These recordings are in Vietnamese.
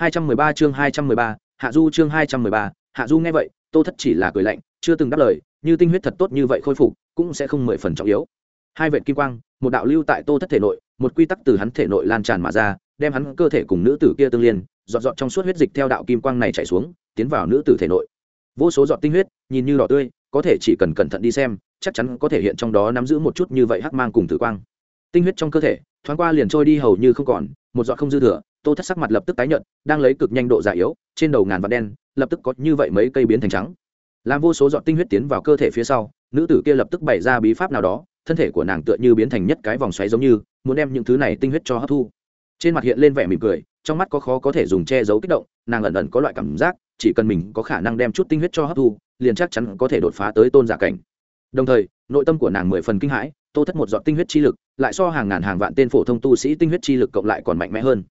213 chương 213, Hạ Du chương 213, Hạ Du nghe vậy, Tô Thất chỉ là cười lạnh, chưa từng đáp lời, như tinh huyết thật tốt như vậy khôi phục, cũng sẽ không mười phần trọng yếu. Hai vệt kim quang, một đạo lưu tại Tô Thất thể nội, một quy tắc từ hắn thể nội lan tràn mà ra, đem hắn cơ thể cùng nữ tử kia tương liên, giọt giọt trong suốt huyết dịch theo đạo kim quang này chảy xuống, tiến vào nữ tử thể nội. Vô số giọt tinh huyết, nhìn như đỏ tươi, có thể chỉ cần cẩn thận đi xem, chắc chắn có thể hiện trong đó nắm giữ một chút như vậy hắc mang cùng tử quang. Tinh huyết trong cơ thể, thoáng qua liền trôi đi hầu như không còn, một giọt không dư thừa, tô thất sắc mặt lập tức tái nhợt, đang lấy cực nhanh độ già yếu, trên đầu ngàn vạn đen, lập tức có như vậy mấy cây biến thành trắng. Làm vô số giọt tinh huyết tiến vào cơ thể phía sau, nữ tử kia lập tức bày ra bí pháp nào đó, thân thể của nàng tựa như biến thành nhất cái vòng xoáy giống như, muốn đem những thứ này tinh huyết cho hấp thu. Trên mặt hiện lên vẻ mỉm cười, trong mắt có khó có thể dùng che giấu kích động, nàng ẩn ẩn có loại cảm giác, chỉ cần mình có khả năng đem chút tinh huyết cho hấp thu, liền chắc chắn có thể đột phá tới tôn giả cảnh. Đồng thời, nội tâm của nàng mười phần kinh hãi, tô thất một giọt tinh huyết chi lực, lại so hàng ngàn hàng vạn tên phổ thông tu sĩ tinh huyết chi lực cộng lại còn mạnh mẽ hơn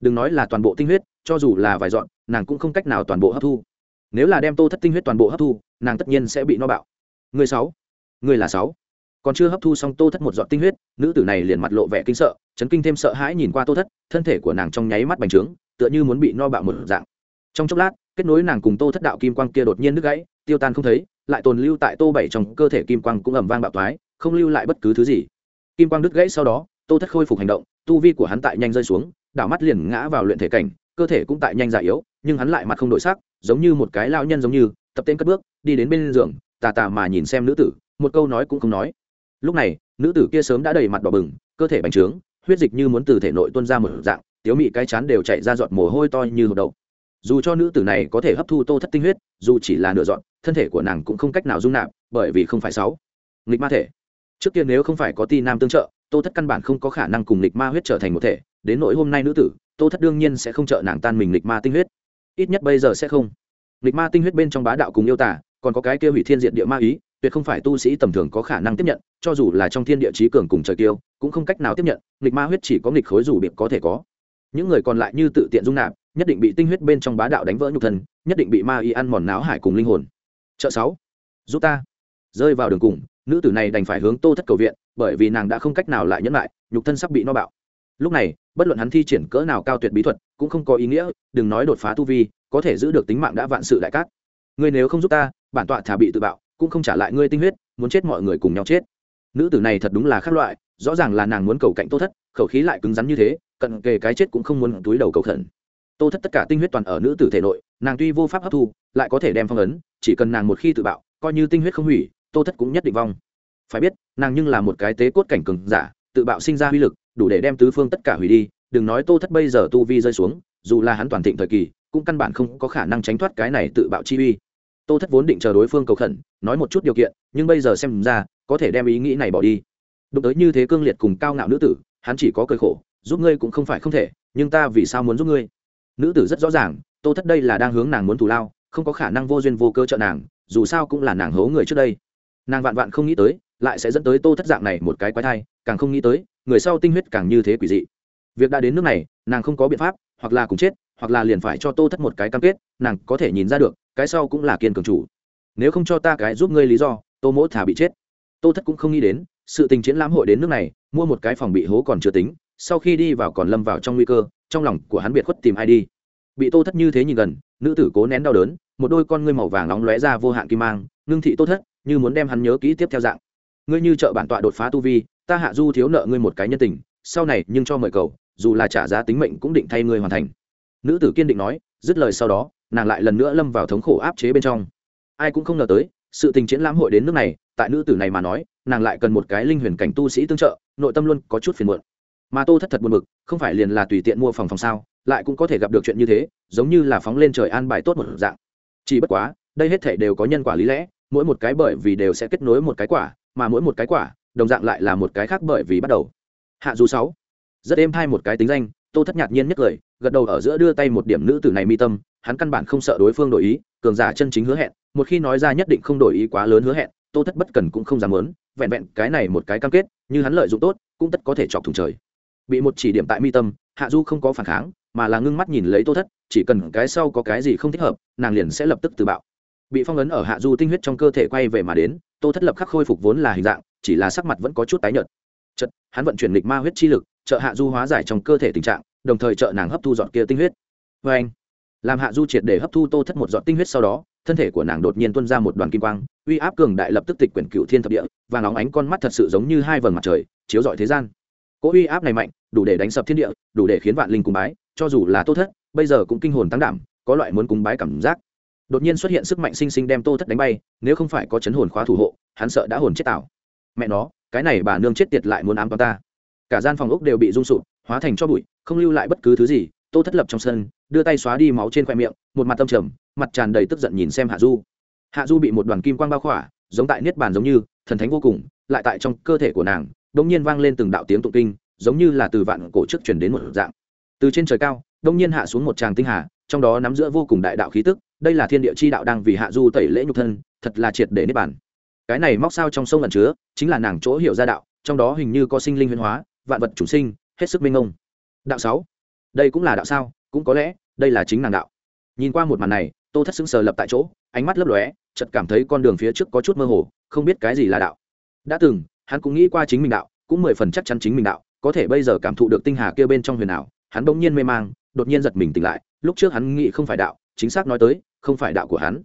đừng nói là toàn bộ tinh huyết, cho dù là vài dọn, nàng cũng không cách nào toàn bộ hấp thu. Nếu là đem tô thất tinh huyết toàn bộ hấp thu, nàng tất nhiên sẽ bị no bạo. Người sáu, người là sáu. Còn chưa hấp thu xong tô thất một giọt tinh huyết, nữ tử này liền mặt lộ vẻ kinh sợ, chấn kinh thêm sợ hãi nhìn qua tô thất, thân thể của nàng trong nháy mắt bành trướng, tựa như muốn bị no bạo một dạng. Trong chốc lát, kết nối nàng cùng tô thất đạo kim quang kia đột nhiên đứt gãy, tiêu tan không thấy, lại tồn lưu tại tô bảy trong cơ thể kim quang cũng ầm vang bạo thoái không lưu lại bất cứ thứ gì. Kim quang đứt gãy sau đó, tô thất khôi phục hành động, tu vi của hắn tại nhanh rơi xuống đảo mắt liền ngã vào luyện thể cảnh, cơ thể cũng tại nhanh già yếu, nhưng hắn lại mặt không đổi sắc, giống như một cái lao nhân giống như, tập tên cất bước, đi đến bên giường, tà tà mà nhìn xem nữ tử, một câu nói cũng không nói. Lúc này, nữ tử kia sớm đã đầy mặt đỏ bừng, cơ thể bành trướng, huyết dịch như muốn từ thể nội tuôn ra một dạng, tiếu mị cái chán đều chạy ra giọt mồ hôi to như hột đậu. Dù cho nữ tử này có thể hấp thu tô thất tinh huyết, dù chỉ là nửa dọn thân thể của nàng cũng không cách nào dung nạp, bởi vì không phải sáu. Nghịch ma thể. Trước kia nếu không phải có ti nam tương trợ, tô thất căn bản không có khả năng cùng nghịch ma huyết trở thành một thể đến nỗi hôm nay nữ tử, tô thất đương nhiên sẽ không trợ nàng tan mình lịch ma tinh huyết. Ít nhất bây giờ sẽ không. Lịch ma tinh huyết bên trong bá đạo cùng yêu tả còn có cái kia hủy thiên diện địa ma ý, tuyệt không phải tu sĩ tầm thường có khả năng tiếp nhận, cho dù là trong thiên địa trí cường cùng trời kiêu, cũng không cách nào tiếp nhận lịch ma huyết chỉ có nghịch khối dù biệt có thể có. Những người còn lại như tự tiện dung nạp, nhất định bị tinh huyết bên trong bá đạo đánh vỡ nhục thân, nhất định bị ma ý ăn mòn náo hải cùng linh hồn. Chợ sáu, giúp ta. Rơi vào đường cùng, nữ tử này đành phải hướng tô thất cầu viện, bởi vì nàng đã không cách nào lại nhẫn lại, nhục thân sắp bị no bạo lúc này, bất luận hắn thi triển cỡ nào cao tuyệt bí thuật, cũng không có ý nghĩa, đừng nói đột phá tu vi, có thể giữ được tính mạng đã vạn sự đại cát. Ngươi nếu không giúp ta, bản tọa thả bị tự bạo, cũng không trả lại ngươi tinh huyết, muốn chết mọi người cùng nhau chết. Nữ tử này thật đúng là khác loại, rõ ràng là nàng muốn cầu cạnh tô thất, khẩu khí lại cứng rắn như thế, cận kề cái chết cũng không muốn túi đầu cầu thần. tô thất tất cả tinh huyết toàn ở nữ tử thể nội, nàng tuy vô pháp hấp thu, lại có thể đem phong ấn, chỉ cần nàng một khi tự bạo, coi như tinh huyết không hủy, tô thất cũng nhất định vong. Phải biết, nàng nhưng là một cái tế cốt cảnh cường giả, tự bạo sinh ra uy lực đủ để đem tứ phương tất cả hủy đi, đừng nói tô thất bây giờ tu vi rơi xuống, dù là hắn toàn thịnh thời kỳ, cũng căn bản không có khả năng tránh thoát cái này tự bạo chi uy. Tô thất vốn định chờ đối phương cầu khẩn, nói một chút điều kiện, nhưng bây giờ xem ra, có thể đem ý nghĩ này bỏ đi. Đụng tới như thế cương liệt cùng cao ngạo nữ tử, hắn chỉ có cơi khổ, giúp ngươi cũng không phải không thể, nhưng ta vì sao muốn giúp ngươi? Nữ tử rất rõ ràng, tô thất đây là đang hướng nàng muốn thù lao, không có khả năng vô duyên vô cơ trợ nàng, dù sao cũng là nàng hố người trước đây. Nàng vạn vạn không nghĩ tới, lại sẽ dẫn tới tô thất dạng này một cái quái thai, càng không nghĩ tới người sau tinh huyết càng như thế quỷ dị. Việc đã đến nước này, nàng không có biện pháp, hoặc là cùng chết, hoặc là liền phải cho tô thất một cái cam kết, nàng có thể nhìn ra được, cái sau cũng là kiên cường chủ. Nếu không cho ta cái giúp ngươi lý do, tô mỗ thả bị chết. Tô thất cũng không nghĩ đến, sự tình chiến lãm hội đến nước này, mua một cái phòng bị hố còn chưa tính, sau khi đi vào còn lâm vào trong nguy cơ, trong lòng của hắn biệt khuất tìm ai đi. Bị tô thất như thế nhìn gần, nữ tử cố nén đau đớn, một đôi con ngươi màu vàng nóng lóe ra vô hạn kim mang, ngưng thị tô thất, như muốn đem hắn nhớ kỹ tiếp theo dạng. Ngươi như trợ bản tọa đột phá tu vi ta hạ du thiếu nợ ngươi một cái nhân tình, sau này nhưng cho mời cầu, dù là trả giá tính mệnh cũng định thay ngươi hoàn thành. Nữ tử kiên định nói, dứt lời sau đó, nàng lại lần nữa lâm vào thống khổ áp chế bên trong. Ai cũng không ngờ tới, sự tình triển lãm hội đến nước này, tại nữ tử này mà nói, nàng lại cần một cái linh huyền cảnh tu sĩ tương trợ, nội tâm luôn có chút phiền muộn. Mà tô thất thật buồn bực, không phải liền là tùy tiện mua phòng phòng sao, lại cũng có thể gặp được chuyện như thế, giống như là phóng lên trời an bài tốt một dạng. Chỉ bất quá, đây hết thể đều có nhân quả lý lẽ, mỗi một cái bởi vì đều sẽ kết nối một cái quả, mà mỗi một cái quả đồng dạng lại là một cái khác bởi vì bắt đầu. Hạ du sáu. Rất êm thay một cái tính danh, tô thất nhạt nhiên nhất cười gật đầu ở giữa đưa tay một điểm nữ tử này mi tâm, hắn căn bản không sợ đối phương đổi ý, cường giả chân chính hứa hẹn, một khi nói ra nhất định không đổi ý quá lớn hứa hẹn, tô thất bất cần cũng không dám muốn, vẹn vẹn cái này một cái cam kết, như hắn lợi dụng tốt, cũng tất có thể chọc thủng trời. Bị một chỉ điểm tại mi tâm, hạ du không có phản kháng, mà là ngưng mắt nhìn lấy tô thất, chỉ cần cái sau có cái gì không thích hợp, nàng liền sẽ lập tức từ bạo. Bị phong ấn ở hạ du tinh huyết trong cơ thể quay về mà đến, tô thất lập khắc khôi phục vốn là hình dạng chỉ là sắc mặt vẫn có chút tái nhợt. Chật hắn vận chuyển lịch ma huyết chi lực, trợ hạ du hóa giải trong cơ thể tình trạng, đồng thời trợ nàng hấp thu dọn kia tinh huyết. Vê anh, làm hạ du triệt để hấp thu tô thất một giọt tinh huyết sau đó, thân thể của nàng đột nhiên tuôn ra một đoàn kim quang, uy áp cường đại lập tức tịch quyển cựu thiên thập địa và nóng ánh con mắt thật sự giống như hai vầng mặt trời, chiếu rọi thế gian. Cỗ uy áp này mạnh, đủ để đánh sập thiên địa, đủ để khiến vạn linh cùng bái, cho dù là tô thất, bây giờ cũng kinh hồn tăng đảm, có loại muốn cùng bái cảm giác. Đột nhiên xuất hiện sức mạnh sinh sinh đem tô thất đánh bay, nếu không phải có chấn hồn khóa thủ hộ, hắn sợ đã hồn chết tảo mẹ nó, cái này bà nương chết tiệt lại muốn ám toán ta. Cả gian phòng ốc đều bị rung sụp, hóa thành cho bụi, không lưu lại bất cứ thứ gì. Tô thất lập trong sân, đưa tay xóa đi máu trên khoe miệng, một mặt tâm trầm, mặt tràn đầy tức giận nhìn xem hạ du. Hạ du bị một đoàn kim quang bao khỏa, giống tại niết bàn giống như, thần thánh vô cùng, lại tại trong cơ thể của nàng đông nhiên vang lên từng đạo tiếng tụng kinh, giống như là từ vạn cổ trước chuyển đến một dạng. Từ trên trời cao đông nhiên hạ xuống một tràng tinh hà, trong đó nắm giữa vô cùng đại đạo khí tức, đây là thiên địa chi đạo đang vì hạ du tẩy lễ nhục thân, thật là triệt để niết bàn cái này móc sao trong sông ẩn chứa, chính là nàng chỗ hiểu ra đạo, trong đó hình như có sinh linh huyên hóa, vạn vật chủ sinh, hết sức minh ông đạo sáu, đây cũng là đạo sao, cũng có lẽ, đây là chính nàng đạo. Nhìn qua một màn này, tô thất xứng sờ lập tại chỗ, ánh mắt lấp lóe, chợt cảm thấy con đường phía trước có chút mơ hồ, không biết cái gì là đạo. Đã từng, hắn cũng nghĩ qua chính mình đạo, cũng mười phần chắc chắn chính mình đạo, có thể bây giờ cảm thụ được tinh hà kia bên trong huyền ảo, hắn bỗng nhiên mê mang, đột nhiên giật mình tỉnh lại, lúc trước hắn nghĩ không phải đạo, chính xác nói tới, không phải đạo của hắn.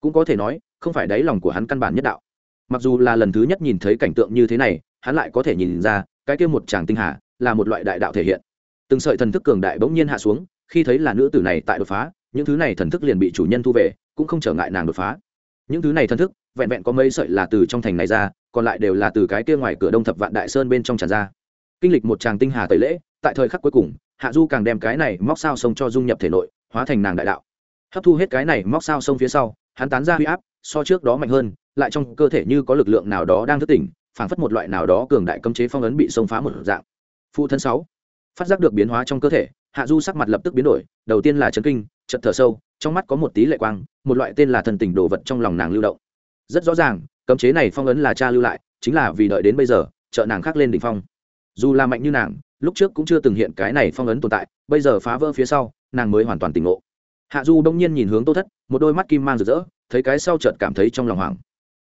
Cũng có thể nói, không phải đáy lòng của hắn căn bản nhất đạo mặc dù là lần thứ nhất nhìn thấy cảnh tượng như thế này, hắn lại có thể nhìn ra, cái kia một chàng tinh hà là một loại đại đạo thể hiện. Từng sợi thần thức cường đại bỗng nhiên hạ xuống, khi thấy là nữ tử này tại đột phá, những thứ này thần thức liền bị chủ nhân thu về, cũng không trở ngại nàng đột phá. Những thứ này thần thức, vẹn vẹn có mấy sợi là từ trong thành này ra, còn lại đều là từ cái kia ngoài cửa đông thập vạn đại sơn bên trong tràn ra. Kinh lịch một tràng tinh hà tẩy lễ, tại thời khắc cuối cùng, hạ du càng đem cái này móc sao sông cho dung nhập thể nội, hóa thành nàng đại đạo. Hấp thu hết cái này móc sao sông phía sau, hắn tán ra huy áp, so trước đó mạnh hơn lại trong cơ thể như có lực lượng nào đó đang thức tỉnh, phảng phất một loại nào đó cường đại cấm chế phong ấn bị xông phá một dạng. Phụ thân sáu, phát giác được biến hóa trong cơ thể, hạ du sắc mặt lập tức biến đổi, đầu tiên là chấn kinh chật thở sâu, trong mắt có một tí lệ quang, một loại tên là thần tình đồ vật trong lòng nàng lưu động. Rất rõ ràng, cấm chế này phong ấn là cha lưu lại, chính là vì đợi đến bây giờ, trợ nàng khắc lên đỉnh phong. Dù là mạnh như nàng, lúc trước cũng chưa từng hiện cái này phong ấn tồn tại, bây giờ phá vỡ phía sau, nàng mới hoàn toàn tỉnh ngộ. Hạ du đông nhiên nhìn hướng tô thất, một đôi mắt kim mang rực rỡ, thấy cái sau chợt cảm thấy trong lòng hoảng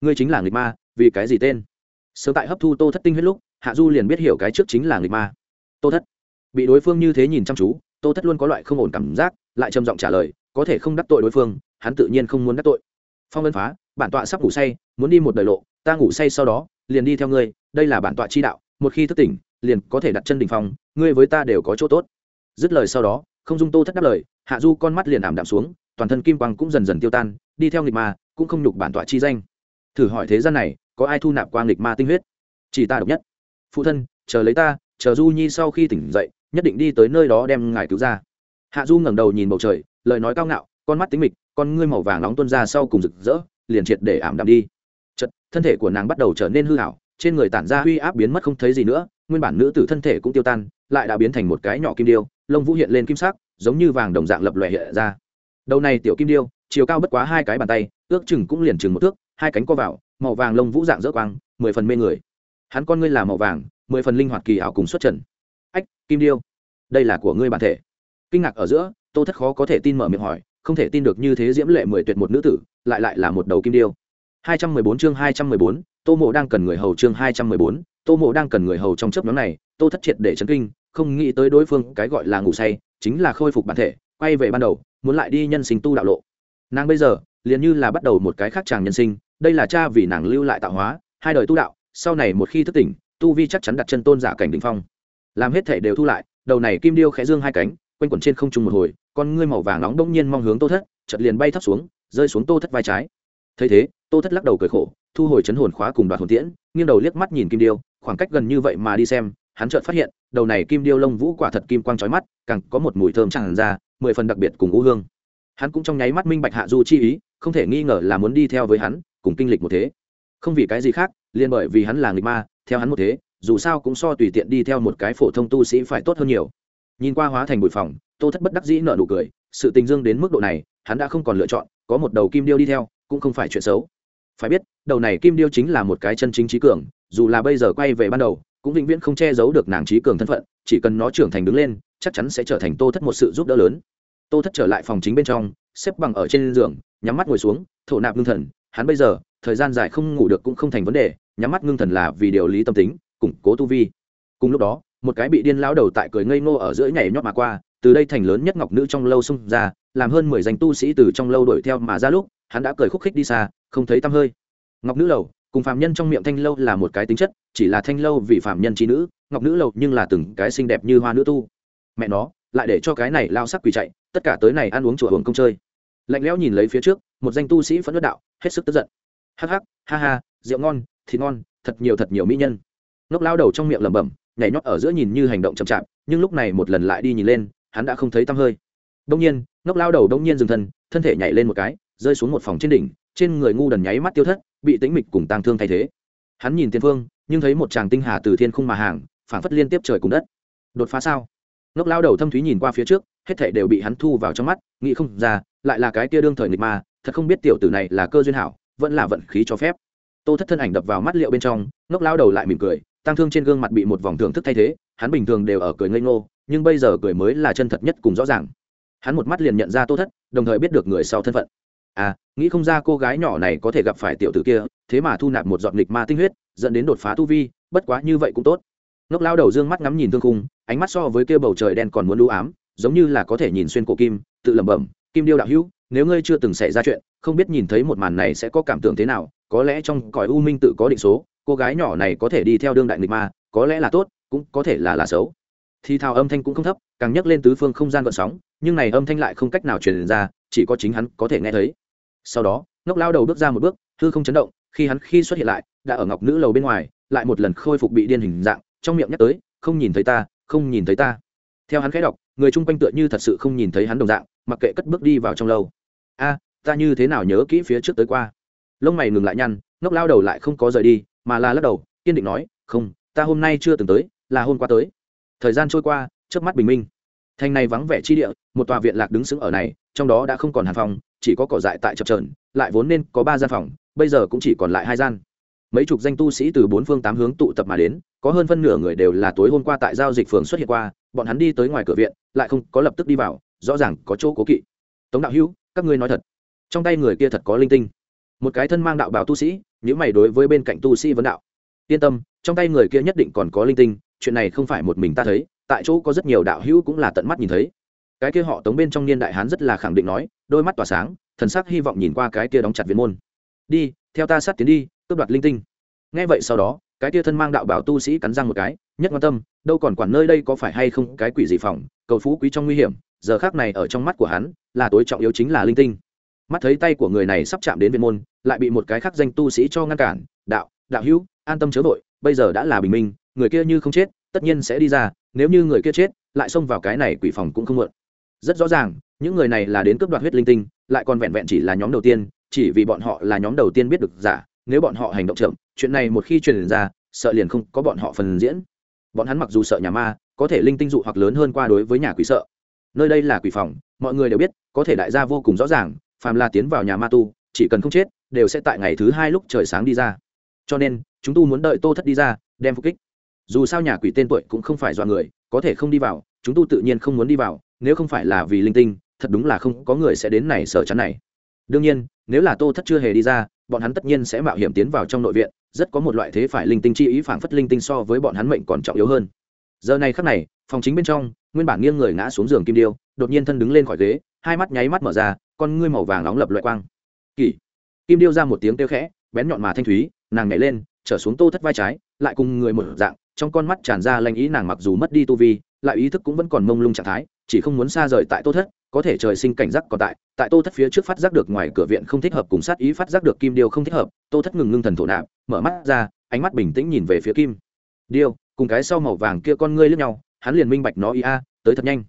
ngươi chính là nghịch ma, vì cái gì tên? Sớm tại hấp thu tô thất tinh huyết lúc, hạ du liền biết hiểu cái trước chính là nghịch ma. Tô thất. Bị đối phương như thế nhìn chăm chú, tô thất luôn có loại không ổn cảm giác, lại trầm giọng trả lời, có thể không đắc tội đối phương, hắn tự nhiên không muốn đắc tội. Phong ân phá, bản tọa sắp ngủ say, muốn đi một đời lộ, ta ngủ say sau đó, liền đi theo ngươi, đây là bản tọa chi đạo, một khi thức tỉnh, liền có thể đặt chân đỉnh phong, ngươi với ta đều có chỗ tốt. Dứt lời sau đó, không dung tô thất đáp lời, hạ du con mắt liền ảm đạm xuống, toàn thân kim quang cũng dần dần tiêu tan, đi theo nghịch ma, cũng không nhục bản tọa chi danh thử hỏi thế gian này, có ai thu nạp qua nghịch ma tinh huyết? Chỉ ta độc nhất. Phụ thân, chờ lấy ta, chờ du nhi sau khi tỉnh dậy, nhất định đi tới nơi đó đem ngài cứu ra. Hạ du ngẩng đầu nhìn bầu trời, lời nói cao ngạo, con mắt tính mịch, con ngươi màu vàng nóng tuôn ra sau cùng rực rỡ, liền triệt để ảm đạm đi. Chật thân thể của nàng bắt đầu trở nên hư hảo trên người tản ra uy áp biến mất không thấy gì nữa, nguyên bản nữ tử thân thể cũng tiêu tan, lại đã biến thành một cái nhỏ kim điêu, lông vũ hiện lên kim sắc, giống như vàng đồng dạng lập lòe hiện ra. Đầu này tiểu kim điêu, chiều cao bất quá hai cái bàn tay, ước chừng cũng liền chừng một thước hai cánh co vào màu vàng lông vũ dạng rỡ quang mười phần mê người. Hắn con ngươi là màu vàng mười phần linh hoạt kỳ ảo cùng xuất trần. Ách kim điêu đây là của ngươi bản thể. Kinh ngạc ở giữa tô thất khó có thể tin mở miệng hỏi không thể tin được như thế diễm lệ mười tuyệt một nữ tử lại lại là một đầu kim điêu. 214 chương 214, tô mộ đang cần người hầu chương 214, tô mộ đang cần người hầu trong chớp nhóm này tô thất triệt để chấn kinh không nghĩ tới đối phương cái gọi là ngủ say chính là khôi phục bản thể quay về ban đầu muốn lại đi nhân sinh tu đạo lộ. Nàng bây giờ liền như là bắt đầu một cái khác chàng nhân sinh đây là cha vì nàng lưu lại tạo hóa, hai đời tu đạo, sau này một khi thức tỉnh, tu vi chắc chắn đặt chân tôn giả cảnh đỉnh phong. Làm hết thể đều thu lại, đầu này kim điêu khẽ dương hai cánh, quanh quẩn trên không trung một hồi, con ngươi màu vàng nóng đông nhiên mong hướng tô thất, chợt liền bay thấp xuống, rơi xuống tô thất vai trái. Thấy thế, tô thất lắc đầu cười khổ, thu hồi chấn hồn khóa cùng đoạt hồn tiễn, nghiêng đầu liếc mắt nhìn kim điêu, khoảng cách gần như vậy mà đi xem, hắn chợt phát hiện, đầu này kim điêu lông vũ quả thật kim quang trói mắt, càng có một mùi thơm tràn ra, mười phần đặc biệt cùng u hương. Hắn cũng trong nháy mắt minh bạch hạ du chi ý, không thể nghi ngờ là muốn đi theo với hắn cùng kinh lịch một thế. Không vì cái gì khác, liền bởi vì hắn là nghịch ma, theo hắn một thế, dù sao cũng so tùy tiện đi theo một cái phổ thông tu sĩ phải tốt hơn nhiều. Nhìn qua hóa thành bụi phòng tô thất bất đắc dĩ nợ nụ cười, sự tình dương đến mức độ này, hắn đã không còn lựa chọn, có một đầu kim điêu đi theo, cũng không phải chuyện xấu. Phải biết, đầu này kim điêu chính là một cái chân chính trí cường, dù là bây giờ quay về ban đầu, cũng vĩnh viễn không che giấu được nàng trí cường thân phận, chỉ cần nó trưởng thành đứng lên, chắc chắn sẽ trở thành tô thất một sự giúp đỡ lớn. Tô thất trở lại phòng chính bên trong, xếp bằng ở trên giường, nhắm mắt ngồi xuống, thổ nạp ngưng thần hắn bây giờ, thời gian dài không ngủ được cũng không thành vấn đề, nhắm mắt ngưng thần là vì điều lý tâm tính, củng cố tu vi. Cùng lúc đó, một cái bị điên lão đầu tại cười ngây ngô ở giữa nhảy nhót mà qua, từ đây thành lớn nhất ngọc nữ trong lâu xung ra, làm hơn mười danh tu sĩ từ trong lâu đuổi theo mà ra lúc, hắn đã cười khúc khích đi xa, không thấy tăm hơi. Ngọc nữ lầu, cùng phạm nhân trong miệng thanh lâu là một cái tính chất, chỉ là thanh lâu vì phạm nhân trí nữ, ngọc nữ lầu nhưng là từng cái xinh đẹp như hoa nữ tu. Mẹ nó, lại để cho cái này lao sắc quỳ chạy, tất cả tới này ăn uống chùa hưởng công chơi. Lạnh lẽo nhìn lấy phía trước một danh tu sĩ phẫn nộ đạo, hết sức tức giận. Hắc hắc, ha ha, rượu ngon, thịt ngon, thật nhiều thật nhiều mỹ nhân. Ngốc lao đầu trong miệng lẩm bẩm, nhảy nhót ở giữa nhìn như hành động chậm chạp, nhưng lúc này một lần lại đi nhìn lên, hắn đã không thấy tăm hơi. Đông nhiên, ngốc lao đầu đông nhiên dừng thân thân thể nhảy lên một cái, rơi xuống một phòng trên đỉnh, trên người ngu đần nháy mắt tiêu thất, bị tĩnh mịch cùng tang thương thay thế. Hắn nhìn tiên phương, nhưng thấy một chàng tinh hà từ thiên khung mà hàng, phảng phất liên tiếp trời cùng đất. Đột phá sao? Ngốc lao đầu thâm thúy nhìn qua phía trước, hết thảy đều bị hắn thu vào trong mắt, nghĩ không ra, lại là cái kia đương thời nghịch ma thật không biết tiểu tử này là cơ duyên hảo, vẫn là vận khí cho phép. Tô thất thân ảnh đập vào mắt liệu bên trong, ngốc lao đầu lại mỉm cười tăng thương trên gương mặt bị một vòng thưởng thức thay thế, hắn bình thường đều ở cười ngây ngô, nhưng bây giờ cười mới là chân thật nhất cùng rõ ràng. Hắn một mắt liền nhận ra tô thất, đồng thời biết được người sau thân phận. À nghĩ không ra cô gái nhỏ này có thể gặp phải tiểu tử kia, thế mà thu nạp một giọt nghịch ma tinh huyết, dẫn đến đột phá tu vi, bất quá như vậy cũng tốt. Ngốc lao đầu dương mắt ngắm nhìn thương khung, ánh mắt so với kia bầu trời đen còn muốn lũ ám, giống như là có thể nhìn xuyên cổ kim, tự lẩm bẩm, kim điêu đạo hữu nếu ngươi chưa từng xảy ra chuyện, không biết nhìn thấy một màn này sẽ có cảm tưởng thế nào, có lẽ trong cõi u minh tự có định số, cô gái nhỏ này có thể đi theo đương đại nghịch ma, có lẽ là tốt, cũng có thể là là xấu. Thì thào âm thanh cũng không thấp, càng nhắc lên tứ phương không gian gợn sóng, nhưng này âm thanh lại không cách nào truyền ra, chỉ có chính hắn có thể nghe thấy. Sau đó, ngốc lao đầu bước ra một bước, hư không chấn động, khi hắn khi xuất hiện lại, đã ở ngọc nữ lầu bên ngoài, lại một lần khôi phục bị điên hình dạng, trong miệng nhắc tới, không nhìn thấy ta, không nhìn thấy ta. Theo hắn khẽ đọc, người chung quanh tựa như thật sự không nhìn thấy hắn đồng dạng, mặc kệ cất bước đi vào trong lâu a, ta như thế nào nhớ kỹ phía trước tới qua. Lông mày ngừng lại nhăn, ngốc lao đầu lại không có rời đi, mà là lắc đầu, kiên định nói, không, ta hôm nay chưa từng tới, là hôm qua tới. Thời gian trôi qua trước mắt bình minh. Thành này vắng vẻ chi địa, một tòa viện lạc đứng sững ở này, trong đó đã không còn hàn phòng, chỉ có cỏ dại tại chập trờn lại vốn nên có ba gian phòng, bây giờ cũng chỉ còn lại hai gian. Mấy chục danh tu sĩ từ bốn phương tám hướng tụ tập mà đến, có hơn phân nửa người đều là tối hôm qua tại giao dịch phường xuất hiện qua, bọn hắn đi tới ngoài cửa viện, lại không có lập tức đi vào, rõ ràng có chỗ cố kỵ. Tống đạo hữu các ngươi nói thật. Trong tay người kia thật có linh tinh. Một cái thân mang đạo bào tu sĩ nếu mày đối với bên cạnh tu sĩ vấn đạo. Yên tâm, trong tay người kia nhất định còn có linh tinh, chuyện này không phải một mình ta thấy, tại chỗ có rất nhiều đạo hữu cũng là tận mắt nhìn thấy. Cái kia họ tống bên trong niên đại hán rất là khẳng định nói, đôi mắt tỏa sáng, thần sắc hy vọng nhìn qua cái kia đóng chặt viên môn. Đi, theo ta sát tiến đi, cướp đoạt linh tinh. Nghe vậy sau đó, cái kia thân mang đạo bảo tu sĩ cắn răng một cái, nhất quan tâm, đâu còn quản nơi đây có phải hay không cái quỷ gì phòng, cầu phú quý trong nguy hiểm giờ khác này ở trong mắt của hắn, là tối trọng yếu chính là linh tinh. Mắt thấy tay của người này sắp chạm đến viên môn, lại bị một cái khác danh tu sĩ cho ngăn cản, đạo đạo hữu, an tâm chớ vội, bây giờ đã là bình minh, người kia như không chết, tất nhiên sẽ đi ra, nếu như người kia chết, lại xông vào cái này quỷ phòng cũng không muộn. Rất rõ ràng, những người này là đến cướp đoạt huyết linh tinh, lại còn vẹn vẹn chỉ là nhóm đầu tiên, chỉ vì bọn họ là nhóm đầu tiên biết được giả, nếu bọn họ hành động chậm, chuyện này một khi truyền ra, sợ liền không có bọn họ phần diễn. Bọn hắn mặc dù sợ nhà ma, có thể linh tinh dụ hoặc lớn hơn qua đối với nhà quỷ sợ nơi đây là quỷ phòng, mọi người đều biết, có thể đại gia vô cùng rõ ràng, phàm là tiến vào nhà ma tu, chỉ cần không chết, đều sẽ tại ngày thứ hai lúc trời sáng đi ra. Cho nên, chúng tu muốn đợi tô thất đi ra, đem phục kích. Dù sao nhà quỷ tên tuổi cũng không phải dọa người, có thể không đi vào, chúng tu tự nhiên không muốn đi vào, nếu không phải là vì linh tinh, thật đúng là không có người sẽ đến này sở chắn này. Đương nhiên, nếu là tô thất chưa hề đi ra, bọn hắn tất nhiên sẽ mạo hiểm tiến vào trong nội viện, rất có một loại thế phải linh tinh chi ý phảng phất linh tinh so với bọn hắn mệnh còn trọng yếu hơn. Giờ này khắc này, phòng chính bên trong nguyên bản nghiêng người ngã xuống giường kim điêu, đột nhiên thân đứng lên khỏi ghế, hai mắt nháy mắt mở ra, con ngươi màu vàng nóng lập loại quang. Kỳ. Kim điêu ra một tiếng kêu khẽ, bén nhọn mà thanh thúy, nàng nhảy lên, trở xuống tô thất vai trái, lại cùng người một dạng, trong con mắt tràn ra lanh ý nàng mặc dù mất đi tu vi, lại ý thức cũng vẫn còn mông lung trạng thái, chỉ không muốn xa rời tại tô thất, có thể trời sinh cảnh giác còn tại tại tô thất phía trước phát giác được ngoài cửa viện không thích hợp cùng sát ý phát giác được kim điêu không thích hợp, tô thất ngừng ngưng thần thổ nạp, mở mắt ra, ánh mắt bình tĩnh nhìn về phía kim. Điêu, cùng cái sau màu vàng kia con ngươi lướt nhau hắn liền minh bạch nó ý a, tới thật nhanh.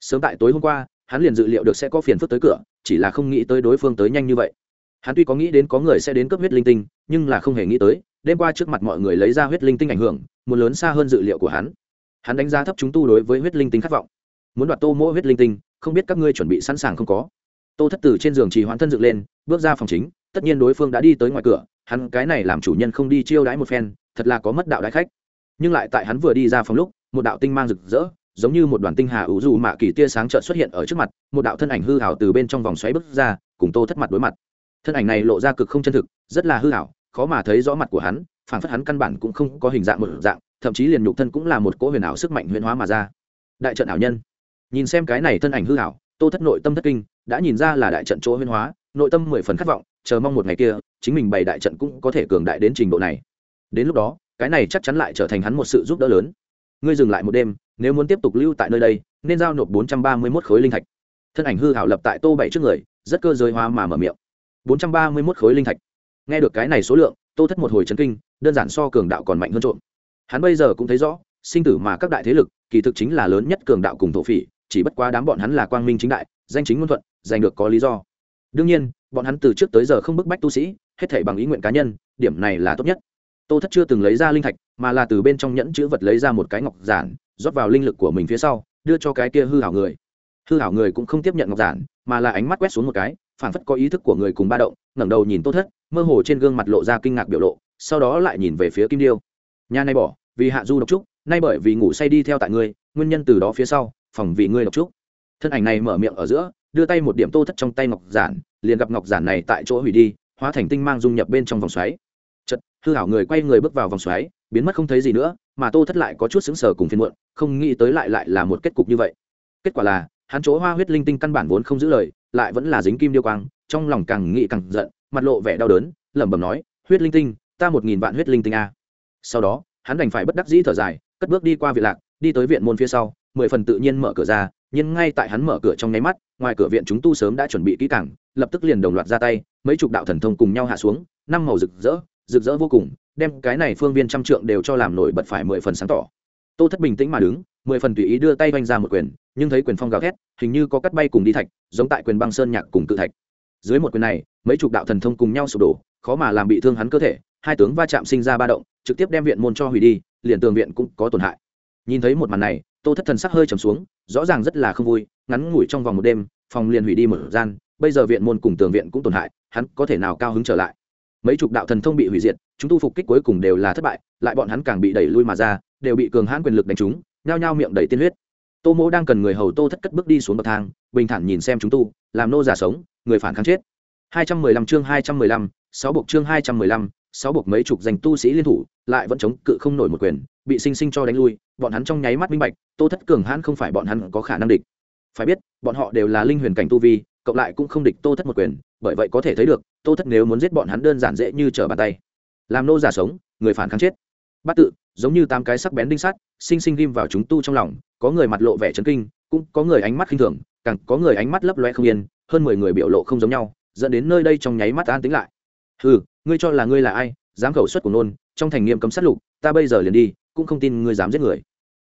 Sớm tại tối hôm qua, hắn liền dự liệu được sẽ có phiền phức tới cửa, chỉ là không nghĩ tới đối phương tới nhanh như vậy. Hắn tuy có nghĩ đến có người sẽ đến cấp huyết linh tinh, nhưng là không hề nghĩ tới, đêm qua trước mặt mọi người lấy ra huyết linh tinh ảnh hưởng, muốn lớn xa hơn dự liệu của hắn. Hắn đánh giá thấp chúng tu đối với huyết linh tinh khát vọng. Muốn đoạt tô mỗi huyết linh tinh, không biết các ngươi chuẩn bị sẵn sàng không có. Tô thất tử trên giường trì hoãn thân dựng lên, bước ra phòng chính, tất nhiên đối phương đã đi tới ngoài cửa, hắn cái này làm chủ nhân không đi chiêu đãi một phen, thật là có mất đạo đại khách. Nhưng lại tại hắn vừa đi ra phòng lúc một đạo tinh mang rực rỡ, giống như một đoàn tinh hà ủ dù mạ kỳ tia sáng trợn xuất hiện ở trước mặt, một đạo thân ảnh hư hảo từ bên trong vòng xoáy bước ra, cùng tô thất mặt đối mặt. Thân ảnh này lộ ra cực không chân thực, rất là hư hảo khó mà thấy rõ mặt của hắn phản phất hắn căn bản cũng không có hình dạng một dạng, thậm chí liền nhục thân cũng là một cỗ huyền ảo sức mạnh huyền hóa mà ra. Đại trận ảo nhân. Nhìn xem cái này thân ảnh hư hảo tô thất nội tâm thất kinh, đã nhìn ra là đại trận chỗ huyền hóa, nội tâm mười phần khát vọng, chờ mong một ngày kia, chính mình bày đại trận cũng có thể cường đại đến trình độ này. Đến lúc đó, cái này chắc chắn lại trở thành hắn một sự giúp đỡ lớn ngươi dừng lại một đêm, nếu muốn tiếp tục lưu tại nơi đây, nên giao nộp bốn trăm ba mươi mốt khối linh thạch. Thân ảnh hư hảo lập tại tô bảy trước người, rất cơ giới hóa mà mở miệng. bốn trăm ba mươi mốt khối linh thạch. Nghe được cái này số lượng, tô thất một hồi chấn kinh, đơn giản so cường đạo còn mạnh hơn trộm. Hắn bây giờ cũng thấy rõ, sinh tử mà các đại thế lực, kỳ thực chính là lớn nhất cường đạo cùng thổ phỉ, chỉ bất quá đám bọn hắn là quang minh chính đại, danh chính ngôn thuận, giành được có lý do. Đương nhiên, bọn hắn từ trước tới giờ không bức bách tu sĩ, hết thể bằng ý nguyện cá nhân, điểm này là tốt nhất tô thất chưa từng lấy ra linh thạch, mà là từ bên trong nhẫn chữ vật lấy ra một cái ngọc giản, rót vào linh lực của mình phía sau, đưa cho cái kia hư hảo người. Hư hảo người cũng không tiếp nhận ngọc giản, mà là ánh mắt quét xuống một cái phản phất có ý thức của người cùng ba động, ngẩng đầu nhìn tô thất, mơ hồ trên gương mặt lộ ra kinh ngạc biểu lộ, sau đó lại nhìn về phía kim điêu. Nhà này bỏ, vì hạ du độc trúc, nay bởi vì ngủ say đi theo tại ngươi, nguyên nhân từ đó phía sau, phòng vì ngươi độc trúc. Thân ảnh này mở miệng ở giữa, đưa tay một điểm tô thất trong tay ngọc giản, liền gặp ngọc giản này tại chỗ hủy đi, hóa thành tinh mang dung nhập bên trong vòng xoáy hư hảo người quay người bước vào vòng xoáy, biến mất không thấy gì nữa, mà tô thất lại có chút xứng sở cùng phiên muộn, không nghĩ tới lại lại là một kết cục như vậy. Kết quả là, hắn chỗ hoa huyết linh tinh căn bản vốn không giữ lời, lại vẫn là dính kim điêu quang, trong lòng càng nghĩ càng giận, mặt lộ vẻ đau đớn, lẩm bẩm nói, huyết linh tinh, ta một nghìn vạn huyết linh tinh a. Sau đó, hắn đành phải bất đắc dĩ thở dài, cất bước đi qua viện lạc, đi tới viện môn phía sau, mười phần tự nhiên mở cửa ra, nhưng ngay tại hắn mở cửa trong nháy mắt, ngoài cửa viện chúng tu sớm đã chuẩn bị kỹ càng, lập tức liền đồng loạt ra tay, mấy chục đạo thần thông cùng nhau hạ xuống, năm màu rực rỡ rực rỡ vô cùng, đem cái này phương viên trăm trượng đều cho làm nổi bật phải mười phần sáng tỏ. Tô thất bình tĩnh mà đứng, mười phần tùy ý đưa tay vanh ra một quyền, nhưng thấy quyền phong gào thét, hình như có cắt bay cùng đi thạch, giống tại quyền băng sơn nhạc cùng cự thạch. Dưới một quyền này, mấy chục đạo thần thông cùng nhau sụp đổ, khó mà làm bị thương hắn cơ thể, hai tướng va chạm sinh ra ba động, trực tiếp đem viện môn cho hủy đi, liền tường viện cũng có tổn hại. Nhìn thấy một màn này, tô thất thần sắc hơi trầm xuống, rõ ràng rất là không vui, ngắn ngủi trong vòng một đêm, phòng liền hủy đi một gian, bây giờ viện môn cùng tường viện cũng tổn hại, hắn có thể nào cao hứng trở lại? Mấy chục đạo thần thông bị hủy diệt chúng tu phục kích cuối cùng đều là thất bại lại bọn hắn càng bị đẩy lui mà ra đều bị cường hãn quyền lực đánh trúng nhao nhao miệng đầy tiên huyết. Tô mỗ đang cần người hầu tô thất cất bước đi xuống bậc thang bình thản nhìn xem chúng tu làm nô giả sống người phản kháng chết. 215 chương 215, sáu buộc chương 215, sáu buộc mấy chục danh tu sĩ liên thủ lại vẫn chống cự không nổi một quyền bị sinh sinh cho đánh lui bọn hắn trong nháy mắt minh bạch tô thất cường hãn không phải bọn hắn có khả năng địch. Phải biết bọn họ đều là linh huyền cảnh tu vi cộng lại cũng không địch tô thất một quyền, bởi vậy có thể thấy được, tô thất nếu muốn giết bọn hắn đơn giản dễ như trở bàn tay. Làm nô giả sống, người phản kháng chết. Bắt tự, giống như tám cái sắc bén đinh sắt, sinh sinh ghim vào chúng tu trong lòng, có người mặt lộ vẻ chấn kinh, cũng có người ánh mắt khinh thường, càng có người ánh mắt lấp loe không yên, hơn mười người biểu lộ không giống nhau, dẫn đến nơi đây trong nháy mắt an tính lại. Ừ ngươi cho là ngươi là ai, dám khẩu xuất của nôn, trong thành nghiêm cấm sát lục, ta bây giờ liền đi, cũng không tin ngươi dám giết người.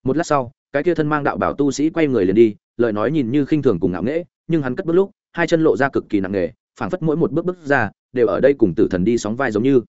Một lát sau, cái kia thân mang đạo bảo tu sĩ quay người liền đi, lời nói nhìn như khinh thường cùng ngạo nghễ, nhưng hắn cất bước lúc hai chân lộ ra cực kỳ nặng nề, phảng phất mỗi một bước bước ra, đều ở đây cùng tử thần đi sóng vai giống như.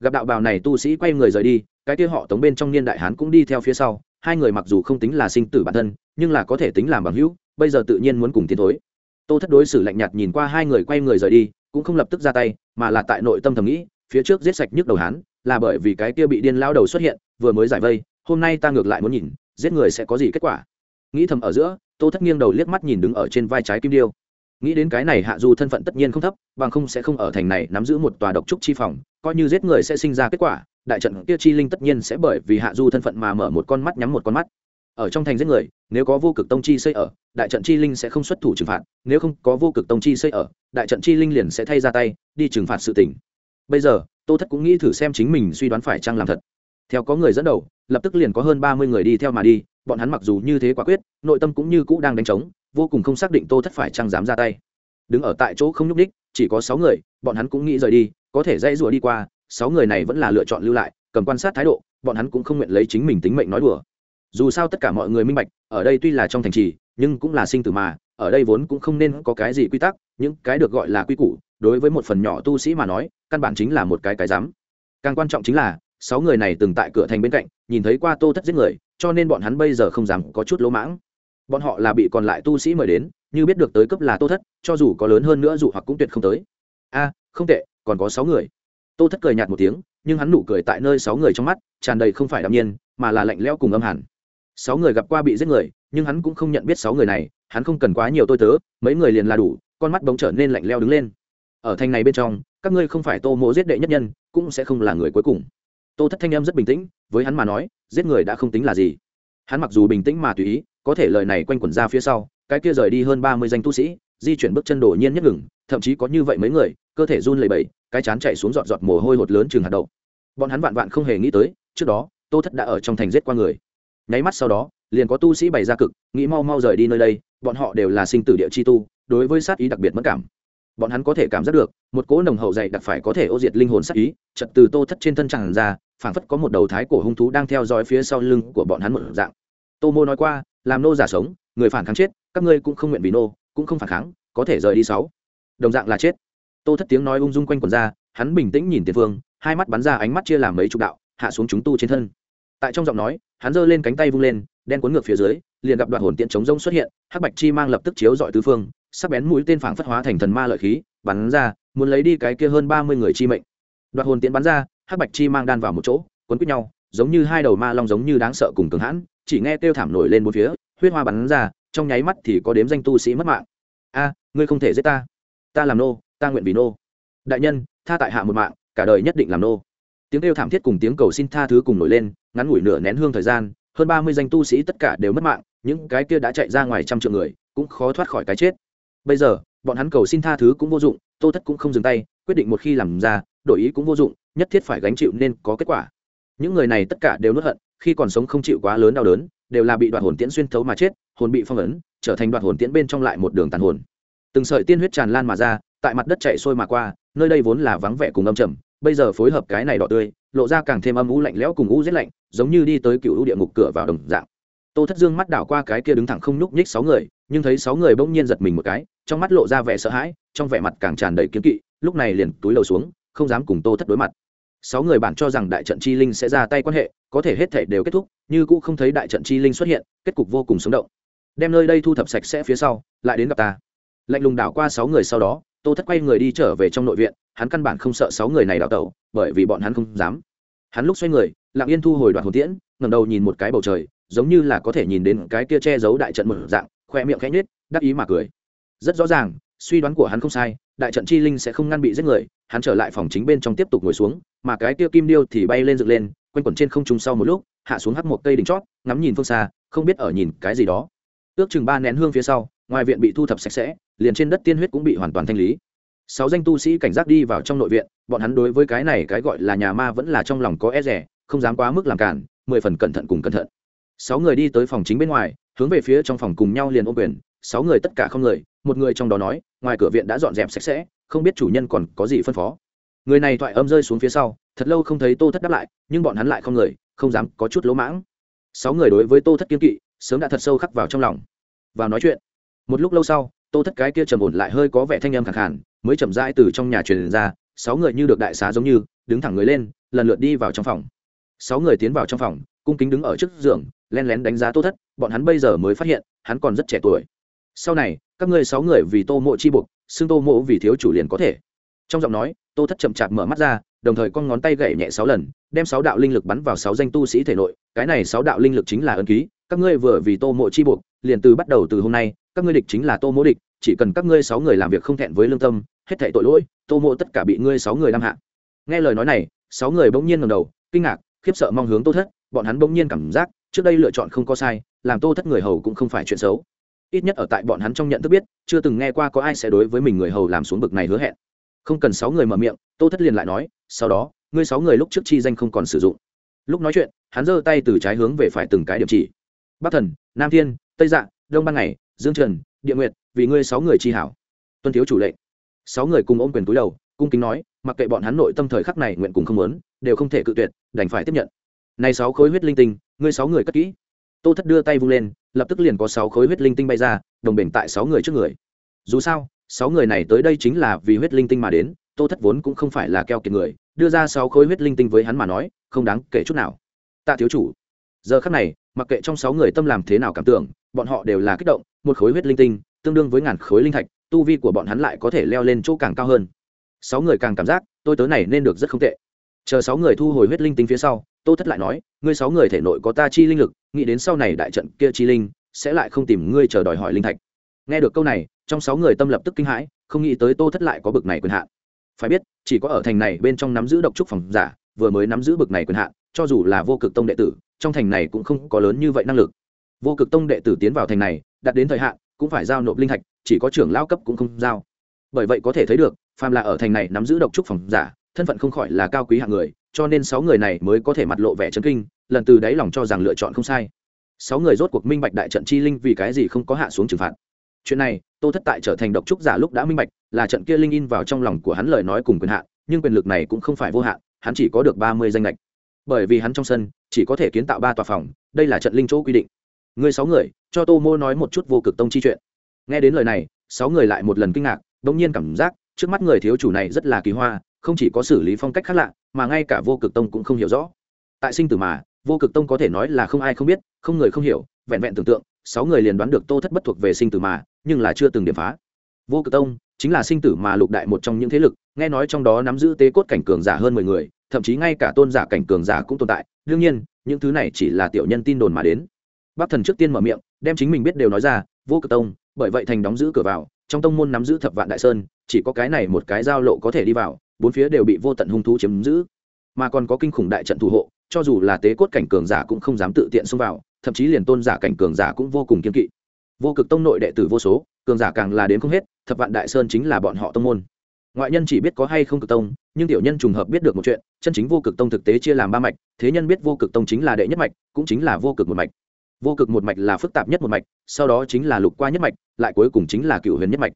Gặp đạo bào này tu sĩ quay người rời đi, cái kia họ tống bên trong niên đại hán cũng đi theo phía sau, hai người mặc dù không tính là sinh tử bản thân, nhưng là có thể tính làm bằng hữu, bây giờ tự nhiên muốn cùng tiến thối. Tô thất đối xử lạnh nhạt nhìn qua hai người quay người rời đi, cũng không lập tức ra tay, mà là tại nội tâm thầm nghĩ, phía trước giết sạch nhức đầu hán, là bởi vì cái kia bị điên lao đầu xuất hiện, vừa mới giải vây, hôm nay ta ngược lại muốn nhìn, giết người sẽ có gì kết quả. Nghĩ thầm ở giữa, tô thất nghiêng đầu liếc mắt nhìn đứng ở trên vai trái kim điêu nghĩ đến cái này hạ du thân phận tất nhiên không thấp, bằng không sẽ không ở thành này nắm giữ một tòa độc trúc chi phòng, coi như giết người sẽ sinh ra kết quả, đại trận kia chi linh tất nhiên sẽ bởi vì hạ du thân phận mà mở một con mắt nhắm một con mắt. Ở trong thành giết người, nếu có vô cực tông chi xây ở, đại trận chi linh sẽ không xuất thủ trừng phạt, nếu không có vô cực tông chi xây ở, đại trận chi linh liền sẽ thay ra tay, đi trừng phạt sự tình. Bây giờ, tô thất cũng nghĩ thử xem chính mình suy đoán phải chăng làm thật. Theo có người dẫn đầu lập tức liền có hơn ba mươi người đi theo mà đi, bọn hắn mặc dù như thế quả quyết, nội tâm cũng như cũ đang đánh trống, vô cùng không xác định tô thất phải chăng dám ra tay. Đứng ở tại chỗ không nhúc đích chỉ có sáu người, bọn hắn cũng nghĩ rời đi, có thể dây rùa đi qua, sáu người này vẫn là lựa chọn lưu lại, cầm quan sát thái độ, bọn hắn cũng không nguyện lấy chính mình tính mệnh nói đùa. Dù sao tất cả mọi người minh bạch, ở đây tuy là trong thành trì, nhưng cũng là sinh tử mà, ở đây vốn cũng không nên có cái gì quy tắc, những cái được gọi là quy củ, đối với một phần nhỏ tu sĩ mà nói, căn bản chính là một cái cái dám càng quan trọng chính là sáu người này từng tại cửa thành bên cạnh, nhìn thấy qua tô thất giết người, cho nên bọn hắn bây giờ không dám có chút lỗ mãng. Bọn họ là bị còn lại tu sĩ mời đến, như biết được tới cấp là tô thất, cho dù có lớn hơn nữa dù hoặc cũng tuyệt không tới. A, không tệ, còn có sáu người. Tô thất cười nhạt một tiếng, nhưng hắn nụ cười tại nơi sáu người trong mắt, tràn đầy không phải đạm nhiên, mà là lạnh lẽo cùng âm hẳn. Sáu người gặp qua bị giết người, nhưng hắn cũng không nhận biết sáu người này, hắn không cần quá nhiều tôi tớ, mấy người liền là đủ, con mắt bỗng trở nên lạnh leo đứng lên. Ở thành này bên trong, các ngươi không phải tô mộ giết đệ nhất nhân, cũng sẽ không là người cuối cùng tô thất thanh em rất bình tĩnh, với hắn mà nói, giết người đã không tính là gì. Hắn mặc dù bình tĩnh mà tùy ý, có thể lời này quanh quẩn ra phía sau, cái kia rời đi hơn ba mươi danh tu sĩ, di chuyển bước chân đổ nhiên nhất ngừng, thậm chí có như vậy mấy người, cơ thể run lẩy bẩy, cái chán chạy xuống giọt giọt mồ hôi hột lớn chừng hạt đậu. Bọn hắn vạn vạn không hề nghĩ tới, trước đó, tô thất đã ở trong thành giết qua người. Nháy mắt sau đó, liền có tu sĩ bày ra cực, nghĩ mau mau rời đi nơi đây, bọn họ đều là sinh tử địa chi tu, đối với sát ý đặc biệt mất cảm bọn hắn có thể cảm giác được, một cỗ nồng hậu dày đặc phải có thể ô diệt linh hồn sát ý, chật từ tô thất trên thân tràn ra, phảng phất có một đầu thái cổ hung thú đang theo dõi phía sau lưng của bọn hắn một dạng. Tô mô nói qua, làm nô giả sống, người phản kháng chết, các ngươi cũng không nguyện vì nô, cũng không phản kháng, có thể rời đi sáu. Đồng dạng là chết. Tô thất tiếng nói ung dung quanh quần ra, hắn bình tĩnh nhìn tiền phương, hai mắt bắn ra ánh mắt chia làm mấy chục đạo, hạ xuống chúng tu trên thân. Tại trong giọng nói, hắn giơ lên cánh tay vung lên, đen cuốn ngược phía dưới liền gặp đoạn hồn tiện chống rông xuất hiện, hắc bạch chi mang lập tức chiếu dọi tứ phương, sắc bén mũi tên phảng phất hóa thành thần ma lợi khí, bắn ra, muốn lấy đi cái kia hơn ba mươi người chi mệnh. Đoạn hồn tiễn bắn ra, hắc bạch chi mang đan vào một chỗ, quấn quýt nhau, giống như hai đầu ma long giống như đáng sợ cùng cường hãn, chỉ nghe kêu thảm nổi lên một phía, huyết hoa bắn ra, trong nháy mắt thì có đếm danh tu sĩ mất mạng. A, ngươi không thể giết ta. Ta làm nô, ta nguyện vì nô. Đại nhân, tha tại hạ một mạng, cả đời nhất định làm nô. Tiếng kêu thảm thiết cùng tiếng cầu xin tha thứ cùng nổi lên, ngắn ngủi nửa nén hương thời gian hơn ba mươi danh tu sĩ tất cả đều mất mạng, những cái kia đã chạy ra ngoài trăm triệu người, cũng khó thoát khỏi cái chết. Bây giờ, bọn hắn cầu xin tha thứ cũng vô dụng, tô thất cũng không dừng tay, quyết định một khi làm ra, đổi ý cũng vô dụng, nhất thiết phải gánh chịu nên có kết quả. Những người này tất cả đều nuốt hận, khi còn sống không chịu quá lớn đau đớn, đều là bị đoạt hồn tiễn xuyên thấu mà chết, hồn bị phong ấn, trở thành đoạt hồn tiễn bên trong lại một đường tàn hồn. Từng sợi tiên huyết tràn lan mà ra, tại mặt đất chạy sôi mà qua, nơi đây vốn là vắng vẻ cùng âm trầm bây giờ phối hợp cái này đỏ tươi, lộ ra càng thêm âm u lạnh lẽo cùng u rét lạnh, giống như đi tới cựu u địa ngục cửa vào đồng dạng. Tô thất dương mắt đảo qua cái kia đứng thẳng không nhúc nhích sáu người, nhưng thấy sáu người bỗng nhiên giật mình một cái, trong mắt lộ ra vẻ sợ hãi, trong vẻ mặt càng tràn đầy kiếm kỵ, lúc này liền túi lầu xuống, không dám cùng tô thất đối mặt. Sáu người bản cho rằng đại trận chi linh sẽ ra tay quan hệ, có thể hết thể đều kết thúc, như cũ không thấy đại trận chi linh xuất hiện, kết cục vô cùng sống động. Đem nơi đây thu thập sạch sẽ phía sau, lại đến gặp ta. Lạnh lùng đảo qua sáu người sau đó, tô thất quay người đi trở về trong nội viện hắn căn bản không sợ sáu người này đảo tẩu, bởi vì bọn hắn không dám. Hắn lúc xoay người, lặng yên thu hồi đoạn hồn tiễn, ngẩng đầu nhìn một cái bầu trời, giống như là có thể nhìn đến cái kia che giấu đại trận một dạng, khoe miệng khẽ nhết đắc ý mà cười. Rất rõ ràng, suy đoán của hắn không sai, đại trận chi linh sẽ không ngăn bị giết người, hắn trở lại phòng chính bên trong tiếp tục ngồi xuống, mà cái kia kim điêu thì bay lên dựng lên, quanh quẩn trên không trung sau một lúc, hạ xuống hắt một cây đỉnh chót ngắm nhìn phương xa, không biết ở nhìn cái gì đó. Ước chừng ba nén hương phía sau, ngoài viện bị thu thập sạch sẽ, liền trên đất tiên huyết cũng bị hoàn toàn thanh lý sáu danh tu sĩ cảnh giác đi vào trong nội viện, bọn hắn đối với cái này cái gọi là nhà ma vẫn là trong lòng có e rẻ, không dám quá mức làm cản, mười phần cẩn thận cùng cẩn thận. Sáu người đi tới phòng chính bên ngoài, hướng về phía trong phòng cùng nhau liền ôm quyền, sáu người tất cả không người, một người trong đó nói, ngoài cửa viện đã dọn dẹp sạch sẽ, không biết chủ nhân còn có gì phân phó. Người này thoại âm rơi xuống phía sau, thật lâu không thấy tô thất đáp lại, nhưng bọn hắn lại không người, không dám có chút lỗ mãng. Sáu người đối với tô thất kiên kỵ, sớm đã thật sâu khắc vào trong lòng. Vào nói chuyện. Một lúc lâu sau tô thất cái kia trầm ổn lại hơi có vẻ thanh âm khẳng khản mới chậm rãi từ trong nhà truyền ra, sáu người như được đại xá giống như, đứng thẳng người lên, lần lượt đi vào trong phòng. Sáu người tiến vào trong phòng, cung kính đứng ở trước giường, len lén đánh giá tô thất, bọn hắn bây giờ mới phát hiện, hắn còn rất trẻ tuổi. Sau này, các ngươi sáu người vì tô mộ chi buộc, xưng tô mộ vì thiếu chủ liền có thể. Trong giọng nói, tô thất chậm chạp mở mắt ra, đồng thời con ngón tay gậy nhẹ sáu lần, đem sáu đạo linh lực bắn vào sáu danh tu sĩ thể nội, cái này sáu đạo linh lực chính là ân ký, các ngươi vừa vì tô mộ chi buộc, liền từ bắt đầu từ hôm nay các ngươi địch chính là tô mỗ địch, chỉ cần các ngươi sáu người làm việc không thẹn với lương tâm, hết thệ tội lỗi, tô mỗ tất cả bị ngươi sáu người làm hạ. Nghe lời nói này, sáu người bỗng nhiên ngẩng đầu, kinh ngạc, khiếp sợ mong hướng tô thất, bọn hắn bỗng nhiên cảm giác, trước đây lựa chọn không có sai, làm tô thất người hầu cũng không phải chuyện xấu. Ít nhất ở tại bọn hắn trong nhận thức biết, chưa từng nghe qua có ai sẽ đối với mình người hầu làm xuống bực này hứa hẹn. Không cần sáu người mở miệng, tô thất liền lại nói, sau đó, ngươi sáu người lúc trước chi danh không còn sử dụng. Lúc nói chuyện, hắn giơ tay từ trái hướng về phải từng cái điểm chỉ. Bắc thần, nam thiên, tây dạ đông ban ngày dương trần, địa nguyệt, vì ngươi sáu người chi hảo. Tuân thiếu chủ lệnh. Sáu người cùng ôm quyền túi đầu, cung kính nói, mặc kệ bọn hắn nội tâm thời khắc này nguyện cùng không muốn, đều không thể cự tuyệt, đành phải tiếp nhận. Này sáu khối huyết linh tinh, ngươi sáu người cất kỹ. Tô thất đưa tay vung lên, lập tức liền có sáu khối huyết linh tinh bay ra, đồng bền tại sáu người trước người. Dù sao, sáu người này tới đây chính là vì huyết linh tinh mà đến, tô thất vốn cũng không phải là keo kiệt người, đưa ra sáu khối huyết linh tinh với hắn mà nói, không đáng kể chút nào. Tạ thiếu chủ. Giờ khắc này, mặc kệ trong sáu người tâm làm thế nào cảm tưởng, bọn họ đều là kích động một khối huyết linh tinh, tương đương với ngàn khối linh thạch, tu vi của bọn hắn lại có thể leo lên chỗ càng cao hơn. Sáu người càng cảm giác, tôi tớ này nên được rất không tệ. Chờ sáu người thu hồi huyết linh tinh phía sau, tô thất lại nói, ngươi sáu người thể nội có ta chi linh lực, nghĩ đến sau này đại trận kia chi linh, sẽ lại không tìm ngươi chờ đòi hỏi linh thạch. Nghe được câu này, trong sáu người tâm lập tức kinh hãi, không nghĩ tới tô thất lại có bực này quyền hạn. Phải biết, chỉ có ở thành này bên trong nắm giữ độc trúc phòng giả, vừa mới nắm giữ bực này quyền hạn, cho dù là vô cực tông đệ tử, trong thành này cũng không có lớn như vậy năng lực. Vô cực tông đệ tử tiến vào thành này đạt đến thời hạn, cũng phải giao nộp linh thạch, chỉ có trưởng lao cấp cũng không giao. Bởi vậy có thể thấy được, phàm là ở thành này nắm giữ độc trúc phòng giả, thân phận không khỏi là cao quý hạng người, cho nên sáu người này mới có thể mặt lộ vẻ chấn kinh, lần từ đáy lòng cho rằng lựa chọn không sai. Sáu người rốt cuộc minh bạch đại trận chi linh vì cái gì không có hạ xuống trừng phạt. Chuyện này, tô thất tại trở thành độc trúc giả lúc đã minh bạch, là trận kia linh in vào trong lòng của hắn lời nói cùng quyền hạn, nhưng quyền lực này cũng không phải vô hạn, hắn chỉ có được ba mươi danh lệch bởi vì hắn trong sân, chỉ có thể kiến tạo ba tòa phòng, đây là trận linh chỗ quy định. Người sáu người cho tô mô nói một chút vô cực tông chi chuyện. Nghe đến lời này, sáu người lại một lần kinh ngạc đông nhiên cảm giác, trước mắt người thiếu chủ này rất là kỳ hoa, không chỉ có xử lý phong cách khác lạ, mà ngay cả vô cực tông cũng không hiểu rõ. Tại sinh tử mà, vô cực tông có thể nói là không ai không biết, không người không hiểu, vẹn vẹn tưởng tượng, sáu người liền đoán được tô thất bất thuộc về sinh tử mà, nhưng là chưa từng điểm phá. Vô cực tông chính là sinh tử mà lục đại một trong những thế lực, nghe nói trong đó nắm giữ tế cốt cảnh cường giả hơn mười người, thậm chí ngay cả tôn giả cảnh cường giả cũng tồn tại, đương nhiên, những thứ này chỉ là tiểu nhân tin đồn mà đến. Bác thần trước tiên mở miệng đem chính mình biết đều nói ra, vô cực tông, bởi vậy thành đóng giữ cửa vào, trong tông môn nắm giữ thập vạn đại sơn, chỉ có cái này một cái giao lộ có thể đi vào, bốn phía đều bị vô tận hung thú chiếm giữ. Mà còn có kinh khủng đại trận thủ hộ, cho dù là tế cốt cảnh cường giả cũng không dám tự tiện xông vào, thậm chí liền tôn giả cảnh cường giả cũng vô cùng kiên kỵ. Vô cực tông nội đệ tử vô số, cường giả càng là đến không hết, thập vạn đại sơn chính là bọn họ tông môn. Ngoại nhân chỉ biết có hay không cực tông, nhưng tiểu nhân trùng hợp biết được một chuyện, chân chính vô cực tông thực tế chia làm ba mạch, thế nhân biết vô cực tông chính là đệ nhất mạch, cũng chính là vô cực một mạch vô cực một mạch là phức tạp nhất một mạch sau đó chính là lục qua nhất mạch lại cuối cùng chính là cựu huyền nhất mạch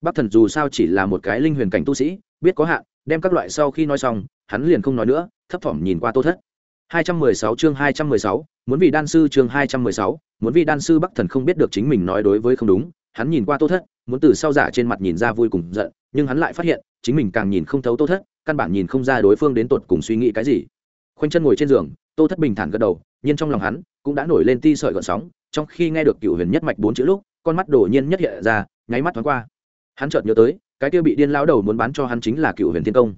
bắc thần dù sao chỉ là một cái linh huyền cảnh tu sĩ biết có hạn đem các loại sau khi nói xong hắn liền không nói nữa thấp thỏm nhìn qua tô thất 216 chương 216, muốn vị đan sư chương 216, muốn vị đan sư Bắc Thần không biết được chính mình nói đối với không đúng, hắn nhìn qua Tô Thất, muốn từ sau giả trên mặt nhìn ra vui cùng giận, nhưng hắn lại phát hiện, chính mình càng nhìn không thấu Tô Thất, căn bản nhìn không ra đối phương đến tột cùng suy nghĩ cái gì. Khoanh chân ngồi trên giường, Tô Thất bình thản gật đầu, nhưng trong lòng hắn cũng đã nổi lên ti sợi gợn sóng, trong khi nghe được Cửu Huyền Nhất Mạch bốn chữ lúc, con mắt đổ nhiên nhất hiện ra, nháy mắt thoáng qua. Hắn chợt nhớ tới, cái kia bị điên lão đầu muốn bán cho hắn chính là Cửu Huyền Thiên Công.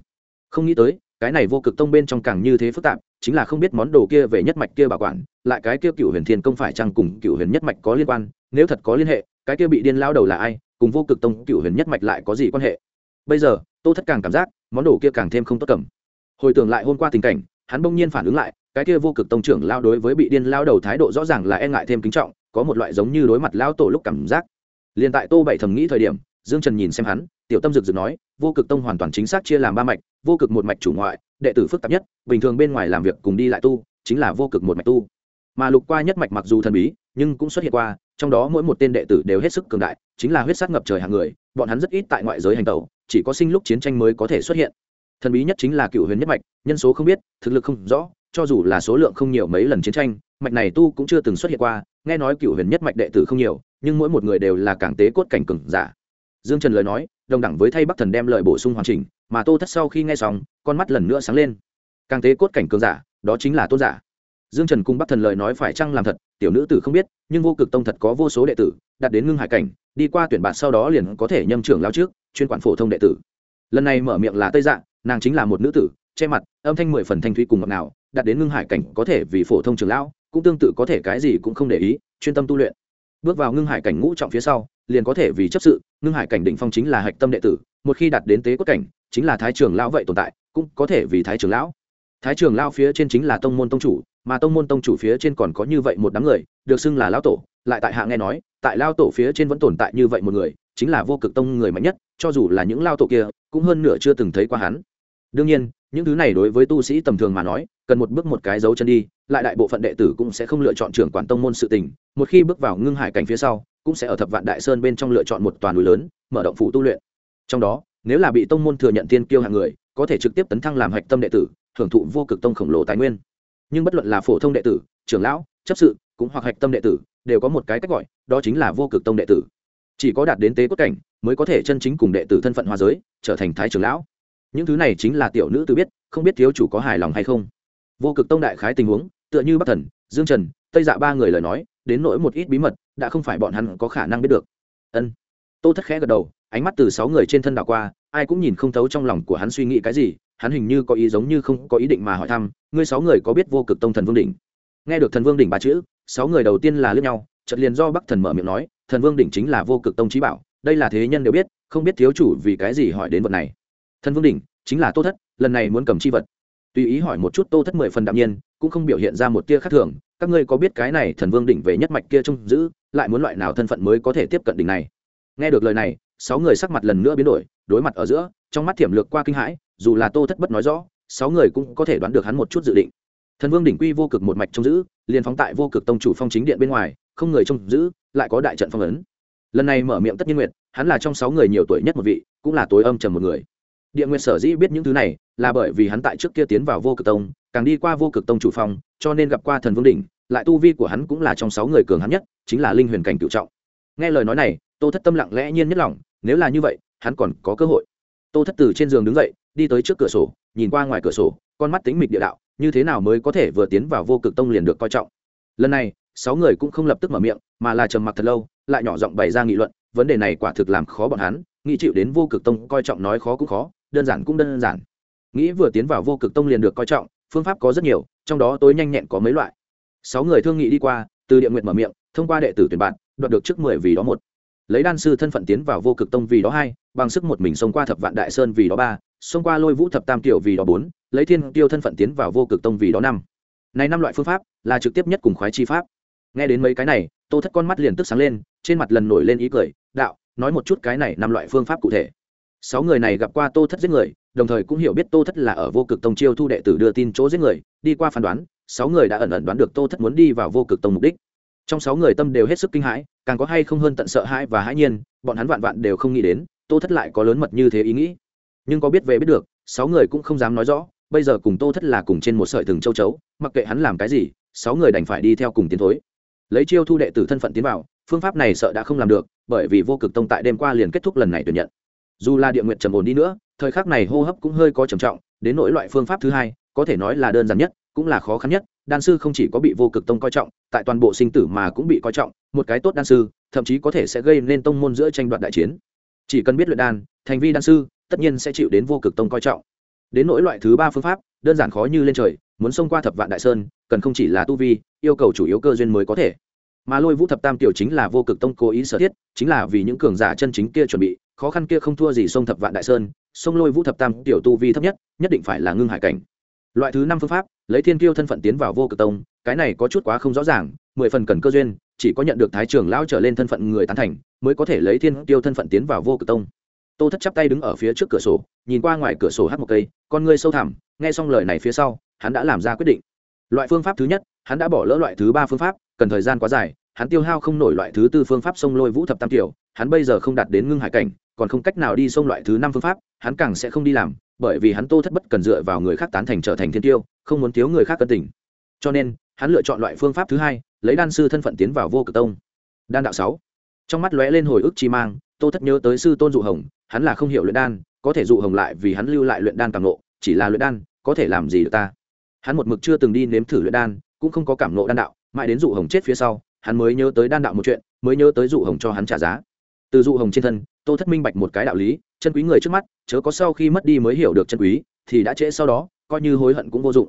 Không nghĩ tới, cái này vô cực tông bên trong càng như thế phức tạp chính là không biết món đồ kia về nhất mạch kia bảo quản lại cái kia cựu huyền thiên công phải chăng cùng cựu huyền nhất mạch có liên quan nếu thật có liên hệ cái kia bị điên lao đầu là ai cùng vô cực tông cựu huyền nhất mạch lại có gì quan hệ bây giờ tô thất càng cảm giác món đồ kia càng thêm không tốt cầm hồi tưởng lại hôm qua tình cảnh hắn bỗng nhiên phản ứng lại cái kia vô cực tông trưởng lao đối với bị điên lao đầu thái độ rõ ràng là e ngại thêm kính trọng, có một loại giống như đối mặt lao tổ lúc cảm giác. Liền tại tô bảy thầm nghĩ thời điểm, dương trần nhìn xem hắn, tiểu tâm dực dực nói, vô cực tông hoàn toàn chính xác chia làm ba mạch, vô cực một mạch chủ ngoại, đệ tử phức tạp nhất, bình thường bên ngoài làm việc cùng đi lại tu, chính là vô cực một mạch tu. Mà lục qua nhất mạch mặc dù thần bí, nhưng cũng xuất hiện qua, trong đó mỗi một tên đệ tử đều hết sức cường đại, chính là huyết sát ngập trời hàng người, bọn hắn rất ít tại ngoại giới hành tẩu, chỉ có sinh lúc chiến tranh mới có thể xuất hiện. Thần bí nhất chính là cựu huyền nhất mạch, nhân số không biết, thực lực không rõ cho dù là số lượng không nhiều mấy lần chiến tranh, mạch này tu cũng chưa từng xuất hiện qua, nghe nói cựu huyền nhất mạch đệ tử không nhiều, nhưng mỗi một người đều là càng tế cốt cảnh cừng giả. Dương trần lời nói, đồng đẳng với thay bắc thần đem lời bổ sung hoàn chỉnh, mà tô thất sau khi nghe xong, con mắt lần nữa sáng lên. Càng tế cốt cảnh cường giả, đó chính là tôn giả. Dương trần cung bắc thần lời nói phải chăng làm thật, tiểu nữ tử không biết, nhưng vô cực tông thật có vô số đệ tử, đạt đến ngưng hải cảnh, đi qua tuyển bạn sau đó liền có thể nhâm trưởng lao trước, chuyên quản phổ thông đệ tử. Lần này mở miệng là tây dạng nàng chính là một nữ tử che mặt, âm thanh mười phần thanh thúy cùng ngọc nào đạt đến ngưng hải cảnh có thể vì phổ thông trường lão, cũng tương tự có thể cái gì cũng không để ý, chuyên tâm tu luyện. Bước vào ngưng hải cảnh ngũ trọng phía sau, liền có thể vì chấp sự, ngưng hải cảnh định phong chính là hạch tâm đệ tử, một khi đạt đến tế cốt cảnh, chính là thái trường lão vậy tồn tại, cũng có thể vì thái trường lão. Thái trường lão phía trên chính là tông môn tông chủ, mà tông môn tông chủ phía trên còn có như vậy một đám người, được xưng là lão tổ, lại tại hạ nghe nói, tại lao tổ phía trên vẫn tồn tại như vậy một người, chính là vô cực tông người mạnh nhất, cho dù là những lao tổ kia, cũng hơn nửa chưa từng thấy qua hắn. Đương nhiên những thứ này đối với tu sĩ tầm thường mà nói, cần một bước một cái dấu chân đi, lại đại bộ phận đệ tử cũng sẽ không lựa chọn trưởng quản tông môn sự tình, một khi bước vào ngưng hải cảnh phía sau, cũng sẽ ở thập vạn đại sơn bên trong lựa chọn một toàn núi lớn, mở động phủ tu luyện. Trong đó, nếu là bị tông môn thừa nhận tiên kiêu hạng người, có thể trực tiếp tấn thăng làm hạch tâm đệ tử, hưởng thụ vô cực tông khổng lồ tài nguyên. Nhưng bất luận là phổ thông đệ tử, trưởng lão, chấp sự, cũng hoặc hạch tâm đệ tử, đều có một cái cách gọi, đó chính là vô cực tông đệ tử. Chỉ có đạt đến tế cốt cảnh, mới có thể chân chính cùng đệ tử thân phận hoa giới, trở thành thái trưởng lão những thứ này chính là tiểu nữ tự biết, không biết thiếu chủ có hài lòng hay không. Vô cực tông đại khái tình huống, tựa như bắc thần, dương trần, tây dạ ba người lời nói, đến nỗi một ít bí mật, đã không phải bọn hắn có khả năng biết được. Ân. Tô thất khẽ gật đầu, ánh mắt từ sáu người trên thân đảo qua, ai cũng nhìn không thấu trong lòng của hắn suy nghĩ cái gì, hắn hình như có ý giống như không có ý định mà hỏi thăm, ngươi sáu người có biết vô cực tông thần vương đỉnh? Nghe được thần vương đỉnh ba chữ, sáu người đầu tiên là lướt nhau, chợt liền do bắc thần mở miệng nói, thần vương đỉnh chính là vô cực tông trí bảo, đây là thế nhân đều biết, không biết thiếu chủ vì cái gì hỏi đến vật này thần vương đỉnh, chính là tô thất, lần này muốn cầm chi vật. Tùy ý hỏi một chút tô thất mười phần đạm nhiên, cũng không biểu hiện ra một tia khác thường. Các ngươi có biết cái này thần vương đỉnh về nhất mạch kia trông giữ, lại muốn loại nào thân phận mới có thể tiếp cận đỉnh này? Nghe được lời này, sáu người sắc mặt lần nữa biến đổi, đối mặt ở giữa, trong mắt thiểm lược qua kinh hãi, dù là tô thất bất nói rõ, sáu người cũng có thể đoán được hắn một chút dự định. Thần vương đỉnh quy vô cực một mạch trông giữ, liền phóng tại vô cực tông chủ phong chính điện bên ngoài, không người trông giữ, lại có đại trận phong ấn. Lần này mở miệng tất nhiên nguyệt hắn là trong sáu người nhiều tuổi nhất một vị, cũng là tối âm trầm một người địa nguyệt sở dĩ biết những thứ này là bởi vì hắn tại trước kia tiến vào vô cực tông, càng đi qua vô cực tông chủ phong cho nên gặp qua thần vương đỉnh, lại tu vi của hắn cũng là trong sáu người cường hắn nhất, chính là linh huyền cảnh cựu trọng. Nghe lời nói này, tô thất tâm lặng lẽ nhiên nhất lòng, nếu là như vậy, hắn còn có cơ hội. Tô thất từ trên giường đứng dậy, đi tới trước cửa sổ, nhìn qua ngoài cửa sổ, con mắt tính mịch địa đạo, như thế nào mới có thể vừa tiến vào vô cực tông liền được coi trọng. Lần này, sáu người cũng không lập tức mở miệng, mà là trầm mặc thật lâu, lại nhỏ giọng bày ra nghị luận, vấn đề này quả thực làm khó bọn hắn, nghĩ chịu đến vô cực tông coi trọng nói khó cũng khó đơn giản cũng đơn giản. Nghĩ vừa tiến vào vô cực tông liền được coi trọng, phương pháp có rất nhiều, trong đó tối nhanh nhẹn có mấy loại. Sáu người thương nghị đi qua, từ địa nguyện mở miệng, thông qua đệ tử tuyển bạn, đoạt được trước mười vì đó một. Lấy đan sư thân phận tiến vào vô cực tông vì đó hai, bằng sức một mình xông qua thập vạn đại sơn vì đó ba, xông qua lôi vũ thập tam tiểu vì đó bốn, lấy thiên tiêu thân phận tiến vào vô cực tông vì đó năm. Này năm loại phương pháp là trực tiếp nhất cùng khoái chi pháp. Nghe đến mấy cái này, tô thất con mắt liền tức sáng lên, trên mặt lần nổi lên ý cười, đạo, nói một chút cái này năm loại phương pháp cụ thể sáu người này gặp qua tô thất giết người, đồng thời cũng hiểu biết tô thất là ở vô cực tông chiêu thu đệ tử đưa tin chỗ giết người, đi qua phán đoán, sáu người đã ẩn ẩn đoán được tô thất muốn đi vào vô cực tông mục đích. Trong sáu người tâm đều hết sức kinh hãi, càng có hay không hơn tận sợ hãi và hãi nhiên, bọn hắn vạn vạn đều không nghĩ đến, tô thất lại có lớn mật như thế ý nghĩ. Nhưng có biết về biết được, sáu người cũng không dám nói rõ, bây giờ cùng tô thất là cùng trên một sợi thừng châu chấu, mặc kệ hắn làm cái gì, sáu người đành phải đi theo cùng tiến thối. Lấy chiêu thu đệ tử thân phận tiến vào, phương pháp này sợ đã không làm được, bởi vì vô cực tông tại đêm qua liền kết thúc lần này tuyển nhận dù là địa nguyện trầm ổn đi nữa, thời khắc này hô hấp cũng hơi có trầm trọng, đến nỗi loại phương pháp thứ hai, có thể nói là đơn giản nhất, cũng là khó khăn nhất, đan sư không chỉ có bị vô cực tông coi trọng, tại toàn bộ sinh tử mà cũng bị coi trọng, một cái tốt đan sư, thậm chí có thể sẽ gây nên tông môn giữa tranh đoạt đại chiến. Chỉ cần biết luyện đan, thành vi đan sư, tất nhiên sẽ chịu đến vô cực tông coi trọng. Đến nỗi loại thứ ba phương pháp, đơn giản khó như lên trời, muốn xông qua thập vạn đại sơn, cần không chỉ là tu vi, yêu cầu chủ yếu cơ duyên mới có thể mà lôi vũ thập tam tiểu chính là vô cực tông cố ý sở thiết, chính là vì những cường giả chân chính kia chuẩn bị, khó khăn kia không thua gì sông thập vạn đại sơn, sông lôi vũ thập tam tiểu tu vi thấp nhất nhất định phải là ngưng hải cảnh. Loại thứ năm phương pháp, lấy thiên kiêu thân phận tiến vào vô cực tông, cái này có chút quá không rõ ràng, mười phần cần cơ duyên, chỉ có nhận được thái trưởng lão trở lên thân phận người tán thành, mới có thể lấy thiên kiêu thân phận tiến vào vô cực tông. Tô thất chắp tay đứng ở phía trước cửa sổ, nhìn qua ngoài cửa sổ hát một cây, con ngươi sâu thẳm, nghe xong lời này phía sau, hắn đã làm ra quyết định. Loại phương pháp thứ nhất hắn đã bỏ lỡ loại thứ ba phương pháp, cần thời gian quá dài, hắn tiêu hao không nổi loại thứ tư phương pháp sông lôi vũ thập tam tiểu, hắn bây giờ không đạt đến ngưng hải cảnh, còn không cách nào đi sông loại thứ năm phương pháp, hắn càng sẽ không đi làm, bởi vì hắn tô thất bất cần dựa vào người khác tán thành trở thành thiên tiêu, không muốn thiếu người khác cân tình. Cho nên, hắn lựa chọn loại phương pháp thứ hai, lấy đan sư thân phận tiến vào vô cực tông. Đan đạo sáu. Trong mắt lóe lên hồi ức chi mang, tô thất nhớ tới sư tôn dụ hồng, hắn là không hiểu luyện đan, có thể dụ hồng lại vì hắn lưu lại luyện đan càng nộ chỉ là luyện đan, có thể làm gì được ta? Hắn một mực chưa từng đi nếm thử luyện đan cũng không có cảm nộ đan đạo, mãi đến dụ hồng chết phía sau, hắn mới nhớ tới đan đạo một chuyện, mới nhớ tới dụ hồng cho hắn trả giá. Từ dụ hồng trên thân, tô thất minh bạch một cái đạo lý, chân quý người trước mắt, chớ có sau khi mất đi mới hiểu được chân quý, thì đã trễ sau đó, coi như hối hận cũng vô dụng.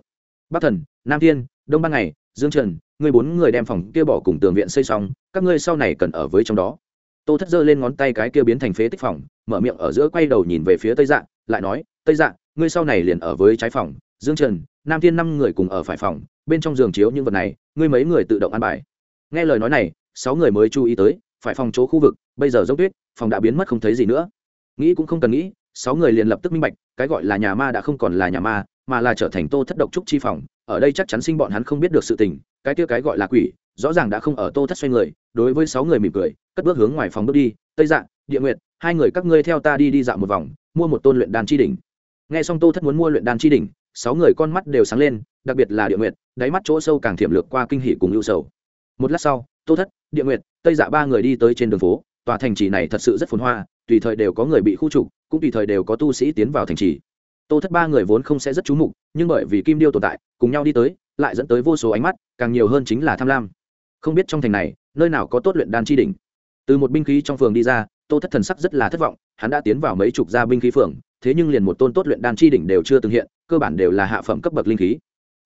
Bắc thần, nam thiên, đông ban ngày, dương trần người bốn người đem phòng kia bỏ cùng tường viện xây xong, các ngươi sau này cần ở với trong đó. Tô thất giơ lên ngón tay cái kia biến thành phế tích phòng, mở miệng ở giữa quay đầu nhìn về phía tây dạng lại nói, tây dạng ngươi sau này liền ở với trái phòng, dương trần, nam thiên năm người cùng ở phải phòng bên trong giường chiếu những vật này, ngươi mấy người tự động ăn bài. Nghe lời nói này, sáu người mới chú ý tới, phải phòng chỗ khu vực, bây giờ dốc tuyết, phòng đã biến mất không thấy gì nữa. Nghĩ cũng không cần nghĩ, sáu người liền lập tức minh bạch, cái gọi là nhà ma đã không còn là nhà ma, mà là trở thành tô thất độc trúc chi phòng. Ở đây chắc chắn sinh bọn hắn không biết được sự tình, cái kia cái gọi là quỷ, rõ ràng đã không ở tô thất xoay người, đối với sáu người mỉm cười, cất bước hướng ngoài phòng bước đi. Tây dạng địa nguyện hai người các ngươi theo ta đi đi dạo một vòng, mua một tôn luyện đan chi đỉnh. Nghe xong tô thất muốn mua luyện đan chi đỉnh, sáu người con mắt đều sáng lên, đặc biệt là địa nguyện đáy mắt chỗ sâu càng thiểm lược qua kinh hỉ cùng ưu sầu. Một lát sau tô thất địa nguyệt, tây dạ ba người đi tới trên đường phố tòa thành trì này thật sự rất phồn hoa tùy thời đều có người bị khu trục cũng tùy thời đều có tu sĩ tiến vào thành trì. Tô thất ba người vốn không sẽ rất chú mục nhưng bởi vì kim điêu tồn tại cùng nhau đi tới lại dẫn tới vô số ánh mắt càng nhiều hơn chính là tham lam. Không biết trong thành này nơi nào có tốt luyện đan chi đỉnh. Từ một binh khí trong phường đi ra tô thất thần sắc rất là thất vọng hắn đã tiến vào mấy chục gia binh khí phường thế nhưng liền một tôn tốt luyện đan chi đỉnh đều chưa từng hiện cơ bản đều là hạ phẩm cấp bậc linh khí.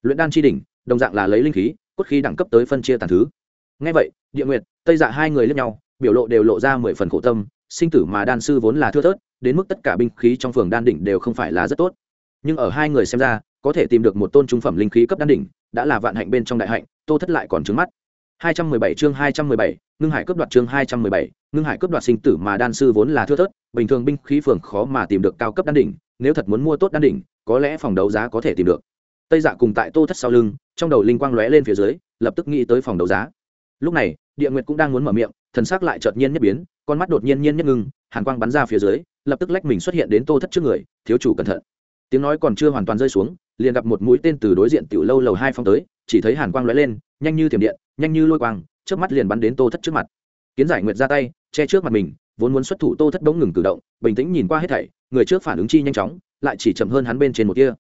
Luyện đan chi đỉnh đồng dạng là lấy linh khí cốt khí đẳng cấp tới phân chia tàn thứ. Ngay vậy địa nguyệt tây dạ hai người lẫn nhau biểu lộ đều lộ ra mười phần khổ tâm sinh tử mà đan sư vốn là thưa thớt đến mức tất cả binh khí trong phường đan đỉnh đều không phải là rất tốt. Nhưng ở hai người xem ra có thể tìm được một tôn trung phẩm linh khí cấp đan đỉnh đã là vạn hạnh bên trong đại hạnh tô thất lại còn trứng mắt. 217 chương 217, ngưng hải cướp đoạt chương 217, ngưng hải cướp đoạt sinh tử mà đan sư vốn là thưa thớt, bình thường binh khí phường khó mà tìm được cao cấp đan đỉnh, nếu thật muốn mua tốt đan đỉnh, có lẽ phòng đấu giá có thể tìm được. Tây Dạ cùng tại Tô Thất sau lưng, trong đầu linh quang lóe lên phía dưới, lập tức nghĩ tới phòng đấu giá. Lúc này, Địa Nguyệt cũng đang muốn mở miệng, thần sắc lại chợt nhiên nhất biến, con mắt đột nhiên nhiên nhất ngưng, hàn quang bắn ra phía dưới, lập tức lách mình xuất hiện đến Tô Thất trước người, thiếu chủ cẩn thận. Tiếng nói còn chưa hoàn toàn rơi xuống, liền gặp một mũi tên từ đối diện tiểu lâu lầu hai phong tới, chỉ thấy hàn quang lóe lên, nhanh như thiểm điện, nhanh như lôi quang, trước mắt liền bắn đến tô thất trước mặt kiến giải nguyệt ra tay che trước mặt mình vốn muốn xuất thủ tô thất bỗng ngừng cử động bình tĩnh nhìn qua hết thảy người trước phản ứng chi nhanh chóng lại chỉ chậm hơn hắn bên trên một kia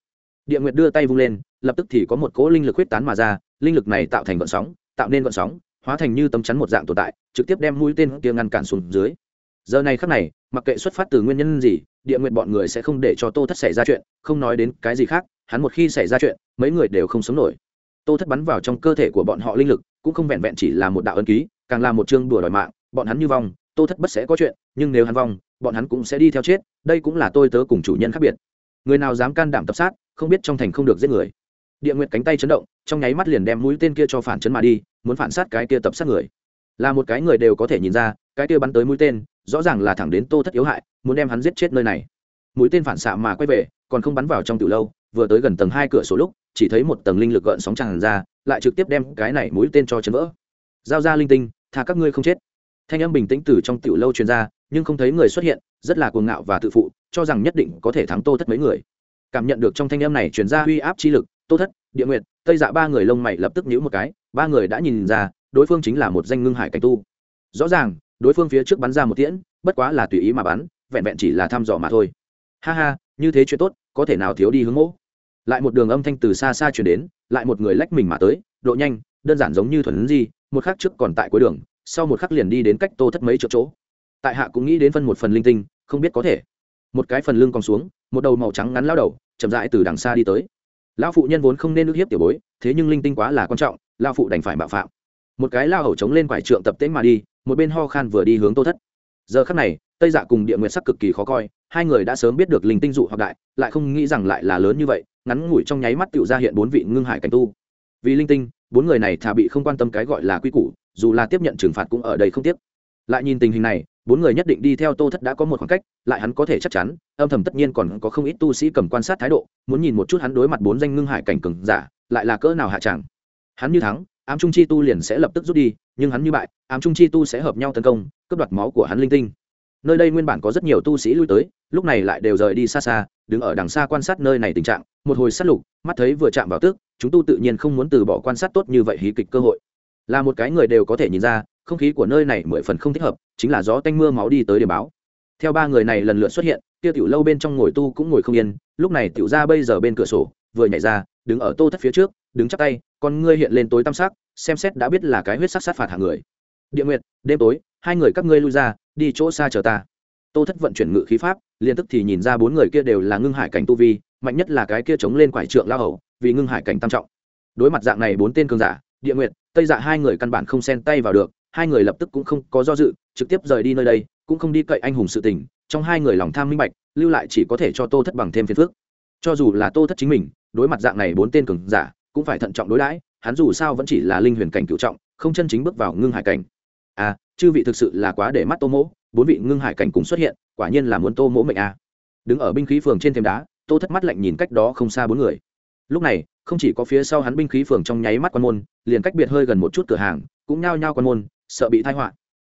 địa nguyệt đưa tay vung lên, lập tức thì có một cỗ linh lực huyết tán mà ra, linh lực này tạo thành gợn sóng, tạo nên gợn sóng, hóa thành như tấm chắn một dạng tồn tại, trực tiếp đem mũi tên kia ngăn cản xuống dưới. Giờ này khắc này, mặc kệ xuất phát từ nguyên nhân gì, địa nguyện bọn người sẽ không để cho tô thất xảy ra chuyện, không nói đến cái gì khác, hắn một khi xảy ra chuyện, mấy người đều không sống nổi. Tô thất bắn vào trong cơ thể của bọn họ linh lực, cũng không vẹn vẹn chỉ là một đạo ân ký, càng là một chương đùa đòi mạng, bọn hắn như vong, tô thất bất sẽ có chuyện, nhưng nếu hắn vong, bọn hắn cũng sẽ đi theo chết, đây cũng là tôi tớ cùng chủ nhân khác biệt. Người nào dám can đảm tập sát không biết trong thành không được giết người. Địa nguyệt cánh tay chấn động, trong nháy mắt liền đem mũi tên kia cho phản chấn mà đi, muốn phản sát cái kia tập sát người. Là một cái người đều có thể nhìn ra, cái kia bắn tới mũi tên, rõ ràng là thẳng đến tô thất yếu hại, muốn đem hắn giết chết nơi này. Mũi tên phản xạ mà quay về, còn không bắn vào trong từ lâu, vừa tới gần tầng hai cửa sổ lúc, chỉ thấy một tầng linh lực gợn sóng tràn ra, lại trực tiếp đem cái này mũi tên cho chấn vỡ. Giao ra linh tinh, tha các ngươi không chết. Thanh âm bình tĩnh từ trong tiểu lâu truyền ra, nhưng không thấy người xuất hiện, rất là cuồng ngạo và tự phụ, cho rằng nhất định có thể thắng tô thất mấy người cảm nhận được trong thanh âm này truyền ra uy áp chi lực, tô thất, địa nguyệt, tây dạ ba người lông mày lập tức nhíu một cái, ba người đã nhìn ra, đối phương chính là một danh ngưng hải cảnh tu. Rõ ràng, đối phương phía trước bắn ra một tiễn, bất quá là tùy ý mà bắn, vẹn vẹn chỉ là thăm dò mà thôi. Ha ha, như thế chuyện tốt, có thể nào thiếu đi hướng mẫu lại một đường âm thanh từ xa xa chuyển đến, lại một người lách mình mà tới, độ nhanh, đơn giản giống như thuần di, một khắc trước còn tại cuối đường, sau một khắc liền đi đến cách tô thất mấy chỗ chỗ. Tại hạ cũng nghĩ đến phân một phần linh tinh, không biết có thể. Một cái phần lưng còn xuống một đầu màu trắng ngắn lao đầu, chậm rãi từ đằng xa đi tới. Lão phụ nhân vốn không nên ức hiếp tiểu bối, thế nhưng linh tinh quá là quan trọng lao phụ đành phải bạo phạm. Một cái lao hầu chống lên quải trượng tập tễnh mà đi, một bên ho khan vừa đi hướng tô thất. Giờ khắc này, tây dạ cùng địa nguyệt sắc cực kỳ khó coi, hai người đã sớm biết được linh tinh dụ hoặc đại, lại không nghĩ rằng lại là lớn như vậy, ngắn ngủi trong nháy mắt tựu ra hiện bốn vị ngưng hải cảnh tu. Vì linh tinh, bốn người này thà bị không quan tâm cái gọi là quy củ, dù là tiếp nhận trừng phạt cũng ở đây không tiếc. Lại nhìn tình hình này bốn người nhất định đi theo tô thất đã có một khoảng cách, lại hắn có thể chắc chắn, âm thầm tất nhiên còn có không ít tu sĩ cầm quan sát thái độ, muốn nhìn một chút hắn đối mặt bốn danh ngưng hải cảnh cường giả, lại là cỡ nào hạ tràng. Hắn như thắng, ám trung chi tu liền sẽ lập tức rút đi, nhưng hắn như bại, ám trung chi tu sẽ hợp nhau tấn công, cướp đoạt máu của hắn linh tinh. Nơi đây nguyên bản có rất nhiều tu sĩ lui tới, lúc này lại đều rời đi xa xa, đứng ở đằng xa quan sát nơi này tình trạng, một hồi sát lục, mắt thấy vừa chạm vào tước chúng tu tự nhiên không muốn từ bỏ quan sát tốt như vậy hí kịch cơ hội. Là một cái người đều có thể nhìn ra không khí của nơi này mười phần không thích hợp, chính là gió tanh mưa máu đi tới điểm báo. Theo ba người này lần lượt xuất hiện Tiêu tiểu lâu bên trong ngồi tu cũng ngồi không yên, lúc này tiểu ra bây giờ bên cửa sổ, vừa nhảy ra, đứng ở tô thất phía trước, đứng chắp tay, con ngươi hiện lên tối tăm sắc, xem xét đã biết là cái huyết sắc sát phạt hàng người. Địa nguyệt, đêm tối, hai người các ngươi lui ra, đi chỗ xa chờ ta. Tô thất vận chuyển ngự khí pháp liên tức thì nhìn ra bốn người kia đều là ngưng hải cảnh tu vi, mạnh nhất là cái kia chống lên quải trượng lao hầu, vì ngưng hải cảnh tam trọng. Đối mặt dạng này bốn tên cường giả, địa nguyệt, tây dạ hai người căn bản không xen tay vào được hai người lập tức cũng không có do dự, trực tiếp rời đi nơi đây, cũng không đi cậy anh hùng sự tình, trong hai người lòng tham minh bạch, lưu lại chỉ có thể cho tô thất bằng thêm phiền phước cho dù là tô thất chính mình, đối mặt dạng này bốn tên cường giả, cũng phải thận trọng đối đãi, hắn dù sao vẫn chỉ là linh huyền cảnh cựu trọng, không chân chính bước vào ngưng hải cảnh. À chư vị thực sự là quá để mắt tô mỗ, bốn vị ngưng hải cảnh cùng xuất hiện, quả nhiên là muốn tô mỗ mệnh à. đứng ở binh khí phường trên thềm đá, tô thất mắt lạnh nhìn cách đó không xa bốn người. Lúc này, không chỉ có phía sau hắn binh khí phường trong nháy mắt quan môn, liền cách biệt hơi gần một chút cửa hàng, cũng nhao nhao quan môn sợ bị thai họa.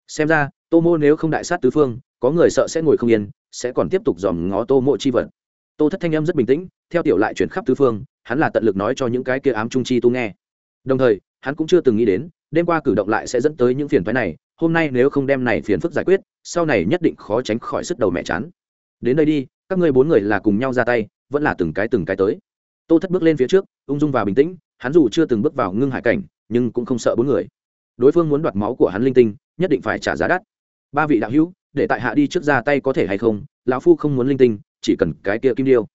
Xem ra, tô mô nếu không đại sát tứ phương, có người sợ sẽ ngồi không yên, sẽ còn tiếp tục dòm ngó tô mộ chi vật. Tô thất thanh âm rất bình tĩnh, theo tiểu lại chuyển khắp tứ phương, hắn là tận lực nói cho những cái kia ám trung chi tu nghe. Đồng thời, hắn cũng chưa từng nghĩ đến, đêm qua cử động lại sẽ dẫn tới những phiền phái này, hôm nay nếu không đem này phiền phức giải quyết, sau này nhất định khó tránh khỏi sức đầu mẹ chán. Đến đây đi, các ngươi bốn người là cùng nhau ra tay, vẫn là từng cái từng cái tới. Tô thất bước lên phía trước, ung dung và bình tĩnh, hắn dù chưa từng bước vào ngưng hải cảnh, nhưng cũng không sợ bốn người đối phương muốn đoạt máu của hắn linh tinh, nhất định phải trả giá đắt. Ba vị đạo hữu, để tại hạ đi trước ra tay có thể hay không? Lão phu không muốn linh tinh, chỉ cần cái kia kim điêu.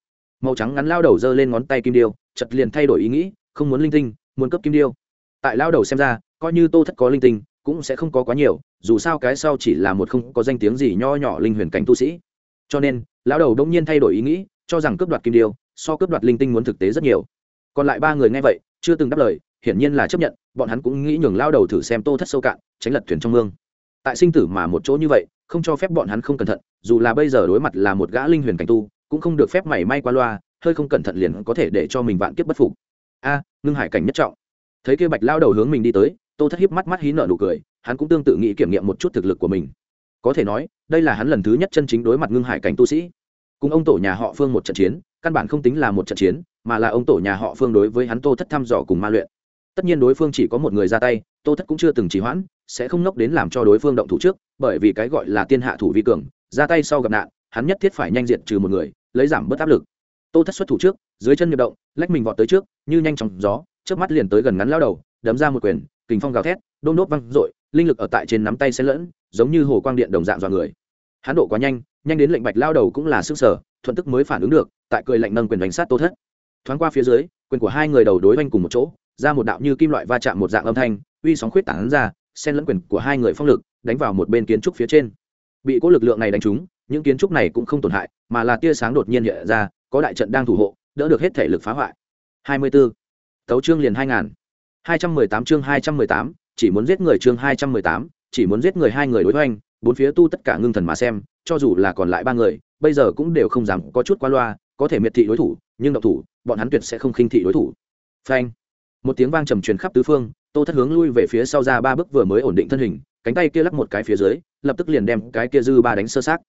Màu trắng ngắn lao đầu giơ lên ngón tay kim điêu chật liền thay đổi ý nghĩ, không muốn linh tinh, muốn cấp kim điêu. Tại lao đầu xem ra, coi như tô thất có linh tinh, cũng sẽ không có quá nhiều, dù sao cái sau chỉ là một không có danh tiếng gì nho nhỏ linh huyền cảnh tu sĩ. Cho nên, lão đầu đông nhiên thay đổi ý nghĩ, cho rằng cướp đoạt kim điêu, so cướp đoạt linh tinh muốn thực tế rất nhiều. Còn lại ba người nghe vậy, chưa từng đáp lời hiển nhiên là chấp nhận, bọn hắn cũng nghĩ nhường lao đầu thử xem tô thất sâu cạn, tránh lật thuyền trong mương. Tại sinh tử mà một chỗ như vậy, không cho phép bọn hắn không cẩn thận, dù là bây giờ đối mặt là một gã linh huyền cảnh tu, cũng không được phép mảy may qua loa, hơi không cẩn thận liền có thể để cho mình vạn kiếp bất phục. A, ngưng hải cảnh nhất trọng. Thấy kia bạch lao đầu hướng mình đi tới, tô thất hiếp mắt mắt hí nở nụ cười, hắn cũng tương tự nghĩ kiểm nghiệm một chút thực lực của mình. Có thể nói, đây là hắn lần thứ nhất chân chính đối mặt ngưng hải cảnh tu sĩ. Cùng ông tổ nhà họ phương một trận chiến, căn bản không tính là một trận chiến, mà là ông tổ nhà họ phương đối với hắn tô thất thăm dò cùng ma luyện tất nhiên đối phương chỉ có một người ra tay, tô thất cũng chưa từng trì hoãn, sẽ không nốc đến làm cho đối phương động thủ trước, bởi vì cái gọi là tiên hạ thủ vi cường, ra tay sau gặp nạn, hắn nhất thiết phải nhanh diện trừ một người, lấy giảm bớt áp lực. Tô thất xuất thủ trước, dưới chân nhập động, lách mình vọt tới trước, như nhanh chóng gió trước mắt liền tới gần ngắn lao đầu, đấm ra một quyền, kình phong gào thét, đôn đốt văng dội, linh lực ở tại trên nắm tay xen lẫn, giống như hồ quang điện đồng dạng dọa người. Hắn độ quá nhanh nhanh đến lệnh bạch lao đầu cũng là sức sở, thuận tức mới phản ứng được, tại cười lạnh nâng quyền đánh sát tô thất. Thoáng qua phía dưới, quyền của hai người đầu đối oanh cùng một chỗ ra một đạo như kim loại va chạm một dạng âm thanh uy sóng khuyết tảng ra xen lẫn quyền của hai người phong lực đánh vào một bên kiến trúc phía trên bị cố lực lượng này đánh trúng những kiến trúc này cũng không tổn hại mà là tia sáng đột nhiên hiện ra có đại trận đang thủ hộ đỡ được hết thể lực phá hoại 24. tấu chương liền 2000. 218 chương 218, chỉ muốn giết người chương 218, chỉ muốn giết người hai người đối hoành, bốn phía tu tất cả ngưng thần mà xem, cho dù là còn lại ba người, bây giờ cũng đều không dám có chút qua loa, có thể miệt thị đối thủ, nhưng độc thủ, bọn hắn tuyệt sẽ không khinh thị đối thủ. Phanh! Một tiếng vang trầm truyền khắp tứ phương, Tô Thất hướng lui về phía sau ra ba bước vừa mới ổn định thân hình, cánh tay kia lắc một cái phía dưới, lập tức liền đem cái kia dư ba đánh sơ sát,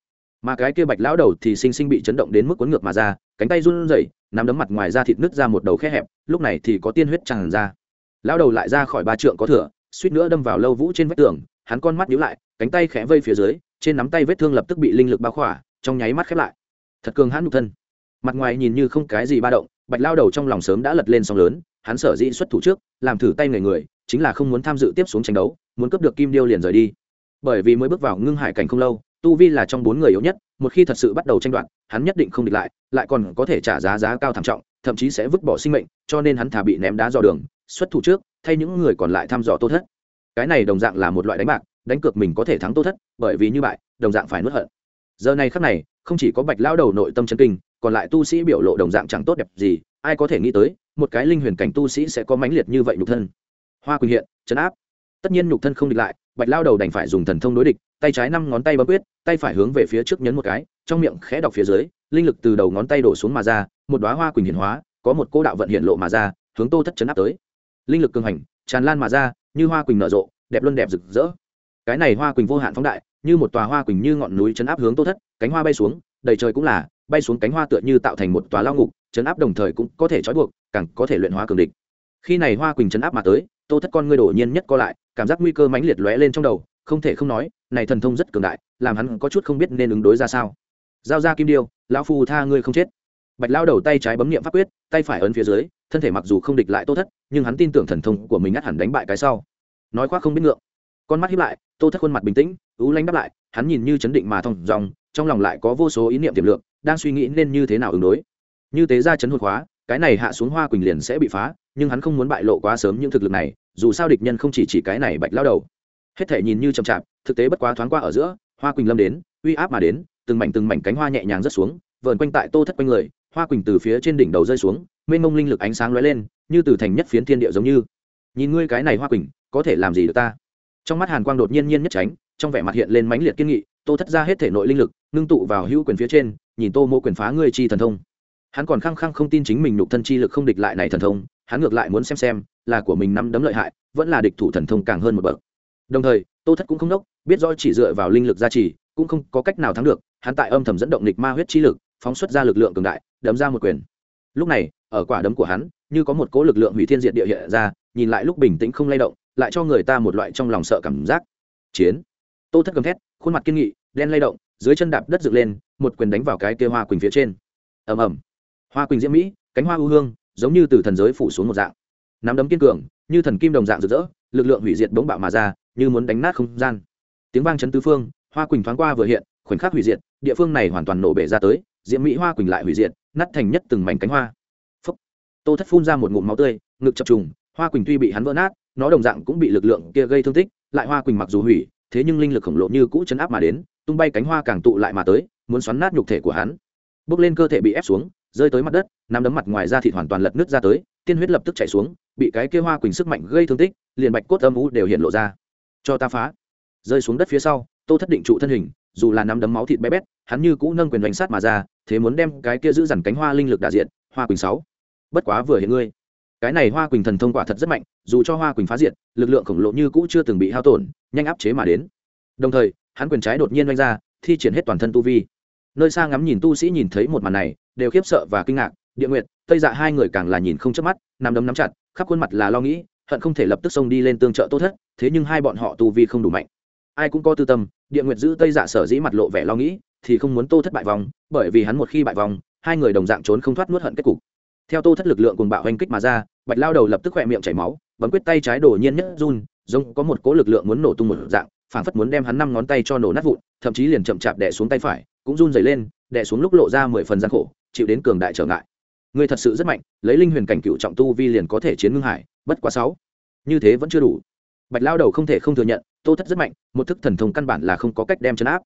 Mà cái kia bạch lão đầu thì sinh sinh bị chấn động đến mức cuốn ngược mà ra, cánh tay run rẩy, nắm đấm mặt ngoài ra thịt nứt ra một đầu khe hẹp, lúc này thì có tiên huyết tràn ra. Lão đầu lại ra khỏi ba trượng có thửa suýt nữa đâm vào lâu vũ trên vách tường hắn con mắt nhíu lại cánh tay khẽ vây phía dưới trên nắm tay vết thương lập tức bị linh lực bao khỏa trong nháy mắt khép lại. Thật cường hãn nhục thân. Mặt ngoài nhìn như không cái gì ba động bạch lao đầu trong lòng sớm đã lật lên sóng lớn hắn sở dĩ xuất thủ trước, làm thử tay người người, chính là không muốn tham dự tiếp xuống tranh đấu, muốn cướp được kim điêu liền rời đi. Bởi vì mới bước vào ngưng hải cảnh không lâu, tu vi là trong bốn người yếu nhất, một khi thật sự bắt đầu tranh đoạt, hắn nhất định không địch lại lại còn có thể trả giá giá cao thảm trọng, thậm chí sẽ vứt bỏ sinh mệnh, cho nên hắn thả bị ném đá dò đường, xuất thủ trước, thay những người còn lại thăm dò tô thất. Cái này đồng dạng là một loại đánh bạc, đánh cược mình có thể thắng tô thất, bởi vì như vậy đồng dạng phải nuốt hận. Giờ này khắc này, không chỉ có bạch lao đầu nội tâm chân kinh, còn lại tu sĩ biểu lộ đồng dạng chẳng tốt đẹp gì, ai có thể nghĩ tới một cái linh huyền cảnh tu sĩ sẽ có mãnh liệt như vậy nhục thân. Hoa quỳnh hiện chấn áp. Tất nhiên nhục thân không địch lại, bạch lao đầu đành phải dùng thần thông đối địch, tay trái năm ngón tay bấm quyết, tay phải hướng về phía trước nhấn một cái, trong miệng khẽ đọc phía dưới, linh lực từ đầu ngón tay đổ xuống mà ra, một đóa hoa quỳnh hiện hóa, có một cô đạo vận hiện lộ mà ra, hướng tô thất chấn áp tới. Linh lực cường hành, tràn lan mà ra, như hoa quỳnh nở rộ, đẹp luân đẹp rực rỡ. Cái này hoa quỳnh vô hạn phóng đại, như một tòa hoa quỳnh như ngọn núi chấn áp hướng tô thất, cánh hoa bay xuống, đầy trời cũng là, bay xuống cánh hoa tựa như tạo thành một tòa lao ngục chấn áp đồng thời cũng có thể trói buộc, càng có thể luyện hóa cường địch. Khi này hoa quỳnh chấn áp mà tới, tô thất con ngươi đổ nhiên nhất co lại, cảm giác nguy cơ mãnh liệt lóe lên trong đầu, không thể không nói, này thần thông rất cường đại, làm hắn có chút không biết nên ứng đối ra sao. Giao ra kim điêu, lão phu tha ngươi không chết. Bạch lao đầu tay trái bấm niệm pháp quyết, tay phải ấn phía dưới, thân thể mặc dù không địch lại tô thất, nhưng hắn tin tưởng thần thông của mình ngắt hẳn đánh bại cái sau. Nói khoác không biết ngượng. Con mắt hiếp lại, tô thất khuôn mặt bình tĩnh ú lanh đáp lại, hắn nhìn như chấn định mà thong dòng trong lòng lại có vô số ý niệm tiềm lượng, đang suy nghĩ nên như thế nào ứng đối như thế ra chấn hồn khóa, cái này hạ xuống hoa quỳnh liền sẽ bị phá, nhưng hắn không muốn bại lộ quá sớm những thực lực này, dù sao địch nhân không chỉ chỉ cái này bạch lao đầu. Hết thể nhìn như chậm chạp, thực tế bất quá thoáng qua ở giữa, hoa quỳnh lâm đến, uy áp mà đến, từng mảnh từng mảnh cánh hoa nhẹ nhàng rớt xuống, vờn quanh tại tô thất quanh người, hoa quỳnh từ phía trên đỉnh đầu rơi xuống, mênh mông linh lực ánh sáng lóe lên, như từ thành nhất phiến thiên địa giống như. Nhìn ngươi cái này hoa quỳnh, có thể làm gì được ta? Trong mắt hàn quang đột nhiên nhiên nhất tránh, trong vẻ mặt hiện lên mãnh liệt kiên nghị, tô thất ra hết thể nội linh lực, ngưng tụ vào hữu quyền phía trên, nhìn tô mô quyền phá ngươi chi thần thông hắn còn khăng khăng không tin chính mình nhục thân chi lực không địch lại này thần thông, hắn ngược lại muốn xem xem, là của mình nắm đấm lợi hại, vẫn là địch thủ thần thông càng hơn một bậc. Đồng thời, tô thất cũng không đốc, biết rõ chỉ dựa vào linh lực gia trì, cũng không có cách nào thắng được, hắn tại âm thầm dẫn động lịch ma huyết chi lực, phóng xuất ra lực lượng cường đại, đấm ra một quyền. Lúc này, ở quả đấm của hắn, như có một cỗ lực lượng hủy thiên diệt địa hiện ra, nhìn lại lúc bình tĩnh không lay động, lại cho người ta một loại trong lòng sợ cảm giác. Chiến. Tô thất gầm thét, khuôn mặt kiên nghị, đen lay động, dưới chân đạp đất dựng lên, một quyền đánh vào cái kia hoa quỳnh phía trên. Ầm ầm hoa quỳnh diễm mỹ, cánh hoa ưu hương, giống như từ thần giới phủ xuống một dạng. Nắm đấm kiên cường, như thần kim đồng dạng rực rỡ, lực lượng hủy diệt bỗng bạo mà ra, như muốn đánh nát không gian. Tiếng vang chấn tứ phương, hoa quỳnh thoáng qua vừa hiện, khoảnh khắc hủy diệt, địa phương này hoàn toàn nổ bể ra tới, diễm mỹ hoa quỳnh lại hủy diệt, nát thành nhất từng mảnh cánh hoa. Phúc. tô thất phun ra một ngụm máu tươi, ngực chập trùng, hoa quỳnh tuy bị hắn vỡ nát, nó đồng dạng cũng bị lực lượng kia gây thương tích, lại hoa quỳnh mặc dù hủy, thế nhưng linh lực khổng lồ như cũ chấn áp mà đến, tung bay cánh hoa càng tụ lại mà tới, muốn xoắn nát nhục thể của hắn. Bước lên cơ thể bị ép xuống rơi tới mặt đất nằm đấm mặt ngoài ra thịt hoàn toàn lật nứt ra tới tiên huyết lập tức chảy xuống bị cái kia hoa quỳnh sức mạnh gây thương tích liền bạch cốt âm u đều hiện lộ ra. Cho ta phá. Rơi xuống đất phía sau tô thất định trụ thân hình dù là nắm đấm máu thịt bé bét hắn như cũ nâng quyền đánh sát mà ra thế muốn đem cái kia giữ dằn cánh hoa linh lực đại diện hoa quỳnh sáu. Bất quá vừa hiện ngươi. Cái này hoa quỳnh thần thông quả thật rất mạnh dù cho hoa quỳnh phá diện, lực lượng khổng lồ như cũ chưa từng bị hao tổn nhanh áp chế mà đến. Đồng thời hắn quyền trái đột nhiên oanh ra thi triển hết toàn thân tu vi. Nơi xa ngắm nhìn tu sĩ nhìn thấy một màn này đều khiếp sợ và kinh ngạc, địa nguyệt, tây dạ hai người càng là nhìn không chớp mắt nằm đấm nắm chặt, khắp khuôn mặt là lo nghĩ, hận không thể lập tức xông đi lên tương trợ tô thất, thế nhưng hai bọn họ tu vi không đủ mạnh. Ai cũng có tư tâm, địa nguyệt giữ tây dạ sở dĩ mặt lộ vẻ lo nghĩ, thì không muốn tô thất bại vòng, bởi vì hắn một khi bại vòng, hai người đồng dạng trốn không thoát nuốt hận kết cục. Theo tô thất lực lượng cùng bạo hành kích mà ra, bạch lao đầu lập tức khỏe miệng chảy máu, bấm quyết tay trái đổ nhiên nhất run, giống có một cỗ lực lượng muốn nổ tung một dạng, phảng phất muốn đem hắn năm ngón tay cho nổ nát vụn, thậm chí liền chậm chạp đè xuống tay phải, cũng run dày lên, đè xuống lúc lộ ra mười phần gian khổ chịu đến cường đại trở ngại. Ngươi thật sự rất mạnh, lấy linh huyền cảnh cựu trọng tu vi liền có thể chiến ngưng hải, bất quá sáu. Như thế vẫn chưa đủ. Bạch lao đầu không thể không thừa nhận, tô thất rất mạnh, một thức thần thông căn bản là không có cách đem chấn áp.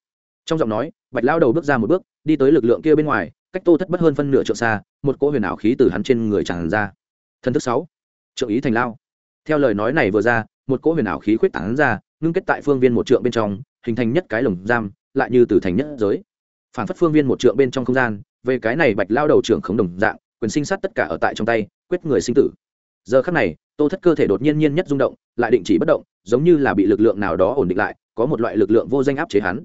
Trong giọng nói, bạch lao đầu bước ra một bước, đi tới lực lượng kia bên ngoài, cách tô thất bất hơn phân nửa trượng xa, một cỗ huyền ảo khí từ hắn trên người tràn ra. Thần thức sáu. Trượng ý thành lao. Theo lời nói này vừa ra, một cỗ huyền ảo khí khuyết tán ra, ngưng kết tại phương viên một trượng bên trong, hình thành nhất cái lồng giam, lại như từ thành nhất giới. Phản phất phương viên một trượng bên trong không gian về cái này bạch lao đầu trưởng khống đồng dạng, quyền sinh sát tất cả ở tại trong tay, quyết người sinh tử. Giờ khắc này, tô thất cơ thể đột nhiên nhiên nhất rung động, lại định chỉ bất động, giống như là bị lực lượng nào đó ổn định lại, có một loại lực lượng vô danh áp chế hắn.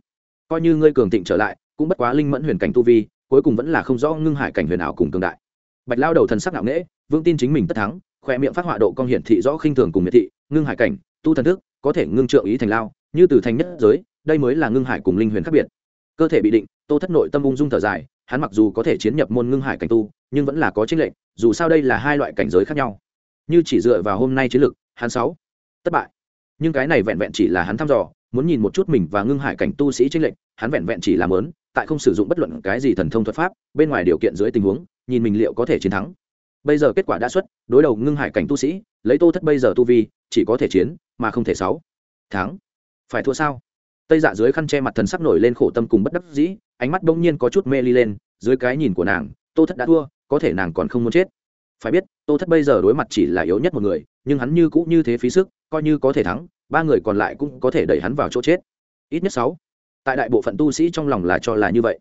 Coi như ngươi cường thịnh trở lại, cũng bất quá linh mẫn huyền cảnh tu vi, cuối cùng vẫn là không rõ ngưng hải cảnh huyền ảo cùng cường đại. Bạch lao đầu thần sắc ngạo nghễ vương tin chính mình tất thắng, khoe miệng phát họa độ công hiển thị rõ khinh thường cùng miệt thị, ngưng hải cảnh, tu thần thức, có thể ngưng trượng ý thành lao, như từ thành nhất giới, đây mới là ngưng hải cùng linh huyền khác biệt. Cơ thể bị định, tô thất nội tâm ung dung thở dài hắn mặc dù có thể chiến nhập môn ngưng hải cảnh tu, nhưng vẫn là có chính lệnh dù sao đây là hai loại cảnh giới khác nhau. Như chỉ dựa vào hôm nay chiến lực, hắn sáu, thất bại. Nhưng cái này vẹn vẹn chỉ là hắn thăm dò, muốn nhìn một chút mình và ngưng hải cảnh tu sĩ chính lệnh hắn vẹn vẹn chỉ làm lớn tại không sử dụng bất luận cái gì thần thông thuật pháp, bên ngoài điều kiện dưới tình huống, nhìn mình liệu có thể chiến thắng. Bây giờ kết quả đã xuất, đối đầu ngưng hải cảnh tu sĩ, lấy tô thất bây giờ tu vi, chỉ có thể chiến, mà không thể sáu. Thắng. Phải thua sao? Tây dạ dưới khăn che mặt thần sắc nổi lên khổ tâm cùng bất đắc dĩ ánh mắt bỗng nhiên có chút mê ly lên, dưới cái nhìn của nàng, tô thất đã thua, có thể nàng còn không muốn chết. Phải biết, tô thất bây giờ đối mặt chỉ là yếu nhất một người, nhưng hắn như cũng như thế phí sức, coi như có thể thắng, ba người còn lại cũng có thể đẩy hắn vào chỗ chết. Ít nhất sáu. Tại đại bộ phận tu sĩ trong lòng là cho là như vậy.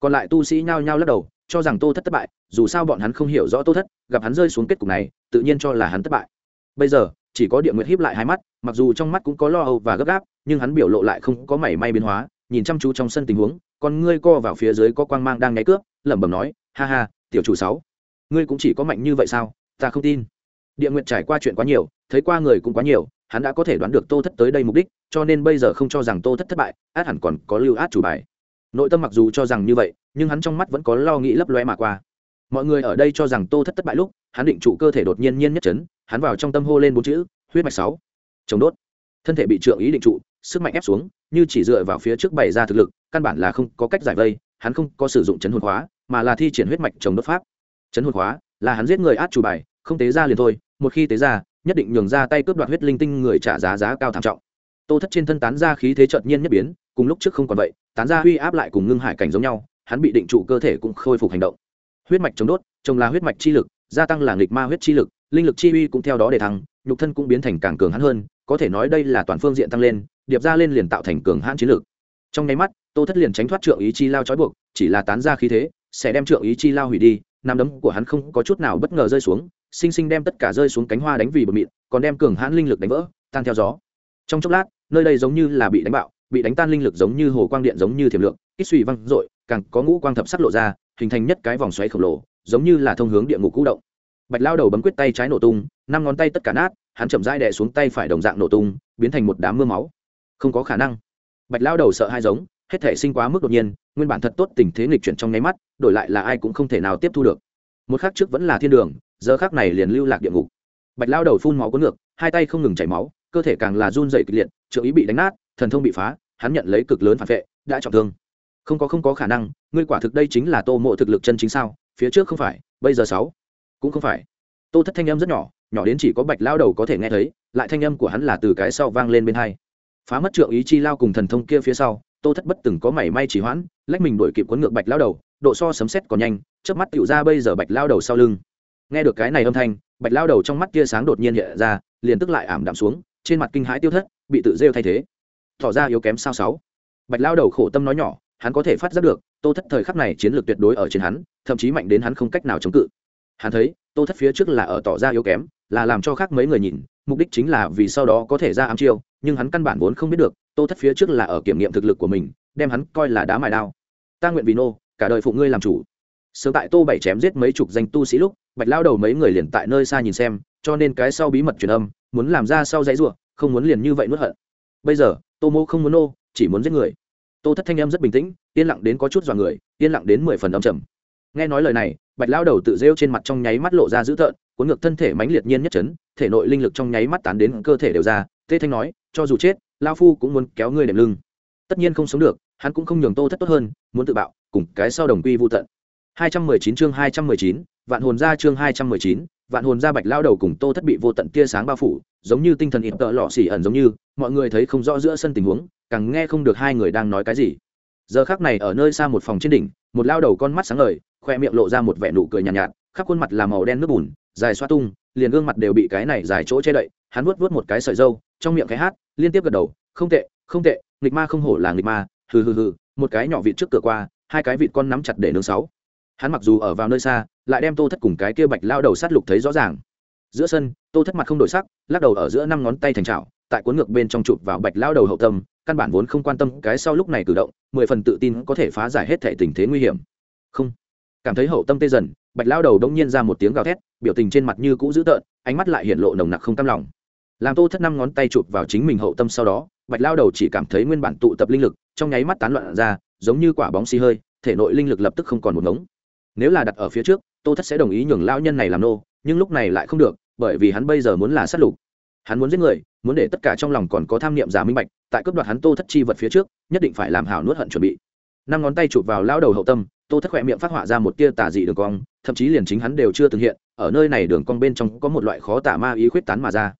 Còn lại tu sĩ nhao nhao lắc đầu, cho rằng tô thất thất bại, dù sao bọn hắn không hiểu rõ tô thất, gặp hắn rơi xuống kết cục này, tự nhiên cho là hắn thất bại. Bây giờ, chỉ có địa nguyệt híp lại hai mắt, mặc dù trong mắt cũng có lo âu và gấp gáp, nhưng hắn biểu lộ lại không có mảy may biến hóa, nhìn chăm chú trong sân tình huống còn ngươi co vào phía dưới có quang mang đang nháy cướp, lẩm bẩm nói, ha ha, tiểu chủ sáu, ngươi cũng chỉ có mạnh như vậy sao? Ta không tin. Địa nguyện trải qua chuyện quá nhiều, thấy qua người cũng quá nhiều, hắn đã có thể đoán được tô thất tới đây mục đích, cho nên bây giờ không cho rằng tô thất thất bại, át hẳn còn có lưu át chủ bài. Nội tâm mặc dù cho rằng như vậy, nhưng hắn trong mắt vẫn có lo nghĩ lấp loe mà qua. Mọi người ở đây cho rằng tô thất thất bại lúc, hắn định trụ cơ thể đột nhiên nhiên nhất chấn, hắn vào trong tâm hô lên bốn chữ, huyết mạch sáu, chống đốt. Thân thể bị trượng ý định trụ, sức mạnh ép xuống, như chỉ dựa vào phía trước bày ra thực lực căn bản là không có cách giải vây, hắn không có sử dụng chấn hồn hóa mà là thi triển huyết mạch chống đốt pháp. Chấn hồn hóa là hắn giết người át chủ bài, không tế ra liền thôi, một khi tế ra, nhất định nhường ra tay cướp đoạt huyết linh tinh người trả giá giá cao thảm trọng. Tô thất trên thân tán ra khí thế chợt nhiên nhất biến, cùng lúc trước không còn vậy, tán ra huy áp lại cùng ngưng hải cảnh giống nhau, hắn bị định trụ cơ thể cũng khôi phục hành động. Huyết mạch chống đốt trồng là huyết mạch chi lực, gia tăng là nghịch ma huyết chi lực, linh lực chi uy cũng theo đó để thăng, nhục thân cũng biến thành càng cường hắn hơn, có thể nói đây là toàn phương diện tăng lên, điệp ra lên liền tạo thành cường hãn chiến lực. Trong nháy mắt tô thất liền tránh thoát trượng ý chi lao trói buộc, chỉ là tán ra khí thế, sẽ đem trượng ý chi lao hủy đi, nắm đấm của hắn không có chút nào bất ngờ rơi xuống, sinh sinh đem tất cả rơi xuống cánh hoa đánh vì bờ mịn, còn đem cường hãn linh lực đánh vỡ, tan theo gió. Trong chốc lát, nơi đây giống như là bị đánh bạo, bị đánh tan linh lực giống như hồ quang điện giống như thiểm lượng ít suy văng dội càng có ngũ quang thập sắc lộ ra, hình thành nhất cái vòng xoáy khổng lồ, giống như là thông hướng địa ngục cũ động. Bạch lao đầu bấm quyết tay trái nổ tung, năm ngón tay tất cả nát, hắn chậm rãi đè xuống tay phải đồng dạng nổ tung, biến thành một đám mưa máu. Không có khả năng. Bạch lao đầu sợ hai giống hết thể sinh quá mức đột nhiên, nguyên bản thật tốt tình thế nghịch chuyển trong nháy mắt, đổi lại là ai cũng không thể nào tiếp thu được. Một khắc trước vẫn là thiên đường, giờ khắc này liền lưu lạc địa ngục. Bạch lao đầu phun máu có ngược, hai tay không ngừng chảy máu, cơ thể càng là run dày kịch liệt trợ ý bị đánh nát, thần thông bị phá, hắn nhận lấy cực lớn phản vệ, đã trọng thương. Không có không có khả năng, ngươi quả thực đây chính là tô mộ thực lực chân chính sao, phía trước không phải, bây giờ sáu, cũng không phải. Tô thất thanh âm rất nhỏ nhỏ đến chỉ có bạch lao đầu có thể nghe thấy, lại thanh âm của hắn là từ cái sau vang lên bên hai. Phá mất trượng ý chi lao cùng thần thông kia phía sau tô thất bất từng có mảy may chỉ hoãn, lách mình đuổi kịp cuốn ngược bạch lao đầu, độ so sấm xét còn nhanh trước mắt tựu ra bây giờ bạch lao đầu sau lưng. Nghe được cái này âm thanh, bạch lao đầu trong mắt tia sáng đột nhiên hiện ra, liền tức lại ảm đạm xuống, trên mặt kinh hãi tiêu thất, bị tự rêu thay thế. Tỏ ra yếu kém sao sáu. Bạch lao đầu khổ tâm nói nhỏ, hắn có thể phát giác được, tô thất thời khắc này chiến lược tuyệt đối ở trên hắn, thậm chí mạnh đến hắn không cách nào chống cự. Hắn thấy, tô thất phía trước là ở tỏ ra yếu kém, là làm cho khác mấy người nhìn, mục đích chính là vì sau đó có thể ra ám chiêu, nhưng hắn căn bản vốn không biết được tô thất phía trước là ở kiểm nghiệm thực lực của mình, đem hắn coi là đá mài đao. Ta nguyện vì nô, cả đời phụ ngươi làm chủ. Sớm tại tô bảy chém giết mấy chục danh tu sĩ lúc, bạch lao đầu mấy người liền tại nơi xa nhìn xem, cho nên cái sau bí mật truyền âm, muốn làm ra sau dãy ruộng không muốn liền như vậy nuốt hận. Bây giờ, tô mô không muốn nô, chỉ muốn giết người. Tô thất thanh em rất bình tĩnh, yên lặng đến có chút dọa người, yên lặng đến mười phần âm trầm. Nghe nói lời này, bạch lao đầu tự rêu trên mặt trong nháy mắt lộ ra dữ tợn, cuốn ngược thân thể mãnh liệt nhiên nhất chấn, thể nội linh lực trong nháy mắt tán đến cơ thể đều ra, tê thanh nói cho dù chết lao phu cũng muốn kéo ngươi đệm lưng. Tất nhiên không sống được hắn cũng không nhường tô thất tốt hơn muốn tự bạo cùng cái sau đồng quy vô tận. 219 chương 219, vạn hồn ra chương 219, vạn hồn ra bạch lao đầu cùng tô thất bị vô tận tia sáng bao phủ giống như tinh thần ít tợ lọ xỉ ẩn giống như mọi người thấy không rõ giữa sân tình huống càng nghe không được hai người đang nói cái gì. Giờ khác này ở nơi xa một phòng trên đỉnh một lao đầu con mắt sáng ngời khoe miệng lộ ra một vẻ nụ cười nhàn nhạt, nhạt khắp khuôn mặt là màu đen nước bùn dài xoa tung liền gương mặt đều bị cái này dài chỗ che đậy hắn vuốt vuốt một cái sợi dâu trong miệng cái hát liên tiếp gật đầu, không tệ không tệ, nghịch ma không hổ là nghịch ma, hừ hừ hừ, một cái nhỏ vịt trước cửa qua, hai cái vịt con nắm chặt để nướng sáu. Hắn mặc dù ở vào nơi xa, lại đem tô thất cùng cái kia bạch lao đầu sát lục thấy rõ ràng. Giữa sân, tô thất mặt không đổi sắc, lắc đầu ở giữa năm ngón tay thành trào tại cuốn ngược bên trong chụp vào bạch lao đầu hậu tâm, căn bản vốn không quan tâm cái sau lúc này cử động, mười phần tự tin có thể phá giải hết thể tình thế nguy hiểm. Không. Cảm thấy hậu tâm tê dần, bạch lao đầu đông nhiên ra một tiếng gào thét, biểu tình trên mặt như cũ dữ tợn, ánh mắt lại hiện lộ nồng nặc không cam lòng làm tô thất năm ngón tay chụp vào chính mình hậu tâm sau đó, bạch lao đầu chỉ cảm thấy nguyên bản tụ tập linh lực, trong nháy mắt tán loạn ra, giống như quả bóng xi hơi, thể nội linh lực lập tức không còn một ngống. Nếu là đặt ở phía trước, tô thất sẽ đồng ý nhường lao nhân này làm nô, nhưng lúc này lại không được, bởi vì hắn bây giờ muốn là sát lục. Hắn muốn giết người, muốn để tất cả trong lòng còn có tham niệm giả minh bạch, tại cướp đoạt hắn tô thất chi vật phía trước, nhất định phải làm hảo nuốt hận chuẩn bị. Năm ngón tay chụp vào lao đầu hậu tâm, tô thất khỏe miệng phát họa ra một tia tà dị đường cong, thậm chí liền chính hắn đều chưa từng hiện, ở nơi này đường cong bên trong có một loại khó tả ma ý khuyết tán mà ra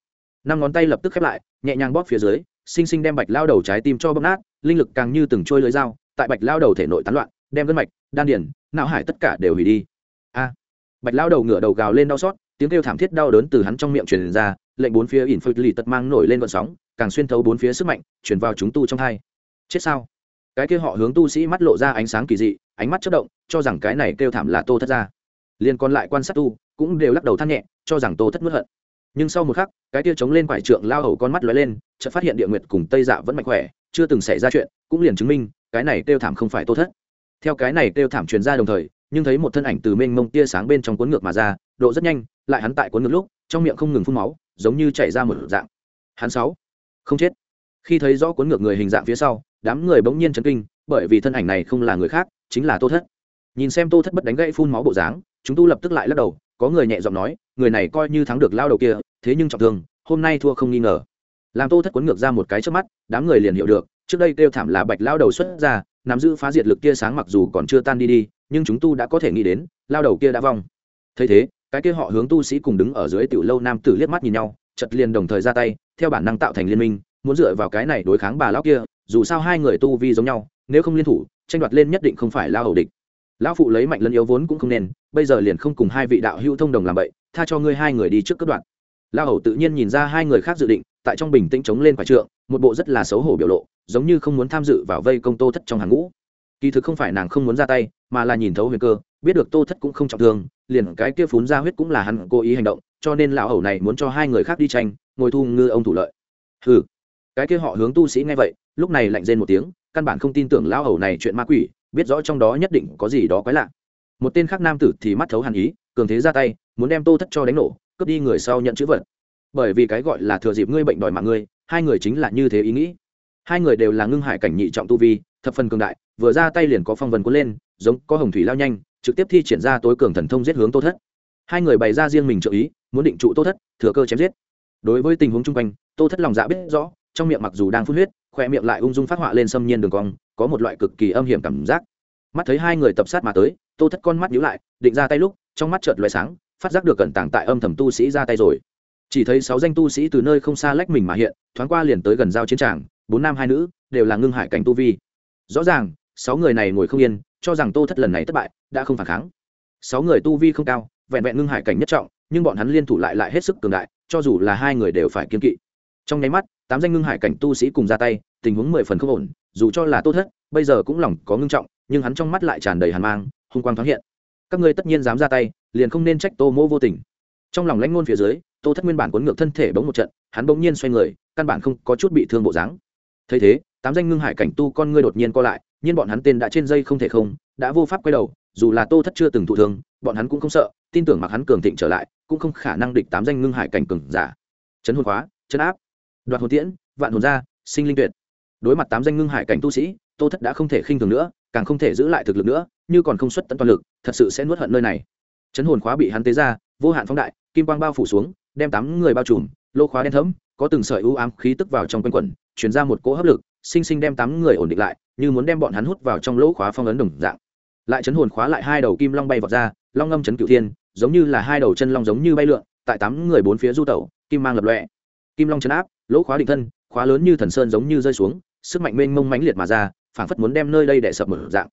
năm ngón tay lập tức khép lại, nhẹ nhàng bóp phía dưới sinh sinh đem bạch lao đầu trái tim cho bóp nát, linh lực càng như từng trôi lưới dao, tại bạch lao đầu thể nội tán loạn, đem gân mạch, đan điển não hải tất cả đều hủy đi. A! Bạch lao đầu ngửa đầu gào lên đau xót, tiếng kêu thảm thiết đau đớn từ hắn trong miệng truyền ra, lệnh bốn phía ỉn phật lì tật mang nổi lên vận sóng, càng xuyên thấu bốn phía sức mạnh chuyển vào chúng tu trong hai. Chết sao? Cái kia họ hướng tu sĩ mắt lộ ra ánh sáng kỳ dị, ánh mắt chất động, cho rằng cái này kêu thảm là tô thất ra liên còn lại quan sát tu, cũng đều lắc đầu than nhẹ, cho rằng tô thất mất hận nhưng sau một khắc, cái tia chống lên quải trượng lao hầu con mắt lóe lên, chợt phát hiện địa nguyệt cùng tây dạ vẫn mạnh khỏe, chưa từng xảy ra chuyện, cũng liền chứng minh, cái này kêu thảm không phải tô thất. Theo cái này kêu thảm truyền ra đồng thời, nhưng thấy một thân ảnh từ mênh mông tia sáng bên trong cuốn ngược mà ra, độ rất nhanh, lại hắn tại cuốn ngược lúc, trong miệng không ngừng phun máu, giống như chảy ra một dạng. Hắn sáu, không chết. Khi thấy rõ cuốn ngược người hình dạng phía sau, đám người bỗng nhiên chấn kinh, bởi vì thân ảnh này không là người khác, chính là tô thất. Nhìn xem tô thất bất đánh gãy phun máu bộ dáng, chúng tu lập tức lại lắc đầu có người nhẹ giọng nói, người này coi như thắng được lao đầu kia, thế nhưng trọng thương, hôm nay thua không nghi ngờ. Làm tô thất quấn ngược ra một cái trước mắt, đám người liền hiểu được, trước đây kêu thảm là bạch lao đầu xuất ra, nắm giữ phá diệt lực kia sáng mặc dù còn chưa tan đi đi, nhưng chúng tu đã có thể nghĩ đến, lao đầu kia đã vong. Thấy thế, cái kia họ hướng tu sĩ cùng đứng ở dưới tiểu lâu nam tử liếc mắt nhìn nhau chật liền đồng thời ra tay, theo bản năng tạo thành liên minh, muốn dựa vào cái này đối kháng bà lão kia, dù sao hai người tu vi giống nhau, nếu không liên thủ, tranh đoạt lên nhất định không phải lao hầu địch lão phụ lấy mạnh lân yếu vốn cũng không nên, bây giờ liền không cùng hai vị đạo hữu thông đồng làm vậy, tha cho ngươi hai người đi trước cất đoạn lao hầu tự nhiên nhìn ra hai người khác dự định, tại trong bình tĩnh chống lên quả trượng, một bộ rất là xấu hổ biểu lộ, giống như không muốn tham dự vào vây công tô thất trong hàng ngũ. Kỳ thực không phải nàng không muốn ra tay, mà là nhìn thấu huyền cơ, biết được tô thất cũng không trọng thương, liền cái kia phún ra huyết cũng là hắn cố ý hành động, cho nên lão hầu này muốn cho hai người khác đi tranh, ngồi thu ngư ông thủ lợi. Ừ cái kia họ hướng tu sĩ nghe vậy, lúc này lạnh rên một tiếng, căn bản không tin tưởng lão hầu này chuyện ma quỷ biết rõ trong đó nhất định có gì đó quái lạ. Một tên khác nam tử thì mắt thấu hàn ý, cường thế ra tay, muốn đem tô thất cho đánh nổ, cướp đi người sau nhận chữ vật. Bởi vì cái gọi là thừa dịp ngươi bệnh đòi mạng ngươi, hai người chính là như thế ý nghĩ. Hai người đều là ngưng hải cảnh nhị trọng tu vi, thập phần cường đại, vừa ra tay liền có phong vân cuốn lên, giống có hồng thủy lao nhanh, trực tiếp thi triển ra tối cường thần thông giết hướng tô thất. Hai người bày ra riêng mình trợ ý, muốn định trụ tô thất, thừa cơ chém giết. Đối với tình huống chung quanh, tô thất lòng dạ biết rõ, trong miệng mặc dù đang phun huyết, khoe miệng lại ung dung phát họa lên xâm nhiên đường cong có một loại cực kỳ âm hiểm cảm giác. Mắt thấy hai người tập sát mà tới, tô thất con mắt nhíu lại, định ra tay lúc, trong mắt chợt loé sáng, phát giác được cẩn tàng tại âm thầm tu sĩ ra tay rồi. Chỉ thấy sáu danh tu sĩ từ nơi không xa lách mình mà hiện, thoáng qua liền tới gần giao chiến tràng, bốn nam hai nữ, đều là ngưng hải cảnh tu vi. Rõ ràng, sáu người này ngồi không yên, cho rằng tô thất lần này thất bại, đã không phản kháng. Sáu người tu vi không cao, vẹn vẹn ngưng hải cảnh nhất trọng, nhưng bọn hắn liên thủ lại lại hết sức cường đại, cho dù là hai người đều phải kiên kỵ. Trong nháy mắt tám danh ngưng hải cảnh tu sĩ cùng ra tay, tình huống mười phần không ổn, dù cho là tốt thất, bây giờ cũng lòng có ngưng trọng, nhưng hắn trong mắt lại tràn đầy hàn mang, hung quang thoáng hiện. Các ngươi tất nhiên dám ra tay, liền không nên trách tô mô vô tình. Trong lòng lãnh ngôn phía dưới, tô thất nguyên bản cuốn ngược thân thể bỗng một trận, hắn bỗng nhiên xoay người, căn bản không có chút bị thương bộ dáng. Thấy thế, tám danh ngưng hải cảnh tu con ngươi đột nhiên co lại, nhưng bọn hắn tên đã trên dây không thể không, đã vô pháp quay đầu, dù là tô thất chưa từng thụ thương, bọn hắn cũng không sợ, tin tưởng mặc hắn cường thịnh trở lại, cũng không khả năng địch tám danh ngưng hải cảnh cường giả. Chấn hồn khóa chấn áp đoạt hồn tiễn, vạn hồn gia sinh linh tuyệt. Đối mặt tám danh ngưng hải cảnh tu sĩ, tô thất đã không thể khinh thường nữa, càng không thể giữ lại thực lực nữa, như còn không xuất tận toàn lực, thật sự sẽ nuốt hận nơi này. Chấn hồn khóa bị hắn tế ra, vô hạn phóng đại, kim quang bao phủ xuống, đem tám người bao trùm, lô khóa đen thẫm, có từng sợi u ám khí tức vào trong quanh quẩn chuyển ra một cỗ hấp lực, sinh sinh đem tám người ổn định lại, như muốn đem bọn hắn hút vào trong lỗ khóa phong ấn đồng dạng. Lại chấn hồn khóa lại hai đầu kim long bay vọt ra, long ngâm chấn cửu thiên, giống như là hai đầu chân long giống như bay lượn, tại tám người bốn phía du tẩu, kim mang lập lọe kim long chấn áp, lỗ khóa định thân, khóa lớn như thần sơn giống như rơi xuống, sức mạnh mênh mông mãnh liệt mà ra, phảng phất muốn đem nơi đây đè sập mở dạng.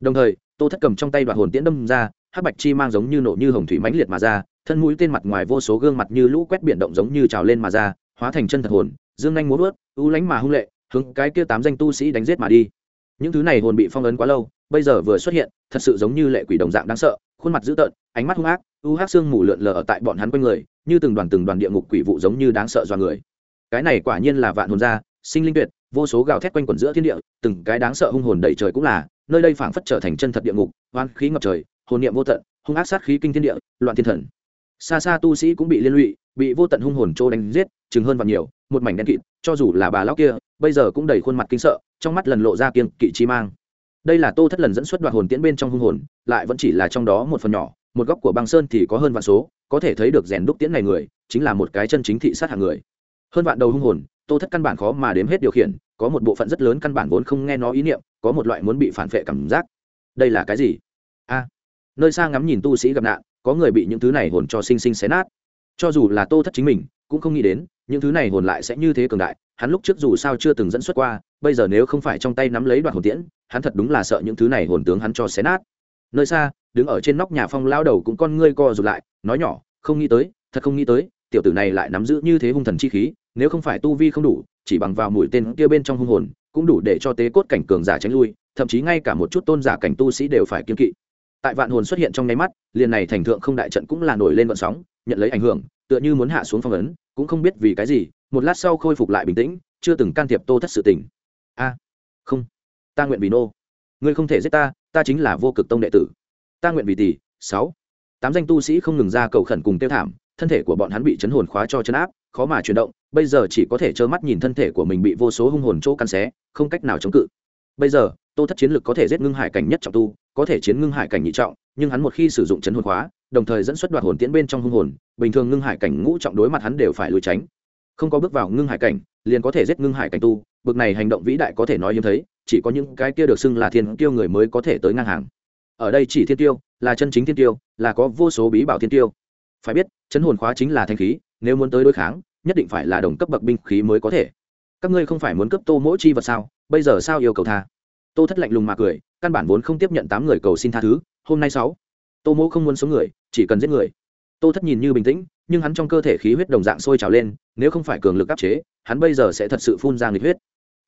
Đồng thời, tô thất cầm trong tay đoạn hồn tiễn đâm ra, hắc bạch chi mang giống như nổ như hồng thủy mãnh liệt mà ra, thân mũi tên mặt ngoài vô số gương mặt như lũ quét biển động giống như trào lên mà ra, hóa thành chân thật hồn, dương nhanh muốn vớt u lánh mà hung lệ, hướng cái kia tám danh tu sĩ đánh giết mà đi. Những thứ này hồn bị phong ấn quá lâu, bây giờ vừa xuất hiện, thật sự giống như lệ quỷ đồng dạng đáng sợ, khuôn mặt dữ tợn ánh mắt hung ác, u hắc xương mù lượn lờ ở tại bọn hắn quanh người, như từng đoàn từng đoàn địa ngục quỷ vụ giống như đáng sợ do người. Cái này quả nhiên là vạn hồn gia, sinh linh tuyệt, vô số gào thét quanh quẩn giữa thiên địa, từng cái đáng sợ hung hồn đầy trời cũng là, nơi đây phảng phất trở thành chân thật địa ngục, oan khí ngập trời, hồn niệm vô tận, hung ác sát khí kinh thiên địa, loạn thiên thần. Xa xa tu sĩ cũng bị liên lụy, bị vô tận hung hồn trô đánh giết, chừng hơn và nhiều, một mảnh đen kịt, cho dù là bà lão kia, bây giờ cũng đầy khuôn mặt kinh sợ, trong mắt lần lộ ra kiên kỵ chi mang. Đây là tô thất lần dẫn xuất đoạt hồn tiễn bên trong hung hồn, lại vẫn chỉ là trong đó một phần nhỏ một góc của băng sơn thì có hơn vạn số, có thể thấy được rèn đúc tiễn này người, chính là một cái chân chính thị sát hàng người. Hơn vạn đầu hung hồn, tô thất căn bản khó mà đếm hết điều khiển, có một bộ phận rất lớn căn bản vốn không nghe nó ý niệm, có một loại muốn bị phản vệ cảm giác. Đây là cái gì? A. Nơi xa ngắm nhìn tu sĩ gặp nạn, có người bị những thứ này hồn cho sinh sinh xé nát. Cho dù là tô thất chính mình, cũng không nghĩ đến, những thứ này hồn lại sẽ như thế cường đại, hắn lúc trước dù sao chưa từng dẫn xuất qua, bây giờ nếu không phải trong tay nắm lấy đoạn hồn tiễn, hắn thật đúng là sợ những thứ này hồn tướng hắn cho xé nát nơi xa, đứng ở trên nóc nhà phong lao đầu cũng con ngươi co rụt lại, nói nhỏ, không nghĩ tới, thật không nghĩ tới, tiểu tử này lại nắm giữ như thế hung thần chi khí, nếu không phải tu vi không đủ, chỉ bằng vào mũi tên kia bên trong hung hồn, cũng đủ để cho tế cốt cảnh cường giả tránh lui, thậm chí ngay cả một chút tôn giả cảnh tu sĩ đều phải kiên kỵ. Tại vạn hồn xuất hiện trong nháy mắt, liền này thành thượng không đại trận cũng là nổi lên vận sóng, nhận lấy ảnh hưởng, tựa như muốn hạ xuống phong ấn, cũng không biết vì cái gì, một lát sau khôi phục lại bình tĩnh, chưa từng can thiệp tô thất sự tình. A, không, ta nguyện vì nô. Ngươi không thể giết ta ta chính là vô cực tông đệ tử. Ta nguyện vì tỷ, sáu. Tám danh tu sĩ không ngừng ra cầu khẩn cùng tiêu thảm, thân thể của bọn hắn bị chấn hồn khóa cho chấn áp, khó mà chuyển động, bây giờ chỉ có thể trơ mắt nhìn thân thể của mình bị vô số hung hồn chỗ căn xé, không cách nào chống cự. Bây giờ, tô thất chiến lực có thể giết ngưng hải cảnh nhất trọng tu, có thể chiến ngưng hải cảnh nhị trọng, nhưng hắn một khi sử dụng chấn hồn khóa, đồng thời dẫn xuất đoạt hồn tiễn bên trong hung hồn, bình thường ngưng hải cảnh ngũ trọng đối mặt hắn đều phải lùi tránh. Không có bước vào ngưng hải cảnh, liền có thể giết ngưng hải cảnh tu, bực này hành động vĩ đại có thể nói hiếm thấy chỉ có những cái kia được xưng là thiên tiêu người mới có thể tới ngang hàng. Ở đây chỉ thiên tiêu là chân chính thiên tiêu là có vô số bí bảo thiên tiêu phải biết, chấn hồn khóa chính là thanh khí, nếu muốn tới đối kháng, nhất định phải là đồng cấp bậc binh khí mới có thể. Các ngươi không phải muốn cấp tô mỗi chi vật sao? Bây giờ sao yêu cầu tha? Tô thất lạnh lùng mà cười, căn bản vốn không tiếp nhận tám người cầu xin tha thứ, hôm nay sáu. Tô mỗ không muốn số người, chỉ cần giết người. Tô thất nhìn như bình tĩnh, nhưng hắn trong cơ thể khí huyết đồng dạng sôi trào lên, nếu không phải cường lực áp chế, hắn bây giờ sẽ thật sự phun ra nghịch huyết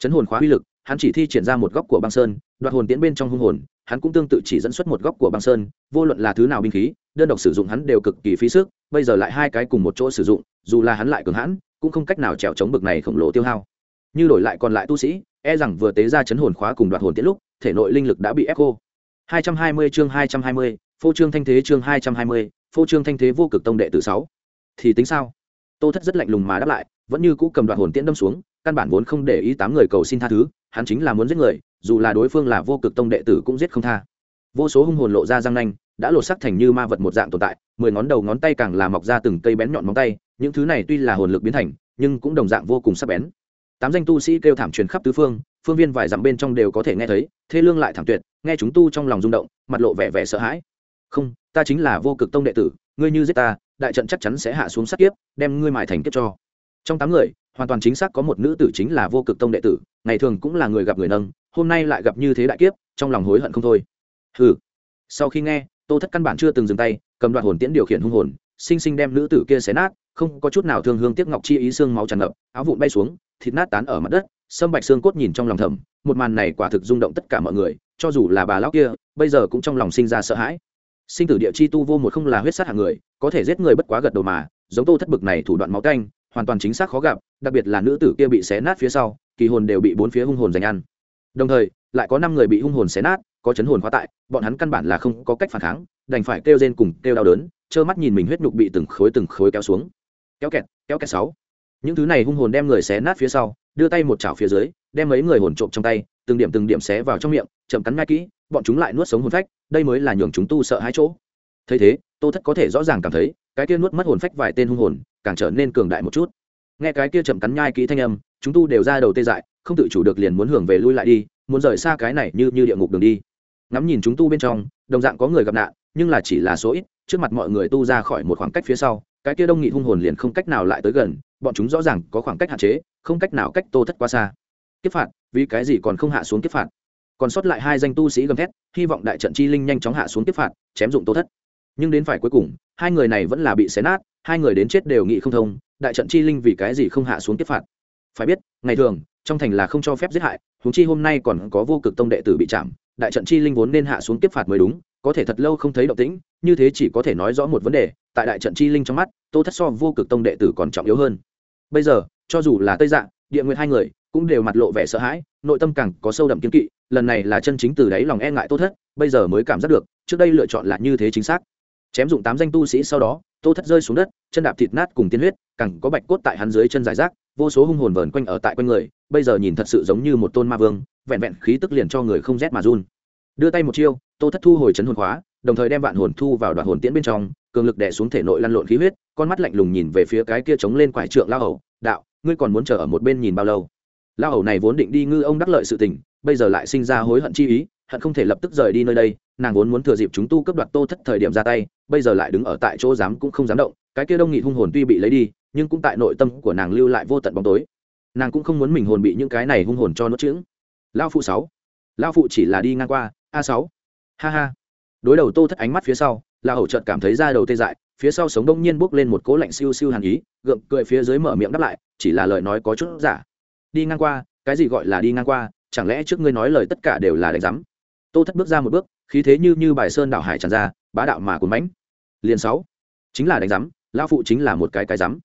chấn hồn khóa uy lực hắn chỉ thi triển ra một góc của băng sơn đoạt hồn tiễn bên trong hung hồn hắn cũng tương tự chỉ dẫn xuất một góc của băng sơn vô luận là thứ nào binh khí đơn độc sử dụng hắn đều cực kỳ phí sức bây giờ lại hai cái cùng một chỗ sử dụng dù là hắn lại cường hãn cũng không cách nào trèo chống bực này khổng lồ tiêu hao như đổi lại còn lại tu sĩ e rằng vừa tế ra chấn hồn khóa cùng đoạt hồn tiễn lúc thể nội linh lực đã bị ép khô 220 chương 220, phô trương thanh thế chương 220, phô trương thanh thế vô cực tông đệ tử 6. Thì tính sao? Tô Thất rất lạnh lùng mà đáp lại, vẫn như cũ cầm đoạt hồn tiễn đâm xuống, căn bản vốn không để ý tám người cầu xin tha thứ, hắn chính là muốn giết người, dù là đối phương là vô cực tông đệ tử cũng giết không tha. Vô số hung hồn lộ ra răng nanh, đã lột sắc thành như ma vật một dạng tồn tại, mười ngón đầu ngón tay càng là mọc ra từng cây bén nhọn móng tay, những thứ này tuy là hồn lực biến thành, nhưng cũng đồng dạng vô cùng sắc bén. Tám danh tu sĩ kêu thảm truyền khắp tứ phương, phương viên vài dặm bên trong đều có thể nghe thấy, thê lương lại thảm tuyệt, nghe chúng tu trong lòng rung động, mặt lộ vẻ vẻ sợ hãi. Không, ta chính là vô cực tông đệ tử, ngươi như giết ta, đại trận chắc chắn sẽ hạ xuống sát kiếp, đem ngươi mài thành kiếp cho. Trong tám người, hoàn toàn chính xác có một nữ tử chính là vô cực tông đệ tử, ngày thường cũng là người gặp người nâng, hôm nay lại gặp như thế đại kiếp, trong lòng hối hận không thôi. Hừ. Sau khi nghe, Tô Thất căn bản chưa từng dừng tay, cầm đoạn hồn tiễn điều khiển hung hồn, sinh sinh đem nữ tử kia xé nát không có chút nào thương hương tiếc ngọc chi ý xương máu tràn ngập áo vụn bay xuống thịt nát tán ở mặt đất sâm bạch xương cốt nhìn trong lòng thầm một màn này quả thực rung động tất cả mọi người cho dù là bà lão kia bây giờ cũng trong lòng sinh ra sợ hãi sinh tử địa chi tu vô một không là huyết sát hạng người có thể giết người bất quá gật đầu mà giống tô thất bực này thủ đoạn máu canh hoàn toàn chính xác khó gặp, đặc biệt là nữ tử kia bị xé nát phía sau, kỳ hồn đều bị bốn phía hung hồn giành ăn. Đồng thời, lại có năm người bị hung hồn xé nát, có chấn hồn khóa tại, bọn hắn căn bản là không có cách phản kháng, đành phải kêu rên cùng kêu đau đớn, trơ mắt nhìn mình huyết nhục bị từng khối từng khối kéo xuống. Kéo kẹt kéo kẹt sáu. Những thứ này hung hồn đem người xé nát phía sau, đưa tay một chảo phía dưới, đem mấy người hồn trộm trong tay, từng điểm từng điểm xé vào trong miệng, chậm cắn ngay kỹ, bọn chúng lại nuốt sống hồn phách, đây mới là nhường chúng tu sợ hai chỗ. Thấy thế, tô thất có thể rõ ràng cảm thấy cái kia nuốt mất hồn phách vài tên hung hồn, càng trở nên cường đại một chút. Nghe cái kia chậm cắn nhai kỹ thanh âm, chúng tu đều ra đầu tê dại, không tự chủ được liền muốn hưởng về lui lại đi, muốn rời xa cái này như như địa ngục đường đi. Ngắm nhìn chúng tu bên trong, đồng dạng có người gặp nạn, nhưng là chỉ là số ít, trước mặt mọi người tu ra khỏi một khoảng cách phía sau, cái kia đông nghị hung hồn liền không cách nào lại tới gần, bọn chúng rõ ràng có khoảng cách hạn chế, không cách nào cách tô thất quá xa. Kiếp phạt, vì cái gì còn không hạ xuống kiếp phạt? Còn sót lại hai danh tu sĩ gầm thét, hy vọng đại trận chi linh nhanh chóng hạ xuống kiếp phạt, chém dụng tô thất nhưng đến phải cuối cùng, hai người này vẫn là bị xé nát, hai người đến chết đều nghị không thông, đại trận chi linh vì cái gì không hạ xuống tiếp phạt. Phải biết, ngày thường, trong thành là không cho phép giết hại, huống chi hôm nay còn có vô cực tông đệ tử bị chạm, đại trận chi linh vốn nên hạ xuống tiếp phạt mới đúng, có thể thật lâu không thấy động tĩnh, như thế chỉ có thể nói rõ một vấn đề, tại đại trận chi linh trong mắt, tô thất so vô cực tông đệ tử còn trọng yếu hơn. Bây giờ, cho dù là tây dạng địa nguyện hai người, cũng đều mặt lộ vẻ sợ hãi, nội tâm càng có sâu đậm kiến kỵ, lần này là chân chính từ đáy lòng e ngại tô thất, bây giờ mới cảm giác được, trước đây lựa chọn là như thế chính xác chém dụng tám danh tu sĩ sau đó, tô thất rơi xuống đất, chân đạp thịt nát cùng tiên huyết, cẳng có bạch cốt tại hắn dưới chân giải rác, vô số hung hồn vờn quanh ở tại quanh người, bây giờ nhìn thật sự giống như một tôn ma vương, vẹn vẹn khí tức liền cho người không rét mà run. Đưa tay một chiêu, tô thất thu hồi chấn hồn khóa, đồng thời đem vạn hồn thu vào đoạn hồn tiễn bên trong, cường lực đè xuống thể nội lăn lộn khí huyết, con mắt lạnh lùng nhìn về phía cái kia chống lên quải trượng lao hầu, đạo, ngươi còn muốn chờ ở một bên nhìn bao lâu? Lao hầu này vốn định đi ngư ông đắc lợi sự tình, bây giờ lại sinh ra hối hận chi ý, hận không thể lập tức rời đi nơi đây nàng vốn muốn thừa dịp chúng tu cấp đoạt tô thất thời điểm ra tay, bây giờ lại đứng ở tại chỗ dám cũng không dám động, cái kia đông nghị hung hồn tuy bị lấy đi, nhưng cũng tại nội tâm của nàng lưu lại vô tận bóng tối. Nàng cũng không muốn mình hồn bị những cái này hung hồn cho nó chửng. Lao phụ sáu lao phụ chỉ là đi ngang qua, a sáu. Ha ha. Đối đầu tô thất ánh mắt phía sau la hầu chợt cảm thấy da đầu tê dại, phía sau sống đông nhiên bốc lên một cố lạnh siêu siêu hàn ý, gượng cười phía dưới mở miệng đáp lại, chỉ là lời nói có chút giả. Đi ngang qua, cái gì gọi là đi ngang qua, chẳng lẽ trước ngươi nói lời tất cả đều là đánh giám? Tô thất bước ra một bước khí thế như như bài sơn đảo hải tràn ra, bá đạo mà cuốn mãnh. Liền sáu, chính là đánh giám lao phụ chính là một cái cái giám.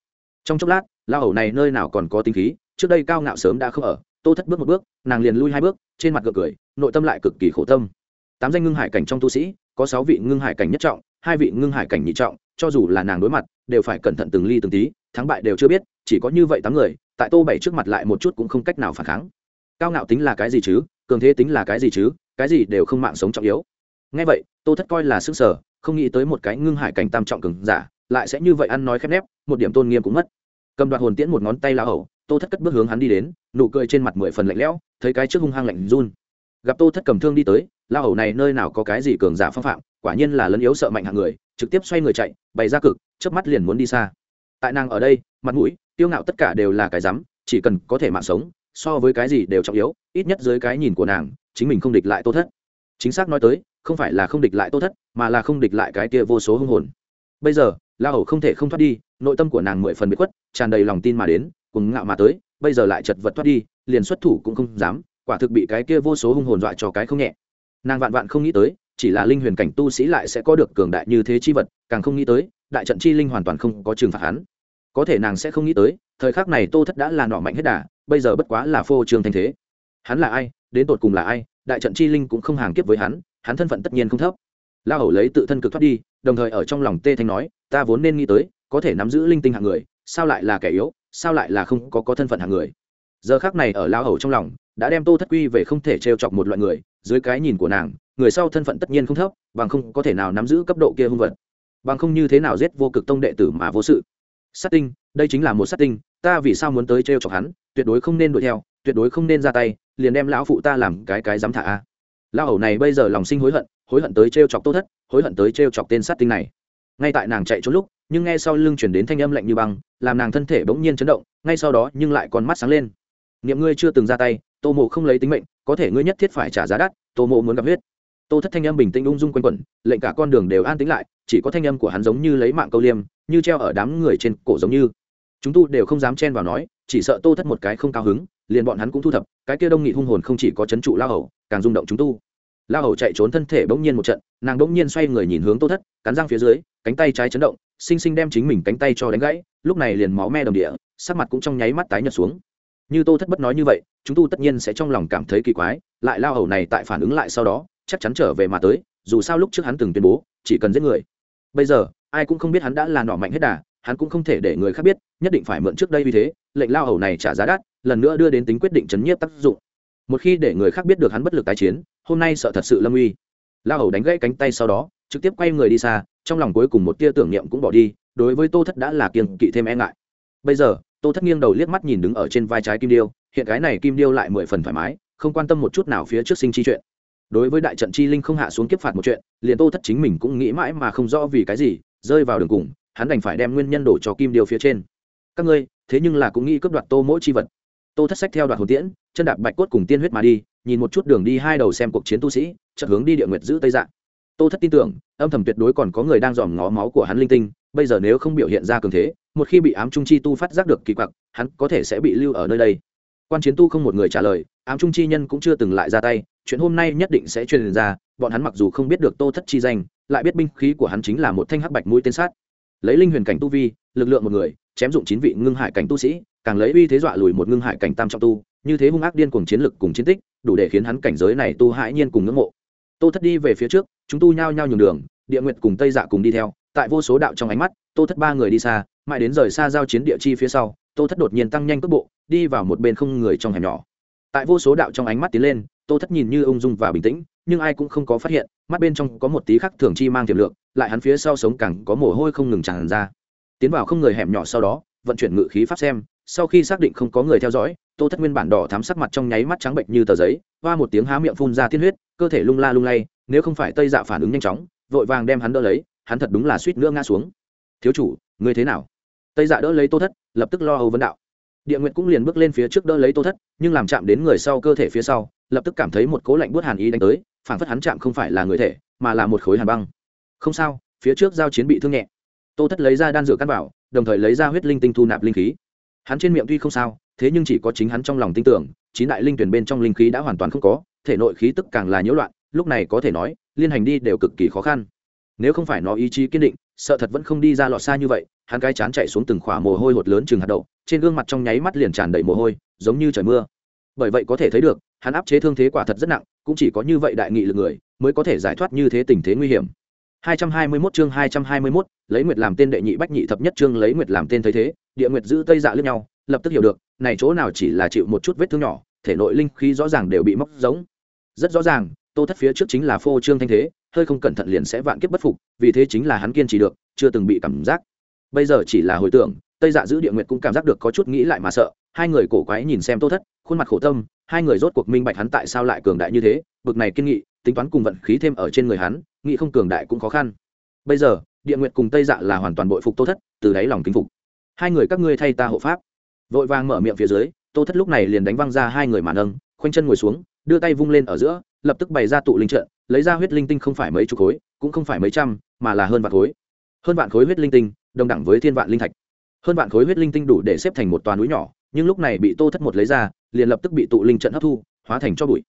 Trong chốc lát lao hầu này nơi nào còn có tinh khí, trước đây cao ngạo sớm đã không ở, tô thất bước một bước, nàng liền lui hai bước, trên mặt gượng cười, nội tâm lại cực kỳ khổ tâm. Tám danh ngưng hải cảnh trong tu sĩ, có sáu vị ngưng hải cảnh nhất trọng, hai vị ngưng hải cảnh nhị trọng, cho dù là nàng đối mặt, đều phải cẩn thận từng ly từng tí, thắng bại đều chưa biết, chỉ có như vậy tám người, tại tô bảy trước mặt lại một chút cũng không cách nào phản kháng. Cao ngạo tính là cái gì chứ? Cường thế tính là cái gì chứ? Cái gì đều không mạng sống trọng yếu ngay vậy, tô thất coi là sức sở không nghĩ tới một cái ngưng hải cảnh tam trọng cường giả, lại sẽ như vậy ăn nói khép nép, một điểm tôn nghiêm cũng mất. Cầm đoạt hồn tiễn một ngón tay la hầu, tô thất cất bước hướng hắn đi đến, nụ cười trên mặt mười phần lạnh lẽo, thấy cái trước hung hăng lạnh run. Gặp tô thất cầm thương đi tới, la hầu này nơi nào có cái gì cường giả phong phạm, quả nhiên là lấn yếu sợ mạnh hạng người, trực tiếp xoay người chạy, bày ra cực, chớp mắt liền muốn đi xa. Tại nàng ở đây, mặt mũi, tiêu ngạo tất cả đều là cái rắm, chỉ cần có thể mạng sống, so với cái gì đều trọng yếu, ít nhất dưới cái nhìn của nàng, chính mình không địch lại tô thất. Chính xác nói tới không phải là không địch lại tô thất, mà là không địch lại cái kia vô số hung hồn. Bây giờ, la hầu không thể không thoát đi, nội tâm của nàng mười phần bị khuất, tràn đầy lòng tin mà đến cùng ngạo mà tới, bây giờ lại chật vật thoát đi, liền xuất thủ cũng không dám, quả thực bị cái kia vô số hung hồn dọa cho cái không nhẹ. Nàng vạn vạn không nghĩ tới, chỉ là linh huyền cảnh tu sĩ lại sẽ có được cường đại như thế chi vật, càng không nghĩ tới, đại trận chi linh hoàn toàn không có trừng phạt hắn. Có thể nàng sẽ không nghĩ tới, thời khắc này tô thất đã là nọ mạnh hết đà, bây giờ bất quá là phô trương thanh thế. Hắn là ai, đến tột cùng là ai, đại trận chi linh cũng không hàng kiếp với hắn hắn thân phận tất nhiên không thấp. La hầu lấy tự thân cực thoát đi, đồng thời ở trong lòng tê thanh nói, ta vốn nên nghĩ tới, có thể nắm giữ linh tinh hạng người, sao lại là kẻ yếu, sao lại là không có có thân phận hạng người? Giờ khác này ở la hầu trong lòng, đã đem tô thất quy về không thể trêu chọc một loại người, dưới cái nhìn của nàng, người sau thân phận tất nhiên không thấp, bằng không có thể nào nắm giữ cấp độ kia hung vật. Bằng không như thế nào giết vô cực tông đệ tử mà vô sự. Sát tinh, đây chính là một sát tinh, ta vì sao muốn tới trêu chọc hắn, tuyệt đối không nên đuổi theo, tuyệt đối không nên ra tay, liền đem lão phụ ta làm cái cái dám thả a lão hầu này bây giờ lòng sinh hối hận hối hận tới trêu chọc tô thất, hối hận tới trêu chọc tên sát tinh này. Ngay tại nàng chạy trốn lúc, nhưng nghe sau lưng chuyển đến thanh âm lạnh như băng, làm nàng thân thể bỗng nhiên chấn động, ngay sau đó nhưng lại còn mắt sáng lên. Niệm ngươi chưa từng ra tay, tô mộ không lấy tính mệnh, có thể ngươi nhất thiết phải trả giá đắt, tô mộ muốn gặp huyết. Tô thất thanh âm bình tĩnh ung dung quanh quẩn, lệnh cả con đường đều an tính lại, chỉ có thanh âm của hắn giống như lấy mạng câu liêm, như treo ở đám người trên cổ giống như. Chúng tu đều không dám chen vào nói, chỉ sợ tô thất một cái không cao hứng, liền bọn hắn cũng thu thập, cái kia đông nghị hung hồn không chỉ có chấn trụ lao hầu, càng rung động chúng tu lao hầu chạy trốn thân thể bỗng nhiên một trận, nàng bỗng nhiên xoay người nhìn hướng tô thất, cắn răng phía dưới, cánh tay trái chấn động sinh sinh đem chính mình cánh tay cho đánh gãy, lúc này liền máu me đồng địa, sắc mặt cũng trong nháy mắt tái nhợt xuống. Như tô thất bất nói như vậy, chúng tu tất nhiên sẽ trong lòng cảm thấy kỳ quái, lại lao hầu này tại phản ứng lại sau đó, chắc chắn trở về mà tới, dù sao lúc trước hắn từng tuyên bố, chỉ cần giết người. Bây giờ, ai cũng không biết hắn đã là nọ mạnh hết đà, hắn cũng không thể để người khác biết, nhất định phải mượn trước đây vì thế, lệnh lao hầu này trả giá đắt, lần nữa đưa đến tính quyết định chấn nhiếp tác dụng một khi để người khác biết được hắn bất lực tái chiến, hôm nay sợ thật sự lâm uy. Lao hầu đánh gãy cánh tay sau đó, trực tiếp quay người đi xa, trong lòng cuối cùng một tia tưởng niệm cũng bỏ đi, đối với tô thất đã là kiêng kỵ thêm e ngại. Bây giờ, tô thất nghiêng đầu liếc mắt nhìn đứng ở trên vai trái kim điêu, hiện cái này kim điêu lại mười phần thoải mái, không quan tâm một chút nào phía trước sinh chi chuyện. Đối với đại trận chi linh không hạ xuống kiếp phạt một chuyện, liền tô thất chính mình cũng nghĩ mãi mà không rõ vì cái gì, rơi vào đường cùng, hắn đành phải đem nguyên nhân đổ cho kim điêu phía trên. Các ngươi, thế nhưng là cũng nghĩ cướp đoạt tô mỗi chi vật tô thất sách theo đoạn hồn tiễn, chân đạp bạch cốt cùng tiên huyết mà đi, nhìn một chút đường đi hai đầu xem cuộc chiến tu sĩ, chợt hướng đi địa nguyệt giữ tây dạng. Tô thất tin tưởng, âm thầm tuyệt đối còn có người đang dòm ngó máu của hắn linh tinh, bây giờ nếu không biểu hiện ra cường thế, một khi bị ám trung chi tu phát giác được kỳ quặc, hắn có thể sẽ bị lưu ở nơi đây. Quan chiến tu không một người trả lời, ám trung chi nhân cũng chưa từng lại ra tay, chuyện hôm nay nhất định sẽ truyền ra, bọn hắn mặc dù không biết được tô thất chi danh, lại biết binh khí của hắn chính là một thanh hắc bạch mũi tên sát. Lấy linh huyền cảnh tu vi, lực lượng một người chém dụng chín vị ngưng hải cảnh tu sĩ, càng lấy uy thế dọa lùi một ngưng hải cảnh tam trọng tu, như thế hung ác điên cùng chiến lực cùng chiến tích, đủ để khiến hắn cảnh giới này tu hãi nhiên cùng ngưỡng mộ. Tô thất đi về phía trước, chúng tu nhao nhao nhường đường, địa nguyện cùng tây dạ cùng đi theo. Tại vô số đạo trong ánh mắt, tô thất ba người đi xa, mãi đến rời xa giao chiến địa chi phía sau, tô thất đột nhiên tăng nhanh cước bộ, đi vào một bên không người trong hẻm nhỏ. Tại vô số đạo trong ánh mắt tiến lên, tô thất nhìn như ung dung và bình tĩnh, nhưng ai cũng không có phát hiện, mắt bên trong có một tí khắc thường chi mang tiềm lượng, lại hắn phía sau sống càng có mồ hôi không ngừng tràn ra tiến vào không người hẻm nhỏ sau đó, vận chuyển ngự khí pháp xem, sau khi xác định không có người theo dõi, tô thất nguyên bản đỏ thắm sắc mặt trong nháy mắt trắng bệnh như tờ giấy, hoa một tiếng há miệng phun ra tiên huyết, cơ thể lung la lung lay, nếu không phải tây dạ phản ứng nhanh chóng, vội vàng đem hắn đỡ lấy, hắn thật đúng là suýt nữa ngã xuống. Thiếu chủ người thế nào? Tây dạ đỡ lấy tô thất, lập tức lo âu vấn đạo. Địa nguyện cũng liền bước lên phía trước đỡ lấy tô thất, nhưng làm chạm đến người sau cơ thể phía sau, lập tức cảm thấy một cố lạnh buốt hàn ý đánh tới phản phất hắn chạm không phải là người thể, mà là một khối hàn băng. Không sao, phía trước giao chiến bị thương nhẹ tô thất lấy ra đan dược căn bảo, đồng thời lấy ra huyết linh tinh thu nạp linh khí. Hắn trên miệng tuy không sao, thế nhưng chỉ có chính hắn trong lòng tin tưởng, chín đại linh tuyển bên trong linh khí đã hoàn toàn không có, thể nội khí tức càng là nhiễu loạn, lúc này có thể nói, liên hành đi đều cực kỳ khó khăn. Nếu không phải nó ý chí kiên định, sợ thật vẫn không đi ra lọt xa như vậy, hắn cái chán chạy xuống từng khỏa mồ hôi hột lớn chừng hạt đậu, trên gương mặt trong nháy mắt liền tràn đầy mồ hôi, giống như trời mưa. Bởi vậy có thể thấy được, hắn áp chế thương thế quả thật rất nặng, cũng chỉ có như vậy đại nghị lực người, mới có thể giải thoát như thế tình thế nguy hiểm. 221 chương 221, lấy nguyệt làm tên đệ nhị bách nhị thập nhất chương lấy nguyệt làm tên thấy thế địa nguyệt giữ tây dạ lướt nhau lập tức hiểu được này chỗ nào chỉ là chịu một chút vết thương nhỏ thể nội linh khí rõ ràng đều bị móc giống. Rất rõ ràng tô thất phía trước chính là phô trương thanh thế hơi không cẩn thận liền sẽ vạn kiếp bất phục vì thế chính là hắn kiên trì được chưa từng bị cảm giác. Bây giờ chỉ là hồi tưởng tây dạ giữ địa nguyệt cũng cảm giác được có chút nghĩ lại mà sợ hai người cổ quái nhìn xem tô thất khuôn mặt khổ tâm hai người rốt cuộc minh bạch hắn tại sao lại cường đại như thế bực này kiên nghị tính toán cùng vận khí thêm ở trên người hắn, nghĩ không cường đại cũng khó khăn. Bây giờ, địa nguyệt cùng tây dạ là hoàn toàn bội phục tô thất, từ đáy lòng kính phục. Hai người các ngươi thay ta hộ pháp. Vội vàng mở miệng phía dưới, tô thất lúc này liền đánh văng ra hai người mà nâng, khoanh chân ngồi xuống, đưa tay vung lên ở giữa, lập tức bày ra tụ linh trận, lấy ra huyết linh tinh không phải mấy chục khối, cũng không phải mấy trăm, mà là hơn vạn khối. Hơn vạn khối huyết linh tinh, đồng đẳng với thiên vạn linh thạch. Hơn vạn khối huyết linh tinh đủ để xếp thành một toàn núi nhỏ, nhưng lúc này bị tô thất một lấy ra, liền lập tức bị tụ linh trận hấp thu, hóa thành cho bụi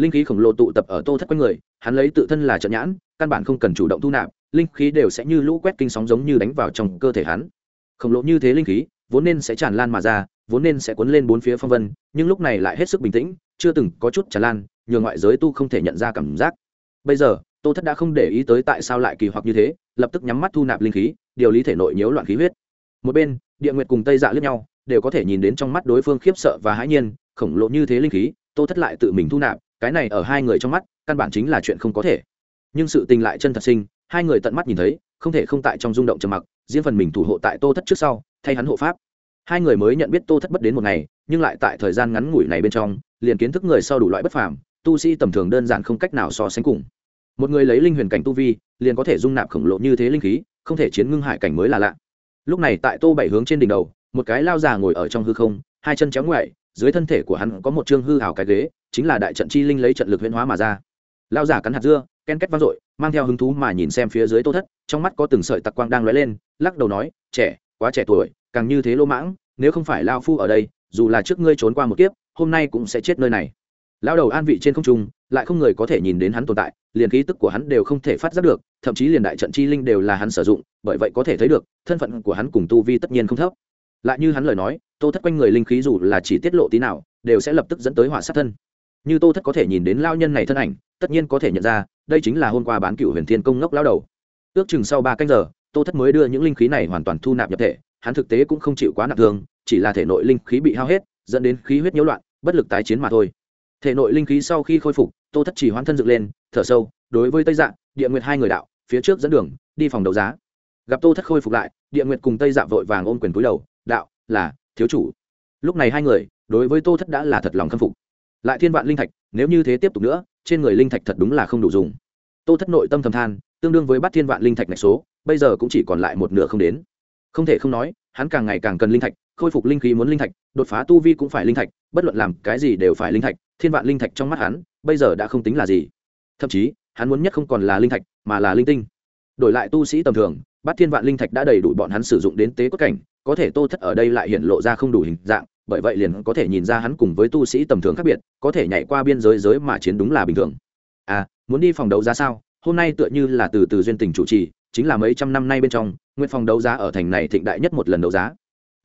linh khí khổng lồ tụ tập ở tô thất quanh người, hắn lấy tự thân là trận nhãn, căn bản không cần chủ động thu nạp, linh khí đều sẽ như lũ quét kinh sóng giống như đánh vào trong cơ thể hắn. Khổng lồ như thế linh khí, vốn nên sẽ tràn lan mà ra, vốn nên sẽ cuốn lên bốn phía phong vân, nhưng lúc này lại hết sức bình tĩnh, chưa từng có chút tràn lan, nhường ngoại giới tu không thể nhận ra cảm giác. Bây giờ, tô thất đã không để ý tới tại sao lại kỳ hoặc như thế, lập tức nhắm mắt thu nạp linh khí, điều lý thể nội nhiễu loạn khí huyết. Một bên, địa nguyệt cùng tây dạ lướt nhau, đều có thể nhìn đến trong mắt đối phương khiếp sợ và hãi nhiên, khổng lồ như thế linh khí, tô thất lại tự mình thu nạp cái này ở hai người trong mắt, căn bản chính là chuyện không có thể. Nhưng sự tình lại chân thật sinh, hai người tận mắt nhìn thấy, không thể không tại trong rung động trầm mặc, riêng phần mình thủ hộ tại tô thất trước sau, thay hắn hộ pháp. Hai người mới nhận biết tô thất bất đến một ngày, nhưng lại tại thời gian ngắn ngủi này bên trong, liền kiến thức người sau đủ loại bất phàm, tu sĩ tầm thường đơn giản không cách nào so sánh cùng. Một người lấy linh huyền cảnh tu vi, liền có thể dung nạp khổng lồ như thế linh khí, không thể chiến ngưng hải cảnh mới là lạ. Lúc này tại tô bảy hướng trên đỉnh đầu, một cái lao già ngồi ở trong hư không, hai chân chéo ngoại, dưới thân thể của hắn có một chương hư hào cái ghế chính là đại trận chi linh lấy trận lực huyễn hóa mà ra. Lao giả cắn hạt dưa, ken két vang dội, mang theo hứng thú mà nhìn xem phía dưới tô thất, trong mắt có từng sợi tặc quang đang lóe lên, lắc đầu nói, trẻ, quá trẻ tuổi, càng như thế lỗ mãng, nếu không phải lao phu ở đây, dù là trước ngươi trốn qua một kiếp, hôm nay cũng sẽ chết nơi này. Lao đầu an vị trên không trung, lại không người có thể nhìn đến hắn tồn tại, liền khí tức của hắn đều không thể phát giác được, thậm chí liền đại trận chi linh đều là hắn sử dụng, bởi vậy có thể thấy được, thân phận của hắn cùng tu vi tất nhiên không thấp. Lại như hắn lời nói, tô thất quanh người linh khí dù là chỉ tiết lộ tí nào, đều sẽ lập tức dẫn tới hỏa sát thân như tô thất có thể nhìn đến lao nhân này thân ảnh tất nhiên có thể nhận ra đây chính là hôm qua bán cựu huyền thiên công ngốc lao đầu. Ước chừng sau ba canh giờ tô thất mới đưa những linh khí này hoàn toàn thu nạp nhập thể hắn thực tế cũng không chịu quá nặng thương chỉ là thể nội linh khí bị hao hết dẫn đến khí huyết nhiễu loạn bất lực tái chiến mà thôi. Thể nội linh khí sau khi khôi phục tô thất chỉ hoãn thân dựng lên thở sâu đối với tây dạng, địa nguyệt hai người đạo phía trước dẫn đường đi phòng đấu giá. Gặp tô thất khôi phục lại địa nguyệt cùng tây dạng vội vàng ôm quyền cúi đầu đạo là thiếu chủ. Lúc này hai người đối với tô thất đã là thật lòng khâm phục lại thiên vạn linh thạch, nếu như thế tiếp tục nữa, trên người linh thạch thật đúng là không đủ dùng. Tô thất nội tâm thầm than, tương đương với bắt thiên vạn linh thạch này số, bây giờ cũng chỉ còn lại một nửa không đến. Không thể không nói, hắn càng ngày càng cần linh thạch, khôi phục linh khí muốn linh thạch, đột phá tu vi cũng phải linh thạch, bất luận làm cái gì đều phải linh thạch, thiên vạn linh thạch trong mắt hắn, bây giờ đã không tính là gì. Thậm chí, hắn muốn nhất không còn là linh thạch, mà là linh tinh. Đổi lại tu sĩ tầm thường bát thiên vạn linh thạch đã đầy đủ bọn hắn sử dụng đến tế cốt cảnh, có thể tô thất ở đây lại hiện lộ ra không đủ hình dạng bởi vậy liền có thể nhìn ra hắn cùng với tu sĩ tầm thường khác biệt, có thể nhảy qua biên giới giới mà chiến đúng là bình thường. À muốn đi phòng đấu giá sao? Hôm nay tựa như là từ từ duyên tình chủ trì, chính là mấy trăm năm nay bên trong, nguyện phòng đấu giá ở thành này thịnh đại nhất một lần đấu giá.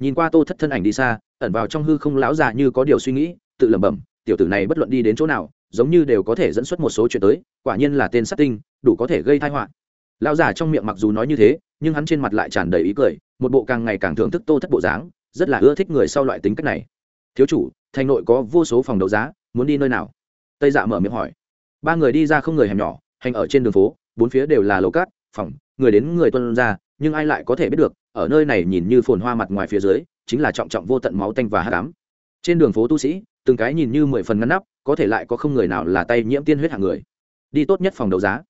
Nhìn qua tô thất thân ảnh đi xa, ẩn vào trong hư không lão già như có điều suy nghĩ, tự lẩm bẩm, tiểu tử này bất luận đi đến chỗ nào, giống như đều có thể dẫn xuất một số chuyện tới, quả nhiên là tên sát tinh, đủ có thể gây tai họa. Lão già trong miệng mặc dù nói như thế, nhưng hắn trên mặt lại tràn đầy ý cười, một bộ càng ngày càng thưởng thức tô thất bộ dáng rất là ưa thích người sau loại tính cách này. Thiếu chủ, thành nội có vô số phòng đấu giá, muốn đi nơi nào? Tây dạ mở miệng hỏi. Ba người đi ra không người hẻm nhỏ, hành ở trên đường phố, bốn phía đều là lầu cát, phòng, người đến người tuân ra, nhưng ai lại có thể biết được, ở nơi này nhìn như phồn hoa mặt ngoài phía dưới, chính là trọng trọng vô tận máu tanh và hát đám trên đường phố tu sĩ, từng cái nhìn như mười phần ngăn nắp, có thể lại có không người nào là tay nhiễm tiên huyết hạng người. Đi tốt nhất phòng đấu giá.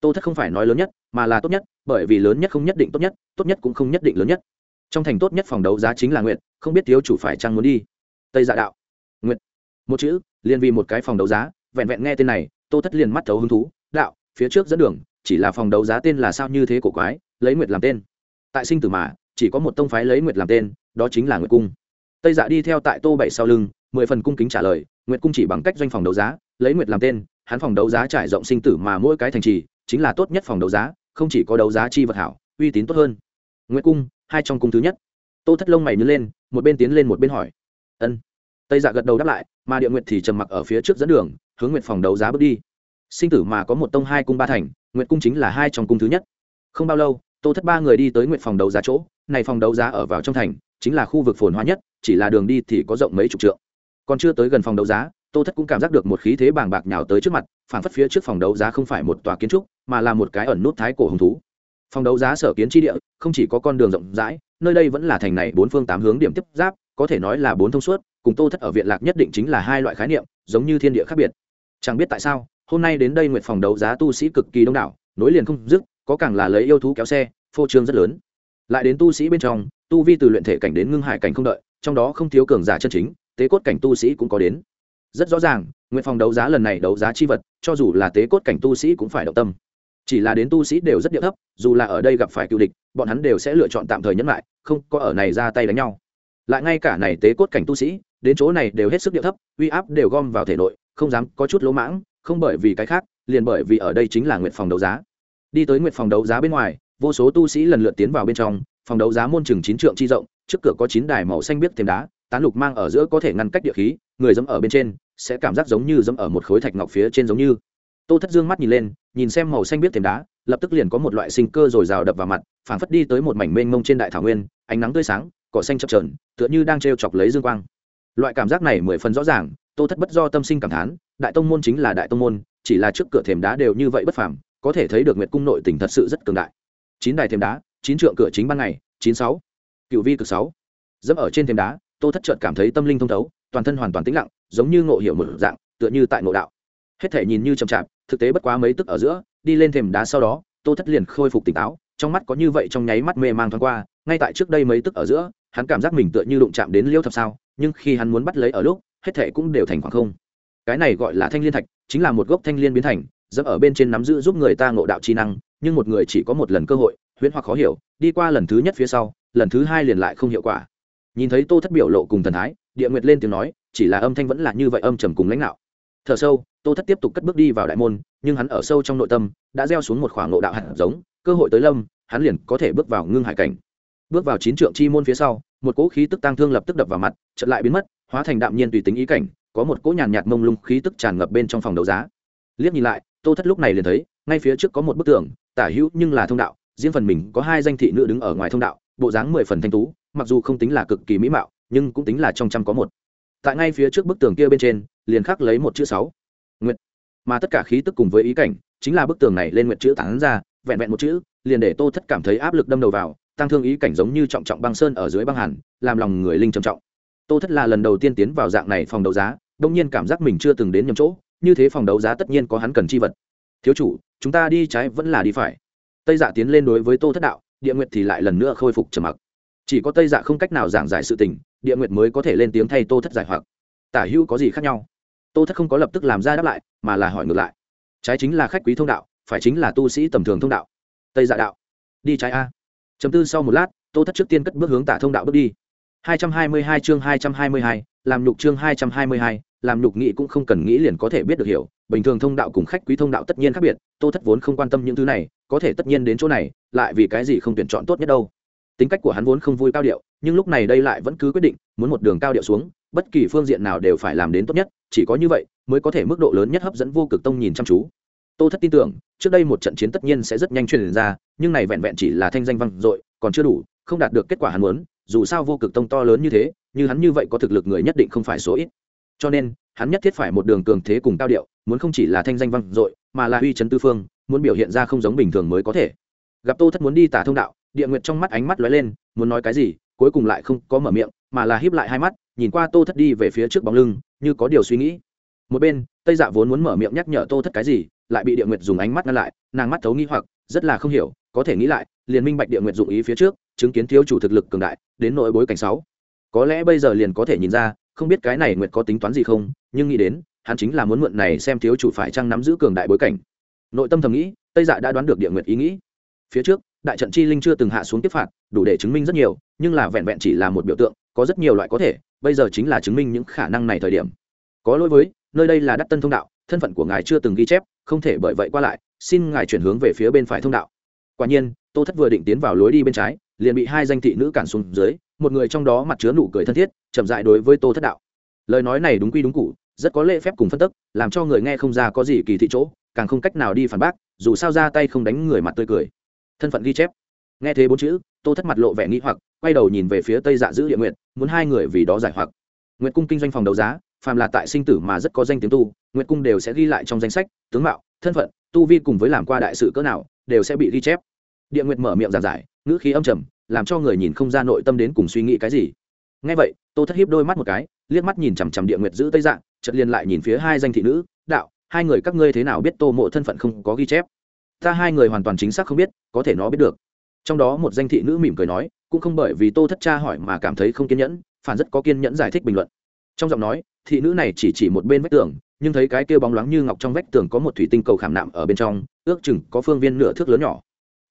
Tô thất không phải nói lớn nhất, mà là tốt nhất, bởi vì lớn nhất không nhất định tốt nhất tốt nhất cũng không nhất định lớn nhất trong thành tốt nhất phòng đấu giá chính là nguyện không biết thiếu chủ phải chăng muốn đi. Tây dạ đạo. Nguyện một chữ, liền vì một cái phòng đấu giá, vẹn vẹn nghe tên này, tô thất liền mắt thấu hứng thú. Đạo, phía trước dẫn đường, chỉ là phòng đấu giá tên là sao như thế cổ quái, lấy nguyệt làm tên. Tại sinh tử mà, chỉ có một tông phái lấy nguyệt làm tên, đó chính là nguyệt cung. Tây dạ đi theo tại tô bảy sau lưng, mười phần cung kính trả lời, nguyệt cung chỉ bằng cách doanh phòng đấu giá, lấy nguyệt làm tên, hắn phòng đấu giá trải rộng sinh tử mà mỗi cái thành trì, chính là tốt nhất phòng đấu giá, không chỉ có đấu giá chi vật hảo, uy tín tốt hơn. Nguyệt cung hai trong cung thứ nhất. Tô thất lông mày nhớ lên, một bên tiến lên một bên hỏi. Ân. Tây dạ gật đầu đáp lại, mà địa nguyệt thì trầm mặc ở phía trước dẫn đường, hướng nguyện phòng đấu giá bước đi. Sinh tử mà có một tông hai cung ba thành nguyện cung chính là hai trong cung thứ nhất. Không bao lâu, tô thất ba người đi tới nguyện phòng đấu giá chỗ. Này phòng đấu giá ở vào trong thành, chính là khu vực phồn hoa nhất, chỉ là đường đi thì có rộng mấy chục trượng. Còn chưa tới gần phòng đấu giá, tô thất cũng cảm giác được một khí thế bàng bạc nhào tới trước mặt phản phất phía trước phòng đấu giá không phải một tòa kiến trúc, mà là một cái ẩn nút thái cổ hứng thú phòng đấu giá sở kiến tri địa, không chỉ có con đường rộng rãi, nơi đây vẫn là thành này bốn phương tám hướng điểm tiếp giáp, có thể nói là bốn thông suốt, cùng tô thất ở viện lạc nhất định chính là hai loại khái niệm, giống như thiên địa khác biệt. Chẳng biết tại sao, hôm nay đến đây nguyện phòng đấu giá tu sĩ cực kỳ đông đảo, nối liền không dứt, có càng là lấy yêu thú kéo xe, phô trương rất lớn. Lại đến tu sĩ bên trong, tu vi từ luyện thể cảnh đến ngưng hải cảnh không đợi, trong đó không thiếu cường giả chân chính, tế cốt cảnh tu sĩ cũng có đến. Rất rõ ràng, nguyện phòng đấu giá lần này đấu giá chi vật, cho dù là tế cốt cảnh tu sĩ cũng phải động tâm chỉ là đến tu sĩ đều rất điệu thấp, dù là ở đây gặp phải cựu địch, bọn hắn đều sẽ lựa chọn tạm thời nhẫn lại, không có ở này ra tay đánh nhau. Lại ngay cả này tế cốt cảnh tu sĩ, đến chỗ này đều hết sức điệu thấp, uy áp đều gom vào thể nội, không dám có chút lỗ mãng, không bởi vì cái khác, liền bởi vì ở đây chính là nguyện phòng đấu giá. Đi tới nguyện phòng đấu giá bên ngoài, vô số tu sĩ lần lượt tiến vào bên trong, phòng đấu giá môn chừng chín trượng chi rộng, trước cửa có chín đài màu xanh biết thêm đá, tán lục mang ở giữa có thể ngăn cách địa khí, người dẫm ở bên trên, sẽ cảm giác giống như dẫm ở một khối thạch ngọc phía trên giống như tô thất dương mắt nhìn lên, nhìn xem màu xanh biết thềm đá, lập tức liền có một loại sinh cơ rồi rào đập vào mặt, phảng phất đi tới một mảnh mênh mông trên đại thảo nguyên, ánh nắng tươi sáng, cỏ xanh chập trờn tựa như đang trêu chọc lấy dương quang. Loại cảm giác này mười phần rõ ràng, tô thất bất do tâm sinh cảm thán, đại tông môn chính là đại tông môn, chỉ là trước cửa thềm đá đều như vậy bất phàm, có thể thấy được nguyệt cung nội tình thật sự rất cường đại. Chín đài thềm đá, chín trượng cửa chính ban ngày, chín sáu cựu vi cực sáu. Dẫm ở trên thềm đá, tô thất trợt cảm thấy tâm linh thông thấu, toàn thân hoàn toàn tĩnh lặng, giống như ngộ hiểu một dạng, tựa như tại ngộ đạo hết thể nhìn như chậm chạp, thực tế bất quá mấy tức ở giữa, đi lên thềm đá sau đó, tô thất liền khôi phục tỉnh táo, trong mắt có như vậy trong nháy mắt mê mang thoáng qua, ngay tại trước đây mấy tức ở giữa, hắn cảm giác mình tựa như đụng chạm đến liêu thập sao, nhưng khi hắn muốn bắt lấy ở lúc, hết thể cũng đều thành khoảng không. Cái này gọi là thanh liên thạch, chính là một gốc thanh liên biến thành, dẫm ở bên trên nắm giữ giúp người ta ngộ đạo chi năng, nhưng một người chỉ có một lần cơ hội, huyễn hoặc khó hiểu, đi qua lần thứ nhất phía sau, lần thứ hai liền lại không hiệu quả. Nhìn thấy tô thất biểu lộ cùng thần thái, địa nguyệt lên tiếng nói, chỉ là âm thanh vẫn là như vậy âm trầm cùng lãnh đạo. Thở sâu tô thất tiếp tục cất bước đi vào đại môn, nhưng hắn ở sâu trong nội tâm, đã gieo xuống một khoảng ngộ đạo hạt giống, cơ hội tới lâm, hắn liền có thể bước vào ngưng hải cảnh. Bước vào chín trượng chi môn phía sau, một cỗ khí tức tăng thương lập tức đập vào mặt, chợt lại biến mất, hóa thành đạm nhiên tùy tính ý cảnh, có một cỗ nhàn nhạt mông lung khí tức tràn ngập bên trong phòng đấu giá. Liếc nhìn lại, tô thất lúc này liền thấy, ngay phía trước có một bức tường, tả hữu nhưng là thông đạo, riêng phần mình có hai danh thị nữ đứng ở ngoài thông đạo, bộ dáng mười phần thanh tú, mặc dù không tính là cực kỳ mỹ mạo, nhưng cũng tính là trong trăm có một. Tại ngay phía trước bức tường kia bên trên, liền khắc lấy một chữ sáu nguyệt. Mà tất cả khí tức cùng với ý cảnh, chính là bức tường này lên nguyệt chữ tán ra, vẹn vẹn một chữ, liền để tô thất cảm thấy áp lực đâm đầu vào, tăng thương ý cảnh giống như trọng trọng băng sơn ở dưới băng hàn, làm lòng người linh trầm trọng. Tô thất là lần đầu tiên tiến vào dạng này phòng đấu giá, đông nhiên cảm giác mình chưa từng đến nhầm chỗ, như thế phòng đấu giá tất nhiên có hắn cần chi vật. Thiếu chủ, chúng ta đi trái vẫn là đi phải. Tây dạ tiến lên đối với tô thất đạo, địa nguyệt thì lại lần nữa khôi phục trầm mặc. Chỉ có tây dạ không cách nào giảng giải sự tình, địa nguyệt mới có thể lên tiếng thay tô thất giải hoặc. Tả hữu có gì khác nhau? Tô thất không có lập tức làm ra đáp lại mà là hỏi ngược lại. Trái chính là khách quý thông đạo phải chính là tu sĩ tầm thường thông đạo. Tây dạ đạo. Đi trái a. Chấm tư sau một lát tô thất trước tiên cất bước hướng tả thông đạo bước đi. 222 chương 222, làm nhục chương 222, làm nhục nghị cũng không cần nghĩ liền có thể biết được hiểu. Bình thường thông đạo cùng khách quý thông đạo tất nhiên khác biệt tô thất vốn không quan tâm những thứ này có thể tất nhiên đến chỗ này lại vì cái gì không tuyển chọn tốt nhất đâu. Tính cách của hắn vốn không vui cao điệu nhưng lúc này đây lại vẫn cứ quyết định muốn một đường cao điệu xuống bất kỳ phương diện nào đều phải làm đến tốt nhất, chỉ có như vậy mới có thể mức độ lớn nhất hấp dẫn vô cực tông nhìn chăm chú. Tô thất tin tưởng, trước đây một trận chiến tất nhiên sẽ rất nhanh truyền ra, nhưng này vẹn vẹn chỉ là thanh danh vang dội, còn chưa đủ, không đạt được kết quả hắn muốn, dù sao vô cực tông to lớn như thế, như hắn như vậy có thực lực người nhất định không phải số ít. Cho nên, hắn nhất thiết phải một đường cường thế cùng cao điệu, muốn không chỉ là thanh danh vang dội, mà là uy chấn tư phương, muốn biểu hiện ra không giống bình thường mới có thể. Gặp tô thất muốn đi tả thông đạo, địa nguyệt trong mắt ánh mắt lóe lên, muốn nói cái gì, cuối cùng lại không có mở miệng, mà là híp lại hai mắt nhìn qua tô thất đi về phía trước bóng lưng, như có điều suy nghĩ. Một bên, tây dạ vốn muốn mở miệng nhắc nhở tô thất cái gì, lại bị địa nguyệt dùng ánh mắt ngăn lại, nàng mắt thấu nghi hoặc, rất là không hiểu, có thể nghĩ lại, liền minh bạch địa nguyệt dụng ý phía trước, chứng kiến thiếu chủ thực lực cường đại, đến nội bối cảnh sáu. Có lẽ bây giờ liền có thể nhìn ra, không biết cái này nguyệt có tính toán gì không, nhưng nghĩ đến, hắn chính là muốn mượn này xem thiếu chủ phải chăng nắm giữ cường đại bối cảnh. Nội tâm thầm nghĩ, tây dạ đã đoán được địa nguyệt ý nghĩ. Phía trước, đại trận chi linh chưa từng hạ xuống tiếp phạt, đủ để chứng minh rất nhiều, nhưng là vẹn vẹn chỉ là một biểu tượng, có rất nhiều loại có thể bây giờ chính là chứng minh những khả năng này thời điểm. Có lỗi với, nơi đây là đắc tân thông đạo, thân phận của ngài chưa từng ghi chép, không thể bởi vậy qua lại, xin ngài chuyển hướng về phía bên phải thông đạo. Quả nhiên, tô thất vừa định tiến vào lối đi bên trái, liền bị hai danh thị nữ cản xuống dưới, một người trong đó mặt chứa nụ cười thân thiết, chậm dại đối với tô thất đạo. Lời nói này đúng quy đúng cụ rất có lễ phép cùng phân tức, làm cho người nghe không ra có gì kỳ thị chỗ, càng không cách nào đi phản bác, dù sao ra tay không đánh người mặt tươi cười. Thân phận ghi chép nghe thế bốn chữ, tô thất mặt lộ vẻ nghĩ hoặc, quay đầu nhìn về phía tây dạ giữ địa nguyện muốn hai người vì đó giải hoặc. Nguyện cung kinh doanh phòng đấu giá, phàm là tại sinh tử mà rất có danh tiếng tu nguyện cung đều sẽ ghi lại trong danh sách, tướng mạo, thân phận, tu vi cùng với làm qua đại sự cỡ nào, đều sẽ bị ghi chép. Địa nguyện mở miệng giảng giải, ngữ khí âm trầm, làm cho người nhìn không ra nội tâm đến cùng suy nghĩ cái gì. Ngay vậy, tô thất hiếp đôi mắt một cái, liếc mắt nhìn chằm chằm địa nguyệt giữ tây dạng chợt liền lại nhìn phía hai danh thị nữ, đạo, hai người các ngươi thế nào biết tô mộ thân phận không có ghi chép? Ta hai người hoàn toàn chính xác không biết, có thể nó biết được trong đó một danh thị nữ mỉm cười nói, cũng không bởi vì tô thất cha hỏi mà cảm thấy không kiên nhẫn, phản rất có kiên nhẫn giải thích bình luận. Trong giọng nói, thị nữ này chỉ chỉ một bên vách tường, nhưng thấy cái kia bóng loáng như ngọc trong vách tường có một thủy tinh cầu khảm nạm ở bên trong, ước chừng có phương viên nửa thước lớn nhỏ.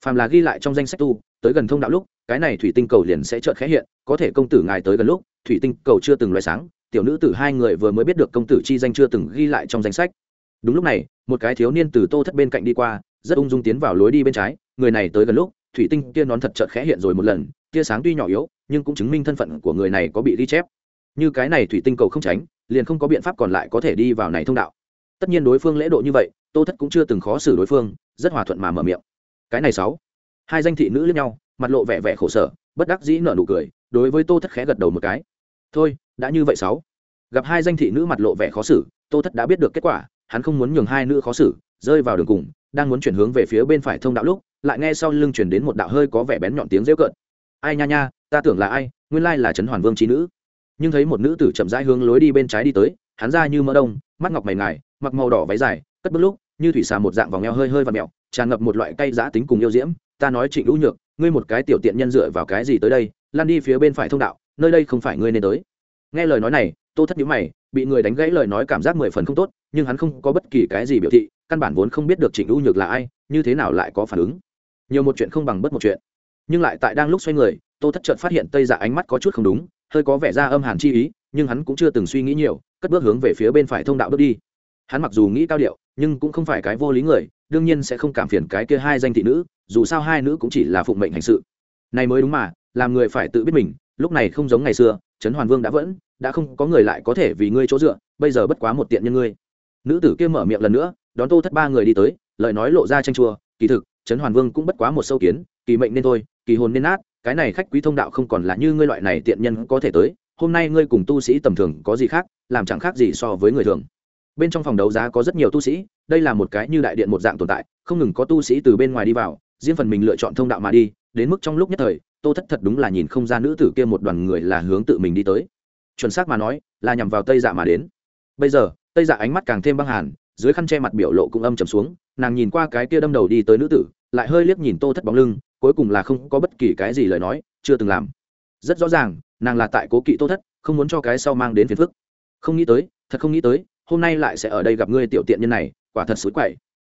Phàm là ghi lại trong danh sách tu, tới gần thông đạo lúc, cái này thủy tinh cầu liền sẽ chợt khẽ hiện, có thể công tử ngài tới gần lúc, thủy tinh cầu chưa từng loại sáng, tiểu nữ tử hai người vừa mới biết được công tử chi danh chưa từng ghi lại trong danh sách. Đúng lúc này, một cái thiếu niên từ tô thất bên cạnh đi qua, rất ung dung tiến vào lối đi bên trái, người này tới gần lúc thủy tinh kia nón thật chợt khẽ hiện rồi một lần, tia sáng tuy nhỏ yếu, nhưng cũng chứng minh thân phận của người này có bị ghi chép. Như cái này thủy tinh cầu không tránh, liền không có biện pháp còn lại có thể đi vào này thông đạo. Tất nhiên đối phương lễ độ như vậy, tô thất cũng chưa từng khó xử đối phương, rất hòa thuận mà mở miệng. Cái này sáu. Hai danh thị nữ lẫn nhau, mặt lộ vẻ vẻ khổ sở, bất đắc dĩ nở nụ cười, đối với tô thất khẽ gật đầu một cái. Thôi, đã như vậy sáu. Gặp hai danh thị nữ mặt lộ vẻ khó xử, tô thất đã biết được kết quả, hắn không muốn nhường hai nữ khó xử, rơi vào đường cùng, đang muốn chuyển hướng về phía bên phải thông đạo lúc lại nghe sau lưng chuyển đến một đạo hơi có vẻ bén nhọn tiếng rêu cợt. Ai nha nha, ta tưởng là ai, nguyên lai là trấn hoàn vương trí nữ. Nhưng thấy một nữ tử chậm rãi hướng lối đi bên trái đi tới, hắn ra như mỡ đông, mắt ngọc mày ngài, mặc màu đỏ váy dài, cất bước lúc, như thủy xà một dạng vòng eo hơi hơi và mẹo tràn ngập một loại cay giã tính cùng yêu diễm. Ta nói trịnh lũ nhược, ngươi một cái tiểu tiện nhân dựa vào cái gì tới đây lan đi phía bên phải thông đạo, nơi đây không phải ngươi nên tới. Nghe lời nói này, tô thất nhíu mày, bị người đánh gãy lời nói cảm giác mười phần không tốt, nhưng hắn không có bất kỳ cái gì biểu thị, căn bản vốn không biết được trịnh lũ nhược là ai, như thế nào lại có phản ứng nhiều một chuyện không bằng bất một chuyện. Nhưng lại tại đang lúc xoay người, tô thất chợt phát hiện tây dạ ánh mắt có chút không đúng, hơi có vẻ ra âm hàn chi ý, nhưng hắn cũng chưa từng suy nghĩ nhiều, cất bước hướng về phía bên phải thông đạo bước đi. Hắn mặc dù nghĩ cao điệu, nhưng cũng không phải cái vô lý người, đương nhiên sẽ không cảm phiền cái kia hai danh thị nữ, dù sao hai nữ cũng chỉ là phụng mệnh hành sự. Này mới đúng mà, làm người phải tự biết mình, lúc này không giống ngày xưa, trấn hoàn vương đã vẫn, đã không có người lại có thể vì ngươi chỗ dựa, bây giờ bất quá một tiện nhân ngươi. Nữ tử kia mở miệng lần nữa, đón tô thất ba người đi tới, lời nói lộ ra tranh chua, kỳ thực trấn hoàn vương cũng bất quá một sâu kiến, kỳ mệnh nên thôi, kỳ hồn nên nát, cái này khách quý thông đạo không còn là như ngươi loại này tiện nhân có thể tới, hôm nay ngươi cùng tu sĩ tầm thường có gì khác, làm chẳng khác gì so với người thường. Bên trong phòng đấu giá có rất nhiều tu sĩ, đây là một cái như đại điện một dạng tồn tại, không ngừng có tu sĩ từ bên ngoài đi vào, riêng phần mình lựa chọn thông đạo mà đi, đến mức trong lúc nhất thời, tô thất thật đúng là nhìn không ra nữ tử kia một đoàn người là hướng tự mình đi tới. Chuẩn xác mà nói, là nhằm vào tây dạ mà đến. Bây giờ, tây dạ ánh mắt càng thêm băng hàn dưới khăn che mặt biểu lộ cũng âm trầm xuống, nàng nhìn qua cái kia đâm đầu đi tới nữ tử, lại hơi liếc nhìn tô thất bóng lưng, cuối cùng là không có bất kỳ cái gì lời nói, chưa từng làm. Rất rõ ràng, nàng là tại cố kỵ tô thất, không muốn cho cái sau mang đến phiền phức. Không nghĩ tới, thật không nghĩ tới, hôm nay lại sẽ ở đây gặp ngươi tiểu tiện nhân này, quả thật xối quậy.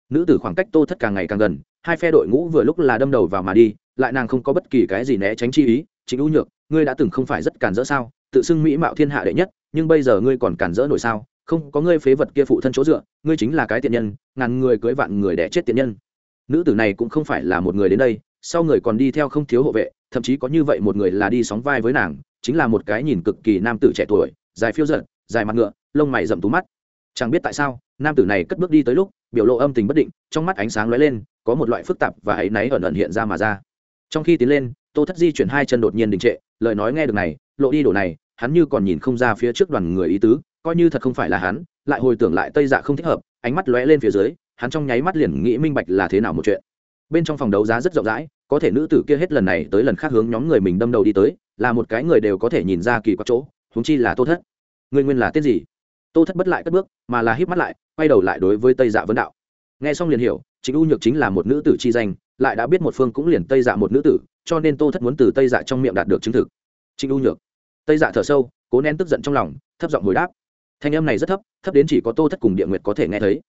Nữ tử khoảng cách tô thất càng ngày càng gần, hai phe đội ngũ vừa lúc là đâm đầu vào mà đi, lại nàng không có bất kỳ cái gì né tránh chi ý chính ưu nhược, ngươi đã từng không phải rất cản rỡ sao? Tự xưng mỹ mạo thiên hạ đệ nhất, nhưng bây giờ ngươi còn cản rỡ nổi sao? Không có ngươi phế vật kia phụ thân chỗ dựa, ngươi chính là cái tiện nhân, ngàn người cưới vạn người đẻ chết tiện nhân. Nữ tử này cũng không phải là một người đến đây, sau người còn đi theo không thiếu hộ vệ, thậm chí có như vậy một người là đi sóng vai với nàng, chính là một cái nhìn cực kỳ nam tử trẻ tuổi, dài phiêu giận dài mặt ngựa, lông mày rậm tú mắt. Chẳng biết tại sao, nam tử này cất bước đi tới lúc, biểu lộ âm tình bất định, trong mắt ánh sáng lóe lên, có một loại phức tạp và áy náy ẩn ẩn hiện ra mà ra. Trong khi tiến lên, tô thất di chuyển hai chân đột nhiên đình trệ, lời nói nghe được này, lộ đi đổ này, hắn như còn nhìn không ra phía trước đoàn người ý tứ coi như thật không phải là hắn, lại hồi tưởng lại tây dạ không thích hợp, ánh mắt lóe lên phía dưới, hắn trong nháy mắt liền nghĩ minh bạch là thế nào một chuyện. Bên trong phòng đấu giá rất rộng rãi, có thể nữ tử kia hết lần này tới lần khác hướng nhóm người mình đâm đầu đi tới, là một cái người đều có thể nhìn ra kỳ quặc chỗ húng chi là tô thất. Người nguyên là tên gì? Tô thất bất lại cất bước, mà là híp mắt lại, quay đầu lại đối với tây dạ vấn đạo. Nghe xong liền hiểu chính u nhược chính là một nữ tử chi danh, lại đã biết một phương cũng liền tây dạ một nữ tử, cho nên tô thất muốn từ tây dạ trong miệng đạt được chứng thực. Chính u nhược. Tây dạ thở sâu, cố nén tức giận trong lòng, thấp giọng hồi đáp thanh âm này rất thấp thấp đến chỉ có tô thất cùng địa nguyệt có thể nghe thấy.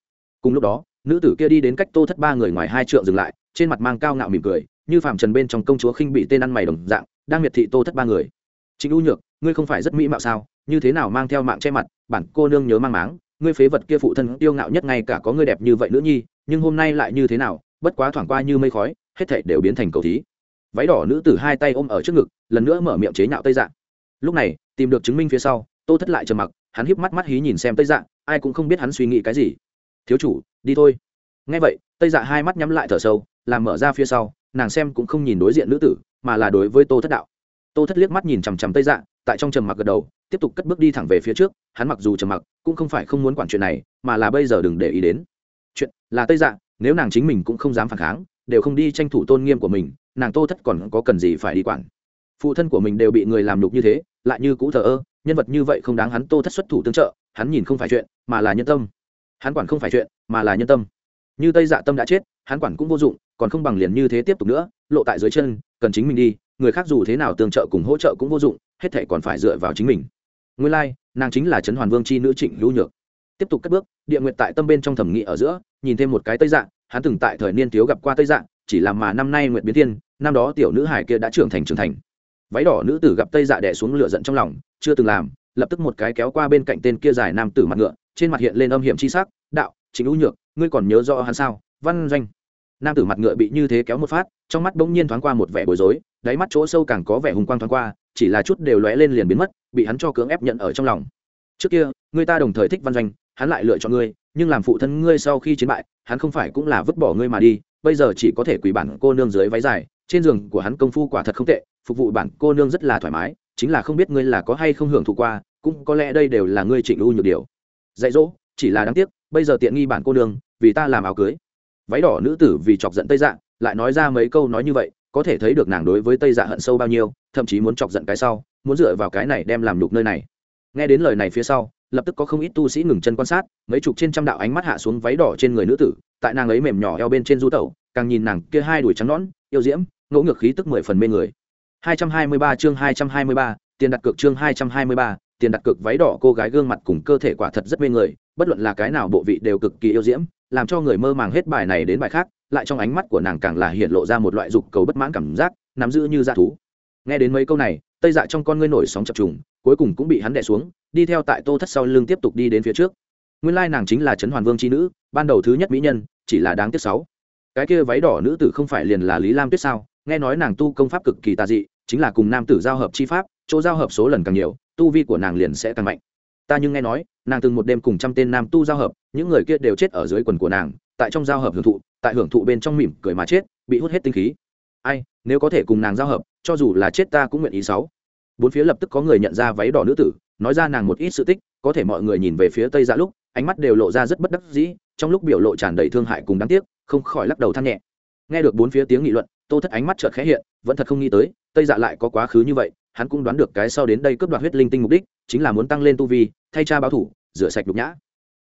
Cùng lúc đó, nữ tử kia đi đến cách tô thất ba người ngoài hai trượng dừng lại, trên mặt mang cao ngạo mỉm cười, như phàm trần bên trong công chúa khinh bị tên ăn mày đồng dạng, đang miệt thị tô thất ba người. Chính u nhược, ngươi không phải rất mỹ mạo sao? Như thế nào mang theo mạng che mặt, bản cô nương nhớ mang máng, ngươi phế vật kia phụ thân tiêu ngạo nhất ngay cả có ngươi đẹp như vậy nữ nhi, nhưng hôm nay lại như thế nào? Bất quá thoảng qua như mây khói, hết thảy đều biến thành cầu thí. Váy đỏ nữ tử hai tay ôm ở trước ngực, lần nữa mở miệng chế nhạo tây dạng lúc này, tìm được chứng minh phía sau, tô thất lại trầm mặc hắn híp mắt mắt hí nhìn xem tây dạng ai cũng không biết hắn suy nghĩ cái gì. Thiếu chủ, đi thôi. Ngay vậy, tây dạ hai mắt nhắm lại thở sâu, làm mở ra phía sau, nàng xem cũng không nhìn đối diện nữ tử, mà là đối với tô thất đạo. Tô thất liếc mắt nhìn chằm chằm tây dạ tại trong trầm mặc gật đầu, tiếp tục cất bước đi thẳng về phía trước, hắn mặc dù trầm mặc, cũng không phải không muốn quản chuyện này, mà là bây giờ đừng để ý đến. Chuyện là tây dạ nếu nàng chính mình cũng không dám phản kháng, đều không đi tranh thủ tôn nghiêm của mình, nàng tô thất còn có cần gì phải đi quản? Phụ thân của mình đều bị người làm nhục như thế, lại như cũ thờ ơ nhân vật như vậy không đáng hắn tô thất xuất thủ tương trợ, hắn nhìn không phải chuyện, mà là nhân tâm. Hắn quản không phải chuyện, mà là nhân tâm. Như tây dạ tâm đã chết, hắn quản cũng vô dụng, còn không bằng liền như thế tiếp tục nữa, lộ tại dưới chân, cần chính mình đi, người khác dù thế nào tương trợ cùng hỗ trợ cũng vô dụng, hết thệ còn phải dựa vào chính mình. Nguyên lai, nàng chính là trấn hoàn vương c h i nữ trịnh lưu nhược. Tiếp tục cất bước, địa nguyện tại tâm bên trong thẩm nghị ở giữa, nhìn thêm một cái tây dạng hắn từng tại thời niên thiếu gặp qua tây dạng chỉ làm mà năm nay nguyện biến thiên, năm đó tiểu nữ hải kia đã trưởng thành trưởng thành. Váy đỏ nữ tử gặp tây dạ đẻ xuống lửa giận trong lòng chưa từng làm, lập tức một cái kéo qua bên cạnh tên kia dài nam tử mặt ngựa, trên mặt hiện lên âm hiểm c h i s ắ c đạo chính ưu nhược, ngươi còn nhớ rõ hắn sao? Văn doanh. Nam tử mặt ngựa bị như thế kéo một phát, trong mắt bỗng nhiên thoáng qua một vẻ bối rối, đáy mắt chỗ sâu càng có vẻ hùng quang thoáng qua, chỉ là chút đều lóe lên liền biến mất, bị hắn cho cưỡng ép nhận ở trong lòng. Trước kia, người ta đồng thời thích văn doanh, hắn lại lựa chọn ngươi, nhưng làm phụ thân ngươi sau khi chiến bại, hắn không phải cũng là vứt bỏ ngươi mà đi, bây giờ chỉ có thể quỳ bản cô nương dưới váy dài, trên giường của hắn công phu quả thật không tệ, phục vụ bản cô nương rất là thoải mái chính là không biết ngươi là có hay không hưởng thụ qua, cũng có lẽ đây đều là ngươi trịnh u nhược điều. Dạy dỗ, chỉ là đáng tiếc, bây giờ tiện nghi bản cô nương, vì ta làm áo cưới. Váy đỏ nữ tử vì chọc giận tây dạ lại nói ra mấy câu nói như vậy, có thể thấy được nàng đối với tây dạ hận sâu bao nhiêu, thậm chí muốn chọc giận cái sau, muốn dựa vào cái này đem làm nhục nơi này. Nghe đến lời này phía sau, lập tức có không ít tu sĩ ngừng chân quan sát, mấy chục trên trăm đạo ánh mắt hạ xuống váy đỏ trên người nữ tử, tại nàng ấy mềm nhỏ eo bên trên du tẩu, càng nhìn nàng kia hai đùi trắng nõn, yêu diễm, ngỗ ngược khí tức mười phần mê người. 223 chương 223, tiền đặt cược chương 223, tiền đặt cược váy đỏ cô gái gương mặt cùng cơ thể quả thật rất mê người bất luận là cái nào bộ vị đều cực kỳ yêu diễm làm cho người mơ màng hết bài này đến bài khác lại trong ánh mắt của nàng càng là hiện lộ ra một loại dục cầu bất mãn cảm giác nắm giữ như dã thú. Nghe đến mấy câu này tây dạ trong con ngươi nổi sóng chập trùng cuối cùng cũng bị hắn đè xuống đi theo tại tô thất sau lưng tiếp tục đi đến phía trước. Nguyên lai nàng chính là trấn hoàn vương chi nữ ban đầu thứ nhất mỹ nhân chỉ là đáng tiếc sáu. Cái kia váy đỏ nữ tử không phải liền là lý lam tuyết sao? Nghe nói nàng tu công pháp cực kỳ tà dị, chính là cùng nam tử giao hợp chi pháp, chỗ giao hợp số lần càng nhiều, tu vi của nàng liền sẽ càng mạnh. Ta nhưng nghe nói, nàng từng một đêm cùng trăm tên nam tu giao hợp, những người kia đều chết ở dưới quần của nàng, tại trong giao hợp hưởng thụ, tại hưởng thụ bên trong mỉm cười mà chết, bị hút hết tinh khí. Ai, nếu có thể cùng nàng giao hợp, cho dù là chết ta cũng nguyện ý sáu. Bốn phía lập tức có người nhận ra váy đỏ nữ tử, nói ra nàng một ít sự tích, có thể mọi người nhìn về phía tây dạ lúc, ánh mắt đều lộ ra rất bất đắc dĩ, trong lúc biểu lộ tràn đầy thương hại cùng đáng tiếc, không khỏi lắc đầu than nhẹ. Nghe được bốn phía tiếng nghị luận tô thất ánh mắt chợt khẽ hiện, vẫn thật không nghĩ tới, tây dạ lại có quá khứ như vậy, hắn cũng đoán được cái sau đến đây cướp đoạt huyết linh tinh mục đích, chính là muốn tăng lên tu vi, thay cha báo thủ, rửa sạch nhục nhã.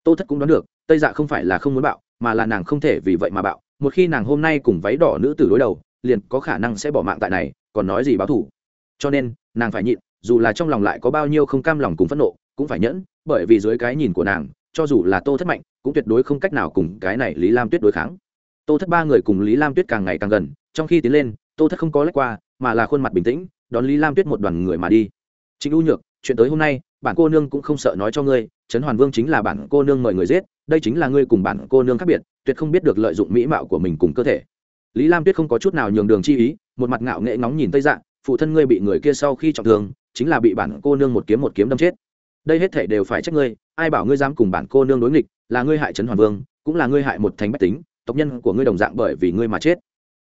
Tô thất cũng đoán được, tây dạ không phải là không muốn bạo, mà là nàng không thể vì vậy mà bạo. Một khi nàng hôm nay cùng váy đỏ nữ tử đối đầu, liền có khả năng sẽ bỏ mạng tại này, còn nói gì báo thủ. Cho nên, nàng phải nhịn, dù là trong lòng lại có bao nhiêu không cam lòng cùng phẫn nộ, cũng phải nhẫn, bởi vì dưới cái nhìn của nàng, cho dù là tô thất mạnh, cũng tuyệt đối không cách nào cùng cái này lý lam tuyết đối kháng. Tô thất ba người cùng lý lam tuyết càng ngày càng gần trong khi tiến lên, tô thất không có lách qua, mà là khuôn mặt bình tĩnh, đón lý lam tuyết một đoàn người mà đi. Chính u nhược, chuyện tới hôm nay, bản cô nương cũng không sợ nói cho ngươi, trấn hoàn vương chính là bản cô nương mời người giết, đây chính là ngươi cùng bản cô nương khác biệt, tuyệt không biết được lợi dụng mỹ mạo của mình cùng cơ thể. Lý lam tuyết không có chút nào nhường đường chi ý, một mặt ngạo nghệ ngóng nhìn tây dạng phụ thân ngươi bị người kia sau khi trọng thương, chính là bị bản cô nương một kiếm một kiếm đâm chết. Đây hết thể đều phải trách ngươi, ai bảo ngươi dám cùng bản cô nương đối nghịch, là ngươi hại trấn hoàn vương, cũng là ngươi hại một thành bách tính, tộc nhân của ngươi đồng dạng bởi vì ngươi mà chết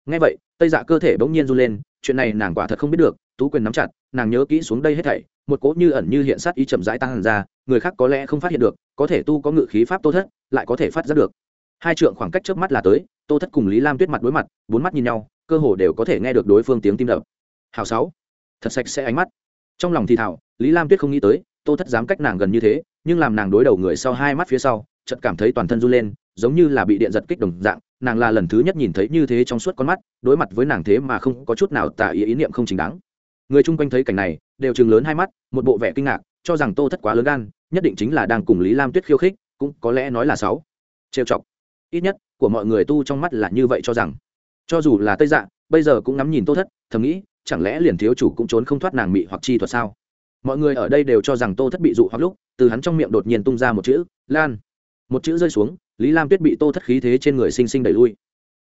ngay vậy, tây dạ cơ thể bỗng nhiên run lên, chuyện này nàng quả thật không biết được, tú quyền nắm chặt, nàng nhớ kỹ xuống đây hết thảy, một cỗ như ẩn như hiện sát ý chậm rãi tăng ra, người khác có lẽ không phát hiện được, có thể tu có ngự khí pháp tô thất, lại có thể phát giác được. Hai trượng khoảng cách trước mắt là tới, tô thất cùng lý lam tuyết mặt đối mặt, bốn mắt nhìn nhau, cơ hồ đều có thể nghe được đối phương tiếng tim đập. Hào sáu, thật sạch sẽ ánh mắt. Trong lòng thì thảo lý lam tuyết không nghĩ tới, tô thất dám cách nàng gần như thế, nhưng làm nàng đối đầu người sau hai mắt phía sau, chợt cảm thấy toàn thân run lên giống như là bị điện giật kích đồng dạng, nàng là lần thứ nhất nhìn thấy như thế trong suốt con mắt, đối mặt với nàng thế mà không có chút nào tả ý ý niệm không chính đáng. Người chung quanh thấy cảnh này, đều chừng lớn hai mắt, một bộ vẻ kinh ngạc, cho rằng tô thất quá lớn gan, nhất định chính là đang cùng lý lam tuyết khiêu khích, cũng có lẽ nói là sáu. Trêu chọc. Ít nhất, của mọi người tu trong mắt là như vậy cho rằng. Cho dù là tây dạ bây giờ cũng ngắm nhìn tô thất, thầm nghĩ, chẳng lẽ liền thiếu chủ cũng trốn không thoát nàng mị hoặc chi thuật sao? Mọi người ở đây đều cho rằng tô thất bị dụ hoặc lúc, từ hắn trong miệng đột nhiên tung ra một chữ, lan. Một chữ rơi xuống lý lam tuyết bị tô thất khí thế trên người sinh sinh đẩy lui.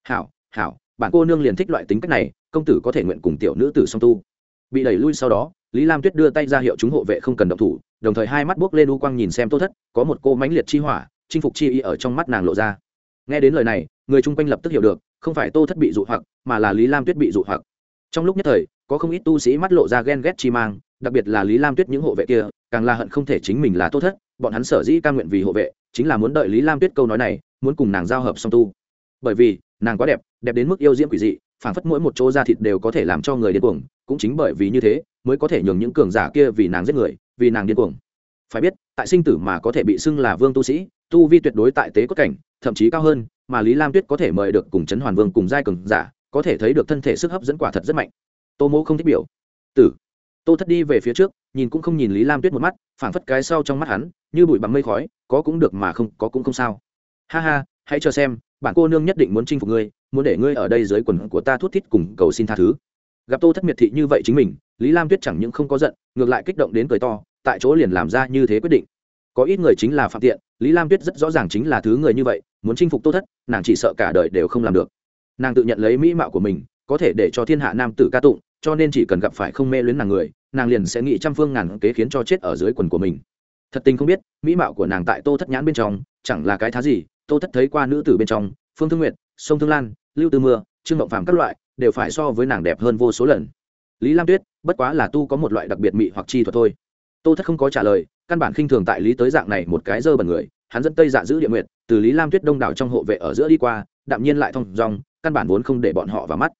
Hảo hảo bạn cô nương liền thích loại tính cách này, công tử có thể nguyện cùng tiểu nữ tử song tu. Bị đẩy lui sau đó, lý lam tuyết đưa tay ra hiệu chúng hộ vệ không cần động thủ, đồng thời hai mắt buốc lên u quang nhìn xem tô thất, có một cô mãnh liệt chi hỏa, chinh phục chi y ở trong mắt nàng lộ ra. Nghe đến lời này, người chung quanh lập tức hiểu được, không phải tô thất bị dụ hoặc, mà là lý lam tuyết bị dụ hoặc. Trong lúc nhất thời, có không ít tu sĩ mắt lộ ra ghen ghét chi mang, đặc biệt là lý lam tuyết những hộ vệ kia, càng là hận không thể chính mình là tô thất bọn hắn sở dĩ ca nguyện vì hộ vệ, chính là muốn đợi lý lam tuyết câu nói này, muốn cùng nàng giao hợp song tu. Bởi vì, nàng quá đẹp đẹp đến mức yêu diễm quỷ dị, phảng phất mỗi một chỗ da thịt đều có thể làm cho người điên cuồng, cũng chính bởi vì như thế, mới có thể nhường những cường giả kia vì nàng giết người, vì nàng điên cuồng. Phải biết, tại sinh tử mà có thể bị xưng là vương tu sĩ, tu vi tuyệt đối tại tế cốt cảnh, thậm chí cao hơn, mà lý lam tuyết có thể mời được cùng Trấn hoàn vương cùng giai cường giả, có thể thấy được thân thể sức hấp dẫn quả thật rất mạnh. Tô mô không thích biểu. Tử tô thất đi về phía trước, nhìn cũng không nhìn lý lam tuyết một mắt, phảng phất cái sau trong mắt hắn, như bụi bằng mây khói, có cũng được mà không, có cũng không sao. Ha ha, hãy cho xem, bản cô nương nhất định muốn chinh phục ngươi, muốn để ngươi ở đây dưới quần của ta thút thít cùng cầu xin tha thứ. Gặp tô thất miệt thị như vậy chính mình, lý lam tuyết chẳng những không có giận, ngược lại kích động đến cười to, tại chỗ liền làm ra như thế quyết định. Có ít người chính là phạm tiện, lý lam tuyết rất rõ ràng chính là thứ người như vậy, muốn chinh phục tô thất, nàng chỉ sợ cả đời đều không làm được. Nàng tự nhận lấy mỹ mạo của mình, có thể để cho thiên hạ nam tử ca tụng cho nên chỉ cần gặp phải không mê luyến nàng người, nàng liền sẽ nghĩ trăm phương ngàn kế khiến cho chết ở dưới quần của mình. Thật tình không biết, mỹ mạo của nàng tại tô thất nhãn bên trong, chẳng là cái thá gì, tô thất thấy qua nữ tử bên trong, phương thương nguyệt, sông thương lan, lưu tư mưa, trương mộng phàm các loại, đều phải so với nàng đẹp hơn vô số lần. Lý lam tuyết, bất quá là tu có một loại đặc biệt mị hoặc chi thuật thôi. Tô thất không có trả lời, căn bản khinh thường tại lý tới dạng này một cái dơ bẩn người, hắn dẫn tây dạ giữ địa nguyện từ lý lam tuyết đông đảo trong hộ vệ ở giữa đi qua, đạm nhiên lại thong dong căn bản vốn không để bọn họ vào mắt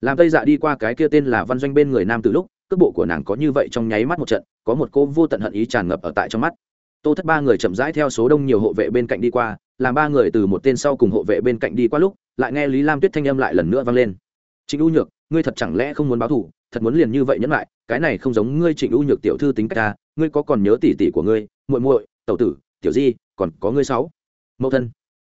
làm tây dạ đi qua cái kia tên là văn doanh bên người nam từ lúc, cước bộ của nàng có như vậy trong nháy mắt một trận, có một cô vô tận hận ý tràn ngập ở tại trong mắt. Tô thất ba người chậm rãi theo số đông nhiều hộ vệ bên cạnh đi qua, làm ba người từ một tên sau cùng hộ vệ bên cạnh đi qua lúc, lại nghe lý lam tuyết thanh âm lại lần nữa vang lên. Trịnh u nhược, ngươi thật chẳng lẽ không muốn báo thù, thật muốn liền như vậy nhẫn lại, cái này không giống ngươi trịnh u nhược tiểu thư tính cách ta, ngươi có còn nhớ tỷ tỷ của ngươi, muội muội, tẩu tử, tiểu di, còn có ngươi sáu, mẫu thân.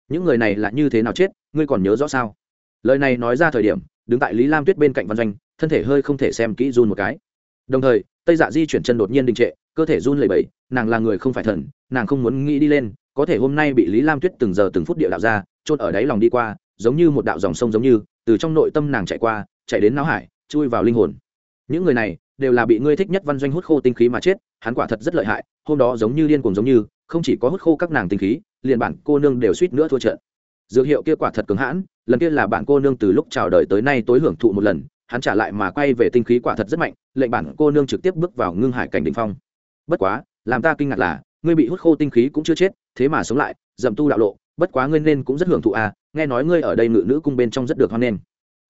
Những người này là như thế nào chết, ngươi còn nhớ rõ sao? Lời này nói ra thời điểm đứng tại lý lam tuyết bên cạnh văn doanh, thân thể hơi không thể xem kỹ run một cái. Đồng thời, tây dạ di chuyển chân đột nhiên đình trệ, cơ thể run lẩy bẩy, nàng là người không phải thần, nàng không muốn nghĩ đi lên, có thể hôm nay bị lý lam tuyết từng giờ từng phút địa đạo ra trôn ở đáy lòng đi qua, giống như một đạo dòng sông giống như, từ trong nội tâm nàng chạy qua, chạy đến não hải, chui vào linh hồn. Những người này đều là bị ngươi thích nhất văn doanh hút khô tinh khí mà chết, hắn quả thật rất lợi hại, hôm đó giống như điên cuồng giống như, không chỉ có hút khô các nàng tinh khí, liền bản cô nương đều suýt nữa thua trận dược hiệu kia quả thật cứng hãn, lần kia là bạn cô nương từ lúc chào đời tới nay tối hưởng thụ một lần, hắn trả lại mà quay về tinh khí quả thật rất mạnh, lệnh bản cô nương trực tiếp bước vào ngưng hải cảnh đ ỉ n h phong. Bất quá, làm ta kinh ngạc là, ngươi bị hút khô tinh khí cũng chưa chết, thế mà sống lại, dậm tu đạo lộ, bất quá ngươi nên cũng rất hưởng thụ à nghe nói ngươi ở đây ngự nữ cung bên trong rất được hoan nghênh.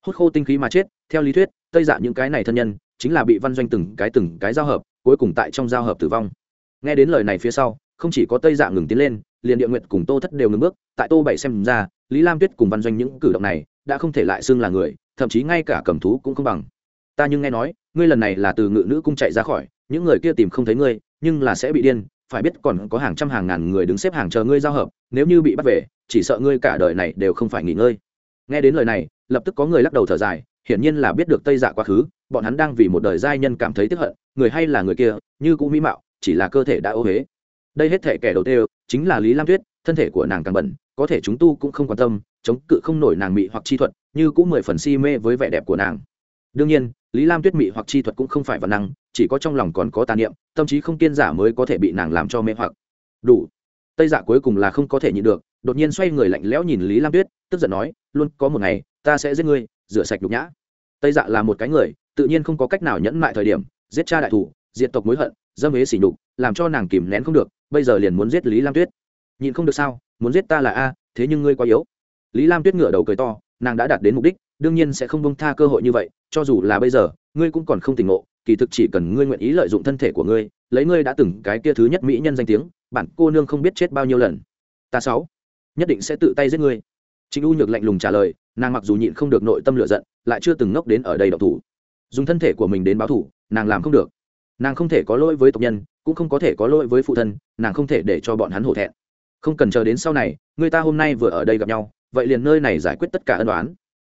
Hút khô tinh khí mà chết, theo lý thuyết, tây dạ những cái này thân nhân, chính là bị văn doanh từng cái từng cái giao hợp, cuối cùng tại trong giao hợp tử vong. Nghe đến lời này phía sau không chỉ có tây dạ ngừng tiến lên, liền địa nguyện cùng tô thất đều ngừng bước, tại tô bảy xem ra, lý lam tuyết cùng văn doanh những cử động này đã không thể lại xưng là người, thậm chí ngay cả cầm thú cũng không bằng. Ta nhưng nghe nói, ngươi lần này là từ ngự nữ cung chạy ra khỏi, những người kia tìm không thấy ngươi, nhưng là sẽ bị điên, phải biết còn có hàng trăm hàng ngàn người đứng xếp hàng chờ ngươi giao hợp, nếu như bị bắt về, chỉ sợ ngươi cả đời này đều không phải nghỉ ngơi. Nghe đến lời này, lập tức có người lắc đầu thở dài, hiển nhiên là biết được tây dạ quá khứ, bọn hắn đang vì một đời giai nhân cảm thấy tức hận, người hay là người kia, như cũng mỹ mạo, chỉ là cơ thể đã ô huế đây hết thể kẻ đầu tiên chính là lý lam tuyết, thân thể của nàng càng bẩn, có thể chúng tu cũng không quan tâm, chống cự không nổi nàng mị hoặc chi thuật, như cũng mười phần si mê với vẻ đẹp của nàng. Đương nhiên, lý lam tuyết mị hoặc chi thuật cũng không phải văn năng, chỉ có trong lòng còn có tà niệm, tâm trí không kiên giả mới có thể bị nàng làm cho mê hoặc. Đủ. Tây dạ cuối cùng là không có thể nhịn được, đột nhiên xoay người lạnh lẽo nhìn lý lam tuyết, tức giận nói, luôn, có một ngày, ta sẽ giết ngươi, rửa sạch nhục nhã. Tây dạ là một cái người, tự nhiên không có cách nào nhẫn mại thời điểm, giết cha đại thủ, diệt tộc mối hận, dâm ế sỉ nhục, làm cho nàng kìm nén không được bây giờ liền muốn giết lý lam tuyết nhịn không được sao muốn giết ta là a thế nhưng ngươi quá yếu lý lam tuyết ngửa đầu cười to nàng đã đạt đến mục đích đương nhiên sẽ không bông tha cơ hội như vậy cho dù là bây giờ ngươi cũng còn không tỉnh ngộ kỳ thực chỉ cần ngươi nguyện ý lợi dụng thân thể của ngươi lấy ngươi đã từng cái kia thứ nhất mỹ nhân danh tiếng bản cô nương không biết chết bao nhiêu lần ta sáu nhất định sẽ tự tay giết ngươi chính U Nhược lạnh lùng trả lời, nàng mặc dù nhịn không được nội tâm lửa giận, lại chưa từng ngốc đến ở đây độc thủ. Dùng thân thể của mình đến báo thủ, nàng làm không được. Nàng không thể có lỗi với tộc nhân, cũng không có thể có lỗi với phụ thân, nàng không thể để cho bọn hắn hổ thẹn. Không cần chờ đến sau này người ta hôm nay vừa ở đây gặp nhau vậy liền nơi này giải quyết tất cả ân đoán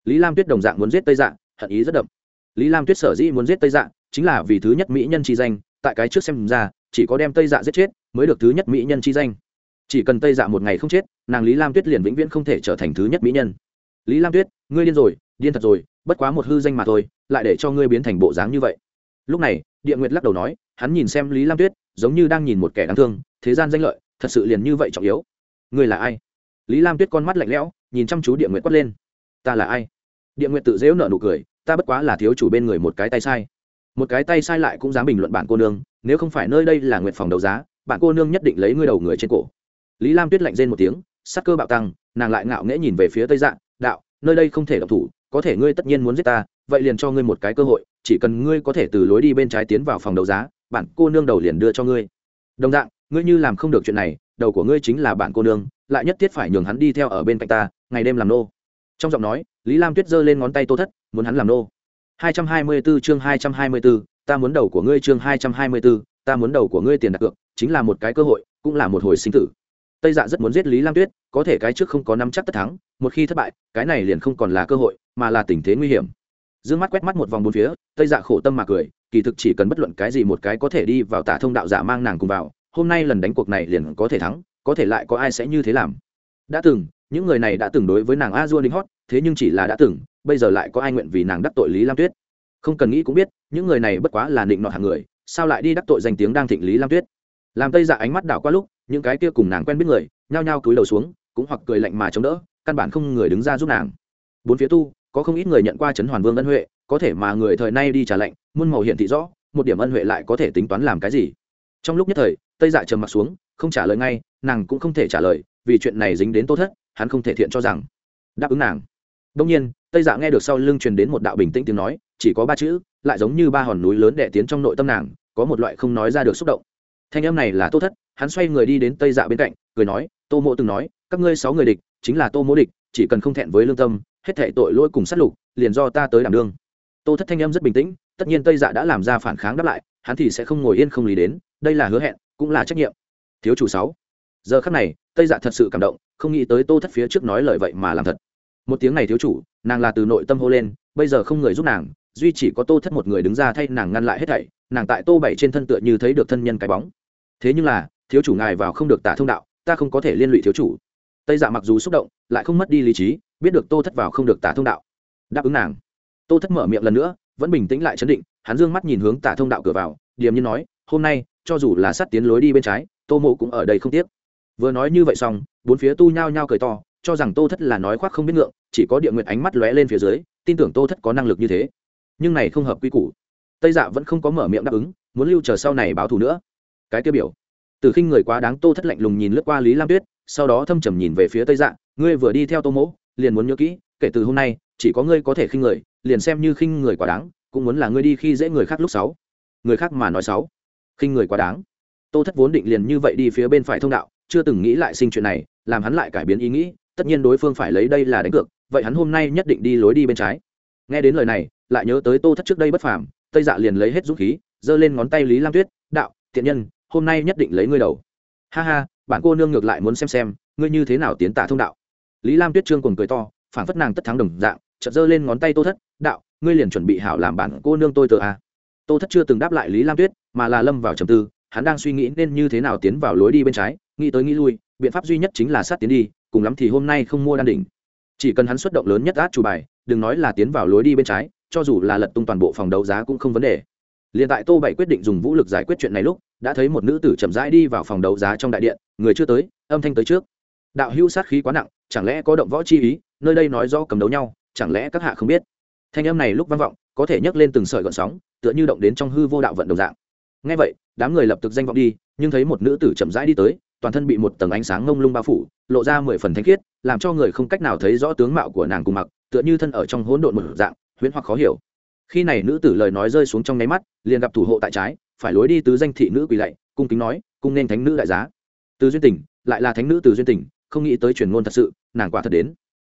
lý lam tuyết đồng dạng muốn giết tây dạng hận ý rất đậm. Lý lam tuyết sở dĩ muốn giết tây dạng chính là vì thứ nhất mỹ nhân chi danh tại cái trước xem ra chỉ có đem tây dạ giết chết mới được thứ nhất mỹ nhân chi danh. Chỉ cần tây dạ một ngày không chết nàng lý lam tuyết liền vĩnh viễn không thể trở thành thứ nhất mỹ nhân. Lý lam tuyết ngươi điên rồi điên thật rồi bất quá một hư danh mà thôi lại để cho ngươi biến thành bộ dáng như vậy. Lúc này địa nguyệt lắc đầu nói hắn nhìn xem lý lam tuyết giống như đang nhìn một kẻ đáng thương, thế gian danh lợi, thật sự liền như vậy trọng yếu. Ngươi là ai? Lý lam tuyết con mắt lạnh lẽo, nhìn chăm chú địa nguyện quát lên. Ta là ai? Địa nguyện tự dễu nợ nụ cười, ta bất quá là thiếu chủ bên người một cái tay sai. Một cái tay sai lại cũng dám bình luận bản cô nương, nếu không phải nơi đây là nguyện phòng đấu giá bạn cô nương nhất định lấy ngươi đầu người trên cổ. Lý lam tuyết lạnh rên một tiếng, sắc cơ bạo tăng, nàng lại ngạo nghễ nhìn về phía tây dạng đạo, nơi đây không thể độc thủ, có thể ngươi tất nhiên muốn giết ta, vậy liền cho ngươi một cái cơ hội, chỉ cần ngươi có thể từ lối đi bên trái tiến vào phòng đấu giá bạn cô nương đầu liền đưa cho ngươi. Đồng dạng ngươi như làm không được chuyện này đầu của ngươi chính là bạn cô nương lại nhất thiết phải nhường hắn đi theo ở bên cạnh ta ngày đêm làm nô. Trong giọng nói lý lam tuyết giơ lên ngón tay tô thất muốn hắn làm nô. 224 chương 224, ta muốn đầu của ngươi chương 224, ta muốn đầu của ngươi tiền đặt cược chính là một cái cơ hội cũng là một hồi sinh tử. Tây dạ rất muốn giết lý lam tuyết có thể cái trước không có nắm chắc tất thắng một khi thất bại cái này liền không còn là cơ hội mà là tình thế nguy hiểm. Dương mắt quét mắt một vòng bốn phía tây dạ khổ tâm mà cười kỳ thực chỉ cần bất luận cái gì một cái có thể đi vào tả thông đạo giả mang nàng cùng vào, hôm nay lần đánh cuộc này liền có thể thắng, có thể lại có ai sẽ như thế làm. Đã từng, những người này đã từng đối với nàng a dua đinh hót, thế nhưng chỉ là đã từng, bây giờ lại có ai nguyện vì nàng đắc tội lý lam tuyết? Không cần nghĩ cũng biết, những người này bất quá là định nọ hàng người, sao lại đi đắc tội danh tiếng đang thịnh lý lam tuyết? Làm tây dạ ánh mắt đảo qua lúc, những cái kia cùng nàng quen biết người, nhao nhao cúi đầu xuống, cũng hoặc cười lạnh mà chống đỡ, căn bản không người đứng ra giúp nàng. Bốn phía tu có không ít người nhận qua trấn hoàn vương ân huệ, có thể mà người thời nay đi trả lệnh muôn màu hiện thị rõ, một điểm ân huệ lại có thể tính toán làm cái gì. Trong lúc nhất thời, tây dạ trầm mặt xuống, không trả lời ngay, nàng cũng không thể trả lời, vì chuyện này dính đến tô thất, hắn không thể thiện cho rằng. Đáp ứng nàng. Đông nhiên, tây dạ nghe được sau lưng truyền đến một đạo bình tĩnh tiếng nói, chỉ có ba chữ, lại giống như ba hòn núi lớn đẻ tiến trong nội tâm nàng, có một loại không nói ra được xúc động. Thanh em này là tô thất, hắn xoay người đi đến tây dạ bên cạnh, cười nói, tô mộ từng nói, các ngươi sáu người địch, chính là tô mỗ địch, chỉ cần không thẹn với lương tâm hết thệ tội lỗi cùng sát lục, liền do ta tới đảm đương. Tô thất thanh âm rất bình tĩnh, tất nhiên tây dạ đã làm ra phản kháng đáp lại, hắn thì sẽ không ngồi yên không lý đến, đây là hứa hẹn, cũng là trách nhiệm. Thiếu chủ sáu. Giờ khắc này, tây dạ thật sự cảm động, không nghĩ tới tô thất phía trước nói lời vậy mà làm thật. Một tiếng này thiếu chủ, nàng là từ nội tâm hô lên, bây giờ không người giúp nàng, duy chỉ có tô thất một người đứng ra thay nàng ngăn lại hết thảy, nàng tại tô bảy trên thân tựa như thấy được thân nhân cái bóng. Thế nhưng là, thiếu chủ ngài vào không được tả thông đạo, ta không có thể liên lụy thiếu chủ tây dạ mặc dù xúc động, lại không mất đi lý trí, biết được tô thất vào không được tả thông đạo. Đáp ứng nàng. Tô thất mở miệng lần nữa, vẫn bình tĩnh lại chấn định, hắn dương mắt nhìn hướng tả thông đạo cửa vào, điềm nhiên nói, hôm nay, cho dù là sát tiến lối đi bên trái, tô mộ cũng ở đây không tiếc. Vừa nói như vậy xong, bốn phía tu nhao nhao cười to, cho rằng tô thất là nói khoác không biết ngượng, chỉ có địa nguyệt ánh mắt lóe lên phía dưới, tin tưởng tô thất có năng lực như thế. Nhưng này không hợp quy củ. Tây dạ vẫn không có mở miệng đáp ứng, muốn lưu chờ sau này báo thù nữa. Cái tiêu biểu. Từ khinh người quá đáng tô thất lạnh lùng nhìn lướt qua lý lam tuyết sau đó thâm trầm nhìn về phía tây dạ ngươi vừa đi theo tô mỗ, liền muốn nhớ kỹ, kể từ hôm nay, chỉ có ngươi có thể khinh người, liền xem như khinh người quá đáng, cũng muốn là ngươi đi khi dễ người khác lúc sáu. Người khác mà nói sáu. Khinh người quá đáng. Tô thất vốn định liền như vậy đi phía bên phải thông đạo, chưa từng nghĩ lại sinh chuyện này, làm hắn lại cải biến ý nghĩ, tất nhiên đối phương phải lấy đây là đánh cược, vậy hắn hôm nay nhất định đi lối đi bên trái. Nghe đến lời này, lại nhớ tới tô thất trước đây bất phàm, tây dạ liền lấy hết dũng khí, giơ lên ngón tay lý lam tuyết, đạo thiện nhân, hôm nay nhất định lấy ngươi đầu. Ha ha bản cô nương ngược lại muốn xem xem, ngươi như thế nào tiến tả thông đạo. Lý lam tuyết trương cùng cười to phản phất nàng tất thắng đồng dạng, chợt giơ lên ngón tay tô thất, đạo, ngươi liền chuẩn bị hảo làm bản cô nương tôi tờ à. tô thất chưa từng đáp lại lý lam tuyết, mà là lâm vào trầm tư, hắn đang suy nghĩ nên như thế nào tiến vào lối đi bên trái, nghĩ tới nghĩ lui, biện pháp duy nhất chính là sát tiến đi, cùng lắm thì hôm nay không mua đan đỉnh. Chỉ cần hắn xuất động lớn nhất át chủ bài, đừng nói là tiến vào lối đi bên trái, cho dù là lật tung toàn bộ phòng đấu giá cũng không vấn đề. Liền tại tô bảy quyết định dùng vũ lực giải quyết chuyện này lúc đã thấy một nữ tử chậm rãi đi vào phòng đấu giá trong đại điện, người chưa tới, âm thanh tới trước. Đạo hữu sát khí quá nặng, chẳng lẽ có động võ chi ý, nơi đây nói do cầm đấu nhau, chẳng lẽ các hạ không biết? Thanh âm này lúc vang vọng, có thể nhấc lên từng sợi gợn sóng, tựa như động đến trong hư vô đạo vận đồng dạng. Ngay vậy, đám người lập tức danh vọng đi, nhưng thấy một nữ tử chậm rãi đi tới, toàn thân bị một tầng ánh sáng ngông lung bao phủ, lộ ra mười phần thanh khiết, làm cho người không cách nào thấy rõ tướng mạo của nàng cùng mặc, tựa như thân ở trong hỗn độn một dạng, huyễn hoặc khó hiểu. Khi này nữ tử lời nói rơi xuống trong nháy mắt, liền gặp thủ hộ tại trái phải lối đi tứ danh thị nữ quỳ lạy, cung kính nói, cung nên thánh nữ đại giá. Từ duyên tỉnh lại là thánh nữ từ duyên tỉnh không nghĩ tới truyền ngôn thật sự, nàng quả thật đến.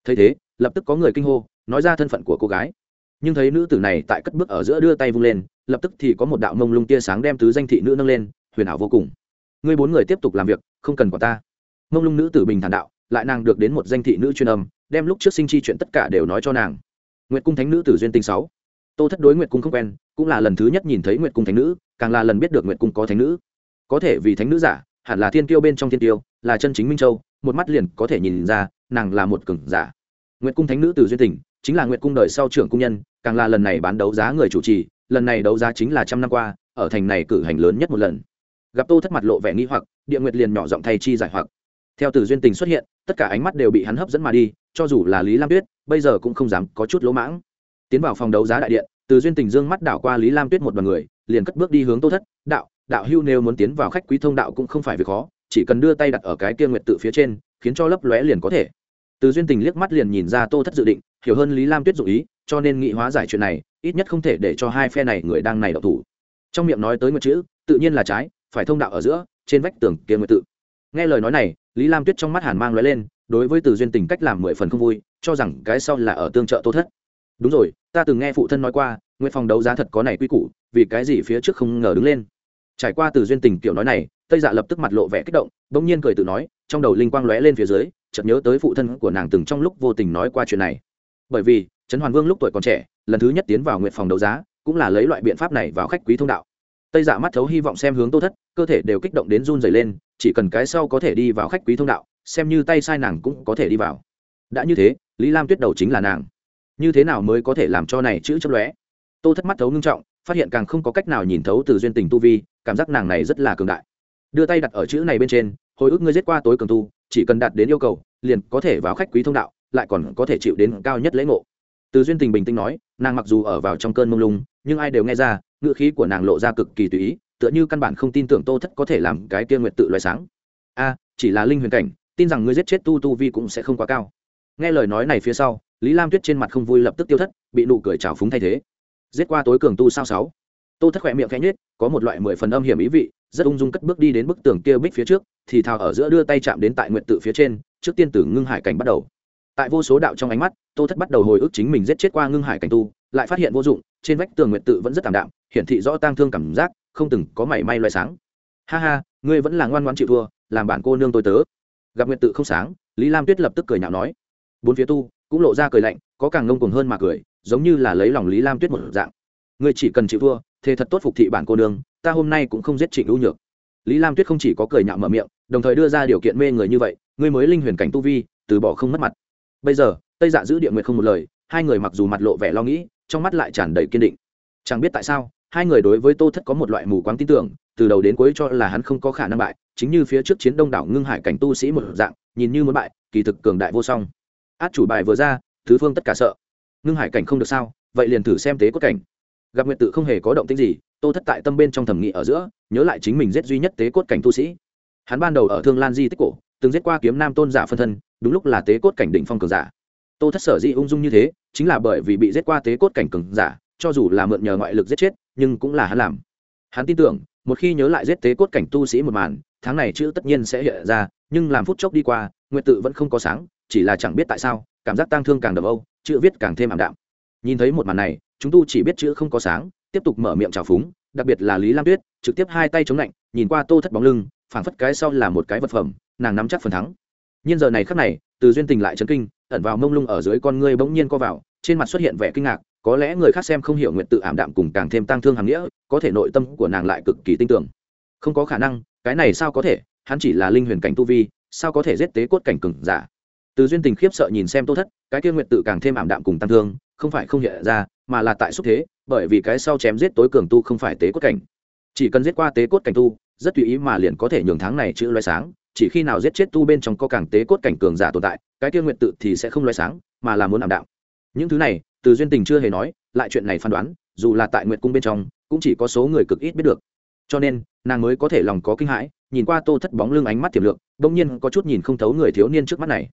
Thấy thế, lập tức có người kinh hô, nói ra thân phận của cô gái. Nhưng thấy nữ tử này tại cất bước ở giữa đưa tay vung lên, lập tức thì có một đạo mông lung tia sáng đem tứ danh thị nữ nâng lên, huyền ảo vô cùng. Ngươi bốn người tiếp tục làm việc, không cần quả ta. Mông lung nữ tử bình thản đạo, lại nàng được đến một danh thị nữ chuyên âm, đem lúc trước sinh chi chuyện tất cả đều nói cho nàng. Nguyệt cung thánh nữ tử duyên tinh sáu. Tô thất đối nguyệt cung không quen, cũng là lần thứ nhất nhìn thấy nguyệt cung thánh nữ càng là lần biết được nguyệt cung có thánh nữ. Có thể vì thánh nữ giả, hẳn là thiên tiêu bên trong thiên tiêu là chân chính minh châu, một mắt liền có thể nhìn ra, nàng là một cường giả. Nguyệt cung thánh nữ từ duyên tình, chính là nguyệt cung đời sau trưởng cung nhân, càng là lần này bán đấu giá người chủ trì, lần này đấu giá chính là trăm năm qua, ở thành này cử hành lớn nhất một lần. Gặp tô thất mặt lộ vẻ nghi hoặc, địa nguyệt liền nhỏ giọng thay chi giải hoặc. Theo từ duyên tình xuất hiện, tất cả ánh mắt đều bị hắn hấp dẫn mà đi, cho dù là lý lam tuyết, bây giờ cũng không dám có chút lỗ mãng. Tiến vào phòng đấu giá đại điện, từ duyên tình dương mắt đảo qua lý lam tuyết một đoàn người liền cất bước đi hướng tô thất. Đạo đạo hưu nếu muốn tiến vào khách quý thông đạo cũng không phải việc khó, chỉ cần đưa tay đặt ở cái kia nguyệt tự phía trên, khiến cho lấp lóe liền có thể. Từ duyên tình liếc mắt liền nhìn ra tô thất dự định, hiểu hơn lý lam tuyết dụ ý, cho nên nghị hóa giải chuyện này, ít nhất không thể để cho hai phe này người đang này độc thủ. Trong miệng nói tới một chữ, tự nhiên là trái, phải thông đạo ở giữa, trên vách tường kia nguyệt tự. Nghe lời nói này, lý lam tuyết trong mắt hàn mang lóe lên, đối với từ duyên tình cách làm mười phần không vui, cho rằng cái sau là ở tương trợ tô thất đúng rồi, ta từng nghe phụ thân nói qua nguyện phòng đấu giá thật có này quy củ, vì cái gì phía trước không ngờ đứng lên? Trải qua từ duyên tình kiểu nói này, tây dạ lập tức mặt lộ vẻ kích động, bỗng nhiên cười tự nói, trong đầu linh quang lóe lên phía dưới, chợt nhớ tới phụ thân của nàng từng trong lúc vô tình nói qua chuyện này. Bởi vì, trấn hoàn vương lúc tuổi còn trẻ, lần thứ nhất tiến vào nguyện phòng đấu giá, cũng là lấy loại biện pháp này vào khách quý thông đạo. Tây dạ mắt thấu hy vọng xem hướng tô thất, cơ thể đều kích động đến run rẩy lên, chỉ cần cái sau có thể đi vào khách quý thông đạo, xem như tay sai nàng cũng có thể đi vào. Đã như thế, lý lam tuyết đầu chính là nàng như thế nào mới có thể làm cho này chữ chấp lóe? Tô thất mắt thấu ngưng trọng, phát hiện càng không có cách nào nhìn thấu từ duyên tình tu vi, cảm giác nàng này rất là cường đại. Đưa tay đặt ở chữ này bên trên, hồi ức ngươi giết qua tối cường tu, chỉ cần đạt đến yêu cầu, liền có thể vào khách quý thông đạo, lại còn có thể chịu đến cao nhất lễ ngộ. Từ duyên tình bình tĩnh nói, nàng mặc dù ở vào trong cơn mông lung, nhưng ai đều nghe ra ngựa khí của nàng lộ ra cực kỳ tùy ý, tựa như căn bản không tin tưởng tô thất có thể làm cái kia nguyệt tự loại sáng. A, chỉ là linh huyền cảnh, tin rằng ngươi giết chết tu tu vi cũng sẽ không quá cao. Nghe lời nói này phía sau lý lam tuyết trên mặt không vui lập tức tiêu thất, bị nụ cười trào phúng thay thế. Giết qua tối cường tu sao sáu. Tô thất khỏe miệng khẽ nhết có một loại mười phần âm hiểm ý vị, rất ung dung cất bước đi đến bức tường kia bích phía trước, thì thào ở giữa đưa tay chạm đến tại nguyện tự phía trên, trước tiên tử ngưng hải cảnh bắt đầu. Tại vô số đạo trong ánh mắt, tô thất bắt đầu hồi ức chính mình giết chết qua ngưng hải cảnh tu, lại phát hiện vô dụng, trên vách tường nguyện tự vẫn rất tạm đạm, hiển thị rõ tang thương cảm giác, không từng có mảy may loại sáng. Ha ha, ngươi vẫn là ngoan ngoãn chịu thua, làm bản cô nương tôi tớ. Gặp nguyện tự không sáng, lý lam tuyết lập tức cười nhạo nói. Bốn phía tu cũng lộ ra cười lạnh, có càng ngông cuồng hơn mà cười, giống như là lấy lòng lý lam tuyết một dạng. Ngươi chỉ cần chịu thua, thế thật tốt phục thị bản cô nương, ta hôm nay cũng không giết trịnh ưu nhược. Lý lam tuyết không chỉ có cười nhạo mở miệng, đồng thời đưa ra điều kiện mê người như vậy, ngươi mới linh huyền cảnh tu vi, từ bỏ không mất mặt. Bây giờ, tây dạ giữ địa nguyện không một lời, hai người mặc dù mặt lộ vẻ lo nghĩ, trong mắt lại tràn đầy kiên định. Chẳng biết tại sao, hai người đối với tô thất có một loại mù quáng tin tưởng, từ đầu đến cuối cho là hắn không có khả năng bại, chính như phía trước chiến đông đảo ngưng hải cảnh tu sĩ một dạng, nhìn như muốn bại, kỳ thực cường đại vô song át chủ bài vừa ra, thứ phương tất cả sợ. Ngưng hải cảnh không được sao? Vậy liền thử xem tế cốt cảnh. Gặp nguyện tự không hề có động tĩnh gì, tô thất tại tâm bên trong thẩm nghị ở giữa, nhớ lại chính mình giết duy nhất tế cốt cảnh tu sĩ. Hắn ban đầu ở thương lan di tích cổ, từng giết qua kiếm nam tôn giả phân thân, đúng lúc là tế cốt cảnh đỉnh phong cường giả. Tô thất sở di ung dung như thế, chính là bởi vì bị giết qua tế cốt cảnh cường giả, cho dù là mượn nhờ ngoại lực giết chết, nhưng cũng là hắn làm. Hắn tin tưởng, một khi nhớ lại giết tế cốt cảnh tu sĩ một màn, tháng này chữ tất nhiên sẽ hiện ra, nhưng làm phút chốc đi qua nguyện tự vẫn không có sáng chỉ là chẳng biết tại sao, cảm giác tang thương càng đậm âu, chữ viết càng thêm ảm đạm. Nhìn thấy một màn này, chúng tu chỉ biết chữ không có sáng, tiếp tục mở miệng trào phúng, đặc biệt là lý lam tuyết, trực tiếp hai tay chống lạnh, nhìn qua tô thất bóng lưng, phảng phất cái sau là một cái vật phẩm, nàng nắm chắc phần thắng. Nhiên giờ này khắc này, từ duyên tình lại chấn kinh, ẩn vào mông lung ở dưới con ngươi bỗng nhiên co vào, trên mặt xuất hiện vẻ kinh ngạc, có lẽ người khác xem không hiểu nguyện tự ảm đạm cùng càng thêm tang thương hàm nghĩa, có thể nội tâm của nàng lại cực kỳ tin tưởng. Không có khả năng, cái này sao có thể, hắn chỉ là linh huyền cảnh tu vi, sao có thể giết tế cốt cảnh cừng giả? Từ duyên tình khiếp sợ nhìn xem tô thất, cái kia nguyện tự càng thêm ảm đạm cùng tăng thương, không phải không hiện ra, mà là tại xúc thế, bởi vì cái sau chém giết tối cường tu không phải tế cốt cảnh. Chỉ cần giết qua tế cốt cảnh tu, rất tùy ý mà liền có thể nhường tháng này chữ loay sáng, chỉ khi nào giết chết tu bên trong có càng tế cốt cảnh cường giả tồn tại, cái kia nguyện tự thì sẽ không loay sáng, mà là muốn ảm đạm. Những thứ này, từ duyên tình chưa hề nói, lại chuyện này phán đoán, dù là tại nguyện cung bên trong, cũng chỉ có số người cực ít biết được. Cho nên, nàng mới có thể lòng có kinh hãi, nhìn qua tô thất bóng lưng ánh mắt tiềm lượng, bỗng nhiên có chút nhìn không thấu người thiếu niên trước mắt này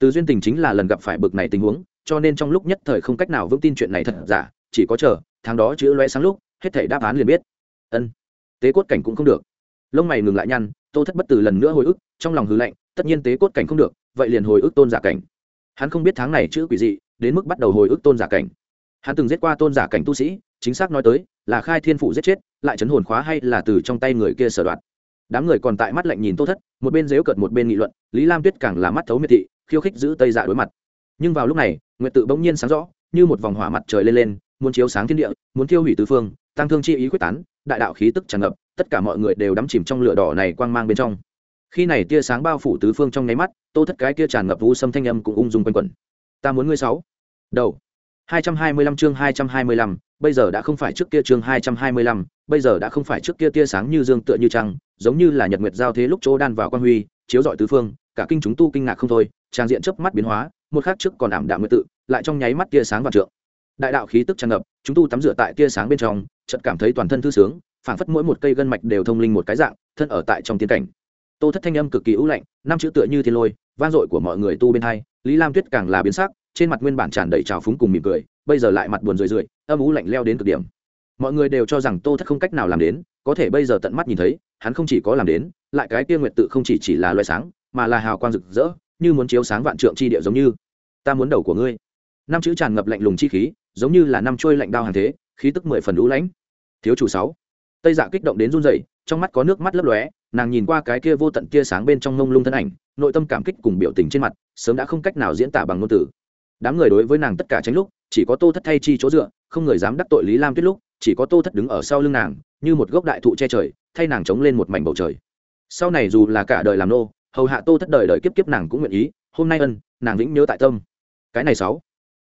từ duyên tình chính là lần gặp phải bực này tình huống, cho nên trong lúc nhất thời không cách nào vững tin chuyện này thật giả, chỉ có chờ, tháng đó chữ loe sáng lúc, hết thảy đáp án liền biết. Ân. Tế cốt cảnh cũng không được. Lông mày ngừng lại nhăn, tô thất bất từ lần nữa hồi ức, trong lòng hư lạnh, tất nhiên tế cốt cảnh không được, vậy liền hồi ức tôn giả cảnh. Hắn không biết tháng này chữ quỷ dị, đến mức bắt đầu hồi ức tôn giả cảnh. Hắn từng giết qua tôn giả cảnh tu sĩ, chính xác nói tới, là khai thiên phụ giết chết, lại chấn hồn khóa hay là từ trong tay người kia sở đoạt. Đám người còn tại mắt lạnh nhìn tô thất, một bên dếu cợt một bên nghị luận, lý lam tuyết càng là mắt thấu miệt thị khiêu khích giữ tây dạ đối mặt. Nhưng vào lúc này nguyệt tự bỗng nhiên sáng rõ như một vòng hỏa mặt trời lên lên muốn chiếu sáng thiên địa muốn tiêu hủy tứ phương tăng thương chi ý quyết tán đại đạo khí tức tràn ngập tất cả mọi người đều đắm chìm trong lửa đỏ này quang mang bên trong. Khi này tia sáng bao phủ tứ phương trong nháy mắt tô thất cái kia tràn ngập vũ sâm thanh âm cũng ung dung quanh quẩn. Ta muốn ngươi sáu. Đầu. 225 chương 225, bây giờ đã không phải trước kia chương 225, bây giờ đã không phải trước kia tia sáng như dương tựa như trăng, giống như là nhật nguyệt giao thế lúc chỗ đan vào quan huy, chiếu rọi tứ phương, cả kinh chúng tu kinh ngạc không thôi, trang diện chớp mắt biến hóa, một khắc trước còn ảm đạm nguyệt tự, lại trong nháy mắt tia sáng vạn trượng. Đại đạo khí tức tràn ngập, chúng tu tắm rửa tại tia sáng bên trong, chợt cảm thấy toàn thân thư sướng, phảng phất mỗi một cây gân mạch đều thông linh một cái dạng, thân ở tại trong tiên cảnh. Tô Thất thanh âm cực kỳ ưu lạnh, năm chữ tựa như thiên lôi, vang dội của mọi người tu bên hai, Lý Lam Tuyết càng là biến sắc, trên mặt nguyên bản tràn đầy trào phúng cùng mỉm cười bây giờ lại mặt buồn rười rượi âm ú lạnh leo đến cực điểm mọi người đều cho rằng tô thất không cách nào làm đến có thể bây giờ tận mắt nhìn thấy hắn không chỉ có làm đến lại cái kia nguyệt tự không chỉ chỉ là loại sáng mà là hào quang rực rỡ như muốn chiếu sáng vạn trượng chi địa giống như. Ta muốn đầu của ngươi. Năm chữ tràn ngập lạnh lùng chi khí, giống như là năm trôi lạnh đao hàng thế, khí tức mười phần lũ lãnh thiếu chủ sáu. Tây dạ kích động đến run rẩy, trong mắt có nước mắt lấp lóe, nàng nhìn qua cái kia vô tận kia sáng bên trong mông lung thân ảnh, nội tâm cảm kích cùng biểu tình trên mặt, sớm đã không cách nào diễn tả bằng ngôn từ. Đám người đối với nàng tất cả tránh lúc, chỉ có tô thất thay chi chỗ dựa, không người dám đắc tội lý lam tuyết lúc, chỉ có tô thất đứng ở sau lưng nàng, như một gốc đại thụ che trời, thay nàng chống lên một mảnh bầu trời. Sau này dù là cả đời làm nô hầu hạ tô thất đời đời kiếp kiếp nàng cũng nguyện ý, hôm nay ân, nàng vĩnh nhớ tại tâm. Cái này sáu,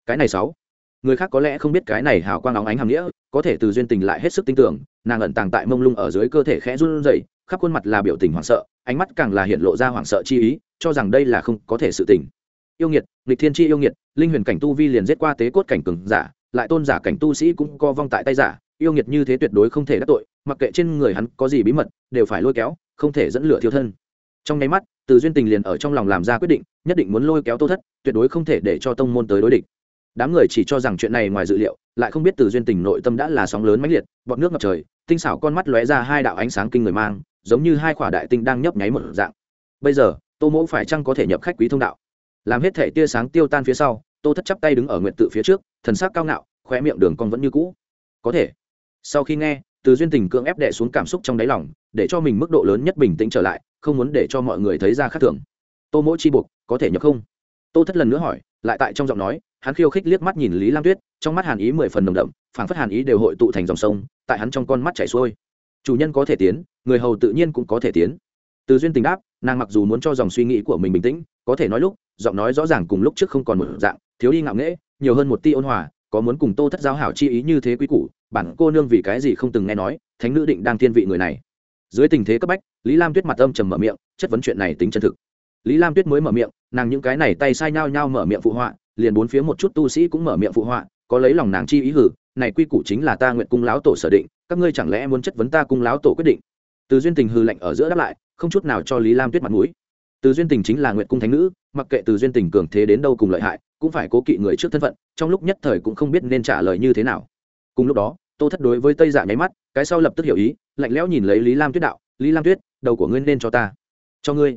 cái này sáu. Người khác có lẽ không biết cái này hào quang óng ánh hàm nghĩa, có thể từ duyên tình lại hết sức tin tưởng, nàng ẩn tàng tại mông lung ở dưới cơ thể khẽ run rẩy, khắp khuôn mặt là biểu tình hoảng sợ, ánh mắt càng là hiện lộ ra hoảng sợ chi ý, cho rằng đây là không có thể sự tình. Yêu nghiệt, nghịch thiên chi yêu nghiệt, linh huyền cảnh tu vi liền giết qua tế cốt cảnh cường giả, lại tôn giả cảnh tu sĩ cũng co vong tại tay giả, yêu nghiệt như thế tuyệt đối không thể đắc tội, mặc kệ trên người hắn có gì bí mật, đều phải lôi kéo, không thể dẫn lửa thiêu thân. Trong nháy mắt từ duyên tình liền ở trong lòng làm ra quyết định, nhất định muốn lôi kéo tô thất, tuyệt đối không thể để cho tông môn tới đối địch. Đám người chỉ cho rằng chuyện này ngoài dự liệu, lại không biết từ duyên tình nội tâm đã là sóng lớn mãnh liệt bọt nước ngập trời, tinh xảo con mắt lóe ra hai đạo ánh sáng kinh người mang, giống như hai quả đại tinh đang nhấp nháy một dạng. Bây giờ, tô mẫu phải chăng có thể nhập khách quý thông đạo? Làm hết thể tia sáng tiêu tan phía sau, tô thất chắp tay đứng ở nguyện tự phía trước, thần sắc cao ngạo khoe miệng đường cong vẫn như cũ. Có thể. Sau khi nghe, từ duyên tình cưỡng ép đệ xuống cảm xúc trong đáy lòng, để cho mình mức độ lớn nhất bình tĩnh trở lại không muốn để cho mọi người thấy ra khác thường. Tô mỗi chi buộc, có thể nhập không? Tô thất lần nữa hỏi, lại tại trong giọng nói, hắn khiêu khích liếc mắt nhìn lý lam tuyết, trong mắt hàn ý mười phần nồng đậm, phảng phất hàn ý đều hội tụ thành dòng sông, tại hắn trong con mắt chảy xuôi. Chủ nhân có thể tiến, người hầu tự nhiên cũng có thể tiến. Từ duyên tình đáp, nàng mặc dù muốn cho dòng suy nghĩ của mình bình tĩnh, có thể nói lúc, giọng nói rõ ràng cùng lúc trước không còn một dạng, thiếu đi ngạo nghễ, nhiều hơn một ti ôn hòa, có muốn cùng tô thất giao hảo chi ý như thế quý củ, bản cô nương vì cái gì không từng nghe nói, thánh nữ định đang thiên vị người này dưới tình thế cấp bách, lý lam tuyết mặt âm trầm mở miệng, chất vấn chuyện này tính chân thực. Lý lam tuyết mới mở miệng, nàng những cái này tay sai nhau nhau mở miệng phụ họa, liền bốn phía một chút tu sĩ cũng mở miệng phụ họa, có lấy lòng nàng chi ý hử, này quy củ chính là ta nguyện cung láo tổ sở định, các ngươi chẳng lẽ muốn chất vấn ta cung láo tổ quyết định? Từ duyên tình hư lệnh ở giữa đáp lại, không chút nào cho lý lam tuyết mặt mũi. Từ duyên tình chính là nguyện cung thánh nữ, mặc kệ từ duyên tình cường thế đến đâu cùng lợi hại, cũng phải cố kỵ người trước thân phận, trong lúc nhất thời cũng không biết nên trả lời như thế nào. Cùng lúc đó tô thất đối với tây dạ nháy mắt, cái sau lập tức hiểu ý, lạnh lẽo nhìn lấy lý lam tuyết đạo, lý lam tuyết, đầu của ngươi nên cho ta, cho ngươi.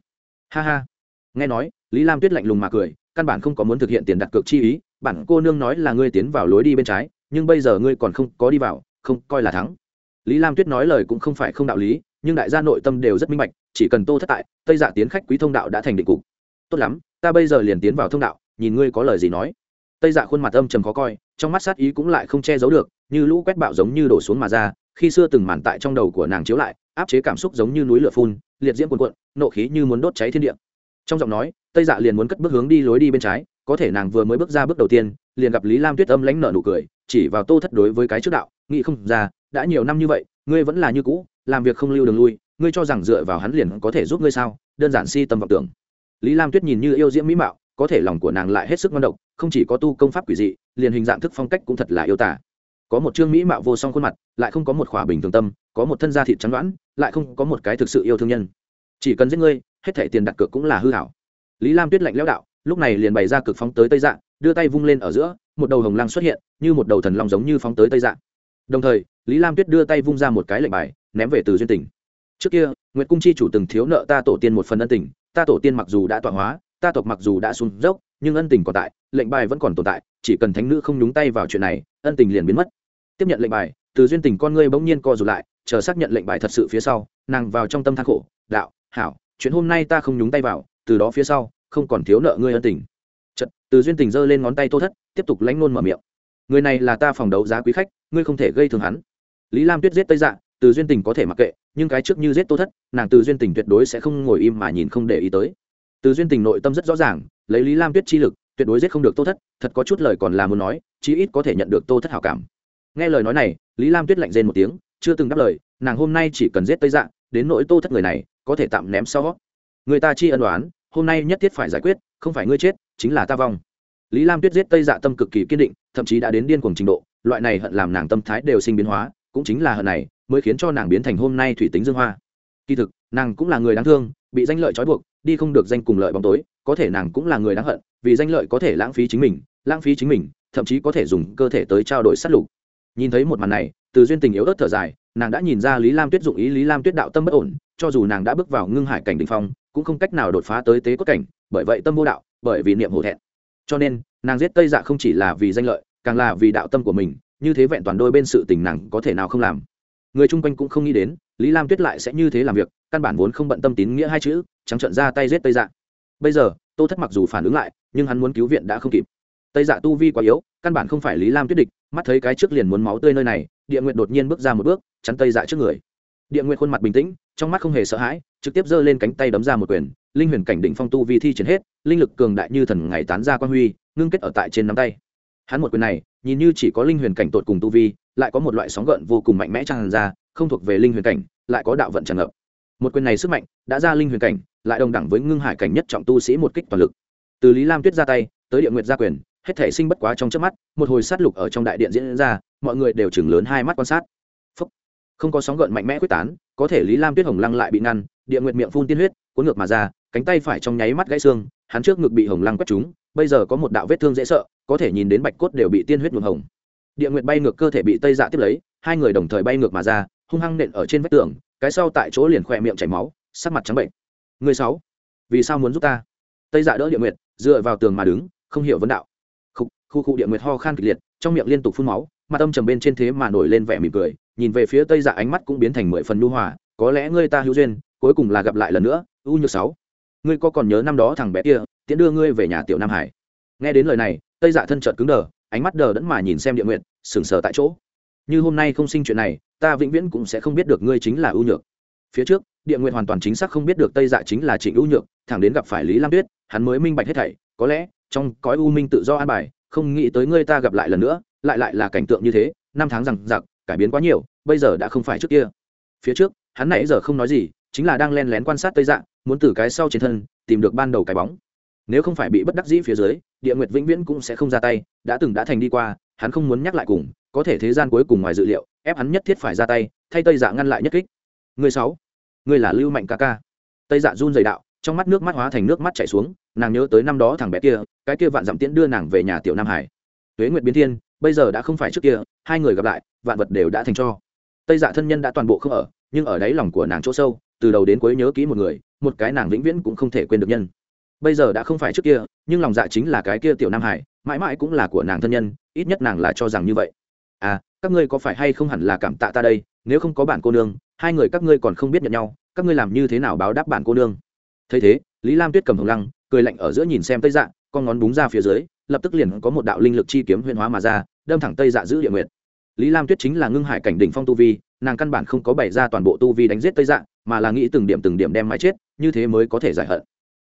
Ha ha. Nghe nói, lý lam tuyết lạnh lùng mà cười, căn bản không có muốn thực hiện tiền đặt cược chi ý, bản cô nương nói là ngươi tiến vào lối đi bên trái, nhưng bây giờ ngươi còn không có đi vào, không, coi là thắng. Lý lam tuyết nói lời cũng không phải không đạo lý, nhưng đại gia nội tâm đều rất minh bạch, chỉ cần tô thất tại, tây dạ tiến khách quý thông đạo đã thành định cục. Tốt lắm, ta bây giờ liền tiến vào thông đạo, nhìn ngươi có lời gì nói. Tây dạ khuôn mặt âm trầm khó coi, trong mắt sát ý cũng lại không che giấu được như lũ quét bạo giống như đổ xuống mà ra, khi xưa từng màn tại trong đầu của nàng chiếu lại, áp chế cảm xúc giống như núi lửa phun, liệt diễm cuồn cuộn, nộ khí như muốn đốt cháy thiên địa. Trong giọng nói, tây dạ liền muốn cất bước hướng đi lối đi bên trái, có thể nàng vừa mới bước ra bước đầu tiên, liền gặp lý lam tuyết âm lãnh nợ nụ cười, chỉ vào tô thất đối với cái trước đạo, nghĩ không ra, đã nhiều năm như vậy, ngươi vẫn là như cũ, làm việc không lưu đường lui, ngươi cho rằng dựa vào hắn liền có thể giúp ngươi sao? Đơn giản si tâm vọng tưởng. Lý lam tuyết nhìn như yêu diễm mỹ mạo, có thể lòng của nàng lại hết sức ngon độc, không chỉ có tu công pháp quỷ dị, liền hình dạng thức phong cách cũng thật là yêu tả có một trương mỹ mạo vô song khuôn mặt, lại không có một khỏa bình thường tâm, có một thân da thịt trắng đoán, lại không có một cái thực sự yêu thương nhân. Chỉ cần giết ngươi, hết thẻ tiền đặt cược cũng là hư hảo. Lý lam tuyết lạnh lẽo đạo, lúc này liền bày ra cực phóng tới tây dạ đưa tay vung lên ở giữa, một đầu hồng lăng xuất hiện, như một đầu thần long giống như phóng tới tây dạ. Đồng thời, lý lam tuyết đưa tay vung ra một cái lệnh bài, ném về từ duyên tỉnh. Trước kia, nguyệt cung chi chủ từng thiếu nợ ta tổ tiên một phần ân tình, ta tổ tiên mặc dù đã tọa hóa, ta tộc mặc dù đã xuống dốc, nhưng ân tình còn tại, lệnh bài vẫn còn tồn tại, chỉ cần thánh nữ không nhúng tay vào chuyện này, ân tình liền biến mất tiếp nhận lệnh bài từ duyên tình con ngươi bỗng nhiên co rụt lại chờ xác nhận lệnh bài thật sự phía sau nàng vào trong tâm thang khổ đạo hảo chuyện hôm nay ta không nhúng tay vào từ đó phía sau không còn thiếu nợ ngươi ân tình. Chật, từ duyên tình giơ lên ngón tay tô thất tiếp tục lánh nôn mở miệng. Người này là ta phòng đấu giá quý khách ngươi không thể gây thương hắn. Lý lam tuyết giết tây dạ từ duyên tình có thể mặc kệ nhưng cái trước như giết tô thất nàng từ duyên tình tuyệt đối sẽ không ngồi im mà nhìn không để ý tới. Từ duyên tình nội tâm rất rõ ràng lấy lý lam tuyết chi lực tuyệt đối giết không được tô thất thật có chút lời còn là muốn nói chí ít có thể nhận được tô thất hảo cảm nghe lời nói này, lý lam tuyết lạnh rên một tiếng, chưa từng đáp lời, nàng hôm nay chỉ cần giết tây dạ đến nỗi tô thất người này, có thể tạm ném sau người ta chi ân đoán hôm nay nhất thiết phải giải quyết, không phải ngươi chết, chính là ta vong. Lý lam tuyết giết tây dạ tâm cực kỳ kiên định, thậm chí đã đến điên cuồng trình độ, loại này hận làm nàng tâm thái đều sinh biến hóa, cũng chính là hận này, mới khiến cho nàng biến thành hôm nay thủy tính dương hoa. Kỳ thực, nàng cũng là người đáng thương, bị danh lợi trói buộc, đi không được danh cùng lợi bóng tối, có thể nàng cũng là người đáng hận, vì danh lợi có thể lãng phí chính mình, lãng phí chính mình, thậm chí có thể dùng cơ thể tới trao đổi sát lục nhìn thấy một màn này, từ duyên tình yếu ớt thở dài, nàng đã nhìn ra lý lam tuyết dụng ý, lý lam tuyết đạo tâm bất ổn, cho dù nàng đã bước vào ngưng hải cảnh đình phong, cũng không cách nào đột phá tới tế cốt cảnh, bởi vậy tâm vô đạo, bởi vì niệm hổ thẹn. Cho nên, nàng giết tây dạ không chỉ là vì danh lợi, càng là vì đạo tâm của mình, như thế vẹn toàn đôi bên sự tình nàng có thể nào không làm. Người chung quanh cũng không nghĩ đến, lý lam tuyết lại sẽ như thế làm việc, căn bản vốn không bận tâm tín nghĩa hai chữ, trắng trận ra tay giết tây dạ. Bây giờ, tô thất mặc dù phản ứng lại, nhưng hắn muốn cứu viện đã không kịp tây dạ tu vi quá yếu, căn bản không phải lý lam tuyết địch, mắt thấy cái trước liền muốn máu tươi nơi này, địa nguyện đột nhiên bước ra một bước, chắn tây dạ trước người. Địa nguyện khuôn mặt bình tĩnh, trong mắt không hề sợ hãi, trực tiếp giơ lên cánh tay đấm ra một quyền, linh huyền cảnh đỉnh phong tu vi thi triển hết, linh lực cường đại như thần ngày tán ra quan huy, ngưng kết ở tại trên nắm tay. Hắn một quyền này, nhìn như chỉ có linh huyền cảnh tột cùng tu vi, lại có một loại sóng gợn vô cùng mạnh mẽ tràn ra, không thuộc về linh huyền cảnh, lại có đạo vận tràn ngập. Một quyền này sức mạnh, đã ra linh huyền cảnh, lại đồng đẳng với ngưng hải cảnh nhất trọng tu sĩ một kích toàn lực. Từ lý lam tuyết ra tay, tới địa nguyệt gia quyền hết thể sinh bất quá trong trước mắt, một hồi sát lục ở trong đại điện diễn ra, mọi người đều chừng lớn hai mắt quan sát. Phúc. không có sóng gợn mạnh mẽ quyết tán, có thể lý lam tuyết hồng lăng lại bị ngăn, địa nguyệt miệng phun tiên huyết, cuốn ngược mà ra, cánh tay phải trong nháy mắt gãy xương, hắn trước ngực bị hồng lăng quét trúng, bây giờ có một đạo vết thương dễ sợ, có thể nhìn đến bạch cốt đều bị tiên huyết nhuộm hồng. Địa nguyệt bay ngược cơ thể bị tây dạ tiếp lấy, hai người đồng thời bay ngược mà ra, hung hăng nện ở trên vách tường, cái sau tại chỗ liền khỏe miệng chảy máu, sắc mặt trắng bệnh. Người sáu, vì sao muốn giúp ta? Tây dạ đỡ địa nguyệt, dựa vào tường mà đứng, không hiểu vấn đạo khu khu địa nguyệt ho khan kịch liệt, trong miệng liên tục phun máu mặt âm trầm bên trên thế mà nổi lên vẻ mỉm cười, nhìn về phía tây dạ ánh mắt cũng biến thành mười phần nhu hòa, có lẽ ngươi ta hữu duyên, cuối cùng là gặp lại lần nữa, u nhược sáu. Ngươi có còn nhớ năm đó thằng bé kia, tiễn đưa ngươi về nhà tiểu nam hải? Nghe đến lời này, tây dạ thân trợt cứng đờ, ánh mắt đờ đẫn mà nhìn xem địa nguyện sừng sờ tại chỗ. Như hôm nay không sinh chuyện này, ta vĩnh viễn cũng sẽ không biết được ngươi chính là ưu nhược. Phía trước, địa nguyện hoàn toàn chính xác không biết được tây dạ chính là trịnh ưu nhược, thẳng đến gặp phải lý lam tuyết, hắn mới minh bạch hết thảy, có lẽ, trong cõi u minh tự do an bài không nghĩ tới ngươi ta gặp lại lần nữa lại lại là cảnh tượng như thế năm tháng rằng giặc cải biến quá nhiều bây giờ đã không phải trước kia. Phía trước hắn nãy giờ không nói gì chính là đang len lén quan sát tây Dạng, muốn từ cái sau trên thân tìm được ban đầu cái bóng. Nếu không phải bị bất đắc dĩ phía dưới địa nguyệt vĩnh viễn cũng sẽ không ra tay đã từng đã thành đi qua hắn không muốn nhắc lại cùng có thể thế gian cuối cùng ngoài dự liệu ép hắn nhất thiết phải ra tay thay tây dạ ngăn lại nhất kích. Người sáu người là lưu mạnh ca ca. Tây dạ run dày đạo trong mắt nước mắt hóa thành nước mắt chảy xuống nàng nhớ tới năm đó thằng bé kia, cái kia vạn dặm tiễn đưa nàng về nhà tiểu nam hải. Tuế nguyệt biến thiên, bây giờ đã không phải trước kia, hai người gặp lại, vạn vật đều đã thành cho. Tây dạ thân nhân đã toàn bộ không ở, nhưng ở đáy lòng của nàng chỗ sâu, từ đầu đến cuối nhớ kỹ một người, một cái nàng vĩnh viễn cũng không thể quên được nhân. Bây giờ đã không phải trước kia, nhưng lòng dạ chính là cái kia tiểu nam hải, mãi mãi cũng là của nàng thân nhân, ít nhất nàng là cho rằng như vậy. À các ngươi có phải hay không hẳn là cảm tạ ta đây, nếu không có bản cô nương, hai người các ngươi còn không biết nhận nhau, các ngươi làm như thế nào báo đáp bản cô nương? Thấy thế, lý lam tuyết cầm hồng lăng cười lạnh ở giữa nhìn xem tây dạ con ngón búng ra phía dưới lập tức liền có một đạo linh lực chi kiếm huyền hóa mà ra đâm thẳng tây dạ giữ địa nguyệt. Lý lam tuyết chính là ngưng hải cảnh đỉnh phong tu vi nàng căn bản không có bày ra toàn bộ tu vi đánh giết tây dạ mà là nghĩ từng điểm từng điểm đem mãi chết như thế mới có thể giải hận.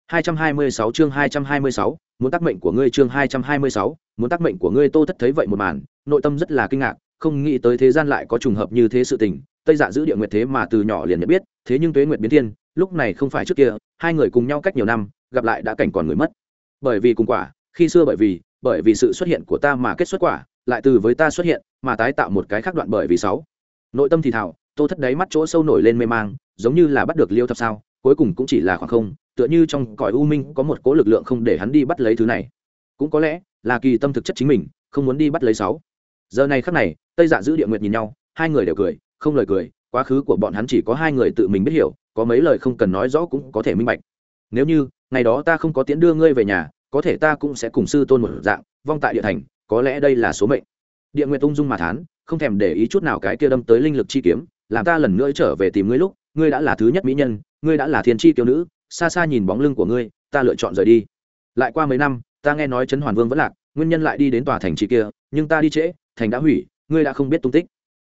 226 chương 226, muốn tác mệnh của ngươi chương 226, muốn tác mệnh của ngươi Tô Thất thấy vậy một màn, nội tâm rất là kinh ngạc, không nghĩ tới thế gian lại có trùng hợp như thế sự tình, Tây Dạ giữ địa nguyệt thế mà từ nhỏ liền nhận biết, thế nhưng Tuế Nguyệt biến thiên, lúc này không phải trước kia, hai người cùng nhau cách nhiều năm, gặp lại đã cảnh còn người mất. Bởi vì cùng quả, khi xưa bởi vì, bởi vì sự xuất hiện của ta mà kết xuất quả, lại từ với ta xuất hiện, mà tái tạo một cái khác đoạn bởi vì sáu. Nội tâm thì thào, Tô Thất đáy mắt chỗ sâu nổi lên mê mang, giống như là bắt được liêu thập sao, cuối cùng cũng chỉ là khoảng không, tựa như trong cõi u minh có một cố lực lượng không để hắn đi bắt lấy thứ này cũng có lẽ là kỳ tâm thực chất chính mình không muốn đi bắt lấy sáu giờ này khắc này tây dạ giữ địa nguyệt nhìn nhau hai người đều cười không lời cười quá khứ của bọn hắn chỉ có hai người tự mình biết hiểu có mấy lời không cần nói rõ cũng có thể minh bạch nếu như ngày đó ta không có tiễn đưa ngươi về nhà, có thể ta cũng sẽ cùng sư tôn một dạng, vong tại địa thành, có lẽ đây là số mệnh. Địa nguyệt ung dung mà thán, không thèm để ý chút nào cái kia đâm tới linh lực chi kiếm, làm ta lần nữa trở về tìm ngươi lúc, ngươi đã là thứ nhất mỹ nhân, ngươi đã là thiên chi kiêu nữ, xa xa nhìn bóng lưng của ngươi, ta lựa chọn rời đi. Lại qua mấy năm, ta nghe nói trấn hoàn vương vẫn lạc, nguyên nhân lại đi đến tòa thành trì kia, nhưng ta đi trễ, thành đã hủy, ngươi đã không biết tung tích.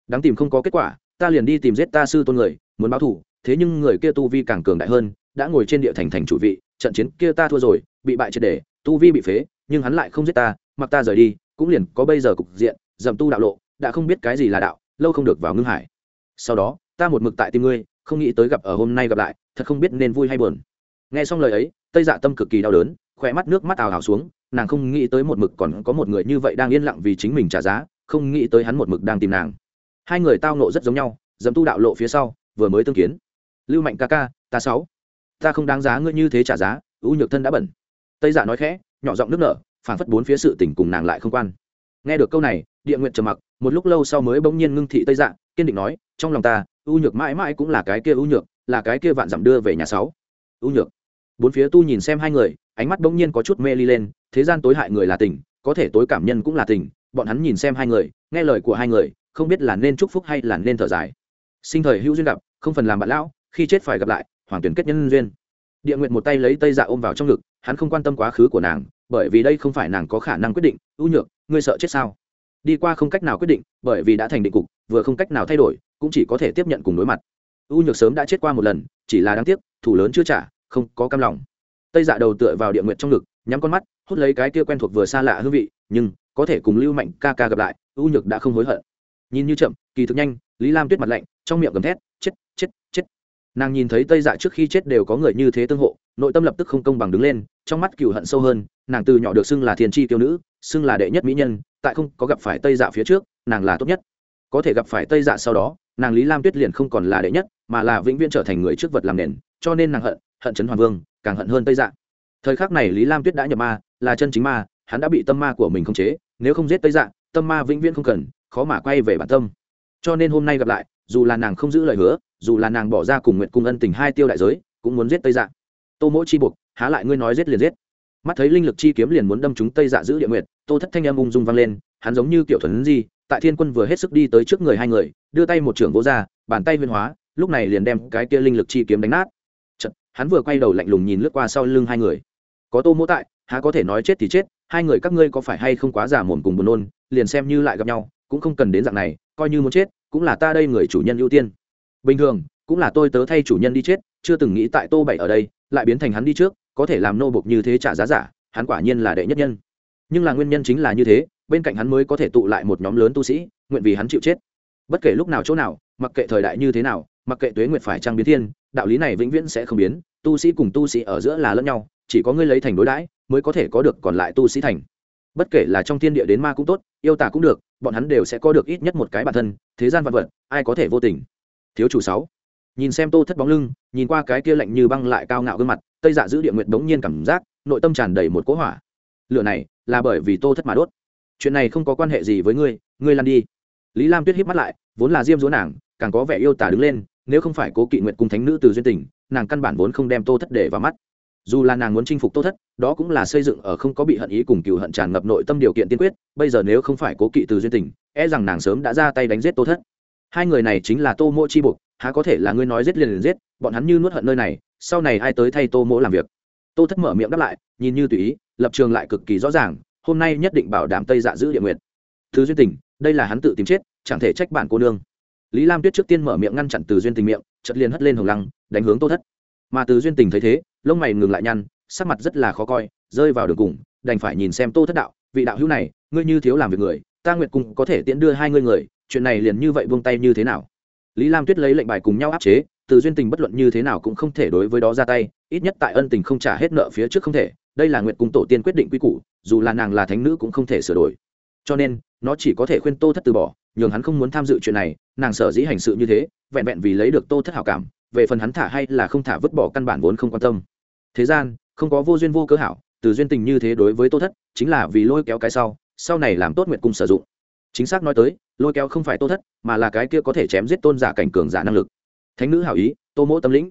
Đáng tìm không có kết quả, ta liền đi tìm giết ta sư tôn người, muốn báo thủ thế nhưng người kia tu vi càng cường đại hơn đã ngồi trên địa thành thành chủ vị, trận chiến kia ta thua rồi, bị bại triệt đề tu vi bị phế, nhưng hắn lại không giết ta, mặc ta rời đi, cũng liền có bây giờ cục diện, dầm tu đạo lộ, đã không biết cái gì là đạo, lâu không được vào ngưng hải. Sau đó, ta một mực tại tìm ngươi, không nghĩ tới gặp ở hôm nay gặp lại, thật không biết nên vui hay buồn. Nghe xong lời ấy, tây dạ tâm cực kỳ đau đớn, khỏe mắt nước mắt ào ào xuống, nàng không nghĩ tới một mực còn có một người như vậy đang yên lặng vì chính mình trả giá, không nghĩ tới hắn một mực đang tìm nàng. Hai người tao nộ rất giống nhau, dầm tu đạo lộ phía sau, vừa mới tương kiến. Lưu mạnh ca ca, ta sáu ta không đáng giá ngươi như thế trả giá ưu nhược thân đã bẩn. Tây dạ nói khẽ, nhỏ giọng nước nở, phảng phất bốn phía sự tình cùng nàng lại không quan. Nghe được câu này, địa nguyện trầm mặc, một lúc lâu sau mới bỗng nhiên ngưng thị tây dạ kiên định nói, trong lòng ta ưu nhược mãi mãi cũng là cái kia ưu nhược, là cái kia vạn dặm đưa về nhà sáu. Ưu nhược. Bốn phía tu nhìn xem hai người, ánh mắt bỗng nhiên có chút mê ly lên, thế gian tối hại người là tình, có thể tối cảm nhân cũng là tình, bọn hắn nhìn xem hai người, nghe lời của hai người, không biết là nên chúc phúc hay là nên thở dài. Sinh thời hữu duyên gặp, không phần làm bạn lão, khi chết phải gặp lại hoàng tuyển kết nhân duyên. Địa nguyện một tay lấy tây dạ ôm vào trong ngực, hắn không quan tâm quá khứ của nàng, bởi vì đây không phải nàng có khả năng quyết định, ưu nhược, ngươi sợ chết sao? Đi qua không cách nào quyết định, bởi vì đã thành định cục, vừa không cách nào thay đổi, cũng chỉ có thể tiếp nhận cùng đối mặt. U nhược sớm đã chết qua một lần, chỉ là đáng tiếc, thủ lớn chưa trả, không có cam lòng. Tây dạ đầu tựa vào địa nguyện trong ngực, nhắm con mắt, hút lấy cái kia quen thuộc vừa xa lạ hương vị, nhưng có thể cùng lưu mạnh ca ca gặp lại u nhược đã không hối hận. Nhìn như chậm, kỳ thực nhanh, lý lam tuyết mặt lạnh, trong miệng gầm thét, chết nàng nhìn thấy tây dạ trước khi chết đều có người như thế tương hộ, nội tâm lập tức không công bằng đứng lên, trong mắt cựu hận sâu hơn, nàng từ nhỏ được xưng là thiên tri tiêu nữ, xưng là đệ nhất mỹ nhân, tại không có gặp phải tây dạ phía trước, nàng là tốt nhất. Có thể gặp phải tây dạ sau đó, nàng lý lam tuyết liền không còn là đệ nhất, mà là vĩnh viễn trở thành người trước vật làm nền, cho nên nàng hận hận trấn hoàng vương, càng hận hơn tây dạ. Thời khắc này lý lam tuyết đã nhập ma, là chân chính ma, hắn đã bị tâm ma của mình khống chế, nếu không giết tây dạ tâm ma vĩnh viễn không cần, khó mà quay về bản tâm. Cho nên hôm nay gặp lại dù là nàng không giữ lời hứa dù là nàng bỏ ra cùng nguyện cung ân tình hai tiêu đại giới cũng muốn giết tây dạ. Tô mỗi chi buộc há lại ngươi nói giết liền giết. Mắt thấy linh lực chi kiếm liền muốn đâm chúng tây dạ giữ địa nguyệt tô thất thanh em ung dung vang lên hắn giống như kiểu thuần di tại thiên quân vừa hết sức đi tới trước người hai người đưa tay một trưởng vỗ ra bàn tay huyên hóa lúc này liền đem cái kia linh lực chi kiếm đánh nát. Chật, hắn vừa quay đầu lạnh lùng nhìn lướt qua sau lưng hai người. Có tô mỗ tại há có thể nói chết thì chết hai người các ngươi có phải hay không quá giả mồm cùng buồn nôn liền xem như lại gặp nhau cũng không cần đến dạng này coi như muốn chết cũng là ta đây người chủ nhân ưu tiên. Bình thường, cũng là tôi tớ thay chủ nhân đi chết, chưa từng nghĩ tại tô bảy ở đây, lại biến thành hắn đi trước, có thể làm nô bộc như thế trả giá giả, hắn quả nhiên là đệ nhất nhân. Nhưng là nguyên nhân chính là như thế, bên cạnh hắn mới có thể tụ lại một nhóm lớn tu sĩ, nguyện vì hắn chịu chết. Bất kể lúc nào chỗ nào, mặc kệ thời đại như thế nào, mặc kệ tuế nguyệt phải trang biến thiên, đạo lý này vĩnh viễn sẽ không biến, tu sĩ cùng tu sĩ ở giữa là lẫn nhau, chỉ có ngươi lấy thành đối đãi, mới có thể có được còn lại tu sĩ thành. Bất kể là trong thiên địa đến ma cũng tốt, yêu tả cũng được, bọn hắn đều sẽ có được ít nhất một cái bản thân thế gian vật vật, ai có thể vô tình? Thiếu chủ sáu. Nhìn xem tô thất bóng lưng, nhìn qua cái kia lạnh như băng lại cao ngạo gương mặt, tây dạ giữ địa nguyệt đống nhiên cảm giác, nội tâm tràn đầy một cỗ hỏa. Lửa này là bởi vì tô thất mà đốt. Chuyện này không có quan hệ gì với ngươi ngươi lăn đi. Lý lam tuyết híp mắt lại, vốn là diêm dúa nàng, càng có vẻ yêu tả đứng lên, nếu không phải cố kỵ nguyện cùng thánh nữ từ duyên tình, nàng căn bản vốn không đem tô thất để vào mắt dù là nàng muốn chinh phục tô thất, đó cũng là xây dựng ở không có bị hận ý cùng cựu hận tràn ngập nội tâm điều kiện tiên quyết, bây giờ nếu không phải cố kỵ từ duyên tình e rằng nàng sớm đã ra tay đánh giết tô thất. Hai người này chính là tô mỗ chi buộc há có thể là ngươi nói giết liền liền giết, bọn hắn như nuốt hận nơi này, sau này ai tới thay tô mỗ làm việc? Tô thất mở miệng đáp lại, nhìn như tùy ý, lập trường lại cực kỳ rõ ràng, hôm nay nhất định bảo đảm tây dạ giữ địa nguyện. Thứ duyên tình, đây là hắn tự tìm chết, chẳng thể trách bản cô nương. Lý lam tuyết trước tiên mở miệng ngăn chặn từ duyên tình miệng chật liền hất lên hồng lăng, đánh hướng tô thất mà từ duyên tình thấy thế, lông mày ngừng lại nhăn, sắc mặt rất là khó coi, rơi vào đường cùng, đành phải nhìn xem tô thất đạo, vị đạo hữu này, ngươi như thiếu làm việc người, ta Nguyệt cùng có thể tiễn đưa hai ngươi người, chuyện này liền như vậy buông tay như thế nào? Lý lam tuyết lấy lệnh bài cùng nhau áp chế, từ duyên tình bất luận như thế nào cũng không thể đối với đó ra tay, ít nhất tại ân tình không trả hết nợ phía trước không thể, đây là Nguyệt cung tổ tiên quyết định quy củ, dù là nàng là thánh nữ cũng không thể sửa đổi. Cho nên, nó chỉ có thể khuyên tô thất từ bỏ, nhường hắn không muốn tham dự chuyện này, nàng sở dĩ hành sự như thế, vẹn vẹn vì lấy được tô thất hảo cảm về phần hắn thả hay là không thả vứt bỏ căn bản vốn không quan tâm. Thế gian, không có vô duyên vô cớ hảo, từ duyên tình như thế đối với tô thất, chính là vì lôi kéo cái sau sau này làm tốt nguyện cung sử dụng. Chính xác nói tới, lôi kéo không phải tô thất, mà là cái kia có thể chém giết tôn giả cảnh cường giả năng lực. Thánh nữ hảo ý, tô mỗ tâm lĩnh.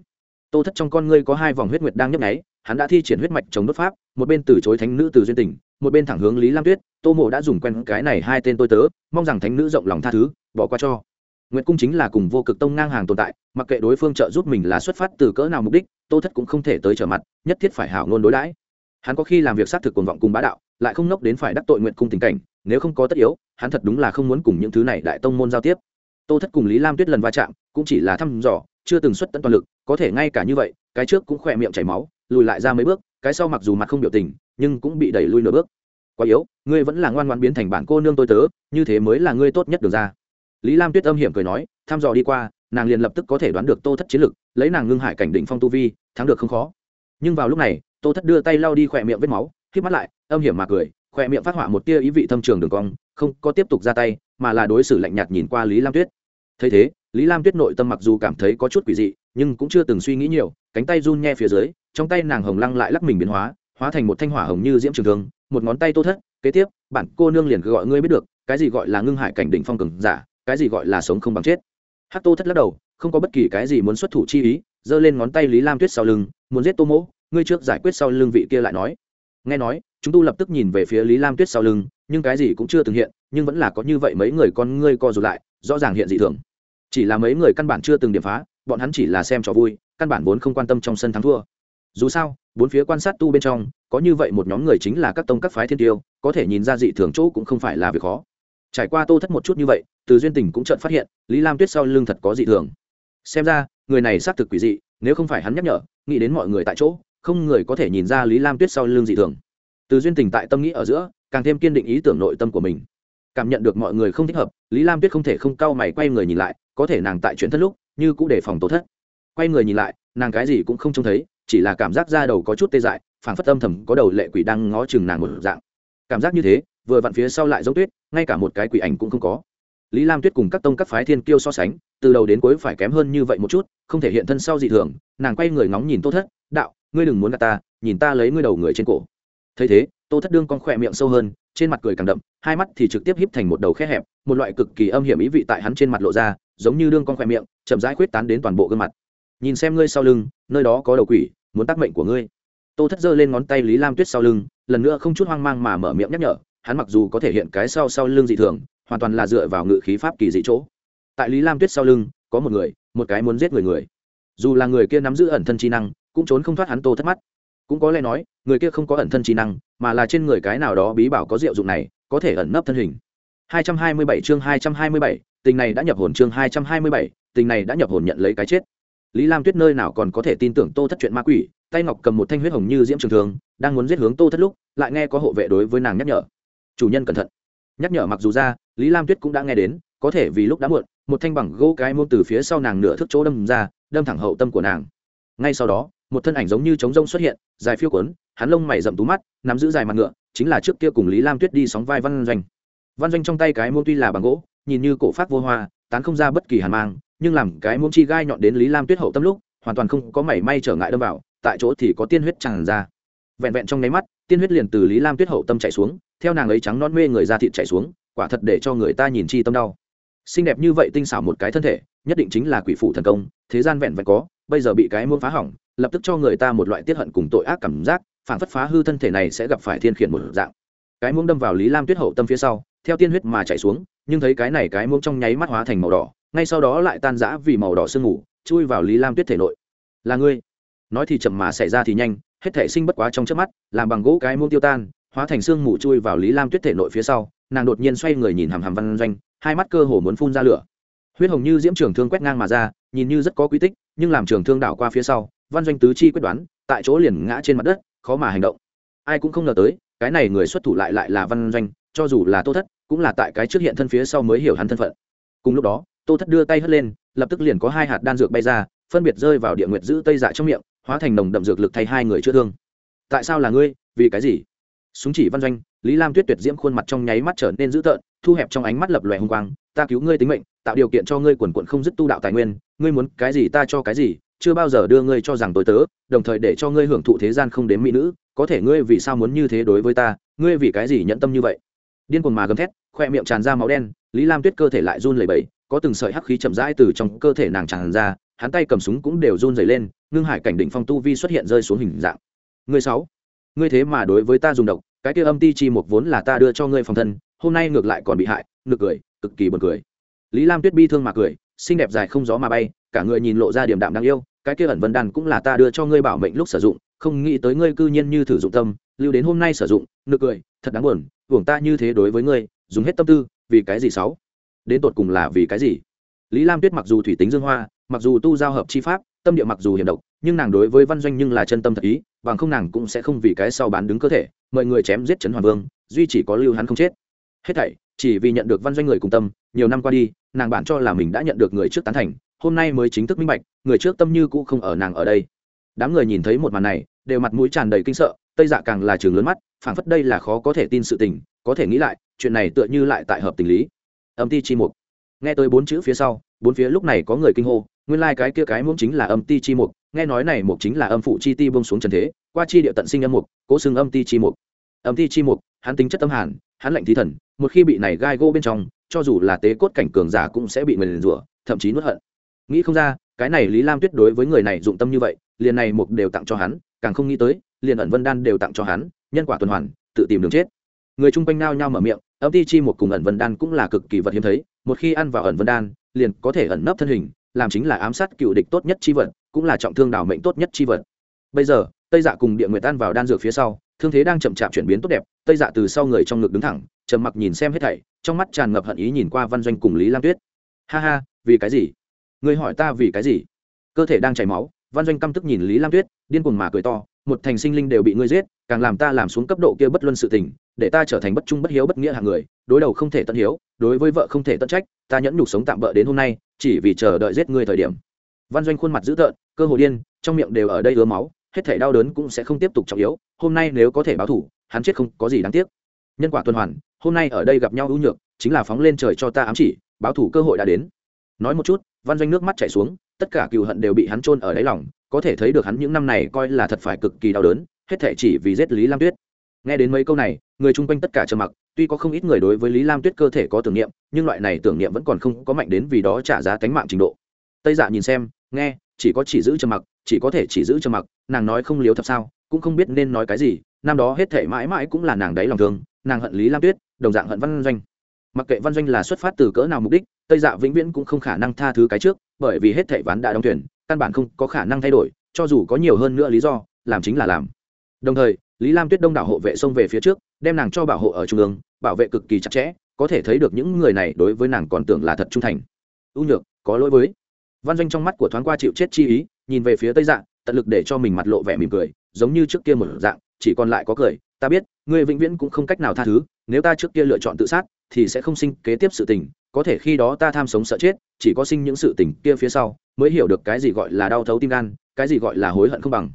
Tô thất trong con ngươi có hai vòng huyết nguyệt đang nhấp nháy, hắn đã thi triển huyết mạch chống đốt pháp, một bên từ chối thánh nữ từ duyên tình, một bên thẳng hướng lý lam tuyết. Tô mộ đã dùng quen cái này hai tên tôi tớ, mong rằng thánh nữ rộng lòng tha thứ, bỏ qua cho nguyệt cung chính là cùng vô cực tông ngang hàng tồn tại, mặc kệ đối phương trợ giúp mình là xuất phát từ cỡ nào mục đích, tô thất cũng không thể tới trở mặt, nhất thiết phải hảo ngôn đối đãi. Hắn có khi làm việc xác thực cuồng vọng cùng bá đạo, lại không nốc đến phải đắc tội nguyện cung tình cảnh, nếu không có tất yếu, hắn thật đúng là không muốn cùng những thứ này đại tông môn giao tiếp. Tô thất cùng lý lam tuyết lần va chạm, cũng chỉ là thăm dò, chưa từng xuất tận toàn lực, có thể ngay cả như vậy, cái trước cũng khỏe miệng chảy máu, lùi lại ra mấy bước, cái sau mặc dù mặt không biểu tình, nhưng cũng bị đẩy lui nửa bước. Quá yếu, ngươi vẫn là ngoan ngoãn biến thành bản cô nương tôi tớ, như thế mới là ngươi tốt nhất được ra lý lam tuyết âm hiểm cười nói thăm dò đi qua, nàng liền lập tức có thể đoán được tô thất chiến lực, lấy nàng ngưng hải cảnh đỉnh phong tu vi, thắng được không khó. Nhưng vào lúc này, tô thất đưa tay lau đi khỏe miệng vết máu k mắt lại, âm hiểm mà cười, khỏe miệng phát họa một tia ý vị thâm trường đường cong, không có tiếp tục ra tay, mà là đối xử lạnh nhạt nhìn qua lý lam tuyết. Thấy thế, lý lam tuyết nội tâm mặc dù cảm thấy có chút quỷ dị, nhưng cũng chưa từng suy nghĩ nhiều, cánh tay run nhẹ phía dưới, trong tay nàng hồng lăng lại lắc mình biến hóa hóa thành một thanh hỏa hồng như diễm trường thương, một ngón tay tô thất, kế tiếp, bản cô nương liền gọi ngươi biết được, cái gì gọi là ngưng hải cảnh đỉnh phong cường giả cái gì gọi là sống không bằng chết. Hát tô thất lắc đầu, không có bất kỳ cái gì muốn xuất thủ chi ý, giơ lên ngón tay lý lam tuyết sau lưng, muốn giết tô mỗ, ngươi trước giải quyết sau lưng vị kia lại nói. Nghe nói, chúng tu lập tức nhìn về phía lý lam tuyết sau lưng, nhưng cái gì cũng chưa từng hiện, nhưng vẫn là có như vậy mấy người con ngươi co rụt lại, rõ ràng hiện dị thường. Chỉ là mấy người căn bản chưa từng điểm phá, bọn hắn chỉ là xem trò vui, căn bản vốn không quan tâm trong sân thắng thua. Dù sao, bốn phía quan sát tu bên trong, có như vậy một nhóm người chính là các tông các phái thiên tiêu, có thể nhìn ra dị thường chỗ cũng không phải là việc khó trải qua tô thất một chút như vậy, từ duyên tình cũng chợt phát hiện, lý lam tuyết sau lưng thật có dị thường. Xem ra, người này xác thực quỷ dị, nếu không phải hắn nhắc nhở, nghĩ đến mọi người tại chỗ, không người có thể nhìn ra lý lam tuyết sau lưng dị thường. Từ duyên tình tại tâm nghĩ ở giữa, càng thêm kiên định ý tưởng nội tâm của mình. Cảm nhận được mọi người không thích hợp, lý lam tuyết không thể không cau mày quay người nhìn lại, có thể nàng tại chuyện thất lúc, như cũng đề phòng tô thất. Quay người nhìn lại, nàng cái gì cũng không trông thấy, chỉ là cảm giác da đầu có chút tê dại, phảng phất âm thầm có đầu lệ quỷ đang ngó chừng nàng một dạng. Cảm giác như thế vừa vặn phía sau lại giống tuyết, ngay cả một cái quỷ ảnh cũng không có. Lý lam tuyết cùng các tông các phái thiên kiêu so sánh, từ đầu đến cuối phải kém hơn như vậy một chút, không thể hiện thân sau dị thường, nàng quay người ngóng nhìn tô thất, đạo, ngươi đừng muốn gạt ta, nhìn ta lấy ngươi đầu người trên cổ. Thấy thế, tô thất đương con khỏe miệng sâu hơn, trên mặt cười càng đậm, hai mắt thì trực tiếp híp thành một đầu khe hẹp, một loại cực kỳ âm hiểm ý vị tại hắn trên mặt lộ ra, giống như đương con khỏe miệng, chậm rãi khuyết tán đến toàn bộ gương mặt. Nhìn xem ngươi sau lưng, nơi đó có đầu quỷ, muốn tác mệnh của ngươi. Tô thất giơ lên ngón tay lý lam tuyết sau lưng, lần nữa không chút hoang mang mà mở miệng nhắc nhở hắn mặc dù có thể hiện cái sau sau lưng dị thường hoàn toàn là dựa vào ngự khí pháp kỳ dị chỗ. Tại lý lam tuyết sau lưng có một người một cái muốn giết người người. Dù là người kia nắm giữ ẩn thân chi năng cũng trốn không thoát hắn tô thất mắt. Cũng có lẽ nói người kia không có ẩn thân trí năng mà là trên người cái nào đó bí bảo có diệu dụng này có thể ẩn nấp thân hình. 227 chương 227, tình này đã nhập hồn chương 227, tình này đã nhập hồn nhận lấy cái chết. Lý lam tuyết nơi nào còn có thể tin tưởng tô thất chuyện ma quỷ tay ngọc cầm một thanh huyết hồng như diễm trường thường đang muốn giết hướng tô thất lúc lại nghe có hộ vệ đối với nàng nhắc nhở chủ nhân cẩn thận. Nhắc nhở mặc dù ra, lý lam tuyết cũng đã nghe đến, có thể vì lúc đã muộn, một thanh bằng gỗ cái môn từ phía sau nàng nửa thước chỗ đâm ra, đâm thẳng hậu tâm của nàng. Ngay sau đó, một thân ảnh giống như trống rông xuất hiện, dài phiêu quấn hắn lông mày rậm tú mắt, nắm giữ dài mặt ngựa, chính là trước kia cùng lý lam tuyết đi sóng vai văn doanh. Văn doanh trong tay cái môn tuy là bằng gỗ, nhìn như cổ phát vô hoa, tán không ra bất kỳ hàn mang, nhưng làm cái môn chi gai nhọn đến lý lam tuyết hậu tâm lúc, hoàn toàn không có mảy may trở ngại đâm vào, tại chỗ thì có tiên huyết tràn ra. Vẹn vẹn trong nháy mắt tiên huyết liền từ lý lam tuyết hậu tâm chạy xuống, theo nàng ấy trắng non mê người ra thịt chạy xuống, quả thật để cho người ta nhìn chi tâm đau. Xinh đẹp như vậy tinh xảo một cái thân thể, nhất định chính là quỷ phụ thần công, thế gian vẹn vẹn có, bây giờ bị cái muôn phá hỏng, lập tức cho người ta một loại tiết hận cùng tội ác cảm giác, phản phất phá hư thân thể này sẽ gặp phải thiên khiển một dạng. Cái muông đâm vào lý lam tuyết hậu tâm phía sau, theo tiên huyết mà chạy xuống, nhưng thấy cái này cái muông trong nháy mắt hóa thành màu đỏ, ngay sau đó lại tan rã vì màu đỏ sương ngủ chui vào lý lam tuyết thể nội. Là ngươi. Nói thì chậm mà xảy ra thì nhanh hết thể sinh bất quá trong trước mắt, làm bằng gỗ cái muông tiêu tan, hóa thành xương mù chui vào lý lam tuyết thể nội phía sau, nàng đột nhiên xoay người nhìn hàm hàm văn doanh, hai mắt cơ hồ muốn phun ra lửa. Huyết hồng như diễm trường thương quét ngang mà ra, nhìn như rất có quy tích, nhưng làm trường thương đảo qua phía sau, văn doanh tứ chi quyết đoán, tại chỗ liền ngã trên mặt đất, khó mà hành động. Ai cũng không ngờ tới, cái này người xuất thủ lại lại là văn doanh, cho dù là tô thất, cũng là tại cái trước hiện thân phía sau mới hiểu hắn thân phận. Cùng lúc đó, tô thất đưa tay hất lên, lập tức liền có hai hạt đan dược bay ra, phân biệt rơi vào địa nguyệt giữ tây dạ trong miệng hóa thành nồng đậm dược lực thay hai người chữa thương. Tại sao là ngươi? Vì cái gì? Súng chỉ văn doanh, lý lam tuyết tuyệt diễm khuôn mặt trong nháy mắt trở nên dữ tợn, thu hẹp trong ánh mắt lập lòe hung quang, ta cứu ngươi tính mệnh, tạo điều kiện cho ngươi quần quận không dứt tu đạo tài nguyên, ngươi muốn cái gì ta cho cái gì, chưa bao giờ đưa ngươi cho rằng tôi tớ, đồng thời để cho ngươi hưởng thụ thế gian không đến mỹ nữ, có thể ngươi vì sao muốn như thế đối với ta, ngươi vì cái gì nhẫn tâm như vậy? Điên cuồng mà gầm thét, khoe miệng tràn ra máu đen, lý lam tuyết cơ thể lại run lẩy bẩy, có từng sợi hắc khí chậm rãi từ trong cơ thể nàng tràn ra, hắn tay cầm súng cũng đều run rẩy lên ngưng hải cảnh đỉnh phong tu vi xuất hiện rơi xuống hình dạng. Ngươi sáu, ngươi thế mà đối với ta dùng độc, cái kia âm ti chi một vốn là ta đưa cho ngươi phòng thân, hôm nay ngược lại còn bị hại, nực cười, cực kỳ buồn cười. Lý lam tuyết bi thương mà cười, xinh đẹp dài không gió mà bay, cả người nhìn lộ ra điểm đạm đáng yêu, cái kia ẩn vân đan cũng là ta đưa cho ngươi bảo mệnh lúc sử dụng, không nghĩ tới ngươi cư nhiên như thử dụng tâm, lưu đến hôm nay sử dụng, nực cười, thật đáng buồn hưởng ta như thế đối với ngươi, dùng hết tâm tư, vì cái gì sáu? Đến tột cùng là vì cái gì? Lý lam tuyết mặc dù thủy tính dương hoa, mặc dù tu giao hợp chi pháp tâm địa mặc dù hiểm độc, nhưng nàng đối với văn doanh nhưng là chân tâm thật ý, bằng không nàng cũng sẽ không vì cái sau bán đứng cơ thể, mọi người chém giết trấn hoàng vương, duy chỉ có lưu hắn không chết. Hết thảy, chỉ vì nhận được văn doanh người cùng tâm, nhiều năm qua đi, nàng bản cho là mình đã nhận được người trước tán thành, hôm nay mới chính thức minh bạch, người trước tâm như cũ không ở nàng ở đây. Đám người nhìn thấy một màn này, đều mặt mũi tràn đầy kinh sợ, tây dạ càng là trường lớn mắt, phảng phất đây là khó có thể tin sự tình, có thể nghĩ lại, chuyện này tựa như lại tại hợp tình lý. Âm ti chi mục. Nghe tới bốn chữ phía sau, bốn phía lúc này có người kinh hô nguyên lai cái kia cái muốn chính là âm ti chi mục, nghe nói này mục chính là âm phụ chi ti bông xuống trần thế, qua chi địa tận sinh âm mục, cố xưng âm ti chi mục. Âm ti chi mục, hắn tính chất tâm hàn, hắn lệnh thí thần, một khi bị này gai gô bên trong, cho dù là tế cốt cảnh cường giả cũng sẽ bị người liền rủa, thậm chí nuốt hận. Nghĩ không ra, cái này lý lam tuyết đối với người này dụng tâm như vậy, liền này mục đều tặng cho hắn, càng không nghĩ tới, liền ẩn vân đan đều tặng cho hắn, nhân quả tuần hoàn, tự tìm đường chết. Người chung quanh nao nao mở miệng, âm ti chi một cùng ẩn vân đan cũng là cực kỳ vật hiếm thấy, một khi ăn vào ẩn vân đan, liền có thể ẩn nấp thân hình làm chính là ám sát cựu địch tốt nhất chi vật, cũng là trọng thương đảo mệnh tốt nhất chi vật. Bây giờ, tây dạ cùng địa nguyệt tan vào đan dược phía sau, thương thế đang chậm chạp chuyển biến tốt đẹp, tây dạ từ sau người trong ngực đứng thẳng, trầm mặc nhìn xem hết thảy, trong mắt tràn ngập hận ý nhìn qua văn doanh cùng lý lam tuyết. Ha ha, vì cái gì? Người hỏi ta vì cái gì? Cơ thể đang chảy máu, văn doanh căm tức nhìn lý lam tuyết, điên cuồng mà cười to một thành sinh linh đều bị ngươi giết, càng làm ta làm xuống cấp độ kia bất luân sự tình, để ta trở thành bất trung bất hiếu bất nghĩa hạng người, đối đầu không thể tận hiếu, đối với vợ không thể tận trách, ta nhẫn nhục sống tạm bỡ đến hôm nay, chỉ vì chờ đợi giết ngươi thời điểm. Văn doanh khuôn mặt dữ tợn, cơ hồ điên, trong miệng đều ở đây ứa máu, hết thể đau đớn cũng sẽ không tiếp tục trọng yếu, hôm nay nếu có thể báo thủ, hắn chết không có gì đáng tiếc. Nhân quả tuần hoàn, hôm nay ở đây gặp nhau ưu nhược, chính là phóng lên trời cho ta ám chỉ, báo thủ cơ hội đã đến. Nói một chút, văn doanh nước mắt chảy xuống tất cả cừu hận đều bị hắn chôn ở đáy lòng, có thể thấy được hắn những năm này coi là thật phải cực kỳ đau đớn, hết thảy chỉ vì giết lý lam tuyết. Nghe đến mấy câu này, người chung quanh tất cả trầm mặc, tuy có không ít người đối với lý lam tuyết cơ thể có tưởng niệm, nhưng loại này tưởng niệm vẫn còn không có mạnh đến vì đó trả giá cánh mạng trình độ. Tây dạ nhìn xem, nghe, chỉ có chỉ giữ trầm mặc, chỉ có thể chỉ giữ trầm mặc, nàng nói không liếu thật sao, cũng không biết nên nói cái gì, năm đó hết thảy mãi mãi cũng là nàng đáy lòng thương, nàng hận lý lam tuyết, đồng dạng hận văn doanh. Mặc kệ văn doanh là xuất phát từ cỡ nào mục đích, tây dạ vĩnh viễn cũng không khả năng tha thứ cái trước bởi vì hết thảy ván đã đóng thuyền, căn bản không có khả năng thay đổi, cho dù có nhiều hơn nữa lý do, làm chính là làm. Đồng thời, lý lam tuyết đông đảo hộ vệ xông về phía trước, đem nàng cho bảo hộ ở trung ương, bảo vệ cực kỳ chặt chẽ, có thể thấy được những người này đối với nàng còn tưởng là thật trung thành. U nhược, có lỗi với. Văn doanh trong mắt của thoáng qua chịu chết chi ý, nhìn về phía tây dạng tận lực để cho mình mặt lộ vẻ mỉm cười, giống như trước kia một dạng, chỉ còn lại có cười, ta biết, ngươi vĩnh viễn cũng không cách nào tha thứ, nếu ta trước kia lựa chọn tự sát, thì sẽ không sinh kế tiếp sự tình, có thể khi đó ta tham sống sợ chết chỉ có sinh những sự tình kia phía sau, mới hiểu được cái gì gọi là đau thấu tim gan, cái gì gọi là hối hận không bằng.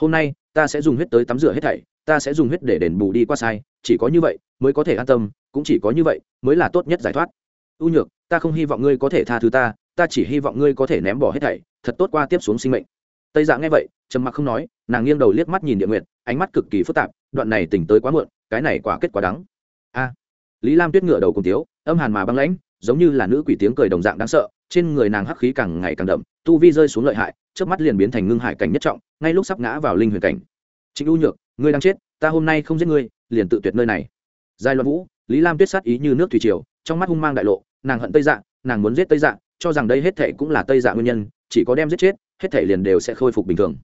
Hôm nay, ta sẽ dùng huyết tới tắm rửa hết thảy, ta sẽ dùng huyết để đền bù đi qua sai, chỉ có như vậy mới có thể an tâm, cũng chỉ có như vậy mới là tốt nhất giải thoát. Ưu nhược, ta không hy vọng ngươi có thể tha thứ ta ta chỉ hy vọng ngươi có thể ném bỏ hết thảy, thật tốt qua tiếp xuống sinh mệnh. Tây dạ nghe vậy, trầm mặc không nói, nàng nghiêng đầu liếc mắt nhìn địa nguyệt, ánh mắt cực kỳ phức tạp, đoạn này tỉnh tới quá muộn, cái này quả kết quả đắng. A, lý lam tuyết ngựa đầu cùng tiếu, âm hàn mà băng lãnh giống như là nữ quỷ tiếng cười đồng dạng đáng sợ, trên người nàng hắc khí càng ngày càng đậm, tu vi rơi xuống lợi hại trước mắt liền biến thành ngưng hải cảnh nhất trọng, ngay lúc sắp ngã vào linh huyền cảnh. Trịnh u nhược, ngươi đang chết, ta hôm nay không giết ngươi, liền tự tuyệt nơi này. Giai loạn vũ, lý lam tuyết sát ý như nước thủy triều, trong mắt hung mang đại lộ, nàng hận tây dạ nàng muốn giết tây dạ cho rằng đây hết thệ cũng là tây dạ nguyên nhân, chỉ có đem giết chết, hết thảy liền đều sẽ khôi phục bình thường.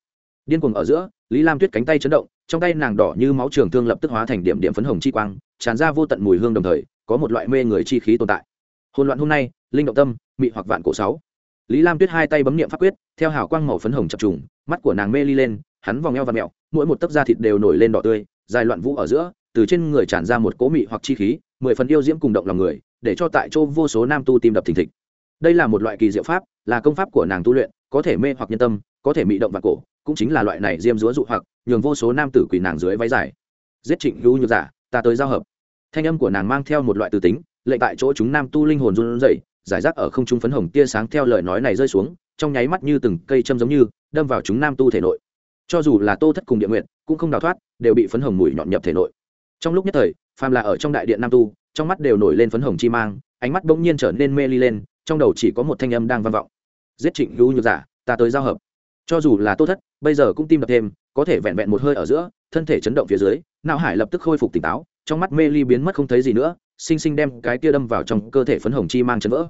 Điên cuồng ở giữa, lý lam tuyết cánh tay chấn động, trong tay nàng đỏ như máu trường thương lập tức hóa thành điểm điểm phấn hồng chi quang, tràn ra vô tận mùi hương đồng thời, có một loại mê người chi khí tồn tại hôn loạn hôm nay, linh động tâm, mị hoặc vạn cổ sáu. Lý lam tuyết hai tay bấm niệm pháp quyết, theo hào quang màu phấn hồng chập trùng, mắt của nàng mê ly lên, hắn vòng eo và mẹo, mỗi một tấc da thịt đều nổi lên đỏ tươi, dài loạn vũ ở giữa, từ trên người tràn ra một cỗ mị hoặc chi khí, mười phần yêu diễm cùng động lòng người, để cho tại chỗ vô số nam tu tim đập thình thịch. Đây là một loại kỳ diệu pháp, là công pháp của nàng tu luyện, có thể mê hoặc nhân tâm, có thể mị động vạn cổ, cũng chính là loại này diêm dúa dụ hoặc, nhường vô số nam tử quỳ nàng dưới váy dài. Giết trịnh hữu nhược giả, ta tới giao hợp. Thanh âm của nàng mang theo một loại từ tính lệnh tại chỗ chúng nam tu linh hồn run rẩy, giải rác ở không trung phấn hồng tia sáng theo lời nói này rơi xuống, trong nháy mắt như từng cây châm giống như, đâm vào chúng nam tu thể nội. Cho dù là tô thất cùng địa nguyện, cũng không đào thoát, đều bị phấn hồng mùi nhọn nhập thể nội. Trong lúc nhất thời, phàm là ở trong đại điện nam tu, trong mắt đều nổi lên phấn hồng chi mang, ánh mắt bỗng nhiên trở nên mê ly lên, trong đầu chỉ có một thanh âm đang vang vọng. Giết trịnh hữu nhược giả, ta tới giao hợp. Cho dù là tô thất, bây giờ cũng tim đập thêm, có thể vẹn vẹn một hơi ở giữa, thân thể chấn động phía dưới não hải lập tức khôi phục tỉnh táo, trong mắt mê ly biến mất không thấy gì nữa sinh sinh đem cái kia đâm vào trong cơ thể phấn hồng chi mang chấn vỡ.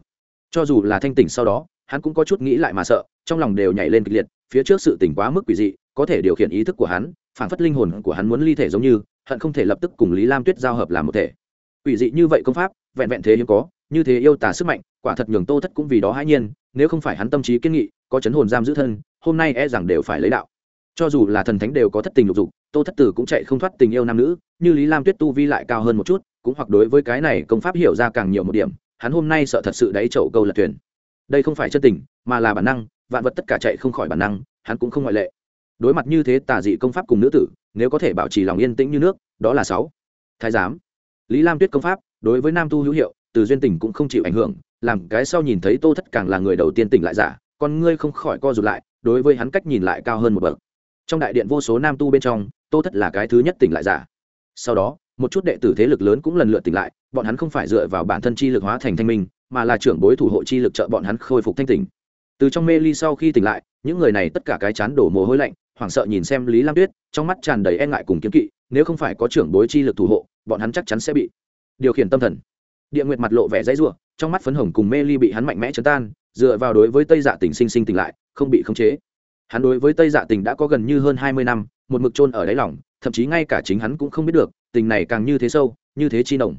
Cho dù là thanh tỉnh sau đó, hắn cũng có chút nghĩ lại mà sợ, trong lòng đều nhảy lên kịch liệt, phía trước sự tỉnh quá mức quỷ dị, có thể điều khiển ý thức của hắn, phản phất linh hồn của hắn muốn ly thể giống như, hận không thể lập tức cùng lý lam tuyết giao hợp làm một thể. Quỷ dị như vậy công pháp, vẹn vẹn thế hiếm có, như thế yêu tả sức mạnh, quả thật nhường tô thất cũng vì đó hãi nhiên, nếu không phải hắn tâm trí kiên nghị, có chấn hồn giam giữ thân, hôm nay e rằng đều phải lấy đạo cho dù là thần thánh đều có thất tình lục dục, tô thất tử cũng chạy không thoát tình yêu nam nữ, như lý lam tuyết tu vi lại cao hơn một chút, cũng hoặc đối với cái này công pháp hiểu ra càng nhiều một điểm, hắn hôm nay sợ thật sự đáy chậu câu lật thuyền. Đây không phải chân tình, mà là bản năng, vạn vật tất cả chạy không khỏi bản năng, hắn cũng không ngoại lệ. Đối mặt như thế tà dị công pháp cùng nữ tử, nếu có thể bảo trì lòng yên tĩnh như nước, đó là sáu. Thái giám. Lý lam tuyết công pháp, đối với nam tu hữu hiệu, từ duyên tình cũng không chịu ảnh hưởng, làm cái sau nhìn thấy tô thất càng là người đầu tiên tỉnh lại giả, con ngươi không khỏi co rụt lại, đối với hắn cách nhìn lại cao hơn một bậc trong đại điện vô số nam tu bên trong, tô thất là cái thứ nhất tỉnh lại giả. Sau đó, một chút đệ tử thế lực lớn cũng lần lượt tỉnh lại, bọn hắn không phải dựa vào bản thân chi lực hóa thành thanh minh, mà là trưởng bối thủ hộ chi lực trợ bọn hắn khôi phục thanh tỉnh. Từ trong mê ly sau khi tỉnh lại, những người này tất cả cái chán đổ mồ hôi lạnh, hoảng sợ nhìn xem lý lam tuyết, trong mắt tràn đầy e ngại cùng kiếm kỵ, nếu không phải có trưởng bối chi lực thủ hộ, bọn hắn chắc chắn sẽ bị điều khiển tâm thần. Địa nguyệt mặt lộ vẻ dãy ruộng trong mắt phấn hồng cùng mê ly bị hắn mạnh mẽ chấn tan, dựa vào đối với tây dạ tỉnh sinh sinh tỉnh lại, không bị khống chế hắn đối với tây dạ tỉnh đã có gần như hơn hai mươi năm một mực trôn ở đáy lòng thậm chí ngay cả chính hắn cũng không biết được tình này càng như thế sâu như thế chi nồng.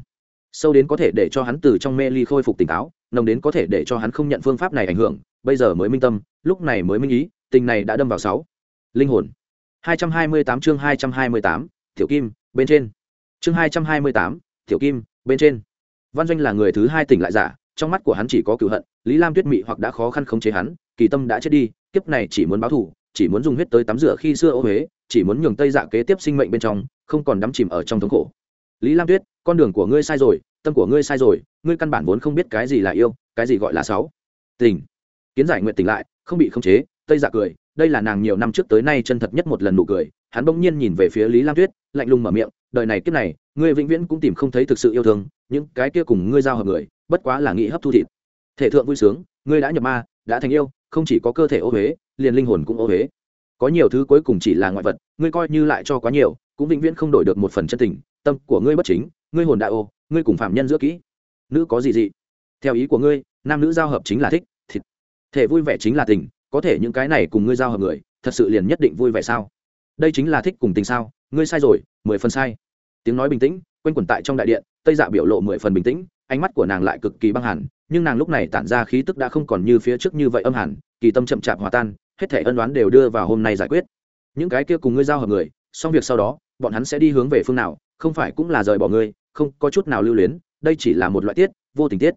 Sâu đến có thể để cho hắn từ trong mê ly khôi phục tỉnh táo nồng đến có thể để cho hắn không nhận phương pháp này ảnh hưởng bây giờ mới minh tâm lúc này mới minh ý tình này đã đâm vào sáu. Linh hồn. 228 chương 228, tiểu kim bên trên. Chương 228, tiểu kim bên trên. Văn doanh là người thứ hai tỉnh lại giả trong mắt của hắn chỉ có cựu hận lý lam tuyết mị hoặc đã khó khăn khống chế hắn kỳ tâm đã chết đi kiếp này chỉ muốn báo thù, chỉ muốn dùng huyết tới tắm rửa khi xưa ô huế, chỉ muốn nhường tây dạ kế tiếp sinh mệnh bên trong, không còn đắm chìm ở trong thống khổ. Lý lam tuyết, con đường của ngươi sai rồi, tâm của ngươi sai rồi, ngươi căn bản vốn không biết cái gì là yêu, cái gì gọi là sáu. Tình. Kiến giải nguyện tỉnh lại, không bị khống chế, tây dạ cười, đây là nàng nhiều năm trước tới nay chân thật nhất một lần nụ cười, hắn bỗng nhiên nhìn về phía lý lam tuyết, lạnh lùng mở miệng, đời này kiếp này, ngươi vĩnh viễn cũng tìm không thấy thực sự yêu thương, những cái kia cùng ngươi giao hợp người, bất quá là nghĩ hấp thu thịt. Thể thượng vui sướng, ngươi đã nhập ma, đã thành yêu không chỉ có cơ thể ô huế, liền linh hồn cũng ô huế. Có nhiều thứ cuối cùng chỉ là ngoại vật, ngươi coi như lại cho quá nhiều, cũng vĩnh viễn không đổi được một phần chân tình, tâm của ngươi bất chính, ngươi hồn đại ô, ngươi cùng phạm nhân giữa kỹ. Nữ có gì dị? Theo ý của ngươi, nam nữ giao hợp chính là thích, thịt. Thể vui vẻ chính là tình, có thể những cái này cùng ngươi giao hợp người, thật sự liền nhất định vui vẻ sao? Đây chính là thích cùng tình sao, ngươi sai rồi, mười phần sai. Tiếng nói bình tĩnh, quanh quẩn tại trong đại điện, tây dạ biểu lộ mười phần bình tĩnh, ánh mắt của nàng lại cực kỳ băng hẳn nhưng nàng lúc này tản ra khí tức đã không còn như phía trước như vậy âm hẳn, kỳ tâm chậm chạp hòa tan, hết thể ân đoán đều đưa vào hôm nay giải quyết. Những cái kia cùng ngươi giao hợp người, xong việc sau đó, bọn hắn sẽ đi hướng về phương nào, không phải cũng là rời bỏ ngươi, không có chút nào lưu luyến, đây chỉ là một loại tiết, vô tình tiết.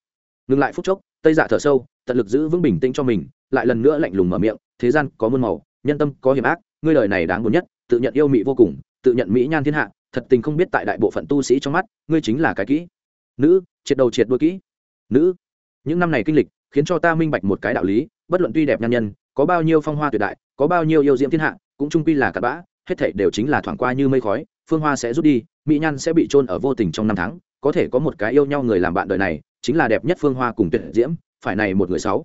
Ngừng lại phút chốc, tây dạ thở sâu, tận lực giữ vững bình tĩnh cho mình, lại lần nữa lạnh lùng mở miệng, thế gian có muôn màu, nhân tâm có hiểm ác, ngươi lời này đáng buồn nhất, tự nhận yêu mỹ vô cùng, tự nhận mỹ nhan thiên hạ, thật tình không biết tại đại bộ phận tu sĩ trong mắt, ngươi chính là cái kỹ. Nữ, triệt đầu triệt đuôi kỹ. Nữ những năm này kinh lịch, khiến cho ta minh bạch một cái đạo lý, bất luận tuy đẹp nhan nhân, có bao nhiêu phong hoa tuyệt đại, có bao nhiêu yêu diễm thiên hạ, cũng trung quy là cặp bã, hết thảy đều chính là thoảng qua như mây khói, phương hoa sẽ rút đi, mỹ nhan sẽ bị trôn ở vô tình trong năm tháng, có thể có một cái yêu nhau người làm bạn đời này, chính là đẹp nhất phương hoa cùng tuyệt diễm, phải này một người sáu.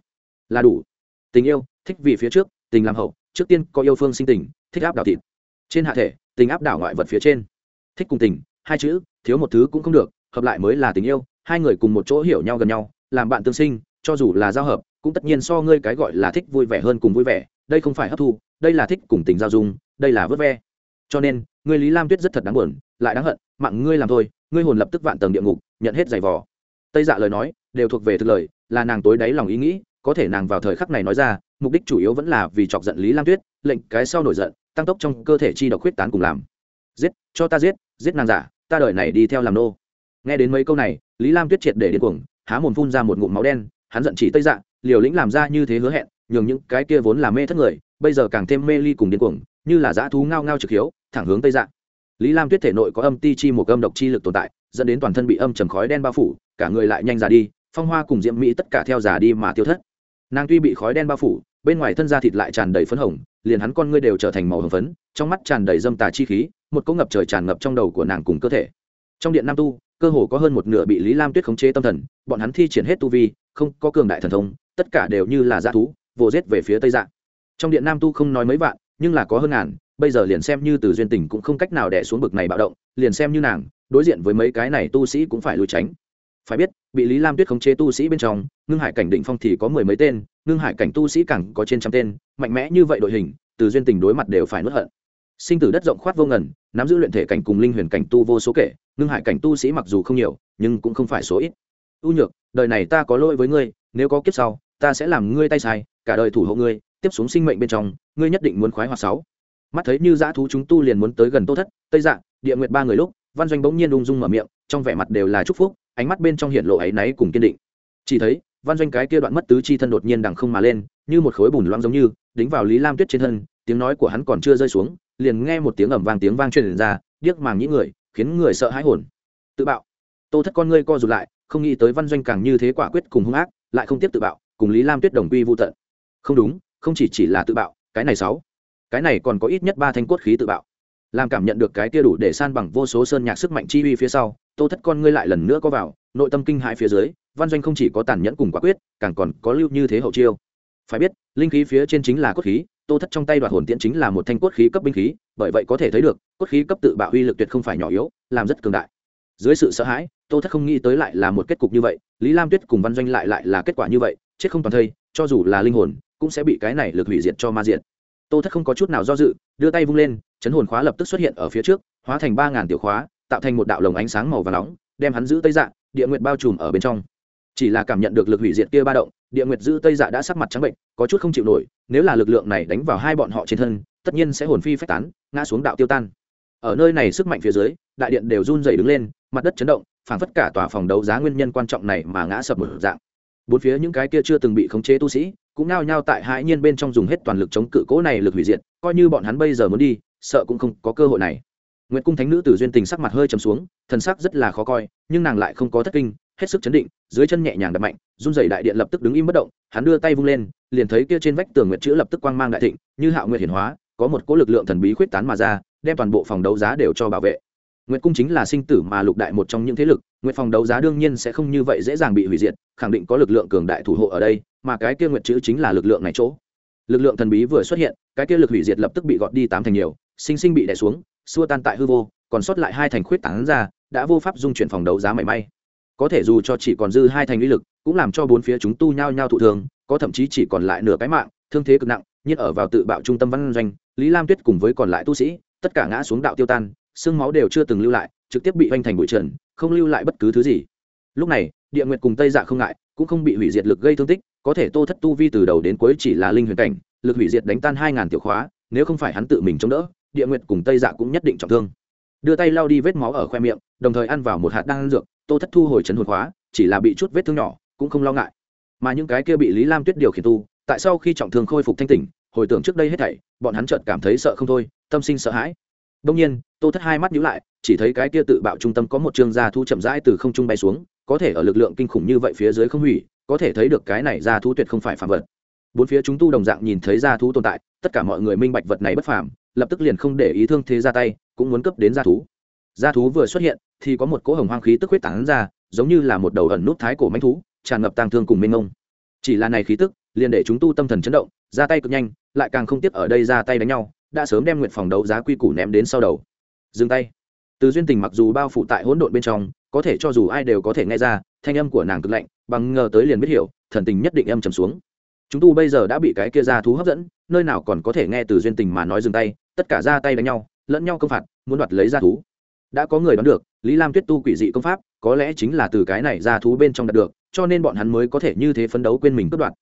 Là đủ. Tình yêu, thích vì phía trước, tình làm hậu, trước tiên có yêu phương sinh tình, thích áp đảo thịt. Trên hạ thể, tình áp đảo ngoại vật phía trên. Thích cùng tình, hai chữ, thiếu một thứ cũng không được, hợp lại mới là tình yêu, hai người cùng một chỗ hiểu nhau gần nhau làm bạn tương sinh, cho dù là giao hợp, cũng tất nhiên so ngươi cái gọi là thích vui vẻ hơn cùng vui vẻ, đây không phải hấp thu, đây là thích cùng tình giao dung, đây là vớt ve. Cho nên, ngươi lý lam tuyết rất thật đáng buồn, lại đáng hận, mạng ngươi làm thôi, ngươi hồn lập tức vạn tầng địa ngục, nhận hết giày vò. Tây dạ lời nói, đều thuộc về thực lời, là nàng tối đáy lòng ý nghĩ, có thể nàng vào thời khắc này nói ra, mục đích chủ yếu vẫn là vì chọc giận lý lam tuyết, lệnh cái sau nổi giận, tăng tốc trong cơ thể chi độc huyết tán cùng làm. Giết, cho ta giết giết nàng giả, ta đợi này đi theo làm nô. Nghe đến mấy câu này, lý lam tuyết triệt để điên cuồng há mồm phun ra một ngụm máu đen, hắn giận chỉ tây dạ liều lĩnh làm ra như thế hứa hẹn, nhường những cái kia vốn là mê thất người, bây giờ càng thêm mê ly cùng điên cuồng, như là dã thú ngao ngao trực hiếu, thẳng hướng tây dạ. Lý lam tuyết thể nội có âm ti chi một âm độc chi lực tồn tại, dẫn đến toàn thân bị âm trầm khói đen bao phủ, cả người lại nhanh già đi, phong hoa cùng diễm mỹ tất cả theo già đi mà tiêu thất. Nàng tuy bị khói đen bao phủ, bên ngoài thân da thịt lại tràn đầy phấn hồng, liền hắn con ngươi đều trở thành màu hồng phấn, trong mắt tràn đầy dâm tà chi khí, một cỗ ngập trời tràn ngập trong đầu của nàng cùng cơ thể. Trong điện nam tu cơ hồ có hơn một nửa bị lý lam tuyết khống chế tâm thần, bọn hắn thi triển hết tu vi, không có cường đại thần thông, tất cả đều như là dã thú, vồ rết về phía tây dạng trong điện nam tu không nói mấy vạn, nhưng là có hơn ngàn, bây giờ liền xem như từ duyên tình cũng không cách nào đẻ xuống bực này bạo động, liền xem như nàng, đối diện với mấy cái này tu sĩ cũng phải lùi tránh. Phải biết, bị lý lam tuyết khống chế tu sĩ bên trong, ngưng hải cảnh định phong thì có mười mấy tên, ngưng hải cảnh tu sĩ càng có trên trăm tên, mạnh mẽ như vậy đội hình, từ duyên tình đối mặt đều phải nuốt hận. Sinh tử đất rộng khoát vô ngần nắm giữ luyện thể cảnh cùng linh huyền cảnh tu vô số kể, ngưng hải cảnh tu sĩ mặc dù không nhiều, nhưng cũng không phải số ít. U nhược, đời này ta có lỗi với ngươi, nếu có kiếp sau, ta sẽ làm ngươi tay sai, cả đời thủ hộ ngươi, tiếp xuống sinh mệnh bên trong, ngươi nhất định muốn khoái hoạt sáu. Mắt thấy như dã thú chúng tu liền muốn tới gần tô thất, tây dạ địa nguyệt ba người lúc, văn doanh bỗng nhiên ung dung mở miệng, trong vẻ mặt đều là chúc phúc, ánh mắt bên trong hiện lộ áy náy cùng kiên định. Chỉ thấy, văn doanh cái kia đoạn mất tứ chi thân đột nhiên đằng không mà lên, như một khối bùn loãng giống như, đính vào lý lam tuyết trên thân, tiếng nói của hắn còn chưa rơi xuống liền nghe một tiếng ầm vang tiếng vang truyền ra, điếc màng nhĩ người, khiến người sợ hãi hồn. Tự bạo. Tô thất con ngươi co rụt lại, không nghĩ tới văn doanh càng như thế quả quyết cùng hung ác, lại không tiếp tự bạo, cùng lý lam tuyết đồng quy vô tận. Không đúng, không chỉ chỉ là tự bạo, cái này sáu. Cái này còn có ít nhất ba thanh cốt khí tự bạo. Làm cảm nhận được cái kia đủ để san bằng vô số sơn nhạc sức mạnh chi uy phía sau, tô thất con ngươi lại lần nữa có vào, nội tâm kinh hãi phía dưới, văn doanh không chỉ có tàn nhẫn cùng quả quyết, càng còn có lưu như thế hậu chiêu. Phải biết, linh khí phía trên chính là cốt khí tô thất trong tay đoạt hồn tiễn chính là một thanh cốt khí cấp binh khí bởi vậy có thể thấy được cốt khí cấp tự bạo uy lực tuyệt không phải nhỏ yếu làm rất cường đại. Dưới sự sợ hãi tô thất không nghĩ tới lại là một kết cục như vậy lý lam tuyết cùng văn doanh lại lại là kết quả như vậy chết không toàn thây cho dù là linh hồn cũng sẽ bị cái này lực hủy diệt cho ma diệt. Tô thất không có chút nào do dự đưa tay vung lên chấn hồn khóa lập tức xuất hiện ở phía trước hóa thành ba ngàn tiểu khóa tạo thành một đạo lồng ánh sáng màu và nóng đem hắn giữ tây dạng, địa nguyệt bao trùm ở bên trong chỉ là cảm nhận được lực hủy diệt kia ba động địa nguyệt giữ tây dạ đã sắc mặt trắng bệnh có chút không chịu nổi nếu là lực lượng này đánh vào hai bọn họ trên thân tất nhiên sẽ hồn phi phách tán ngã xuống đạo tiêu tan. Ở nơi này sức mạnh phía dưới đại điện đều run rẩy đứng lên mặt đất chấn động phảng phất cả tòa phòng đấu giá nguyên nhân quan trọng này mà ngã sập một dạng. Bốn phía những cái kia chưa từng bị khống chế tu sĩ cũng nao nhao tại hãi nhiên bên trong dùng hết toàn lực chống cự cố này lực hủy diệt coi như bọn hắn bây giờ muốn đi sợ cũng không có cơ hội này. Nguyệt cung thánh nữ tử duyên tình sắc mặt hơi trầm xuống, thần sắc rất là khó coi, nhưng nàng lại không có thất kinh, hết sức chấn định, dưới chân nhẹ nhàng đập mạnh, run rẩy đại điện lập tức đứng im bất động, hắn đưa tay vung lên, liền thấy kia trên vách tường nguyệt chữ lập tức quang mang đại thịnh, như hạo nguyệt hiển hóa, có một cỗ lực lượng thần bí khuyết tán mà ra, đem toàn bộ phòng đấu giá đều cho bảo vệ. Nguyệt cung chính là sinh tử mà lục đại một trong những thế lực, Nguyệt phòng đấu giá đương nhiên sẽ không như vậy dễ dàng bị hủy diệt, khẳng định có lực lượng cường đại thủ hộ ở đây, mà cái kia nguyệt chữ chính là lực lượng này chỗ. Lực lượng thần bí vừa xuất hiện, cái kia lực hủy diệt lập tức bị gọt đi tám thành nhiều, sinh sinh bị đè xuống, xua tan tại hư vô, còn sót lại hai thành khuyết tán ra, đã vô pháp dung chuyển phòng đấu giá mảy may. Có thể dù cho chỉ còn dư hai thành uy lực, cũng làm cho bốn phía chúng tu nhao nhao thụ thường, có thậm chí chỉ còn lại nửa cái mạng, thương thế cực nặng, nhất ở vào tự bạo trung tâm văn doanh, Lý Lam Tuyết cùng với còn lại tu sĩ, tất cả ngã xuống đạo tiêu tan, xương máu đều chưa từng lưu lại trực tiếp bị vanh thành bụi trần không lưu lại bất cứ thứ gì. Lúc này địa nguyệt cùng tây dạ không ngại cũng không bị hủy diệt lực gây thương tích có thể tô thất tu vi từ đầu đến cuối chỉ là linh huyền cảnh lực hủy diệt đánh tan hai ngàn tiểu khóa nếu không phải hắn tự mình chống đỡ địa nguyệt cùng tây dạ cũng nhất định trọng thương. Đưa tay lau đi vết máu ở khoe miệng đồng thời ăn vào một hạt đan dược tô thất thu hồi chấn hồn khóa, chỉ là bị chút vết thương nhỏ, cũng không lo ngại. Mà những cái kia bị lý lam tuyết điều khiển tu, tại sau khi trọng thương khôi phục thanh tỉnh, hồi tưởng trước đây hết thảy, bọn hắn chợt cảm thấy sợ không thôi, tâm sinh sợ hãi. Đông nhiên, tô thất hai mắt nhíu lại, chỉ thấy cái kia tự bạo trung tâm có một trường gia thu chậm rãi từ không trung bay xuống, có thể ở lực lượng kinh khủng như vậy phía dưới không hủy, có thể thấy được cái này gia thú tuyệt không phải phạm vật. Bốn phía chúng tu đồng dạng nhìn thấy gia thú tồn tại, tất cả mọi người minh bạch vật này bất phàm, lập tức liền không để ý thương thế ra tay, cũng muốn cấp đến gia thú gia thú vừa xuất hiện, thì có một cỗ hồng hoang khí tức huyết tán ra, giống như là một đầu ẩn nút thái cổ mãnh thú, tràn ngập tang thương cùng minh mông. chỉ là này khí tức, liền để chúng tu tâm thần chấn động, ra tay cực nhanh, lại càng không tiếp ở đây ra tay đánh nhau, đã sớm đem nguyện phòng đấu giá quy củ ném đến sau đầu. Dừng tay. Từ duyên tình mặc dù bao phủ tại hỗn độn bên trong, có thể cho dù ai đều có thể nghe ra, thanh âm của nàng cực lạnh, bằng ngờ tới liền biết hiểu, thần tình nhất định âm trầm xuống. Chúng tu bây giờ đã bị cái kia ra thú hấp dẫn, nơi nào còn có thể nghe từ duyên tình mà nói dừng tay, tất cả ra tay đánh nhau, lẫn nhau công phạt, muốn đoạt lấy ra thú đã có người đoán được, lý lam tuyết tu quỷ dị công pháp, có lẽ chính là từ cái này ra thú bên trong đạt được, cho nên bọn hắn mới có thể như thế phấn đấu quên mình cướp đoạt.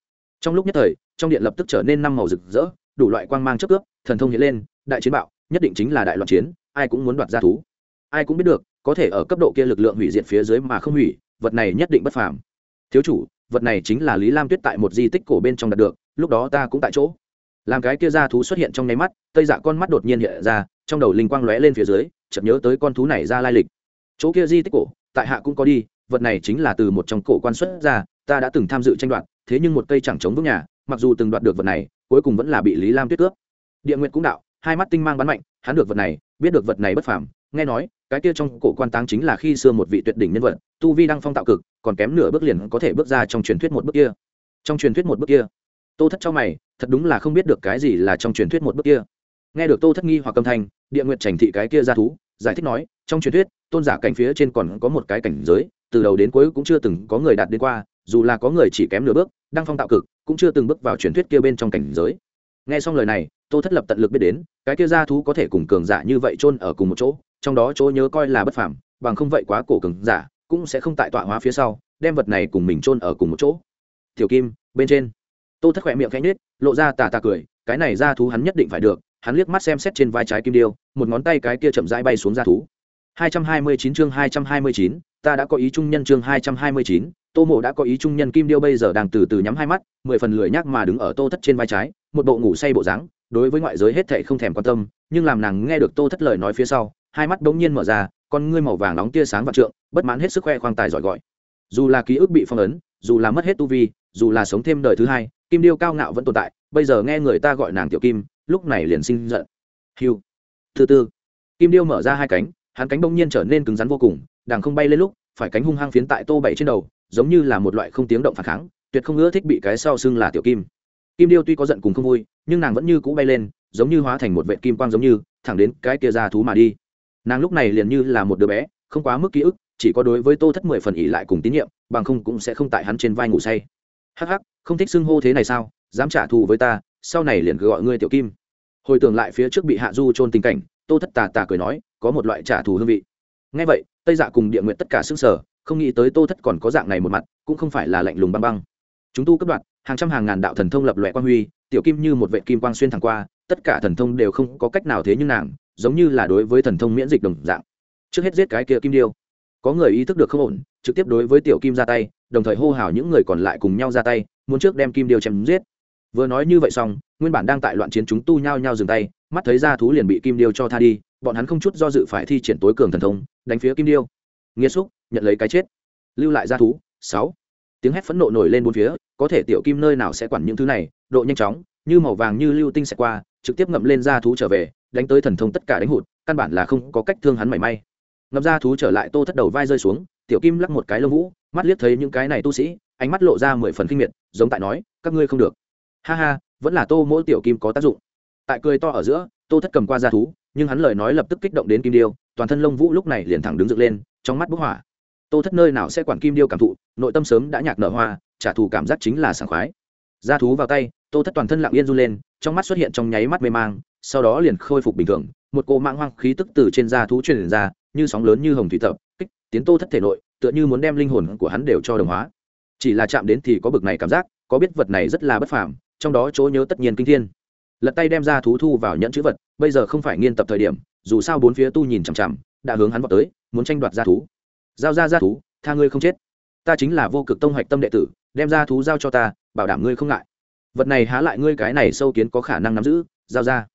Trong lúc nhất thời, trong điện lập tức trở nên năm màu rực rỡ, đủ loại quang mang chấp cướp, thần thông hiện lên, đại chiến bạo, nhất định chính là đại loạn chiến, ai cũng muốn đoạt ra thú. Ai cũng biết được, có thể ở cấp độ kia lực lượng hủy diệt phía dưới mà không hủy, vật này nhất định bất phàm. Thiếu chủ, vật này chính là lý lam tuyết tại một di tích cổ bên trong đạt được, lúc đó ta cũng tại chỗ. Làm cái kia ra thú xuất hiện trong nháy mắt, tây dạ con mắt đột nhiên hiện ra, trong đầu linh quang lóe lên phía dưới chợt nhớ tới con thú này ra lai lịch. Chỗ kia di tích cổ, tại hạ cũng có đi, vật này chính là từ một trong cổ quan xuất ra, ta đã từng tham dự tranh đoạt, thế nhưng một cây chẳng chống vững nhà, mặc dù từng đoạt được vật này, cuối cùng vẫn là bị lý lam tuyết cướp. Địa nguyện cũng đạo, hai mắt tinh mang bắn mạnh, hắn được vật này, biết được vật này bất phàm, nghe nói, cái kia trong cổ quan táng chính là khi xưa một vị tuyệt đỉnh nhân vật, tu vi đang phong tạo cực, còn kém nửa bước liền có thể bước ra trong truyền thuyết một bước kia. Trong truyền thuyết một bước kia. Tô thất cho mày, thật đúng là không biết được cái gì là trong truyền thuyết một bước kia nghe được tô thất nghi hoặc âm thanh, địa nguyện trành thị cái kia ra thú, giải thích nói, trong truyền thuyết, tôn giả cảnh phía trên còn có một cái cảnh giới, từ đầu đến cuối cũng chưa từng có người đạt đến qua, dù là có người chỉ kém nửa bước, đăng phong tạo cực, cũng chưa từng bước vào truyền thuyết kia bên trong cảnh giới. Nghe xong lời này, tô thất lập tận lực biết đến, cái kia gia thú có thể cùng cường giả như vậy chôn ở cùng một chỗ, trong đó chỗ nhớ coi là bất phàm, bằng không vậy quá cổ cường giả, cũng sẽ không tại tọa hóa phía sau, đem vật này cùng mình chôn ở cùng một chỗ. Tiểu kim, bên trên. Tô thất khỏe miệng khẽ nhếch, lộ ra tà tà cười, cái này gia thú hắn nhất định phải được hắn liếc mắt xem xét trên vai trái kim điêu một ngón tay cái kia chậm rãi bay xuống ra thú. 229 chương 229, ta đã có ý trung nhân chương 229, tô mộ đã có ý trung nhân kim điêu bây giờ đang từ từ nhắm hai mắt mười phần lười nhác mà đứng ở tô thất trên vai trái một bộ ngủ say bộ dáng đối với ngoại giới hết thệ không thèm quan tâm nhưng làm nàng nghe được tô thất lời nói phía sau hai mắt bỗng nhiên mở ra con ngươi màu vàng nóng tia sáng vạn trượng bất mãn hết sức khoe khoang tài giỏi gọi. Dù là ký ức bị phong ấn dù là mất hết tu vi dù là sống thêm đời thứ hai kim điêu cao ngạo vẫn tồn tại bây giờ nghe người ta gọi nàng tiểu kim lúc này liền sinh giận. Hiu thứ tư kim điêu mở ra hai cánh, hắn cánh bỗng nhiên trở nên cứng rắn vô cùng đàng không bay lên lúc, phải cánh hung hăng phiến tại tô bảy trên đầu, giống như là một loại không tiếng động phản kháng, tuyệt không ưa thích bị cái sau xưng là tiểu kim. Kim điêu tuy có giận cùng không vui, nhưng nàng vẫn như cũ bay lên, giống như hóa thành một vệ kim quang giống như, thẳng đến cái kia ra thú mà đi. Nàng lúc này liền như là một đứa bé, không quá mức ký ức, chỉ có đối với tô thất mười phần ỉ lại cùng tín nhiệm, bằng không cũng sẽ không tại hắn trên vai ngủ say. Hắc hắc, không thích xưng hô thế này sao, dám trả thù với ta, sau này liền gọi ngươi tiểu kim hồi tưởng lại phía trước bị hạ du trôn tình cảnh, tô thất tà tà cười nói, có một loại trả thù hương vị. Ngay vậy, tây dạ cùng địa nguyện tất cả xương sở không nghĩ tới tô thất còn có dạng này một mặt, cũng không phải là lạnh lùng băng băng. Chúng tu cấp đoạn, hàng trăm hàng ngàn đạo thần thông lập loại quan huy, tiểu kim như một vệ kim quang xuyên thẳng qua, tất cả thần thông đều không có cách nào thế nhưng nàng, giống như là đối với thần thông miễn dịch đồng dạng. Trước hết giết cái kia kim điêu. Có người ý thức được không ổn, trực tiếp đối với tiểu kim ra tay, đồng thời hô hào những người còn lại cùng nhau ra tay, muốn trước đem kim điêu chém giết vừa nói như vậy xong, nguyên bản đang tại loạn chiến chúng tu nhao nhau dừng tay, mắt thấy ra thú liền bị kim điêu cho tha đi, bọn hắn không chút do dự phải thi triển tối cường thần thông, đánh phía kim điêu. Nghiêm xúc, nhận lấy cái chết. Lưu lại ra thú, sáu. Tiếng hét phẫn nộ nổi lên bốn phía, có thể tiểu kim nơi nào sẽ quản những thứ này, độ nhanh chóng, như màu vàng như lưu tinh sẽ qua, trực tiếp ngậm lên ra thú trở về, đánh tới thần thông tất cả đánh hụt, căn bản là không có cách thương hắn mảy may. Ngậm ra thú trở lại tô thất đầu vai rơi xuống, tiểu kim lắc một cái lông vũ, mắt liếc thấy những cái này tu sĩ, ánh mắt lộ ra mười phần kinh miệt, giống tại nói, các ngươi không được ha ha, vẫn là tô mỗi tiểu kim có tác dụng. Tại cười to ở giữa, tô thất cầm qua ra thú, nhưng hắn lời nói lập tức kích động đến kim điêu, toàn thân lông vũ lúc này liền thẳng đứng dựng lên, trong mắt bức hỏa. Tô thất nơi nào sẽ quản kim điêu cảm thụ, nội tâm sớm đã nhạc nở hoa, trả thù cảm giác chính là sảng khoái. Ra thú vào tay, tô thất toàn thân lặng yên run lên, trong mắt xuất hiện trong nháy mắt mê mang, sau đó liền khôi phục bình thường, một cô mạng hoang khí tức từ trên da thú truyền ra, như sóng lớn như hồng thủy tập, kích, tiến tô thất thể nội, tựa như muốn đem linh hồn của hắn đều cho đồng hóa. Chỉ là chạm đến thì có bực này cảm giác, có biết vật này rất là bất phàm trong đó chỗ nhớ tất nhiên kinh thiên. Lật tay đem ra thú thu vào nhẫn chữ vật, bây giờ không phải nghiên tập thời điểm, dù sao bốn phía tu nhìn chằm chằm, đã hướng hắn vào tới, muốn tranh đoạt ra thú. Giao ra ra thú, tha ngươi không chết. Ta chính là vô cực tông hoạch tâm đệ tử, đem ra thú giao cho ta, bảo đảm ngươi không ngại. Vật này há lại ngươi cái này sâu kiến có khả năng nắm giữ, giao ra.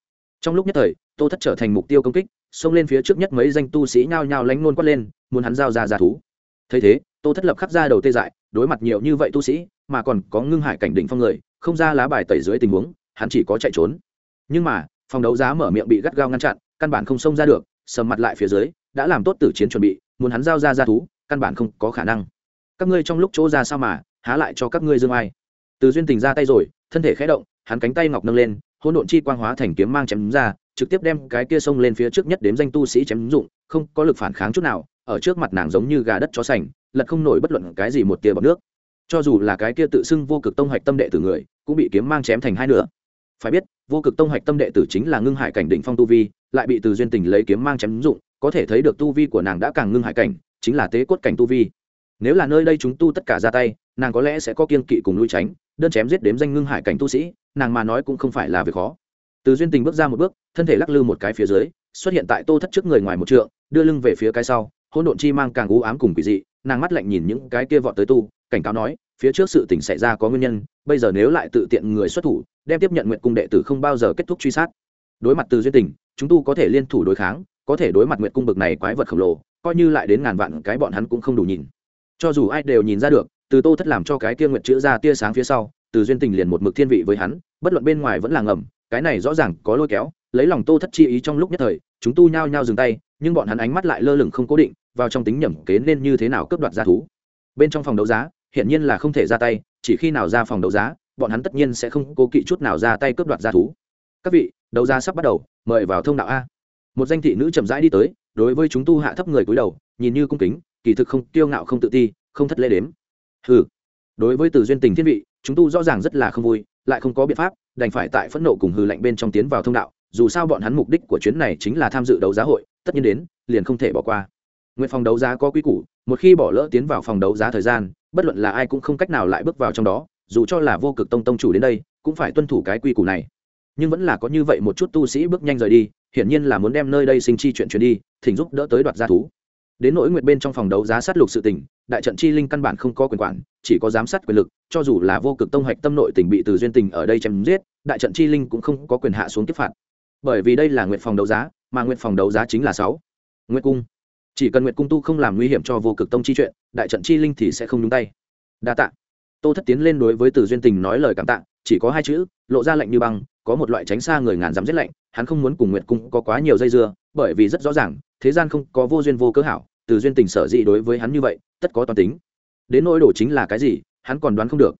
Trong lúc nhất thời, tô thất trở thành mục tiêu công kích, xông lên phía trước nhất mấy danh tu sĩ nhao nhao lánh nôn quát lên, muốn hắn giao ra ra thú. Thấy thế, tô thất lập khắc ra đầu tê dại, đối mặt nhiều như vậy tu sĩ, mà còn có ngưng hải cảnh đỉnh phong người không ra lá bài tẩy dưới tình huống, hắn chỉ có chạy trốn. Nhưng mà, phòng đấu giá mở miệng bị gắt gao ngăn chặn, căn bản không xông ra được, sầm mặt lại phía dưới, đã làm tốt tử chiến chuẩn bị, muốn hắn giao ra ra thú, căn bản không có khả năng. Các ngươi trong lúc chỗ ra sao mà, há lại cho các ngươi dương ai? Từ duyên tình ra tay rồi, thân thể khẽ động, hắn cánh tay ngọc nâng lên, hỗn độn chi quang hóa thành kiếm mang chém ra, trực tiếp đem cái kia xông lên phía trước nhất đếm danh tu sĩ chém dụng, không có lực phản kháng chút nào, ở trước mặt nàng giống như gà đất chó sành, lật không nổi bất luận cái gì một tia bọc nước. Cho dù là cái kia tự xưng vô cực tông hạch tâm đệ tử người cũng bị kiếm mang chém thành hai nửa. Phải biết, vô cực tông hoạch tâm đệ tử chính là ngưng hải cảnh đỉnh phong tu vi, lại bị từ duyên tình lấy kiếm mang chém dụng, có thể thấy được tu vi của nàng đã càng ngưng hải cảnh, chính là tế cốt cảnh tu vi. Nếu là nơi đây chúng tu tất cả ra tay, nàng có lẽ sẽ có kiên kỵ cùng lui tránh, đơn chém giết đếm danh ngưng hải cảnh tu sĩ, nàng mà nói cũng không phải là việc khó. Từ duyên tình bước ra một bước, thân thể lắc lư một cái phía dưới, xuất hiện tại tô thất trước người ngoài một trượng, đưa lưng về phía cái sau, hỗn độn chi mang càng u ám cùng quỷ dị, nàng mắt lạnh nhìn những cái kia vọt tới tu, cảnh cáo nói phía trước sự tình xảy ra có nguyên nhân, bây giờ nếu lại tự tiện người xuất thủ, đem tiếp nhận nguyện cung đệ tử không bao giờ kết thúc truy sát. Đối mặt từ duyên tình, chúng tu có thể liên thủ đối kháng, có thể đối mặt nguyện cung bực này quái vật khổng lồ, coi như lại đến ngàn vạn cái bọn hắn cũng không đủ nhìn. Cho dù ai đều nhìn ra được, từ tô thất làm cho cái kia nguyện chữa ra tia sáng phía sau, từ duyên tình liền một mực thiên vị với hắn, bất luận bên ngoài vẫn là ngầm, cái này rõ ràng có lôi kéo, lấy lòng tô thất chi ý trong lúc nhất thời, chúng tu nhao nhao dừng tay, nhưng bọn hắn ánh mắt lại lơ lửng không cố định, vào trong tính nhẩm kế nên như thế nào cướp đoạt ra thú. Bên trong phòng đấu giá hiện nhiên là không thể ra tay, chỉ khi nào ra phòng đấu giá, bọn hắn tất nhiên sẽ không cố kỵ chút nào ra tay cướp đoạt gia thú. Các vị, đấu giá sắp bắt đầu, mời vào thông đạo a. Một danh thị nữ chậm rãi đi tới, đối với chúng tu hạ thấp người cúi đầu, nhìn như cung kính, kỳ thực không, kiêu ngạo không tự ti, không thất lễ đếm. Hừ. Đối với từ duyên tình thiên vị, chúng tu rõ ràng rất là không vui, lại không có biện pháp, đành phải tại phẫn nộ cùng hư lạnh bên trong tiến vào thông đạo, dù sao bọn hắn mục đích của chuyến này chính là tham dự đấu giá hội, tất nhiên đến, liền không thể bỏ qua. Nguyện phòng đấu giá có quy củ, một khi bỏ lỡ tiến vào phòng đấu giá thời gian bất luận là ai cũng không cách nào lại bước vào trong đó, dù cho là vô cực tông tông chủ đến đây, cũng phải tuân thủ cái quy củ này. Nhưng vẫn là có như vậy một chút tu sĩ bước nhanh rời đi, hiển nhiên là muốn đem nơi đây sinh chi chuyện chuyển đi, thỉnh giúp đỡ tới đoạt gia thú. Đến nỗi nguyệt bên trong phòng đấu giá sát lục sự tình, đại trận chi linh căn bản không có quyền quản, chỉ có giám sát quyền lực, cho dù là vô cực tông hoạch tâm nội tình bị từ duyên tình ở đây chém giết, đại trận chi linh cũng không có quyền hạ xuống tiếp phạt. Bởi vì đây là nguyệt phòng đấu giá, mà nguyệt phòng đấu giá chính là sáu. Nguyệt cung chỉ cần nguyệt cung tu không làm nguy hiểm cho vô cực tông chi chuyện, đại trận chi linh thì sẽ không nhúng tay. Đa tạ. Tô thất tiến lên đối với từ duyên tình nói lời cảm tạ, chỉ có hai chữ, lộ ra lạnh như băng, có một loại tránh xa người ngàn dám giết lạnh, hắn không muốn cùng nguyệt cung có quá nhiều dây dưa, bởi vì rất rõ ràng, thế gian không có vô duyên vô cớ hảo, từ duyên tình sở dị đối với hắn như vậy, tất có toàn tính. Đến nỗi đồ chính là cái gì, hắn còn đoán không được.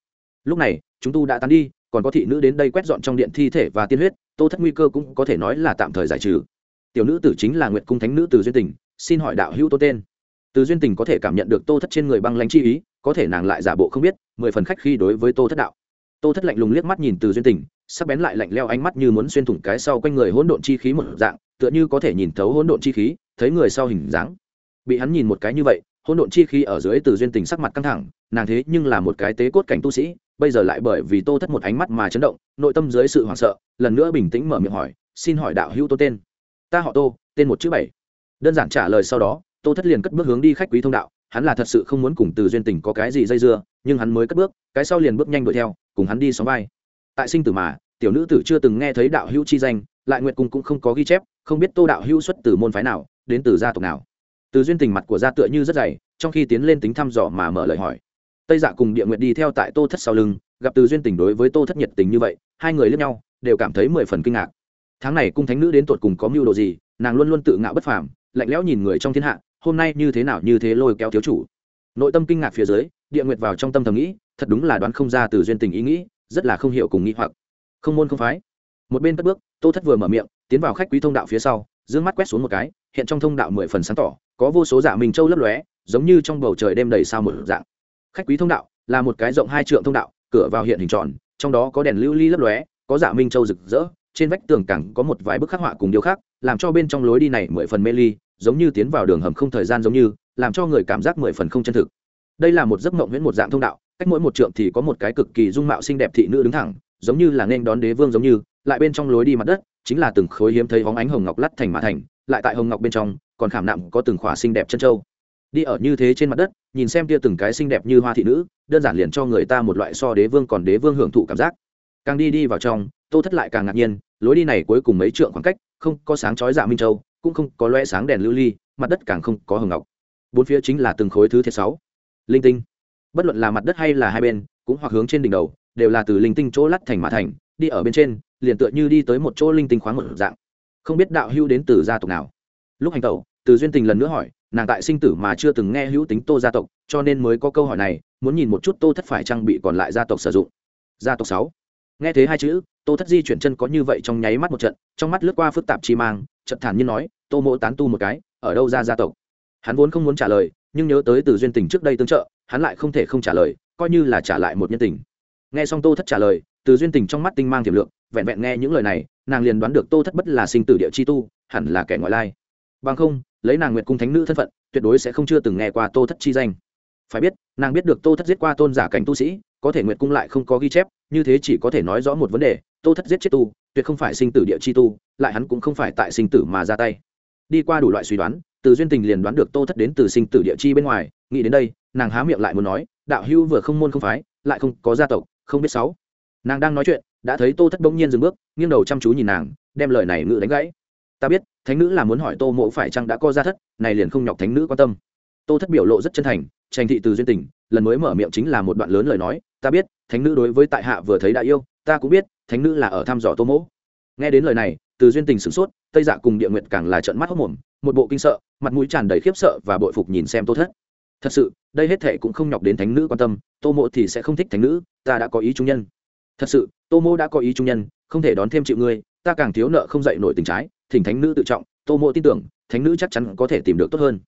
Lúc này, chúng tu đã tán đi, còn có thị nữ đến đây quét dọn trong điện thi thể và tiên huyết, tô thất nguy cơ cũng có thể nói là tạm thời giải trừ. Tiểu nữ tử chính là nguyệt cung thánh nữ từ duyên tình xin hỏi đạo hữu tô tên. Từ duyên tình có thể cảm nhận được tô thất trên người băng lãnh chi ý, có thể nàng lại giả bộ không biết, mười phần khách khi đối với tô thất đạo. Tô thất lạnh lùng liếc mắt nhìn từ duyên tình, sắc bén lại lạnh leo ánh mắt như muốn xuyên thủng cái sau quanh người hỗn độn chi khí một dạng, tựa như có thể nhìn thấu hỗn độn chi khí, thấy người sau hình dáng. Bị hắn nhìn một cái như vậy, hỗn độn chi khí ở dưới từ duyên tình sắc mặt căng thẳng, nàng thế nhưng là một cái tế cốt cảnh tu sĩ, bây giờ lại bởi vì tô thất một ánh mắt mà chấn động, nội tâm dưới sự hoảng sợ, lần nữa bình tĩnh mở miệng hỏi, xin hỏi đạo hữu tô tên? Ta họ tô, tên một chữ bảy đơn giản trả lời sau đó, tô thất liền cất bước hướng đi khách quý thông đạo, hắn là thật sự không muốn cùng từ duyên tình có cái gì dây dưa, nhưng hắn mới cất bước, cái sau liền bước nhanh đuổi theo, cùng hắn đi xóm vai. Tại sinh tử mà, tiểu nữ tử chưa từng nghe thấy đạo hữu chi danh, lại nguyệt cung cũng không có ghi chép, không biết tô đạo hữu xuất từ môn phái nào, đến từ gia tộc nào. Từ duyên tình mặt của gia tựa như rất dày, trong khi tiến lên tính thăm dò mà mở lời hỏi. Tây dạ cùng địa nguyệt đi theo tại tô thất sau lưng, gặp từ duyên tình đối với tô thất nhiệt tình như vậy, hai người lẫn nhau, đều cảm thấy mười phần kinh ngạc. Tháng này cung thánh nữ đến tột cùng có mưu đồ gì, nàng luôn luôn tự ngạo bất phàm lạnh lẽo nhìn người trong thiên hạ, hôm nay như thế nào như thế lôi kéo thiếu chủ. Nội tâm kinh ngạc phía dưới, địa nguyệt vào trong tâm thầm nghĩ, thật đúng là đoán không ra từ duyên tình ý nghĩ, rất là không hiểu cùng nghĩ hoặc. Không môn không phái. Một bên cất bước, tô thất vừa mở miệng, tiến vào khách quý thông đạo phía sau, dương mắt quét xuống một cái, hiện trong thông đạo mười phần sáng tỏ, có vô số giả minh châu lấp lóe, giống như trong bầu trời đêm đầy sao một dạng. Khách quý thông đạo là một cái rộng hai trượng thông đạo, cửa vào hiện hình tròn, trong đó có đèn lưu ly lấp lóe, có giả minh châu rực rỡ, trên vách tường cẳng có một vài bức khắc họa cùng điều khác, làm cho bên trong lối đi này mười phần mê ly giống như tiến vào đường hầm không thời gian giống như, làm cho người cảm giác mười phần không chân thực. Đây là một giấc mộng huyễn một dạng thông đạo, cách mỗi một trượng thì có một cái cực kỳ dung mạo xinh đẹp thị nữ đứng thẳng, giống như là nên đón đế vương giống như, lại bên trong lối đi mặt đất, chính là từng khối hiếm thấy hóng ánh hồng ngọc lắt thành mã thành, lại tại hồng ngọc bên trong, còn khảm nạm có từng khỏa xinh đẹp chân châu. Đi ở như thế trên mặt đất, nhìn xem tia từng cái xinh đẹp như hoa thị nữ, đơn giản liền cho người ta một loại so đế vương còn đế vương hưởng thụ cảm giác. Càng đi đi vào trong, tô thất lại càng ngạc nhiên, lối đi này cuối cùng mấy trượng khoảng cách, không có sáng chói dạ minh châu cũng không có loe sáng đèn lưu ly, mặt đất càng không có hồng ngọc. Bốn phía chính là từng khối thứ thiệt sáu. Linh tinh. Bất luận là mặt đất hay là hai bên, cũng hoặc hướng trên đỉnh đầu, đều là từ linh tinh chỗ lắt thành mã thành, đi ở bên trên, liền tựa như đi tới một chỗ linh tinh khoáng một dạng. Không biết đạo hưu đến từ gia tộc nào. Lúc hành tẩu, từ duyên tình lần nữa hỏi, nàng tại sinh tử mà chưa từng nghe hữu tính tô gia tộc, cho nên mới có câu hỏi này, muốn nhìn một chút tô thất phải trang bị còn lại gia tộc sử dụng. Gia tộc sáu. Nghe thế hai chữ, tô thất di chuyển chân có như vậy trong nháy mắt một trận, trong mắt lướt qua phức tạp chi mang trận thản nhiên nói tô mỗ tán tu một cái, ở đâu ra gia tộc? Hắn vốn không muốn trả lời, nhưng nhớ tới từ duyên tình trước đây tương trợ, hắn lại không thể không trả lời, coi như là trả lại một nhân tình. Nghe xong tô thất trả lời, từ duyên tình trong mắt tinh mang tiềm lượng, vẹn vẹn nghe những lời này, nàng liền đoán được tô thất bất là sinh tử địa chi tu, hẳn là kẻ ngoại lai. Bằng không, lấy nàng nguyệt cung thánh nữ thân phận, tuyệt đối sẽ không chưa từng nghe qua tô thất chi danh. Phải biết, nàng biết được tô thất giết qua tôn giả cảnh tu sĩ, có thể nguyệt cung lại không có ghi chép, như thế chỉ có thể nói rõ một vấn đề, tô thất giết chết tu, tuyệt không phải sinh tử địa chi tu, lại hắn cũng không phải tại sinh tử mà ra tay đi qua đủ loại suy đoán, từ duyên tình liền đoán được tô thất đến từ sinh tử địa chi bên ngoài. Nghĩ đến đây, nàng há miệng lại muốn nói, đạo hữu vừa không môn không phái, lại không có gia tộc, không biết sáu. Nàng đang nói chuyện, đã thấy tô thất bỗng nhiên dừng bước, nghiêng đầu chăm chú nhìn nàng, đem lời này ngự đánh gãy. Ta biết, thánh nữ là muốn hỏi tô mộ phải chăng đã có gia thất, này liền không nhọc thánh nữ quan tâm. Tô thất biểu lộ rất chân thành, tranh thị từ duyên tình, lần mới mở miệng chính là một đoạn lớn lời nói, ta biết, thánh nữ đối với tại hạ vừa thấy đã yêu, ta cũng biết, thánh nữ là ở thăm dò tô mỗ nghe đến lời này từ duyên tình sửng sốt tây dạ cùng địa nguyện càng là trận mắt hốc mồm một bộ kinh sợ mặt mũi tràn đầy khiếp sợ và bội phục nhìn xem tô thất. Thật sự đây hết thệ cũng không nhọc đến thánh nữ quan tâm tô mộ thì sẽ không thích thánh nữ ta đã có ý trung nhân. Thật sự tô mộ đã có ý trung nhân không thể đón thêm chịu ngươi ta càng thiếu nợ không dậy nổi tình trái thỉnh thánh nữ tự trọng tô mộ tin tưởng thánh nữ chắc chắn có thể tìm được tốt hơn.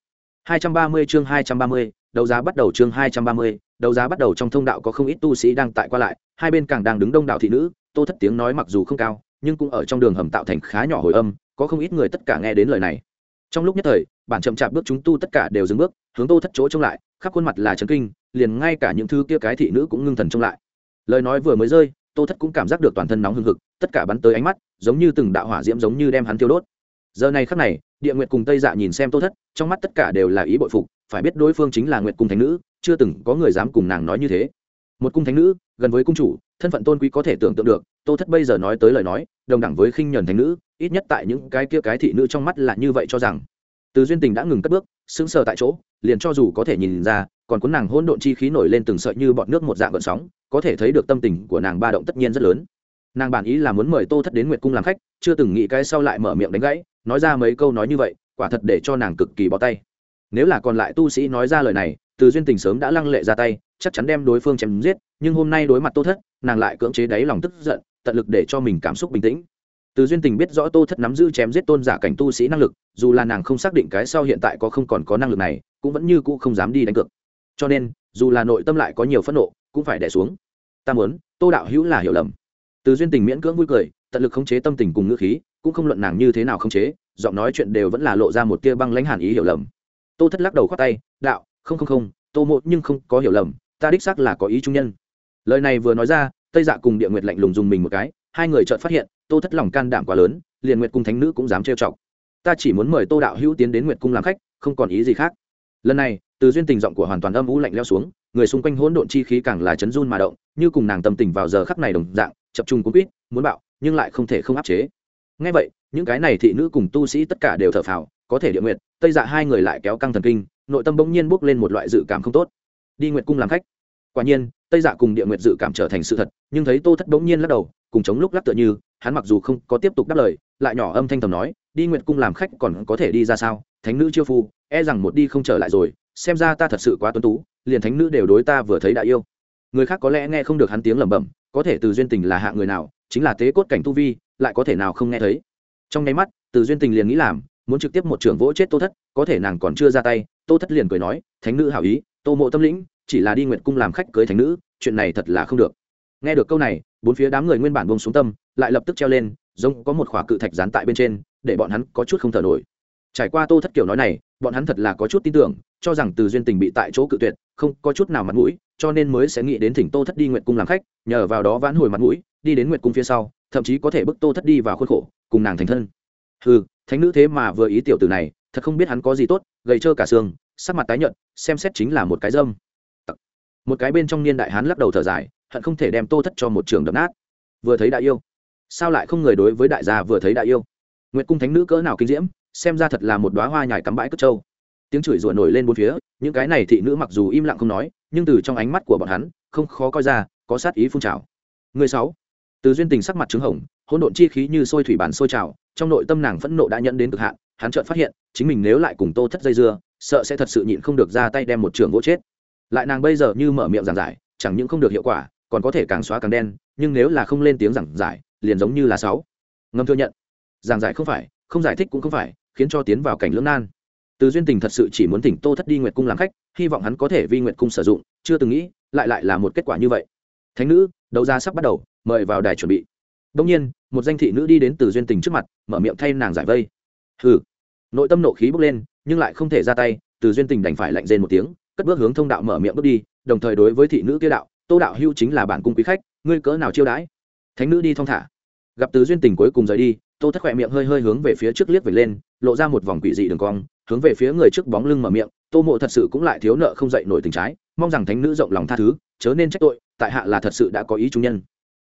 230 chương 230, đấu giá bắt đầu chương 230, đấu giá bắt đầu trong thông đạo có không ít tu sĩ đang tại qua lại, hai bên càng đang đứng đông đảo thị nữ, Tô Thất tiếng nói mặc dù không cao, nhưng cũng ở trong đường hầm tạo thành khá nhỏ hồi âm, có không ít người tất cả nghe đến lời này. Trong lúc nhất thời, bản chậm chạp bước chúng tu tất cả đều dừng bước, hướng Tô Thất chỗ trông lại, khắp khuôn mặt là chấn kinh, liền ngay cả những thứ kia cái thị nữ cũng ngưng thần trông lại. Lời nói vừa mới rơi, Tô Thất cũng cảm giác được toàn thân nóng hừng hực, tất cả bắn tới ánh mắt, giống như từng đạo hỏa diễm giống như đem hắn thiêu đốt. Giờ này khắc này, Địa Nguyệt cùng Tây Dạ nhìn xem Tô Thất, trong mắt tất cả đều là ý bội phục, phải biết đối phương chính là nguyệt cung thánh nữ chưa từng có người dám cùng nàng nói như thế một cung thánh nữ gần với cung chủ, thân phận tôn quý có thể tưởng tượng được, tô thất bây giờ nói tới lời nói, đồng đẳng với khinh nhẫn thành nữ, ít nhất tại những cái kia cái thị nữ trong mắt là như vậy cho rằng. Từ duyên tình đã ngừng cất bước, sững sờ tại chỗ, liền cho dù có thể nhìn ra, còn cuốn nàng hỗn độn chi khí nổi lên từng sợi như bọn nước một dạng gợn sóng, có thể thấy được tâm tình của nàng ba động tất nhiên rất lớn. Nàng bản ý là muốn mời tô thất đến nguyệt cung làm khách, chưa từng nghĩ cái sau lại mở miệng đánh gãy, nói ra mấy câu nói như vậy, quả thật để cho nàng cực kỳ bó tay. Nếu là còn lại tu sĩ nói ra lời này từ duyên tình sớm đã lăng lệ ra tay, chắc chắn đem đối phương chém giết, nhưng hôm nay đối mặt tô thất, nàng lại cưỡng chế đáy lòng tức giận, tận lực để cho mình cảm xúc bình tĩnh. Từ duyên tình biết rõ tô thất nắm giữ chém giết tôn giả cảnh tu sĩ năng lực, dù là nàng không xác định cái sau hiện tại có không còn có năng lực này, cũng vẫn như cũ không dám đi đánh cược. Cho nên, dù là nội tâm lại có nhiều phẫn nộ, cũng phải đẻ xuống. Ta muốn, tô đạo hữu là hiểu lầm. Từ duyên tình miễn cưỡng vui cười, tận lực khống chế tâm tình cùng ngữ khí, cũng không luận nàng như thế nào khống chế, giọng nói chuyện đều vẫn là lộ ra một tia băng lãnh hàn ý hiểu lầm. Tô thất lắc đầu khoát tay, đạo không không không, tô mộ nhưng không có hiểu lầm, ta đích xác là có ý trung nhân. Lời này vừa nói ra, tây dạ cùng địa nguyệt lạnh lùng dùng mình một cái, hai người chợt phát hiện, tô thất lòng can đảm quá lớn, liền nguyệt cung thánh nữ cũng dám trêu chọc. Ta chỉ muốn mời tô đạo hữu tiến đến nguyệt cung làm khách, không còn ý gì khác. Lần này, từ duyên tình giọng của hoàn toàn âm u lạnh leo xuống, người xung quanh hỗn độn chi khí càng là chấn run mà động, như cùng nàng tâm tình vào giờ khắc này đồng dạng, chập trung cuốn quýt, muốn bạo, nhưng lại không thể không áp chế. Ngay vậy, những cái này thị nữ cùng tu sĩ tất cả đều thở phào, có thể địa nguyệt, tây dạ hai người lại kéo căng thần kinh nội tâm bỗng nhiên bốc lên một loại dự cảm không tốt. Đi nguyệt cung làm khách. Quả nhiên, tây dạ cùng địa nguyệt dự cảm trở thành sự thật, nhưng thấy tô thất bỗng nhiên lắc đầu, cùng chống lúc lắc tựa như, hắn mặc dù không có tiếp tục đáp lời, lại nhỏ âm thanh thầm nói, đi nguyệt cung làm khách còn có thể đi ra sao? Thánh nữ chiêu phu e rằng một đi không trở lại rồi, xem ra ta thật sự quá tuấn tú, liền thánh nữ đều đối ta vừa thấy đã yêu. Người khác có lẽ nghe không được hắn tiếng lẩm bẩm, có thể từ duyên tình là hạ người nào, chính là tế cốt cảnh tu vi, lại có thể nào không nghe thấy. Trong nháy mắt, từ duyên tình liền nghĩ làm, muốn trực tiếp một trưởng vỗ chết tô thất, có thể nàng còn chưa ra tay tô thất liền cười nói, thánh nữ hảo ý, tô mộ tâm lĩnh, chỉ là đi nguyện cung làm khách cưới thánh nữ, chuyện này thật là không được. Nghe được câu này, bốn phía đám người nguyên bản bông xuống tâm, lại lập tức treo lên, giống có một khỏa cự thạch dán tại bên trên, để bọn hắn có chút không thở nổi. Trải qua tô thất kiểu nói này, bọn hắn thật là có chút tin tưởng, cho rằng từ duyên tình bị tại chỗ cự tuyệt, không có chút nào mặt mũi, cho nên mới sẽ nghĩ đến thỉnh tô thất đi nguyện cung làm khách, nhờ vào đó vãn hồi mặt mũi, đi đến nguyện cung phía sau, thậm chí có thể bức tô thất đi vào khuôn khổ, cùng nàng thành thân. Ừ thánh nữ thế mà vừa ý tiểu tử này thật không biết hắn có gì tốt, gầy trơ cả xương, sắc mặt tái nhợt, xem xét chính là một cái dâm. Một cái bên trong niên đại hán lắc đầu thở dài, hận không thể đem tô thất cho một trường đập nát. Vừa thấy đại yêu, sao lại không người đối với đại gia vừa thấy đại yêu? Nguyệt cung thánh nữ cỡ nào kinh diễm, xem ra thật là một đóa hoa nhài cắm bãi cất trâu. Tiếng chửi rủa nổi lên bốn phía, những cái này thị nữ mặc dù im lặng không nói, nhưng từ trong ánh mắt của bọn hắn, không khó coi ra, có sát ý phun trào. Người sáu. Từ duyên tình sắc mặt trứng hồng hỗn độn chi khí như sôi thủy bản sôi trào, trong nội tâm nàng phẫn nộ đã nhận đến cực hạn, hắn chợt phát hiện, chính mình nếu lại cùng tô thất dây dưa, sợ sẽ thật sự nhịn không được ra tay đem một trường gỗ chết. Lại nàng bây giờ như mở miệng giảng giải, chẳng những không được hiệu quả, còn có thể càng xóa càng đen, nhưng nếu là không lên tiếng giảng giải, liền giống như là sáu. Ngâm thừa nhận. Giảng giải không phải, không giải thích cũng không phải, khiến cho tiến vào cảnh lưỡng nan. Từ duyên tình thật sự chỉ muốn tỉnh tô thất đi nguyệt cung làm khách, hy vọng hắn có thể vi nguyệt cung sử dụng, chưa từng nghĩ, lại lại là một kết quả như vậy. Thánh nữ, đấu giá sắp bắt đầu, mời vào đài chuẩn bị đông nhiên, một danh thị nữ đi đến từ duyên tình trước mặt, mở miệng thay nàng giải vây. Hừ. Nội tâm nộ khí bốc lên, nhưng lại không thể ra tay, từ duyên tình đành phải lạnh rên một tiếng, cất bước hướng thông đạo mở miệng bước đi, đồng thời đối với thị nữ kia đạo, tô đạo hưu chính là bản cung quý khách, ngươi cỡ nào chiêu đãi? Thánh nữ đi thong thả. Gặp từ duyên tình cuối cùng rời đi, tô thất khỏe miệng hơi hơi hướng về phía trước liếc về lên, lộ ra một vòng quỷ dị đường cong, hướng về phía người trước bóng lưng mở miệng, tô mộ thật sự cũng lại thiếu nợ không dậy nổi tình trái, mong rằng thánh nữ rộng lòng tha thứ, chớ nên trách tội, tại hạ là thật sự đã có ý trung nhân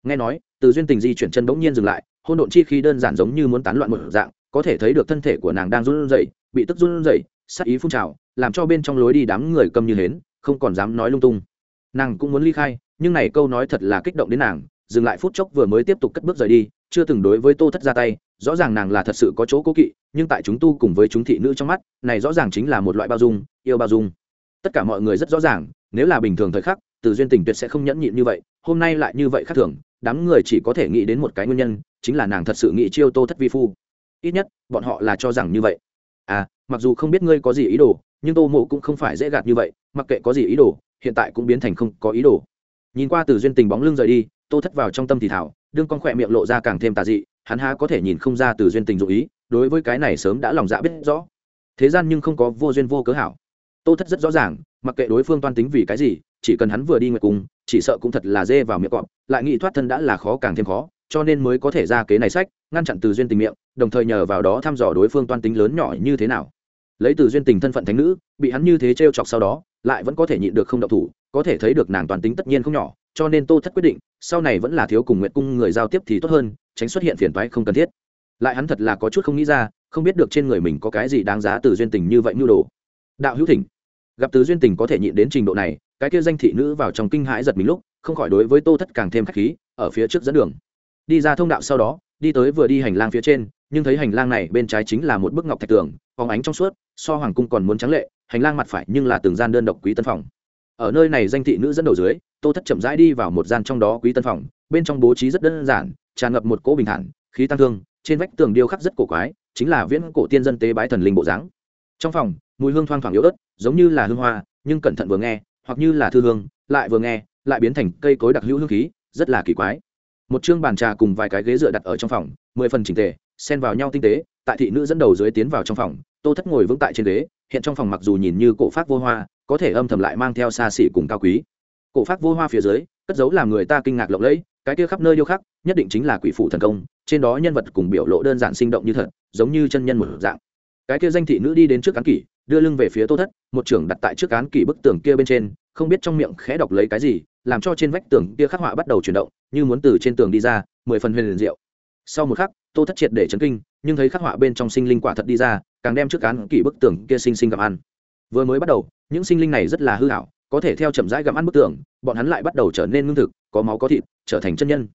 nghe nói, từ duyên tình di chuyển chân bỗng nhiên dừng lại, hôn độn chi khi đơn giản giống như muốn tán loạn một dạng, có thể thấy được thân thể của nàng đang run rẩy, bị tức run rẩy sắc ý phun trào, làm cho bên trong lối đi đám người cầm như hến, không còn dám nói lung tung. Nàng cũng muốn ly khai, nhưng này câu nói thật là kích động đến nàng, dừng lại phút chốc vừa mới tiếp tục cất bước rời đi, chưa từng đối với tô thất ra tay, rõ ràng nàng là thật sự có chỗ cố kỵ, nhưng tại chúng tu cùng với chúng thị nữ trong mắt, này rõ ràng chính là một loại bao dung, yêu bao dung. Tất cả mọi người rất rõ ràng, nếu là bình thường thời khắc, từ duyên tình tuyệt sẽ không nhẫn nhịn như vậy, hôm nay lại như vậy khác thường đám người chỉ có thể nghĩ đến một cái nguyên nhân, chính là nàng thật sự nghĩ chiêu tô thất vi phu. Ít nhất, bọn họ là cho rằng như vậy. À mặc dù không biết ngươi có gì ý đồ, nhưng tô mộ cũng không phải dễ gạt như vậy, mặc kệ có gì ý đồ, hiện tại cũng biến thành không có ý đồ. Nhìn qua từ duyên tình bóng lưng rời đi, tô thất vào trong tâm thì thảo, đương con khỏe miệng lộ ra càng thêm tà dị, hắn há có thể nhìn không ra từ duyên tình dụ ý, đối với cái này sớm đã lòng dạ biết rõ. Thế gian nhưng không có vô duyên vô cớ hảo. Tô thất rất rõ ràng mặc kệ đối phương toan tính vì cái gì, chỉ cần hắn vừa đi nguyệt cùng, chỉ sợ cũng thật là dê vào miệng cọp. Lại nghĩ thoát thân đã là khó càng thêm khó, cho nên mới có thể ra kế này sách, ngăn chặn từ duyên tình miệng, đồng thời nhờ vào đó thăm dò đối phương toan tính lớn nhỏ như thế nào. Lấy từ duyên tình thân phận thánh nữ, bị hắn như thế trêu chọc sau đó, lại vẫn có thể nhịn được không động thủ, có thể thấy được nàng toàn tính tất nhiên không nhỏ, cho nên tô thất quyết định, sau này vẫn là thiếu cùng nguyện cung người giao tiếp thì tốt hơn, tránh xuất hiện phiền toái không cần thiết. Lại hắn thật là có chút không nghĩ ra, không biết được trên người mình có cái gì đáng giá từ duyên tình như vậy mưu đồ. Đạo hữu thỉnh gặp từ duyên tình có thể nhịn đến trình độ này, cái kia danh thị nữ vào trong kinh hãi giật mình lúc, không khỏi đối với tô thất càng thêm khách khí, ở phía trước dẫn đường. Đi ra thông đạo sau đó, đi tới vừa đi hành lang phía trên, nhưng thấy hành lang này bên trái chính là một bức ngọc thạch tường, phóng ánh trong suốt, so hoàng cung còn muốn trắng lệ, hành lang mặt phải nhưng là từng gian đơn độc quý tân phòng. Ở nơi này danh thị nữ dẫn đầu dưới, tô thất chậm rãi đi vào một gian trong đó quý tân phòng, bên trong bố trí rất đơn giản, tràn ngập một cỗ bình thản, khí tăng thương, trên vách tường điêu khắc rất cổ quái, chính là viễn cổ tiên dân tế bái thần linh bộ dáng. Trong phòng mùi hương thoang thoảng yếu ớt, giống như là hương hoa, nhưng cẩn thận vừa nghe, hoặc như là thư hương, lại vừa nghe, lại biến thành cây cối đặc hữu hương khí, rất là kỳ quái. Một chương bàn trà cùng vài cái ghế dựa đặt ở trong phòng, mười phần trình tề, xen vào nhau tinh tế, tại thị nữ dẫn đầu dưới tiến vào trong phòng, tô thất ngồi vững tại trên ghế, hiện trong phòng mặc dù nhìn như cổ pháp vô hoa, có thể âm thầm lại mang theo xa xỉ cùng cao quý. Cổ pháp vô hoa phía dưới, cất giấu làm người ta kinh ngạc lộng lẫy, cái kia khắp nơi điêu khắc, nhất định chính là quỷ phụ thần công, trên đó nhân vật cùng biểu lộ đơn giản sinh động như thật, giống như chân nhân một dạng. Cái kia danh thị nữ đi đến trước cán kỷ đưa lưng về phía tô thất, một trưởng đặt tại trước cán kỷ bức tường kia bên trên, không biết trong miệng khẽ đọc lấy cái gì, làm cho trên vách tường kia khắc họa bắt đầu chuyển động, như muốn từ trên tường đi ra, mười phần huyền liền diệu. Sau một khắc, tô thất triệt để chấn kinh, nhưng thấy khắc họa bên trong sinh linh quả thật đi ra, càng đem trước cán kỷ bức tường kia sinh sinh gặm ăn. Vừa mới bắt đầu, những sinh linh này rất là hư hảo có thể theo chậm rãi gặm ăn bức tường, bọn hắn lại bắt đầu trở nên ngưng thực, có máu có thịt, trở thành chân nhân.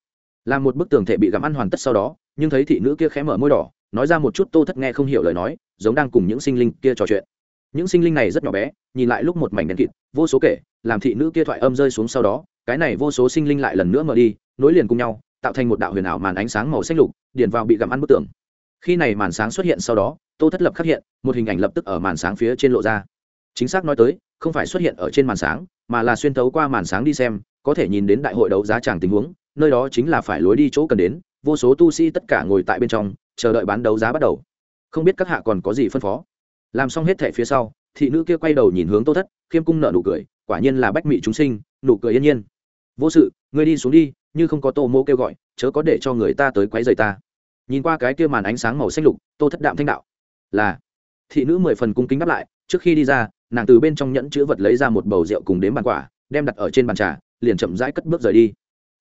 Làm một bức tường thể bị gặm ăn hoàn tất sau đó, nhưng thấy thị nữ kia khẽ mở môi đỏ, nói ra một chút, tô thất nghe không hiểu lời nói, giống đang cùng những sinh linh kia trò chuyện những sinh linh này rất nhỏ bé, nhìn lại lúc một mảnh đen kịt, vô số kể, làm thị nữ kia thoại âm rơi xuống sau đó, cái này vô số sinh linh lại lần nữa mở đi, nối liền cùng nhau, tạo thành một đạo huyền ảo màn ánh sáng màu xanh lục, điền vào bị gặm ăn bức tường. Khi này màn sáng xuất hiện sau đó, tô thất lập khắc hiện, một hình ảnh lập tức ở màn sáng phía trên lộ ra. Chính xác nói tới, không phải xuất hiện ở trên màn sáng, mà là xuyên thấu qua màn sáng đi xem, có thể nhìn đến đại hội đấu giá tràng tình huống, nơi đó chính là phải lối đi chỗ cần đến, vô số tu sĩ tất cả ngồi tại bên trong, chờ đợi bán đấu giá bắt đầu. Không biết các hạ còn có gì phân phó? Làm xong hết thẻ phía sau, thị nữ kia quay đầu nhìn hướng tô thất, khiêm cung nợ nụ cười, quả nhiên là bách mị chúng sinh, nụ cười yên nhiên. Vô sự, ngươi đi xuống đi, như không có tô mô kêu gọi, chớ có để cho người ta tới quấy rầy ta. Nhìn qua cái kia màn ánh sáng màu xanh lục, tô thất đạm thanh đạo. Là. Thị nữ mười phần cung kính đáp lại, trước khi đi ra, nàng từ bên trong nhẫn chữ vật lấy ra một bầu rượu cùng đếm bàn quả, đem đặt ở trên bàn trà, liền chậm rãi cất bước rời đi.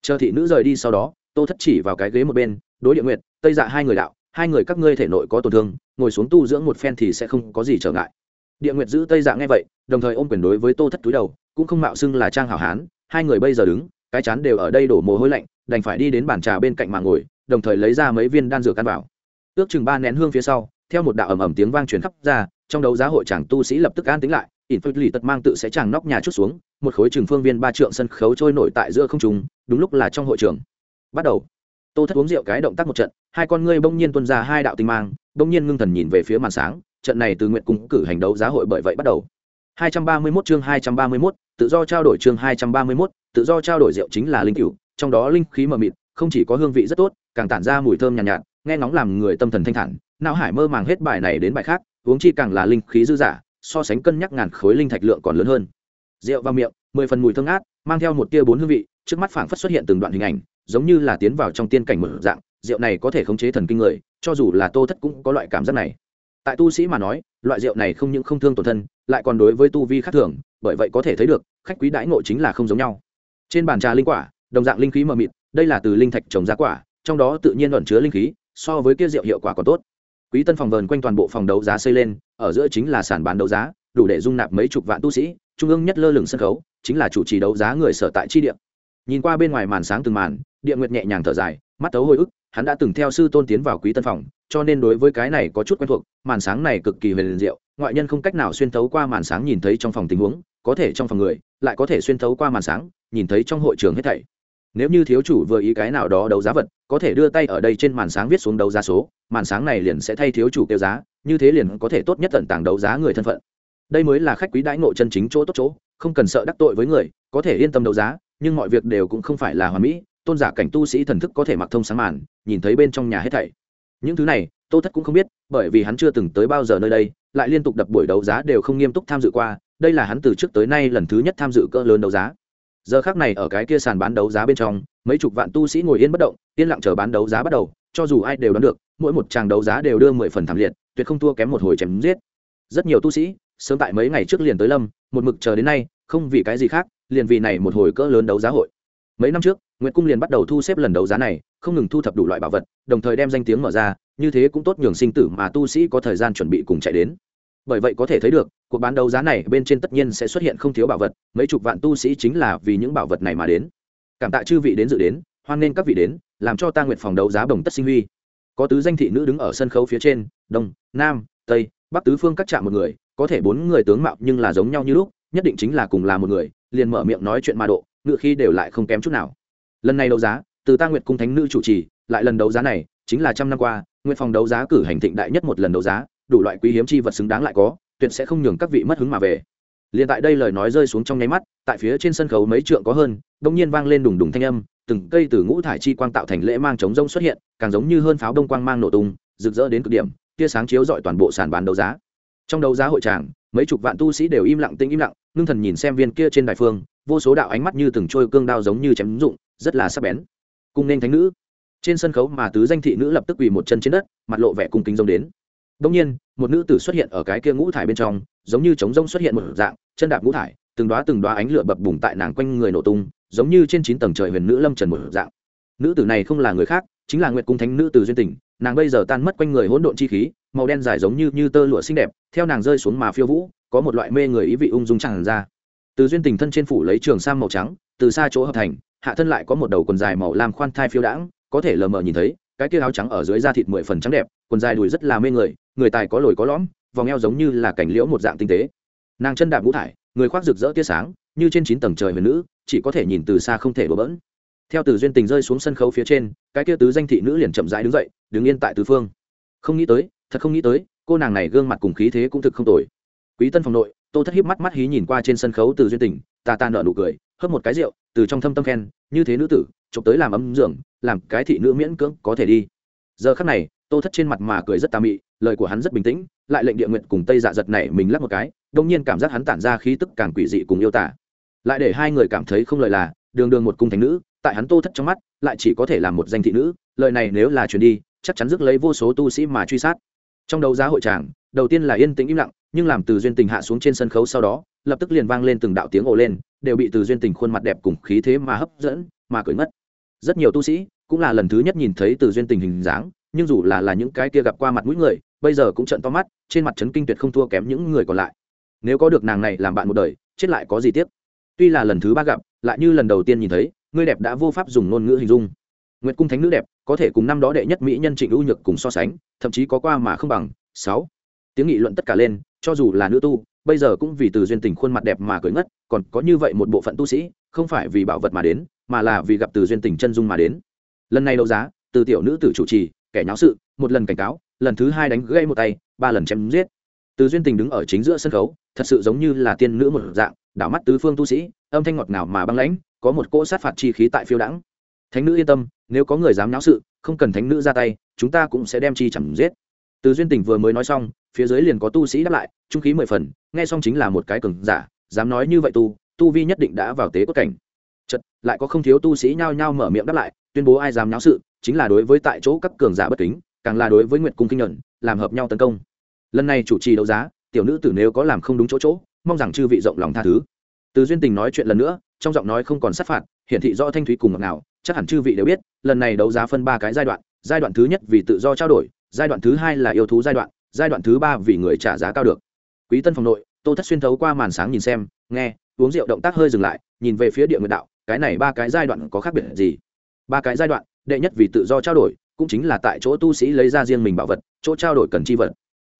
Chờ thị nữ rời đi sau đó, tô thất chỉ vào cái ghế một bên, đối địa nguyệt, tây dạ hai người đạo hai người các ngươi thể nội có tổn thương, ngồi xuống tu dưỡng một phen thì sẽ không có gì trở ngại. Địa nguyệt giữ tây dạ nghe vậy, đồng thời ôm quyền đối với tô thất túi đầu, cũng không mạo xưng là trang hảo hán, hai người bây giờ đứng, cái chán đều ở đây đổ mồ hôi lạnh, đành phải đi đến bàn trà bên cạnh mà ngồi, đồng thời lấy ra mấy viên đan dược ăn vào. Ước chừng ba nén hương phía sau, theo một đạo ầm ầm tiếng vang truyền khắp ra, trong đấu giá hội chàng tu sĩ lập tức an tính lại, ỉn phật lì tật mang tự sẽ chàng nóc nhà chút xuống, một khối trường phương viên ba trượng sân khấu trôi nổi tại giữa không trung, đúng lúc là trong hội trường. Bắt đầu. Tô thất uống rượu cái động tác một trận hai con ngươi bỗng nhiên tuân ra hai đạo tinh mang bỗng nhiên ngưng thần nhìn về phía màn sáng trận này từ nguyện cung cử hành đấu giá hội bởi vậy bắt đầu 231 chương 231, tự do trao đổi chương 231, tự do trao đổi rượu chính là linh cửu, trong đó linh khí mờ mịt, không chỉ có hương vị rất tốt, càng tản ra mùi thơm nhàn nhạt, nhạt, nghe ngóng làm người tâm thần thanh thản, não hải mơ màng hết bài này đến bài khác, uống chi càng là linh khí dư giả, so sánh cân nhắc ngàn khối linh thạch lượng còn lớn hơn. Rượu vào miệng, mười phần mùi thơm ngát, mang theo một tia bốn hương vị, trước mắt phảng phất xuất hiện từng đoạn hình ảnh, giống như là tiến vào trong tiên cảnh mở dạng, rượu này có thể khống chế thần kinh người, cho dù là Tô Thất cũng có loại cảm giác này. Tại tu sĩ mà nói loại rượu này không những không thương tổn thân lại còn đối với tu vi khác thường bởi vậy có thể thấy được khách quý đãi ngộ chính là không giống nhau. Trên bàn trà linh quả đồng dạng linh khí mờ mịt đây là từ linh thạch trồng ra quả trong đó tự nhiên ẩn chứa linh khí so với kia rượu hiệu quả còn tốt. Quý tân phòng vờn quanh toàn bộ phòng đấu giá xây lên ở giữa chính là sàn bán đấu giá đủ để dung nạp mấy chục vạn tu sĩ trung ương nhất lơ lửng sân khấu chính là chủ trì đấu giá người sở tại chi địa. Nhìn qua bên ngoài màn sáng từng màn địa nguyệt nhẹ nhàng thở dài mắt tấu hồi ức hắn đã từng theo sư tôn tiến vào quý tân phòng, cho nên đối với cái này có chút quen thuộc, màn sáng này cực kỳ huyền diệu, ngoại nhân không cách nào xuyên thấu qua màn sáng nhìn thấy trong phòng tình huống, có thể trong phòng người, lại có thể xuyên thấu qua màn sáng, nhìn thấy trong hội trường hết thảy. Nếu như thiếu chủ vừa ý cái nào đó đấu giá vật, có thể đưa tay ở đây trên màn sáng viết xuống đấu giá số, màn sáng này liền sẽ thay thiếu chủ kêu giá, như thế liền có thể tốt nhất tận tàng đấu giá người thân phận. Đây mới là khách quý đãi ngộ chân chính chỗ tốt chỗ, không cần sợ đắc tội với người, có thể yên tâm đấu giá, nhưng mọi việc đều cũng không phải là hoàn mỹ tôn giả cảnh tu sĩ thần thức có thể mặc thông sáng màn, nhìn thấy bên trong nhà hết thảy. Những thứ này, tô thất cũng không biết, bởi vì hắn chưa từng tới bao giờ nơi đây, lại liên tục đập buổi đấu giá đều không nghiêm túc tham dự qua, đây là hắn từ trước tới nay lần thứ nhất tham dự cỡ lớn đấu giá. Giờ khác này ở cái kia sàn bán đấu giá bên trong, mấy chục vạn tu sĩ ngồi yên bất động, yên lặng chờ bán đấu giá bắt đầu, cho dù ai đều đoán được, mỗi một tràng đấu giá đều đưa mười phần thảm liệt, tuyệt không thua kém một hồi chém giết. Rất nhiều tu sĩ, sớm tại mấy ngày trước liền tới lâm, một mực chờ đến nay, không vì cái gì khác, liền vì này một hồi cỡ lớn đấu giá hội. Mấy năm trước Nguyệt cung liền bắt đầu thu xếp lần đấu giá này, không ngừng thu thập đủ loại bảo vật, đồng thời đem danh tiếng mở ra, như thế cũng tốt nhường sinh tử mà tu sĩ có thời gian chuẩn bị cùng chạy đến. Bởi vậy có thể thấy được, cuộc bán đấu giá này bên trên tất nhiên sẽ xuất hiện không thiếu bảo vật, mấy chục vạn tu sĩ chính là vì những bảo vật này mà đến. Cảm tạ chư vị đến dự đến, hoan nghênh các vị đến, làm cho ta nguyện phòng đấu giá bồng tất sinh huy. Có tứ danh thị nữ đứng ở sân khấu phía trên, đông, nam, tây, bắc tứ phương các trạm một người, có thể bốn người tướng mạo nhưng là giống nhau như lúc, nhất định chính là cùng là một người, liền mở miệng nói chuyện mà độ, ngựa khi đều lại không kém chút nào lần này đấu giá, từ ta nguyệt cung thánh nữ chủ trì, lại lần đấu giá này, chính là trăm năm qua nguyện phòng đấu giá cử hành thịnh đại nhất một lần đấu giá, đủ loại quý hiếm chi vật xứng đáng lại có, tuyệt sẽ không nhường các vị mất hứng mà về. Liền tại đây lời nói rơi xuống trong nháy mắt, tại phía trên sân khấu mấy trượng có hơn đông nhiên vang lên đùng đùng thanh âm, từng cây từ ngũ thải chi quang tạo thành lễ mang chống rông xuất hiện, càng giống như hơn pháo đông quang mang nổ tung, rực rỡ đến cực điểm, tia sáng chiếu dọi toàn bộ sàn bán đấu giá. Trong đấu giá hội tràng, mấy chục vạn tu sĩ đều im lặng tinh im lặng, ngưng thần nhìn xem viên kia trên đài phương vô số đạo ánh mắt như từng trôi cương đao giống như chém rụng rất là sắc bén. Cung nên thánh nữ. Trên sân khấu mà tứ danh thị nữ lập tức quỳ một chân trên đất, mặt lộ vẻ cung kính giống đến. Đông nhiên, một nữ tử xuất hiện ở cái kia ngũ thải bên trong, giống như trống rông xuất hiện một dạng, chân đạp ngũ thải, từng đoá từng đoá ánh lửa bập bùng tại nàng quanh người nổ tung, giống như trên chín tầng trời huyền nữ lâm trần một dạng. Nữ tử này không là người khác, chính là nguyệt cung thánh nữ từ duyên tỉnh nàng bây giờ tan mất quanh người hỗn độn chi khí, màu đen dài giống như như tơ lụa xinh đẹp, theo nàng rơi xuống mà phiêu vũ, có một loại mê người ý vị ung dung tràn ra từ duyên tình thân trên phủ lấy trường sam màu trắng, từ xa chỗ hợp thành, hạ thân lại có một đầu quần dài màu lam khoan thai phiêu đãng, có thể lờ mờ nhìn thấy, cái kia áo trắng ở dưới da thịt mười phần trắng đẹp, quần dài đùi rất là mê người người tài có lồi có lõm, vòng eo giống như là cảnh liễu một dạng tinh tế. Nàng chân đạp ngũ thải, người khoác rực rỡ tia sáng, như trên chín tầng trời huyền nữ, chỉ có thể nhìn từ xa không thể đổ bỡn. Theo từ duyên tình rơi xuống sân khấu phía trên, cái kia tứ danh thị nữ liền chậm rãi đứng dậy, đứng yên tại tứ phương. Không nghĩ tới, thật không nghĩ tới, cô nàng này gương mặt cùng khí thế cũng thực không tồi. Quý tân phòng nội tô thất hiếp mắt mắt hí nhìn qua trên sân khấu từ duyên tình, ta ta nợ nụ cười, hớp một cái rượu, từ trong thâm tâm khen, như thế nữ tử, chụp tới làm ấm dưỡng làm cái thị nữ miễn cưỡng có thể đi. Giờ khắc này, tô thất trên mặt mà cười rất tà mị, lời của hắn rất bình tĩnh, lại lệnh địa nguyện cùng tây dạ giật này mình lắc một cái đông nhiên cảm giác hắn tản ra khí tức càng quỷ dị cùng yêu tả lại để hai người cảm thấy không lời là, đường đường một cung thánh nữ, tại hắn tô thất trong mắt, lại chỉ có thể là một danh thị nữ, lời này nếu là truyền đi, chắc chắn rước lấy vô số tu sĩ mà truy sát. Trong đấu giá hội tràng, đầu tiên là yên tĩnh im lặng nhưng làm từ duyên tình hạ xuống trên sân khấu sau đó, lập tức liền vang lên từng đạo tiếng ồ lên, đều bị từ duyên tình khuôn mặt đẹp cùng khí thế mà hấp dẫn, mà cười mất rất nhiều tu sĩ cũng là lần thứ nhất nhìn thấy từ duyên tình hình dáng, nhưng dù là là những cái kia gặp qua mặt mũi người, bây giờ cũng trận to mắt, trên mặt trấn kinh tuyệt không thua kém những người còn lại. Nếu có được nàng này làm bạn một đời, chết lại có gì tiếc? Tuy là lần thứ ba gặp, lại như lần đầu tiên nhìn thấy, người đẹp đã vô pháp dùng ngôn ngữ hình dung. Nguyệt cung thánh nữ đẹp, có thể cùng năm đó đệ nhất mỹ nhân trịnh ưu nhược cùng so sánh, thậm chí có qua mà không bằng. Sáu. Tiếng nghị luận tất cả lên cho dù là nữ tu, bây giờ cũng vì từ duyên tình khuôn mặt đẹp mà cười ngất, còn có như vậy một bộ phận tu sĩ, không phải vì bảo vật mà đến, mà là vì gặp từ duyên tình chân dung mà đến. Lần này đấu giá, từ tiểu nữ tử chủ trì, kẻ nháo sự, một lần cảnh cáo, lần thứ hai đánh gây một tay, ba lần chém giết. Từ duyên tình đứng ở chính giữa sân khấu, thật sự giống như là tiên nữ một dạng, đảo mắt tứ phương tu sĩ, âm thanh ngọt ngào mà băng lãnh, có một cỗ sát phạt chi khí tại phiêu đãng. Thánh nữ yên tâm, nếu có người dám náo sự, không cần thánh nữ ra tay, chúng ta cũng sẽ đem chi chẳng giết. Từ duyên tình vừa mới nói xong phía dưới liền có tu sĩ đáp lại, trung khí mười phần, nghe xong chính là một cái cường giả, dám nói như vậy tu tu vi nhất định đã vào tế cốt cảnh. Chật lại có không thiếu tu sĩ nhao nhao mở miệng đáp lại, tuyên bố ai dám náo sự, chính là đối với tại chỗ các cường giả bất kính, càng là đối với nguyệt cung kinh nhuận làm hợp nhau tấn công. Lần này chủ trì đấu giá, tiểu nữ tử nếu có làm không đúng chỗ chỗ, mong rằng chư vị rộng lòng tha thứ. Từ duyên tình nói chuyện lần nữa, trong giọng nói không còn sát phạt, hiển thị rõ thanh thúy cùng ngọc nào chắc hẳn chư vị đều biết, lần này đấu giá phân ba cái giai đoạn giai đoạn thứ nhất vì tự do trao đổi, giai đoạn thứ hai là yêu thú giai đoạn giai đoạn thứ ba vì người trả giá cao được. Quý tân phòng nội, tô thất xuyên thấu qua màn sáng nhìn xem, nghe, uống rượu động tác hơi dừng lại, nhìn về phía địa nguyện đạo, cái này ba cái giai đoạn có khác biệt gì? Ba cái giai đoạn, đệ nhất vì tự do trao đổi, cũng chính là tại chỗ tu sĩ lấy ra riêng mình bảo vật, chỗ trao đổi cần chi vật.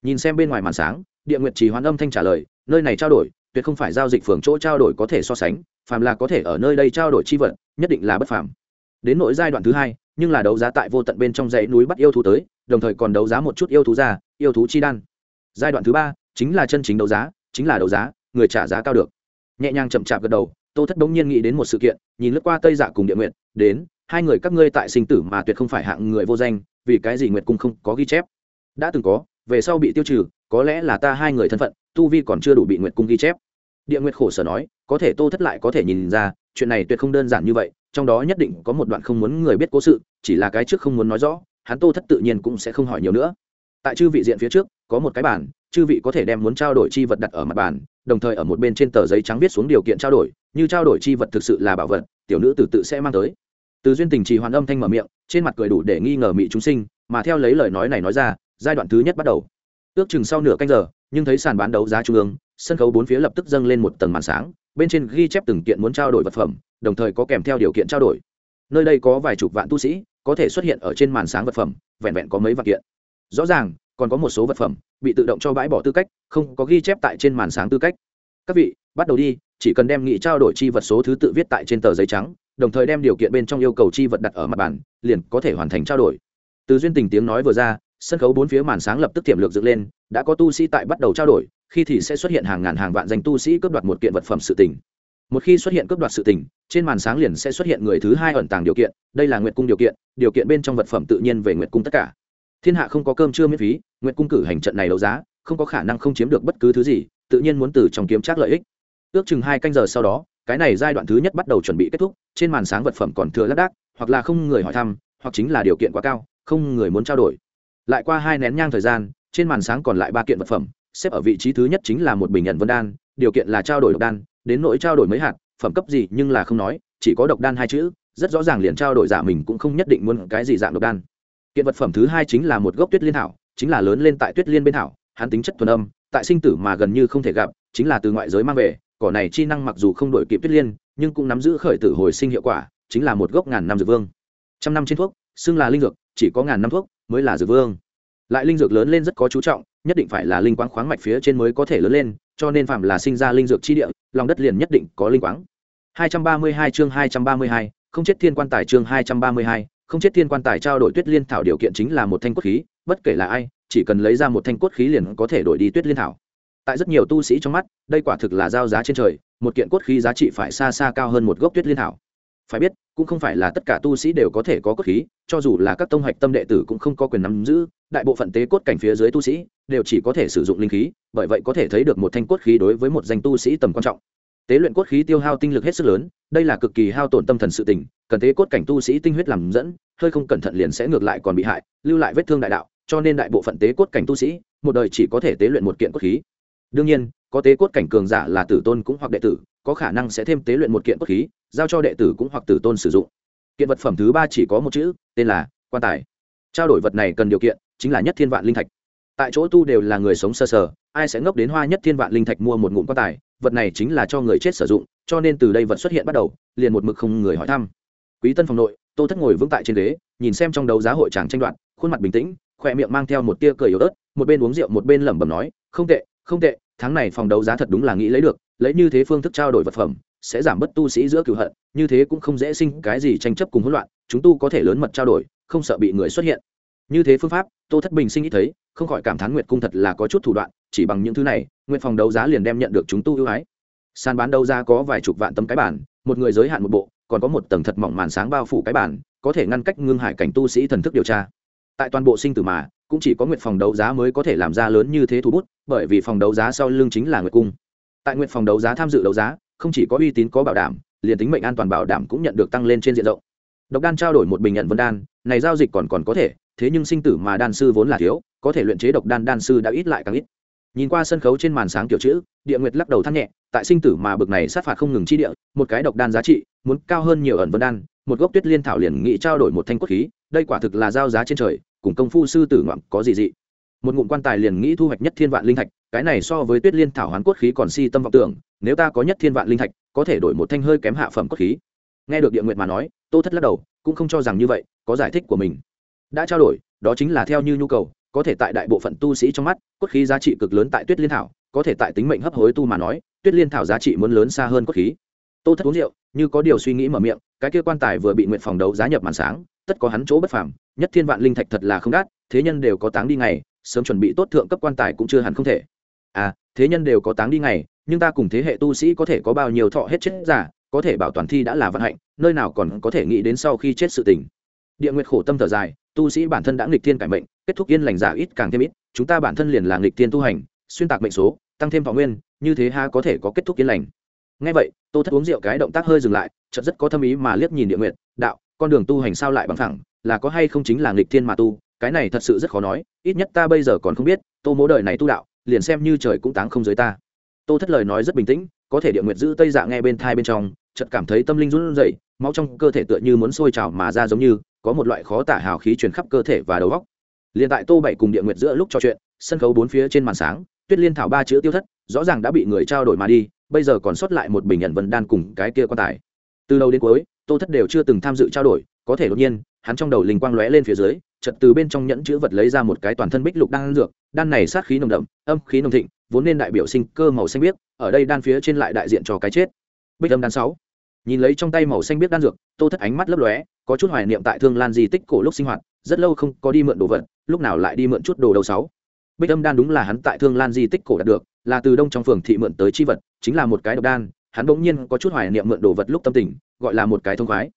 Nhìn xem bên ngoài màn sáng, địa nguyện trì hoán âm thanh trả lời, nơi này trao đổi, tuyệt không phải giao dịch phường chỗ trao đổi có thể so sánh, phàm là có thể ở nơi đây trao đổi chi vật, nhất định là bất phàm. Đến nội giai đoạn thứ hai, nhưng là đấu giá tại vô tận bên trong dãy núi bắt yêu thú tới đồng thời còn đấu giá một chút yêu thú ra, yêu thú chi đan. Giai đoạn thứ ba, chính là chân chính đấu giá, chính là đấu giá, người trả giá cao được. Nhẹ nhàng chậm chạp gật đầu, tô thất bỗng nhiên nghĩ đến một sự kiện, nhìn lướt qua tây dạ cùng địa nguyện đến, hai người các ngươi tại sinh tử mà tuyệt không phải hạng người vô danh, vì cái gì nguyệt cung không có ghi chép? Đã từng có, về sau bị tiêu trừ, có lẽ là ta hai người thân phận, tu vi còn chưa đủ bị nguyệt cung ghi chép. Địa nguyệt khổ sở nói, có thể tô thất lại có thể nhìn ra, chuyện này tuyệt không đơn giản như vậy, trong đó nhất định có một đoạn không muốn người biết cố sự, chỉ là cái trước không muốn nói rõ hắn tô thất tự nhiên cũng sẽ không hỏi nhiều nữa. Tại chư vị diện phía trước, có một cái bản chư vị có thể đem muốn trao đổi chi vật đặt ở mặt bàn, đồng thời ở một bên trên tờ giấy trắng viết xuống điều kiện trao đổi, như trao đổi chi vật thực sự là bảo vật, tiểu nữ từ tự sẽ mang tới. Từ duyên tình trì hoàn âm thanh mở miệng, trên mặt cười đủ để nghi ngờ mị chúng sinh, mà theo lấy lời nói này nói ra, giai đoạn thứ nhất bắt đầu. Ước chừng sau nửa canh giờ, nhưng thấy sàn bán đấu giá trung ương, sân khấu bốn phía lập tức dâng lên một tầng màn sáng, bên trên ghi chép từng kiện muốn trao đổi vật phẩm, đồng thời có kèm theo điều kiện trao đổi. Nơi đây có vài chục vạn tu sĩ có thể xuất hiện ở trên màn sáng vật phẩm, vẹn vẹn có mấy vật kiện. Rõ ràng, còn có một số vật phẩm bị tự động cho bãi bỏ tư cách, không có ghi chép tại trên màn sáng tư cách. Các vị, bắt đầu đi, chỉ cần đem nghị trao đổi chi vật số thứ tự viết tại trên tờ giấy trắng, đồng thời đem điều kiện bên trong yêu cầu chi vật đặt ở mặt bàn, liền có thể hoàn thành trao đổi. Từ duyên tình tiếng nói vừa ra, sân khấu bốn phía màn sáng lập tức tiềm lược dựng lên, đã có tu sĩ tại bắt đầu trao đổi, khi thì sẽ xuất hiện hàng ngàn hàng vạn danh tu sĩ cướp đoạt một kiện vật phẩm sự tình một khi xuất hiện cướp đoạt sự tình, trên màn sáng liền sẽ xuất hiện người thứ hai ẩn tàng điều kiện, đây là nguyệt cung điều kiện điều kiện bên trong vật phẩm tự nhiên về nguyệt cung tất cả. Thiên hạ không có cơm chưa miễn phí, nguyệt cung cử hành trận này đấu giá, không có khả năng không chiếm được bất cứ thứ gì, tự nhiên muốn từ trong kiếm trác lợi ích. Ước chừng hai canh giờ sau đó, cái này giai đoạn thứ nhất bắt đầu chuẩn bị kết thúc, trên màn sáng vật phẩm còn thừa lác đác, hoặc là không người hỏi thăm, hoặc chính là điều kiện quá cao, không người muốn trao đổi. Lại qua hai nén nhang thời gian, trên màn sáng còn lại ba kiện vật phẩm, xếp ở vị trí thứ nhất chính là một bình nhận vân đan, điều kiện là trao đổi độc đan đến nỗi trao đổi mấy hạt, phẩm cấp gì nhưng là không nói, chỉ có độc đan hai chữ, rất rõ ràng liền trao đổi giả mình cũng không nhất định muốn cái gì dạng độc đan. Kiện vật phẩm thứ hai chính là một gốc tuyết liên thảo, chính là lớn lên tại tuyết liên bên thảo, hắn tính chất thuần âm, tại sinh tử mà gần như không thể gặp, chính là từ ngoại giới mang về, cỏ này chi năng mặc dù không đổi kịp tuyết liên, nhưng cũng nắm giữ khởi tử hồi sinh hiệu quả, chính là một gốc ngàn năm dược vương. Trăm năm trên thuốc, xưng là linh dược, chỉ có ngàn năm thuốc mới là dược vương. Lại linh dược lớn lên rất có chú trọng, nhất định phải là linh quáng khoáng mạch phía trên mới có thể lớn lên cho nên phạm là sinh ra linh dược chi địa lòng đất liền nhất định có linh quáng. 232 chương 232, không chết thiên quan tài chương 232, không chết thiên quan tài trao đổi tuyết liên thảo điều kiện chính là một thanh cốt khí bất kể là ai chỉ cần lấy ra một thanh cốt khí liền có thể đổi đi tuyết liên thảo. Tại rất nhiều tu sĩ trong mắt đây quả thực là giao giá trên trời một kiện cốt khí giá trị phải xa xa cao hơn một gốc tuyết liên thảo. Phải biết cũng không phải là tất cả tu sĩ đều có thể có cốt khí cho dù là các tông hạch tâm đệ tử cũng không có quyền nắm giữ đại bộ phận tế cốt cảnh phía dưới tu sĩ đều chỉ có thể sử dụng linh khí, bởi vậy có thể thấy được một thanh cốt khí đối với một danh tu sĩ tầm quan trọng. Tế luyện cốt khí tiêu hao tinh lực hết sức lớn, đây là cực kỳ hao tổn tâm thần sự tình, cần tế cốt cảnh tu sĩ tinh huyết làm dẫn, hơi không cẩn thận liền sẽ ngược lại còn bị hại, lưu lại vết thương đại đạo, cho nên đại bộ phận tế cốt cảnh tu sĩ, một đời chỉ có thể tế luyện một kiện cốt khí. Đương nhiên, có tế cốt cảnh cường giả là tử tôn cũng hoặc đệ tử, có khả năng sẽ thêm tế luyện một kiện cốt khí, giao cho đệ tử cũng hoặc tử tôn sử dụng. Kiện vật phẩm thứ ba chỉ có một chữ, tên là quan tài. Trao đổi vật này cần điều kiện, chính là nhất thiên vạn linh thạch tại chỗ tu đều là người sống sơ sở ai sẽ ngốc đến hoa nhất thiên vạn linh thạch mua một ngụm quan tài, vật này chính là cho người chết sử dụng, cho nên từ đây vật xuất hiện bắt đầu, liền một mực không người hỏi thăm. Quý tân phòng nội, tô thất ngồi vững tại trên ghế, nhìn xem trong đấu giá hội tràng tranh đoạt, khuôn mặt bình tĩnh khỏe miệng mang theo một tia cười yếu ớt, một bên uống rượu một bên lẩm bẩm nói, không tệ không tệ, tháng này phòng đấu giá thật đúng là nghĩ lấy được, lấy như thế phương thức trao đổi vật phẩm, sẽ giảm bớt tu sĩ giữa cựu hận, như thế cũng không dễ sinh cái gì tranh chấp cùng hỗn loạn, chúng tu có thể lớn mật trao đổi, không sợ bị người xuất hiện như thế phương pháp, tô thất bình sinh ít thấy, không khỏi cảm thán nguyệt cung thật là có chút thủ đoạn, chỉ bằng những thứ này nguyện phòng đấu giá liền đem nhận được chúng tu ưu ái. Sàn bán đấu giá có vài chục vạn tấm cái bản, một người giới hạn một bộ, còn có một tầng thật mỏng màn sáng bao phủ cái bản, có thể ngăn cách ngưng hải cảnh tu sĩ thần thức điều tra. Tại toàn bộ sinh tử mà, cũng chỉ có nguyện phòng đấu giá mới có thể làm ra lớn như thế thu bút, bởi vì phòng đấu giá sau lưng chính là nguyệt cung. Tại nguyện phòng đấu giá tham dự đấu giá, không chỉ có uy tín có bảo đảm, liền tính mệnh an toàn bảo đảm cũng nhận được tăng lên trên diện rộng. Độc đan trao đổi một bình nhận vân đan, này giao dịch còn còn có thể thế nhưng sinh tử mà đan sư vốn là thiếu, có thể luyện chế độc đan đan sư đã ít lại càng ít. Nhìn qua sân khấu trên màn sáng kiểu chữ, địa nguyệt lắc đầu thắt nhẹ, tại sinh tử mà bực này sát phạt không ngừng chi địa, một cái độc đan giá trị, muốn cao hơn nhiều ẩn vân đan, một gốc tuyết liên thảo liền nghị trao đổi một thanh quốc khí, đây quả thực là giao giá trên trời, cùng công phu sư tử ngoạn có gì dị. Một ngụm quan tài liền nghĩ thu hoạch nhất thiên vạn linh thạch, cái này so với tuyết liên thảo hoán cốt khí còn si tâm vọng tưởng, nếu ta có nhất thiên vạn linh thạch, có thể đổi một thanh hơi kém hạ phẩm cốt khí. Nghe được địa nguyệt mà nói, tô thất lắc đầu, cũng không cho rằng như vậy, có giải thích của mình đã trao đổi, đó chính là theo như nhu cầu, có thể tại đại bộ phận tu sĩ trong mắt, cốt khí giá trị cực lớn tại tuyết liên thảo, có thể tại tính mệnh hấp hối tu mà nói, tuyết liên thảo giá trị muốn lớn xa hơn cốt khí. Tô thất uống rượu, như có điều suy nghĩ mở miệng, cái kia quan tài vừa bị nguyện phòng đấu giá nhập màn sáng, tất có hắn chỗ bất phàm, nhất thiên vạn linh thạch thật là không đắt, thế nhân đều có táng đi ngày, sớm chuẩn bị tốt thượng cấp quan tài cũng chưa hẳn không thể. À thế nhân đều có táng đi ngày, nhưng ta cùng thế hệ tu sĩ có thể có bao nhiêu thọ hết chết giả, có thể bảo toàn thi đã là vận hạnh, nơi nào còn có thể nghĩ đến sau khi chết sự tình. Địa nguyệt khổ tâm thở dài tu sĩ bản thân đã nghịch thiên cải mệnh, kết thúc yên lành giả ít càng thêm ít, chúng ta bản thân liền là nghịch thiên tu hành, xuyên tạc mệnh số, tăng thêm thọ nguyên, như thế ha có thể có kết thúc yên lành. Ngay vậy, tô thất uống rượu cái động tác hơi dừng lại, chợt rất có thâm ý mà liếc nhìn địa nguyệt, đạo, con đường tu hành sao lại bằng thẳng, là có hay không chính là nghịch thiên mà tu? Cái này thật sự rất khó nói, ít nhất ta bây giờ còn không biết, tô mỗi đời này tu đạo, liền xem như trời cũng táng không dưới ta. Tô thất lời nói rất bình tĩnh, có thể địa nguyệt giữ tây dạ nghe bên thai bên trong, chợt cảm thấy tâm linh run rẩy, máu trong cơ thể tựa như muốn sôi trào mà ra giống như có một loại khó tả hào khí truyền khắp cơ thể và đầu óc liền tại tô bảy cùng địa nguyệt giữa lúc trò chuyện, sân khấu bốn phía trên màn sáng, tuyết liên thảo ba chữ tiêu thất, rõ ràng đã bị người trao đổi mà đi, bây giờ còn sót lại một bình nhận vân đan cùng cái kia quan tài. Từ đầu đến cuối, tô thất đều chưa từng tham dự trao đổi, có thể đột nhiên, hắn trong đầu linh quang lóe lên phía dưới, chợt từ bên trong nhẫn chữ vật lấy ra một cái toàn thân bích lục đan dược, đan này sát khí nồng đậm, âm khí nồng thịnh, vốn nên đại biểu sinh cơ màu xanh biếc, ở đây đan phía trên lại đại diện cho cái chết. Bích âm đan sáu nhìn lấy trong tay màu xanh biết đan dược, tô thất ánh mắt lấp lóe, có chút hoài niệm tại thương lan di tích cổ lúc sinh hoạt, rất lâu không có đi mượn đồ vật, lúc nào lại đi mượn chút đồ đầu sáu. Bích âm đan đúng là hắn tại thương lan di tích cổ đạt được, là từ đông trong phường thị mượn tới chi vật, chính là một cái độc đan, hắn bỗng nhiên có chút hoài niệm mượn đồ vật lúc tâm tình, gọi là một cái thông khoái.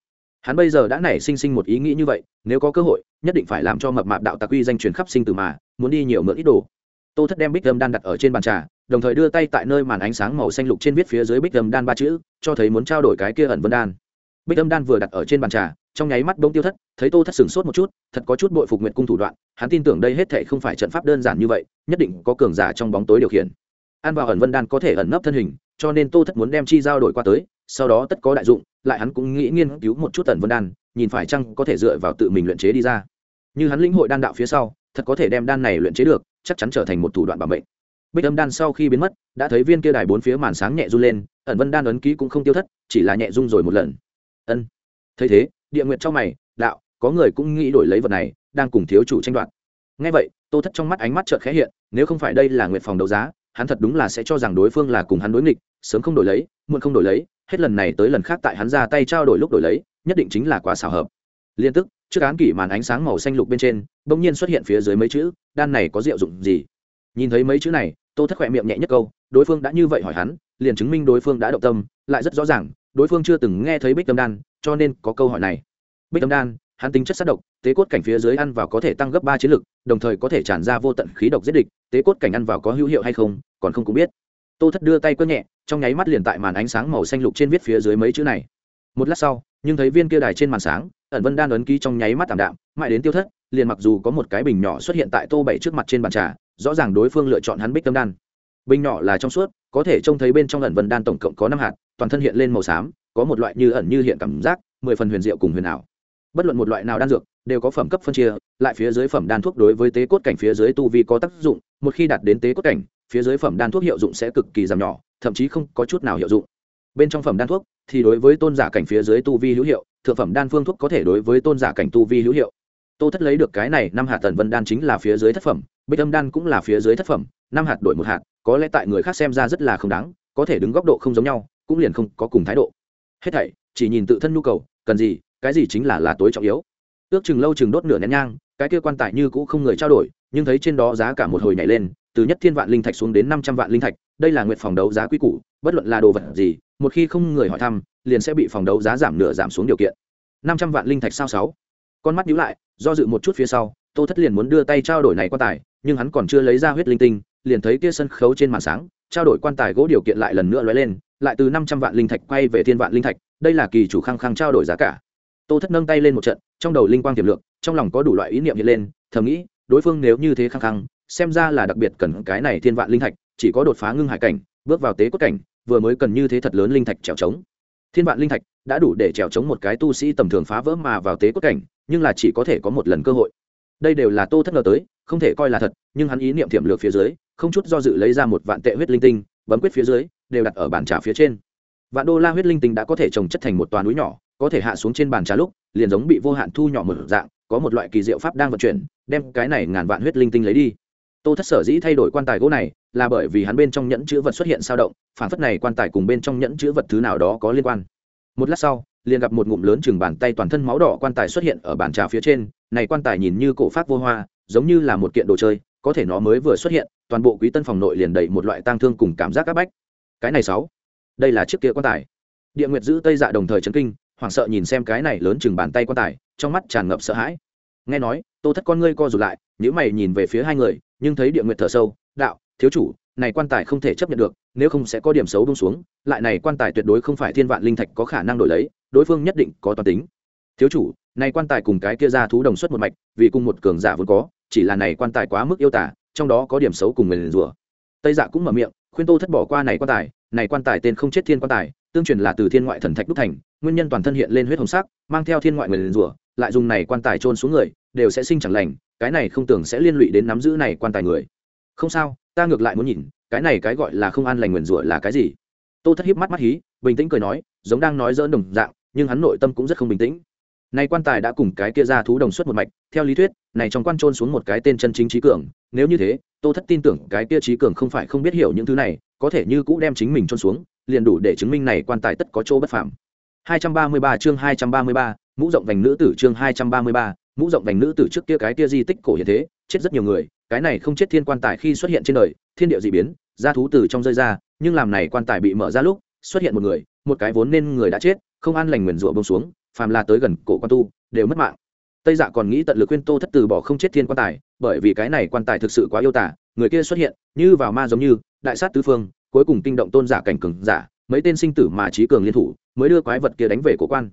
Hắn bây giờ đã nảy sinh sinh một ý nghĩ như vậy, nếu có cơ hội, nhất định phải làm cho mập mạp đạo tạc uy danh truyền khắp sinh từ mà, muốn đi nhiều mượn ít đồ. Tô thất đem bích âm đan đặt ở trên bàn trà đồng thời đưa tay tại nơi màn ánh sáng màu xanh lục trên viết phía dưới bích âm đan ba chữ, cho thấy muốn trao đổi cái kia ẩn vân đan. Bích âm đan vừa đặt ở trên bàn trà, trong nháy mắt bông tiêu thất, thấy tô thất sửng sốt một chút, thật có chút bội phục nguyện cung thủ đoạn, hắn tin tưởng đây hết thệ không phải trận pháp đơn giản như vậy, nhất định có cường giả trong bóng tối điều khiển. An vào ẩn vân đan có thể ẩn nấp thân hình, cho nên tô thất muốn đem chi giao đổi qua tới, sau đó tất có đại dụng, lại hắn cũng nghĩ nghiên cứu một chút ẩn vân đan, nhìn phải chăng có thể dựa vào tự mình luyện chế đi ra. Như hắn lĩnh hội đan đạo phía sau, thật có thể đem đan này luyện chế được, chắc chắn trở thành một thủ đoạn bảo mệnh bích âm đan sau khi biến mất, đã thấy viên kia đài bốn phía màn sáng nhẹ run lên, ẩn vân đan ấn ký cũng không tiêu thất, chỉ là nhẹ rung rồi một lần. Ân. Thấy thế, địa nguyện trong mày, đạo, có người cũng nghĩ đổi lấy vật này, đang cùng thiếu chủ tranh đoạt. Ngay vậy, tô thất trong mắt ánh mắt chợt khẽ hiện, nếu không phải đây là nguyện phòng đấu giá, hắn thật đúng là sẽ cho rằng đối phương là cùng hắn đối nghịch, sớm không đổi lấy, muộn không đổi lấy, hết lần này tới lần khác tại hắn ra tay trao đổi lúc đổi lấy, nhất định chính là quá xảo hợp. Liên tức, trước án kỷ màn ánh sáng màu xanh lục bên trên, bỗng nhiên xuất hiện phía dưới mấy chữ, đan này có diệu dụng gì? Nhìn thấy mấy chữ này tô thất khỏe miệng nhẹ nhất câu, đối phương đã như vậy hỏi hắn, liền chứng minh đối phương đã động tâm, lại rất rõ ràng, đối phương chưa từng nghe thấy bích tâm đan, cho nên có câu hỏi này. Bích tâm đan, hắn tính chất sát độc, tế cốt cảnh phía dưới ăn vào có thể tăng gấp ba chiến lực, đồng thời có thể tràn ra vô tận khí độc giết địch, tế cốt cảnh ăn vào có hữu hiệu hay không, còn không cũng biết. Tô thất đưa tay quét nhẹ, trong nháy mắt liền tại màn ánh sáng màu xanh lục trên viết phía dưới mấy chữ này. Một lát sau, nhưng thấy viên kia đài trên màn sáng, ẩn vân đan ấn ký trong nháy mắt tạm đạm, mãi đến tiêu thất, liền mặc dù có một cái bình nhỏ xuất hiện tại tô bảy trước mặt trên bàn trà rõ ràng đối phương lựa chọn hắn bích tâm đan. Bình nhỏ là trong suốt, có thể trông thấy bên trong ẩn vân đan tổng cộng có năm hạt, toàn thân hiện lên màu xám, có một loại như ẩn như hiện cảm giác, mười phần huyền diệu cùng huyền ảo. Bất luận một loại nào đan dược, đều có phẩm cấp phân chia, lại phía dưới phẩm đan thuốc đối với tế cốt cảnh phía dưới tu vi có tác dụng, một khi đạt đến tế cốt cảnh, phía dưới phẩm đan thuốc hiệu dụng sẽ cực kỳ giảm nhỏ, thậm chí không có chút nào hiệu dụng. Bên trong phẩm đan thuốc thì đối với tôn giả cảnh phía dưới tu vi hữu hiệu, thượng phẩm đan phương thuốc có thể đối với tôn giả cảnh tu vi hữu hiệu tô thất lấy được cái này, năm hạt tần vân đan chính là phía dưới thất phẩm, bích âm đan cũng là phía dưới thất phẩm, năm hạt đổi một hạt, có lẽ tại người khác xem ra rất là không đáng, có thể đứng góc độ không giống nhau, cũng liền không có cùng thái độ. Hết thảy, chỉ nhìn tự thân nhu cầu, cần gì, cái gì chính là là tối trọng yếu. Ước chừng lâu chừng đốt nửa nén nhang, cái kia quan tài như cũ không người trao đổi, nhưng thấy trên đó giá cả một hồi nhảy lên, từ nhất thiên vạn linh thạch xuống đến năm trăm vạn linh thạch, đây là nguyện phòng đấu giá quy củ, bất luận là đồ vật gì, một khi không người hỏi thăm, liền sẽ bị phòng đấu giá giảm nửa giảm xuống điều kiện. Năm trăm vạn linh thạch sao sáu? Con mắt nhíu lại, do dự một chút phía sau, tô thất liền muốn đưa tay trao đổi này quan tài, nhưng hắn còn chưa lấy ra huyết linh tinh, liền thấy kia sân khấu trên màn sáng, trao đổi quan tài gỗ điều kiện lại lần nữa lóe lên, lại từ năm trăm vạn linh thạch quay về thiên vạn linh thạch, đây là kỳ chủ khăng khăng trao đổi giá cả. Tô thất nâng tay lên một trận, trong đầu linh quang tiềm lượng trong lòng có đủ loại ý niệm hiện lên, thầm nghĩ, đối phương nếu như thế khăng khăng, xem ra là đặc biệt cần cái này thiên vạn linh thạch, chỉ có đột phá ngưng hải cảnh, bước vào tế cốt cảnh, vừa mới cần như thế thật lớn linh thạch trèo trống. Thiên vạn linh thạch đã đủ để trèo trống một cái tu sĩ tầm thường phá vỡ mà vào tế cốt cảnh nhưng là chỉ có thể có một lần cơ hội. Đây đều là tô thất ngờ tới, không thể coi là thật, nhưng hắn ý niệm thiểm lược phía dưới, không chút do dự lấy ra một vạn tệ huyết linh tinh, bấm quyết phía dưới, đều đặt ở bàn trà phía trên. Vạn đô la huyết linh tinh đã có thể trồng chất thành một toà núi nhỏ, có thể hạ xuống trên bàn trà lúc, liền giống bị vô hạn thu nhỏ một dạng, có một loại kỳ diệu pháp đang vận chuyển, đem cái này ngàn vạn huyết linh tinh lấy đi. Tô thất sở dĩ thay đổi quan tài gỗ này, là bởi vì hắn bên trong nhẫn chữ vật xuất hiện sao động, phản phất này quan tài cùng bên trong nhẫn chữ vật thứ nào đó có liên quan. Một lát sau liền gặp một ngụm lớn chừng bàn tay toàn thân máu đỏ quan tài xuất hiện ở bàn trà phía trên, này quan tài nhìn như cổ pháp vô hoa, giống như là một kiện đồ chơi, có thể nó mới vừa xuất hiện, toàn bộ quý tân phòng nội liền đầy một loại tang thương cùng cảm giác áp bách. Cái này sáu, đây là chiếc kia quan tài. Địa nguyệt giữ tây dạ đồng thời chấn kinh, hoảng sợ nhìn xem cái này lớn chừng bàn tay quan tài, trong mắt tràn ngập sợ hãi. Nghe nói, tô thất con ngươi co rụt lại nếu mày nhìn về phía hai người, nhưng thấy địa nguyệt thở sâu, đạo, thiếu chủ này quan tài không thể chấp nhận được, nếu không sẽ có điểm xấu bông xuống, lại này quan tài tuyệt đối không phải thiên vạn linh thạch có khả năng đổi lấy, đối phương nhất định có toàn tính. Thiếu chủ, này quan tài cùng cái kia ra thú đồng xuất một mạch, vì cùng một cường giả vốn có, chỉ là này quan tài quá mức yêu tả, trong đó có điểm xấu cùng mình rủa. Tây dạ cũng mở miệng, khuyên tô thất bỏ qua này quan tài, này quan tài tên không chết thiên quan tài, tương truyền là từ thiên ngoại thần thạch đúc thành, nguyên nhân toàn thân hiện lên huyết hồng sắc, mang theo thiên ngoại người liền rủa, lại dùng này quan tài trôn xuống người, đều sẽ sinh chẳng lành, cái này không tưởng sẽ liên lụy đến nắm giữ này quan tài người. Không sao ta ngược lại muốn nhìn cái này cái gọi là không an lành nguyền rủa là cái gì tô thất hiếp mắt mắt hí bình tĩnh cười nói giống đang nói dỡn đồng dạng nhưng hắn nội tâm cũng rất không bình tĩnh này quan tài đã cùng cái kia ra thú đồng xuất một mạch theo lý thuyết này trong quan trôn xuống một cái tên chân chính trí cường nếu như thế tô thất tin tưởng cái kia trí cường không phải không biết hiểu những thứ này có thể như cũ đem chính mình trôn xuống liền đủ để chứng minh này quan tài tất có chỗ bất phạm. 233 chương 233, mũ rộng vành nữ tử chương 233, mũ rộng vành nữ tử trước kia cái kia di tích cổ hiện thế chết rất nhiều người cái này không chết thiên quan tài khi xuất hiện trên đời, thiên địa dị biến ra thú từ trong rơi ra, nhưng làm này quan tài bị mở ra lúc, xuất hiện một người, một cái vốn nên người đã chết, không an lành nguyền rủa bông xuống, phàm là tới gần cổ quan tu, đều mất mạng. Tây dạ còn nghĩ tận lực khuyên tô thất từ bỏ không chết thiên quan tài, bởi vì cái này quan tài thực sự quá yêu tả người kia xuất hiện, như vào ma giống như, đại sát tứ phương, cuối cùng kinh động tôn giả cảnh cường giả, mấy tên sinh tử mà trí cường liên thủ, mới đưa quái vật kia đánh về cổ quan.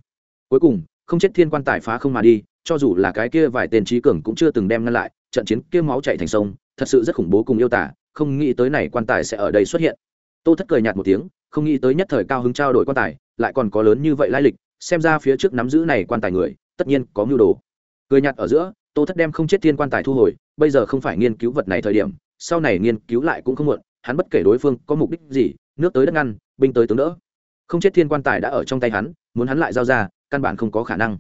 Cuối cùng, không chết thiên quan tài phá không mà đi, cho dù là cái kia vài tên trí cường cũng chưa từng đem ngăn lại trận chiến kia máu chạy thành sông, thật sự rất khủng bố cùng yêu tả, không nghĩ tới này quan tài sẽ ở đây xuất hiện. Tô thất cười nhạt một tiếng, không nghĩ tới nhất thời cao hứng trao đổi quan tài, lại còn có lớn như vậy lai lịch, xem ra phía trước nắm giữ này quan tài người, tất nhiên có mưu đồ. Cười nhạt ở giữa, tô thất đem không chết thiên quan tài thu hồi, bây giờ không phải nghiên cứu vật này thời điểm, sau này nghiên cứu lại cũng không muộn, hắn bất kể đối phương có mục đích gì, nước tới đất ngăn, binh tới tướng đỡ. Không chết thiên quan tài đã ở trong tay hắn, muốn hắn lại giao ra, căn bản không có khả năng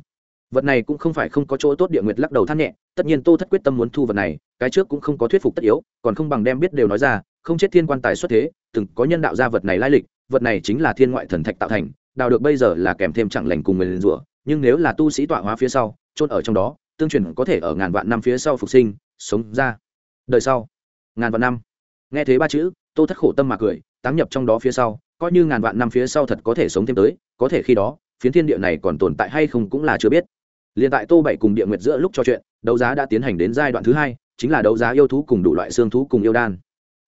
vật này cũng không phải không có chỗ tốt địa nguyệt lắc đầu than nhẹ, tất nhiên tô thất quyết tâm muốn thu vật này, cái trước cũng không có thuyết phục tất yếu, còn không bằng đem biết đều nói ra, không chết thiên quan tài xuất thế, từng có nhân đạo ra vật này lai lịch, vật này chính là thiên ngoại thần thạch tạo thành, đào được bây giờ là kèm thêm chẳng lành cùng người liền rủa, nhưng nếu là tu sĩ tọa hóa phía sau, chôn ở trong đó, tương truyền có thể ở ngàn vạn năm phía sau phục sinh, sống ra. Đời sau, ngàn vạn năm. Nghe thế ba chữ, tô thất khổ tâm mà cười, táng nhập trong đó phía sau, coi như ngàn vạn năm phía sau thật có thể sống thêm tới, có thể khi đó, phiến thiên địa này còn tồn tại hay không cũng là chưa biết liền tại tô bảy cùng địa nguyệt giữa lúc trò chuyện đấu giá đã tiến hành đến giai đoạn thứ hai chính là đấu giá yêu thú cùng đủ loại xương thú cùng yêu đan.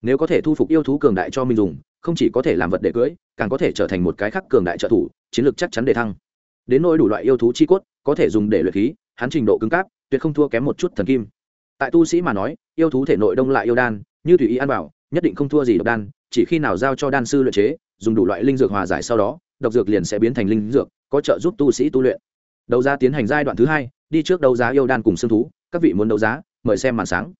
Nếu có thể thu phục yêu thú cường đại cho mình dùng không chỉ có thể làm vật để cưới, càng có thể trở thành một cái khắc cường đại trợ thủ chiến lược chắc chắn để thăng. Đến nỗi đủ loại yêu thú chi cốt có thể dùng để luyện khí hắn trình độ cứng cáp tuyệt không thua kém một chút thần kim. Tại tu sĩ mà nói yêu thú thể nội đông lại yêu đan như tùy ý an bảo nhất định không thua gì độc đan chỉ khi nào giao cho đan sư luyện chế dùng đủ loại linh dược hòa giải sau đó độc dược liền sẽ biến thành linh dược có trợ giúp tu sĩ tu luyện đấu giá tiến hành giai đoạn thứ hai, đi trước đấu giá yêu đan cùng xương thú, các vị muốn đấu giá, mời xem màn sáng.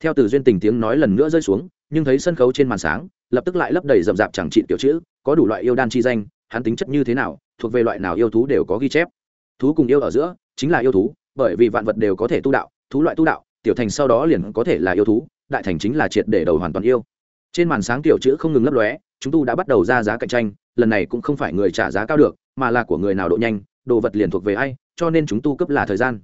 Theo từ duyên tình tiếng nói lần nữa rơi xuống, nhưng thấy sân khấu trên màn sáng, lập tức lại lấp đầy rậm rạp chẳng trị tiểu chữ, có đủ loại yêu đan chi danh, hắn tính chất như thế nào, thuộc về loại nào yêu thú đều có ghi chép. Thú cùng yêu ở giữa, chính là yêu thú, bởi vì vạn vật đều có thể tu đạo, thú loại tu đạo, tiểu thành sau đó liền có thể là yêu thú, đại thành chính là triệt để đầu hoàn toàn yêu. Trên màn sáng tiểu chữ không ngừng lấp lóe, chúng tu đã bắt đầu ra giá cạnh tranh, lần này cũng không phải người trả giá cao được, mà là của người nào độ nhanh đồ vật liền thuộc về ai, cho nên chúng tu cấp là thời gian.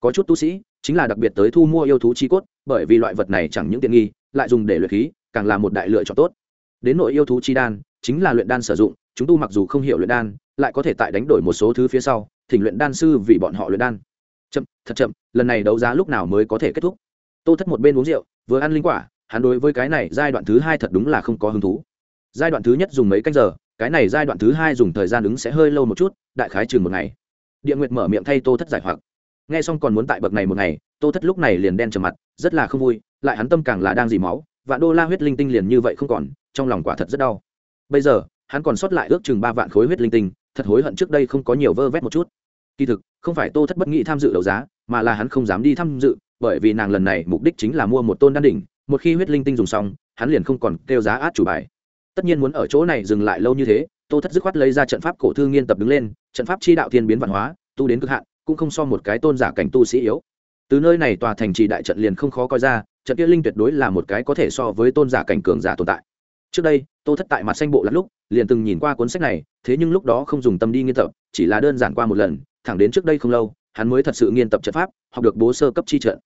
Có chút tu sĩ, chính là đặc biệt tới thu mua yêu thú chi cốt, bởi vì loại vật này chẳng những tiện nghi, lại dùng để luyện khí, càng là một đại lựa chọn tốt. Đến nội yêu thú chi đan, chính là luyện đan sử dụng, chúng tu mặc dù không hiểu luyện đan, lại có thể tại đánh đổi một số thứ phía sau, thỉnh luyện đan sư vì bọn họ luyện đan. Chậm, thật chậm, lần này đấu giá lúc nào mới có thể kết thúc? Tô thất một bên uống rượu, vừa ăn linh quả, hắn đối với cái này giai đoạn thứ hai thật đúng là không có hứng thú. Giai đoạn thứ nhất dùng mấy canh giờ cái này giai đoạn thứ hai dùng thời gian ứng sẽ hơi lâu một chút, đại khái chừng một ngày. Địa nguyệt mở miệng thay tô thất giải hoặc. Nghe xong còn muốn tại bậc này một ngày, tô thất lúc này liền đen trầm mặt, rất là không vui, lại hắn tâm càng là đang dì máu, vạn đô la huyết linh tinh liền như vậy không còn, trong lòng quả thật rất đau. Bây giờ, hắn còn sót lại ước chừng ba vạn khối huyết linh tinh, thật hối hận trước đây không có nhiều vơ vét một chút. Kỳ thực, không phải tô thất bất nghĩ tham dự đấu giá, mà là hắn không dám đi tham dự, bởi vì nàng lần này mục đích chính là mua một tôn đan đỉnh, một khi huyết linh tinh dùng xong, hắn liền không còn kêu giá át chủ bài tất nhiên muốn ở chỗ này dừng lại lâu như thế, tô thất dứt khoát lấy ra trận pháp cổ thư nghiên tập đứng lên, trận pháp chi đạo thiên biến văn hóa, tu đến cực hạn, cũng không so một cái tôn giả cảnh tu sĩ yếu. Từ nơi này tòa thành trì đại trận liền không khó coi ra, trận kia linh tuyệt đối là một cái có thể so với tôn giả cảnh cường giả tồn tại. Trước đây, tô thất tại mặt xanh bộ lắm lúc, liền từng nhìn qua cuốn sách này, thế nhưng lúc đó không dùng tâm đi nghiên tập, chỉ là đơn giản qua một lần, thẳng đến trước đây không lâu, hắn mới thật sự nghiên tập trận pháp, học được bố sơ cấp chi trận.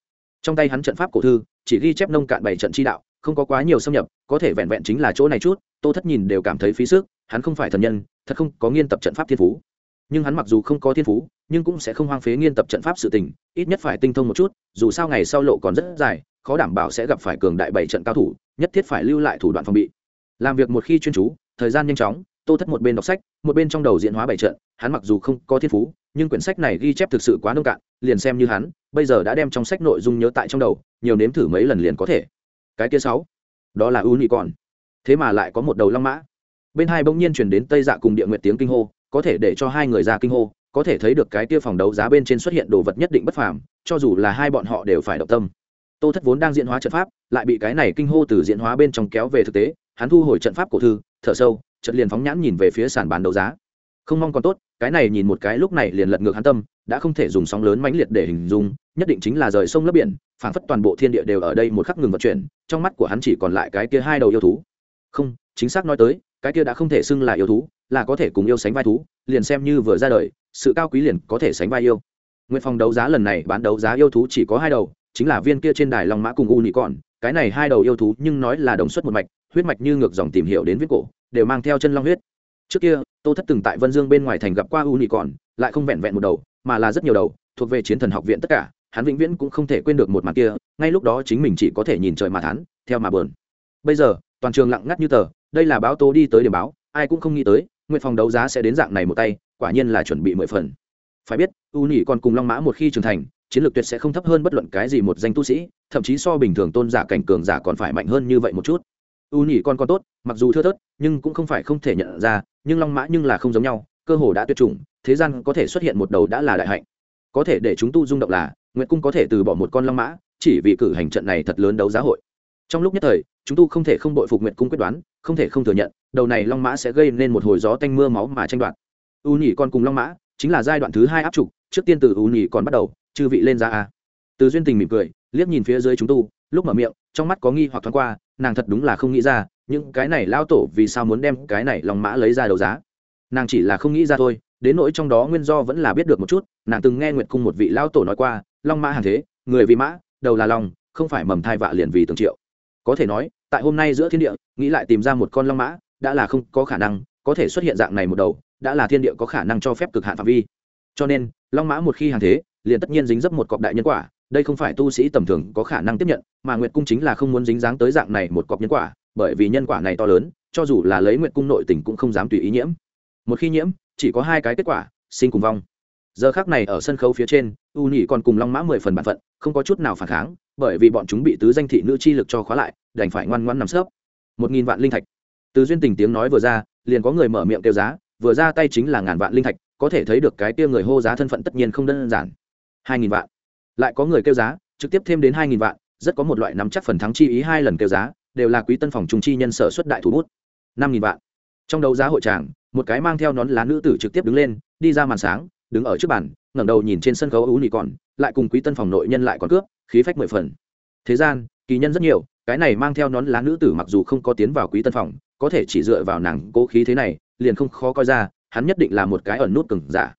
Trong tay hắn trận pháp cổ thư, chỉ ghi chép nông cạn bảy trận chi đạo, không có quá nhiều xâm nhập, có thể vẹn vẹn chính là chỗ này chút tô thất nhìn đều cảm thấy phí sức, hắn không phải thần nhân, thật không có nghiên tập trận pháp thiên phú. Nhưng hắn mặc dù không có thiên phú, nhưng cũng sẽ không hoang phế nghiên tập trận pháp sự tình, ít nhất phải tinh thông một chút, dù sao ngày sau lộ còn rất dài, khó đảm bảo sẽ gặp phải cường đại bảy trận cao thủ, nhất thiết phải lưu lại thủ đoạn phòng bị. Làm việc một khi chuyên chú, thời gian nhanh chóng, tô thất một bên đọc sách, một bên trong đầu diễn hóa bảy trận, hắn mặc dù không có thiên phú, nhưng quyển sách này ghi chép thực sự quá nông cạn, liền xem như hắn, bây giờ đã đem trong sách nội dung nhớ tại trong đầu, nhiều nếm thử mấy lần liền có thể. Cái kia sáu, đó là u nhị còn thế mà lại có một đầu long mã. Bên hai bỗng nhiên chuyển đến tây dạ cùng địa nguyện tiếng kinh hô, có thể để cho hai người ra kinh hô, có thể thấy được cái kia phòng đấu giá bên trên xuất hiện đồ vật nhất định bất phàm, cho dù là hai bọn họ đều phải động tâm. Tô thất vốn đang diễn hóa trận pháp, lại bị cái này kinh hô từ diễn hóa bên trong kéo về thực tế, hắn thu hồi trận pháp cổ thư, thở sâu trận liền phóng nhãn nhìn về phía sàn bán đấu giá. Không mong còn tốt, cái này nhìn một cái lúc này liền lật ngược hắn tâm, đã không thể dùng sóng lớn mãnh liệt để hình dung, nhất định chính là rời sông lấp biển, phảng phất toàn bộ thiên địa đều ở đây một khắc ngừng vận chuyển, trong mắt của hắn chỉ còn lại cái kia hai đầu yêu thú không, chính xác nói tới, cái kia đã không thể xưng là yêu thú, là có thể cùng yêu sánh vai thú, liền xem như vừa ra đời, sự cao quý liền có thể sánh vai yêu. Nguyện phòng đấu giá lần này bán đấu giá yêu thú chỉ có hai đầu, chính là viên kia trên đài long mã cùng u nhị còn cái này hai đầu yêu thú nhưng nói là đồng xuất một mạch, huyết mạch như ngược dòng tìm hiểu đến viết cổ, đều mang theo chân long huyết. Trước kia, tô thất từng tại vân dương bên ngoài thành gặp qua u nhị còn lại không vẹn vẹn một đầu, mà là rất nhiều đầu, thuộc về chiến thần học viện tất cả, hắn vĩnh viễn cũng không thể quên được một màn kia, ngay lúc đó chính mình chỉ có thể nhìn trời mà thán, theo mà bờn. Bây giờ toàn trường lặng ngắt như tờ, đây là báo tố đi tới điểm báo, ai cũng không nghĩ tới, nguyện phòng đấu giá sẽ đến dạng này một tay, quả nhiên là chuẩn bị mười phần. Phải biết, u nhị còn cùng long mã một khi trưởng thành, chiến lược tuyệt sẽ không thấp hơn bất luận cái gì một danh tu sĩ, thậm chí so bình thường tôn giả cảnh cường giả còn phải mạnh hơn như vậy một chút. U nhị con còn tốt, mặc dù thưa thớt, nhưng cũng không phải không thể nhận ra, nhưng long mã nhưng là không giống nhau, cơ hồ đã tuyệt chủng, thế gian có thể xuất hiện một đầu đã là đại hạnh. Có thể để chúng tu rung động là, nguyện cung có thể từ bỏ một con long mã, chỉ vì cử hành trận này thật lớn đấu giá hội trong lúc nhất thời, chúng tu không thể không bội phục nguyệt cung quyết đoán, không thể không thừa nhận, đầu này long mã sẽ gây nên một hồi gió tanh mưa máu mà tranh đoạt. U nhỉ con cùng long mã, chính là giai đoạn thứ hai áp trục, trước tiên từ u nhỉ còn bắt đầu, chư vị lên ra a. Từ duyên tình mỉm cười, liếc nhìn phía dưới chúng tu, lúc mở miệng, trong mắt có nghi hoặc thoáng qua, nàng thật đúng là không nghĩ ra, những cái này lao tổ vì sao muốn đem cái này long mã lấy ra đấu giá. Nàng chỉ là không nghĩ ra thôi, đến nỗi trong đó nguyên do vẫn là biết được một chút, nàng từng nghe nguyệt cung một vị lao tổ nói qua, long mã hàng thế, người vì mã, đầu là lòng không phải mầm thai vạ liền vì từng triệu có thể nói, tại hôm nay giữa thiên địa, nghĩ lại tìm ra một con long mã, đã là không có khả năng, có thể xuất hiện dạng này một đầu, đã là thiên địa có khả năng cho phép cực hạn phạm vi. Cho nên, long mã một khi hàng thế, liền tất nhiên dính dấp một cọc đại nhân quả, đây không phải tu sĩ tầm thường có khả năng tiếp nhận, mà nguyệt cung chính là không muốn dính dáng tới dạng này một cọc nhân quả, bởi vì nhân quả này to lớn, cho dù là lấy nguyệt cung nội tình cũng không dám tùy ý nhiễm. Một khi nhiễm, chỉ có hai cái kết quả, sinh cùng vong. Giờ khác này ở sân khấu phía trên, u nhị còn cùng long mã mười phần bản phận, không có chút nào phản kháng bởi vì bọn chúng bị tứ danh thị nữ chi lực cho khóa lại, đành phải ngoan ngoan nằm sấp. Một nghìn vạn linh thạch. Từ duyên tình tiếng nói vừa ra, liền có người mở miệng kêu giá, vừa ra tay chính là ngàn vạn linh thạch, có thể thấy được cái kia người hô giá thân phận tất nhiên không đơn giản. Hai nghìn vạn. Lại có người kêu giá, trực tiếp thêm đến hai nghìn vạn, rất có một loại nắm chắc phần thắng chi ý hai lần kêu giá, đều là quý tân phòng trung chi nhân sở xuất đại thủ bút. Năm nghìn vạn. Trong đấu giá hội tràng, một cái mang theo nón lá nữ tử trực tiếp đứng lên, đi ra màn sáng đứng ở trước bàn, ngẩng đầu nhìn trên sân khấu ú nhị còn, lại cùng quý tân phòng nội nhân lại còn cướp, khí phách mười phần. Thế gian, kỳ nhân rất nhiều, cái này mang theo nón lá nữ tử mặc dù không có tiến vào quý tân phòng, có thể chỉ dựa vào nàng cố khí thế này, liền không khó coi ra, hắn nhất định là một cái ẩn nút cừng giả.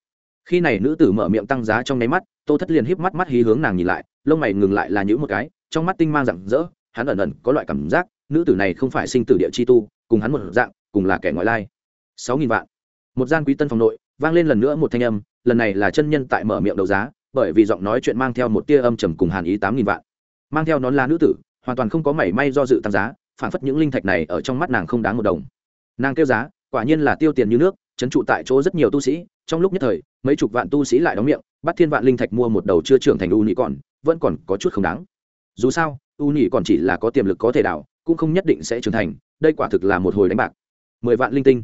Khi này nữ tử mở miệng tăng giá trong nháy mắt, tô thất liền híp mắt mắt hí hướng nàng nhìn lại, lông mày ngừng lại là những một cái, trong mắt tinh mang rạng rỡ, hắn ẩn ẩn có loại cảm giác, nữ tử này không phải sinh tử địa chi tu, cùng hắn một dạng, cùng là kẻ ngoại lai. Sáu nghìn vạn. Một gian quý tân phòng nội, vang lên lần nữa một thanh âm lần này là chân nhân tại mở miệng đấu giá, bởi vì giọng nói chuyện mang theo một tia âm trầm cùng hàn ý tám nghìn vạn. Mang theo nón lá nữ tử, hoàn toàn không có mảy may do dự tăng giá phản phất những linh thạch này ở trong mắt nàng không đáng một đồng. Nàng kêu giá, quả nhiên là tiêu tiền như nước trấn trụ tại chỗ rất nhiều tu sĩ, trong lúc nhất thời, mấy chục vạn tu sĩ lại đóng miệng, bắt thiên vạn linh thạch mua một đầu chưa trưởng thành u nhị còn, vẫn còn có chút không đáng. Dù sao, u nhị còn chỉ là có tiềm lực có thể đảo, cũng không nhất định sẽ trưởng thành, đây quả thực là một hồi đánh bạc. Mười vạn linh tinh.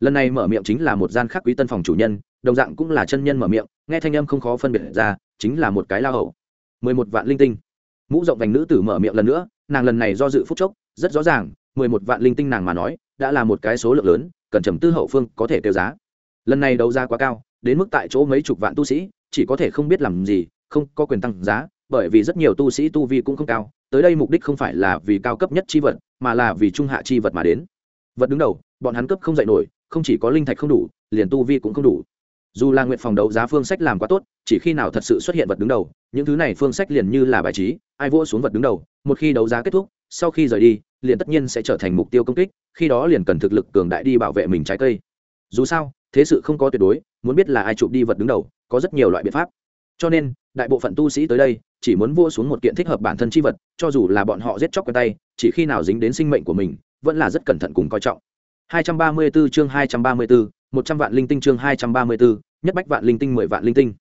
Lần này mở miệng chính là một gian khắc quý tân phòng chủ nhân đồng dạng cũng là chân nhân mở miệng, nghe thanh âm không khó phân biệt ra, chính là một cái la hầu. Mười một vạn linh tinh. Mũ rộng vành nữ tử mở miệng lần nữa, nàng lần này do dự phúc chốc, rất rõ ràng, mười một vạn linh tinh nàng mà nói, đã là một cái số lượng lớn, cần trầm tư hậu phương có thể tiêu giá. Lần này đấu giá quá cao, đến mức tại chỗ mấy chục vạn tu sĩ, chỉ có thể không biết làm gì, không có quyền tăng giá, bởi vì rất nhiều tu sĩ tu vi cũng không cao, tới đây mục đích không phải là vì cao cấp nhất chi vật, mà là vì trung hạ chi vật mà đến. Vật đứng đầu, bọn hắn cấp không dạy nổi, không chỉ có linh thạch không đủ, liền tu vi cũng không đủ dù là nguyện phòng đấu giá phương sách làm quá tốt chỉ khi nào thật sự xuất hiện vật đứng đầu những thứ này phương sách liền như là bài trí ai vỗ xuống vật đứng đầu một khi đấu giá kết thúc sau khi rời đi liền tất nhiên sẽ trở thành mục tiêu công kích khi đó liền cần thực lực cường đại đi bảo vệ mình trái cây. Dù sao thế sự không có tuyệt đối muốn biết là ai chụp đi vật đứng đầu có rất nhiều loại biện pháp. Cho nên đại bộ phận tu sĩ tới đây chỉ muốn vua xuống một kiện thích hợp bản thân chi vật cho dù là bọn họ giết chóc quen tay chỉ khi nào dính đến sinh mệnh của mình vẫn là rất cẩn thận cùng coi trọng. 234 chương 234, 100 vạn linh tinh chương 234, nhất bách vạn linh tinh 10 vạn linh tinh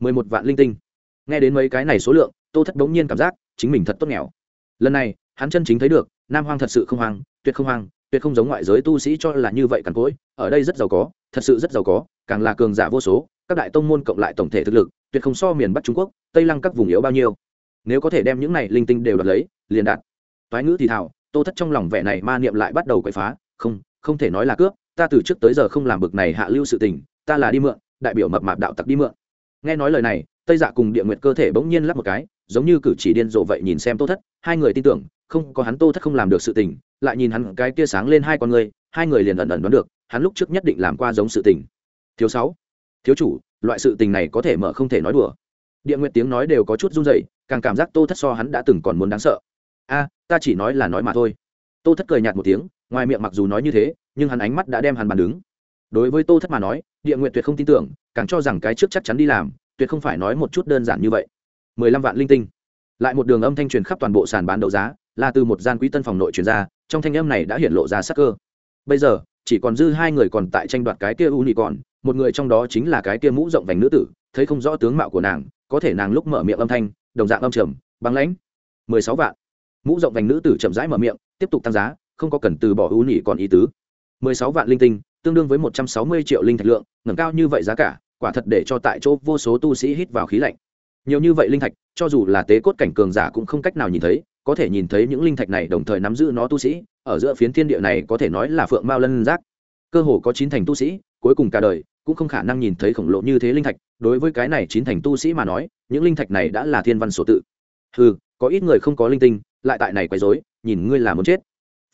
11 vạn linh tinh. Nghe đến mấy cái này số lượng, tô thất đống nhiên cảm giác chính mình thật tốt nghèo. Lần này, hắn chân chính thấy được, nam hoang thật sự không hoang, tuyệt không hoang, tuyệt không giống ngoại giới tu sĩ cho là như vậy cằn cỗi, ở đây rất giàu có, thật sự rất giàu có, càng là cường giả vô số, các đại tông môn cộng lại tổng thể thực lực, tuyệt không so miền bắc trung quốc, tây lăng các vùng yếu bao nhiêu. Nếu có thể đem những này linh tinh đều đoạt lấy, liền đạt. Toái ngữ thì thảo tô thất trong lòng vẻ này ma niệm lại bắt đầu quậy phá, không không thể nói là cướp, ta từ trước tới giờ không làm bực này hạ lưu sự tình, ta là đi mượn đại biểu mập mạp đạo tặc đi mượn. Nghe nói lời này, tây dạ cùng địa nguyệt cơ thể bỗng nhiên lắp một cái, giống như cử chỉ điên rồ vậy nhìn xem tô thất, hai người tin tưởng, không có hắn tô thất không làm được sự tình, lại nhìn hắn cái tia sáng lên hai con người, hai người liền ẩn ẩn đoán được, hắn lúc trước nhất định làm qua giống sự tình. Thiếu sáu, thiếu chủ, loại sự tình này có thể mở không thể nói đùa. Địa nguyệt tiếng nói đều có chút run rẩy, càng cảm giác tô thất so hắn đã từng còn muốn đáng sợ. A, ta chỉ nói là nói mà thôi. Tô thất cười nhạt một tiếng, ngoài miệng mặc dù nói như thế, nhưng hắn ánh mắt đã đem hắn bàn đứng đối với tô thất mà nói, địa nguyện tuyệt không tin tưởng, càng cho rằng cái trước chắc chắn đi làm, tuyệt không phải nói một chút đơn giản như vậy. Mười lăm vạn linh tinh. Lại một đường âm thanh truyền khắp toàn bộ sàn bán đấu giá, là từ một gian quý tân phòng nội truyền ra, trong thanh âm này đã hiện lộ ra sắc cơ. Bây giờ, chỉ còn dư hai người còn tại tranh đoạt cái kia u nhị còn một người trong đó chính là cái kia mũ rộng vành nữ tử, thấy không rõ tướng mạo của nàng, có thể nàng lúc mở miệng âm thanh, đồng dạng âm trầm, băng lãnh. Mười sáu vạn. Mũ rộng vành nữ tử chậm rãi mở miệng, tiếp tục tăng giá, không có cần từ bỏ ưu nhị còn ý tứ. Mười sáu vạn linh tinh tương đương với một trăm sáu mươi triệu linh thạch lượng, ngẩng cao như vậy giá cả, quả thật để cho tại chỗ vô số tu sĩ hít vào khí lạnh. Nhiều như vậy linh thạch, cho dù là tế cốt cảnh cường giả cũng không cách nào nhìn thấy, có thể nhìn thấy những linh thạch này đồng thời nắm giữ nó tu sĩ, ở giữa phiến thiên địa này có thể nói là phượng mao lân giác. Cơ hồ có chín thành tu sĩ, cuối cùng cả đời, cũng không khả năng nhìn thấy khổng lồ như thế linh thạch. Đối với cái này chín thành tu sĩ mà nói, những linh thạch này đã là thiên văn sổ tự. Ừ có ít người không có linh tinh, lại tại này quấy rối, nhìn ngươi là muốn chết.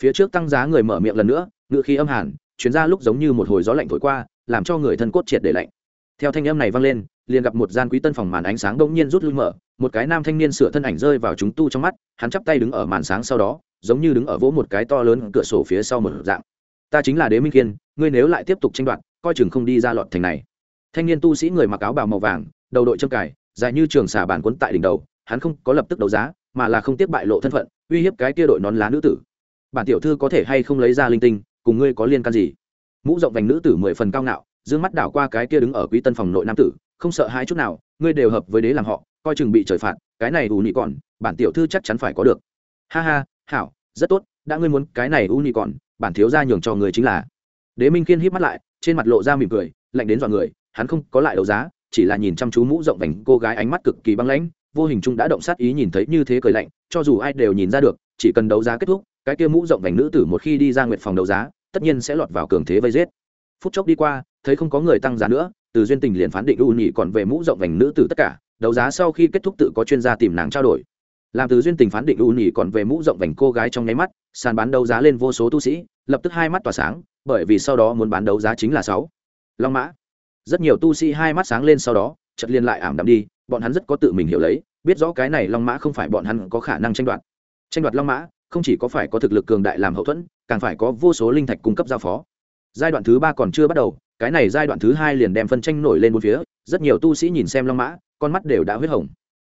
Phía trước tăng giá người mở miệng lần nữa, ngựa khí âm hàn chuyến ra lúc giống như một hồi gió lạnh thổi qua, làm cho người thân cốt triệt để lạnh. Theo thanh âm này vang lên, liền gặp một gian quý tân phòng màn ánh sáng đông nhiên rút lui mở, một cái nam thanh niên sửa thân ảnh rơi vào chúng tu trong mắt, hắn chắp tay đứng ở màn sáng sau đó, giống như đứng ở vỗ một cái to lớn cửa sổ phía sau một dạng. Ta chính là đế minh kiên, ngươi nếu lại tiếp tục tranh đoạt, coi chừng không đi ra lọt thành này. Thanh niên tu sĩ người mặc áo bào màu vàng, đầu đội trâm cài, dài như trường xà bàn quấn tại đỉnh đầu, hắn không có lập tức đấu giá, mà là không tiếp bại lộ thân phận, uy hiếp cái kia đội nón lá nữ tử. Bản tiểu thư có thể hay không lấy ra linh tinh cùng ngươi có liên can gì? Mũ rộng vành nữ tử mười phần cao ngạo d ư ơ n g mắt đảo qua cái kia đứng ở quý tân phòng nội nam tử, không sợ hai chút nào, ngươi đều hợp với đế làm họ, coi chừng bị trời phạt, cái này u nị còn, bản tiểu thư chắc chắn phải có được. Ha ha, hảo, rất tốt, đã ngươi muốn cái này u nị còn, bản thiếu ra nhường cho người chính là. Đế minh kiên hít mắt lại, trên mặt lộ ra mỉm cười, lạnh đến dọa người, hắn không có lại đấu giá, chỉ là nhìn chăm chú mũ rộng vành cô gái ánh mắt cực kỳ băng lãnh, vô hình chung đã động sát ý nhìn thấy như thế cười lạnh, cho dù ai đều nhìn ra được, chỉ cần đấu giá kết thúc, cái kia mũ rộng vành nữ tử một khi đi ra nguyệt phòng đấu giá tất nhiên sẽ lọt vào cường thế vây giết. Phút chốc đi qua, thấy không có người tăng giá nữa, từ duyên tình liền phán định u nhị còn về mũ rộng vành nữ tử tất cả, đấu giá sau khi kết thúc tự có chuyên gia tìm nàng trao đổi. Làm từ duyên tình phán định u nhị còn về mũ rộng vành cô gái trong nháy mắt, sàn bán đấu giá lên vô số tu sĩ, lập tức hai mắt tỏa sáng, bởi vì sau đó muốn bán đấu giá chính là sáu. Long mã. Rất nhiều tu sĩ hai mắt sáng lên sau đó, chợt liền lại ảm đạm đi, bọn hắn rất có tự mình hiểu lấy, biết rõ cái này long mã không phải bọn hắn có khả năng tranh đoạt. Tranh đoạt long mã không chỉ có phải có thực lực cường đại làm hậu thuẫn, càng phải có vô số linh thạch cung cấp giao phó. Giai đoạn thứ ba còn chưa bắt đầu, cái này giai đoạn thứ hai liền đem phân tranh nổi lên một phía, rất nhiều tu sĩ nhìn xem long mã, con mắt đều đã huyết hồng.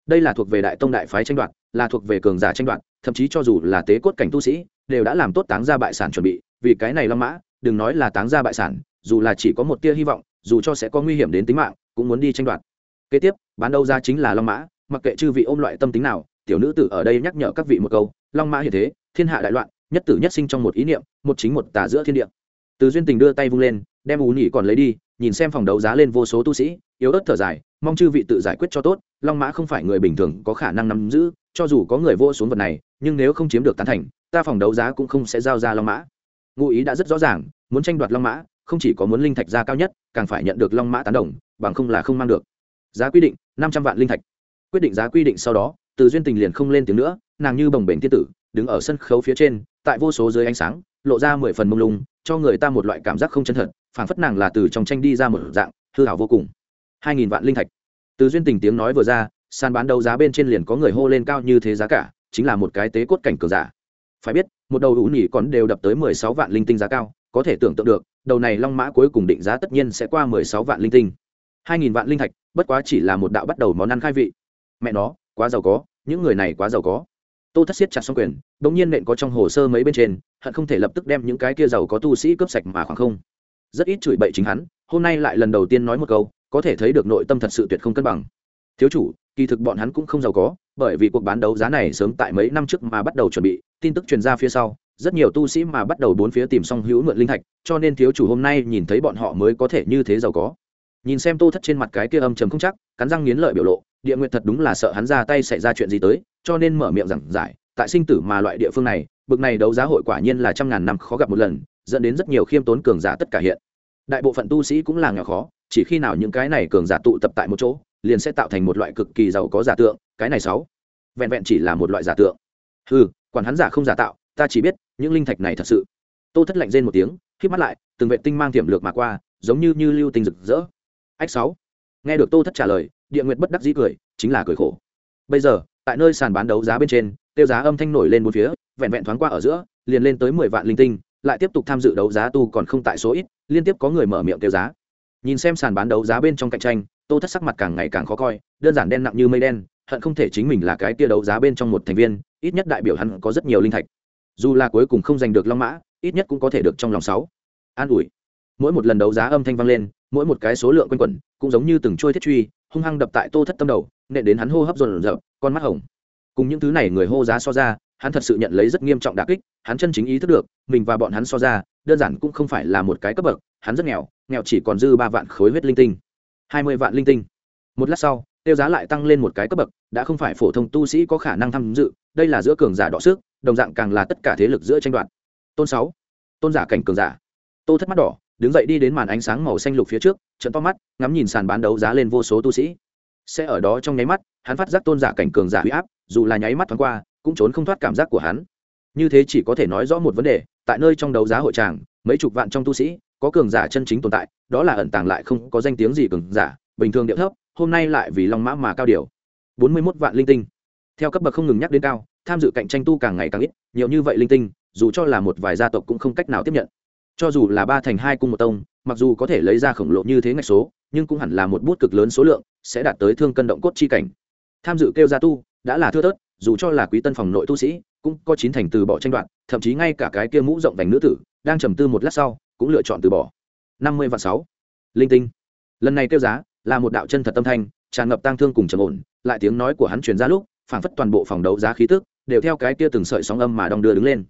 Đây là thuộc về đại tông đại phái tranh đoạt, là thuộc về cường giả tranh đoạt, thậm chí cho dù là tế cốt cảnh tu sĩ, đều đã làm tốt táng ra bại sản chuẩn bị, vì cái này long mã, đừng nói là táng ra bại sản, dù là chỉ có một tia hy vọng, dù cho sẽ có nguy hiểm đến tính mạng, cũng muốn đi tranh đoạt. Kế tiếp, bán đâu ra chính là long mã, mặc kệ chư vị ôm loại tâm tính nào, tiểu nữ tử ở đây nhắc nhở các vị một câu long mã hiện thế, thiên hạ đại loạn, nhất tử nhất sinh trong một ý niệm, một chính một tả giữa thiên địa. Từ duyên tình đưa tay vung lên, đem ú nhỉ còn lấy đi, nhìn xem phòng đấu giá lên vô số tu sĩ, yếu ớt thở dài, mong chư vị tự giải quyết cho tốt, long mã không phải người bình thường có khả năng nắm giữ, cho dù có người vô xuống vật này, nhưng nếu không chiếm được tán thành, ta phòng đấu giá cũng không sẽ giao ra long mã. Ngụ ý đã rất rõ ràng, muốn tranh đoạt long mã, không chỉ có muốn linh thạch ra cao nhất, càng phải nhận được long mã tán đồng, bằng không là không mang được. Giá quy định, năm trăm vạn linh thạch. Quyết định giá quy định sau đó, từ duyên tình liền không lên tiếng nữa nàng như bồng bềnh tiên tử, đứng ở sân khấu phía trên, tại vô số dưới ánh sáng, lộ ra mười phần mông lung, cho người ta một loại cảm giác không chân thật, phảng phất nàng là từ trong tranh đi ra một dạng, hư hảo vô cùng. Hai nghìn vạn linh thạch. Từ duyên tình tiếng nói vừa ra, sàn bán đấu giá bên trên liền có người hô lên cao như thế giá cả, chính là một cái tế cốt cảnh cường giả. Phải biết, một đầu ủ nhỉ còn đều đập tới mười sáu vạn linh tinh giá cao, có thể tưởng tượng được, đầu này long mã cuối cùng định giá tất nhiên sẽ qua mười sáu vạn linh tinh. Hai nghìn vạn linh thạch, bất quá chỉ là một đạo bắt đầu món ăn khai vị. Mẹ nó, quá giàu có, những người này quá giàu có tô thất siết chặt xong quyền đ ỗ n g nhiên nện có trong hồ sơ mấy bên trên, hận không thể lập tức đem những cái kia giàu có tu sĩ cướp sạch mà khoảng không. Rất ít chửi bậy chính hắn, hôm nay lại lần đầu tiên nói một câu, có thể thấy được nội tâm thật sự tuyệt không cân bằng. Thiếu chủ, kỳ thực bọn hắn cũng không giàu có, bởi vì cuộc bán đấu giá này sớm tại mấy năm trước mà bắt đầu chuẩn bị, tin tức truyền ra phía sau, rất nhiều tu sĩ mà bắt đầu bốn phía tìm xong hữu mượn linh thạch, cho nên thiếu chủ hôm nay nhìn thấy bọn họ mới có thể như thế giàu có. Nhìn xem tô thất trên mặt cái kia âm trầm không chắc, cắn răng nghiến lợi biểu lộ địa nguyệt thật đúng là sợ hắn ra tay xảy ra chuyện gì tới, cho nên mở miệng giảng giải, tại sinh tử mà loại địa phương này, bực này đấu giá hội quả nhiên là trăm ngàn năm khó gặp một lần, dẫn đến rất nhiều khiêm tốn cường giả tất cả hiện. Đại bộ phận tu sĩ cũng là nghèo khó, chỉ khi nào những cái này cường giả tụ tập tại một chỗ, liền sẽ tạo thành một loại cực kỳ giàu có giả tượng, cái này sáu. Vẹn vẹn chỉ là một loại giả tượng. Ừ quản hắn giả không giả tạo, ta chỉ biết, những linh thạch này thật sự. Tô thất lạnh rên một tiếng khi mắt lại, từng vệ tinh mang tiềm lược mà qua, giống như như lưu tinh rực rỡ. Ách sáu. Nghe được tô thất trả lời địa nguyệt bất đắc dĩ cười, chính là cười khổ. Bây giờ, tại nơi sàn bán đấu giá bên trên, tiêu giá âm thanh nổi lên một phía, vẹn vẹn thoáng qua ở giữa, liền lên tới mười vạn linh tinh, lại tiếp tục tham dự đấu giá tu còn không tại số ít, liên tiếp có người mở miệng tiêu giá. Nhìn xem sàn bán đấu giá bên trong cạnh tranh, tô thất sắc mặt càng ngày càng khó coi, đơn giản đen nặng như mây đen, hận không thể chính mình là cái tia đấu giá bên trong một thành viên, ít nhất đại biểu hắn có rất nhiều linh thạch. Dù là cuối cùng không giành được long mã, ít nhất cũng có thể được trong lòng sáu. An ủi. Mỗi một lần đấu giá âm thanh vang lên, mỗi một cái số lượng quanh quẩn, cũng giống như từng trôi thiết truy hung hăng đập tại tô thất tâm đầu, nện đến hắn hô hấp dồn dập con mắt hồng. Cùng những thứ này người hô giá so ra, hắn thật sự nhận lấy rất nghiêm trọng đà kích, hắn chân chính ý thức được, mình và bọn hắn so ra, đơn giản cũng không phải là một cái cấp bậc, hắn rất nghèo nghèo chỉ còn dư ba vạn khối huyết linh tinh. Hai mươi vạn linh tinh. Một lát sau, tiêu giá lại tăng lên một cái cấp bậc, đã không phải phổ thông tu sĩ có khả năng tham dự, đây là giữa cường giả đọ sức, đồng dạng càng là tất cả thế lực giữa tranh đoạt. Tôn sáu. Tôn giả cảnh cường giả. Tô thất mắt đỏ đứng dậy đi đến màn ánh sáng màu xanh lục phía trước trận to mắt, ngắm nhìn sàn bán đấu giá lên vô số tu sĩ. Sẽ ở đó trong nháy mắt, hắn phát giác tôn giả cảnh cường giả huy áp, dù là nháy mắt thoáng qua, cũng trốn không thoát cảm giác của hắn. Như thế chỉ có thể nói rõ một vấn đề, tại nơi trong đấu giá hội tràng, mấy chục vạn trong tu sĩ, có cường giả chân chính tồn tại, đó là ẩn tàng lại không có danh tiếng gì cường giả, bình thường điệu thấp, hôm nay lại vì long mã mà cao điều bốn mươi 41 vạn linh tinh. Theo cấp bậc không ngừng nhắc đến cao, tham dự cạnh tranh tu càng ngày càng ít, nhiều như vậy linh tinh, dù cho là một vài gia tộc cũng không cách nào tiếp nhận cho dù là ba thành hai cung một tông, mặc dù có thể lấy ra khổng lồ như thế ngạch số, nhưng cũng hẳn là một bút cực lớn số lượng, sẽ đạt tới thương cân động cốt chi cảnh. Tham dự kêu gia tu, đã là thưa thớt, dù cho là quý tân phòng nội tu sĩ, cũng có chín thành từ bỏ tranh đoạt, thậm chí ngay cả cái kia mũ rộng vành nữ tử, đang trầm tư một lát sau, cũng lựa chọn từ bỏ. Năm mươi vạn sáu. Linh tinh. Lần này kêu giá, là một đạo chân thật tâm thanh, tràn ngập tang thương cùng trầm ổn, lại tiếng nói của hắn truyền ra lúc, phảng phất toàn bộ phòng đấu giá khí tức, đều theo cái kia từng sợi sóng âm mà đong đưa đứng lên.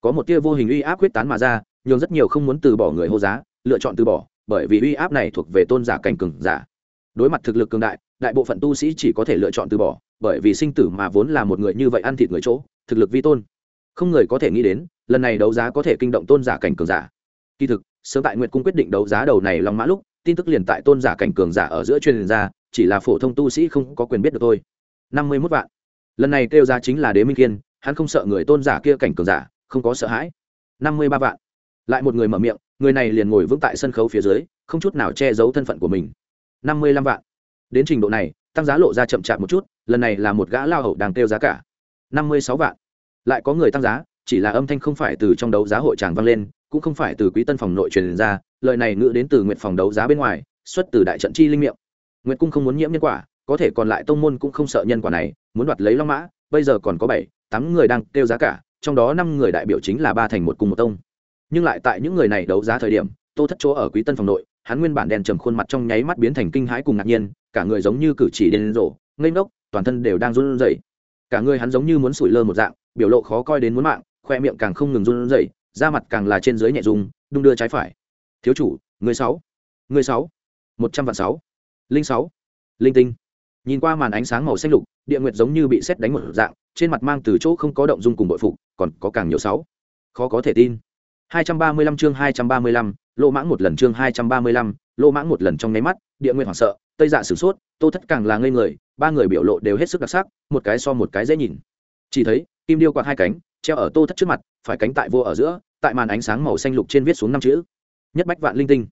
Có một tia vô hình uy áp quyết tán mà ra nhường rất nhiều không muốn từ bỏ người hô giá, lựa chọn từ bỏ, bởi vì uy áp này thuộc về tôn giả cảnh cường giả. Đối mặt thực lực cường đại đại bộ phận tu sĩ chỉ có thể lựa chọn từ bỏ, bởi vì sinh tử mà vốn là một người như vậy ăn thịt người chỗ, thực lực vi tôn. Không người có thể nghĩ đến, lần này đấu giá có thể kinh động tôn giả cảnh cường giả. Kỳ thực, sớm tại nguyệt cung quyết định đấu giá đầu này long mã lúc, tin tức liền tại tôn giả cảnh cường giả ở giữa truyền ra, chỉ là phổ thông tu sĩ không có quyền biết được thôi. Năm mươi mốt vạn. Lần này kêu giá chính là đế minh kiên, hắn không sợ người tôn giả kia cảnh cường giả, không có sợ hãi. Năm mươi ba vạn lại một người mở miệng, người này liền ngồi vững tại sân khấu phía dưới, không chút nào che giấu thân phận của mình. Năm mươi lăm vạn. Đến trình độ này, tăng giá lộ ra chậm chạp một chút, lần này là một gã lao hậu đang kêu giá cả. Năm mươi sáu vạn. Lại có người tăng giá, chỉ là âm thanh không phải từ trong đấu giá hội tràng vang lên, cũng không phải từ quý tân phòng nội truyền ra, lời này ngự đến từ nguyện phòng đấu giá bên ngoài, xuất từ đại trận chi linh miệng. Nguyện cung không muốn nhiễm nhân quả, có thể còn lại tông môn cũng không sợ nhân quả này, muốn đoạt lấy long mã, bây giờ còn có bảy, tám người đang kêu giá cả, trong đó năm người đại biểu chính là ba thành một cùng một tông nhưng lại tại những người này đấu giá thời điểm, tô thất chỗ ở quý tân phòng nội, hắn nguyên bản đèn trầm khuôn mặt trong nháy mắt biến thành kinh hãi cùng ngạc nhiên, cả người giống như cử chỉ đen rộ ngây ngốc, toàn thân đều đang run rẩy. Cả người hắn giống như muốn sủi lơ một dạng, biểu lộ khó coi đến muốn mạng, khoe miệng càng không ngừng run rẩy, da mặt càng là trên dưới nhẹ dùng đung đưa trái phải. Thiếu chủ, người sáu người sáu, một trăm vạn sáu, linh sáu, linh tinh. Nhìn qua màn ánh sáng màu xanh lục, địa nguyệt giống như bị xét đánh một dạng, trên mặt mang từ chỗ không có động dung cùng bội phục, còn có càng nhiều sáu. Khó có thể tin. 235 chương 235, lô mãng một lần chương 235, lô mãng một lần trong nháy mắt địa nguyên hoảng sợ tây dạ sử sốt tô thất càng là ngây người ba người biểu lộ đều hết sức đặc sắc một cái so một cái dễ nhìn. Chỉ thấy kim điêu quạt hai cánh treo ở tô thất trước mặt phải cánh tại vô ở giữa tại màn ánh sáng màu xanh lục trên viết xuống năm chữ. Nhất bách vạn linh tinh.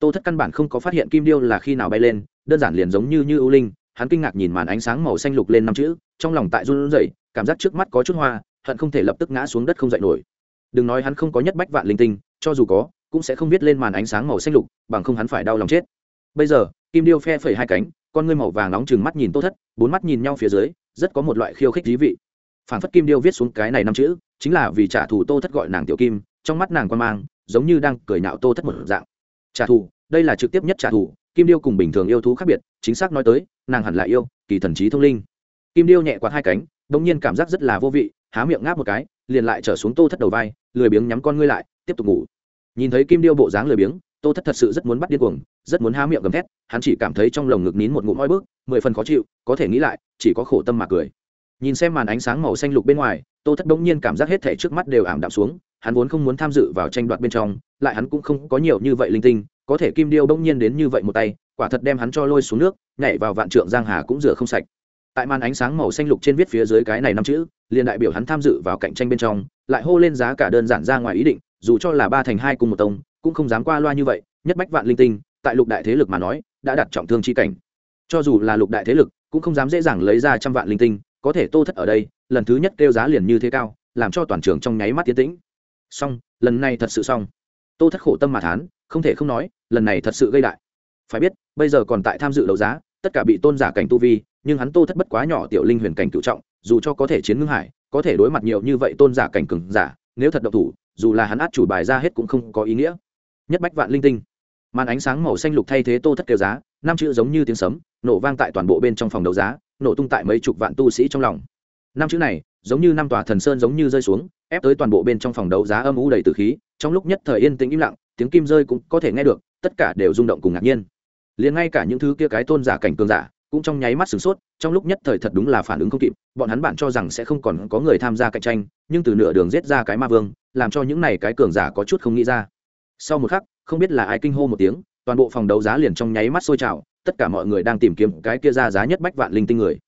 Tô thất căn bản không có phát hiện kim điêu là khi nào bay lên đơn giản liền giống như như ưu linh hắn kinh ngạc nhìn màn ánh sáng màu xanh lục lên năm chữ trong lòng tại run rẩy cảm giác trước mắt có chút hoa hận không thể lập tức ngã xuống đất không dậy nổi đừng nói hắn không có nhất bách vạn linh tinh, cho dù có, cũng sẽ không biết lên màn ánh sáng màu xanh lục, bằng không hắn phải đau lòng chết. Bây giờ, kim điêu phe phẩy hai cánh, con ngươi màu vàng nóng chừng mắt nhìn tô thất, bốn mắt nhìn nhau phía dưới, rất có một loại khiêu khích thí vị. Phản phất kim điêu viết xuống cái này năm chữ, chính là vì trả thù tô thất gọi nàng tiểu kim, trong mắt nàng quan mang, giống như đang cười nhạo tô thất một dạng. Trả thù, đây là trực tiếp nhất trả thù, kim điêu cùng bình thường yêu thú khác biệt, chính xác nói tới, nàng hẳn là yêu, kỳ thần trí thông linh. Kim điêu nhẹ quạt hai cánh, bỗng nhiên cảm giác rất là vô vị, há miệng ngáp một cái liền lại trở xuống tô thất đầu vai, lười biếng nhắm con ngươi lại, tiếp tục ngủ. Nhìn thấy kim điêu bộ dáng lười biếng, tô thất thật sự rất muốn bắt điên cuồng, rất muốn há miệng gầm thét, hắn chỉ cảm thấy trong lồng ngực nín một ngụm oi bức, mười phần khó chịu, có thể nghĩ lại, chỉ có khổ tâm mà cười. Nhìn xem màn ánh sáng màu xanh lục bên ngoài, tô thất bỗng nhiên cảm giác hết thể trước mắt đều ảm đạm xuống, hắn vốn không muốn tham dự vào tranh đoạt bên trong, lại hắn cũng không có nhiều như vậy linh tinh, có thể kim điêu bỗng nhiên đến như vậy một tay, quả thật đem hắn cho lôi xuống nước, nhảy vào vạn trượng giang hà cũng rửa không sạch tại màn ánh sáng màu xanh lục trên viết phía dưới cái này năm chữ, liền đại biểu hắn tham dự vào cạnh tranh bên trong, lại hô lên giá cả đơn giản ra ngoài ý định, dù cho là ba thành hai cùng một tông, cũng không dám qua loa như vậy, nhất bách vạn linh tinh, tại lục đại thế lực mà nói, đã đặt trọng thương chi cảnh. Cho dù là lục đại thế lực, cũng không dám dễ dàng lấy ra trăm vạn linh tinh, có thể tô thất ở đây, lần thứ nhất kêu giá liền như thế cao, làm cho toàn trường trong nháy mắt tiến tĩnh. Xong, lần này thật sự xong. Tô thất khổ tâm mà thán, không thể không nói, lần này thật sự gây đại. Phải biết, bây giờ còn tại tham dự đấu giá, tất cả bị tôn giả cảnh tu vi nhưng hắn tô thất bất quá nhỏ tiểu linh huyền cảnh cựu trọng, dù cho có thể chiến ngưng hải, có thể đối mặt nhiều như vậy tôn giả cảnh cường giả, nếu thật độc thủ, dù là hắn át chủ bài ra hết cũng không có ý nghĩa. Nhất bách vạn linh tinh. Màn ánh sáng màu xanh lục thay thế tô thất kêu giá, năm chữ giống như tiếng sấm, nổ vang tại toàn bộ bên trong phòng đấu giá, nổ tung tại mấy chục vạn tu sĩ trong lòng. Năm chữ này, giống như năm tòa thần sơn giống như rơi xuống, ép tới toàn bộ bên trong phòng đấu giá âm u đầy từ khí, trong lúc nhất thời yên tĩnh im lặng, tiếng kim rơi cũng có thể nghe được, tất cả đều rung động cùng ngạc nhiên. Liền ngay cả những thứ kia cái tôn giả cảnh cường giả cũng trong nháy mắt sửng sốt, trong lúc nhất thời thật đúng là phản ứng không kịp, bọn hắn bạn cho rằng sẽ không còn có người tham gia cạnh tranh, nhưng từ nửa đường giết ra cái ma vương, làm cho những này cái cường giả có chút không nghĩ ra. Sau một khắc, không biết là ai kinh hô một tiếng, toàn bộ phòng đấu giá liền trong nháy mắt sôi trào, tất cả mọi người đang tìm kiếm cái kia ra giá nhất bách vạn linh tinh người.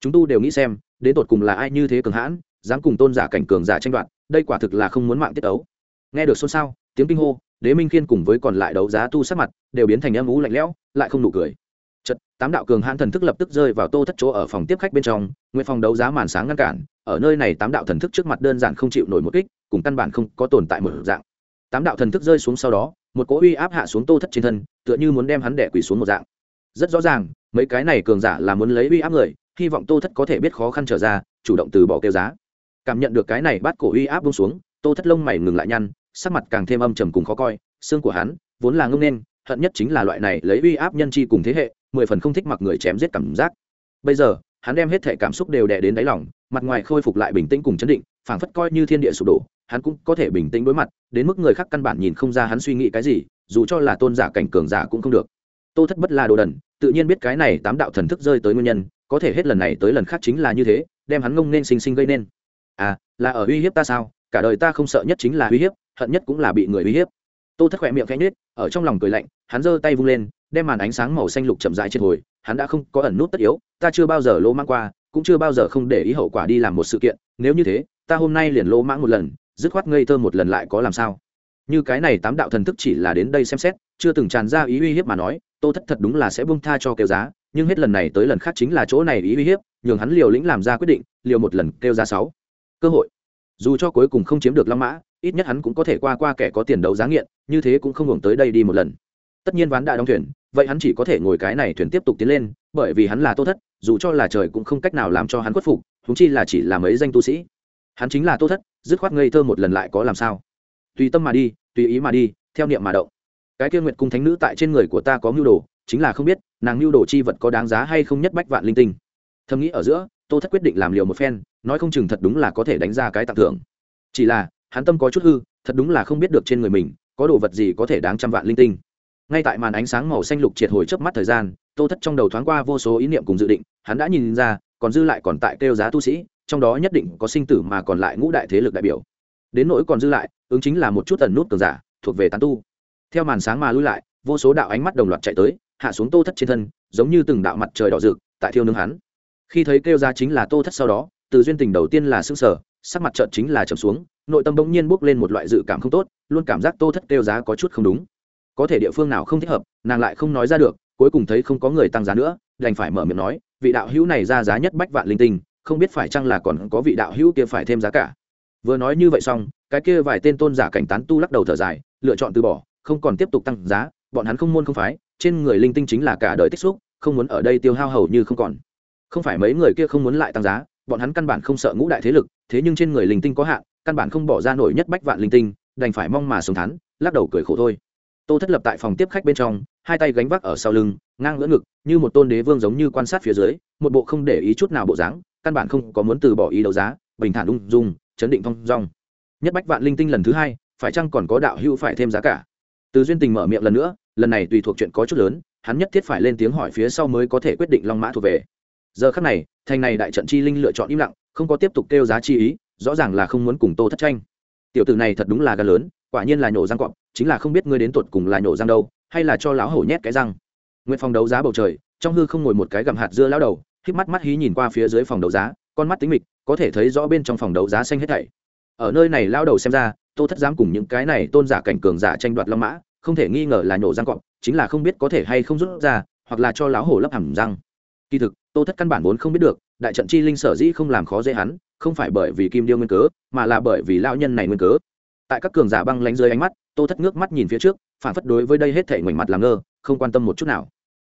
Chúng tu đều nghĩ xem, đến tột cùng là ai như thế cường hãn, dám cùng tôn giả cảnh cường giả tranh đoạt, đây quả thực là không muốn mạng tiết ấu. Nghe được xôn xao, tiếng kinh hô, đế minh khiên cùng với còn lại đấu giá tu sát mặt, đều biến thành âm ú lạnh lẽo, lại không nụ cười tám đạo cường hãn thần thức lập tức rơi vào tô thất chỗ ở phòng tiếp khách bên trong, nguyện phòng đấu giá màn sáng ngăn cản, ở nơi này tám đạo thần thức trước mặt đơn giản không chịu nổi một kích, cùng căn bản không có tồn tại một dạng. Tám đạo thần thức rơi xuống sau đó, một cỗ uy áp hạ xuống tô thất trên thân, tựa như muốn đem hắn đẻ quỳ xuống một dạng. Rất rõ ràng, mấy cái này cường giả là muốn lấy uy áp người, hy vọng tô thất có thể biết khó khăn trở ra, chủ động từ bỏ kêu giá. Cảm nhận được cái này bắt cổ uy áp bông xuống, tô thất lông mày ngừng lại nhăn, sắc mặt càng thêm âm trầm cùng khó coi, xương của hắn vốn là ngông nên, hận nhất chính là loại này lấy uy áp nhân chi cùng thế hệ mười phần không thích mặc người chém giết cảm giác. Bây giờ, hắn đem hết thể cảm xúc đều đè đến đáy lòng, mặt ngoài khôi phục lại bình tĩnh cùng chấn định, phảng phất coi như thiên địa sụp đổ, hắn cũng có thể bình tĩnh đối mặt, đến mức người khác căn bản nhìn không ra hắn suy nghĩ cái gì, dù cho là tôn giả cảnh cường giả cũng không được. Tô thất bất là đồ đần, tự nhiên biết cái này tám đạo thần thức rơi tới nguyên nhân, có thể hết lần này tới lần khác chính là như thế, đem hắn ngông nên sinh sinh gây nên. À là ở uy hiếp ta sao? Cả đời ta không sợ nhất chính là uy hiếp, hận nhất cũng là bị người uy hiếp. Tô thất khỏe miệng khẽ nhếch, ở trong lòng cười lạnh, hắn giơ tay vung lên đem màn ánh sáng màu xanh lục chậm rãi trên hồi, hắn đã không có ẩn nút tất yếu, ta chưa bao giờ lỗ mang qua, cũng chưa bao giờ không để ý hậu quả đi làm một sự kiện, nếu như thế, ta hôm nay liền lỗ mãng một lần, dứt khoát ngây thơ một lần lại có làm sao? Như cái này tám đạo thần thức chỉ là đến đây xem xét, chưa từng tràn ra ý uy hiếp mà nói, tô thất thật đúng là sẽ bung tha cho kêu giá, nhưng hết lần này tới lần khác chính là chỗ này ý uy hiếp, nhường hắn liều lĩnh làm ra quyết định, liều một lần kêu giá sáu. Cơ hội. Dù cho cuối cùng không chiếm được long mã, ít nhất hắn cũng có thể qua qua kẻ có tiền đấu giá nghiện, như thế cũng không hưởng tới đây đi một lần. Tất nhiên ván đã đóng thuyền vậy hắn chỉ có thể ngồi cái này thuyền tiếp tục tiến lên, bởi vì hắn là tô thất, dù cho là trời cũng không cách nào làm cho hắn khuất phục thúng chi là chỉ là mấy danh tu sĩ. Hắn chính là tô thất, dứt khoát ngây thơ một lần lại có làm sao? Tùy tâm mà đi, tùy ý mà đi, theo niệm mà động. Cái kia nguyệt cung thánh nữ tại trên người của ta có mưu đồ, chính là không biết, nàng mưu đồ chi vật có đáng giá hay không nhất bách vạn linh tinh. Thầm nghĩ ở giữa, tô thất quyết định làm liều một phen, nói không chừng thật đúng là có thể đánh ra cái tặng thưởng. Chỉ là, hắn tâm có chút hư, thật đúng là không biết được trên người mình, có đồ vật gì có thể đáng trăm vạn linh tinh ngay tại màn ánh sáng màu xanh lục triệt hồi chớp mắt thời gian tô thất trong đầu thoáng qua vô số ý niệm cùng dự định hắn đã nhìn ra còn dư lại còn tại kêu giá tu sĩ trong đó nhất định có sinh tử mà còn lại ngũ đại thế lực đại biểu. Đến nỗi còn dư lại ứng chính là một chút tần nút cường giả thuộc về tán tu. Theo màn sáng mà lui lại vô số đạo ánh mắt đồng loạt chạy tới hạ xuống tô thất trên thân giống như từng đạo mặt trời đỏ rực tại thiêu nương hắn. Khi thấy kêu ra chính là tô thất sau đó từ duyên tình đầu tiên là sững sở, sắc mặt trợn chính là trầm xuống nội tâm bỗng nhiên bốc lên một loại dự cảm không tốt luôn cảm giác tô thất kêu giá có chút không đúng có thể địa phương nào không thích hợp, nàng lại không nói ra được, cuối cùng thấy không có người tăng giá nữa, đành phải mở miệng nói, vị đạo hữu này ra giá nhất bách vạn linh tinh, không biết phải chăng là còn có vị đạo hữu kia phải thêm giá cả. Vừa nói như vậy xong, cái kia vài tên tôn giả cảnh tán tu lắc đầu thở dài, lựa chọn từ bỏ, không còn tiếp tục tăng giá, bọn hắn không môn không phái, trên người linh tinh chính là cả đời tích xúc, không muốn ở đây tiêu hao hầu như không còn. Không phải mấy người kia không muốn lại tăng giá, bọn hắn căn bản không sợ ngũ đại thế lực, thế nhưng trên người linh tinh có hạn, căn bản không bỏ ra nổi nhất bách vạn linh tinh, đành phải mong mà sống thắn lắc đầu cười khổ thôi tô thất lập tại phòng tiếp khách bên trong, hai tay gánh vác ở sau lưng, ngang ngỡ ngực, như một tôn đế vương giống như quan sát phía dưới, một bộ không để ý chút nào bộ dáng, căn bản không có muốn từ bỏ ý đấu giá, bình thản ung dung, chấn định thong dong. Nhất bách vạn linh tinh lần thứ hai, phải chăng còn có đạo hữu phải thêm giá cả? Từ duyên tình mở miệng lần nữa, lần này tùy thuộc chuyện có chút lớn, hắn nhất thiết phải lên tiếng hỏi phía sau mới có thể quyết định long mã thuộc về. Giờ khắc này, thành này đại trận chi linh lựa chọn im lặng, không có tiếp tục kêu giá chi ý, rõ ràng là không muốn cùng tô thất tranh. Tiểu tử này thật đúng là gan lớn quả nhiên là nhổ răng cọp, chính là không biết ngươi đến tuột cùng là nhổ răng đâu, hay là cho lão hổ nhét cái răng. Nguyên phòng đấu giá bầu trời, trong hư không ngồi một cái gặm hạt dưa lão đầu, híp mắt mắt hí nhìn qua phía dưới phòng đấu giá, con mắt tính mịch, có thể thấy rõ bên trong phòng đấu giá xanh hết thảy. Ở nơi này lão đầu xem ra, tô thất dám cùng những cái này tôn giả cảnh cường giả tranh đoạt long mã, không thể nghi ngờ là nhổ răng cọp, chính là không biết có thể hay không rút ra, hoặc là cho lão hổ lấp hẳn răng. Kỳ thực, tô thất căn bản vốn không biết được, đại trận chi linh sở dĩ không làm khó dễ hắn, không phải bởi vì kim điêu nguyên cớ, mà là bởi vì lão nhân này nguyên cớ tại các cường giả băng lánh dưới ánh mắt, tô thất ngước mắt nhìn phía trước, phản phất đối với đây hết thể ngoảnh mặt làm ngơ, không quan tâm một chút nào.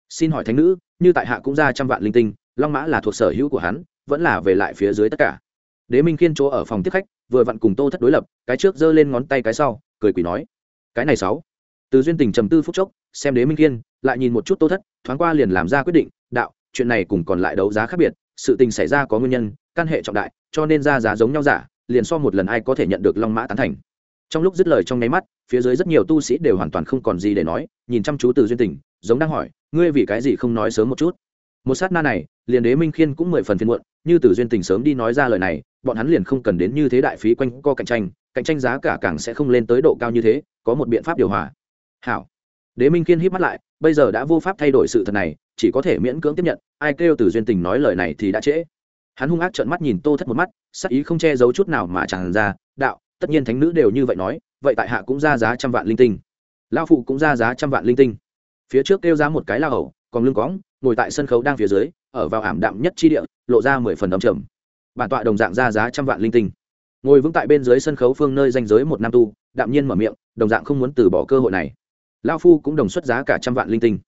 Xin hỏi thánh nữ, như tại hạ cũng ra trăm vạn linh tinh, long mã là thuộc sở hữu của hắn, vẫn là về lại phía dưới tất cả. Đế minh khiên chỗ ở phòng tiếp khách, vừa vặn cùng tô thất đối lập, cái trước giơ lên ngón tay cái sau, cười quỷ nói, cái này sáu. Từ duyên tình trầm tư phút chốc, xem đế minh khiên, lại nhìn một chút tô thất, thoáng qua liền làm ra quyết định, đạo, chuyện này cùng còn lại đấu giá khác biệt, sự tình xảy ra có nguyên nhân, căn hệ trọng đại, cho nên ra giá giống nhau giả, liền so một lần ai có thể nhận được long mã tán thành trong lúc dứt lời trong nháy mắt, phía dưới rất nhiều tu sĩ đều hoàn toàn không còn gì để nói, nhìn chăm chú từ duyên tình, giống đang hỏi, ngươi vì cái gì không nói sớm một chút? Một sát na này, liền đế minh khiên cũng mười phần phiên muộn, như từ duyên tình sớm đi nói ra lời này, bọn hắn liền không cần đến như thế đại phí quanh co cạnh tranh cạnh tranh giá cả càng sẽ không lên tới độ cao như thế, có một biện pháp điều hòa. Hảo. Đế minh khiên híp mắt lại, bây giờ đã vô pháp thay đổi sự thật này, chỉ có thể miễn cưỡng tiếp nhận, ai kêu từ duyên tình nói lời này thì đã trễ. Hắn hung ác trợn mắt nhìn tô thất một mắt, sắc ý không che giấu chút nào mà chẳng ra, đạo tất nhiên thánh nữ đều như vậy nói, vậy tại hạ cũng ra giá trăm vạn linh tinh. Lao phụ cũng ra giá trăm vạn linh tinh. Phía trước kêu ra một cái lao hầu, còn lưng cóng ngồi tại sân khấu đang phía dưới, ở vào ảm đạm nhất chi địa, lộ ra mười phần ấm trầm. Bản tọa đồng dạng ra giá trăm vạn linh tinh. Ngồi vững tại bên dưới sân khấu phương nơi danh giới một năm tu, đạm nhiên mở miệng, đồng dạng không muốn từ bỏ cơ hội này. Lao phu cũng đồng xuất giá cả trăm vạn linh tinh.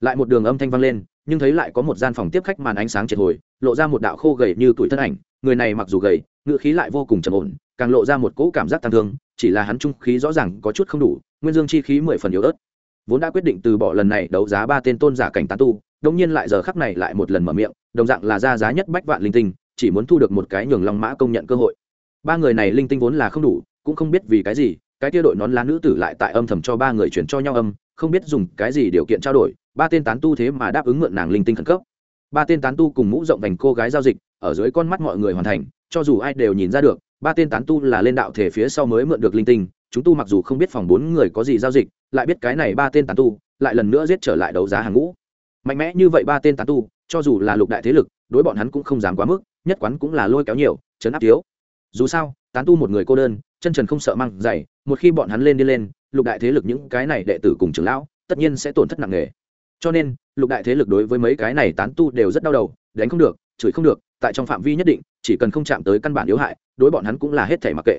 Lại một đường âm thanh vang lên, nhưng thấy lại có một gian phòng tiếp khách màn ánh sáng triệt hồi, lộ ra một đạo khô gầy như tuổi thân ảnh, người này mặc dù gầy ngựa khí lại vô cùng trầm ổn càng lộ ra một cỗ cảm giác tăng thương, chỉ là hắn trung khí rõ ràng có chút không đủ, nguyên dương chi khí mười phần yếu ớt. Vốn đã quyết định từ bỏ lần này đấu giá ba tên tôn giả cảnh tán tu đông nhiên lại giờ khắc này lại một lần mở miệng, đồng dạng là ra giá nhất bách vạn linh tinh, chỉ muốn thu được một cái nhường long mã công nhận cơ hội. Ba người này linh tinh vốn là không đủ, cũng không biết vì cái gì, cái tia đội nón lá nữ tử lại tại âm thầm cho ba người chuyển cho nhau âm, không biết dùng cái gì điều kiện trao đổi, ba tên tán tu thế mà đáp ứng mượn nàng linh tinh khẩn cấp. Ba tên tán tu cùng mũ rộng vành cô gái giao dịch, ở dưới con mắt mọi người hoàn thành, cho dù ai đều nhìn ra được ba tên tán tu là lên đạo thể phía sau mới mượn được linh tinh, chúng tu mặc dù không biết phòng bốn người có gì giao dịch, lại biết cái này ba tên tán tu, lại lần nữa giết trở lại đấu giá hàng ngũ. Mạnh mẽ như vậy ba tên tán tu, cho dù là lục đại thế lực, đối bọn hắn cũng không dám quá mức, nhất quán cũng là lôi kéo nhiều chấn áp thiếu. Dù sao, tán tu một người cô đơn, chân trần không sợ măng dày, một khi bọn hắn lên đi lên, lục đại thế lực những cái này đệ tử cùng trưởng lão, tất nhiên sẽ tổn thất nặng nề. Cho nên, lục đại thế lực đối với mấy cái này tán tu đều rất đau đầu, đánh không được, chửi không được tại trong phạm vi nhất định chỉ cần không chạm tới căn bản yếu hại đối bọn hắn cũng là hết thể mặc kệ.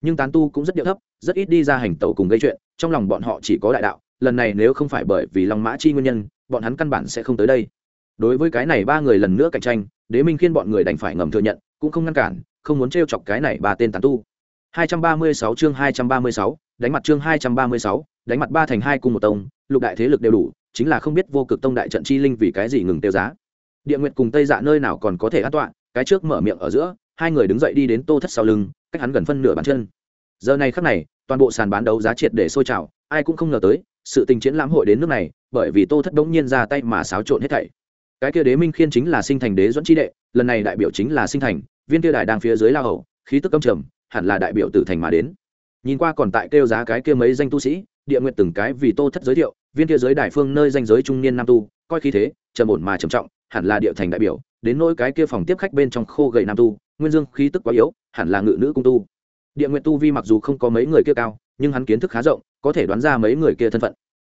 Nhưng tán tu cũng rất điệu thấp rất ít đi ra hành tẩu cùng gây chuyện trong lòng bọn họ chỉ có đại đạo lần này nếu không phải bởi vì lòng mã chi nguyên nhân bọn hắn căn bản sẽ không tới đây. Đối với cái này ba người lần nữa cạnh tranh đế minh khiên bọn người đành phải ngầm thừa nhận cũng không ngăn cản không muốn t chọc cái này ba tên tán tu. 236 chương 236, đánh mặt chương 236, đánh mặt ba thành hai cùng một tông lục đại thế lực đều đủ chính là không biết vô cực tông đại trận chi linh vì cái gì ngừng tiêu giá địa nguyệt cùng tây dạ nơi nào còn có thể an toàn cái trước mở miệng ở giữa, hai người đứng dậy đi đến tô thất sau lưng, cách hắn gần phân nửa bàn chân. Giờ này khắc này, toàn bộ sàn bán đấu giá triệt để sôi trào, ai cũng không ngờ tới, sự tình chiến lãm hội đến nước này, bởi vì tô thất đống nhiên ra tay mà xáo trộn hết thảy. Cái kia đế minh khiên chính là sinh thành đế dẫn chi đệ, lần này đại biểu chính là sinh thành, viên kia đại đang phía dưới lao hầu, khí tức âm trầm, hẳn là đại biểu tử thành mà đến. Nhìn qua còn tại kêu giá cái kia mấy danh tu sĩ, địa nguyện từng cái vì tô thất giới thiệu, viên kia giới đại phương nơi danh giới trung niên nam tu, coi khí thế, trầm ổn mà trầm trọng hẳn là địa thành đại biểu, đến nỗi cái kia phòng tiếp khách bên trong khô gầy nam tu, nguyên dương khí tức quá yếu, hẳn là ngự nữ cung tu. Địa nguyện tu vi mặc dù không có mấy người kia cao, nhưng hắn kiến thức khá rộng, có thể đoán ra mấy người kia thân phận.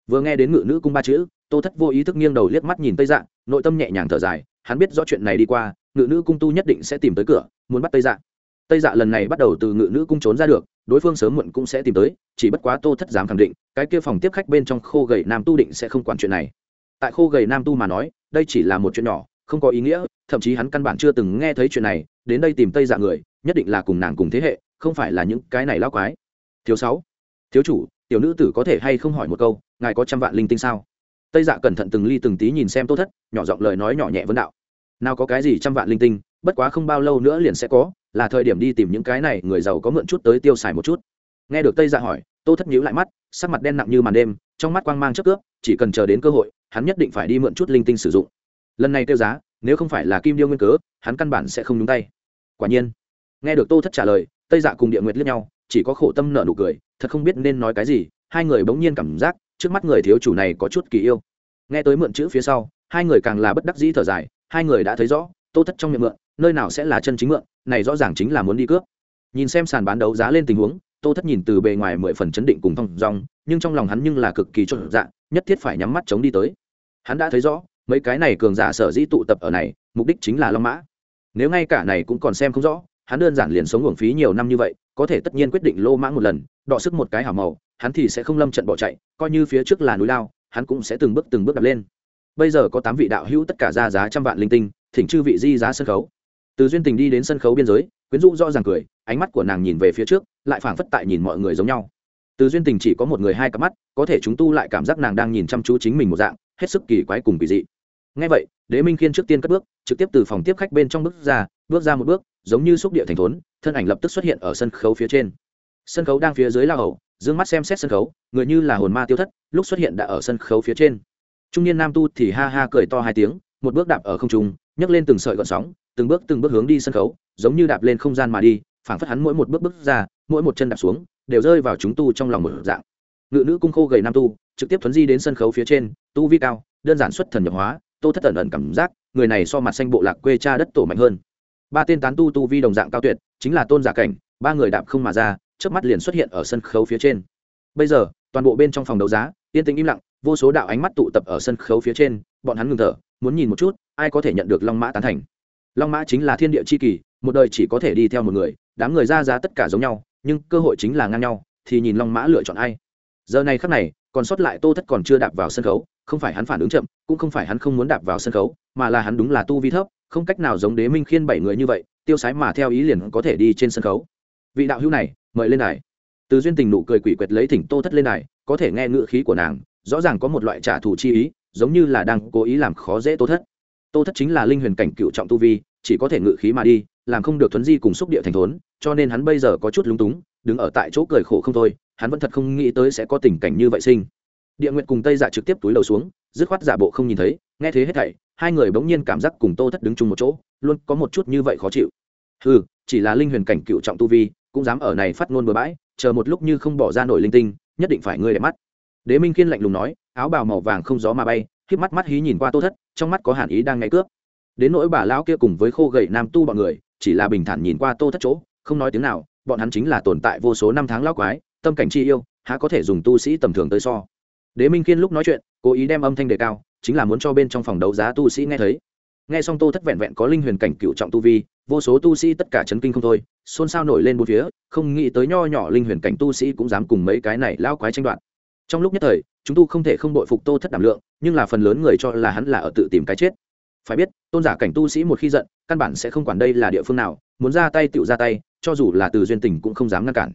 Vừa nghe đến ngự nữ cung ba chữ, tô thất vô ý thức nghiêng đầu liếc mắt nhìn tây dạng nội tâm nhẹ nhàng thở dài, hắn biết rõ chuyện này đi qua, ngự nữ cung tu nhất định sẽ tìm tới cửa, muốn bắt tây dạng. tây dạ lần này bắt đầu từ ngự nữ cung trốn ra được, đối phương sớm muộn cũng sẽ tìm tới, chỉ bất quá tô thất dám khẳng định, cái kia phòng tiếp khách bên trong khô gầy nam tu định sẽ không quản chuyện này. Tại khô gầy nam tu mà nói đây chỉ là một chuyện nhỏ, không có ý nghĩa, thậm chí hắn căn bản chưa từng nghe thấy chuyện này, đến đây tìm tây dạ người, nhất định là cùng nàng cùng thế hệ, không phải là những cái này lao quái. Thiếu sáu, thiếu chủ, tiểu nữ tử có thể hay không hỏi một câu, ngài có trăm vạn linh tinh sao? Tây dạ cẩn thận từng ly từng tí nhìn xem tô thất, nhỏ giọng lời nói nhỏ nhẹ vấn đạo. Nào có cái gì trăm vạn linh tinh, bất quá không bao lâu nữa liền sẽ có, là thời điểm đi tìm những cái này, người giàu có mượn chút tới tiêu xài một chút. Nghe được tây dạ hỏi, tô thất nhíu lại mắt, sắc mặt đen nặng như màn đêm, trong mắt quang mang chớp cướp chỉ cần chờ đến cơ hội hắn nhất định phải đi mượn chút linh tinh sử dụng. Lần này tiêu giá, nếu không phải là kim điêu nguyên cớ, hắn căn bản sẽ không nhúng tay. Quả nhiên, nghe được tô thất trả lời, tây dạ cùng địa nguyệt liếc nhau, chỉ có khổ tâm nợ nụ cười, thật không biết nên nói cái gì, hai người bỗng nhiên cảm giác, trước mắt người thiếu chủ này có chút kỳ yêu. Nghe tới mượn chữ phía sau, hai người càng là bất đắc dĩ thở dài, hai người đã thấy rõ, tô thất trong miệng mượn, nơi nào sẽ là chân chính mượn, này rõ ràng chính là muốn đi cướp. Nhìn xem sàn bán đấu giá lên tình huống, tô thất nhìn từ bề ngoài mười phần chấn định cùng thong dong, nhưng trong lòng hắn nhưng là cực kỳ chột dạ nhất thiết phải nhắm mắt chống đi tới hắn đã thấy rõ, mấy cái này cường giả sở dĩ tụ tập ở này, mục đích chính là long mã. Nếu ngay cả này cũng còn xem không rõ, hắn đơn giản liền sống uổng phí nhiều năm như vậy, có thể tất nhiên quyết định lô mã một lần, đọ sức một cái hảo màu, hắn thì sẽ không lâm trận bỏ chạy, coi như phía trước là núi lao, hắn cũng sẽ từng bước từng bước đập lên. Bây giờ có tám vị đạo hữu tất cả ra giá trăm vạn linh tinh, thỉnh chư vị di giá sân khấu. Từ duyên tình đi đến sân khấu biên giới, quyến rũ rõ ràng cười, ánh mắt của nàng nhìn về phía trước, lại phảng phất tại nhìn mọi người giống nhau từ duyên tình chỉ có một người hai cặp mắt, có thể chúng tu lại cảm giác nàng đang nhìn chăm chú chính mình một dạng, hết sức kỳ quái cùng kỳ dị. Ngay vậy, đế minh khiên trước tiên cất bước, trực tiếp từ phòng tiếp khách bên trong bước ra bước ra một bước, giống như xúc địa thành thốn, thân ảnh lập tức xuất hiện ở sân khấu phía trên. Sân khấu đang phía dưới la hầu d mắt xem xét sân khấu, người như là hồn ma tiêu thất, lúc xuất hiện đã ở sân khấu phía trên. Trung niên nam tu thì ha ha cười to hai tiếng, một bước đạp ở không trung, nhấc lên từng sợi gọn sóng, từng bước từng bước hướng đi sân khấu, giống như đạp lên không gian mà đi, phảng phất hắn mỗi một bước bước ra, mỗi một chân đạp xuống đều rơi vào chúng tu trong lòng một dạng. Ngự nữ cung khô gầy nam tu, trực tiếp thuấn di đến sân khấu phía trên, tu vi cao, đơn giản xuất thần nhập hóa, tô thất ẩn ẩn cảm giác, người này so mặt xanh bộ lạc quê cha đất tổ mạnh hơn. Ba tên tán tu tu vi đồng dạng cao tuyệt, chính là tôn giả cảnh, ba người đạp không mà ra trước mắt liền xuất hiện ở sân khấu phía trên. Bây giờ, toàn bộ bên trong phòng đấu giá, yên tĩnh im lặng, vô số đạo ánh mắt tụ tập ở sân khấu phía trên, bọn hắn ngừng thở, muốn nhìn một chút, ai có thể nhận được long mã tán thành. Long mã chính là thiên địa c h i kỳ, một đời chỉ có thể đi theo một người, đám người ra giá tất cả giống nhau nhưng cơ hội chính là ngang nhau thì nhìn long mã lựa chọn ai. Giờ này khắc này còn sót lại tô thất còn chưa đạp vào sân khấu không phải hắn phản ứng chậm cũng không phải hắn không muốn đạp vào sân khấu mà là hắn đúng là tu vi thấp không cách nào giống đế minh khiên bảy người như vậy tiêu sái mà theo ý liền có thể đi trên sân khấu. Vị đạo hữu này mời lên này, từ duyên tình nụ cười quỷ quyệt lấy thỉnh tô thất lên này, có thể nghe ngữ khí của nàng rõ ràng có một loại trả thù chi ý giống như là đang cố ý làm khó dễ tô thất. Tô thất chính là linh huyền cảnh cựu trọng tu vi chỉ có thể ngự khí mà đi làm không được thuấn di cùng xúc địa thành thốn, cho nên hắn bây giờ có chút lúng túng, đứng ở tại chỗ cười khổ không thôi, hắn vẫn thật không nghĩ tới sẽ có tình cảnh như vậy sinh. Địa nguyện cùng tây dạ trực tiếp túi đầu xuống, dứt khoát giả bộ không nhìn thấy, nghe thế hết thảy, hai người bỗng nhiên cảm giác cùng tô thất đứng chung một chỗ, luôn có một chút như vậy khó chịu. Ừ chỉ là linh huyền cảnh cựu trọng tu vi, cũng dám ở này phát ngôn bừa bãi, chờ một lúc như không bỏ ra nổi linh tinh, nhất định phải ngươi để mắt. Đế minh kiên lạnh lùng nói, áo bào màu vàng không gió mà bay khiếp mắt mắt hí nhìn qua tô thất, trong mắt có hàn ý đang ngay cướp. Đến nỗi bà lão kia cùng với khô gậy nam tu bọn người chỉ là bình thản nhìn qua tô thất chỗ, không nói tiếng nào, bọn hắn chính là tồn tại vô số năm tháng lão quái, tâm cảnh chi yêu, há có thể dùng tu sĩ tầm thường tới so. Đế minh kiên lúc nói chuyện, cố ý đem âm thanh đề cao, chính là muốn cho bên trong phòng đấu giá tu sĩ nghe thấy. Nghe xong tô thất vẹn vẹn có linh huyền cảnh cựu trọng tu vi, vô số tu sĩ tất cả chấn kinh không thôi, xôn xao nổi lên bốn phía, không nghĩ tới nho nhỏ linh huyền cảnh tu sĩ cũng dám cùng mấy cái này lao quái tranh đoạt. Trong lúc nhất thời, chúng tu không thể không đội phục tô thất đảm lượng, nhưng là phần lớn người cho là hắn là ở tự tìm cái chết. Phải biết, tôn giả cảnh tu sĩ một khi giận căn bản sẽ không quản đây là địa phương nào, muốn ra tay tựu ra tay, cho dù là từ duyên tình cũng không dám ngăn cản.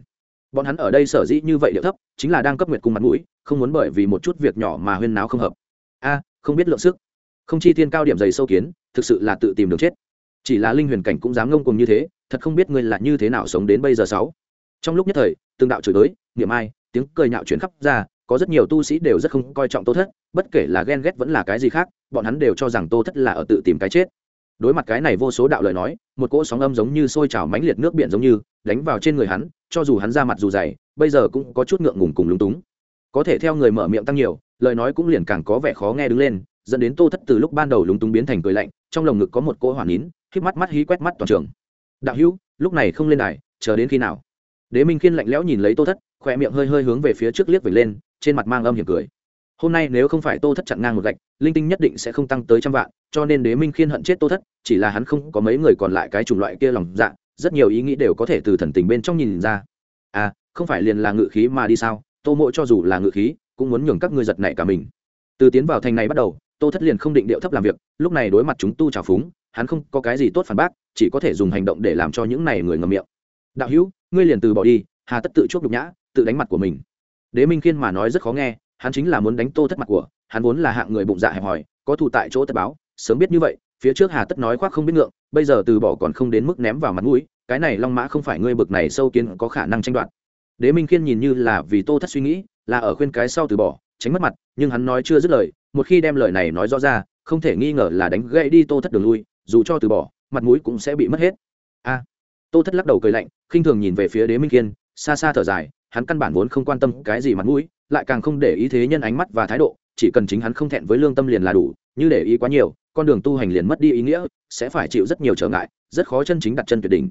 Bọn hắn ở đây sở dĩ như vậy điệu thấp, chính là đang cấp nguyệt cung mặt mũi, không muốn bởi vì một chút việc nhỏ mà huyên náo không hợp. A, không biết lượng sức. Không chi thiên cao điểm dày sâu kiến, thực sự là tự tìm đường chết. Chỉ là linh huyền cảnh cũng dám ngông cùng như thế, thật không biết ngươi là như thế nào sống đến bây giờ sáu. Trong lúc nhất thời tương đạo chửi tới, niệm ai, tiếng cười nhạo chuyển khắp ra, có rất nhiều tu sĩ đều rất không coi trọng tô thất, bất kể là ghen ghét vẫn là cái gì khác, bọn hắn đều cho rằng tô thất là ở tự tìm cái chết đối mặt cái này vô số đạo lời nói, một cỗ sóng âm giống như sôi trào mãnh liệt nước biển giống như, đánh vào trên người hắn, cho dù hắn ra mặt dù dày, bây giờ cũng có chút ngượng ngùng cùng lúng túng. Có thể theo người mở miệng tăng nhiều, lời nói cũng liền càng có vẻ khó nghe đứng lên, dẫn đến tô thất từ lúc ban đầu lúng túng biến thành cười lạnh, trong lồng ngực có một cỗ hỏa nín, híp mắt mắt hí quét mắt toàn trường. Đạo hữu, lúc này không lên đài, chờ đến khi nào? Đế minh khiên lạnh lẽo nhìn lấy tô thất khỏe miệng hơi hơi hướng về phía trước liếc về lên, trên mặt mang âm hiểm cười hôm nay nếu không phải tô thất chặn ngang một gạch, linh tinh nhất định sẽ không tăng tới trăm vạn, cho nên đế minh khiên hận chết tô thất, chỉ là hắn không có mấy người còn lại cái chủng loại kia lòng dạ rất nhiều ý nghĩ đều có thể từ thần tình bên trong nhìn ra. À không phải liền là ngự khí mà đi sao? Tô mộ cho dù là ngự khí, cũng muốn nhường các ngươi giật nảy cả mình. Từ tiến vào thành này bắt đầu, tô thất liền không định điệu thấp làm việc, lúc này đối mặt chúng tu trào phúng, hắn không có cái gì tốt phản bác, chỉ có thể dùng hành động để làm cho những này người ngầm miệng. Đạo hữu, ngươi liền từ bỏ đi, hà tất tự chuốc nhục nhã, tự đánh mặt của mình. Đế minh khiên mà nói rất khó nghe hắn chính là muốn đánh tô thất mặt của, hắn vốn là hạng người bụng dạ hẹp hòi, có thù tại chỗ tất báo, sớm biết như vậy, phía trước hà tất nói khoác không biết ngượng, bây giờ từ bỏ còn không đến mức ném vào mặt mũi, cái này long mã không phải ngươi bực này sâu kiến có khả năng tranh đoạt. Đế minh khiên nhìn như là vì tô thất suy nghĩ, là ở khuyên cái sau từ bỏ, tránh mất mặt, nhưng hắn nói chưa dứt lời, một khi đem lời này nói rõ ra, không thể nghi ngờ là đánh gãy đi tô thất đường lui, dù cho từ bỏ, mặt mũi cũng sẽ bị mất hết. A. Tô thất lắc đầu cười lạnh, khinh thường nhìn về phía đế minh kiên xa xa thở dài, hắn căn bản vốn không quan tâm cái gì mặt mũi lại càng không để ý thế nhân ánh mắt và thái độ, chỉ cần chính hắn không thẹn với lương tâm liền là đủ, như để ý quá nhiều, con đường tu hành liền mất đi ý nghĩa, sẽ phải chịu rất nhiều trở ngại, rất khó chân chính đặt chân tuyệt đỉnh.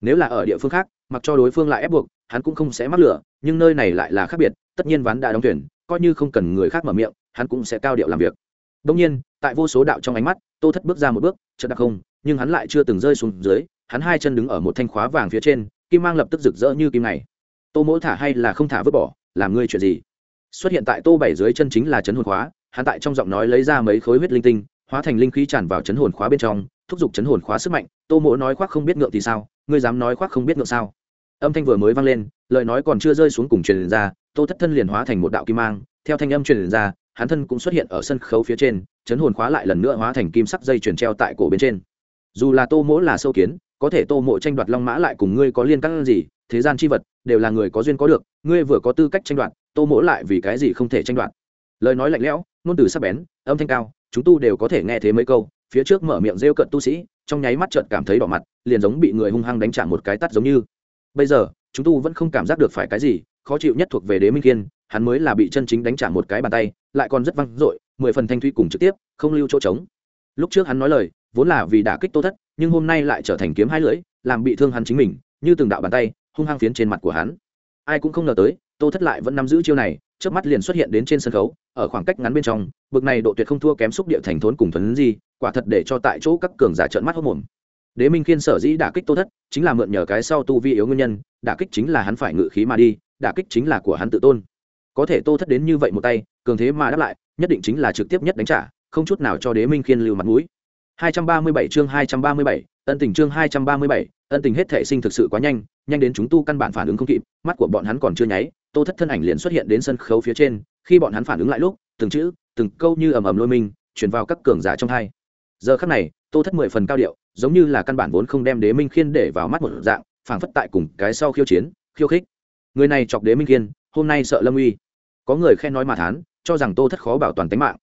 Nếu là ở địa phương khác, mặc cho đối phương lại ép buộc, hắn cũng không sẽ mắc lửa, nhưng nơi này lại là khác biệt, tất nhiên ván đã đóng thuyền, coi như không cần người khác mở miệng, hắn cũng sẽ cao điệu làm việc. Đông nhiên, tại vô số đạo trong ánh mắt, tô thất bước ra một bước, chợt đặc không, nhưng hắn lại chưa từng rơi xuống dưới, hắn hai chân đứng ở một thanh khóa vàng phía trên, kim mang lập tức rực rỡ như kim này. Tô mỗ thả hay là không thả vứt bỏ, làm ngươi chuyện gì? Xuất hiện tại tô bảy dưới chân chính là chấn hồn khóa, hắn tại trong giọng nói lấy ra mấy khối huyết linh tinh, hóa thành linh khí tràn vào chấn hồn khóa bên trong, thúc giục chấn hồn khóa sức mạnh. Tô mỗ nói khoác không biết ngượng thì sao, ngươi dám nói khoác không biết ngượng sao? Âm thanh vừa mới vang lên, lời nói còn chưa rơi xuống cùng truyền ra, tô thất thân liền hóa thành một đạo kim mang, theo thanh âm truyền ra, hắn thân cũng xuất hiện ở sân khấu phía trên, chấn hồn khóa lại lần nữa hóa thành kim sắc dây chuyển treo tại cổ bên trên. Dù là tô mỗ là sâu kiến, có thể tô mộ tranh đoạt long mã lại cùng ngươi có liên căng gì, thế gian chi vật, đều là người có duyên có được, ngươi vừa có tư cách tranh đoạt tô mỗ lại vì cái gì không thể tranh đoạt. Lời nói lạnh lẽo, ngôn từ sắc bén, âm thanh cao, chúng tu đều có thể nghe thấy mấy câu, phía trước mở miệng rêu cận tu sĩ, trong nháy mắt chợt cảm thấy đỏ mặt, liền giống bị người hung hăng đánh trả một cái tắt giống như. Bây giờ, chúng tu vẫn không cảm giác được phải cái gì, khó chịu nhất thuộc về đế minh kiên, hắn mới là bị chân chính đánh trả một cái bàn tay, lại còn rất văng dội, mười phần thanh thủy cùng trực tiếp, không lưu chỗ trống. Lúc trước hắn nói lời, vốn là vì đả kích tô thất, nhưng hôm nay lại trở thành kiếm hai lưỡi, làm bị thương hắn chính mình, như từng đạo bàn tay, hung hăng phiến trên mặt của hắn. Ai cũng không ngờ tới tô thất lại vẫn nắm giữ chiêu này trước mắt liền xuất hiện đến trên sân khấu ở khoảng cách ngắn bên trong bực này độ tuyệt không thua kém xúc địa thành thốn cùng thuấn gì quả thật để cho tại chỗ các cường giả trợn mắt hốt mồm. Đế minh khiên sở dĩ đả kích tô thất chính là mượn nhờ cái sau tu vi yếu nguyên nhân đả kích chính là hắn phải ngự khí mà đi đả kích chính là của hắn tự tôn. Có thể tô thất đến như vậy một tay cường thế mà đáp lại nhất định chính là trực tiếp nhất đánh trả không chút nào cho đế minh khiên lưu mặt mũi. 237 chương 237, ân tình chương 237, ân tình hết thể sinh thực sự quá nhanh nhanh đến chúng tu căn bản phản ứng không kịp mắt của bọn hắn còn chưa nháy tô thất thân ảnh liền xuất hiện đến sân khấu phía trên, khi bọn hắn phản ứng lại lúc, từng chữ, từng câu như ầm ầm lôi mình chuyển vào các cường giả trong hai. Giờ khắc này, tô thất mười phần cao điệu, giống như là căn bản vốn không đem đế minh khiên để vào mắt một dạng, phảng phất tại cùng cái sau khiêu chiến, khiêu khích. Người này chọc đế minh khiên, hôm nay sợ lâm uy. Có người khen nói mà thán, cho rằng tô thất khó bảo toàn tính mạng.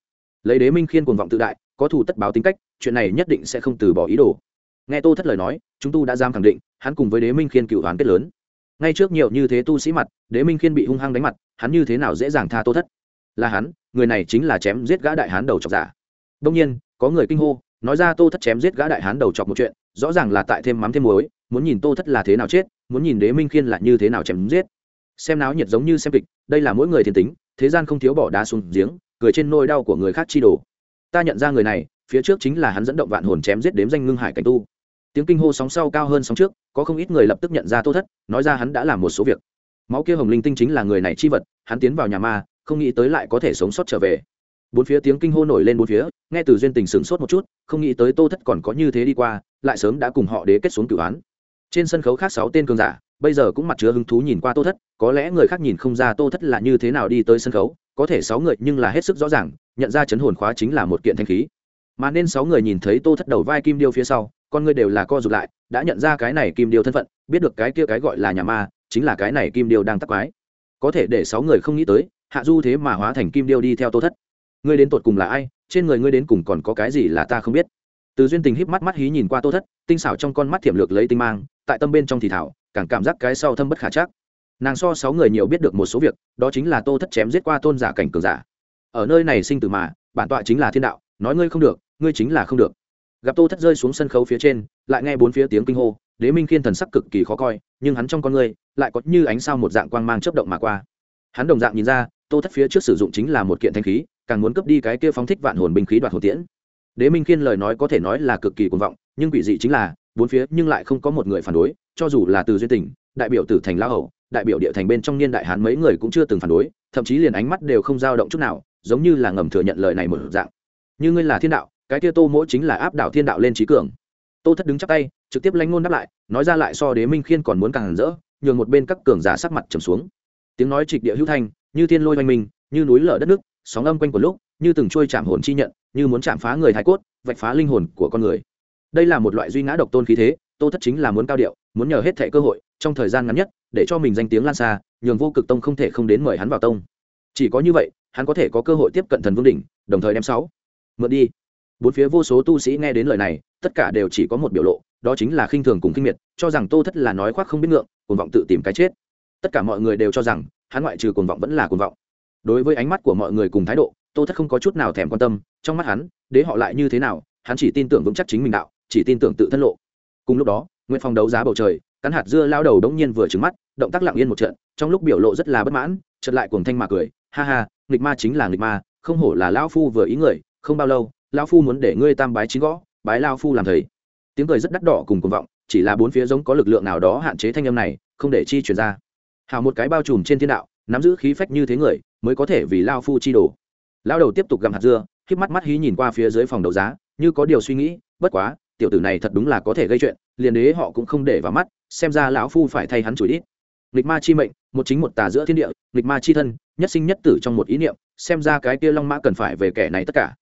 Lấy đế minh khiên cuồng vọng tự đại, có thù tất báo tính cách, chuyện này nhất định sẽ không từ bỏ ý đồ. Nghe tô thất lời nói, chúng tu đã dám khẳng định, hắn cùng với đế minh khiên cựu đoán kết lớn ngay trước nhiều như thế tu sĩ mặt, đế minh khiên bị hung hăng đánh mặt, hắn như thế nào dễ dàng tha tô thất? Là hắn, người này chính là chém giết gã đại hán đầu chọc giả. Đông nhiên, có người kinh hô, nói ra tô thất chém giết gã đại hán đầu chọc một chuyện, rõ ràng là tại thêm mắm thêm muối, muốn nhìn tô thất là thế nào chết, muốn nhìn đế minh khiên là như thế nào chém giết. Xem náo nhiệt giống như xem kịch, đây là mỗi người thiên tính, thế gian không thiếu bỏ đá xuống giếng, cười trên nôi đau của người khác chi đồ. Ta nhận ra người này, phía trước chính là hắn dẫn động vạn hồn chém giết đếm danh ngưng hải cảnh tu. Tiếng kinh hô sóng sau cao hơn sóng trước có không ít người lập tức nhận ra tô thất, nói ra hắn đã làm một số việc. Máu kia hồng linh tinh chính là người này chi vật, hắn tiến vào nhà ma, không nghĩ tới lại có thể sống sót trở về. Bốn phía tiếng kinh hô nổi lên bốn phía, nghe từ duyên tình sửng sốt một chút, không nghĩ tới tô thất còn có như thế đi qua, lại sớm đã cùng họ đế kết xuống cửu án. Trên sân khấu khác sáu tên cường giả, bây giờ cũng mặt chứa hứng thú nhìn qua tô thất, có lẽ người khác nhìn không ra tô thất là như thế nào đi tới sân khấu, có thể sáu người nhưng là hết sức rõ ràng, nhận ra chấn hồn khóa chính là một kiện thanh khí. Mà nên sáu người nhìn thấy tô thất đầu vai kim điêu phía sau con người đều là co rụt lại, đã nhận ra cái này kim điêu thân phận, biết được cái kia cái gọi là nhà ma, chính là cái này kim điêu đang tắc quái. Có thể để sáu người không nghĩ tới, hạ du thế mà hóa thành kim điêu đi theo tô thất. Ngươi đến tột cùng là ai? Trên người ngươi đến cùng còn có cái gì là ta không biết? Từ duyên tình híp mắt mắt hí nhìn qua tô thất, tinh xảo trong con mắt thiểm lược lấy tinh mang, tại tâm bên trong thì thảo, càng cảm giác cái sau thâm bất khả chắc. Nàng so sáu người nhiều biết được một số việc, đó chính là tô thất chém giết qua tôn giả cảnh cường giả. Ở nơi này sinh tử mà, bản tọa chính là thiên đạo, nói ngươi không được, ngươi chính là không được gặp tô thất rơi xuống sân khấu phía trên, lại nghe bốn phía tiếng kinh hô, đế minh khiên thần sắc cực kỳ khó coi, nhưng hắn trong con người, lại có như ánh sao một dạng quang mang chớp động mà qua. Hắn đồng dạng nhìn ra, tô thất phía trước sử dụng chính là một kiện thanh khí, càng muốn cướp đi cái kia phóng thích vạn hồn binh khí đoạt hồn tiễn. Đế minh khiên lời nói có thể nói là cực kỳ cuồng vọng, nhưng quỷ dị chính là, bốn phía nhưng lại không có một người phản đối, cho dù là từ duyên tỉnh đại biểu tử thành lão hậu đại biểu địa thành bên trong niên đại hán mấy người cũng chưa từng phản đối, thậm chí liền ánh mắt đều không dao động chút nào, giống như là ngầm thừa nhận lời này một dạng. Như ngươi là thiên đạo cái kia tô mỗi chính là áp đảo thiên đạo lên trí cường. Tô thất đứng chắp tay, trực tiếp lãnh ngôn đáp lại, nói ra lại so đế minh khiên còn muốn càng rỡ, nhường một bên các cường giả sắc mặt trầm xuống. Tiếng nói trịch địa hữu thanh, như thiên lôi oanh minh, như núi lở đất nước, sóng âm quanh của lúc, như từng trôi chạm hồn chi nhận, như muốn chạm phá người thái cốt, vạch phá linh hồn của con người. Đây là một loại duy ngã độc tôn khí thế, tô thất chính là muốn cao điệu, muốn nhờ hết thẻ cơ hội, trong thời gian ngắn nhất, để cho mình danh tiếng lan xa, nhường vô cực tông không thể không đến mời hắn vào tông. Chỉ có như vậy, hắn có thể có cơ hội tiếp cận thần vương đỉnh, đồng thời đem sáu. Mượn đi bốn phía vô số tu sĩ nghe đến lời này, tất cả đều chỉ có một biểu lộ, đó chính là khinh thường cùng kinh miệt, cho rằng tô thất là nói khoác không biết ngượng, cuồng vọng tự tìm cái chết. Tất cả mọi người đều cho rằng, hắn ngoại trừ cuồng vọng vẫn là cuồng vọng. Đối với ánh mắt của mọi người cùng thái độ, tô thất không có chút nào thèm quan tâm, trong mắt hắn, đế họ lại như thế nào, hắn chỉ tin tưởng vững chắc chính mình đạo, chỉ tin tưởng tự thân lộ. Cùng lúc đó nguyễn phong đấu giá bầu trời, cắn hạt dưa lao đầu đống nhiên vừa trứng mắt, động tác lặng yên một trận, trong lúc biểu lộ rất là bất mãn, chợt lại cuồng thanh mà cười, ha ha, nghịch ma chính là nghịch ma, không hổ là lão phu vừa ý người, không bao lâu lão phu muốn để ngươi tam bái chín gõ, bái lao phu làm thầy. Tiếng cười rất đắt đỏ cùng cuồng vọng, chỉ là bốn phía giống có lực lượng nào đó hạn chế thanh âm này, không để chi truyền ra. Hào một cái bao trùm trên thiên đạo, nắm giữ khí phách như thế người, mới có thể vì lao phu chi đồ. Lao đầu tiếp tục gặm hạt dưa híp mắt mắt hí nhìn qua phía dưới phòng đấu giá, như có điều suy nghĩ, bất quá, tiểu tử này thật đúng là có thể gây chuyện, liền đế họ cũng không để vào mắt, xem ra lão phu phải thay hắn chửi ít nghịch ma chi mệnh, một chính một tà giữa thiên địa, nghịch ma chi thân, nhất sinh nhất tử trong một ý niệm, xem ra cái kia long mã cần phải về kẻ này tất cả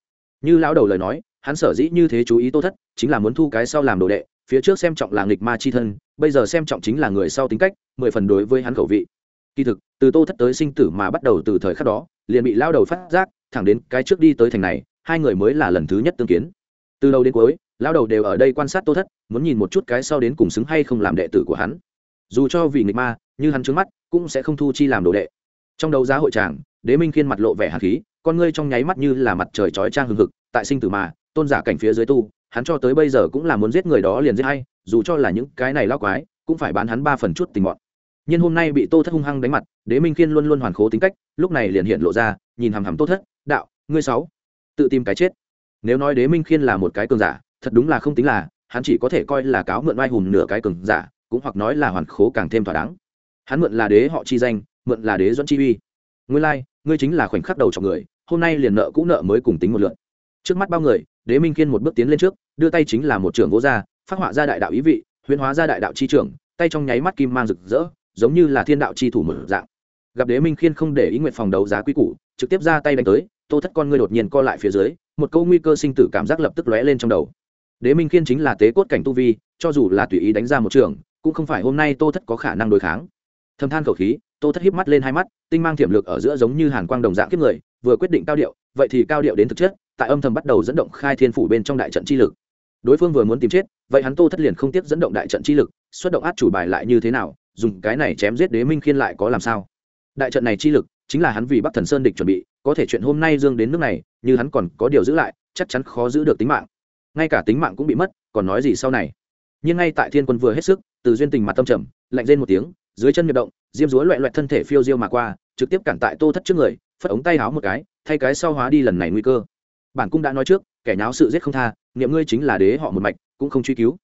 như lão đầu lời nói, hắn sở dĩ như thế chú ý tô thất, chính là muốn thu cái sau làm đồ đệ, phía trước xem trọng là nghịch ma chi thân, bây giờ xem trọng chính là người sau tính cách, mười phần đối với hắn khẩu vị. Kỳ thực, từ tô thất tới sinh tử mà bắt đầu từ thời khắc đó, liền bị lao đầu phát giác, thẳng đến cái trước đi tới thành này, hai người mới là lần thứ nhất tương kiến. Từ đầu đến cuối lao đầu đều ở đây quan sát tô thất, muốn nhìn một chút cái sau đến cùng xứng hay không làm đệ tử của hắn. Dù cho vì nghịch ma, như hắn trướng mắt, cũng sẽ không thu chi làm đồ đệ. Trong đấu giá hội tràng, đế minh khiên mặt lộ vẻ hạt khí con ngươi trong nháy mắt như là mặt trời chói trang hừng hực tại sinh tử mà tôn giả cảnh phía dưới tu hắn cho tới bây giờ cũng là muốn giết người đó liền giết hay dù cho là những cái này lao quái cũng phải bán hắn ba phần chút tình mọn. Nhưng hôm nay bị tô thất hung hăng đánh mặt đế minh khiên luôn luôn hoàn khố tính cách lúc này liền hiện lộ ra nhìn hằm hằm tô thất đạo ngươi sáu tự tìm cái chết. Nếu nói đế minh khiên là một cái cường giả thật đúng là không tính là hắn chỉ có thể coi là cáo mượn oai hùng nửa cái cường giả cũng hoặc nói là hoàn khố càng thêm thỏa đáng. Hắn mượn là đế họ chi danh mượn là đế dẫn chi uy. Nguyên lai like, ngươi chính là khoảnh khắc đầu chọc người, hôm nay liền nợ cũ nợ mới cùng tính một lượn trước mắt bao người, đế minh kiên một bước tiến lên trước, đưa tay chính là một trưởng vô gia phát họa ra đại đạo ý vị, huyễn hóa ra đại đạo chi trưởng, tay trong nháy mắt kim mang rực rỡ, giống như là thiên đạo chi thủ mở dạng. Gặp đế minh khiên không để ý nguyện phòng đấu giá quý củ, trực tiếp ra tay đánh tới, tô thất con ngươi đột nhiên co lại phía dưới, một câu nguy cơ sinh tử cảm giác lập tức lóe lên trong đầu. Đế minh khiên chính là tế cốt cảnh tu vi, cho dù là tùy ý đánh ra một trường cũng không phải hôm nay tô thất có khả năng đối kháng. Thâm than khẩu khí tô thất híp mắt lên hai mắt, tinh mang thiểm lực ở giữa giống như hàn quang đồng dạng kiếp người, vừa quyết định cao điệu, vậy thì cao điệu đến thực chất, tại âm thầm bắt đầu dẫn động khai thiên phủ bên trong đại trận chi lực. Đối phương vừa muốn tìm chết, vậy hắn tô thất liền không tiếp dẫn động đại trận chi lực, xuất động át chủ bài lại như thế nào, dùng cái này chém giết đế minh khiên lại có làm sao? Đại trận này chi lực, chính là hắn vì bắc thần sơn địch chuẩn bị, có thể chuyện hôm nay dương đến nước này, như hắn còn có điều giữ lại, chắc chắn khó giữ được tính mạng. Ngay cả tính mạng cũng bị mất, còn nói gì sau này? Nhưng ngay tại thiên quân vừa hết sức, từ duyên tình mặt tâm trầm, lạnh lên một tiếng dưới chân nhập động, diêm dúa loẹ loẹt thân thể phiêu diêu mà qua, trực tiếp cản tại tô thất trước người, phất ống tay háo một cái, thay cái sau hóa đi lần này nguy cơ. Bản cung đã nói trước, kẻ nháo sự giết không tha, niệm ngươi chính là đế họ một mạch, cũng không truy cứu.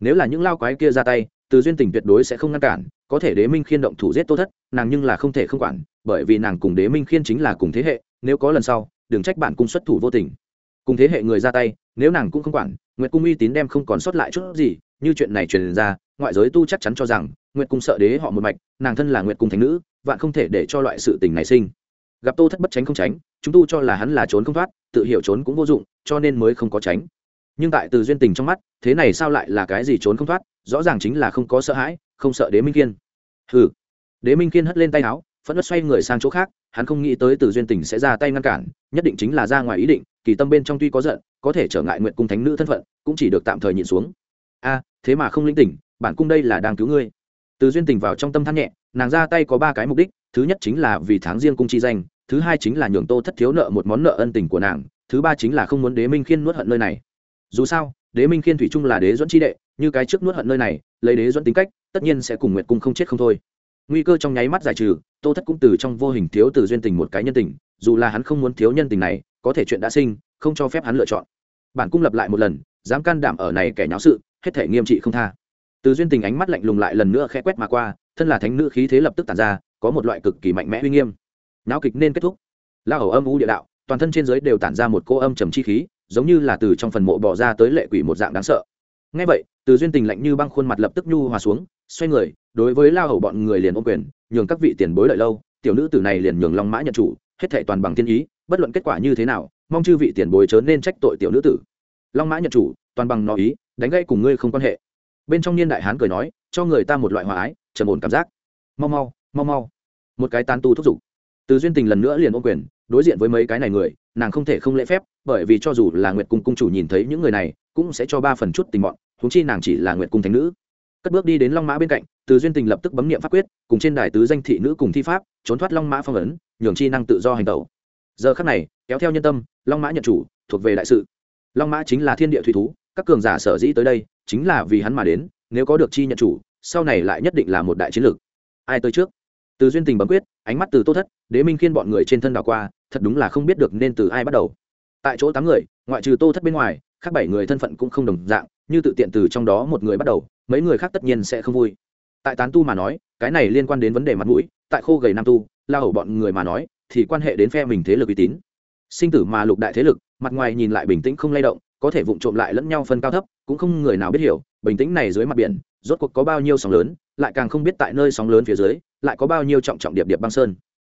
Nếu là những lao quái kia ra tay, từ duyên tình tuyệt đối sẽ không ngăn cản, có thể đế minh khiên động thủ giết tô thất, nàng nhưng là không thể không quản, bởi vì nàng cùng đế minh khiên chính là cùng thế hệ, nếu có lần sau, đừng trách bản cung xuất thủ vô tình. Cùng thế hệ người ra tay, nếu nàng cũng không quản, nguyệt cung uy tín đem không còn sót lại chút gì, như chuyện này truyền ra ngoại giới tu chắc chắn cho rằng, nguyệt cung sợ đế họ một mạch, nàng thân là nguyệt cung thánh nữ, vạn không thể để cho loại sự tình này sinh. Gặp tô thất bất tránh không tránh, chúng tu cho là hắn là trốn không thoát, tự hiểu trốn cũng vô dụng, cho nên mới không có tránh. Nhưng tại từ duyên tình trong mắt, thế này sao lại là cái gì trốn không thoát, rõ ràng chính là không có sợ hãi, không sợ đế minh kiên. Hừ. Đế minh kiên hất lên tay áo, phẫn nứt xoay người sang chỗ khác, hắn không nghĩ tới từ duyên tình sẽ ra tay ngăn cản, nhất định chính là ra ngoài ý định, kỳ tâm bên trong tuy có giận, có thể trở ngại nguyện cung thánh nữ thân phận, cũng chỉ được tạm thời nhịn xuống. A, thế mà không linh tỉnh bản cung đây là đang cứu ngươi. Từ duyên tình vào trong tâm than nhẹ, nàng ra tay có ba cái mục đích, thứ nhất chính là vì tháng riêng cung chi danh, thứ hai chính là nhường tô thất thiếu nợ một món nợ ân tình của nàng, thứ ba chính là không muốn đế minh khiên nuốt hận nơi này. Dù sao, đế minh khiên thủy chung là đế dẫn chi đệ, như cái trước nuốt hận nơi này, lấy đế dẫn tính cách, tất nhiên sẽ cùng nguyệt cung không chết không thôi. Nguy cơ trong nháy mắt giải trừ, tô thất cũng từ trong vô hình thiếu từ duyên tình một cái nhân tình, dù là hắn không muốn thiếu nhân tình này, có thể chuyện đã sinh, không cho phép hắn lựa chọn. Bản cung lập lại một lần, dám can đảm ở này kẻ nháo sự, hết thể nghiêm trị không tha từ duyên tình ánh mắt lạnh lùng lại lần nữa khẽ quét mà qua, thân là thánh nữ khí thế lập tức tản ra, có một loại cực kỳ mạnh mẽ uy nghiêm. Náo kịch nên kết thúc. La hầu âm u địa đạo, toàn thân trên giới đều tản ra một cô âm trầm chi khí, giống như là từ trong phần mộ bỏ ra tới lệ quỷ một dạng đáng sợ. Ngay vậy, từ duyên tình lạnh như băng khuôn mặt lập tức nhu hòa xuống, xoay người, đối với la hầu bọn người liền ôm quyền, nhường các vị tiền bối lợi lâu, tiểu nữ tử này liền nhường long mã nhận chủ, hết thệ toàn bằng thiên ý, bất luận kết quả như thế nào, mong chư vị tiền bối chớ nên trách tội tiểu nữ tử. Long mã nhận chủ, toàn bằng nó ý, đánh gây cùng ngươi không quan hệ bên trong niên đại hán cười nói, cho người ta một loại hòa ái, trầm ổn cảm giác. Mau mau mau mau. Một cái tán tu thúc giục. Từ duyên tình lần nữa liền ôm quyền, đối diện với mấy cái này người, nàng không thể không lễ phép, bởi vì cho dù là nguyệt cung cung chủ nhìn thấy những người này, cũng sẽ cho ba phần chút tình bọn thúng chi nàng chỉ là nguyệt cung thánh nữ. Cất bước đi đến long mã bên cạnh, từ duyên tình lập tức bấm nghiệm pháp quyết, cùng trên đài tứ danh thị nữ cùng thi pháp, trốn thoát long mã phong ấn, nhường chi năng tự do hành tẩu. Giờ khắc này, kéo theo nhân tâm, long mã nhận chủ, thuộc về đại sự. Long mã chính là thiên địa thủy thú, các cường giả sở dĩ tới đây chính là vì hắn mà đến, nếu có được chi nhận chủ, sau này lại nhất định là một đại chiến lược. Ai tới trước? Từ duyên tình bấm quyết, ánh mắt từ tô thất, đế minh khiên bọn người trên thân đảo qua, thật đúng là không biết được nên từ ai bắt đầu. Tại chỗ tám người, ngoại trừ tô thất bên ngoài, khác bảy người thân phận cũng không đồng dạng, như tự tiện từ trong đó một người bắt đầu, mấy người khác tất nhiên sẽ không vui. Tại tán tu mà nói, cái này liên quan đến vấn đề mặt mũi, tại khô gầy nam tu, la hầu bọn người mà nói, thì quan hệ đến phe mình thế lực uy tín. Sinh tử mà lục đại thế lực, mặt ngoài nhìn lại bình tĩnh không lay động có thể vụng trộm lại lẫn nhau phân cao thấp cũng không người nào biết hiểu bình tĩnh này dưới mặt biển rốt cuộc có bao nhiêu sóng lớn lại càng không biết tại nơi sóng lớn phía dưới lại có bao nhiêu trọng trọng điệp điệp băng sơn.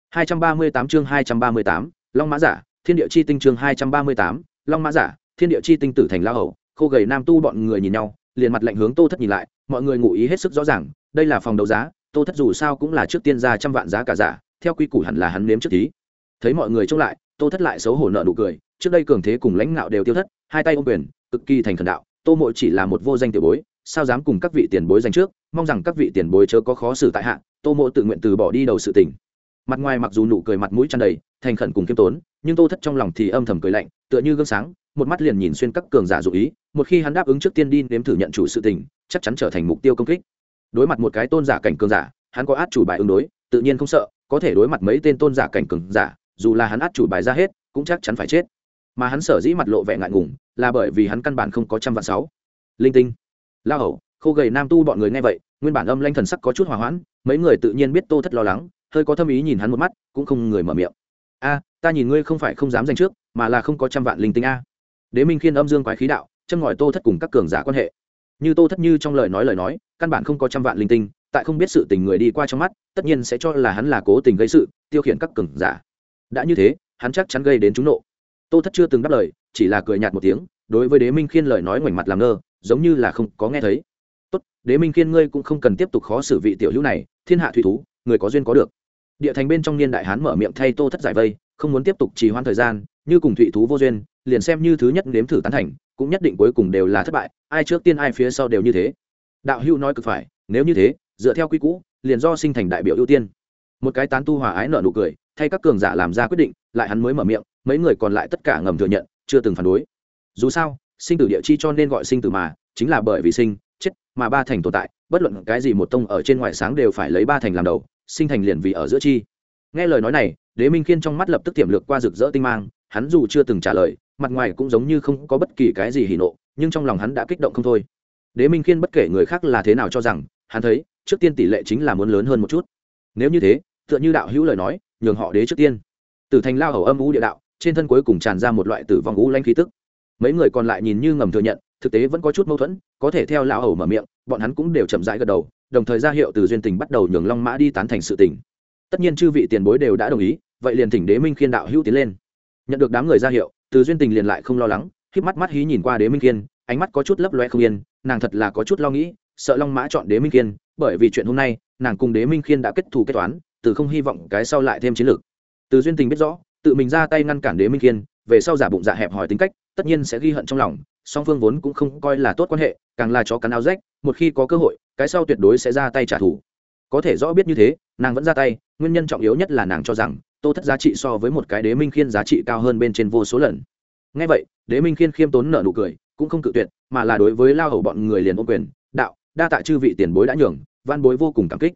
238 chương 238, long mã giả thiên địa chi tinh chương 238, long mã giả thiên địa chi tinh tử thành la hầu khô gầy nam tu bọn người nhìn nhau liền mặt lạnh hướng tô thất nhìn lại mọi người ngụ ý hết sức rõ ràng đây là phòng đấu giá tô thất dù sao cũng là trước tiên ra trăm vạn giá cả giả theo quy củ hẳn là hắn nếm trước tí. Thấy mọi người trông lại tô thất lại xấu hổ nợ nụ cười, trước đây cường thế cùng lãnh ngạo đều tiêu thất, hai tay ôm quyền, cực kỳ thành thần đạo, tô mộ chỉ là một vô danh tiểu bối, sao dám cùng các vị tiền bối danh trước, mong rằng các vị tiền bối chớ có khó xử tại hạ. Tô mộ tự nguyện từ bỏ đi đầu sự tình. Mặt ngoài mặc dù nụ cười mặt mũi tràn đầy, thành khẩn cùng kiêm tốn, nhưng tô thất trong lòng thì âm thầm cười lạnh, tựa như gương sáng, một mắt liền nhìn xuyên các cường giả dụ ý, một khi hắn đáp ứng trước tiên đi nếm thử nhận chủ sự tình, chắc chắn trở thành mục tiêu công kích. Đối mặt một cái tôn giả cảnh cường giả, hắn có át chủ bài ứng đối, tự nhiên không sợ, có thể đối mặt mấy tên tôn giả cảnh cường giả dù là hắn át chủ bài ra hết, cũng chắc chắn phải chết. Mà hắn sở dĩ mặt lộ vẻ ngại ngùng, là bởi vì hắn căn bản không có trăm vạn sáu. Linh tinh. La hầu, khô gầy nam tu bọn người nghe vậy, nguyên bản âm lanh thần sắc có chút hòa hoãn, mấy người tự nhiên biết tô thất lo lắng, hơi có thâm ý nhìn hắn một mắt, cũng không người mở miệng. A, ta nhìn ngươi không phải không dám giành trước, mà là không có trăm vạn linh tinh a. Đế minh khiên âm dương quái khí đạo, châm ngòi tô thất cùng các cường giả quan hệ. Như tô thất như trong lời nói lời nói, căn bản không có trăm vạn linh tinh, tại không biết sự tình người đi qua trong mắt, tất nhiên sẽ cho là hắn là cố tình gây sự, tiêu khiển các cường giả đã như thế, hắn chắc chắn gây đến chúng nộ. Tô thất chưa từng đáp lời, chỉ là cười nhạt một tiếng, đối với đế minh khiên lời nói ngoảnh mặt làm ngơ, giống như là không có nghe thấy. Tốt, đế minh khiên ngươi cũng không cần tiếp tục khó xử vị tiểu hữu này, thiên hạ thủy thú, người có duyên có được. Địa thành bên trong niên đại hán mở miệng thay tô thất giải vây, không muốn tiếp tục trì hoãn thời gian, như cùng thủy thú vô duyên, liền xem như thứ nhất nếm thử tán thành, cũng nhất định cuối cùng đều là thất bại, ai trước tiên ai phía sau đều như thế. Đạo hữu nói cực phải, nếu như thế, dựa theo quy cũ liền do sinh thành đại biểu ưu tiên. Một cái tán tu hòa ái nợ nụ cười thay các cường giả làm ra quyết định, lại hắn mới mở miệng, mấy người còn lại tất cả ngầm thừa nhận, chưa từng phản đối. Dù sao, sinh tử địa chi cho nên gọi sinh tử mà, chính là bởi vì sinh, chết mà ba thành tồn tại, bất luận cái gì một tông ở trên ngoài sáng đều phải lấy ba thành làm đầu, sinh thành liền vì ở giữa chi. Nghe lời nói này, đế minh khiên trong mắt lập tức tiềm lược qua rực rỡ tinh mang, hắn dù chưa từng trả lời, mặt ngoài cũng giống như không có bất kỳ cái gì hỉ nộ, nhưng trong lòng hắn đã kích động không thôi. Đế minh khiên bất kể người khác là thế nào cho rằng, hắn thấy, trước tiên tỷ lệ chính là muốn lớn hơn một chút. Nếu như thế, tựa như đạo hữu lời nói nhường họ đế trước tiên. Tử thành lao hầu âm u địa đạo, trên thân cuối cùng tràn ra một loại tử vong u lanh khí tức. Mấy người còn lại nhìn như ngầm thừa nhận, thực tế vẫn có chút mâu thuẫn, có thể theo lão hầu mở miệng, bọn hắn cũng đều chậm rãi gật đầu, đồng thời ra hiệu từ duyên tình bắt đầu nhường long mã đi tán thành sự tình. Tất nhiên chư vị tiền bối đều đã đồng ý, vậy liền thỉnh đế minh khiên đạo hữu tiến lên. Nhận được đám người ra hiệu, từ duyên tình liền lại không lo lắng khi mắt mắt hí nhìn qua đế minh khiên, ánh mắt có chút lấp loe không yên, nàng thật là có chút lo nghĩ, sợ long mã chọn đế minh khiên, bởi vì chuyện hôm nay, nàng cùng đế minh khiên đã kết thù kết toán từ không hy vọng cái sau lại thêm chiến lược. Từ duyên tình biết rõ tự mình ra tay ngăn cản đế minh Kiên, về sau giả bụng dạ hẹp hòi tính cách tất nhiên sẽ ghi hận trong lòng song phương vốn cũng không coi là tốt quan hệ càng là chó cắn áo rách một khi có cơ hội cái sau tuyệt đối sẽ ra tay trả thù. Có thể rõ biết như thế nàng vẫn ra tay nguyên nhân trọng yếu nhất là nàng cho rằng tô thất giá trị so với một cái đế minh khiên giá trị cao hơn bên trên vô số lần. Ngay vậy đế minh khiên khiêm tốn nợ nụ cười cũng không cự tuyệt mà là đối với lao hầu bọn người liền ô quyền đạo đa tạ chư vị tiền bối đã nhường văn bối vô cùng cảm kích.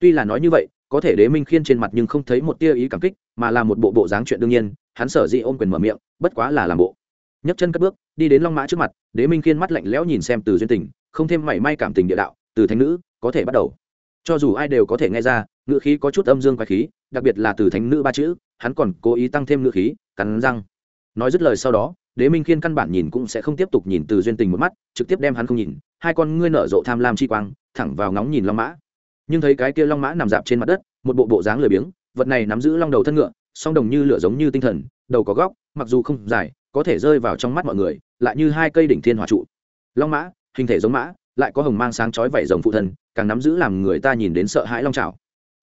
Tuy là nói như vậy có thể đế minh khiên trên mặt nhưng không thấy một tia ý cảm kích, mà là một bộ bộ dáng chuyện đương nhiên, hắn sở dĩ ôm quyền mở miệng, bất quá là làm bộ. Nhấc chân cất bước, đi đến long mã trước mặt, đế minh khiên mắt lạnh lẽo nhìn xem từ duyên tình, không thêm mảy may cảm tình địa đạo, từ thánh nữ, có thể bắt đầu. Cho dù ai đều có thể nghe ra, ngữ khí có chút âm dương quái khí, đặc biệt là từ thánh nữ ba chữ, hắn còn cố ý tăng thêm ngữ khí, cắn răng. Nói dứt lời sau đó, đế minh khiên căn bản nhìn cũng sẽ không tiếp tục nhìn từ duyên tình một mắt, trực tiếp đem hắn không nhìn, hai con ngươi nở rộ tham lam chi quang, thẳng vào ngóng nhìn long mã nhưng thấy cái kia long mã nằm dạp trên mặt đất, một bộ bộ dáng lười biếng, vật này nắm giữ long đầu thân ngựa, song đồng như lửa giống như tinh thần, đầu có góc, mặc dù không dài, có thể rơi vào trong mắt mọi người, lại như hai cây đỉnh thiên hỏa trụ. Long mã, hình thể giống mã, lại có hồng mang sáng chói vảy rồng phụ thân càng nắm giữ làm người ta nhìn đến sợ hãi long trào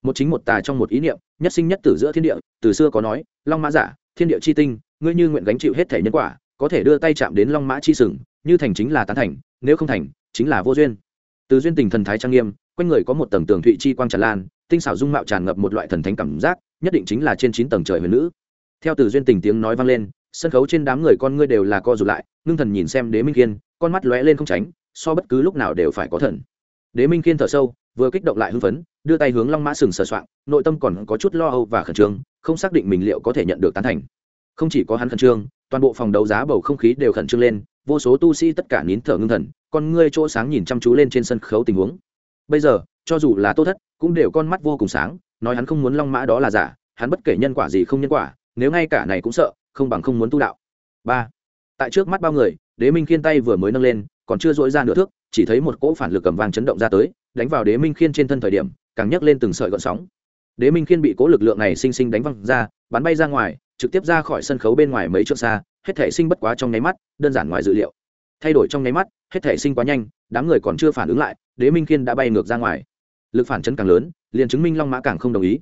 một chính một tà trong một ý niệm, nhất sinh nhất tử giữa thiên địa, từ xưa có nói, long mã giả, thiên địa chi tinh, ngươi như nguyện gánh chịu hết thể nhân quả, có thể đưa tay chạm đến long mã chi sừng, như thành chính là tán thành, nếu không thành, chính là vô duyên. Từ duyên tình thần thái trang nghiêm quanh người có một tầng tường thụy chi quang tràn lan, tinh xảo dung mạo tràn ngập một loại thần thánh cảm giác, nhất định chính là trên chín tầng trời huyền nữ. Theo từ duyên tình tiếng nói vang lên, sân khấu trên đám người con ngươi đều là co rụt lại, ngưng thần nhìn xem đế minh kiên, con mắt lóe lên không tránh, so bất cứ lúc nào đều phải có thần. Đế minh kiên thở sâu, vừa kích động lại hưng phấn, đưa tay hướng long mã sừng sờ soạng, nội tâm còn có chút lo âu và khẩn trương, không xác định mình liệu có thể nhận được tán thành. Không chỉ có hắn khẩn trương, toàn bộ phòng đấu giá bầu không khí đều khẩn trương lên, vô số tu sĩ tất cả nín thở ngưng thần, con ngươi chỗ sáng nhìn chăm chú lên trên sân khấu tình huống bây giờ, cho dù là tô thất, cũng đều con mắt vô cùng sáng, nói hắn không muốn long mã đó là giả, hắn bất kể nhân quả gì không nhân quả, nếu ngay cả này cũng sợ, không bằng không muốn tu đạo. Ba, tại trước mắt bao người, đế minh khiên tay vừa mới nâng lên, còn chưa dỗi ra nửa thước, chỉ thấy một cỗ phản lực cầm vàng chấn động ra tới, đánh vào đế minh khiên trên thân thời điểm, càng nhấc lên từng sợi gọn sóng. Đế minh khiên bị cỗ lực lượng này sinh sinh đánh văng ra, bắn bay ra ngoài, trực tiếp ra khỏi sân khấu bên ngoài mấy trượng xa, hết thể sinh bất quá trong nháy mắt, đơn giản ngoài dự liệu. Thay đổi trong nháy mắt, hết thể sinh quá nhanh đám người còn chưa phản ứng lại, đế minh khiên đã bay ngược ra ngoài. Lực phản chấn càng lớn, liền chứng minh long mã càng không đồng ý.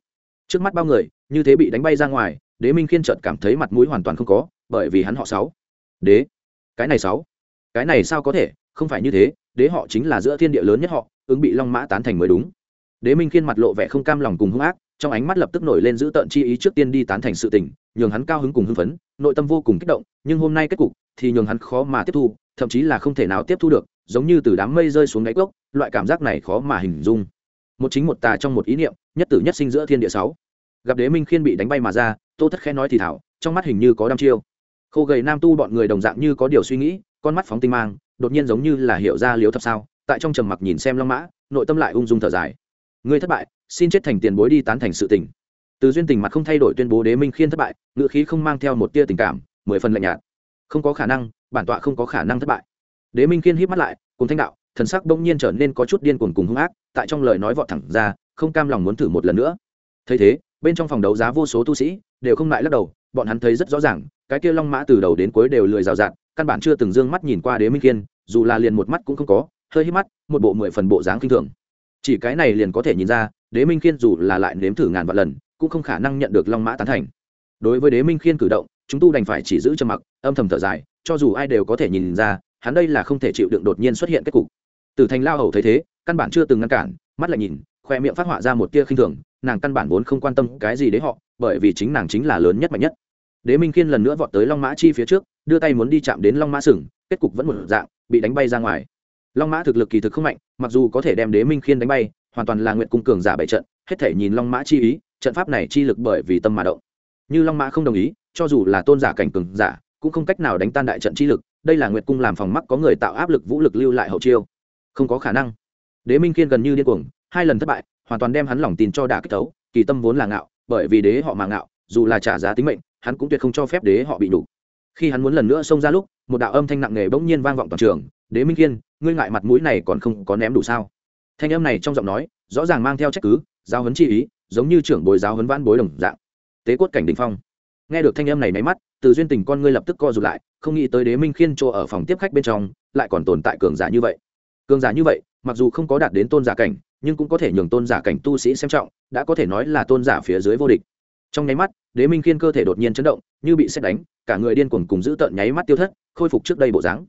Trước mắt bao người, như thế bị đánh bay ra ngoài, đế minh khiên chợt cảm thấy mặt mũi hoàn toàn không có, bởi vì hắn họ sáu. Đế, cái này sáu? Cái này sao có thể? Không phải như thế, đế họ chính là giữa thiên địa lớn nhất họ, ứng bị long mã tán thành mới đúng. Đế minh khiên mặt lộ vẻ không cam lòng cùng hung ác, trong ánh mắt lập tức nổi lên giữ tợn chi ý trước tiên đi tán thành sự tình, nhường hắn cao hứng cùng hưng phấn, nội tâm vô cùng kích động, nhưng hôm nay kết cục thì nhường hắn khó mà tiếp thu, thậm chí là không thể nào tiếp thu được giống như từ đám mây rơi xuống đáy cốc, loại cảm giác này khó mà hình dung. Một chính một tà trong một ý niệm, nhất tử nhất sinh giữa thiên địa sáu. Gặp đế minh khiên bị đánh bay mà ra, tô thất khẽ nói thì thảo, trong mắt hình như có đăm chiêu. Khô gầy nam tu bọn người đồng dạng như có điều suy nghĩ, con mắt phóng tinh mang, đột nhiên giống như là hiểu ra liếu thập sao, tại trong trầm mặc nhìn xem long mã, nội tâm lại ung dung thở dài. Ngươi thất bại, xin chết thành tiền bối đi tán thành sự tình. Từ duyên tình mặt không thay đổi tuyên bố đế minh khiên thất bại, ngữ khí không mang theo một tia tình cảm, mười phần lạnh nhạt. Không có khả năng, bản tọa không có khả năng thất bại đế minh khiên híp mắt lại cùng thanh đạo thần sắc bỗng nhiên trở nên có chút điên cuồng cùng hung ác tại trong lời nói vọt thẳng ra không cam lòng muốn thử một lần nữa. Thấy thế bên trong phòng đấu giá vô số tu sĩ đều không lại lắc đầu bọn hắn thấy rất rõ ràng cái kia long mã từ đầu đến cuối đều lười rào rạt căn bản chưa từng d ư ơ n g mắt nhìn qua đế minh Kiên, dù là liền một mắt cũng không có hơi hít mắt một bộ mười phần bộ dáng kinh thường. Chỉ cái này liền có thể nhìn ra đế minh Kiên dù là lại nếm thử ngàn vạn lần cũng không khả năng nhận được long mã tán thành. Đối với đế minh khiên cử động chúng tu đành phải chỉ giữ cho mặc âm thầm thở dài cho dù ai đều có thể nhìn ra hắn đây là không thể chịu đựng đột nhiên xuất hiện kết cục. Tử thành lao hầu thấy thế, căn bản chưa từng ngăn cản, mắt lại nhìn, khoe miệng phát họa ra một tia khinh thường, nàng căn bản vốn không quan tâm cái gì đấy họ, bởi vì chính nàng chính là lớn nhất mạnh nhất. Đế minh khiên lần nữa vọt tới long mã chi phía trước, đưa tay muốn đi chạm đến long mã sừng, kết cục vẫn một dạng, bị đánh bay ra ngoài. Long mã thực lực kỳ thực không mạnh, mặc dù có thể đem đế minh khiên đánh bay, hoàn toàn là nguyện cung cường giả bảy trận, hết thể nhìn long mã chi ý, trận pháp này chi lực bởi vì tâm mà động. Như long mã không đồng ý, cho dù là tôn giả cảnh cường giả, cũng không cách nào đánh tan đại trận chi lực đây là nguyệt cung làm phòng mắc có người tạo áp lực vũ lực lưu lại hậu chiêu. Không có khả năng. Đế minh kiên gần như điên cuồng, hai lần thất bại, hoàn toàn đem hắn lòng tin cho đả kích tấu kỳ tâm vốn là ngạo, bởi vì đế họ mà ngạo, dù là trả giá tính mệnh, hắn cũng tuyệt không cho phép đế họ bị đủ khi hắn muốn lần nữa xông ra lúc, một đạo âm thanh nặng nề bỗng nhiên vang vọng toàn trường, đế minh kiên, ngươi ngại mặt mũi này còn không có ném đủ sao? Thanh âm này trong giọng nói, rõ ràng mang theo trách cứ, giáo huấn chi ý, giống như trưởng bồi giáo huấn vãn bối đồng dạng. Tế cốt cảnh đình phong. Nghe được thanh âm này máy mắt từ duyên tình con ngươi lập tức co rụt lại, không nghĩ tới đế minh khiên chỗ ở phòng tiếp khách bên trong, lại còn tồn tại cường giả như vậy. Cường giả như vậy, mặc dù không có đạt đến tôn giả cảnh, nhưng cũng có thể nhường tôn giả cảnh tu sĩ xem trọng, đã có thể nói là tôn giả phía dưới vô địch. Trong nháy mắt, đế minh khiên cơ thể đột nhiên chấn động, như bị xét đánh, cả người điên cuồng cùng giữ tợn nháy mắt tiêu thất, khôi phục trước đây bộ dáng.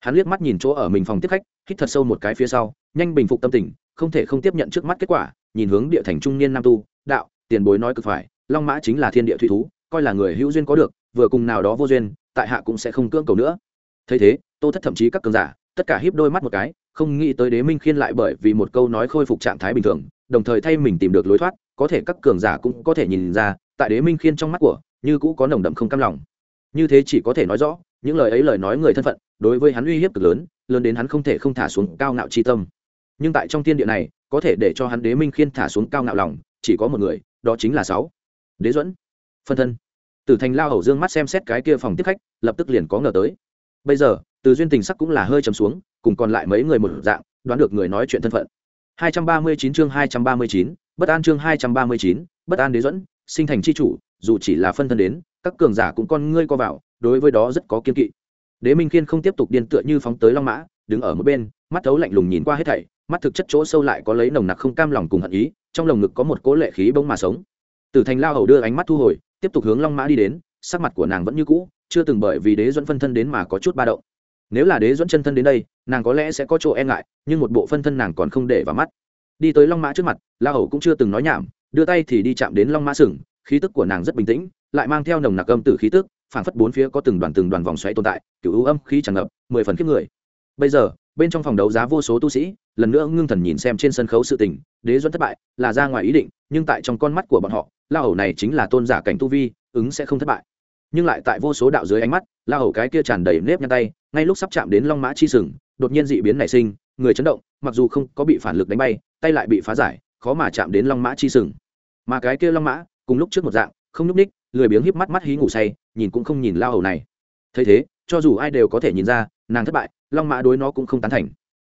Hắn liếc mắt nhìn chỗ ở mình phòng tiếp khách, hít thật sâu một cái phía sau, nhanh bình phục tâm tình, không thể không tiếp nhận trước mắt kết quả, nhìn hướng địa thành trung niên nam tu, đạo, tiền bối nói cực phải, long mã chính là thiên địa thủy thú, coi là người hữu duyên có được vừa cùng nào đó vô duyên, tại hạ cũng sẽ không cưỡng cầu nữa. Thấy thế, tô thất thậm chí các cường giả, tất cả híp đôi mắt một cái, không nghĩ tới đế minh khiên lại bởi vì một câu nói khôi phục trạng thái bình thường, đồng thời thay mình tìm được lối thoát, có thể các cường giả cũng có thể nhìn ra, tại đế minh khiên trong mắt của, như cũ có nồng đậm không cam lòng. Như thế chỉ có thể nói rõ, những lời ấy lời nói người thân phận, đối với hắn uy hiếp cực lớn lớn đến hắn không thể không thả xuống cao ngạo chi tâm. Nhưng tại trong thiên địa này, có thể để cho hắn đế minh khiên thả xuống cao ngạo lòng, chỉ có một người, đó chính là sáu. Đế duẫn. Phân thân tử thành lao hầu dương mắt xem xét cái kia phòng tiếp khách lập tức liền có ngờ tới. Bây giờ từ duyên tình sắc cũng là hơi trầm xuống cùng còn lại mấy người một dạng đoán được người nói chuyện thân phận. 239 chương 239, bất an chương 239, bất an đế dẫn sinh thành chi chủ dù chỉ là phân thân đến các cường giả cũng con ngươi co vào đối với đó rất có kiên kỵ. Đế minh khiên không tiếp tục điên tựa như phóng tới long mã đứng ở một bên mắt thấu lạnh lùng nhìn qua hết thảy mắt thực chất chỗ sâu lại có lấy nồng nặc không cam lòng cùng hận ý trong lồng ngực có một cố lệ khí bông mà sống. Tử thành lao hầu đưa ánh mắt thu hồi tiếp tục hướng long mã đi đến, sắc mặt của nàng vẫn như cũ, chưa từng bởi vì đế dẫn phân thân đến mà có chút ba động. Nếu là đế dẫn chân thân đến đây, nàng có lẽ sẽ có chỗ e ngại, nhưng một bộ phân thân nàng còn không để vào mắt. Đi tới long mã trước mặt, la hầu cũng chưa từng nói nhảm, đưa tay thì đi chạm đến long mã sừng, khí tức của nàng rất bình tĩnh, lại mang theo nồng nặc âm tử khí tức, phảng phất bốn phía có từng đoàn từng đoàn vòng xoáy tồn tại cựu ưu âm khí tràn ngập, mười phần kiếp người. Bây giờ, bên trong phòng đấu giá vô số tu sĩ, lần nữa ngưng thần nhìn xem trên sân khấu sự tình đế duẫn thất bại, là ra ngoài ý định, nhưng tại trong con mắt của bọn họ, la hầu này chính là tôn giả cảnh tu vi, ứng sẽ không thất bại. Nhưng lại tại vô số đạo dưới ánh mắt, la hầu cái kia tràn đầy nếp nhăn tay, ngay lúc sắp chạm đến long mã chi sừng, đột nhiên dị biến nảy sinh, người chấn động, mặc dù không có bị phản lực đánh bay, tay lại bị phá giải, khó mà chạm đến long mã chi sừng. Mà cái kia long mã, cùng lúc trước một dạng, không nhúc ních lười biếng híp mắt mắt hí ngủ say, nhìn cũng không nhìn lao hầu này. Thấy thế, cho dù ai đều có thể nhìn ra, nàng thất bại, long mã đối nó cũng không tán thành.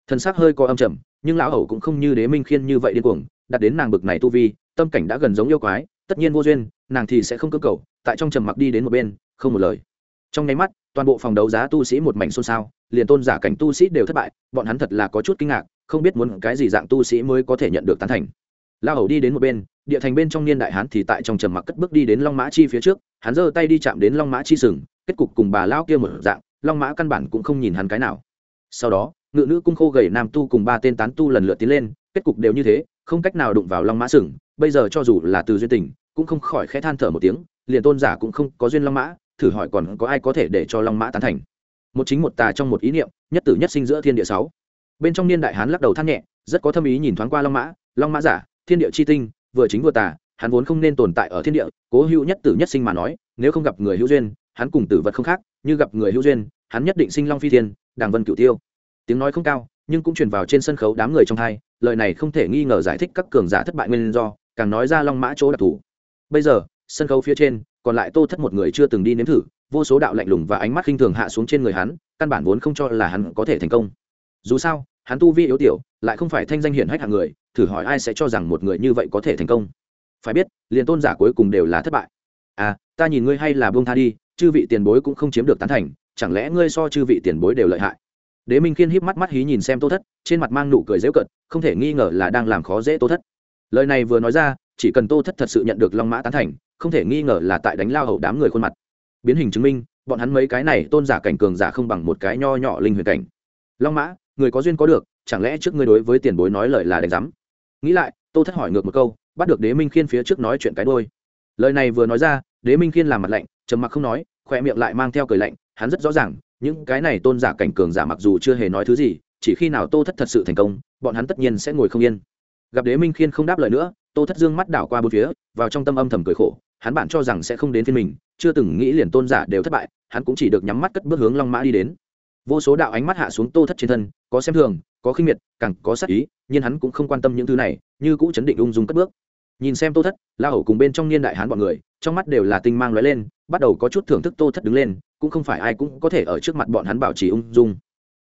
Thân xác hơi có âm trầm nhưng lão hầu cũng không như đế minh khiên như vậy điên cuồng, đặt đến nàng bực này tu vi, tâm cảnh đã gần giống yêu quái, tất nhiên vô duyên, nàng thì sẽ không cơ cầu, tại trong trầm mặc đi đến một bên, không một lời. Trong nháy mắt, toàn bộ phòng đấu giá tu sĩ một mảnh xôn xao, liền tôn giả cảnh tu sĩ đều thất bại, bọn hắn thật là có chút kinh ngạc, không biết muốn cái gì dạng tu sĩ mới có thể nhận được tán thành. La hầu đi đến một bên, địa thành bên trong niên đại hán thì tại trong trầm mặc cất bước đi đến long mã chi phía trước, hắn giơ tay đi chạm đến long mã chi sừng, kết cục cùng bà lao kia một dạng, long mã căn bản cũng không nhìn hắn cái nào. Sau đó ngự nữ cung khô gầy nam tu cùng ba tên tán tu lần lượt tiến lên, kết cục đều như thế, không cách nào đụng vào long mã sừng. Bây giờ cho dù là từ duyên tình, cũng không khỏi khẽ than thở một tiếng, liền tôn giả cũng không có duyên long mã, thử hỏi còn có ai có thể để cho long mã tán thành. Một chính một tà trong một ý niệm, nhất tử nhất sinh giữa thiên địa sáu. Bên trong niên đại hán lắc đầu than nhẹ, rất có thâm ý nhìn thoáng qua long mã long mã giả, thiên địa chi tinh, vừa chính vừa tà, hắn vốn không nên tồn tại ở thiên địa, cố hữu nhất tử nhất sinh mà nói, nếu không gặp người hữu duyên, hắn cùng tử vật không khác, như gặp người hữu duyên, hắn nhất định sinh long phi thiên, đàng vân cửu tiêu tiếng nói không cao, nhưng cũng truyền vào trên sân khấu đám người trong hai, lời này không thể nghi ngờ giải thích các cường giả thất bại nguyên do, càng nói ra long mã chỗ đặc thù. Bây giờ, sân khấu phía trên, còn lại tô thất một người chưa từng đi nếm thử, vô số đạo lạnh lùng và ánh mắt khinh thường hạ xuống trên người hắn, căn bản vốn không cho là hắn có thể thành công. Dù sao, hắn tu vi yếu tiểu, lại không phải thanh danh hiển hách hạng người, thử hỏi ai sẽ cho rằng một người như vậy có thể thành công? Phải biết, liền tôn giả cuối cùng đều là thất bại. À ta nhìn ngươi hay là buông tha đi, chư vị tiền bối cũng không chiếm được tán thành, chẳng lẽ ngươi so chư vị tiền bối đều lợi hại? Đế minh khiên híp mắt mắt hí nhìn xem tô thất, trên mặt mang nụ cười dễu cận không thể nghi ngờ là đang làm khó dễ tô thất. Lời này vừa nói ra, chỉ cần tô thất thật sự nhận được long mã tán thành, không thể nghi ngờ là tại đánh lao hậu đám người khuôn mặt. Biến hình chứng minh, bọn hắn mấy cái này tôn giả cảnh cường giả không bằng một cái nho nhỏ linh huyền cảnh. Long mã, người có duyên có được, chẳng lẽ trước ngươi đối với tiền bối nói lời là đánh giám? Nghĩ lại, tô thất hỏi ngược một câu, bắt được đế minh khiên phía trước nói chuyện cái đôi lời này vừa nói ra, đế minh khiên làm mặt lạnh, trầm mặc không nói khoe miệng lại mang theo cười lạnh, hắn rất rõ ràng những cái này tôn giả cảnh cường giả mặc dù chưa hề nói thứ gì, chỉ khi nào tô thất thật sự thành công, bọn hắn tất nhiên sẽ ngồi không yên. Gặp đế minh khiên không đáp lời nữa, tô thất dương mắt đảo qua bốn phía, vào trong tâm âm thầm cười khổ, hắn bản cho rằng sẽ không đến phiên mình, chưa từng nghĩ liền tôn giả đều thất bại, hắn cũng chỉ được nhắm mắt cất bước hướng long mã đi đến. Vô số đạo ánh mắt hạ xuống tô thất trên thân, có xem thường, có khinh miệt, càng có sắc ý, nhưng hắn cũng không quan tâm những thứ này, như cũ chấn định ung dung cất bước. Nhìn xem tô thất, la hầu cùng bên trong niên đại hán bọn người, trong mắt đều là tinh mang lóe lên, bắt đầu có chút thưởng thức tô thất đứng lên cũng không phải ai cũng có thể ở trước mặt bọn hắn bảo trì ung dung.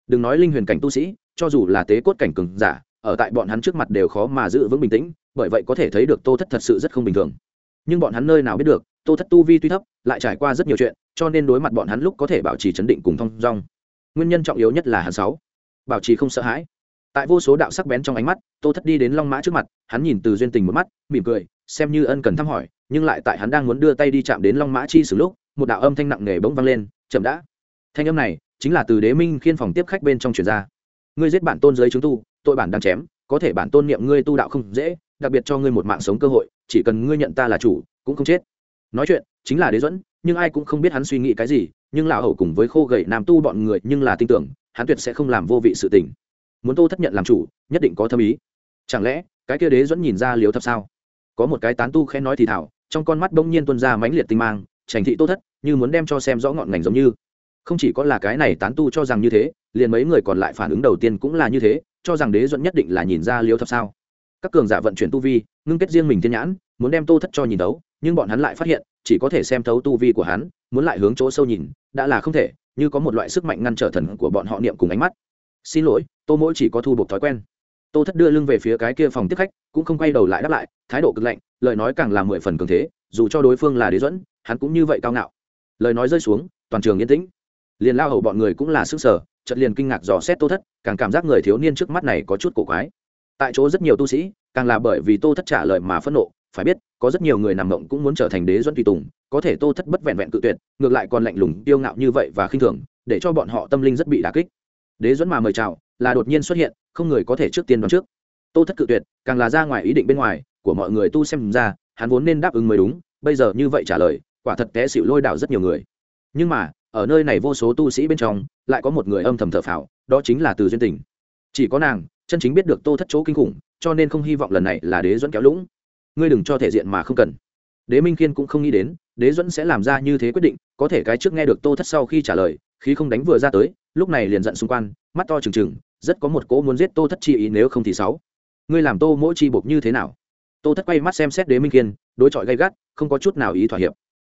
Đừng nói linh huyền cảnh tu sĩ, cho dù là tế cốt cảnh cường giả, ở tại bọn hắn trước mặt đều khó mà giữ vững bình tĩnh, bởi vậy có thể thấy được tô thất thật sự rất không bình thường. Nhưng bọn hắn nơi nào biết được, tô thất tu vi tuy thấp, lại trải qua rất nhiều chuyện, cho nên đối mặt bọn hắn lúc có thể bảo trì chấn định cùng thong dong. Nguyên nhân trọng yếu nhất là hắn sáu bảo trì không sợ hãi. Tại vô số đạo sắc bén trong ánh mắt, tô thất đi đến long mã trước mặt, hắn nhìn từ duyên tình một mắt, mỉm cười, xem như ân cần thăm hỏi, nhưng lại tại hắn đang muốn đưa tay đi chạm đến long mã chi sử lúc một đạo âm thanh nặng nề bỗng vang lên, chậm đã. Thanh âm này chính là từ đế minh khiên phòng tiếp khách bên trong truyền ra. Ngươi giết bản tôn giới chúng tu, tội bản đang chém, có thể bản tôn niệm ngươi tu đạo không dễ, đặc biệt cho ngươi một mạng sống cơ hội, chỉ cần ngươi nhận ta là chủ, cũng không chết. Nói chuyện, chính là đế dẫn nhưng ai cũng không biết hắn suy nghĩ cái gì, nhưng lão hầu cùng với khô gầy nam tu bọn người nhưng là tin tưởng, hắn tuyệt sẽ không làm vô vị sự tình. Muốn tô thất nhận làm chủ, nhất định có thâm ý. Chẳng lẽ, cái kia đế dẫn nhìn ra liếu thập sao? Có một cái tán tu khẽ nói thì thảo, trong con mắt bỗng nhiên tuôn ra mãnh liệt tinh mang trành thị tô thất, như muốn đem cho xem rõ ngọn ngành giống như. Không chỉ có là cái này tán tu cho rằng như thế, liền mấy người còn lại phản ứng đầu tiên cũng là như thế, cho rằng đế dẫn nhất định là nhìn ra liêu thập sao. Các cường giả vận chuyển tu vi, ngưng kết riêng mình thiên nhãn, muốn đem tô thất cho nhìn đấu nhưng bọn hắn lại phát hiện, chỉ có thể xem thấu tu vi của hắn, muốn lại hướng chỗ sâu nhìn, đã là không thể, như có một loại sức mạnh ngăn trở thần của bọn họ niệm cùng ánh mắt. Xin lỗi, tô mỗi chỉ có thu buộc thói quen. Tô thất đưa lưng về phía cái kia phòng tiếp khách, cũng không quay đầu lại đáp lại, thái độ cực lạnh, lời nói càng là mười phần cường thế, dù cho đối phương là đế dẫn hắn cũng như vậy cao ngạo. Lời nói rơi xuống, toàn trường yên tĩnh. Liền lao hầu bọn người cũng là sức sở, chợt liền kinh ngạc dò xét tô thất, càng cảm giác người thiếu niên trước mắt này có chút cổ quái. Tại chỗ rất nhiều tu sĩ, càng là bởi vì tô thất trả lời mà phẫn nộ, phải biết, có rất nhiều người nằm mộng cũng muốn trở thành đế dẫn tùy tùng, có thể tô thất bất vẹn vẹn cự tuyệt, ngược lại còn lạnh lùng tiêu ngạo như vậy và khinh thường, để cho bọn họ tâm linh rất bị đả kích. Đế dẫn mà mời chào, là đột nhiên xuất hiện, không người có thể trước tiên đoán trước. Tô thất cự tuyệt, càng là ra ngoài ý định bên ngoài, của mọi người tu xem ra, hắn vốn nên đáp ứng mới đúng, bây giờ như vậy trả lời quả thật té xịu lôi đảo rất nhiều người. Nhưng mà ở nơi này vô số tu sĩ bên trong lại có một người âm thầm thở phào đó chính là từ duyên tình. Chỉ có nàng chân chính biết được tô thất chỗ kinh khủng cho nên không hy vọng lần này là đế dẫn kéo lũng. Ngươi đừng cho thể diện mà không cần. Đế minh Kiên cũng không nghĩ đến đế dẫn sẽ làm ra như thế quyết định có thể cái trước nghe được tô thất sau khi trả lời khí không đánh vừa ra tới lúc này liền giận xung quanh mắt to trừng trừng rất có một cỗ muốn giết tô thất chi ý nếu không thì sáu. Ngươi làm tô mỗi chi buộc như thế nào? Tô thất quay mắt xem xét đế minh Kiên, đối chọi gay gắt không có chút nào ý thỏa hiệp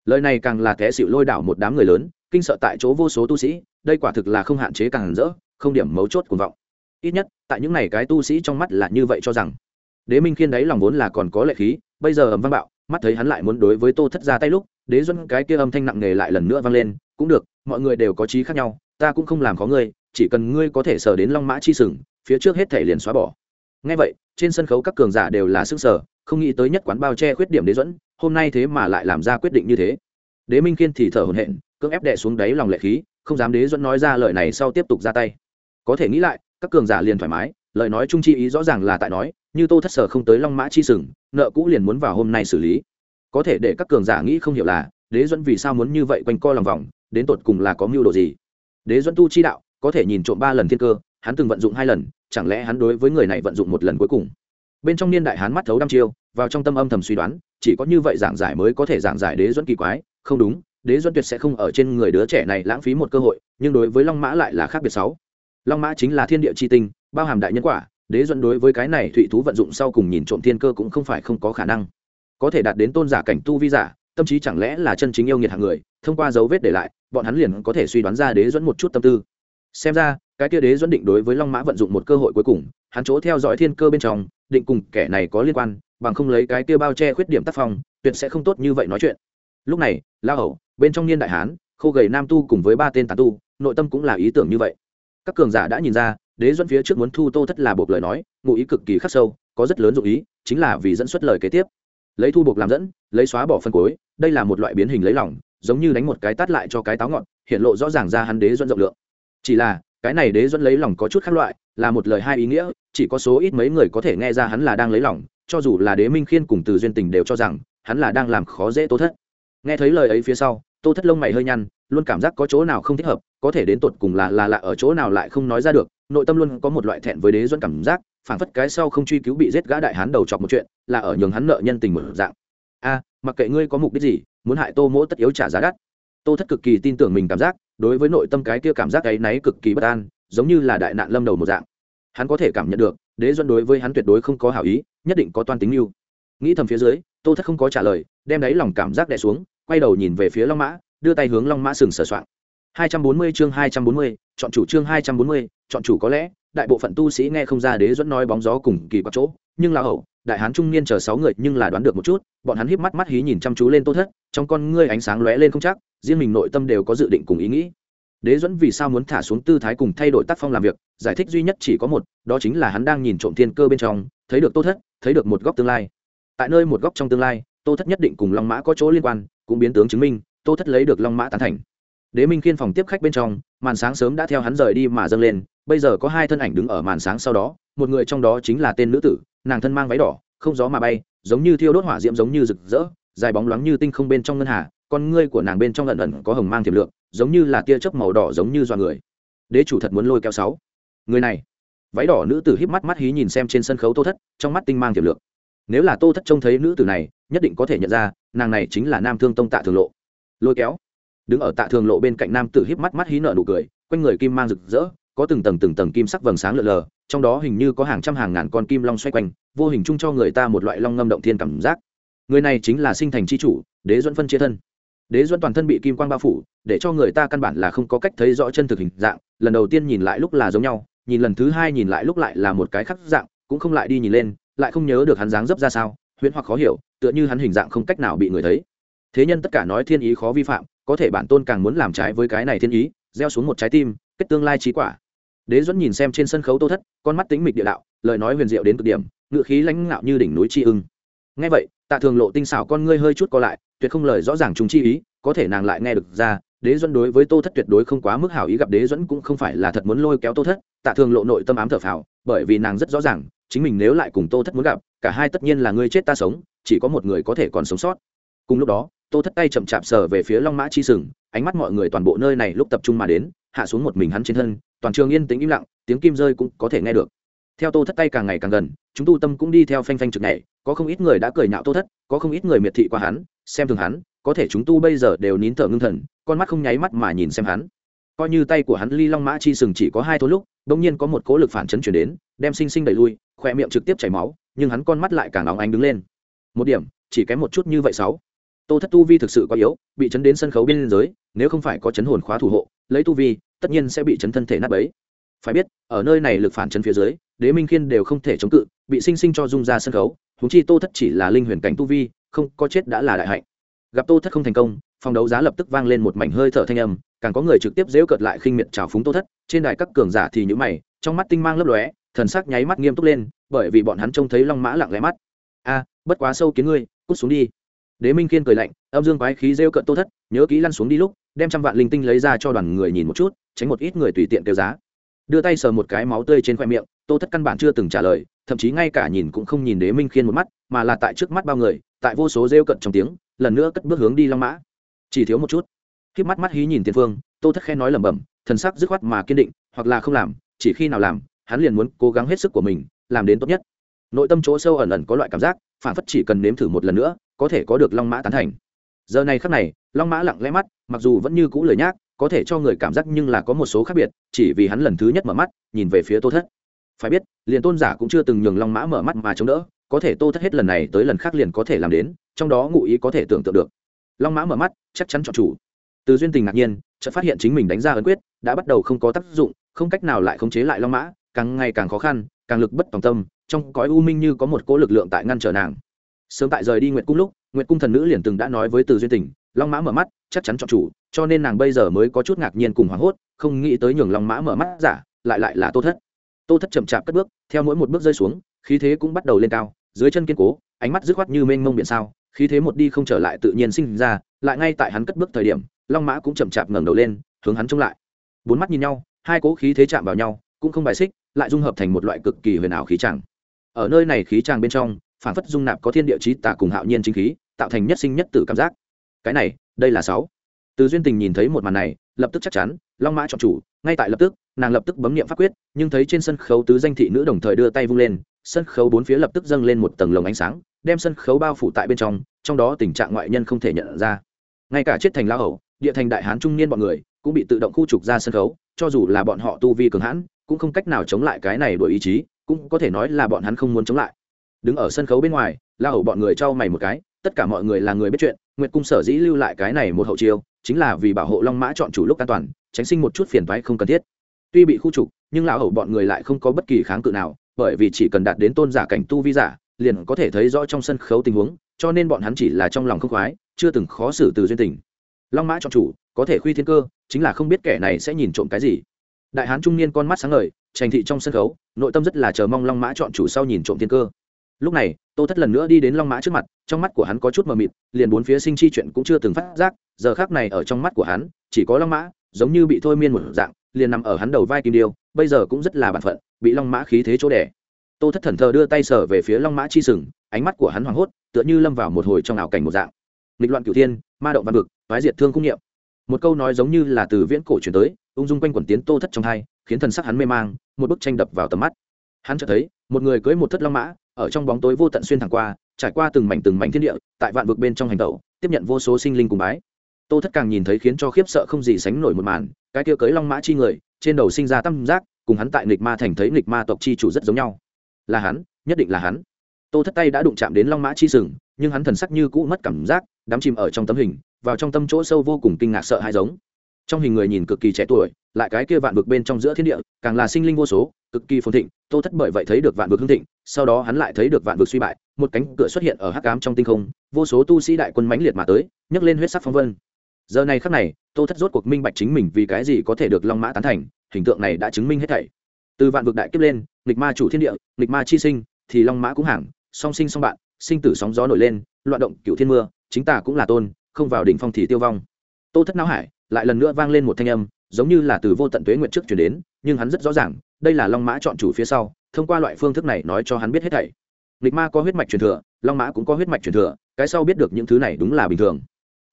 lời này càng là té xịu lôi đảo một đám người lớn, kinh sợ tại chỗ vô số tu sĩ, đây quả thực là không hạn chế càng rỡ, không điểm mấu chốt cuồng vọng. Ít nhất, tại những này cái tu sĩ trong mắt là như vậy cho rằng. Đế minh khiên đấy lòng vốn là còn có lệ khí, bây giờ ầm vang bạo, mắt thấy hắn lại muốn đối với tô thất ra tay lúc, đế duân cái kia âm thanh nặng nề lại lần nữa vang lên, cũng được, mọi người đều có trí khác nhau, ta cũng không làm khó ngươi, chỉ cần ngươi có thể sờ đến long mã chi sừng, phía trước hết thể liền xóa bỏ. Ngay vậy, trên sân khấu các cường giả đều là sức sở không nghĩ tới nhất quán bao che khuyết điểm đế dẫn hôm nay thế mà lại làm ra quyết định như thế. Đế minh khiên thì thở hổn hển, cưỡng ép đệ xuống đáy lòng lệ khí, không dám đế dẫn nói ra lời này sau tiếp tục ra tay. Có thể nghĩ lại, các cường giả liền thoải mái, lời nói trung chi ý rõ ràng là tại nói, như tô thất sở không tới long mã chi sừng, nợ cũ liền muốn vào hôm nay xử lý. Có thể để các cường giả nghĩ không hiểu là, đế dẫn vì sao muốn như vậy quanh co lòng vòng, đến tột cùng là có mưu đồ gì? Đế dẫn tu chi đạo, có thể nhìn trộm ba lần thiên cơ, hắn từng vận dụng hai lần, chẳng lẽ hắn đối với người này vận dụng một lần cuối cùng? Bên trong niên đại hắn mắt thấu đăm chiêu, vào trong tâm âm thầm suy đoán chỉ có như vậy giảng giải mới có thể giảng giải đế dẫn kỳ quái. Không đúng, đế dẫn tuyệt sẽ không ở trên người đứa trẻ này lãng phí một cơ hội, nhưng đối với long mã lại là khác biệt sáu. Long mã chính là thiên địa c h i tinh, bao hàm đại nhân quả, đế dẫn đối với cái này thụy thú vận dụng sau cùng nhìn trộm thiên cơ cũng không phải không có khả năng. Có thể đạt đến tôn giả cảnh tu vi giả, tâm trí chẳng lẽ là chân chính yêu nghiệt hạng người, thông qua dấu vết để lại, bọn hắn liền có thể suy đoán ra đế dẫn một chút tâm tư. Xem ra, cái kia đế dẫn định đối với long mã vận dụng một cơ hội cuối cùng, hắn chỗ theo dõi thiên cơ bên trong, định cùng kẻ này có liên quan bằng không lấy cái kia bao che khuyết điểm tác phong, tuyệt sẽ không tốt như vậy nói chuyện. Lúc này, la hầu, bên trong niên đại hán, khô gầy nam tu cùng với ba tên tán tu, nội tâm cũng là ý tưởng như vậy. Các cường giả đã nhìn ra, đế dẫn phía trước muốn thu tô thất là buộc lời nói, ngụ ý cực kỳ khắc sâu, có rất lớn dụng ý, chính là vì dẫn xuất lời kế tiếp. Lấy thu buộc làm dẫn, lấy xóa bỏ phân cối, đây là một loại biến hình lấy lỏng giống như đánh một cái tát lại cho cái táo ngọn, hiện lộ rõ ràng ra hắn đế dẫn rộng lượng. Chỉ là, cái này đế dẫn lấy lòng có chút khác loại, là một lời hai ý nghĩa, chỉ có số ít mấy người có thể nghe ra hắn là đang lấy lòng cho dù là đế minh khiên cùng từ duyên tình đều cho rằng, hắn là đang làm khó dễ tô thất. Nghe thấy lời ấy phía sau, tô thất lông mày hơi nhăn, luôn cảm giác có chỗ nào không thích hợp, có thể đến tột cùng là là lạ ở chỗ nào lại không nói ra được, nội tâm luôn có một loại thẹn với đế duẫn cảm giác, phảng phất cái sau không truy cứu bị giết gã đại hán đầu chọc một chuyện, là ở nhường hắn nợ nhân tình một dạng. A, mặc kệ ngươi có mục đích gì, muốn hại tô mỗ tất yếu trả giá đắt. Tô thất cực kỳ tin tưởng mình cảm giác, đối với nội tâm cái kia cảm giác ấy náy cực kỳ bất an, giống như là đại nạn lâm đầu một dạng. Hắn có thể cảm nhận được đế Duẫn đối với hắn tuyệt đối không có hảo ý nhất định có toan tính mưu. Nghĩ thầm phía dưới tô thất không có trả lời đem đáy lòng cảm giác đè xuống quay đầu nhìn về phía long mã đưa tay hướng long mã sừng sờ soạn 240 chương 240, chọn chủ chương 240, chọn chủ có lẽ đại bộ phận tu sĩ nghe không ra đế Duẫn nói bóng gió cùng kỳ quặc chỗ nhưng là hậu đại hán trung niên chờ sáu người nhưng là đoán được một chút bọn hắn híp mắt mắt hí nhìn chăm chú lên tô thất trong con ngươi ánh sáng lóe lên không chắc riêng mình nội tâm đều có dự định cùng ý nghĩ đế dẫn vì sao muốn thả xuống tư thái cùng thay đổi tác phong làm việc, giải thích duy nhất chỉ có một, đó chính là hắn đang nhìn trộm thiên cơ bên trong, thấy được tô thất, thấy được một góc tương lai. Tại nơi một góc trong tương lai, tô thất nhất định cùng long mã có chỗ liên quan, cũng biến tướng chứng minh, tô thất lấy được long mã tán thành. Đế minh khiên phòng tiếp khách bên trong, màn sáng sớm đã theo hắn rời đi mà dâng lên, bây giờ có hai thân ảnh đứng ở màn sáng sau đó, một người trong đó chính là tên nữ tử, nàng thân mang váy đỏ, không gió mà bay, giống như thiêu đốt hỏa diễm giống như rực rỡ, dài bóng loáng như tinh không bên trong ngân hà con ngươi của nàng bên trong lần ẩn có hồng mang tiềm lượng, giống như là tia chớp màu đỏ giống như do người. Đế chủ thật muốn lôi kéo sáu. Người này. Váy đỏ nữ tử híp mắt mắt hí nhìn xem trên sân khấu tô thất, trong mắt tinh mang tiềm lượng. Nếu là tô thất trông thấy nữ tử này, nhất định có thể nhận ra, nàng này chính là nam thương tông tạ thường lộ. Lôi kéo. Đứng ở tạ thường lộ bên cạnh nam tử híp mắt mắt hí nợ nụ cười, quanh người kim mang rực rỡ, có từng tầng từng tầng kim sắc vầng sáng lờ lờ, trong đó hình như có hàng trăm hàng ngàn con kim long xoay quanh, vô hình chung cho người ta một loại long ngâm động thiên cảm giác. Người này chính là sinh thành c h i chủ, đế dẫn phân chia thân đế duẫn toàn thân bị kim quang bao phủ, để cho người ta căn bản là không có cách thấy rõ chân thực hình dạng, lần đầu tiên nhìn lại lúc là giống nhau, nhìn lần thứ hai nhìn lại lúc lại là một cái khắc dạng, cũng không lại đi nhìn lên, lại không nhớ được hắn dáng dấp ra sao, huyễn hoặc khó hiểu, tựa như hắn hình dạng không cách nào bị người thấy. Thế nhân tất cả nói thiên ý khó vi phạm, có thể bản tôn càng muốn làm trái với cái này thiên ý, gieo xuống một trái tim, kết tương lai trí quả. Đế duẫn nhìn xem trên sân khấu tô thất, con mắt tính mịch địa đạo, lời nói huyền diệu đến cực điểm, ngựa khí lãnh ngạo như đỉnh núi tri ưng. Ngay vậy, tạ thường lộ tinh xảo con ngươi hơi chút co lại tuyệt không lời rõ ràng chúng chi ý, có thể nàng lại nghe được ra, đế duẫn đối với tô thất tuyệt đối không quá mức hảo ý gặp đế duẫn cũng không phải là thật muốn lôi kéo tô thất, tạ thường lộ nội tâm ám thở phào, bởi vì nàng rất rõ ràng, chính mình nếu lại cùng tô thất muốn gặp, cả hai tất nhiên là ngươi chết ta sống, chỉ có một người có thể còn sống sót. Cùng lúc đó, tô thất tay chậm chạp sờ về phía long mã chi sừng, ánh mắt mọi người toàn bộ nơi này lúc tập trung mà đến, hạ xuống một mình hắn trên thân, toàn trường yên tĩnh im lặng, tiếng kim rơi cũng có thể nghe được. Theo tô thất tay càng ngày càng gần, chúng tu tâm cũng đi theo phanh phanh trực này có không ít người đã cười nhạo tô thất, có không ít người miệt thị qua hắn xem thường hắn, có thể chúng tu bây giờ đều nín thở ngưng thần, con mắt không nháy mắt mà nhìn xem hắn. Coi như tay của hắn ly long mã chi sừng chỉ có hai thố lúc đông nhiên có một cố lực phản chấn chuyển đến, đem sinh sinh đẩy lui khoe miệng trực tiếp chảy máu, nhưng hắn con mắt lại càng nóng ánh đứng lên. Một điểm, chỉ kém một chút như vậy sáu. Tô thất tu vi thực sự quá yếu, bị chấn đến sân khấu bên giới nếu không phải có chấn hồn khóa thủ hộ, lấy tu vi, tất nhiên sẽ bị chấn thân thể nát bấy. Phải biết, ở nơi này lực phản chấn phía dưới, đế minh khiên đều không thể chống cự, bị sinh sinh cho dung ra sân khấu húng chi tô thất chỉ là linh huyền cảnh tu vi không có chết đã là đại hạnh. Gặp tô thất không thành công, phòng đấu giá lập tức vang lên một mảnh hơi thở thanh âm, càng có người trực tiếp dễu cợt lại khinh miệt trào phúng tô thất. Trên đài các cường giả thì nhữ mày, trong mắt tinh mang lấp lóe, thần sắc nháy mắt nghiêm túc lên, bởi vì bọn hắn trông thấy long mã lặng lẽ mắt. A, bất quá sâu kiến ngươi, cút xuống đi. Đế minh kiên cười lạnh, âm dương quái khí rêu cận tô thất, nhớ kỹ lăn xuống đi lúc, đem trăm vạn linh tinh lấy ra cho đoàn người nhìn một chút, tránh một ít người tùy tiện tiêu giá. Đưa tay sờ một cái máu tươi trên khoe miệng tô thất căn bản chưa từng trả lời, thậm chí ngay cả nhìn cũng không nhìn đế minh khiên một mắt, mà là tại trước mắt bao người, tại vô số rêu cận trong tiếng, lần nữa cất bước hướng đi long mã. Chỉ thiếu một chút. Khi mắt mắt hí nhìn tiền phương, tô thất khẽ nói lẩm bẩm, thần sắc dứt khoát mà kiên định, hoặc là không làm, chỉ khi nào làm, hắn liền muốn cố gắng hết sức của mình, làm đến tốt nhất. Nội tâm chỗ sâu ẩn ẩn có loại cảm giác, phản phất chỉ cần nếm thử một lần nữa, có thể có được long mã tán thành. Giờ này khắc này, long mã lặng lẽ mắt, mặc dù vẫn như cũ lời nhác, có thể cho người cảm giác nhưng là có một số khác biệt, chỉ vì hắn lần thứ nhất mở mắt, nhìn về phía tô thất phải biết, liền tôn giả cũng chưa từng nhường long mã mở mắt mà chống đỡ, có thể tô thất hết lần này tới lần khác liền có thể làm đến, trong đó ngụ ý có thể tưởng tượng được. Long mã mở mắt, chắc chắn chọn chủ. Từ duyên tình ngạc nhiên, chợt phát hiện chính mình đánh ra ấn quyết, đã bắt đầu không có tác dụng, không cách nào lại khống chế lại long mã, càng ngày càng khó khăn, càng lực bất tòng tâm, trong cõi u minh như có một cỗ lực lượng tại ngăn trở nàng. Sớm tại rời đi nguyệt cung lúc, nguyệt cung thần nữ liền từng đã nói với từ duyên tình, long mã mở mắt, chắc chắn chọn chủ, cho nên nàng bây giờ mới có chút ngạc nhiên cùng hoảng hốt, không nghĩ tới nhường long mã mở mắt giả, lại lại là tô thất tô thất chậm chạp cất bước, theo mỗi một bước rơi xuống, khí thế cũng bắt đầu lên cao, dưới chân kiên cố, ánh mắt dứt khoát như mênh mông biển sao, khí thế một đi không trở lại tự nhiên sinh ra, lại ngay tại hắn cất bước thời điểm, long mã cũng chậm chạp ngẩng đầu lên, hướng hắn trông lại. Bốn mắt nhìn nhau, hai cố khí thế chạm vào nhau, cũng không bài xích, lại dung hợp thành một loại cực kỳ huyền ảo khí tràng ở nơi này khí tràng bên trong phản phất dung nạp có thiên địa chí tà cùng hạo nhiên chính khí, tạo thành nhất sinh nhất tử cảm giác. Cái này, đây là sáu. Từ duyên tình nhìn thấy một màn này, lập tức chắc chắn, long mã chọn chủ, ngay tại lập tức nàng lập tức bấm niệm pháp quyết, nhưng thấy trên sân khấu tứ danh thị nữ đồng thời đưa tay vung lên, sân khấu bốn phía lập tức dâng lên một tầng lồng ánh sáng, đem sân khấu bao phủ tại bên trong trong đó tình trạng ngoại nhân không thể nhận ra. Ngay cả chết thành lao hầu, địa thành đại hán trung niên bọn người cũng bị tự động khu trục ra sân khấu, cho dù là bọn họ tu vi cường hãn, cũng không cách nào chống lại cái này đổi ý chí, cũng có thể nói là bọn hắn không muốn chống lại. Đứng ở sân khấu bên ngoài la hầu bọn người trao mày một cái, tất cả mọi người là người biết chuyện, nguyệt cung sở dĩ lưu lại cái này một hậu chiêu, chính là vì bảo hộ long mã chọn chủ lúc an toàn, tránh sinh một chút phiền toái không cần thiết tuy bị khu trục, nhưng lão hầu bọn người lại không có bất kỳ kháng cự nào, bởi vì chỉ cần đạt đến tôn giả cảnh tu vi giả, liền có thể thấy rõ trong sân khấu tình huống, cho nên bọn hắn chỉ là trong lòng không khoái, chưa từng khó xử từ duyên tình. Long mã chọn chủ, có thể khuy thiên cơ, chính là không biết kẻ này sẽ nhìn trộm cái gì. Đại hán trung niên con mắt sáng ngời trành thị trong sân khấu, nội tâm rất là chờ mong long mã chọn chủ sau nhìn trộm thiên cơ. Lúc này, tô thất lần nữa đi đến long mã trước mặt, trong mắt của hắn có chút mờ mịt, liền bốn phía sinh chi chuyện cũng chưa từng phát giác, giờ khác này ở trong mắt của hắn, chỉ có long mã, giống như bị thôi miên một dạng liền nằm ở hắn đầu vai kim điêu, bây giờ cũng rất là bản phận, bị long mã khí thế chỗ đẻ tô thất thần thờ đưa tay sở về phía long mã chi sừng, ánh mắt của hắn hoảng hốt, tựa như lâm vào một hồi trong ảo cảnh một dạng. Nghịch loạn cửu thiên, ma động văn vực thoái diệt thương cung nghiệm một câu nói giống như là từ viễn cổ truyền tới, ung dung quanh quẩn tiến tô thất trong hai, khiến thần sắc hắn mê mang, một bức tranh đập vào tầm mắt. Hắn chợt thấy, một người cưới một thất long mã, ở trong bóng tối vô tận xuyên thẳng qua, trải qua từng mảnh từng mảnh thiên địa, tại vạn vực bên trong hành tẩu, tiếp nhận vô số sinh linh cùng bái tô thất càng nhìn thấy khiến cho khiếp sợ không gì sánh nổi một màn, cái kia cưới long mã chi người, trên đầu sinh ra tâm giác, cùng hắn tại nghịch ma thành thấy nghịch ma tộc chi chủ rất giống nhau. Là hắn, nhất định là hắn. Tô thất tay đã đụng chạm đến long mã chi sừng, nhưng hắn thần sắc như cũ mất cảm giác, đắm chìm ở trong tấm hình, vào trong tâm chỗ sâu vô cùng kinh ngạc sợ hãi giống. Trong hình người nhìn cực kỳ trẻ tuổi, lại cái kia vạn vực bên trong giữa thiên địa, càng là sinh linh vô số, cực kỳ phồn thịnh, tô thất bởi vậy thấy được vạn vực hương thịnh, sau đó hắn lại thấy được vạn vực suy bại, một cánh cửa xuất hiện ở hắc ám trong tinh không, vô số tu sĩ đại quân mãnh liệt mà tới, nhấc lên huyết sắc phong vân giờ này khắc này, tô thất rốt cuộc minh bạch chính mình vì cái gì có thể được long mã tán thành, hình tượng này đã chứng minh hết thảy. Từ vạn vực đại kiếp lên, nghịch ma chủ thiên địa, nghịch ma chi sinh, thì long mã cũng hàng, song sinh song bạn, sinh tử sóng gió nổi lên, loạn động cựu thiên mưa, chính ta cũng là tôn, không vào đỉnh phong thì tiêu vong. Tô thất não hải, lại lần nữa vang lên một thanh âm, giống như là từ vô tận tuế nguyện trước chuyển đến, nhưng hắn rất rõ ràng, đây là long mã chọn chủ phía sau, thông qua loại phương thức này nói cho hắn biết hết thảy. Nghịch ma có huyết mạch truyền thừa, long mã cũng có huyết mạch truyền thừa, cái sau biết được những thứ này đúng là bình thường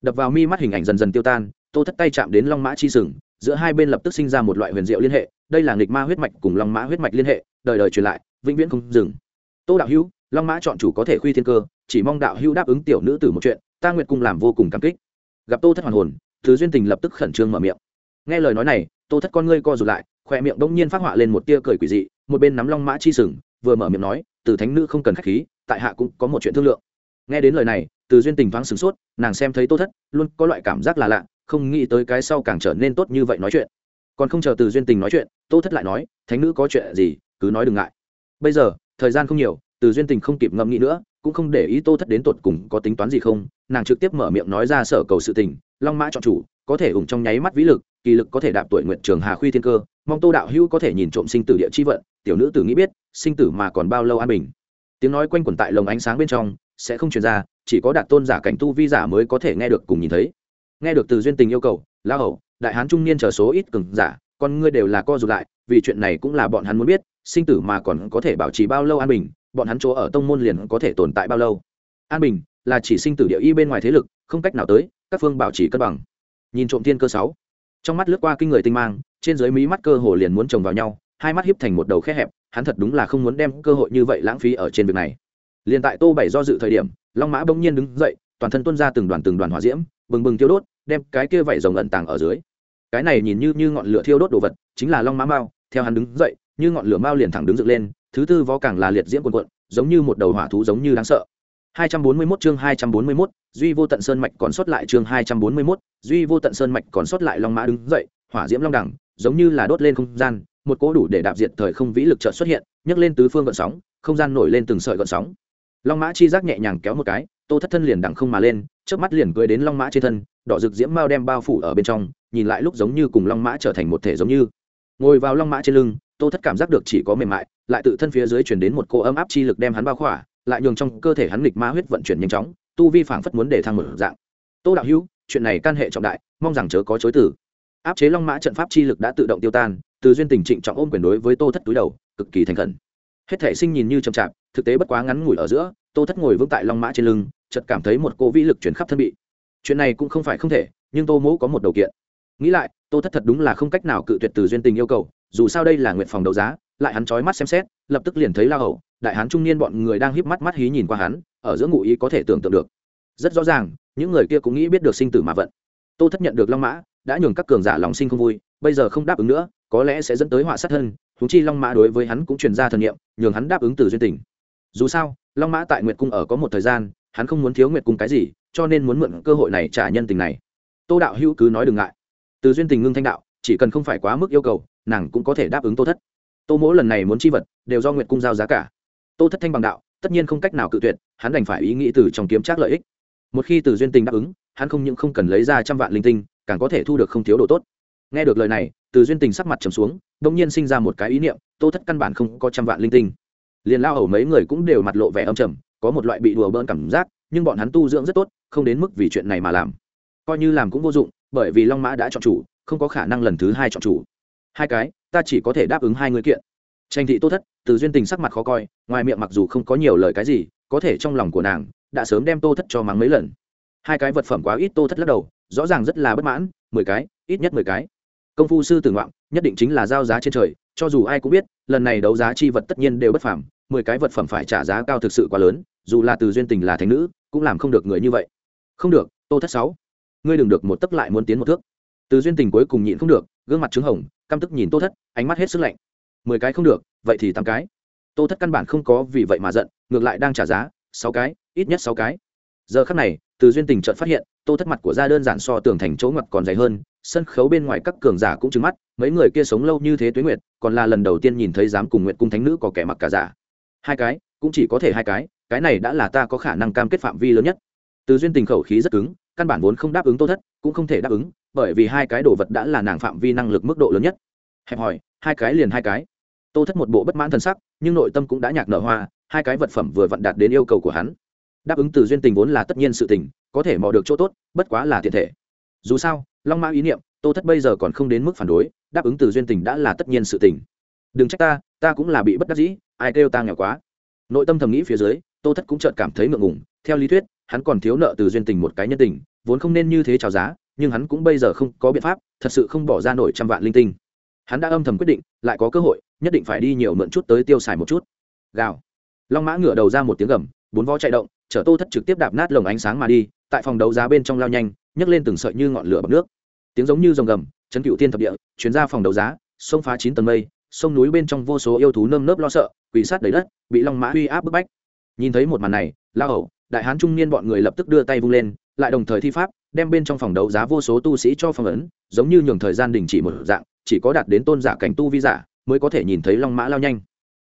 đập vào mi mắt hình ảnh dần dần tiêu tan, tô thất tay chạm đến long mã chi sừng, giữa hai bên lập tức sinh ra một loại huyền diệu liên hệ, đây là nghịch ma huyết mạch cùng long mã huyết mạch liên hệ, đời đời truyền lại, vĩnh viễn không dừng. Tô đạo hữu, long mã chọn chủ có thể khuy thiên cơ, chỉ mong đạo hữu đáp ứng tiểu nữ tử một chuyện, ta nguyện cùng làm vô cùng cảm kích. Gặp tô thất hoàn hồn, thứ duyên tình lập tức khẩn trương mở miệng. Nghe lời nói này, tô thất con ngươi co rụt lại khoe miệng bỗng nhiên phát họa lên một tia cười quỷ dị, một bên nắm long mã chi sừng, vừa mở miệng nói, từ thánh nữ không cần khách khí, tại hạ cũng có một chuyện thương lượng. Nghe đến lời này từ duyên tình thoáng sửng sốt, nàng xem thấy tô thất, luôn có loại cảm giác là lạ, không nghĩ tới cái sau càng trở nên tốt như vậy nói chuyện. Còn không chờ từ duyên tình nói chuyện, tô thất lại nói, thánh nữ có chuyện gì, cứ nói đừng ngại. Bây giờ, thời gian không nhiều, từ duyên tình không kịp ngẫm nghĩ nữa, cũng không để ý tô thất đến tột cùng có tính toán gì không, nàng trực tiếp mở miệng nói ra sở cầu sự tình, long mã chọn chủ, có thể ủng trong nháy mắt vĩ lực, kỳ lực có thể đạp tuổi nguyện trường hà khuy thiên cơ, mong tô đạo hữu có thể nhìn trộm sinh tử địa chi vận, tiểu nữ tử nghĩ biết, sinh tử mà còn bao lâu an bình. Tiếng nói quanh quẩn tại lồng ánh sáng bên trong, sẽ không truyền ra chỉ có đạt tôn giả cảnh tu vi giả mới có thể nghe được cùng nhìn thấy. Nghe được từ duyên tình yêu cầu, la hầu, đại hán trung niên chờ số ít cường giả, con ngươi đều là co rụt lại, vì chuyện này cũng là bọn hắn muốn biết, sinh tử mà còn có thể bảo trì bao lâu an bình, bọn hắn chỗ ở tông môn liền có thể tồn tại bao lâu. An bình là chỉ sinh tử địa y bên ngoài thế lực, không cách nào tới, các phương bảo trì cân bằng. Nhìn trộm thiên cơ sáu, trong mắt lướt qua kinh người tinh mang, trên dưới mí mắt cơ hồ liền muốn chồng vào nhau, hai mắt hiếp thành một đầu khe hẹp, hắn thật đúng là không muốn đem cơ hội như vậy lãng phí ở trên việc này liền tại tô bảy do dự thời điểm long mã bỗng nhiên đứng dậy toàn thân tuôn ra từng đoàn từng đoàn hỏa diễm bừng bừng thiêu đốt đem cái kia vảy rồng ẩn tàng ở dưới cái này nhìn như như ngọn lửa thiêu đốt đồ vật chính là long mã mao theo hắn đứng dậy như ngọn lửa mao liền thẳng đứng dựng lên thứ tư vó càng là liệt diễm cuồn cuộn giống như một đầu hỏa thú giống như đáng sợ 241 chương 241, Duy Vô Tận Sơn mạch còn sót lại chương 241, Duy Vô Tận Sơn mạch còn sót lại Long Mã đứng dậy, hỏa diễm long đẳng, giống như là đốt lên không gian, một cỗ đủ để đạp diệt thời không vĩ lực chợt xuất hiện, nhấc lên tứ phương gợn sóng, không gian nổi lên từng sợi gợn sóng. Long Mã chi giác nhẹ nhàng kéo một cái, Tô Thất thân liền đằng không mà lên, chớp mắt liền cưới đến Long Mã trên thân, đỏ rực diễm mao đem bao phủ ở bên trong, nhìn lại lúc giống như cùng Long Mã trở thành một thể giống như. Ngồi vào Long Mã trên lưng, Tô Thất cảm giác được chỉ có mềm mại, lại tự thân phía dưới truyền đến một cô ấm áp chi lực đem hắn bao khỏa, lại nhường trong cơ thể hắn nghịch ma huyết vận chuyển nhanh chóng tu vi phảng phất muốn để thăng một dạng. Tô đạo hữu chuyện này can hệ trọng đại mong rằng chớ có chối từ. Áp chế long mã trận pháp chi lực đã tự động tiêu tan từ duyên tình trịnh trọng ôm quyền đối với tô thất túi đầu cực kỳ thành khẩn hết thể sinh nhìn như chậm chạp, thực tế bất quá ngắn ngủi ở giữa, tô thất ngồi vững tại long mã trên lưng, chợt cảm thấy một cô vĩ lực chuyển khắp thân bị. Chuyện này cũng không phải không thể, nhưng tô mỗ có một đầu kiện. Nghĩ lại, tô thất thật đúng là không cách nào cự tuyệt từ duyên tình yêu cầu, dù sao đây là nguyện phòng đấu giá, lại hắn trói mắt xem xét, lập tức liền thấy la hầu, đại hán trung niên bọn người đang híp mắt mắt hí nhìn qua hắn, ở giữa ngụ ý có thể tưởng tượng được. Rất rõ ràng, những người kia cũng nghĩ biết được sinh tử mà vận. Tô thất nhận được long mã, đã nhường các cường giả lòng sinh không vui, bây giờ không đáp ứng nữa có lẽ sẽ dẫn tới họa sát thân thú chi long mã đối với hắn cũng truyền ra thần niệm, nhường hắn đáp ứng từ duyên tình. Dù sao, long mã tại nguyệt cung ở có một thời gian, hắn không muốn thiếu nguyệt cung cái gì, cho nên muốn mượn cơ hội này trả nhân tình này. Tô đạo hữu cứ nói đừng ngại. Từ duyên tình ngưng thanh đạo, chỉ cần không phải quá mức yêu cầu, nàng cũng có thể đáp ứng tô thất. Tô mỗi lần này muốn chi vật, đều do nguyệt cung giao giá cả. Tô thất thanh bằng đạo, tất nhiên không cách nào cự tuyệt, hắn đành phải ý nghĩ từ trong kiếm trác lợi ích. Một khi từ duyên tình đáp ứng, hắn không những không cần lấy ra trăm vạn linh tinh, càng có thể thu được không thiếu đồ tốt nghe được lời này, từ duyên tình sắc mặt trầm xuống đông nhiên sinh ra một cái ý niệm, tô thất căn bản không có trăm vạn linh tinh. Liền lao hầu mấy người cũng đều mặt lộ vẻ âm trầm, có một loại bị đùa bỡn cảm giác, nhưng bọn hắn tu dưỡng rất tốt, không đến mức vì chuyện này mà làm. Coi như làm cũng vô dụng, bởi vì long mã đã chọn chủ, không có khả năng lần thứ hai chọn chủ. Hai cái, ta chỉ có thể đáp ứng hai người kiện. Tranh thị tô thất, từ duyên tình sắc mặt khó coi, ngoài miệng mặc dù không có nhiều lời cái gì, có thể trong lòng của nàng đã sớm đem tô thất cho mắng mấy lần. Hai cái vật phẩm quá ít, tô thất lắc đầu, rõ ràng rất là bất mãn, mười cái, ít nhất mười cái công phu sư tử ngoạm, nhất định chính là giao giá trên trời, cho dù ai cũng biết, lần này đấu giá chi vật tất nhiên đều bất phàm, mười cái vật phẩm phải trả giá cao thực sự quá lớn, dù là từ duyên tình là thành nữ, cũng làm không được người như vậy. Không được, tô thất sáu. Ngươi đừng được một tấc lại muốn tiến một thước. Từ duyên tình cuối cùng nhịn không được, gương mặt trứng hồng, căm tức nhìn tô thất, ánh mắt hết sức lạnh. Mười cái không được, vậy thì tám cái. Tô thất căn bản không có vì vậy mà giận, ngược lại đang trả giá, sáu cái, ít nhất sáu cái giờ khắc này, từ duyên tình chợt phát hiện, tô thất mặt của ra đơn giản so tường thành chỗ ngoặt còn dày hơn, sân khấu bên ngoài các cường giả cũng trừng mắt, mấy người kia sống lâu như thế tuế nguyệt, còn là lần đầu tiên nhìn thấy dám cùng nguyện cung thánh nữ có kẻ mặc cả giả. Hai cái, cũng chỉ có thể hai cái cái này đã là ta có khả năng cam kết phạm vi lớn nhất. Từ duyên tình khẩu khí rất cứng, căn bản vốn không đáp ứng tô thất, cũng không thể đáp ứng, bởi vì hai cái đồ vật đã là nàng phạm vi năng lực mức độ lớn nhất. Hẹp hỏi hai cái liền hai cái. Tô thất một bộ bất mãn thần sắc, nhưng nội tâm cũng đã nhạc nở hoa, hai cái vật phẩm vừa vặn đạt đến yêu cầu của hắn đáp ứng từ duyên tình vốn là tất nhiên sự tình, có thể mò được chỗ tốt, bất quá là thiện thể. Dù sao, long mã ý niệm, tô thất bây giờ còn không đến mức phản đối, đáp ứng từ duyên tình đã là tất nhiên sự tình. Đừng trách ta ta cũng là bị bất đắc dĩ, ai kêu ta nghèo quá. Nội tâm thầm nghĩ phía dưới, tô thất cũng chợt cảm thấy ngượng ngùng, theo lý thuyết, hắn còn thiếu nợ từ duyên tình một cái nhân tình, vốn không nên như thế chào giá, nhưng hắn cũng bây giờ không có biện pháp, thật sự không bỏ ra nổi trăm vạn linh tinh. Hắn đã âm thầm quyết định, lại có cơ hội, nhất định phải đi nhiều mượn chút tới tiêu xài một chút. Gào. Long mã ngửa đầu ra một tiếng gầm, bốn vó chạy động chở tô thất trực tiếp đạp nát lồng ánh sáng mà đi, tại phòng đấu giá bên trong lao nhanh, nhấc lên từng sợi như ngọn lửa bọc nước. Tiếng giống như rồng gầm, chấn cựu thiên thập địa chuyến ra phòng đấu giá, sông phá chín tầng mây, sông núi bên trong vô số yêu thú nơm nớp lo sợ quỷ sát đầy đất, bị long mã uy áp bức bách. Nhìn thấy một màn này, lao hậu đại hán trung niên bọn người lập tức đưa tay vung lên, lại đồng thời thi pháp, đem bên trong phòng đấu giá vô số tu sĩ cho phong ấn, giống như nhường thời gian đình chỉ một dạng, chỉ có đạt đến tôn giả cảnh tu vi giả mới có thể nhìn thấy long mã lao nhanh.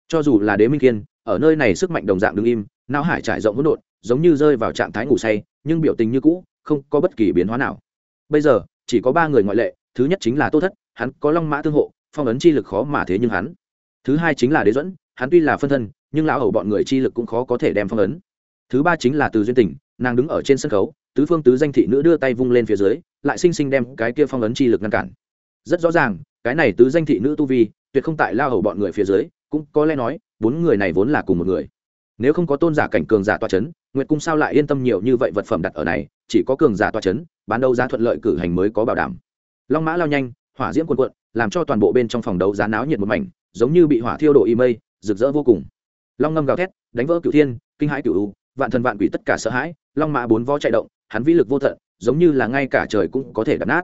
Cho dù là đế minh kiên, ở nơi này sức mạnh đồng dạng đứng im, não hải trải rộng hỗn độn giống như rơi vào trạng thái ngủ say, nhưng biểu tình như cũ, không có bất kỳ biến hóa nào. Bây giờ, chỉ có ba người ngoại lệ, thứ nhất chính là tô thất, hắn có long mã tương hộ, phong ấn chi lực khó mà thế nhưng hắn. Thứ hai chính là đế dẫn hắn tuy là phân thân, nhưng lão hầu bọn người chi lực cũng khó có thể đem phong ấn. Thứ ba chính là từ duyên tình, nàng đứng ở trên sân khấu, tứ phương tứ danh thị nữ đưa tay vung lên phía dưới, lại sinh sinh đem cái kia phong ấn chi lực ngăn cản. Rất rõ ràng, cái này tứ danh thị nữ tu vi, tuyệt không tại lao hầu bọn người phía dưới, cũng có lẽ nói, bốn người này vốn là cùng một người nếu không có tôn giả cảnh cường giả toa chấn, nguyệt cung sao lại yên tâm nhiều như vậy vật phẩm đặt ở này? Chỉ có cường giả toa chấn, bán đấu giá thuận lợi cử hành mới có bảo đảm. Long mã lao nhanh hỏa diễm quần quận làm cho toàn bộ bên trong phòng đấu giá náo nhiệt một mảnh giống như bị hỏa thiêu đổ y mây rực rỡ vô cùng. Long ngâm gào thét đánh vỡ cửu thiên kinh hãi cửu u vạn thần vạn quỷ tất cả sợ hãi long mã bốn vó chạy động hắn vĩ lực vô tận giống như là ngay cả trời cũng có thể đập nát.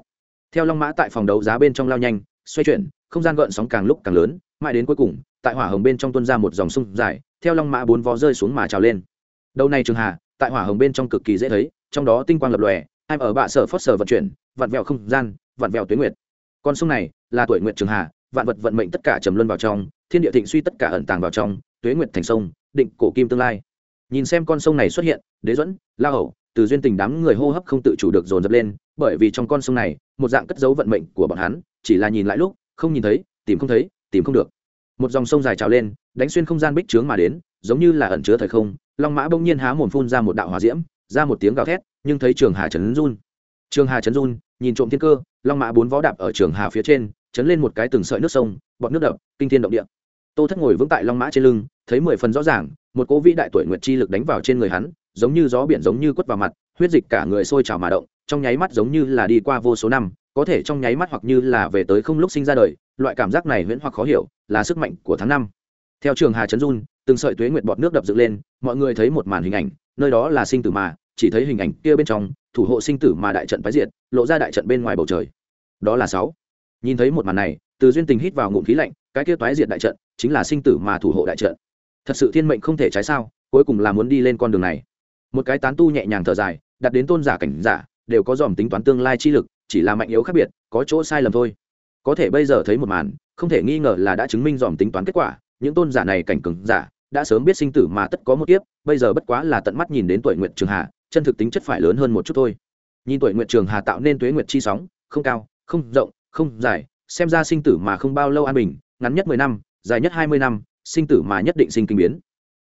Theo long mã tại phòng đấu giá bên trong lao nhanh xoay chuyển không gian gợn sóng càng lúc càng lớn mãi đến cuối cùng tại hỏa hồng bên trong tuân ra một dòng sông dài theo long mã bốn vó rơi xuống mà trào lên. Đầu này trường hà tại hỏa hồng bên trong cực kỳ dễ thấy trong đó tinh quang lập lòe hai ở bạ sở phót sở vận chuyển vặn vẹo không gian vặn vẹo tuyến nguyệt. Con sông này là tuổi nguyệt trường hà vạn vật vận mệnh tất cả trầm luân vào trong thiên địa thịnh suy tất cả ẩn tàng vào trong tuế nguyệt thành sông định cổ kim tương lai. Nhìn xem con sông này xuất hiện đế dẫn la hầu, từ duyên tình đám người hô hấp không tự chủ được dồn dập lên bởi vì trong con sông này một dạng cất dấu vận mệnh của bọn hắn chỉ là nhìn lại lúc không nhìn thấy tìm không thấy tìm không được một dòng sông dài trào lên, đánh xuyên không gian bích trướng mà đến, giống như là ẩn chứa thời không. Long mã bỗng nhiên há mồm phun ra một đạo hỏa diễm, ra một tiếng gào thét, nhưng thấy trường hà trấn run. Trường hà trấn run, nhìn trộm thiên cơ, long mã bốn vó đạp ở trường hà phía trên, chấn lên một cái từng sợi nước sông, bọt nước đập, kinh thiên động địa. Tô thất ngồi vững tại long mã trên lưng, thấy mười phần rõ ràng, một cỗ vĩ đại tuổi nguyệt chi lực đánh vào trên người hắn, giống như gió biển giống như quất vào mặt, huyết dịch cả người sôi trào mà động, trong nháy mắt giống như là đi qua vô số năm, có thể trong nháy mắt hoặc như là về tới không lúc sinh ra đời, loại cảm giác này huyễn hoặc khó hiểu là sức mạnh của tháng năm. Theo trường hà trấn run, từng sợi tuế nguyệt bọt nước đập dựng lên, mọi người thấy một màn hình ảnh, nơi đó là sinh tử mà, chỉ thấy hình ảnh kia bên trong, thủ hộ sinh tử mà đại trận phái diệt, lộ ra đại trận bên ngoài bầu trời. Đó là sáu. Nhìn thấy một màn này, từ duyên tình hít vào ngụm khí lạnh, cái kia toái diệt đại trận, chính là sinh tử mà thủ hộ đại trận. Thật sự thiên mệnh không thể trái sao, cuối cùng là muốn đi lên con đường này. Một cái tán tu nhẹ nhàng thở dài, đặt đến tôn giả cảnh giả, đều có dòm tính toán tương lai chi lực, chỉ là mạnh yếu khác biệt, có chỗ sai lầm thôi. Có thể bây giờ thấy một màn không thể nghi ngờ là đã chứng minh dòm tính toán kết quả, những tôn giả này cảnh cừng giả, đã sớm biết sinh tử mà tất có một kiếp, bây giờ bất quá là tận mắt nhìn đến tuổi nguyện trường hà chân thực tính chất phải lớn hơn một chút thôi. Nhìn tuổi nguyện trường hà tạo nên tuế nguyện chi sóng, không cao, không rộng, không dài, xem ra sinh tử mà không bao lâu an bình, ngắn nhất mười năm, dài nhất hai mươi năm, sinh tử mà nhất định sinh kinh biến.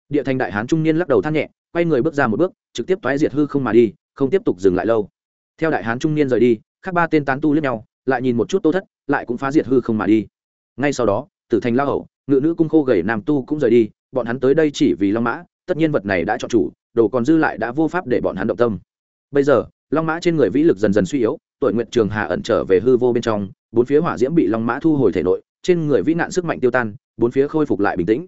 Địa thành đại hán trung niên lắc đầu than nhẹ, quay người bước ra một bước, trực tiếp toái diệt hư không mà đi, không tiếp tục dừng lại lâu. Theo đại hán trung niên rời đi các ba tên tán tu lướt nhau, lại nhìn một chút tô thất, lại cũng phá diệt hư không mà đi ngay sau đó, tử thành lao hậu ngự nữ cung khô gầy nam tu cũng rời đi, bọn hắn tới đây chỉ vì long mã, tất nhiên vật này đã chọn chủ, đồ còn dư lại đã vô pháp để bọn hắn động tâm. Bây giờ, long mã trên người vĩ lực dần dần suy yếu, tuổi nguyện trường hà ẩn trở về hư vô bên trong, bốn phía hỏa diễm bị long mã thu hồi thể nội, trên người vĩ nạn sức mạnh tiêu tan, bốn phía khôi phục lại bình tĩnh.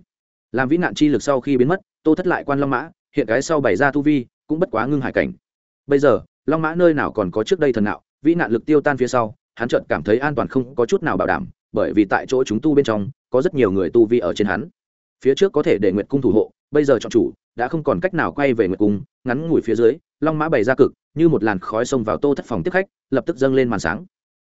Làm vĩ nạn chi lực sau khi biến mất, tô thất lại quan long mã, hiện cái sau bày ra tu vi, cũng bất quá ngưng hải cảnh. Bây giờ, long mã nơi nào còn có trước đây thần nạo, vĩ nạn lực tiêu tan phía sau, hắn chợt cảm thấy an toàn không có chút nào bảo đảm bởi vì tại chỗ chúng tu bên trong, có rất nhiều người tu vi ở trên hắn. Phía trước có thể để nguyệt cung thủ hộ, bây giờ chọn chủ, đã không còn cách nào quay về nguyệt cung, ngắn ngủi phía dưới, long mã bày ra cực, như một làn khói xông vào tô thất phòng tiếp khách, lập tức dâng lên màn sáng.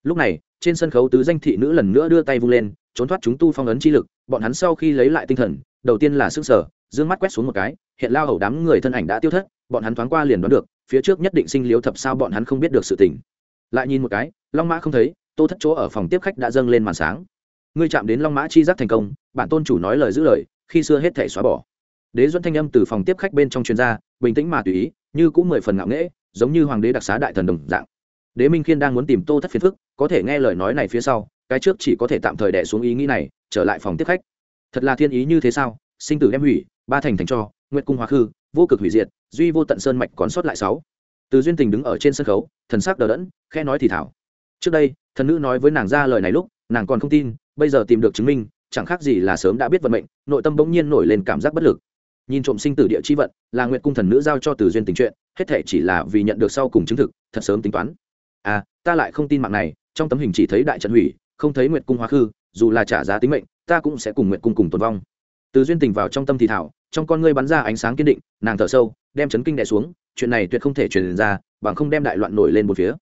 Lúc này, trên sân khấu tứ danh thị nữ lần nữa đưa tay vung lên, trốn thoát chúng tu phong ấn chi lực, bọn hắn sau khi lấy lại tinh thần, đầu tiên là sức sở dương mắt quét xuống một cái, hiện lao hầu đám người thân ảnh đã tiêu thất, bọn hắn thoáng qua liền đoán được, phía trước nhất định sinh liếu thập sao bọn hắn không biết được sự tình. Lại nhìn một cái, long mã không thấy tô thất chỗ ở phòng tiếp khách đã dâng lên màn sáng. Ngươi chạm đến long mã chi giác thành công, bản tôn chủ nói lời giữ lời, khi xưa hết thể xóa bỏ. Đế duẫn thanh âm từ phòng tiếp khách bên trong chuyên gia bình tĩnh mà tùy ý, như cũng mười phần ngạo nghễ, giống như hoàng đế đặc xá đại thần đồng dạng. Đế minh khiên đang muốn tìm tô thất phiền phức, có thể nghe lời nói này phía sau, cái trước chỉ có thể tạm thời đẻ xuống ý nghĩ này, trở lại phòng tiếp khách. Thật là thiên ý như thế sao? Sinh tử đem hủy, ba thành thành cho, nguyệt cung hóa khư, vô cực hủy diệt, duy vô tận sơn mạch còn sót lại sáu. Từ duyên tình đứng ở trên sân khấu, thần sắc đờ đẫn khe nói thì thảo. Trước đây thần nữ nói với nàng ra lời này lúc, nàng còn không tin, bây giờ tìm được chứng minh, chẳng khác gì là sớm đã biết vận mệnh, nội tâm bỗng nhiên nổi lên cảm giác bất lực. Nhìn trộm sinh tử địa chi vận, là nguyệt cung thần nữ giao cho từ duyên tình chuyện, hết thể chỉ là vì nhận được sau cùng chứng thực, thật sớm tính toán. À ta lại không tin mạng này, trong tấm hình chỉ thấy đại trận hủy, không thấy nguyệt cung hóa khư, dù là trả giá tính mệnh, ta cũng sẽ cùng nguyệt cung cùng tồn vong. Từ duyên tình vào trong tâm thì thảo, trong con ngươi bắn ra ánh sáng kiên định, nàng thở sâu, đem chấn kinh đè xuống, chuyện này tuyệt không thể truyền ra, bằng không đem đại loạn nổi lên một phía.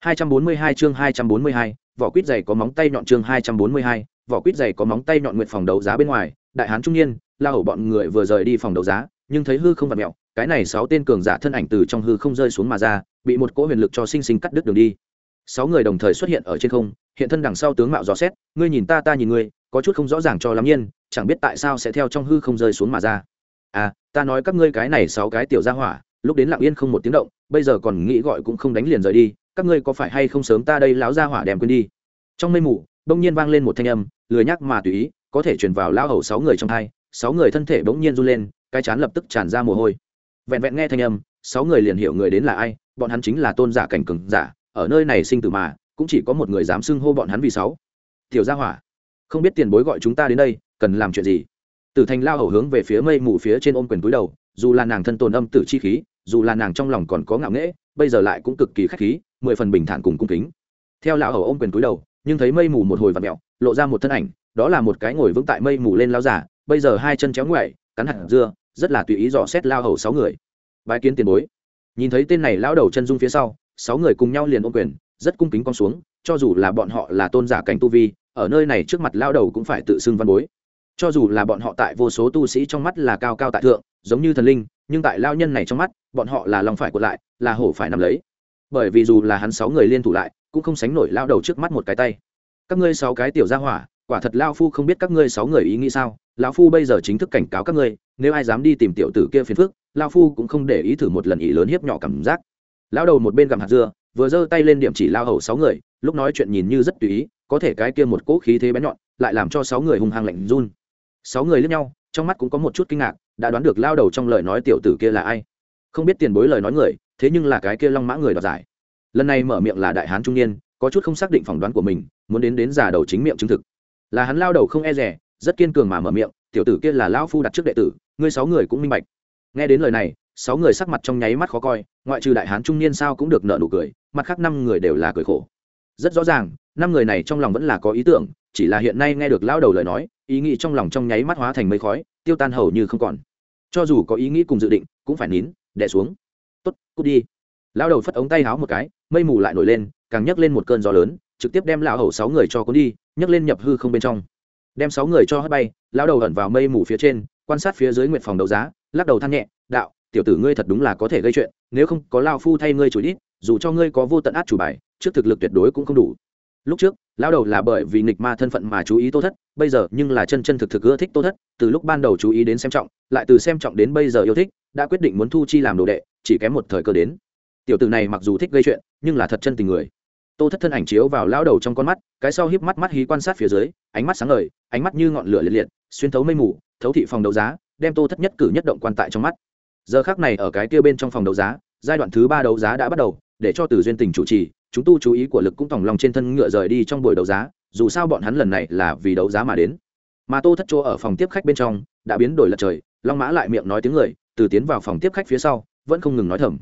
242 chương 242, vỏ quýt dày có móng tay nhọn chương 242, vỏ quýt dày có móng tay nhọn nguyện phòng đấu giá bên ngoài đại hán trung niên la hổ bọn người vừa rời đi phòng đấu giá nhưng thấy hư không vặn mèo, cái này sáu tên cường giả thân ảnh từ trong hư không rơi xuống mà ra bị một cỗ huyền lực cho sinh sinh cắt đứt đường đi. Sáu người đồng thời xuất hiện ở trên không hiện thân đằng sau tướng mạo dò xét ngươi nhìn ta ta nhìn ngươi có chút không rõ ràng cho lắm nhiên chẳng biết tại sao sẽ theo trong hư không rơi xuống mà ra. À ta nói các ngươi cái này sáu cái tiểu gia hỏa lúc đến lặng yên không một tiếng động bây giờ còn nghĩ gọi cũng không đánh liền rời đi các ngươi có phải hay không sớm ta đây láo gia hỏa đem quên đi? Trong mây mù, bỗng nhiên vang lên một thanh âm, lười nhắc mà tùy ý, có thể truyền vào lao hầu sáu người trong hai, sáu người thân thể bỗng nhiên run lên, cái chán lập tức tràn ra mồ hôi. Vẹn vẹn nghe thanh âm, sáu người liền hiểu người đến là ai, bọn hắn chính là tôn giả cảnh cường giả, ở nơi này sinh tử mà, cũng chỉ có một người dám xưng hô bọn hắn vì sáu. Tiểu gia hỏa, không biết tiền bối gọi chúng ta đến đây, cần làm chuyện gì? Tử thành lao hầu hướng về phía mây mù phía trên ôm quyền túi đầu, dù là nàng thân tồn âm tử chi khí, dù là nàng trong lòng còn có ngạo nghễ bây giờ lại cũng cực kỳ khách khí, mười phần bình thản cùng cung kính. Theo lão hầu ôm quyền túi đầu, nhưng thấy mây mù một hồi và mẹo lộ ra một thân ảnh, đó là một cái ngồi vững tại mây mù lên lao giả bây giờ hai chân chéo ngoại cắn hạt dưa, rất là tùy ý dò xét lao hầu sáu người. Bái kiến tiền bối. Nhìn thấy tên này lão đầu chân dung phía sau, sáu người cùng nhau liền ôm quyền, rất cung kính con xuống, cho dù là bọn họ là tôn giả cảnh tu vi, ở nơi này trước mặt lao đầu cũng phải tự xưng văn bối cho dù là bọn họ tại vô số tu sĩ trong mắt là cao cao tại thượng, giống như thần linh, nhưng tại lao nhân này trong mắt, bọn họ là lòng phải quật lại, là hổ phải nằm lấy. Bởi vì dù là hắn sáu người liên thủ lại, cũng không sánh nổi lao đầu trước mắt một cái tay. Các ngươi sáu cái tiểu gia hỏa, quả thật lao phu không biết các ngươi sáu người ý nghĩ sao, lão phu bây giờ chính thức cảnh cáo các ngươi, nếu ai dám đi tìm tiểu tử kia phiền phức, lao phu cũng không để ý thử một lần ý lớn hiếp nhỏ cảm giác. Lao đầu một bên gặm hạt dưa, vừa giơ tay lên điểm chỉ lao hầu sáu người, lúc nói chuyện nhìn như rất tùy ý, có thể cái kia một cỗ khí thế bén nhọn, lại làm cho sáu người hung hăng lạnh run sáu người lướt nhau, trong mắt cũng có một chút kinh ngạc, đã đoán được lao đầu trong lời nói tiểu tử kia là ai. Không biết tiền bối lời nói người, thế nhưng là cái kia long mã người đoạt giải. Lần này mở miệng là đại hán trung niên, có chút không xác định phỏng đoán của mình, muốn đến đến giả đầu chính miệng chứng thực. Là hắn lao đầu không e rẻ rất kiên cường mà mở miệng, tiểu tử kia là lão phu đặt trước đệ tử, ngươi sáu người cũng minh bạch. Nghe đến lời này, sáu người sắc mặt trong nháy mắt khó coi, ngoại trừ đại hán trung niên sao cũng được nợ nụ cười, mặt khác năm người đều là cười khổ. Rất rõ ràng, năm người này trong lòng vẫn là có ý tưởng chỉ là hiện nay nghe được lao đầu lời nói, ý nghĩ trong lòng trong nháy mắt hóa thành mây khói, tiêu tan hầu như không còn. Cho dù có ý nghĩ cùng dự định, cũng phải nín đẻ xuống. Tốt, cút đi. Lao đầu phất ống tay háo một cái, mây mù lại nổi lên, càng nhấc lên một cơn gió lớn, trực tiếp đem lão hầu sáu người cho cuốn đi, nhấc lên nhập hư không bên trong. Đem sáu người cho hất bay lao đầu ẩn vào mây mù phía trên, quan sát phía dưới nguyện phòng đấu giá, lắc đầu than nhẹ, đạo, tiểu tử ngươi thật đúng là có thể gây chuyện, nếu không có lao phu thay ngươi chủ đít, dù cho ngươi có vô tận át chủ bài, trước thực lực tuyệt đối cũng không đủ lúc trước lao đầu là bởi vì nghịch ma thân phận mà chú ý tô thất, bây giờ nhưng là chân chân thực thực ưa thích tô thất, từ lúc ban đầu chú ý đến xem trọng, lại từ xem trọng đến bây giờ yêu thích, đã quyết định muốn thu chi làm đồ đệ, chỉ kém một thời cơ đến. Tiểu tử này mặc dù thích gây chuyện, nhưng là thật chân tình người. Tô thất thân ảnh chiếu vào lao đầu trong con mắt, cái sau híp mắt mắt hí quan sát phía dưới, ánh mắt sáng ngời, ánh mắt như ngọn lửa liệt liệt, xuyên thấu mây mù, thấu thị phòng đấu giá, đem tô thất nhất cử nhất động quan tại trong mắt. Giờ khác này ở cái kia bên trong phòng đấu giá, giai đoạn thứ ba đấu giá đã bắt đầu, để cho từ duyên tình chủ trì chúng tu chú ý của lực cũng tòng lòng trên thân ngựa rời đi trong buổi đấu giá, dù sao bọn hắn lần này là vì đấu giá mà đến. Mà tô thất chỗ ở phòng tiếp khách bên trong, đã biến đổi lật trời, long mã lại miệng nói tiếng người, từ tiến vào phòng tiếp khách phía sau, vẫn không ngừng nói thầm.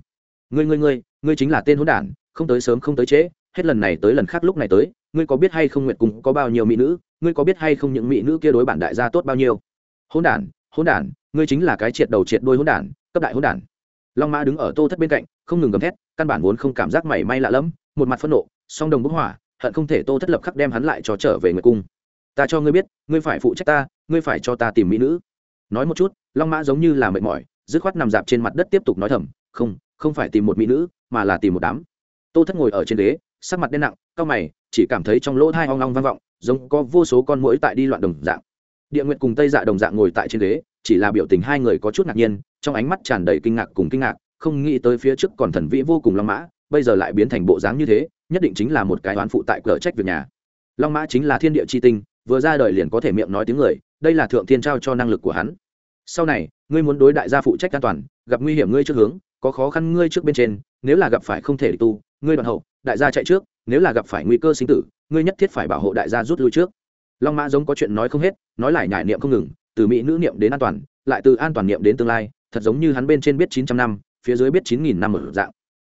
Ngươi ngươi ngươi ngươi chính là tên hỗn đản, không tới sớm không tới trễ, hết lần này tới lần khác lúc này tới, ngươi có biết hay không nguyệt cùng có bao nhiêu mỹ nữ, ngươi có biết hay không những mỹ nữ kia đối bản đại gia tốt bao nhiêu? Hỗn đản hỗn đản, ngươi chính là cái triệt đầu triệt đôi hỗn đản, cấp đại hỗn đản. Long mã đứng ở tô thất bên cạnh không ngừng gầm thét, căn bản vốn không cảm giác mảy may lạ lẫm, một mặt phẫn nộ, song đồng bức hỏa, hận không thể tô thất lập khắc đem hắn lại cho trở về nguyệt cung. Ta cho ngươi biết, ngươi phải phụ trách ta, ngươi phải cho ta tìm mỹ nữ. Nói một chút, long mã giống như là mệt mỏi, dứt khoát nằm dạp trên mặt đất tiếp tục nói thầm, không không phải tìm một mỹ nữ, mà là tìm một đám. Tô thất ngồi ở trên ghế, sắc mặt đen nặng cao mày, chỉ cảm thấy trong lỗ thai hoang long vang vọng, giống có vô số con mũi tại đi loạn đồng dạng. Địa nguyện cùng tây dạ đồng dạng ngồi tại trên ghế, chỉ là biểu tình hai người có chút ngạc nhiên, trong ánh mắt tràn đầy kinh ngạc cùng kinh ngạc không nghĩ tới phía trước còn thần vĩ vô cùng long mã, bây giờ lại biến thành bộ dáng như thế, nhất định chính là một cái oán phụ tại cửa trách việc nhà. Long mã chính là thiên địa c h i tinh, vừa ra đời liền có thể miệng nói tiếng người, đây là thượng thiên trao cho năng lực của hắn. Sau này, ngươi muốn đối đại gia phụ trách an toàn, gặp nguy hiểm ngươi trước hướng, có khó khăn ngươi trước bên trên, nếu là gặp phải không thể tu, ngươi đoạn hậu, đại gia chạy trước, nếu là gặp phải nguy cơ sinh tử, ngươi nhất thiết phải bảo hộ đại gia rút lui trước. Long mã giống có chuyện nói không hết, nói lại nhải niệm không ngừng, từ mỹ nữ niệm đến an toàn, lại từ an toàn niệm đến tương lai, thật giống như hắn bên trên biết chín trăm năm phía dưới biết chín nghìn năm ở dạng.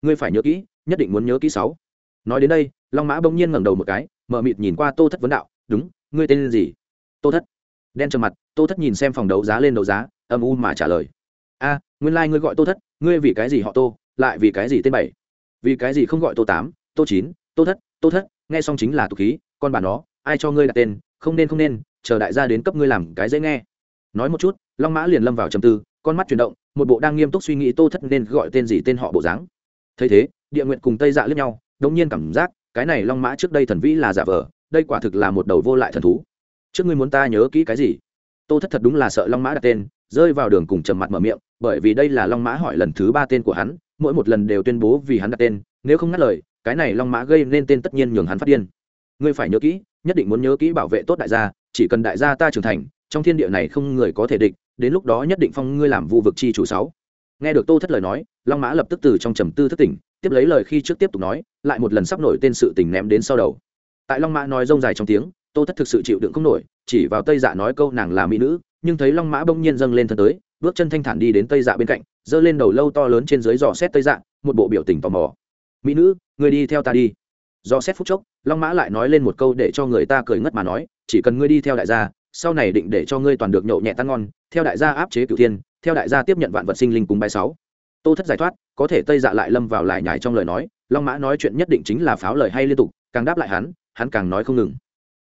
Ngươi phải nhớ kỹ, nhất định muốn nhớ kỹ sáu. Nói đến đây, long mã bỗng nhiên ngẩng đầu một cái mờ mịt nhìn qua tô thất vấn đạo, đúng, ngươi tên gì? Tô thất đen trầm mặt, tô thất nhìn xem phòng đấu giá lên đấu giá, âm u mà trả lời, a, nguyên lai like ngươi gọi tô thất, ngươi vì cái gì họ tô, lại vì cái gì tên bảy? Vì cái gì không gọi tô tám, tô chín, tô thất tô thất, nghe xong chính là tục khí, con bà nó, ai cho ngươi đặt tên, không nên không nên, chờ đại gia đến cấp ngươi làm cái dễ nghe. Nói một chút, long mã liền lâm vào trầm tư, con mắt chuyển động một bộ đang nghiêm túc suy nghĩ tô thất nên gọi tên gì tên họ bộ dáng. Thấy thế, địa nguyện cùng tây dạ lướt nhau, đống nhiên cảm giác, cái này long mã trước đây thần vĩ là giả vờ, đây quả thực là một đầu vô lại thần thú. Trước ngươi muốn ta nhớ kỹ cái gì? Tô thất thật đúng là sợ long mã đặt tên, rơi vào đường cùng trầm mặt mở miệng, bởi vì đây là long mã hỏi lần thứ ba tên của hắn, mỗi một lần đều tuyên bố vì hắn đặt tên, nếu không ngắt lời, cái này long mã gây nên tên tất nhiên nhường hắn phát điên. Ngươi phải nhớ kỹ, nhất định muốn nhớ kỹ bảo vệ tốt đại gia, chỉ cần đại gia ta trưởng thành trong thiên địa này không người có thể địch, đến lúc đó nhất định phong ngươi làm vụ vực chi chủ sáu. Nghe được tô thất lời nói, long mã lập tức từ trong trầm tư thất tỉnh, tiếp lấy lời khi trước tiếp tục nói, lại một lần sắp nổi tên sự tình ném đến sau đầu. Tại long mã nói rông dài trong tiếng, tô thất thực sự chịu đựng không nổi, chỉ vào tây dạ nói câu nàng là mỹ nữ, nhưng thấy long mã bỗng nhiên dâng lên thân tới, bước chân thanh thản đi đến tây dạ bên cạnh, giơ lên đầu lâu to lớn trên dưới dò xét tây dạ một bộ biểu tình tò mò. Mỹ nữ người đi theo ta đi. Do xét phút chốc, long mã lại nói lên một câu để cho người ta cười ngất mà nói, chỉ cần ngươi đi theo đại gia sau này định để cho ngươi toàn được nhậu nhẹ tan ngon, theo đại gia áp chế cửu thiên, theo đại gia tiếp nhận vạn vật sinh linh cùng bài sáu. Tô thất giải thoát, có thể tây dạ lại lâm vào lại nhải trong lời nói, long mã nói chuyện nhất định chính là pháo lời hay liên tục, càng đáp lại hắn hắn càng nói không ngừng.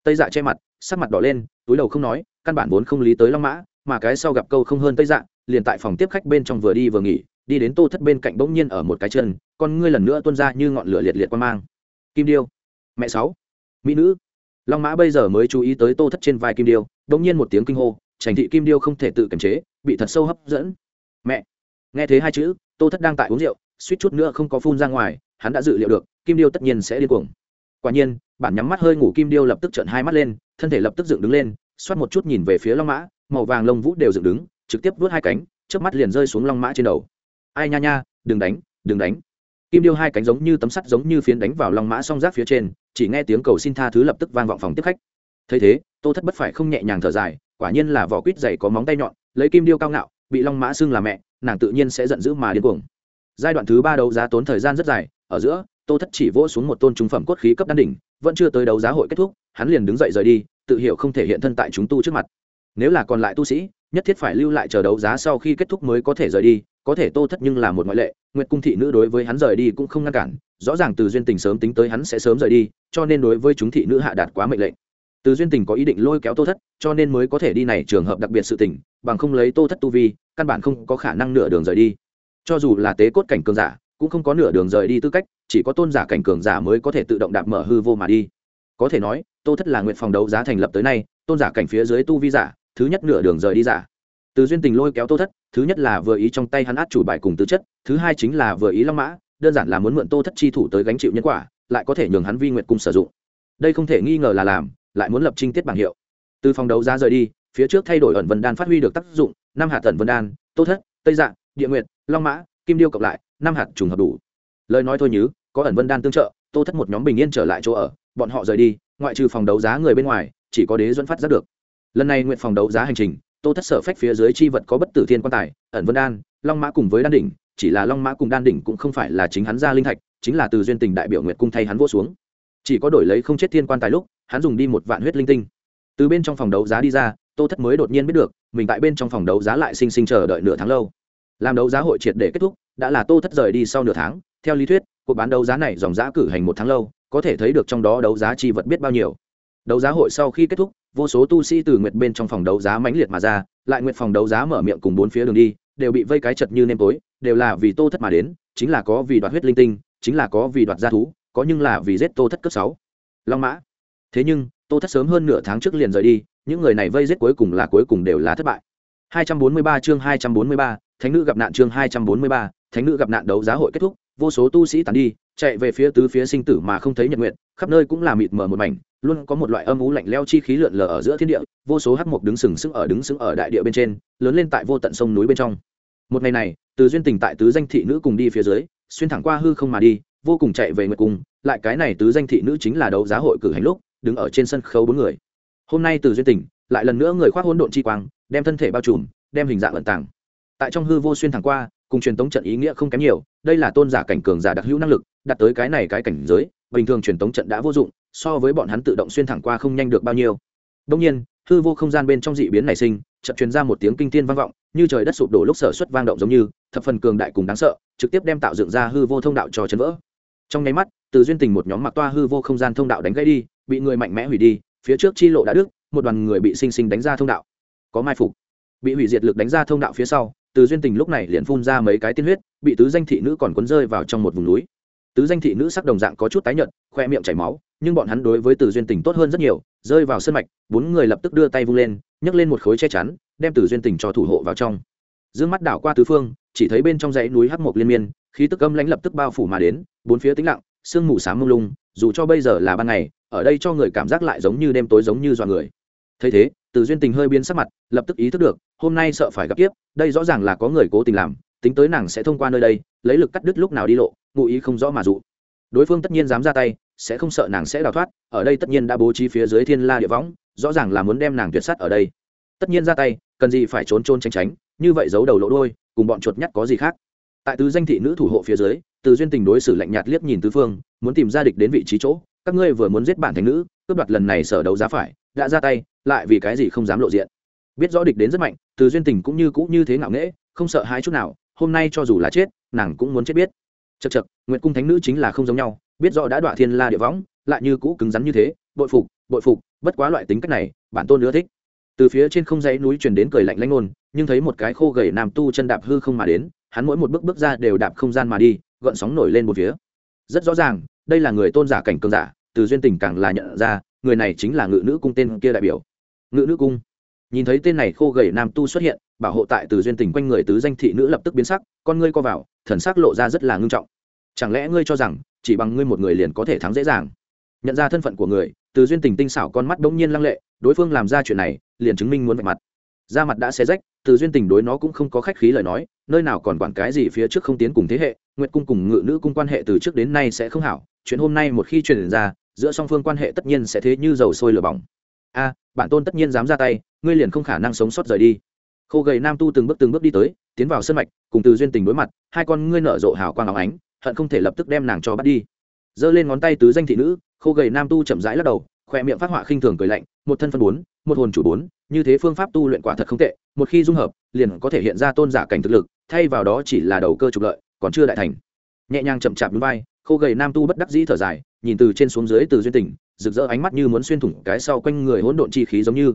Tây dạ che mặt, sắc mặt đỏ lên, túi đầu không nói, căn bản vốn không lý tới long mã, mà cái sau gặp câu không hơn tây dạ liền tại phòng tiếp khách bên trong vừa đi vừa nghỉ, đi đến tô thất bên cạnh bỗng nhiên ở một cái chân, con ngươi lần nữa tuôn ra như ngọn lửa liệt liệt quan mang. Kim điêu, mẹ sáu. Mỹ nữ long mã bây giờ mới chú ý tới tô thất trên vai kim điêu bỗng nhiên một tiếng kinh hô, trành thị kim điêu không thể tự kiềm chế, bị thật sâu hấp dẫn. Mẹ! Nghe thấy hai chữ, tô thất đang tại uống rượu, suýt chút nữa không có phun ra ngoài, hắn đã dự liệu được, kim điêu tất nhiên sẽ điên cuồng. Quả nhiên, bản nhắm mắt hơi ngủ kim điêu lập tức trợn hai mắt lên, thân thể lập tức dựng đứng lên, xoát một chút nhìn về phía long mã, màu vàng lông vũ đều dựng đứng, trực tiếp vuốt hai cánh trước mắt liền rơi xuống long mã trên đầu. Ai nha nha, đừng đánh đừng đánh. Kim điêu hai cánh giống như tấm sắt giống như phiến đánh vào long mã song rác phía trên chỉ nghe tiếng cầu xin tha thứ lập tức vang vọng phòng tiếp khách. Thấy thế, tô thất bất phải không nhẹ nhàng thở dài, quả nhiên là vỏ quýt dày có móng tay nhọn, lấy kim điêu cao ngạo, bị long mã xưng là mẹ, nàng tự nhiên sẽ giận dữ mà điên cuồng. Giai đoạn thứ ba đấu giá tốn thời gian rất dài, ở giữa, tô thất chỉ vỗ xuống một tôn trung phẩm cốt khí cấp đan đỉnh, vẫn chưa tới đấu giá hội kết thúc, hắn liền đứng dậy rời đi, tự hiểu không thể hiện thân tại chúng tu trước mặt. Nếu là còn lại tu sĩ, nhất thiết phải lưu lại chờ đấu giá sau khi kết thúc mới có thể rời đi, có thể tô thất nhưng là một ngoại lệ, nguyệt cung thị nữ đối với hắn rời đi cũng không ngăn cản rõ ràng từ duyên tình sớm tính tới hắn sẽ sớm rời đi, cho nên đối với chúng thị nữ hạ đạt quá mệnh lệnh. Từ duyên tình có ý định lôi kéo tô thất, cho nên mới có thể đi này trường hợp đặc biệt sự tình, bằng không lấy tô thất tu vi, căn bản không có khả năng nửa đường rời đi. Cho dù là tế cốt cảnh cường giả, cũng không có nửa đường rời đi tư cách, chỉ có tôn giả cảnh cường giả mới có thể tự động đạp mở hư vô mà đi. Có thể nói, tô thất là nguyện phòng đấu giá thành lập tới nay, tôn giả cảnh phía dưới tu vi giả, thứ nhất nửa đường rời đi giả. Từ duyên tình lôi kéo tô thất, thứ nhất là vừa ý trong tay hắn át chủ bài cùng tư chất, thứ hai chính là vừa ý long mã đơn giản là muốn mượn tô thất chi thủ tới gánh chịu nhân quả, lại có thể nhường hắn vi nguyện cung sử dụng. Đây không thể nghi ngờ là làm, lại muốn lập trinh tiết bảng hiệu. Từ phòng đấu giá rời đi, phía trước thay đổi ẩn vân đan phát huy được tác dụng, năm hạt tần vân đan, tô thất, tây dạng địa nguyệt, long mã, kim điêu cộng lại, năm hạt trùng hợp đủ. Lời nói thôi nhứ, có ẩn vân đan tương trợ, tô thất một nhóm bình yên trở lại chỗ ở, bọn họ rời đi, ngoại trừ phòng đấu giá người bên ngoài, chỉ có đế dẫn phát giác được. Lần này nguyện phòng đấu giá hành trình, tô thất sở phách phía dưới chi vật có bất tử thiên quan tài, ẩn vân đan, long mã cùng với đan đỉnh chỉ là long mã cùng đan đỉnh cũng không phải là chính hắn ra linh thạch, chính là từ duyên tình đại biểu nguyệt cung thay hắn vô xuống. Chỉ có đổi lấy không chết thiên quan tài lúc, hắn dùng đi một vạn huyết linh tinh. Từ bên trong phòng đấu giá đi ra, tô thất mới đột nhiên biết được, mình tại bên trong phòng đấu giá lại sinh sinh chờ đợi nửa tháng lâu. Làm đấu giá hội triệt để kết thúc, đã là tô thất rời đi sau nửa tháng, theo lý thuyết, cuộc bán đấu giá này dòng giá cử hành một tháng lâu, có thể thấy được trong đó đấu giá chi vật biết bao nhiêu. Đấu giá hội sau khi kết thúc, vô số tu sĩ từ nguyệt bên trong phòng đấu giá mãnh liệt mà ra, lại nguyệt phòng đấu giá mở miệng cùng bốn phía đường đi, đều bị vây cái chật như nêm tối đều là vì tô thất mà đến chính là có vì đoạt huyết linh tinh chính là có vì đoạt gia thú có nhưng là vì giết tô thất cấp sáu. Long mã. Thế nhưng tô thất sớm hơn nửa tháng trước liền rời đi những người này vây giết cuối cùng là cuối cùng đều là thất bại. 243 chương 243, thánh nữ gặp nạn chương 243, thánh nữ gặp nạn đấu giá hội kết thúc vô số tu sĩ tàn đi chạy về phía tứ phía sinh tử mà không thấy nhật nguyện khắp nơi cũng là mịt mờ một mảnh luôn có một loại âm ú lạnh leo chi khí lượn lờ ở giữa thiên địa vô số hắc mục đứng sừng sững ở đứng sững ở đại địa bên trên lớn lên tại vô tận sông núi bên trong một ngày này, từ duyên tình tại tứ danh thị nữ cùng đi phía dưới, xuyên thẳng qua hư không mà đi, vô cùng chạy về nguyệt cung. Lại cái này tứ danh thị nữ chính là đấu giá hội cử hành lúc, đứng ở trên sân khấu bốn người. Hôm nay từ duyên tình lại lần nữa người khoác hỗn độn chi quang, đem thân thể bao trùm, đem hình dạng ẩn tàng. Tại trong hư vô xuyên thẳng qua, cùng truyền tống trận ý nghĩa không kém nhiều, đây là tôn giả cảnh cường giả đặc hữu năng lực đặt tới cái này cái cảnh giới, bình thường truyền tống trận đã vô dụng, so với bọn hắn tự động xuyên thẳng qua không nhanh được bao nhiêu. Đông nhiên, hư vô không gian bên trong dị biến nảy sinh chợt truyền ra một tiếng kinh thiên vang vọng, như trời đất sụp đổ lúc sở xuất vang động giống như, thập phần cường đại cùng đáng sợ, trực tiếp đem tạo dựng ra hư vô thông đạo cho chấn vỡ. Trong nháy mắt, từ duyên tình một nhóm mặc toa hư vô không gian thông đạo đánh gãy đi, bị người mạnh mẽ hủy đi, phía trước chi lộ đã đứt, một đoàn người bị sinh sinh đánh ra thông đạo. Có mai phục. Bị hủy diệt lực đánh ra thông đạo phía sau, từ duyên tình lúc này liền phun ra mấy cái tiên huyết, bị tứ danh thị nữ còn cuốn rơi vào trong một vùng núi. Tứ danh thị nữ sắc đồng dạng có chút tái nhợt, khoe miệng chảy máu, nhưng bọn hắn đối với từ duyên tình tốt hơn rất nhiều, rơi vào sân mạch, bốn người lập tức đưa tay vung lên nhấc lên một khối che chắn, đem từ duyên tình cho thủ hộ vào trong. D ư ơ n g mắt đảo qua tứ phương, chỉ thấy bên trong dãy núi hắc mộc liên miên, khí tức âm lãnh lập tức bao phủ mà đến, bốn phía tĩnh lặng, sương mù s á mông lung, dù cho bây giờ là ban ngày, ở đây cho người cảm giác lại giống như đêm tối giống như dọa người. Thấy thế, từ duyên tình hơi biến sắc mặt, lập tức ý thức được, hôm nay sợ phải gặp tiếp đây rõ ràng là có người cố tình làm, tính tới nàng sẽ thông qua nơi đây, lấy lực cắt đứt lúc nào đi lộ, ngụ ý không rõ mà dụ. Đối phương tất nhiên dám ra tay, sẽ không sợ nàng sẽ đào thoát, ở đây tất nhiên đã bố trí phía dưới thiên la địa võng rõ ràng là muốn đem nàng tuyệt sắt ở đây. Tất nhiên ra tay, cần gì phải trốn trôn tránh tránh, như vậy giấu đầu lỗ đôi cùng bọn chuột nhắt có gì khác. Tại tứ danh thị nữ thủ hộ phía dưới, từ duyên tình đối xử lạnh nhạt liếc nhìn tứ phương, muốn tìm ra địch đến vị trí chỗ, các ngươi vừa muốn giết bản thành nữ, cướp đoạt lần này sở đấu giá phải, đã ra tay, lại vì cái gì không dám lộ diện. Biết rõ địch đến rất mạnh, từ duyên tình cũng như cũ như thế ngạo nghễ, không sợ hãi chút nào, hôm nay cho dù là chết, nàng cũng muốn chết biết. Chật chật nguyệt cung thánh nữ chính là không giống nhau, biết rõ đã đọa thiên la địa võng, lại như cũ cứng rắn như thế, bội phục bội phục bất quá loại tính cách này, bản tôn nữa thích. Từ phía trên không dãy núi truyền đến cười lạnh lanh ngôn, nhưng thấy một cái khô gầy nam tu chân đạp hư không mà đến, hắn mỗi một bước bước ra đều đạp không gian mà đi, gợn sóng nổi lên một phía. Rất rõ ràng, đây là người tôn giả cảnh cường giả, từ duyên tình càng là nhận ra, người này chính là ngự nữ cung tên kia đại biểu. Ngự nữ cung. Nhìn thấy tên này khô gầy nam tu xuất hiện, bảo hộ tại từ duyên tình quanh người tứ danh thị nữ lập tức biến sắc, con ngươi co vào, thần sắc lộ ra rất là ngưng trọng. Chẳng lẽ ngươi cho rằng, chỉ bằng ngươi một người liền có thể thắng dễ dàng? Nhận ra thân phận của người từ duyên tình tinh xảo con mắt bỗng nhiên lăng lệ, đối phương làm ra chuyện này, liền chứng minh muốn vạch mặt. Da mặt đã xé rách, từ duyên tình đối nó cũng không có khách khí lời nói, nơi nào còn quản cái gì phía trước không tiến cùng thế hệ, nguyệt cung cùng ngự nữ cung quan hệ từ trước đến nay sẽ không hảo, chuyện hôm nay một khi truyền ra, giữa song phương quan hệ tất nhiên sẽ thế như dầu sôi lửa bỏng. A, bản tôn tất nhiên dám ra tay, ngươi liền không khả năng sống sót rời đi. Khô gầy nam tu từng bước từng bước đi tới, tiến vào sân mạch, cùng từ duyên tình đối mặt, hai con ngươi nở rộ hào quang áo ánh, hận không thể lập tức đem nàng cho bắt đi. Giơ lên ngón tay tứ danh thị nữ khô gầy nam tu chậm rãi lắc đầu, khoe miệng phát họa khinh thường cười lạnh, một thân phân bốn, một hồn chủ bốn, như thế phương pháp tu luyện quả thật không tệ, một khi dung hợp, liền có thể hiện ra tôn giả cảnh thực lực, thay vào đó chỉ là đầu cơ trục lợi, còn chưa đại thành. Nhẹ nhàng chậm chạp núi vai, khô gầy nam tu bất đắc dĩ thở dài, nhìn từ trên xuống dưới từ duyên tình, rực rỡ ánh mắt như muốn xuyên thủng cái sau quanh người hỗn độn chi khí giống như.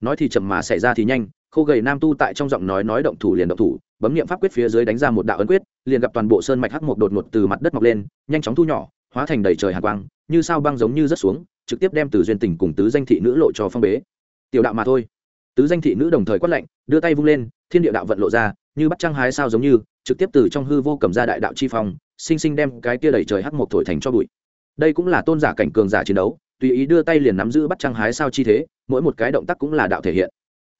Nói thì chậm mà xảy ra thì nhanh khô gầy nam tu tại trong giọng nói nói động thủ liền động thủ, bấm niệm pháp quyết phía dưới đánh ra một đạo ấn quyết, liền gặp toàn bộ sơn mạch hắc một đột ngột từ mặt đất mọc lên, nhanh chóng thu nhỏ, hóa thành đầy trời hàn quang, như sao băng giống như rất xuống, trực tiếp đem từ duyên tình cùng tứ danh thị nữ lộ cho phong bế. Tiểu đạo mà thôi. Tứ danh thị nữ đồng thời quát lạnh, đưa tay vung lên, thiên địa đạo vận lộ ra, như bắt trăng hái sao giống như, trực tiếp từ trong hư vô cầm ra đại đạo chi phong, sinh sinh đem cái kia đầy trời hắc một thổi thành cho bụi. Đây cũng là tôn giả cảnh cường giả chiến đấu, tùy ý đưa tay liền nắm giữ bắt trăng hái sao chi thế, mỗi một cái động tác cũng là đạo thể hiện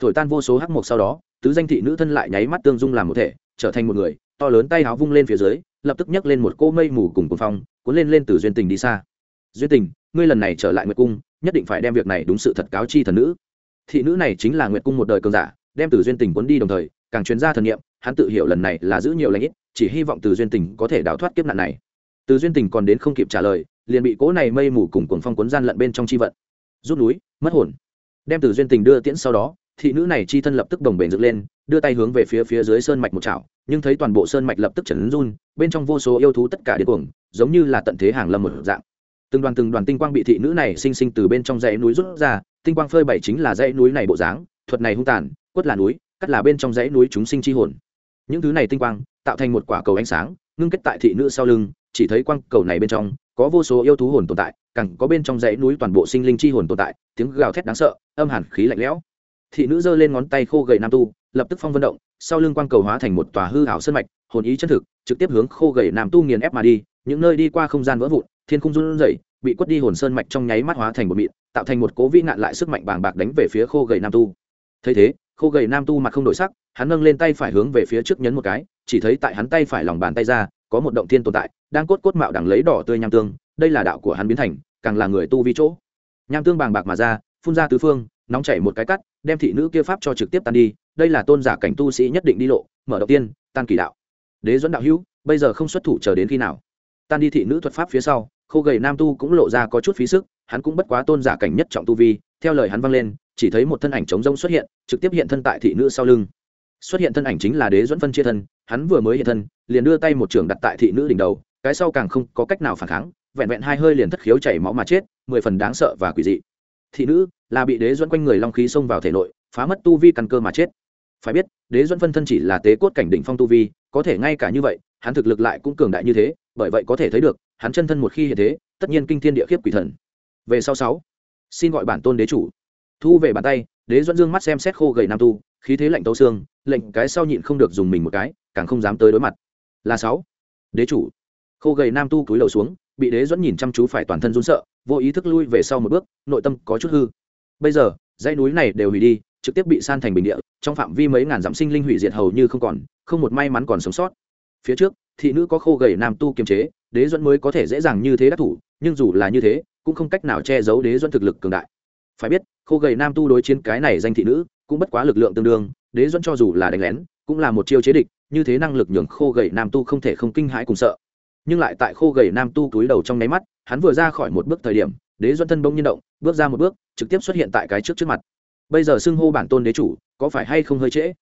thổi tan vô số hắc mục sau đó, tứ danh thị nữ thân lại nháy mắt tương dung làm một thể, trở thành một người, to lớn tay áo vung lên phía dưới, lập tức nhấc lên một cô mây mù cùng cuồng phong, cuốn lên lên từ duyên tình đi xa. Duyên tình, ngươi lần này trở lại nguyệt cung, nhất định phải đem việc này đúng sự thật cáo chi thần nữ. Thị nữ này chính là nguyệt cung một đời cường giả, đem từ duyên tình cuốn đi đồng thời, càng chuyên gia thần nghiệm hắn tự hiểu lần này là giữ nhiều lãnh ít, chỉ hy vọng từ duyên tình có thể đào thoát kiếp nạn này. Từ duyên tình còn đến không kịp trả lời, liền bị cỗ này mây mù cùng cuồng phong cuốn gian lận bên trong chi vận. Rút núi, mất hồn. Đem từ duyên tình đưa tiễn sau đó thị nữ này chi thân lập tức đồng bền dựng lên, đưa tay hướng về phía phía dưới sơn mạch một chảo, nhưng thấy toàn bộ sơn mạch lập tức chấn run, bên trong vô số yêu thú tất cả điên cuồng, giống như là tận thế hàng lâm một dạng. Từng đoàn từng đoàn tinh quang bị thị nữ này sinh sinh từ bên trong dãy núi rút ra, tinh quang phơi bày chính là dãy núi này bộ dáng, thuật này hung tàn, quất là núi, cắt là bên trong dãy núi chúng sinh chi hồn. Những thứ này tinh quang, tạo thành một quả cầu ánh sáng, ngưng kết tại thị nữ sau lưng, chỉ thấy quang cầu này bên trong, có vô số yêu thú hồn tồn tại cẳng có bên trong dãy núi toàn bộ sinh linh chi hồn tồn tại, tiếng gào thét đáng sợ, âm hàn khí lạnh lẽo thị nữ giơ lên ngón tay khô gầy nam tu, lập tức phong vận động, sau lưng quang cầu hóa thành một tòa hư hảo sân mạch, hồn ý chân thực, trực tiếp hướng khô gầy nam tu nghiền ép mà đi, những nơi đi qua không gian vỡ vụn, thiên khung run rẩy, bị quất đi hồn sơn mạch trong nháy mắt hóa thành một mịn, tạo thành một cố vĩ nạn lại sức mạnh bàng bạc đánh về phía khô gầy nam tu. Thấy thế, khô gầy nam tu mặt không đổi sắc, hắn nâng lên tay phải hướng về phía trước nhấn một cái, chỉ thấy tại hắn tay phải lòng bàn tay ra, có một động thiên tồn tại, đang cốt cốt mạo đằng lấy đỏ tươi nham tương, đây là đạo của hắn biến thành, càng là người tu vi chỗ. Nham tương bàng bạc mà ra, phun ra tứ phương nóng chảy một cái cắt, đem thị nữ kia pháp cho trực tiếp tan đi, đây là tôn giả cảnh tu sĩ nhất định đi lộ, mở đầu tiên, tan kỳ đạo. Đế dẫn đạo hữu, bây giờ không xuất thủ chờ đến khi nào? Tan đi thị nữ thuật pháp phía sau, khô gầy nam tu cũng lộ ra có chút phí sức, hắn cũng bất quá tôn giả cảnh nhất trọng tu vi, theo lời hắn vang lên, chỉ thấy một thân ảnh trống rông xuất hiện, trực tiếp hiện thân tại thị nữ sau lưng. Xuất hiện thân ảnh chính là đế dẫn phân chia thân, hắn vừa mới hiện thân, liền đưa tay một trường đặt tại thị nữ đỉnh đầu, cái sau càng không có cách nào phản kháng, vẹn vẹn hai hơi liền thất khiếu chảy máu mà chết, mười phần đáng sợ và quỷ dị thị nữ là bị đế dẫn quanh người long khí xông vào thể nội, phá mất tu vi căn cơ mà chết. Phải biết, đế dẫn phân thân chỉ là tế cốt cảnh đỉnh phong tu vi, có thể ngay cả như vậy, hắn thực lực lại cũng cường đại như thế, bởi vậy có thể thấy được, hắn chân thân một khi hiện thế, tất nhiên kinh thiên địa khiếp quỷ thần. Về sau sáu, xin gọi bản tôn đế chủ. Thu về bàn tay, đế dẫn dương mắt xem xét khô gầy nam tu, khí thế lạnh tấu xương, lệnh cái sau nhịn không được dùng mình một cái, càng không dám tới đối mặt. Là sáu, đế chủ. Khô gầy nam tu cúi đầu xuống, bị đế dẫn nhìn chăm chú phải toàn thân run sợ vô ý thức lui về sau một bước, nội tâm có chút hư. Bây giờ, dãy núi này đều hủy đi, trực tiếp bị san thành bình địa, trong phạm vi mấy ngàn dặm sinh linh hủy diệt hầu như không còn, không một may mắn còn sống sót. Phía trước, thị nữ có khô gầy nam tu kiềm chế, đế dẫn mới có thể dễ dàng như thế đắc thủ, nhưng dù là như thế, cũng không cách nào che giấu đế dẫn thực lực cường đại. Phải biết, khô gầy nam tu đối chiến cái này danh thị nữ, cũng bất quá lực lượng tương đương, đế dẫn cho dù là đánh lén, cũng là một chiêu chế địch, như thế năng lực nhường khô gầy nam tu không thể không kinh hãi cùng sợ. Nhưng lại tại khô gầy nam tu túi đầu trong nháy mắt hắn vừa ra khỏi một bước thời điểm, đế Doãn thân bông nhiên động, bước ra một bước, trực tiếp xuất hiện tại cái trước trước mặt. Bây giờ xưng hô bản tôn đế chủ, có phải hay không hơi trễ?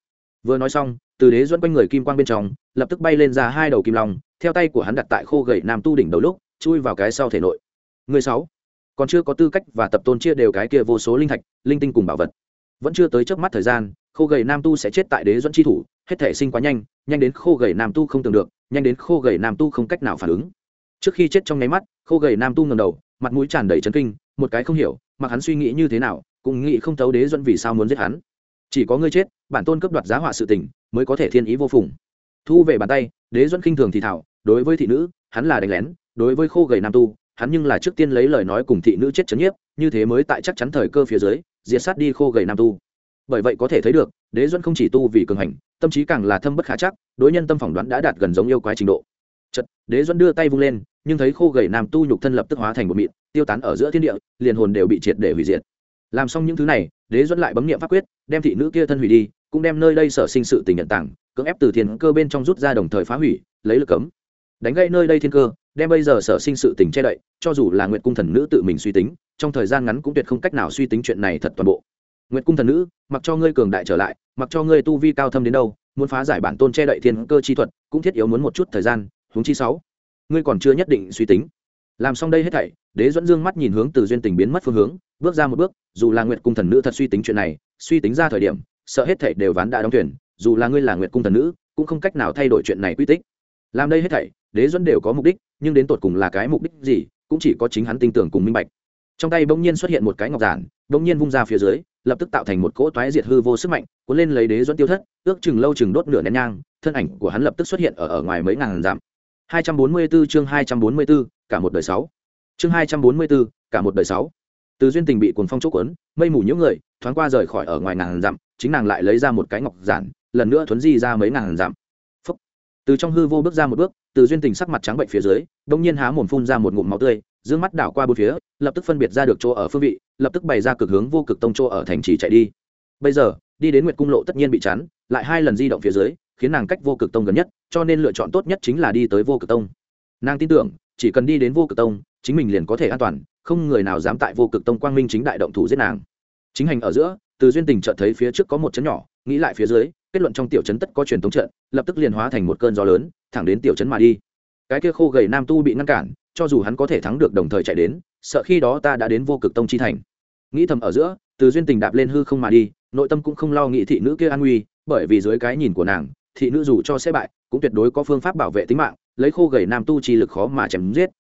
Vừa nói xong, từ đế duẫn quanh người kim quang bên trong, lập tức bay lên ra hai đầu kim long, theo tay của hắn đặt tại khô gậy nam tu đỉnh đầu lúc, chui vào cái sau thể nội. Người sáu, còn chưa có tư cách và tập tôn chia đều cái kia vô số linh thạch, linh tinh cùng bảo vật. Vẫn chưa tới trước mắt thời gian, khô gầy nam tu sẽ chết tại đế duẫn chi thủ, hết thể sinh quá nhanh nhanh đến khô gầy nam tu không tưởng được, nhanh đến khô gầy nam tu không cách nào phản ứng trước khi chết trong nháy mắt, khô gầy nam tu ngầm đầu, mặt mũi tràn đầy chấn kinh, một cái không hiểu, mặc hắn suy nghĩ như thế nào, cũng nghĩ không thấu đế duẫn vì sao muốn giết hắn. Chỉ có ngươi chết, bản tôn cấp đoạt giá họa sự tình, mới có thể thiên ý vô phùng. Thu về bàn tay, đế duẫn khinh thường thì thảo, đối với thị nữ, hắn là đánh lén, đối với khô gầy nam tu, hắn nhưng là trước tiên lấy lời nói cùng thị nữ chết chấn nhiếp, như thế mới tại chắc chắn thời cơ phía dưới, diệt sát đi khô gầy nam tu. Bởi vậy có thể thấy được, đế duẫn không chỉ tu vì cường hành, tâm trí càng là thâm bất khả chắc, đối nhân tâm phỏng đoán đã đạt gần giống yêu quái trình độ chật, đế duẫn đưa tay vung lên, nhưng thấy khô gầy nam tu nhục thân lập tức hóa thành một mịn, tiêu tán ở giữa thiên địa, liền hồn đều bị triệt để hủy diệt. Làm xong những thứ này, đế duẫn lại bấm nghiệm pháp quyết, đem thị nữ kia thân hủy đi, cũng đem nơi đây sở sinh sự tình nhận tảng cưỡng ép từ thiên cơ bên trong rút ra đồng thời phá hủy, lấy lực cấm. Đánh gây nơi đây thiên cơ, đem bây giờ sở sinh sự tình che đậy, cho dù là nguyện cung thần nữ tự mình suy tính, trong thời gian ngắn cũng tuyệt không cách nào suy tính chuyện này thật toàn bộ. Nguyện cung thần nữ, mặc cho ngươi cường đại trở lại, mặc cho ngươi tu vi cao thâm đến đâu, muốn phá giải bản tôn che đậy thiên cơ chi thuật, cũng thiết yếu muốn một chút thời gian huống chi sáu. Ngươi còn chưa nhất định suy tính. Làm xong đây hết thảy, đế dẫn dương mắt nhìn hướng từ duyên tình biến mất phương hướng, bước ra một bước, dù là nguyệt cung thần nữ thật suy tính chuyện này, suy tính ra thời điểm, sợ hết thảy đều ván đã đóng thuyền, dù là ngươi là nguyệt cung thần nữ, cũng không cách nào thay đổi chuyện này quy tích. Làm đây hết thảy, đế dẫn đều có mục đích, nhưng đến tột cùng là cái mục đích gì, cũng chỉ có chính hắn tin tưởng cùng minh bạch. Trong tay bỗng nhiên xuất hiện một cái ngọc giản, bỗng nhiên vung ra phía dưới, lập tức tạo thành một cỗ toái diệt hư vô sức mạnh, cuốn lên lấy đế dẫn tiêu thất, ước chừng lâu chừng đốt nửa nén nhang, thân ảnh của hắn lập tức xuất hiện ở ở ngoài mấy ngàn dặm. 244 chương 244, cả một đời sáu. Chương 244, cả một đời sáu. Từ duyên tình bị cuồng phong chốc cuốn mây mù nhiễu người thoáng qua rời khỏi ở ngoài ngàn dặm chính nàng lại lấy ra một cái ngọc giản lần nữa thuấn di ra mấy ngàn dặm. Phúc. từ trong hư vô bước ra một bước từ duyên tình sắc mặt trắng bệnh phía dưới đột nhiên há mồm phun ra một ngụm máu tươi dương mắt đảo qua bốn phía lập tức phân biệt ra được chỗ ở phương vị lập tức bày ra cực hướng vô cực tông chỗ ở thành trì chạy đi. Bây giờ đi đến nguyệt cung lộ tất nhiên bị chắn lại hai lần di động phía dưới khiến nàng cách vô cực tông gần nhất, cho nên lựa chọn tốt nhất chính là đi tới vô cực tông. Nàng tin tưởng, chỉ cần đi đến vô cực tông, chính mình liền có thể an toàn, không người nào dám tại vô cực tông quang minh chính đại động thủ giết nàng. Chính hành ở giữa, từ duyên tình chợt thấy phía trước có một chấn nhỏ, nghĩ lại phía dưới, kết luận trong tiểu chấn tất có truyền thống trận, lập tức liền hóa thành một cơn gió lớn, thẳng đến tiểu chấn mà đi. Cái kia khô gầy nam tu bị ngăn cản, cho dù hắn có thể thắng được đồng thời chạy đến, sợ khi đó ta đã đến vô cực tông chi thành. Nghĩ thầm ở giữa, từ duyên tình đạp lên hư không mà đi, nội tâm cũng không lo nghĩ thị nữ kia an nguy, bởi vì dưới cái nhìn của nàng thị nữ dù cho sẽ bại, cũng tuyệt đối có phương pháp bảo vệ tính mạng, lấy khô gầy nam tu chi lực khó mà chém giết.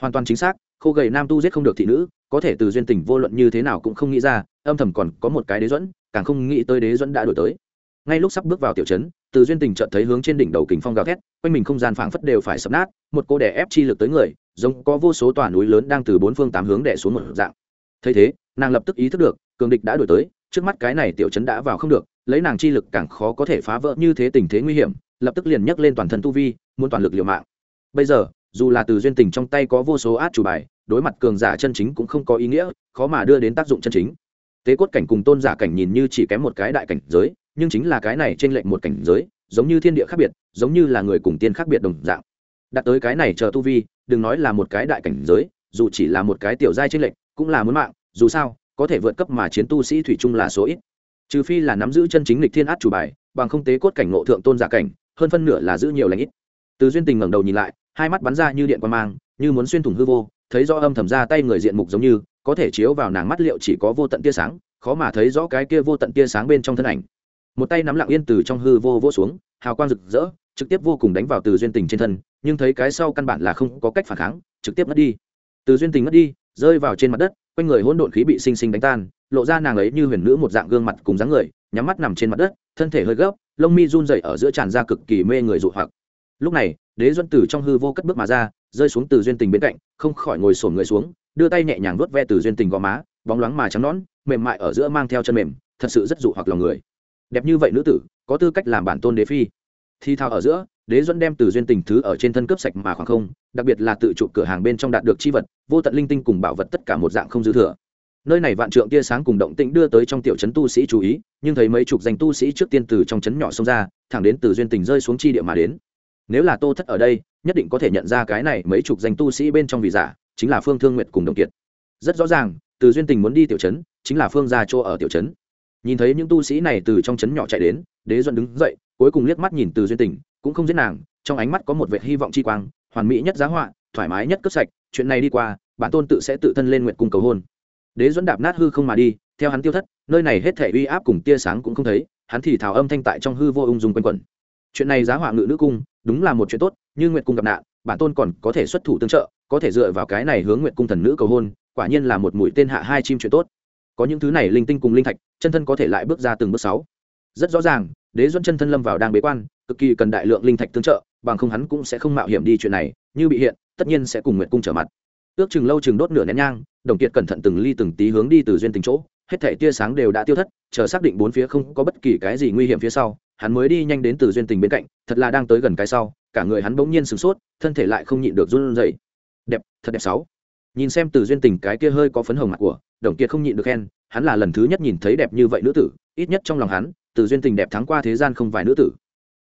Hoàn toàn chính xác, khô gầy nam tu giết không được thị nữ, có thể từ duyên tình vô luận như thế nào cũng không nghĩ ra, âm thầm còn có một cái đế dẫn càng không nghĩ tới đế dẫn đã đổi tới. Ngay lúc sắp bước vào tiểu trấn, từ duyên tình chợt thấy hướng trên đỉnh đầu kình phong gào thét, quanh mình không gian phảng phất đều phải sập nát, một cô đè ép chi lực tới người, giống có vô số tòa núi lớn đang từ bốn phương tám hướng đè xuống một dạng. Thấy thế, nàng lập tức ý thức được, cường địch đã đổi tới, trước mắt cái này tiểu trấn đã vào không được lấy nàng chi lực càng khó có thể phá vỡ như thế tình thế nguy hiểm, lập tức liền nhấc lên toàn thân tu vi, muốn toàn lực liều mạng. Bây giờ, dù là từ duyên tình trong tay có vô số át chủ bài, đối mặt cường giả chân chính cũng không có ý nghĩa, khó mà đưa đến tác dụng chân chính. Tế cốt cảnh cùng tôn giả cảnh nhìn như chỉ kém một cái đại cảnh giới, nhưng chính là cái này trên lệnh một cảnh giới, giống như thiên địa khác biệt, giống như là người cùng tiên khác biệt đồng dạng. Đạt tới cái này chờ tu vi, đừng nói là một cái đại cảnh giới, dù chỉ là một cái tiểu giai trên lệnh cũng là muốn mạng, dù sao, có thể vượt cấp mà chiến tu sĩ thủy chung là số ít trừ phi là nắm giữ chân chính lịch thiên át chủ bài, bằng không tế cốt cảnh ngộ thượng tôn giả cảnh, hơn phân nửa là giữ nhiều lãnh ít. Từ duyên tình ngẩng đầu nhìn lại, hai mắt bắn ra như điện quan mang, như muốn xuyên thủng hư vô, thấy rõ âm thầm ra tay người diện mục giống như, có thể chiếu vào nàng mắt liệu chỉ có vô tận tia sáng, khó mà thấy rõ cái kia vô tận tia sáng bên trong thân ảnh. Một tay nắm lặng yên từ trong hư vô vô xuống, hào quang rực rỡ, trực tiếp vô cùng đánh vào từ duyên tình trên thân, nhưng thấy cái sau căn bản là không có cách phản kháng, trực tiếp mất đi. Từ duyên tình mất đi, rơi vào trên mặt đất, quanh người hỗn độn khí bị sinh sinh đánh tan lộ ra nàng ấy như huyền nữ một dạng gương mặt cùng dáng người, nhắm mắt nằm trên mặt đất, thân thể hơi gấp, lông mi run dậy ở giữa tràn ra cực kỳ mê người dụ hoặc. Lúc này, đế duân Tử trong hư vô cất bước mà ra, rơi xuống từ duyên tình bên cạnh, không khỏi ngồi sổn người xuống, đưa tay nhẹ nhàng vuốt ve từ duyên tình gò má, bóng loáng mà trắng nõn, mềm mại ở giữa mang theo chân mềm, thật sự rất dụ hoặc lòng người. Đẹp như vậy nữ tử, có tư cách làm bản tôn đế phi. Thi thao ở giữa, đế duân đem từ duyên tình thứ ở trên thân cướp sạch mà khoảng không, đặc biệt là tự chụp cửa hàng bên trong đạt được chi vật, vô tận linh tinh cùng bảo vật tất cả một dạng không dư thừa nơi này vạn trượng tia sáng cùng động tĩnh đưa tới trong tiểu trấn tu sĩ chú ý, nhưng thấy mấy chục danh tu sĩ trước tiên từ trong trấn nhỏ xông ra, thẳng đến từ duyên tình rơi xuống chi địa mà đến. Nếu là tô thất ở đây, nhất định có thể nhận ra cái này mấy chục danh tu sĩ bên trong vị giả, chính là phương thương nguyện cùng đồng kiệt. Rất rõ ràng, từ duyên tình muốn đi tiểu trấn, chính là phương ra chỗ ở tiểu trấn. Nhìn thấy những tu sĩ này từ trong trấn nhỏ chạy đến, đế duẫn đứng dậy, cuối cùng liếc mắt nhìn từ duyên tình, cũng không giết nàng, trong ánh mắt có một vẻ hy vọng chi quang, hoàn mỹ nhất giá họa, thoải mái nhất cướp sạch, chuyện này đi qua, bản tôn tự sẽ tự thân lên nguyện cung cầu hôn đế Dẫn đạp nát hư không mà đi, theo hắn tiêu thất, nơi này hết thể uy áp cùng tia sáng cũng không thấy, hắn thì thào âm thanh tại trong hư vô ung dung quanh quẩn. Chuyện này giá họa ngự nữ cung, đúng là một chuyện tốt, như nguyệt cung gặp nạn, bản tôn còn có thể xuất thủ tương trợ, có thể dựa vào cái này hướng nguyệt cung thần nữ cầu hôn, quả nhiên là một mũi tên hạ hai chim chuyện tốt. Có những thứ này linh tinh cùng linh thạch, chân thân có thể lại bước ra từng bước sáu. Rất rõ ràng, đế Dẫn chân thân lâm vào đang bế quan, cực kỳ cần đại lượng linh thạch tương trợ, bằng không hắn cũng sẽ không mạo hiểm đi chuyện này, như bị hiện, tất nhiên sẽ cùng nguyệt cung trở mặt ước chừng lâu chừng đốt nửa nén nhang, đồng kiệt cẩn thận từng ly từng tí hướng đi từ duyên tình chỗ, hết thể tia sáng đều đã tiêu thất, chờ xác định bốn phía không có bất kỳ cái gì nguy hiểm phía sau, hắn mới đi nhanh đến từ duyên tình bên cạnh, thật là đang tới gần cái sau, cả người hắn bỗng nhiên sửng sốt, thân thể lại không nhịn được run rẩy. Đẹp, thật đẹp sáu. Nhìn xem từ duyên tình cái kia hơi có phấn hồng mặt của, đồng kiệt không nhịn được khen, hắn là lần thứ nhất nhìn thấy đẹp như vậy nữ tử, ít nhất trong lòng hắn, từ duyên tình đẹp thắng qua thế gian không vài nữ tử.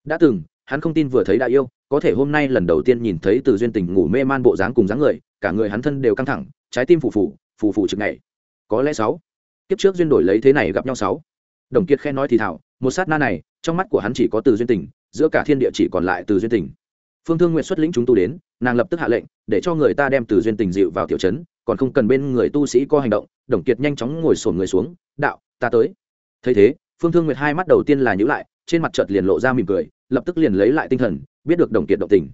Đã từng, hắn không tin vừa thấy đã yêu, có thể hôm nay lần đầu tiên nhìn thấy từ duyên tình ngủ mê man bộ dáng cùng dáng người cả người hắn thân đều căng thẳng, trái tim phù phù phù phù chực ngày. Có lẽ sáu. Kiếp trước duyên đổi lấy thế này gặp nhau sáu. Đồng kiệt khen nói thì thảo một sát na này, trong mắt của hắn chỉ có từ duyên tình, giữa cả thiên địa chỉ còn lại từ duyên tình. Phương thương nguyện xuất lĩnh chúng tu đến, nàng lập tức hạ lệnh, để cho người ta đem từ duyên tình dịu vào tiểu trấn, còn không cần bên người tu sĩ có hành động, đồng kiệt nhanh chóng ngồi sổn người xuống, đạo, ta tới. Thấy thế, phương thương nguyệt hai mắt đầu tiên là nhữ lại, trên mặt chợt liền lộ ra mỉm cười, lập tức liền lấy lại tinh thần, biết được đồng kiệt động tình.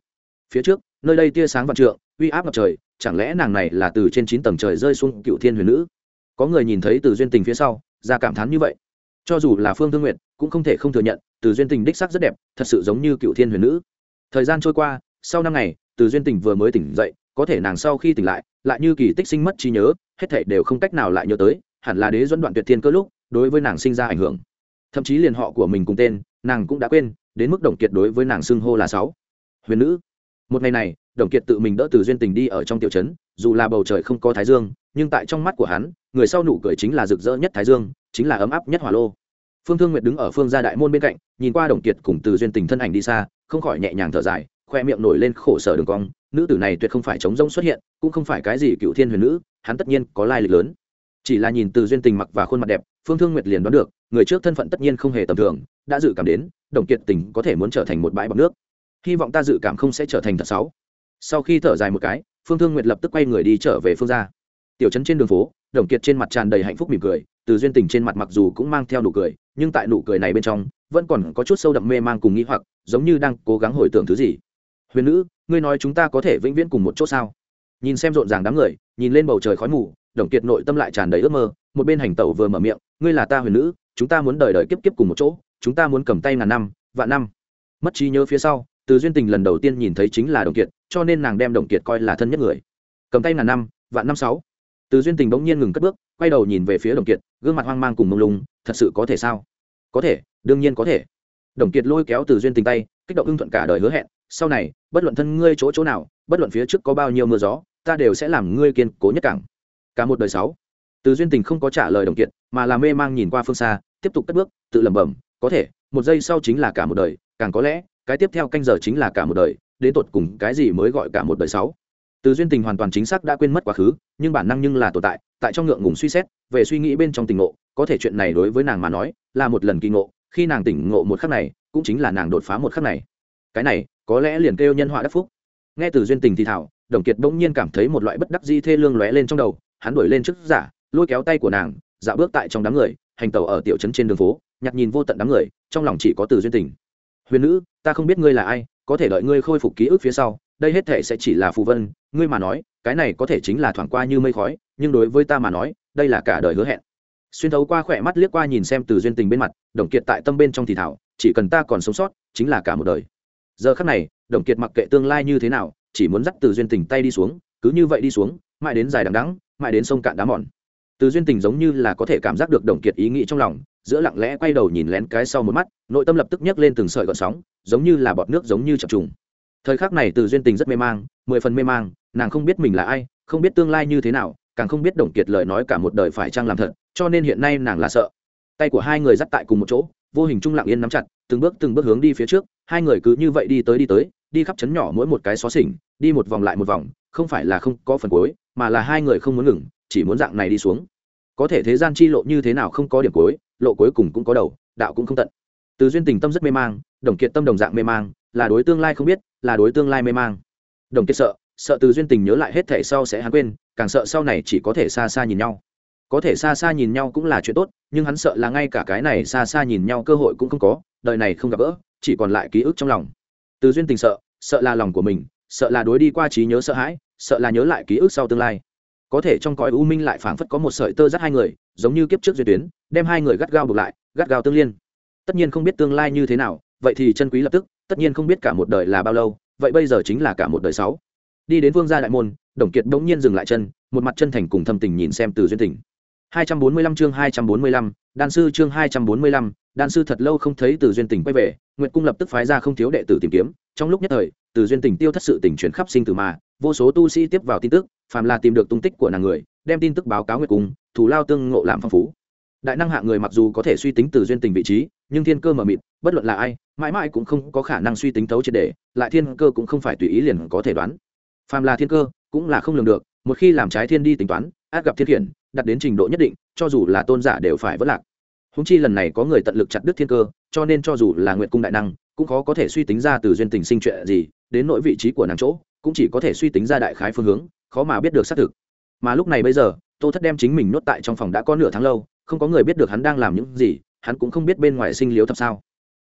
Phía trước, nơi đây tia sáng vạn trượng, uy áp ngập trời chẳng lẽ nàng này là từ trên chín tầng trời rơi xuống cựu thiên huyền nữ? Có người nhìn thấy từ duyên tình phía sau, ra cảm thán như vậy. Cho dù là phương thương nguyện cũng không thể không thừa nhận, từ duyên tình đích sắc rất đẹp, thật sự giống như cựu thiên huyền nữ. Thời gian trôi qua, sau năm ngày, từ duyên tình vừa mới tỉnh dậy, có thể nàng sau khi tỉnh lại lại như kỳ tích sinh mất trí nhớ, hết thể đều không cách nào lại nhớ tới, hẳn là đế dẫn đoạn tuyệt thiên cơ lúc, đối với nàng sinh ra ảnh hưởng. Thậm chí liền họ của mình cùng tên, nàng cũng đã quên, đến mức đồng kiệt đối với nàng xưng hô là sáu. Huyền nữ một ngày này, đồng kiệt tự mình đỡ từ duyên tình đi ở trong tiểu trấn, dù là bầu trời không có thái dương, nhưng tại trong mắt của hắn, người sau nụ cười chính là rực rỡ nhất thái dương, chính là ấm áp nhất hỏa lô. Phương thương nguyệt đứng ở phương gia đại môn bên cạnh, nhìn qua đồng kiệt cùng từ duyên tình thân ảnh đi xa, không khỏi nhẹ nhàng thở dài, khoe miệng nổi lên khổ sở đường cong. Nữ tử này tuyệt không phải chống rông xuất hiện, cũng không phải cái gì cựu thiên huyền nữ, hắn tất nhiên có lai lịch lớn. Chỉ là nhìn từ duyên tình mặc và khuôn mặt đẹp, phương thương nguyệt liền đoán được, người trước thân phận tất nhiên không hề tầm thường, đã dự cảm đến, đồng kiệt tình có thể muốn trở thành một bãi bọc nước hy vọng ta dự cảm không sẽ trở thành thật xấu. Sau khi thở dài một cái, phương thương nguyệt lập tức quay người đi trở về phương gia. Tiểu trấn trên đường phố, đồng kiệt trên mặt tràn đầy hạnh phúc mỉm cười, từ duyên tình trên mặt mặc dù cũng mang theo nụ cười, nhưng tại nụ cười này bên trong, vẫn còn có chút sâu đậm mê mang cùng nghĩ hoặc, giống như đang cố gắng hồi tưởng thứ gì. Huyền nữ, ngươi nói chúng ta có thể vĩnh viễn cùng một chỗ sao? Nhìn xem rộn ràng đám người, nhìn lên bầu trời khói mù, đồng kiệt nội tâm lại tràn đầy ước mơ, một bên hành tẩu vừa mở miệng, ngươi là ta huyền nữ, chúng ta muốn đời đời kiếp kiếp cùng một chỗ, chúng ta muốn cầm tay ngàn năm, vạn năm. Mất trí nhớ phía sau từ duyên tình lần đầu tiên nhìn thấy chính là đồng kiệt, cho nên nàng đem đồng kiệt coi là thân nhất người. Cầm tay ngàn năm, vạn năm sáu. Từ duyên tình bỗng nhiên ngừng cất bước, quay đầu nhìn về phía đồng kiệt, gương mặt hoang mang cùng mông lung, thật sự có thể sao? Có thể, đương nhiên có thể. Đồng kiệt lôi kéo từ duyên tình tay, kích động ưng thuận cả đời hứa hẹn, sau này, bất luận thân ngươi chỗ chỗ nào, bất luận phía trước có bao nhiêu mưa gió, ta đều sẽ làm ngươi kiên cố nhất cảng. Cả một đời sáu. Từ duyên tình không có trả lời đồng kiệt, mà là mê mang nhìn qua phương xa, tiếp tục cất bước, tự lẩm bẩm, có thể, một giây sau chính là cả một đời, càng có lẽ cái tiếp theo canh giờ chính là cả một đời, đến tột cùng cái gì mới gọi cả một đời sáu? Từ duyên tình hoàn toàn chính xác đã quên mất quá khứ, nhưng bản năng nhưng là tồn tại tại trong ngượng ngùng suy xét, về suy nghĩ bên trong tình ngộ, có thể chuyện này đối với nàng mà nói, là một lần kỳ ngộ, khi nàng tỉnh ngộ một khắc này, cũng chính là nàng đột phá một khắc này. Cái này, có lẽ liền kêu nhân họa đắc phúc. Nghe từ duyên tình thì thảo, đồng kiệt bỗng nhiên cảm thấy một loại bất đắc di thê lương lóe lên trong đầu, hắn đuổi lên trước giả, lôi kéo tay của nàng, dạo bước tại trong đám người, hành tàu ở tiểu trấn trên đường phố, nhặt nhìn vô tận đám người, trong lòng chỉ có từ duyên tình huyền nữ, ta không biết ngươi là ai, có thể đợi ngươi khôi phục ký ức phía sau, đây hết thể sẽ chỉ là phù vân, ngươi mà nói, cái này có thể chính là thoảng qua như mây khói, nhưng đối với ta mà nói, đây là cả đời hứa hẹn. Xuyên thấu qua khỏe mắt liếc qua nhìn xem từ duyên tình bên mặt, đồng kiệt tại tâm bên trong thì thảo, chỉ cần ta còn sống sót, chính là cả một đời. Giờ khắc này, đồng kiệt mặc kệ tương lai như thế nào, chỉ muốn dắt từ duyên tình tay đi xuống, cứ như vậy đi xuống, mãi đến dài đằng đắng mãi đến sông cạn đá mòn từ duyên tình giống như là có thể cảm giác được đồng kiệt ý nghĩ trong lòng, giữa lặng lẽ quay đầu nhìn lén cái sau một mắt, nội tâm lập tức nhấc lên từng sợi gọn sóng, giống như là bọt nước giống như chập trùng. Thời khắc này từ duyên tình rất mê mang, mười phần mê mang, nàng không biết mình là ai, không biết tương lai như thế nào, càng không biết đồng kiệt lời nói cả một đời phải chăng làm thật, cho nên hiện nay nàng là sợ. Tay của hai người dắt tại cùng một chỗ, vô hình trung lặng yên nắm chặt, từng bước từng bước hướng đi phía trước, hai người cứ như vậy đi tới đi tới, đi khắp chấn nhỏ mỗi một cái xó xỉnh, đi một vòng lại một vòng, không phải là không có phần cuối, mà là hai người không muốn ngừng chỉ muốn dạng này đi xuống. Có thể thế gian chi lộ như thế nào không có điểm cuối, lộ cuối cùng cũng có đầu, đạo cũng không tận. Từ duyên tình tâm rất mê mang, đồng kiệt tâm đồng dạng mê mang, là đối tương lai không biết, là đối tương lai mê mang. Đồng kiệt sợ sợ từ duyên tình nhớ lại hết thể sau sẽ hắn quên, càng sợ sau này chỉ có thể xa xa nhìn nhau. Có thể xa xa nhìn nhau cũng là chuyện tốt, nhưng hắn sợ là ngay cả cái này xa xa nhìn nhau cơ hội cũng không có, đời này không gặp gỡ, chỉ còn lại ký ức trong lòng. Từ duyên tình sợ sợ là lòng của mình, sợ là đối đi qua trí nhớ sợ hãi, sợ là nhớ lại ký ức sau tương lai có thể trong cõi u minh lại phảng phất có một sợi tơ dắt hai người giống như kiếp trước duyên tuyến đem hai người gắt gao buộc lại gắt gao tương liên. Tất nhiên không biết tương lai như thế nào vậy thì chân quý lập tức tất nhiên không biết cả một đời là bao lâu vậy bây giờ chính là cả một đời sáu. Đi đến vương gia đại môn đồng kiệt bỗng nhiên dừng lại chân một mặt chân thành cùng thâm tình nhìn xem từ duyên tình 245 chương 245, đan sư chương 245, đan sư thật lâu không thấy từ duyên tình quay về nguyệt cung lập tức phái ra không thiếu đệ tử tìm kiếm. Trong lúc nhất thời từ duyên tình tiêu thất sự tình chuyển khắp sinh tử mà vô số tu sĩ tiếp vào tin tức phàm là tìm được tung tích của nàng người, đem tin tức báo cáo nguyệt cung thủ lao tương ngộ làm phong phú. Đại năng hạ người mặc dù có thể suy tính từ duyên tình vị trí, nhưng thiên cơ mờ mịt, bất luận là ai, mãi mãi cũng không có khả năng suy tính thấu triệt để, lại thiên cơ cũng không phải tùy ý liền có thể đoán. Phàm là thiên cơ, cũng là không lường được, một khi làm trái thiên đi tính toán, át gặp thiên khiển đặt đến trình độ nhất định, cho dù là tôn giả đều phải vất lạc. Húng chi lần này có người tận lực chặt đứt thiên cơ, cho nên cho dù là nguyện cung đại năng, cũng khó có thể suy tính ra từ duyên tình sinh chuyện gì, đến nỗi vị trí của nàng chỗ cũng chỉ có thể suy tính ra đại khái phương hướng, khó mà biết được xác thực. Mà lúc này bây giờ, tô thất đem chính mình nuốt tại trong phòng đã có nửa tháng lâu, không có người biết được hắn đang làm những gì, hắn cũng không biết bên ngoài sinh liếu thập sao.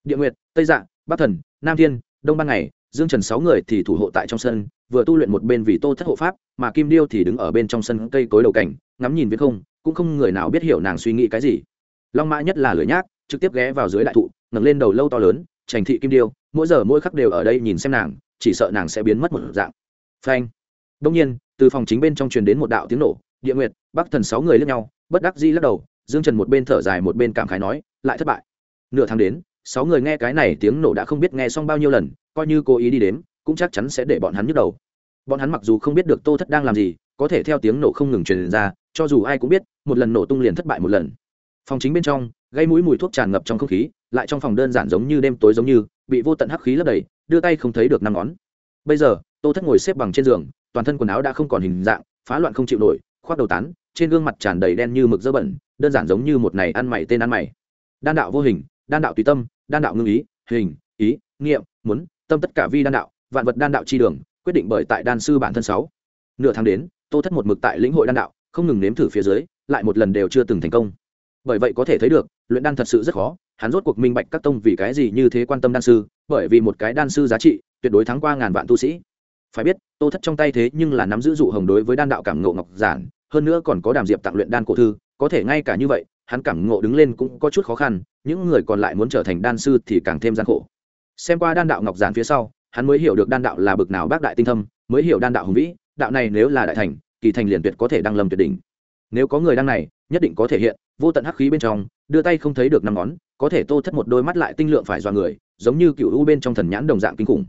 Địa nguyệt, tây dạ bắc thần, nam thiên, đông ban ngày, dương trần sáu người thì thủ hộ tại trong sân, vừa tu luyện một bên vì tô thất hộ pháp, mà kim điêu thì đứng ở bên trong sân cây cối đầu cảnh, ngắm nhìn viết không, cũng không người nào biết hiểu nàng suy nghĩ cái gì. Long mã nhất là lửa nhác, trực tiếp ghé vào dưới đại thụ, ngẩng lên đầu lâu to lớn, trành thị kim điêu, mỗi giờ mỗi khắc đều ở đây nhìn xem nàng chỉ sợ nàng sẽ biến mất một dạng. Phanh. Đông nhiên, từ phòng chính bên trong truyền đến một đạo tiếng nổ, địa nguyệt, bắc thần sáu người lướt nhau, bất đắc dĩ lắc đầu, dương trần một bên thở dài một bên cảm khái nói, lại thất bại. Nửa tháng đến, sáu người nghe cái này tiếng nổ đã không biết nghe xong bao nhiêu lần, coi như cố ý đi đếm, cũng chắc chắn sẽ để bọn hắn nhức đầu. Bọn hắn mặc dù không biết được tô thất đang làm gì, có thể theo tiếng nổ không ngừng truyền ra, cho dù ai cũng biết, một lần nổ tung liền thất bại một lần. Phòng chính bên trong, gây mũi mùi thuốc tràn ngập trong không khí, lại trong phòng đơn giản giống như đêm tối giống như, bị vô tận hắc khí lấp đầy đưa tay không thấy được năm ngón. Bây giờ, tô thất ngồi xếp bằng trên giường, toàn thân quần áo đã không còn hình dạng, phá loạn không chịu nổi, khoác đầu tán, trên gương mặt tràn đầy đen như mực dơ bẩn, đơn giản giống như một này ăn mày tên ăn mày. Đan đạo vô hình, đan đạo tùy tâm, đan đạo ngưng ý, hình, ý, nghiệm, muốn, tâm tất cả vi đan đạo, vạn vật đan đạo chi đường, quyết định bởi tại đan sư bản thân sáu. Nửa tháng đến, tô thất một mực tại lĩnh hội đan đạo, không ngừng nếm thử phía dưới, lại một lần đều chưa từng thành công. Bởi vậy có thể thấy được, luyện đan thật sự rất khó hắn rốt cuộc minh bạch các tông vì cái gì như thế quan tâm đan sư, bởi vì một cái đan sư giá trị tuyệt đối thắng qua ngàn vạn tu sĩ. Phải biết, tô thất trong tay thế nhưng là nắm giữ dụ hồng đối với đan đạo cảm ngộ ngọc giản, hơn nữa còn có đàm diệp tặng luyện đan cổ thư, có thể ngay cả như vậy, hắn cảm ngộ đứng lên cũng có chút khó khăn, những người còn lại muốn trở thành đan sư thì càng thêm gian khổ. Xem qua đan đạo ngọc giản phía sau, hắn mới hiểu được đan đạo là bực nào bác đại tinh thâm, mới hiểu đan đạo hùng vĩ, đạo này nếu là đại thành, kỳ thành liền tuyệt có thể đăng lâm tuyệt đỉnh nếu có người đăng này, nhất định có thể hiện, vô tận hắc khí bên trong, đưa tay không thấy được năm ngón, có thể tô thất một đôi mắt lại tinh lượng phải do người, giống như cựu u bên trong thần nhãn đồng dạng kinh khủng.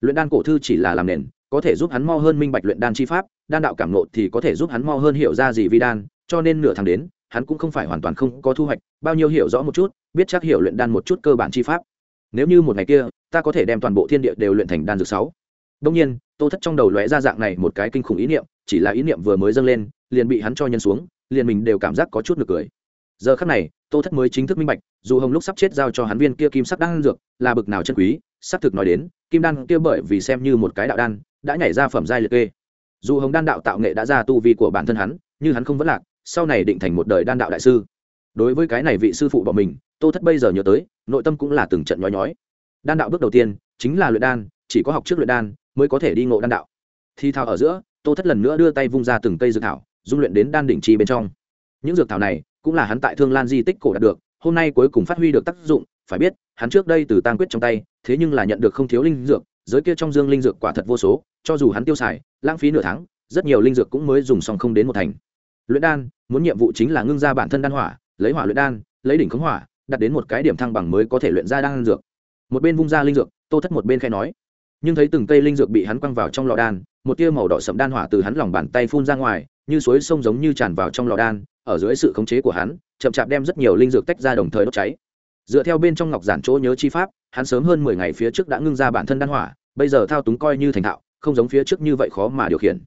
Luyện đan cổ thư chỉ là làm nền, có thể giúp hắn mo hơn minh bạch luyện đan chi pháp, đan đạo cảm nộ thì có thể giúp hắn mo hơn hiểu ra gì vi đan, cho nên nửa tháng đến, hắn cũng không phải hoàn toàn không có thu hoạch, bao nhiêu hiểu rõ một chút, biết chắc hiểu luyện đan một chút cơ bản chi pháp. Nếu như một ngày kia, ta có thể đem toàn bộ thiên địa đều luyện thành đan dược sáu. Đông nhiên, tô thất trong đầu lóe ra dạng này một cái kinh khủng ý niệm, chỉ là ý niệm vừa mới dâng lên liền bị hắn cho nhân xuống, liền mình đều cảm giác có chút nực cười. Giờ khắc này, tô thất mới chính thức minh bạch, dù hồng lúc sắp chết giao cho hắn viên kia kim sắc đan dược, là bực nào chân quý, xác thực nói đến, kim đan kia bởi vì xem như một cái đạo đan, đã nhảy ra phẩm giai liệt kê. Dù hồng đan đạo tạo nghệ đã ra tu vi của bản thân hắn, như hắn không vẫn lạc, sau này định thành một đời đan đạo đại sư. Đối với cái này vị sư phụ bỏ mình, tô thất bây giờ nhớ tới, nội tâm cũng là từng trận nhói nhói. Đan đạo bước đầu tiên, chính là luyện đan, chỉ có học trước luyện đan, mới có thể đi ngộ đan đạo. Thi thao ở giữa, tô thất lần nữa đưa tay vung ra từng cây dược thảo dung luyện đến đan đỉnh chi bên trong. Những dược thảo này cũng là hắn tại thương lan di tích cổ đạt được, hôm nay cuối cùng phát huy được tác dụng, phải biết, hắn trước đây từ tang quyết trong tay, thế nhưng là nhận được không thiếu linh dược, giới kia trong dương linh dược quả thật vô số, cho dù hắn tiêu xài, lãng phí nửa tháng, rất nhiều linh dược cũng mới dùng xong không đến một thành. Luyện đan, muốn nhiệm vụ chính là ngưng ra bản thân đan hỏa, lấy hỏa luyện đan, lấy đỉnh khống hỏa đặt đến một cái điểm thăng bằng mới có thể luyện ra đan dược. Một bên vung ra linh dược, tô thất một bên khai nói. Nhưng thấy từng cây linh dược bị hắn quăng vào trong lọ đan, một tia màu đỏ sậm đan hỏa từ hắn lòng bàn tay phun ra ngoài như suối sông giống như tràn vào trong lò đan, ở dưới sự khống chế của hắn, chậm chạp đem rất nhiều linh dược tách ra đồng thời đốt cháy. Dựa theo bên trong ngọc giản chỗ nhớ chi pháp, hắn sớm hơn mười ngày phía trước đã ngưng ra bản thân đan hỏa, bây giờ thao túng coi như thành thạo, không giống phía trước như vậy khó mà điều khiển.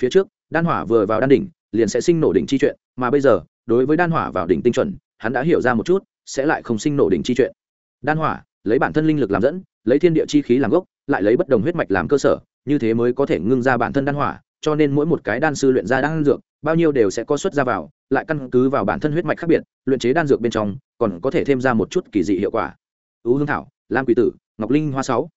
Phía trước, đan hỏa vừa vào đan đỉnh, liền sẽ sinh nổ đỉnh chi chuyện, mà bây giờ, đối với đan hỏa vào đỉnh tinh chuẩn, hắn đã hiểu ra một chút, sẽ lại không sinh nổ đỉnh chi chuyện. Đan hỏa, lấy bản thân linh lực làm dẫn, lấy thiên địa chi khí làm gốc, lại lấy bất đồng huyết mạch làm cơ sở, như thế mới có thể ngưng ra bản thân đan hỏa cho nên mỗi một cái đan sư luyện ra đan dược, bao nhiêu đều sẽ có xuất ra vào, lại căn cứ vào bản thân huyết mạch khác biệt, luyện chế đan dược bên trong, còn có thể thêm ra một chút kỳ dị hiệu quả. Ưu hương thảo, lam quỷ tử, ngọc linh hoa sáu.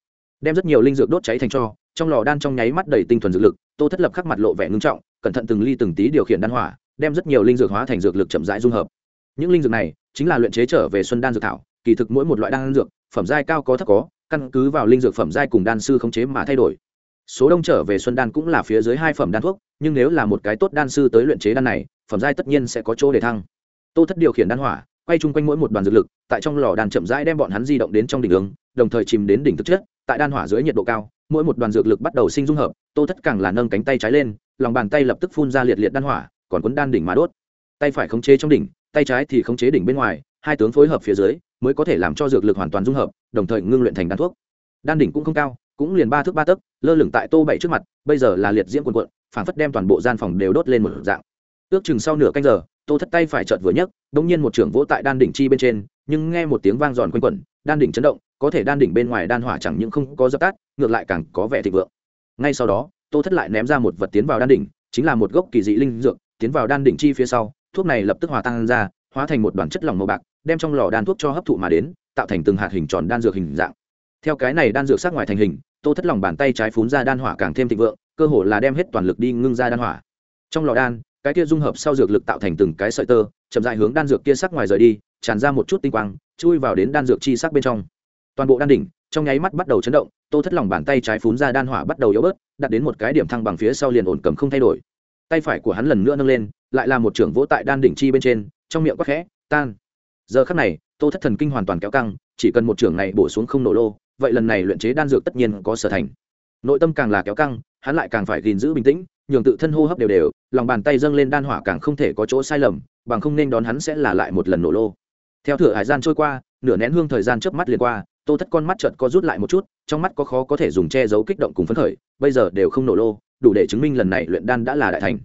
Đem rất nhiều linh dược đốt cháy thành cho, trong lò đan trong nháy mắt đầy tinh thuần dược lực, tô thất lập khắc mặt lộ vẻ ngưng trọng, cẩn thận từng ly từng tí điều khiển đan hỏa, đem rất nhiều linh dược hóa thành dược lực chậm rãi dung hợp. Những linh dược này chính là luyện chế trở về xuân đan dược thảo, kỳ thực mỗi một loại đan dược, phẩm giai cao có thấp có, căn cứ vào linh dược phẩm giai cùng đan sư khống chế mà thay đổi số đông trở về xuân đan cũng là phía dưới hai phẩm đan thuốc, nhưng nếu là một cái tốt đan sư tới luyện chế đan này, phẩm giai tất nhiên sẽ có chỗ để thăng. Tô thất điều khiển đan hỏa, quay chung quanh mỗi một đoàn dược lực, tại trong lò đan chậm rãi đem bọn hắn di động đến trong đỉnh ứng đồng thời chìm đến đỉnh thực chất, tại đan hỏa dưới nhiệt độ cao, mỗi một đoàn dược lực bắt đầu sinh dung hợp, tô thất càng là nâng cánh tay trái lên, lòng bàn tay lập tức phun ra liệt liệt đan hỏa, còn cuốn đan đỉnh mà đốt. Tay phải khống chế trong đỉnh, tay trái thì khống chế đỉnh bên ngoài, hai tướng phối hợp phía dưới, mới có thể làm cho dược lực hoàn toàn dung hợp, đồng thời ngưng luyện thành đan thuốc. Đan đỉnh cũng không cao cũng liền ba thước ba tấc, lơ lửng tại tô bảy trước mặt, bây giờ là liệt diễm quần quận phảng phất đem toàn bộ gian phòng đều đốt lên một dạng. Ước chừng sau nửa canh giờ, tô thất tay phải chợt vừa nhấc đông nhiên một trưởng vỗ tại đan đỉnh chi bên trên, nhưng nghe một tiếng vang giòn quanh quẩn, đan đỉnh chấn động, có thể đan đỉnh bên ngoài đan hỏa chẳng những không có dập tắt, ngược lại càng có vẻ thịnh vượng. Ngay sau đó, tô thất lại ném ra một vật tiến vào đan đỉnh, chính là một gốc kỳ dị linh dược, tiến vào đan đỉnh chi phía sau, thuốc này lập tức hòa tan ra, hóa thành một đoàn chất lỏng màu bạc, đem trong lò đan thuốc cho hấp thụ mà đến, tạo thành từng hạt hình tròn đan dược hình dạng. Theo cái này đan dược sát ngoài thành hình tô thất lòng bàn tay trái phún ra đan hỏa càng thêm thịnh vượng, cơ hồ là đem hết toàn lực đi ngưng ra đan hỏa. Trong lò đan, cái kia dung hợp sau dược lực tạo thành từng cái sợi tơ, chậm dại hướng đan dược kia sắc ngoài rời đi, tràn ra một chút tinh quang, chui vào đến đan dược chi sắc bên trong. Toàn bộ đan đỉnh, trong nháy mắt bắt đầu chấn động, tô thất lòng bàn tay trái phún ra đan hỏa bắt đầu yếu bớt, đặt đến một cái điểm thăng bằng phía sau liền ổn cầm không thay đổi. Tay phải của hắn lần nữa nâng lên, lại là một trưởng vỗ tại đan đỉnh chi bên trên, trong miệng quắc khẽ, tan. Giờ khắc này, tô thất thần kinh hoàn toàn kéo căng, chỉ cần một trưởng này bổ xuống không nổ lô vậy lần này luyện chế đan dược tất nhiên có sở thành. Nội tâm càng là kéo căng, hắn lại càng phải gìn giữ bình tĩnh, nhường tự thân hô hấp đều đều, lòng bàn tay dâng lên đan hỏa càng không thể có chỗ sai lầm, bằng không nên đón hắn sẽ là lại một lần nổ lô. Theo thửa hải gian trôi qua, nửa nén hương thời gian chớp mắt liền qua, tô thất con mắt chợt có rút lại một chút, trong mắt có khó có thể dùng che giấu kích động cùng phấn khởi, bây giờ đều không nổ lô, đủ để chứng minh lần này luyện đan đã là đại thành.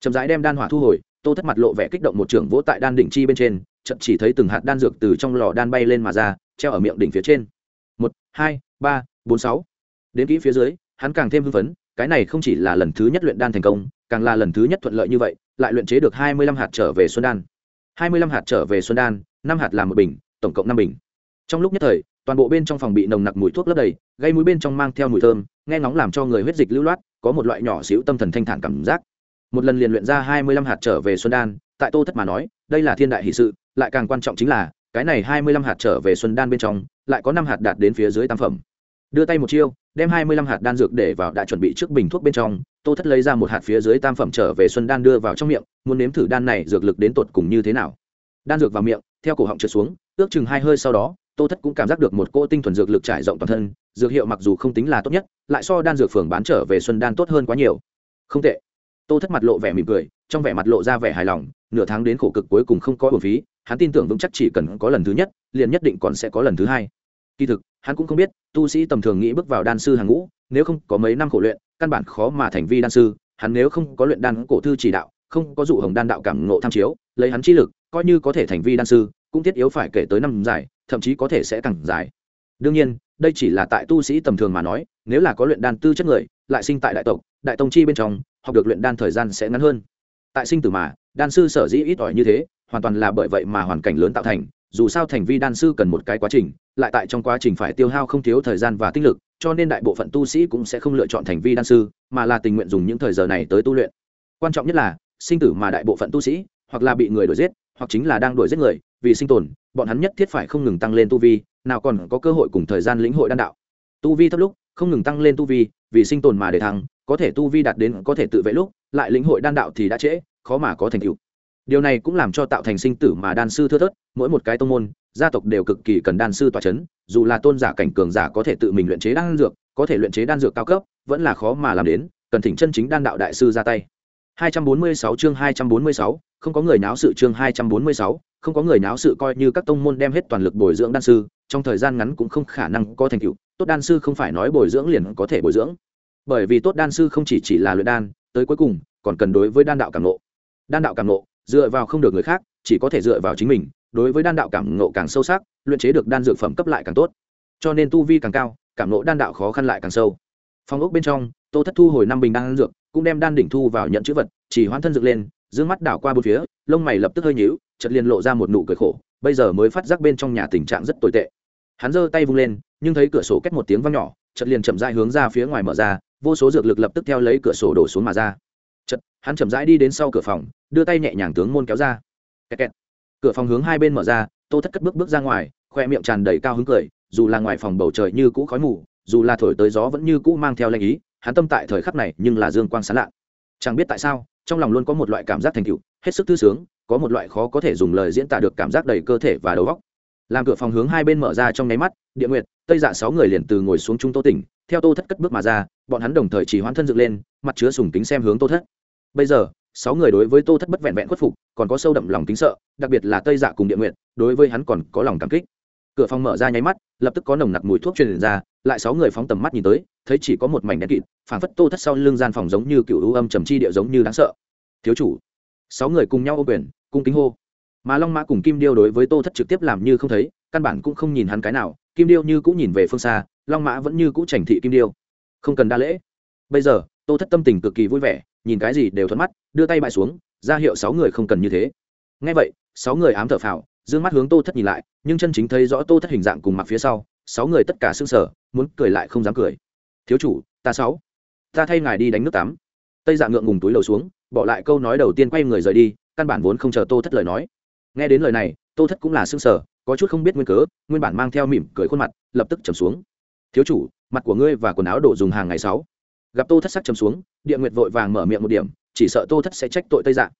Chậm rãi đem đan hỏa thu hồi, tô thất mặt lộ vẻ kích động một trưởng vỗ tại đan đỉnh chi bên trên, chợt chỉ thấy từng hạt đan dược từ trong lò đan bay lên mà ra, treo ở miệng đỉnh phía trên một, hai, ba, bốn, sáu. Đến kỹ phía dưới, hắn càng thêm hưng phấn, cái này không chỉ là lần thứ nhất luyện đan thành công, càng là lần thứ nhất thuận lợi như vậy, lại luyện chế được hai mươi lăm hạt trở về xuân đan. hai mươi lăm hạt trở về xuân đan, năm hạt làm một bình, tổng cộng năm bình. Trong lúc nhất thời, toàn bộ bên trong phòng bị nồng nặc mùi thuốc lấp đầy, gây mũi bên trong mang theo mùi thơm, nghe ngóng làm cho người huyết dịch lưu loát, có một loại nhỏ xíu tâm thần thanh thản cảm giác. Một lần liền luyện ra hai mươi lăm hạt trở về xuân đan, tại tô thất mà nói, đây là thiên đại hỷ sự, lại càng quan trọng chính là, cái này hai mươi lăm hạt trở về xuân đan bên trong lại có năm hạt đạt đến phía dưới tam phẩm. Đưa tay một chiêu, đem hai mươi lăm hạt đan dược để vào đã chuẩn bị trước bình thuốc bên trong, tô thất lấy ra một hạt phía dưới tam phẩm trở về xuân đan đưa vào trong miệng, muốn nếm thử đan này dược lực đến tột cùng như thế nào. Đan dược vào miệng, theo cổ họng trượt xuống, ước chừng hai hơi sau đó, tô thất cũng cảm giác được một cỗ tinh thuần dược lực trải rộng toàn thân, dược hiệu mặc dù không tính là tốt nhất, lại so đan dược phường bán trở về xuân đan tốt hơn quá nhiều. Không tệ. Tô thất mặt lộ vẻ mỉm cười, trong vẻ mặt lộ ra vẻ hài lòng, nửa tháng đến khổ cực cuối cùng không có bổn phí hắn tin tưởng vững chắc chỉ cần có lần thứ nhất, liền nhất định còn sẽ có lần thứ hai. Kỳ thực, hắn cũng không biết, tu sĩ tầm thường nghĩ bước vào đan sư hàng ngũ, nếu không có mấy năm khổ luyện, căn bản khó mà thành vi đan sư. Hắn nếu không có luyện đan cổ thư chỉ đạo, không có dụ hồng đan đạo cảm ngộ tham chiếu, lấy hắn chi lực, coi như có thể thành vi đan sư, cũng thiết yếu phải kể tới năm dài, thậm chí có thể sẽ càng dài. Đương nhiên, đây chỉ là tại tu sĩ tầm thường mà nói, nếu là có luyện đan tư chất người, lại sinh tại đại tộc, đại tông chi bên trong, học được luyện đan thời gian sẽ ngắn hơn. Tại sinh tử mà, đan sư sở dĩ ít ỏi như thế hoàn toàn là bởi vậy mà hoàn cảnh lớn tạo thành, dù sao thành vi đan sư cần một cái quá trình, lại tại trong quá trình phải tiêu hao không thiếu thời gian và tinh lực, cho nên đại bộ phận tu sĩ cũng sẽ không lựa chọn thành vi đan sư, mà là tình nguyện dùng những thời giờ này tới tu luyện. Quan trọng nhất là, sinh tử mà đại bộ phận tu sĩ, hoặc là bị người đuổi giết, hoặc chính là đang đuổi giết người, vì sinh tồn, bọn hắn nhất thiết phải không ngừng tăng lên tu vi, nào còn có cơ hội cùng thời gian lĩnh hội đan đạo. Tu vi thấp lúc, không ngừng tăng lên tu vi, vì sinh tồn mà để thăng, có thể tu vi đạt đến có thể tự vệ lúc, lại lĩnh hội đan đạo thì đã trễ, khó mà có thành tựu điều này cũng làm cho tạo thành sinh tử mà đan sư thưa thớt mỗi một cái tông môn gia tộc đều cực kỳ cần đan sư tỏa c h ấ n dù là tôn giả cảnh cường giả có thể tự mình luyện chế đan dược có thể luyện chế đan dược cao cấp vẫn là khó mà làm đến cần thỉnh chân chính đan đạo đại sư ra tay 246 chương 246, không có người náo sự chương 246, không có người náo sự coi như các tông môn đem hết toàn lực bồi dưỡng đan sư, trong thời gian ngắn cũng không khả năng có thành tựu, tốt đan sư không phải nói bồi dưỡng liền có thể bồi dưỡng. Bởi vì tốt đan sư không chỉ chỉ là luyện đan, tới cuối cùng còn cần đối với đan đạo cảm nộ Đan đạo cảm nộ dựa vào không được người khác, chỉ có thể dựa vào chính mình, đối với đan đạo cảm ngộ càng sâu sắc luyện chế được đan dược phẩm cấp lại càng tốt. Cho nên tu vi càng cao cảm ngộ đan đạo khó khăn lại càng sâu. Phong ốc bên trong tô thất thu hồi năm bình đan dược cũng đem đan đỉnh thu vào nhận chữ vật chỉ hoãn thân dược lên dương mắt đảo qua bốn phía lông mày lập tức hơi nhíu chợt liền lộ ra một nụ cười khổ bây giờ mới phát giác bên trong nhà tình trạng rất tồi tệ. Hắn giơ tay vung lên nhưng thấy cửa sổ cách một tiếng vang nhỏ chợt liền chậm rãi hướng ra phía ngoài mở ra vô số dược lực lập tức theo lấy cửa sổ đổ xuống mà ra hắn chậm rãi đi đến sau cửa phòng, đưa tay nhẹ nhàng tướng môn kéo ra. Kẹt kẹt. cửa phòng hướng hai bên mở ra, tô thất cất bước bước ra ngoài, khoe miệng tràn đầy cao hứng cười, dù là ngoài phòng bầu trời như cũ khói mù, dù là thổi tới gió vẫn như cũ mang theo lanh ý, hắn tâm tại thời khắc này nhưng là dương quang sáng lạ chẳng biết tại sao, trong lòng luôn có một loại cảm giác thành tựu, hết sức thư sướng, có một loại khó có thể dùng lời diễn tả được cảm giác đầy cơ thể và đầu óc. Làm cửa phòng hướng hai bên mở ra trong nháy mắt, địa nguyệt, tây dạ sáu người liền từ ngồi xuống trung tô tỉnh, theo tô thất cất bước mà ra, bọn hắn đồng thời chỉ hoãn thân dựng lên, mặt chứa sùng kính xem hướng tô thất bây giờ, sáu người đối với tô thất bất vẹn vẹn khuất phục, còn có sâu đậm lòng kính sợ, đặc biệt là tây dạ cùng địa nguyệt, đối với hắn còn có lòng cảm kích. Cửa phòng mở ra nháy mắt, lập tức có nồng nặc mùi thuốc truyền ra, lại sáu người phóng tầm mắt nhìn tới, thấy chỉ có một mảnh đen kịt, phảng phất tô thất sau lưng gian phòng giống như cựu ưu âm trầm chi địa giống như đáng sợ. Thiếu chủ. Sáu người cùng nhau ô quyền, cung kính hô. Mà long mã cùng kim điêu đối với tô thất trực tiếp làm như không thấy, căn bản cũng không nhìn hắn cái nào, kim điêu như cũng nhìn về phương xa, long mã vẫn như cũ chảnh thị kim điêu. Không cần đa lễ. Bây giờ, tô thất tâm tình cực kỳ vui vẻ nhìn cái gì đều thuận mắt, đưa tay bại xuống, ra hiệu sáu người không cần như thế. Ngay vậy, sáu người ám thở phào, dương mắt hướng tô thất nhìn lại, nhưng chân chính thấy rõ tô thất hình dạng cùng mặt phía sau, sáu người tất cả xương sở muốn cười lại không dám cười. Thiếu chủ, ta sáu, ta thay ngài đi đánh nước tắm. Tây dạng ngượng ngùng túi lầu xuống, bỏ lại câu nói đầu tiên quay người rời đi, căn bản vốn không chờ tô thất lời nói. Nghe đến lời này, tô thất cũng là xương sở có chút không biết nguyên cớ, nguyên bản mang theo mỉm cười khuôn mặt, lập tức trầm xuống. Thiếu chủ, mặt của ngươi và quần áo đồ dùng hàng ngày sáu gặp tô thất sắc trầm xuống, địa nguyệt vội vàng mở miệng một điểm, chỉ sợ tô thất sẽ trách tội tây dạng.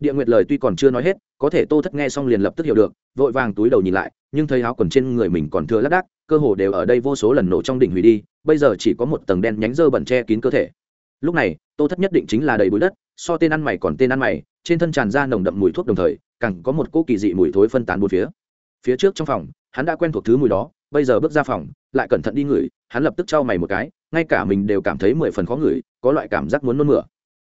địa nguyệt lời tuy còn chưa nói hết, có thể tô thất nghe xong liền lập tức hiểu được, vội vàng túi đầu nhìn lại, nhưng thấy áo quần trên người mình còn thừa lác đác, cơ hồ đều ở đây vô số lần nổ trong đỉnh hủy đi, bây giờ chỉ có một tầng đen nhánh dơ bẩn che kín cơ thể lúc này, tô thất nhất định chính là đầy bụi đất, so tên ăn mày còn tên ăn mày, trên thân tràn ra nồng đậm mùi thuốc đồng thời, càng có một cỗ kỳ dị mùi thối phân tán bốn phía phía trước trong phòng, hắn đã quen thuộc thứ mùi đó, bây giờ bước ra phòng, lại cẩn thận đi ngửi hắn lập tức trao mày một cái, ngay cả mình đều cảm thấy mười phần khó ngửi, có loại cảm giác muốn nôn mửa.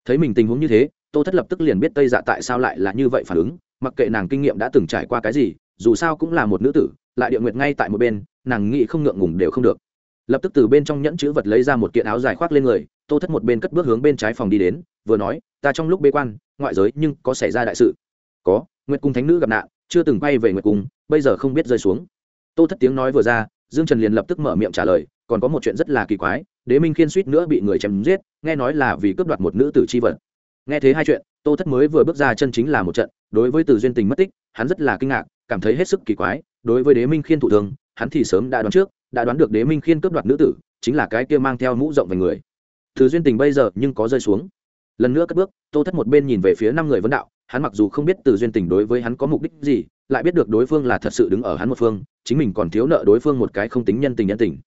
Thấy mình tình huống như thế, tô thất lập tức liền biết tây dạ tại sao lại là như vậy phản ứng, mặc kệ nàng kinh nghiệm đã từng trải qua cái gì, dù sao cũng là một nữ tử, lại địa nguyệt ngay tại một bên, nàng nghĩ không ngượng ngùng đều không được. Lập tức từ bên trong nhẫn chữ vật lấy ra một kiện áo dài khoác lên người, tô thất một bên cất bước hướng bên trái phòng đi đến, vừa nói, ta trong lúc bế quan, ngoại giới nhưng có xảy ra đại sự. Có, nguyệt cung thánh nữ gặp nạn, chưa từng quay về nguyệt cung, bây giờ không biết rơi xuống. Tô thất tiếng nói vừa ra, dương trần liền lập tức mở miệng trả lời còn có một chuyện rất là kỳ quái, đế minh khiên suýt nữa bị người chém giết, nghe nói là vì cướp đoạt một nữ tử chi vật. Nghe thế hai chuyện, tô thất mới vừa bước ra chân chính là một trận, đối với từ duyên tình mất tích, hắn rất là kinh ngạc, cảm thấy hết sức kỳ quái, đối với đế minh khiên thủ thường, hắn thì sớm đã đoán trước, đã đoán được đế minh khiên cướp đoạt nữ tử, chính là cái kia mang theo mũ rộng về người. Từ duyên tình bây giờ nhưng có rơi xuống. Lần nữa cất bước, tô thất một bên nhìn về phía năm người vấn đạo, hắn mặc dù không biết từ duyên tình đối với hắn có mục đích gì, lại biết được đối phương là thật sự đứng ở hắn một phương, chính mình còn thiếu nợ đối phương một cái không tính nhân tình nhân tình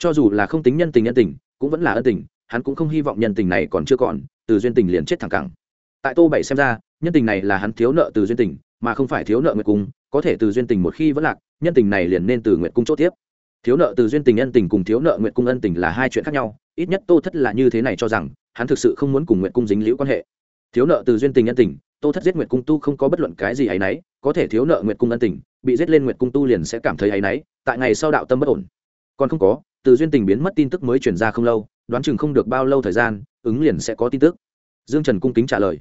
cho dù là không tính nhân tình nhân tình, cũng vẫn là ân tình, hắn cũng không hy vọng nhân tình này còn chưa còn, từ duyên tình liền chết thẳng cẳng. Tại tô bảy xem ra, nhân tình này là hắn thiếu nợ từ duyên tình, mà không phải thiếu nợ nguyệt cung, có thể từ duyên tình một khi vẫn lạc, nhân tình này liền nên từ nguyệt cung chốt tiếp. Thiếu nợ từ duyên tình ân tình cùng thiếu nợ nguyệt cung ân tình là hai chuyện khác nhau, ít nhất tô thất là như thế này cho rằng, hắn thực sự không muốn cùng nguyệt cung dính liễu quan hệ. Thiếu nợ từ duyên tình ân tình, tô thất giết nguyệt cung tu không có bất luận cái gì ấy nấy có thể thiếu nợ nguyệt cung ân tình, bị giết lên nguyệt cung tu liền sẽ cảm thấy ấy nấy tại ngày sau đạo tâm bất ổn. Còn không có từ duyên tình biến mất tin tức mới truyền ra không lâu, đoán chừng không được bao lâu thời gian, ứng liền sẽ có tin tức. Dương trần cung kính trả lời.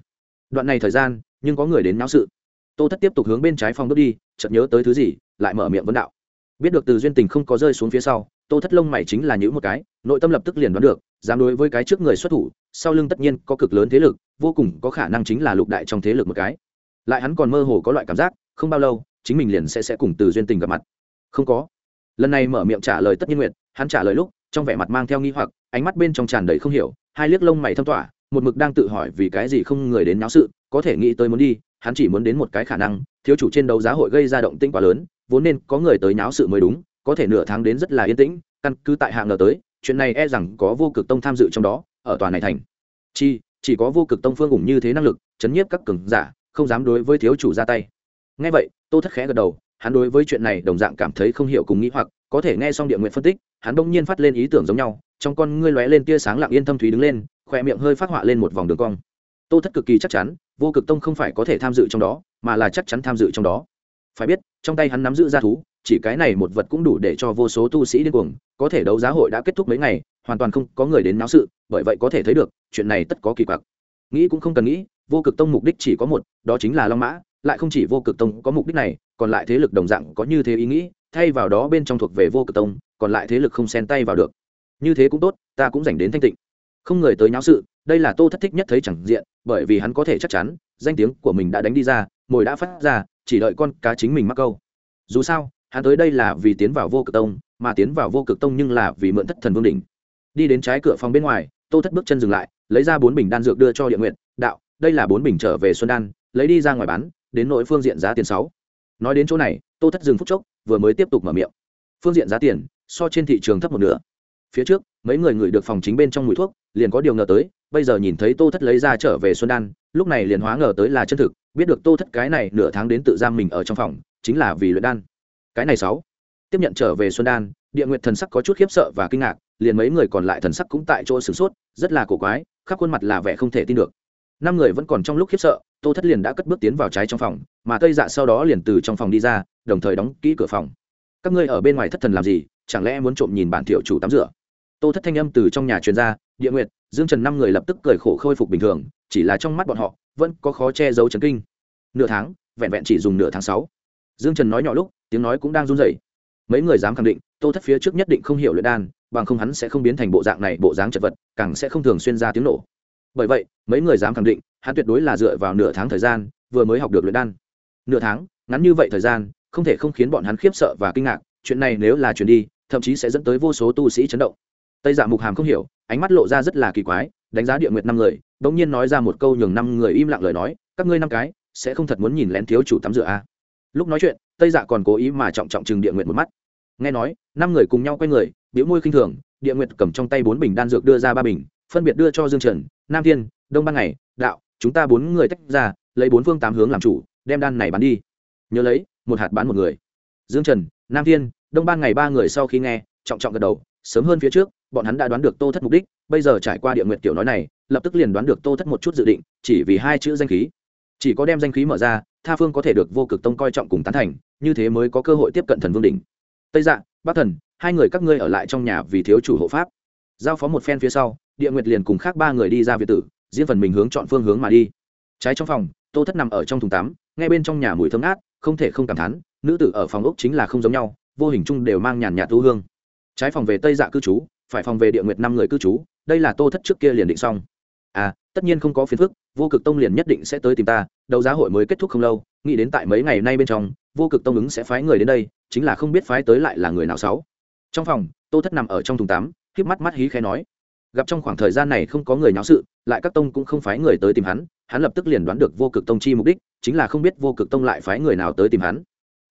Đoạn này thời gian, nhưng có người đến náo sự. Tô thất tiếp tục hướng bên trái phòng bước đi, chợt nhớ tới thứ gì, lại mở miệng vấn đạo. Biết được từ duyên tình không có rơi xuống phía sau, tô thất lông mày chính là những một cái, nội tâm lập tức liền đoán được, dám đối với cái trước người xuất thủ, sau lưng tất nhiên có cực lớn thế lực, vô cùng có khả năng chính là lục đại trong thế lực một cái. Lại hắn còn mơ hồ có loại cảm giác, không bao lâu, chính mình liền sẽ sẽ cùng từ duyên tình gặp mặt. Không có. Lần này mở miệng trả lời tất nhiên nguyện hắn trả lời lúc, trong vẻ mặt mang theo nghi hoặc, ánh mắt bên trong tràn đầy không hiểu, hai liếc lông mày thâm tỏa một mực đang tự hỏi vì cái gì không người đến náo sự, có thể nghĩ tới muốn đi, hắn chỉ muốn đến một cái khả năng, thiếu chủ trên đấu giá hội gây ra động tĩnh quá lớn, vốn nên có người tới náo sự mới đúng, có thể nửa tháng đến rất là yên tĩnh, căn cứ tại hạng ngờ tới, chuyện này e rằng có vô cực tông tham dự trong đó, ở tòa này thành. Chi, chỉ có vô cực tông phương ủng như thế năng lực, chấn nhiếp các cường giả, không dám đối với thiếu chủ ra tay. Ngay vậy, tô thất khẽ gật đầu, hắn đối với chuyện này đồng dạng cảm thấy không hiểu cùng nghĩ hoặc, có thể nghe xong địa nguyện phân tích hắn bỗng nhiên phát lên ý tưởng giống nhau, trong con ngươi lóe lên tia sáng lặng yên thâm thúy đứng lên khoe miệng hơi phát họa lên một vòng đường cong. Tô thất cực kỳ chắc chắn, vô cực tông không phải có thể tham dự trong đó, mà là chắc chắn tham dự trong đó. Phải biết, trong tay hắn nắm giữ ra thú, chỉ cái này một vật cũng đủ để cho vô số tu sĩ điên cuồng, có thể đấu giá hội đã kết thúc mấy ngày, hoàn toàn không có người đến náo sự, bởi vậy có thể thấy được, chuyện này tất có kỳ quặc. Nghĩ cũng không cần nghĩ, vô cực tông mục đích chỉ có một, đó chính là long mã, lại không chỉ vô cực tông có mục đích này, còn lại thế lực đồng dạng có như thế ý nghĩ thay vào đó bên trong thuộc về vô cực tông, còn lại thế lực không xen tay vào được. Như thế cũng tốt, ta cũng dành đến thanh tịnh. Không người tới nháo sự, đây là tô thất thích nhất thấy chẳng diện, bởi vì hắn có thể chắc chắn, danh tiếng của mình đã đánh đi ra, mồi đã phát ra, chỉ đợi con cá chính mình mắc câu. Dù sao, hắn tới đây là vì tiến vào vô cực tông, mà tiến vào vô cực tông nhưng là vì mượn thất thần vương đỉnh. Đi đến trái cửa phòng bên ngoài, tô thất bước chân dừng lại, lấy ra bốn bình đan dược đưa cho địa nguyện đạo, đây là bốn bình trở về xuân đan, lấy đi ra ngoài bán, đến nội phương diện giá tiền sáu. Nói đến chỗ này, tô thất dừng phút chốc vừa mới tiếp tục mở miệng. Phương diện giá tiền, so trên thị trường thấp một nửa. Phía trước, mấy người ngửi được phòng chính bên trong mùi thuốc, liền có điều ngờ tới, bây giờ nhìn thấy tô thất lấy ra trở về xuân đan, lúc này liền hóa ngờ tới là chân thực, biết được tô thất cái này nửa tháng đến tự giam mình ở trong phòng, chính là vì luyện đan. Cái này sáu. Tiếp nhận trở về xuân đan, địa nguyệt thần sắc có chút khiếp sợ và kinh ngạc, liền mấy người còn lại thần sắc cũng tại chỗ sửng sốt, rất là cổ quái, khắp khuôn mặt là vẻ không thể tin được. Năm người vẫn còn trong lúc khiếp sợ tô thất liền đã cất bước tiến vào trái trong phòng, mà tây dạ sau đó liền từ trong phòng đi ra, đồng thời đóng kỹ cửa phòng. Các ngươi ở bên ngoài thất thần làm gì, chẳng lẽ muốn trộm nhìn bản thiệu chủ tắm rửa? Tô thất thanh âm từ trong nhà truyền ra, địa nguyệt, dương trần năm người lập tức cười khổ khôi phục bình thường, chỉ là trong mắt bọn họ, vẫn có khó che giấu chấn kinh. Nửa tháng, vẹn vẹn chỉ dùng nửa tháng sáu. Dương trần nói nhỏ lúc, tiếng nói cũng đang run rẩy. Mấy người dám khẳng định, tô thất phía trước nhất định không hiểu luyện đan, bằng không hắn sẽ không biến thành bộ dạng này, bộ dáng chật vật, càng sẽ không thường xuyên ra tiếng nổ. Bởi vậy, mấy người dám khẳng định hắn tuyệt đối là dựa vào nửa tháng thời gian, vừa mới học được luyện đan. Nửa tháng, ngắn như vậy thời gian, không thể không khiến bọn hắn khiếp sợ và kinh ngạc, chuyện này nếu là chuyển đi, thậm chí sẽ dẫn tới vô số tu sĩ chấn động. Tây dạ mục hàm không hiểu, ánh mắt lộ ra rất là kỳ quái, đánh giá địa nguyệt năm người đ ỗ n g nhiên nói ra một câu nhường năm người im lặng lời nói, các ngươi năm cái, sẽ không thật muốn nhìn lén thiếu chủ tắm rửa à. lúc nói chuyện, tây dạ còn cố ý mà trọng trọng chừng địa nguyệt một mắt. Nghe nói, năm người cùng nhau quay người, biểu môi khinh thường, địa nguyệt cầm trong tay bốn bình đan dược đưa ra ba bình, phân biệt đưa cho dương trần, nam thiên, đông ban ngày, đạo chúng ta bốn người tách ra, lấy bốn phương tám hướng làm chủ, đem đan này bán đi. Nhớ lấy, một hạt bán một người. Dương trần, nam thiên, đông ban ngày ba người sau khi nghe, trọng trọng gật đầu, sớm hơn phía trước, bọn hắn đã đoán được tô thất mục đích, bây giờ trải qua địa nguyện tiểu nói này, lập tức liền đoán được tô thất một chút dự định, chỉ vì hai chữ danh khí. Chỉ có đem danh khí mở ra, tha phương có thể được vô cực tông coi trọng cùng tán thành, như thế mới có cơ hội tiếp cận thần vương đỉnh. Tây dạ bắc thần, hai người các ngươi ở lại trong nhà vì thiếu chủ hộ pháp. Giao phó một phen phía sau, địa nguyệt liền cùng khác ba người đi ra việt tử riêng phần mình hướng chọn phương hướng mà đi. Trái trong phòng, tô thất nằm ở trong thùng tắm, ngay bên trong nhà mùi thơm ngát, không thể không cảm thán, nữ tử ở phòng ốc chính là không giống nhau, vô hình chung đều mang nhàn nhạt thu hương. Trái phòng về tây dạ cư trú, phải phòng về địa nguyệt năm người cư trú, đây là tô thất trước kia liền định xong. À tất nhiên không có phiền phức, vô cực tông liền nhất định sẽ tới tìm ta, đấu giá hội mới kết thúc không lâu, nghĩ đến tại mấy ngày nay bên trong, vô cực tông ứng sẽ phái người đến đây, chính là không biết phái tới lại là người nào sáu. Trong phòng, tô thất nằm ở trong thùng tắm, híp mắt mắt hí khẽ nói gặp trong khoảng thời gian này không có người nháo sự, lại các tông cũng không phái người tới tìm hắn hắn lập tức liền đoán được vô cực tông chi mục đích, chính là không biết vô cực tông lại phái người nào tới tìm hắn.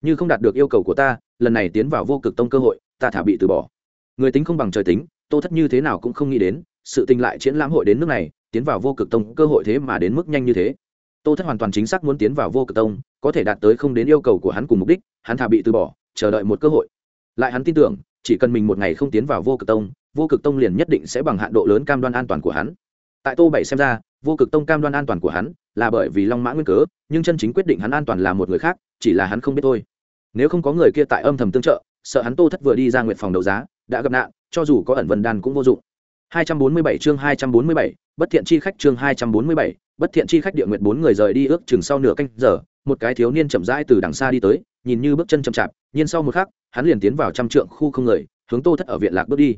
Như không đạt được yêu cầu của ta, lần này tiến vào vô cực tông cơ hội, ta thả bị từ bỏ. Người tính không bằng trời tính, tô thất như thế nào cũng không nghĩ đến, sự tình lại triển lãm hội đến nước này, tiến vào vô cực tông cơ hội thế mà đến mức nhanh như thế. Tô thất hoàn toàn chính xác muốn tiến vào vô cực tông, có thể đạt tới không đến yêu cầu của hắn cùng mục đích, hắn thả bị từ bỏ, chờ đợi một cơ hội. Lại hắn tin tưởng, chỉ cần mình một ngày không tiến vào vô cực tông vô cực tông liền nhất định sẽ bằng hạn độ lớn cam đoan an toàn của hắn. Tại tô bảy xem ra vô cực tông cam đoan an toàn của hắn là bởi vì long mã nguyên cớ nhưng chân chính quyết định hắn an toàn là một người khác chỉ là hắn không biết thôi. Nếu không có người kia tại âm thầm tương trợ sợ hắn tô thất vừa đi ra nguyện phòng đấu giá đã gặp nạn cho dù có ẩn vân đan cũng vô dụng. 247 chương 247, bất thiện chi khách chương 247, bất thiện chi khách địa nguyện bốn người rời đi ước chừng sau nửa canh giờ một cái thiếu niên chậm rãi từ đằng xa đi tới nhìn như bước chân chậm chạp nhiên sau một khắc hắn liền tiến vào trăm trượng khu không người hướng tô thất ở viện lạc bước đi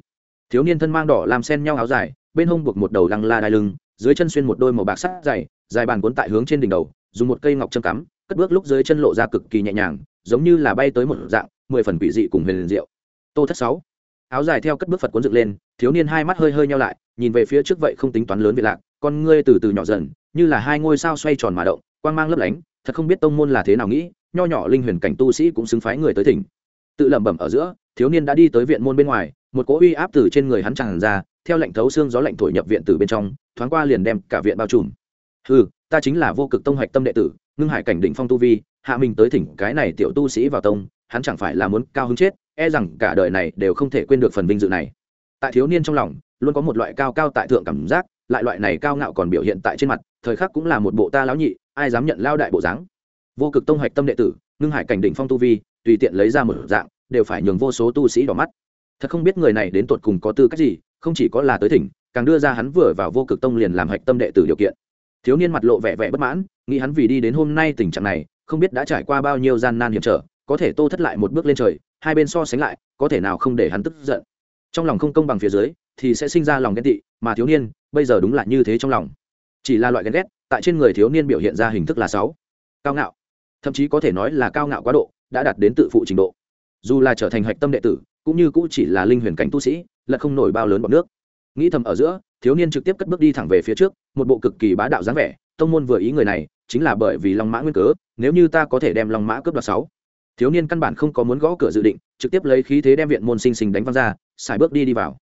thiếu niên thân mang đỏ làm sen nhau áo dài, bên hông buộc một đầu lăng la đai lưng, dưới chân xuyên một đôi màu bạc sắt dày, dài bàn cuốn tại hướng trên đỉnh đầu, dùng một cây ngọc châm cắm, cất bước lúc dưới chân lộ ra cực kỳ nhẹ nhàng, giống như là bay tới một dạng, mười phần quỷ dị cùng huyền liền diệu. Tô thất sáu. Áo dài theo cất bước phật cuốn dựng lên, thiếu niên hai mắt hơi hơi nhau lại, nhìn về phía trước vậy không tính toán lớn về lạc, con ngươi từ từ nhỏ dần, như là hai ngôi sao xoay tròn mà động, quang mang lấp lánh, thật không biết tông môn là thế nào nghĩ, nho nhỏ linh huyền cảnh tu sĩ cũng xứng phái người tới thỉnh. Tự lẩm bẩm ở giữa, thiếu niên đã đi tới viện môn bên ngoài một cỗ uy áp từ trên người hắn tràn ra, theo lệnh thấu xương gió lạnh thổi nhập viện từ bên trong, thoáng qua liền đem cả viện bao trùm. Ừ ta chính là vô cực tông hoạch tâm đệ tử, ngưng hải cảnh định phong tu vi, hạ mình tới thỉnh cái này tiểu tu sĩ vào tông, hắn chẳng phải là muốn cao hứng chết e rằng cả đời này đều không thể quên được phần vinh dự này. Tại thiếu niên trong lòng, luôn có một loại cao cao tại thượng cảm giác, lại loại này cao ngạo còn biểu hiện tại trên mặt, thời khắc cũng là một bộ ta lão nhị, ai dám nhận lao đại bộ dáng. Vô cực tông hoạch tâm đệ tử, ngưng hải cảnh đỉnh phong tu vi, tùy tiện lấy ra một dạng, đều phải nhường vô số tu sĩ đỏ mắt thật không biết người này đến tột cùng có tư cách gì, không chỉ có là tới thỉnh, càng đưa ra hắn vừa vào vô cực tông liền làm hạch tâm đệ tử điều kiện. Thiếu niên mặt lộ vẻ vẻ bất mãn, nghĩ hắn vì đi đến hôm nay tình trạng này, không biết đã trải qua bao nhiêu gian nan hiểm trở, có thể tô thất lại một bước lên trời, hai bên so sánh lại, có thể nào không để hắn tức giận. Trong lòng không công bằng phía dưới, thì sẽ sinh ra lòng ghen tị, mà thiếu niên, bây giờ đúng là như thế trong lòng. Chỉ là loại ghen ghét, tại trên người thiếu niên biểu hiện ra hình thức là sáu. Cao ngạo. Thậm chí có thể nói là cao ngạo quá độ, đã đạt đến tự phụ trình độ. Dù là trở thành hạch tâm đệ tử cũng như cũng chỉ là linh huyền cảnh tu sĩ, là không nổi bao lớn bọn nước. Nghĩ thầm ở giữa, thiếu niên trực tiếp cất bước đi thẳng về phía trước, một bộ cực kỳ bá đạo dáng vẻ, tông môn vừa ý người này, chính là bởi vì long mã nguyên cớ, nếu như ta có thể đem long mã cướp đoạt sáu. Thiếu niên căn bản không có muốn gõ cửa dự định, trực tiếp lấy khí thế đem viện môn sinh sinh đánh văng ra, xài bước đi đi vào.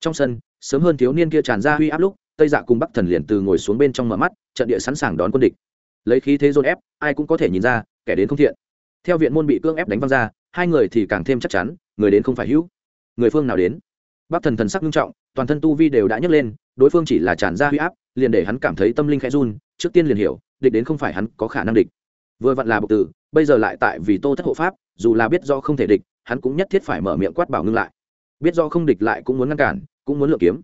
Trong sân, sớm hơn thiếu niên kia tràn ra huy áp lúc, tây dạ cùng bắc thần liền từ ngồi xuống bên trong mở mắt, trận địa sẵn sàng đón quân địch. Lấy khí thế dồn ép, ai cũng có thể nhìn ra, kẻ đến không thiện. Theo viện môn bị cưỡng ép đánh văng ra hai người thì càng thêm chắc chắn, người đến không phải hữu, người phương nào đến. Bắc thần thần sắc nghiêm trọng, toàn thân tu vi đều đã nhấc lên, đối phương chỉ là tràn ra huy áp, liền để hắn cảm thấy tâm linh khẽ run, trước tiên liền hiểu, địch đến không phải hắn có khả năng địch. Vừa vặn là bộc tử, bây giờ lại tại vì tô thất hộ pháp, dù là biết do không thể địch, hắn cũng nhất thiết phải mở miệng quát bảo ngưng lại. Biết do không địch lại cũng muốn ngăn cản, cũng muốn lựa kiếm.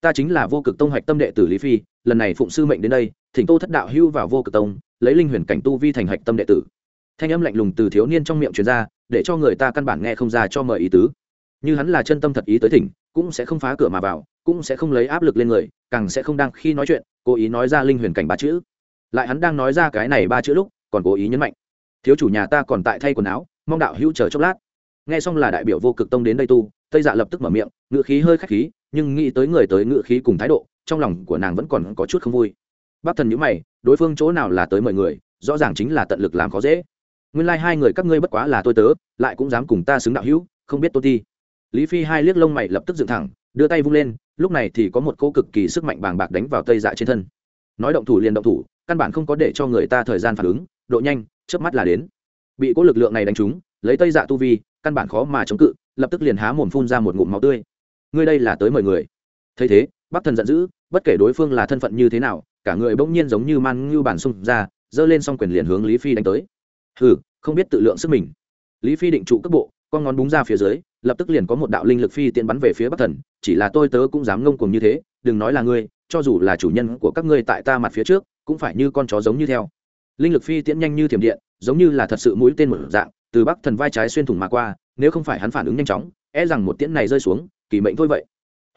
Ta chính là vô cực tông hạch tâm đệ tử lý phi, lần này phụng sư mệnh đến đây, thỉnh tô thất đạo hưu vào vô cực tông, lấy linh huyền cảnh tu vi thành hạch tâm đệ tử. Thanh âm lạnh lùng từ thiếu niên trong miệng truyền ra để cho người ta căn bản nghe không ra cho mời ý tứ. Như hắn là chân tâm thật ý tới thỉnh, cũng sẽ không phá cửa mà vào, cũng sẽ không lấy áp lực lên người, càng sẽ không đang khi nói chuyện, cố ý nói ra linh huyền cảnh ba chữ. Lại hắn đang nói ra cái này ba chữ lúc, còn cố ý nhấn mạnh. Thiếu chủ nhà ta còn tại thay quần áo, mong đạo hữu chờ chốc lát. Nghe xong là đại biểu vô cực tông đến đây tu, tây dạ lập tức mở miệng ngự khí hơi khách khí, nhưng nghĩ tới người tới ngự khí cùng thái độ, trong lòng của nàng vẫn còn có chút không vui. Bác thần nhữ mày, đối phương chỗ nào là tới mời người, rõ ràng chính là tận lực làm khó dễ nguyên lai、like、hai người các ngươi bất quá là tôi tớ, lại cũng dám cùng ta xứng đạo hữu, không biết tôn ti. Lý phi hai liếc lông mày lập tức dựng thẳng, đưa tay vung lên, lúc này thì có một cô cực kỳ sức mạnh bàng bạc đánh vào tây dạ trên thân. Nói động thủ liền động thủ, căn bản không có để cho người ta thời gian phản ứng, độ nhanh trước mắt là đến. Bị cô lực lượng này đánh trúng, lấy tây dạ tu vi, căn bản khó mà chống cự, lập tức liền há mồm phun ra một ngụm máu tươi. Ngươi đây là tới mời người. Thấy thế, bắc thần giận dữ, bất kể đối phương là thân phận như thế nào, cả người bỗng nhiên giống như man ngưu bản xung ra, giơ lên xong quyền liền hướng lý phi đánh tới hừ, không biết tự lượng sức mình. Lý phi định trụ cấp bộ, con ngón búng ra phía dưới, lập tức liền có một đạo linh lực phi tiện bắn về phía bắc thần, chỉ là tôi tớ cũng dám ngông cuồng như thế, đừng nói là ngươi, cho dù là chủ nhân của các ngươi tại ta mặt phía trước, cũng phải như con chó giống như theo. Linh lực phi tiễn nhanh như thiểm điện, giống như là thật sự mũi tên một dạng, từ bắc thần vai trái xuyên thủng mà qua, nếu không phải hắn phản ứng nhanh chóng e rằng một tiễn này rơi xuống, kỳ mệnh thôi vậy.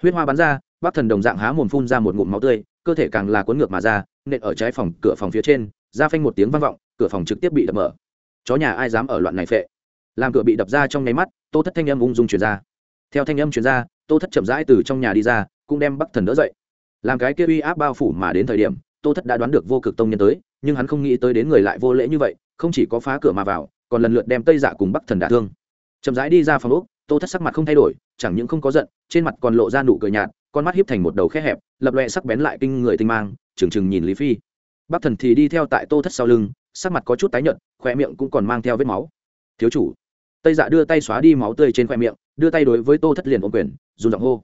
Huyết hoa bắn ra, bắc thần đồng dạng há mồm phun ra một ngụm máu tươi, cơ thể càng là cuốn ngược mà ra, nện ở trái phòng, cửa phòng phía trên, ra phanh một tiếng vang vọng, cửa phòng trực tiếp bị đập mở chó nhà ai dám ở loạn này phệ. Làm cửa bị đập ra trong nháy mắt, tô thất thanh âm ung dung truyền ra. Theo thanh âm truyền ra, tô thất chậm rãi từ trong nhà đi ra, cũng đem bắc thần đỡ dậy. Làm cái kia uy áp bao phủ mà đến thời điểm, tô thất đã đoán được vô cực tông nhân tới, nhưng hắn không nghĩ tới đến người lại vô lễ như vậy, không chỉ có phá cửa mà vào, còn lần lượt đem tây dạ cùng bắc thần đả thương. Chậm rãi đi ra phòng úc tô thất sắc mặt không thay đổi, chẳng những không có giận, trên mặt còn lộ ra nụ cười nhạt, con mắt hiếp thành một đầu khe hẹp, lập loẹ sắc bén lại kinh người tinh mang, trừng trừng nhìn lý phi. Bắc thần thì đi theo tại tô thất sau lưng sắc mặt có chút tái nhợt khoe miệng cũng còn mang theo vết máu. Thiếu chủ. Tây dạ đưa tay xóa đi máu tươi trên khoe miệng, đưa tay đối với tô thất liền ôm quyền, dùng giọng hô.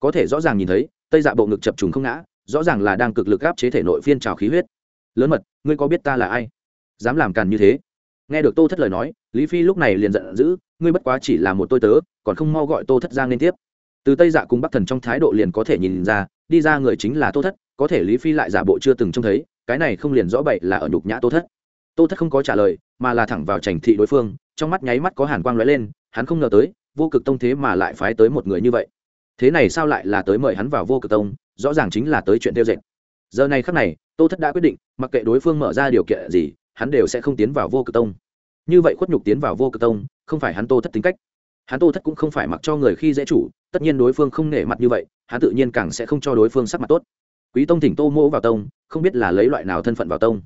Có thể rõ ràng nhìn thấy, tây dạ bộ ngực chập trùng không ngã, rõ ràng là đang cực lực áp chế thể nội phiên trào khí huyết. Lớn mật, ngươi có biết ta là ai? Dám làm càn như thế? Nghe được tô thất lời nói, lý phi lúc này liền giận dữ, ngươi bất quá chỉ là một tôi tớ, còn không mau gọi tô thất giang lên tiếp. Từ tây dạ cùng bắc thần trong thái độ liền có thể nhìn ra, đi ra người chính là tô thất, có thể lý phi lại giả bộ chưa từng trông thấy, cái này không liền rõ bậy là ở nhục nhã tô thất tô thất không có trả lời, mà là thẳng vào trành thị đối phương, trong mắt nháy mắt có hàn quang lóe lên, hắn không ngờ tới, vô cực tông thế mà lại phái tới một người như vậy. Thế này sao lại là tới mời hắn vào vô cực tông, rõ ràng chính là tới chuyện tiêu dệt. Giờ này khắc này, tô thất đã quyết định, mặc kệ đối phương mở ra điều kiện gì, hắn đều sẽ không tiến vào vô cực tông. Như vậy khuất nhục tiến vào vô cực tông, không phải hắn tô thất tính cách. Hắn tô thất cũng không phải mặc cho người khi dễ chủ, tất nhiên đối phương không nể mặt như vậy, hắn tự nhiên càng sẽ không cho đối phương sắc mặt tốt. Quý tông thỉnh tô mỗ vào tông, không biết là lấy loại nào thân phận vào tông.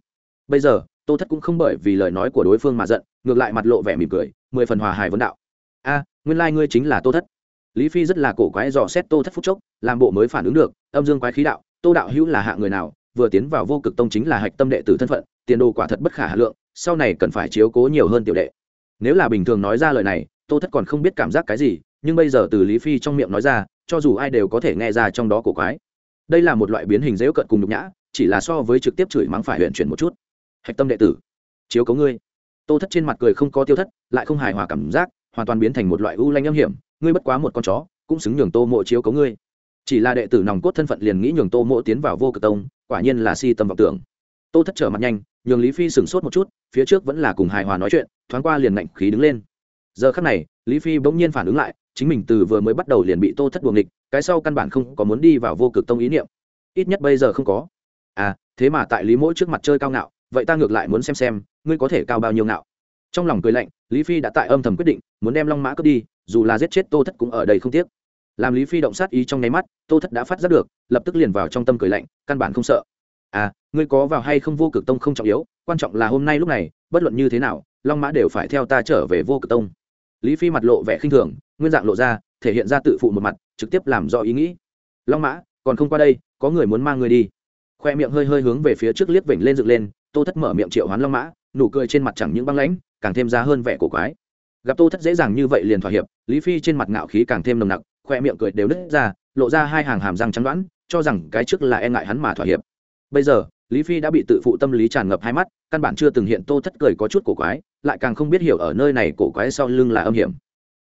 Bây giờ tô thất cũng không bởi vì lời nói của đối phương mà giận, ngược lại mặt lộ vẻ mỉm cười, mười phần hòa hài vấn đạo. A, nguyên lai ngươi chính là tô thất. Lý phi rất là cổ quái dò xét tô thất phúc chốc, làm bộ mới phản ứng được, âm dương quái khí đạo, tô đạo hữu là hạ người nào, vừa tiến vào vô cực tông chính là hạch tâm đệ tử thân phận, tiền đồ quả thật bất khả hà lượng, sau này cần phải chiếu cố nhiều hơn tiểu đệ. Nếu là bình thường nói ra lời này, tô thất còn không biết cảm giác cái gì, nhưng bây giờ từ lý phi trong miệng nói ra, cho dù ai đều có thể nghe ra trong đó cổ quái. Đây là một loại biến hình dễu cận cùng nhục nhã, chỉ là so với trực tiếp chửi mắng phải huyện chuyển một chút hạch tâm đệ tử, chiếu cấu ngươi. Tô thất trên mặt cười không có tiêu thất, lại không hài hòa cảm giác, hoàn toàn biến thành một loại u lanh âm hiểm. Ngươi bất quá một con chó, cũng xứng nhường tô mộ chiếu cấu ngươi. Chỉ là đệ tử nòng cốt thân phận liền nghĩ nhường tô mộ tiến vào vô cực tông, quả nhiên là si tâm vọng tưởng. Tô thất trở mặt nhanh, nhường lý phi sửng sốt một chút, phía trước vẫn là cùng hài hòa nói chuyện, thoáng qua liền ngạnh khí đứng lên. Giờ khắc này, lý phi bỗng nhiên phản ứng lại, chính mình từ vừa mới bắt đầu liền bị tô thất buồng địch cái sau căn bản không có muốn đi vào vô cực tông ý niệm. Ít nhất bây giờ không có. À thế mà tại lý mỗi trước mặt chơi cao ngạo vậy ta ngược lại muốn xem xem, ngươi có thể cao bao nhiêu ngạo. Trong lòng cười lạnh, lý phi đã tại âm thầm quyết định, muốn đem long mã cướp đi, dù là giết chết tô thất cũng ở đây không tiếc. Làm lý phi động sát ý trong nháy mắt, tô thất đã phát giác được, lập tức liền vào trong tâm cười lạnh, căn bản không sợ. À ngươi có vào hay không vô cực tông không trọng yếu, quan trọng là hôm nay lúc này, bất luận như thế nào, long mã đều phải theo ta trở về vô cực tông. Lý phi mặt lộ vẻ khinh thường, nguyên dạng lộ ra, thể hiện ra tự phụ một mặt, trực tiếp làm rõ ý nghĩ. Long mã, còn không qua đây, có người muốn mang người đi. Khoe miệng hơi hơi hướng về phía trước liếc vểnh lên dựng lên tô thất mở miệng triệu hoán long mã, nụ cười trên mặt chẳng những băng lãnh, càng thêm ra hơn vẻ cổ quái. Gặp tô thất dễ dàng như vậy liền thỏa hiệp, lý phi trên mặt ngạo khí càng thêm nồng nặc, khoe miệng cười đều nứt ra, lộ ra hai hàng hàm răng trắng đoán, cho rằng cái trước là e ngại hắn mà thỏa hiệp. Bây giờ, lý phi đã bị tự phụ tâm lý tràn ngập hai mắt, căn bản chưa từng hiện tô thất cười có chút cổ quái, lại càng không biết hiểu ở nơi này cổ quái sau lưng là âm hiểm.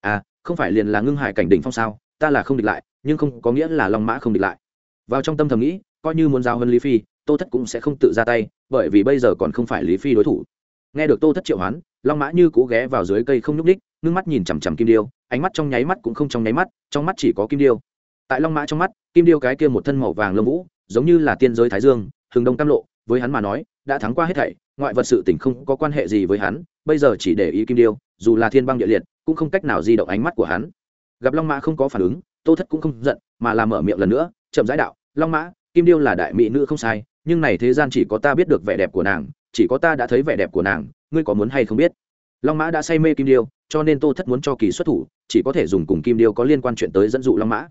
À không phải liền là ngưng hải cảnh đỉnh phong sao, ta là không địch lại, nhưng không có nghĩa là long mã không địch lại. Vào trong tâm thầm nghĩ, coi như muốn giao hơn lý phi tô thất cũng sẽ không tự ra tay, bởi vì bây giờ còn không phải lý phi đối thủ. Nghe được tô thất triệu hoán, long mã như cũ ghé vào dưới cây không nhúc ních ngưng mắt nhìn chằm chằm kim điêu, ánh mắt trong nháy mắt cũng không trong nháy mắt, trong mắt chỉ có kim điêu. Tại long mã trong mắt, kim điêu cái kia một thân màu vàng lông vũ, giống như là tiên giới thái dương, hừng đông tam lộ, với hắn mà nói, đã thắng qua hết thảy, ngoại vật sự tình không có quan hệ gì với hắn, bây giờ chỉ để ý kim điêu, dù là thiên băng địa liệt, cũng không cách nào di động ánh mắt của hắn. Gặp long mã không có phản ứng, tô thất cũng không giận, mà làm mở miệng lần nữa, chậm rãi đạo, long mã, kim điêu là đại mỹ nữ không sai nhưng này thế gian chỉ có ta biết được vẻ đẹp của nàng, chỉ có ta đã thấy vẻ đẹp của nàng, ngươi có muốn hay không biết? Long mã đã say mê kim điêu, cho nên tô thất muốn cho kỳ xuất thủ, chỉ có thể dùng cùng kim điêu có liên quan chuyện tới dẫn dụ long mã.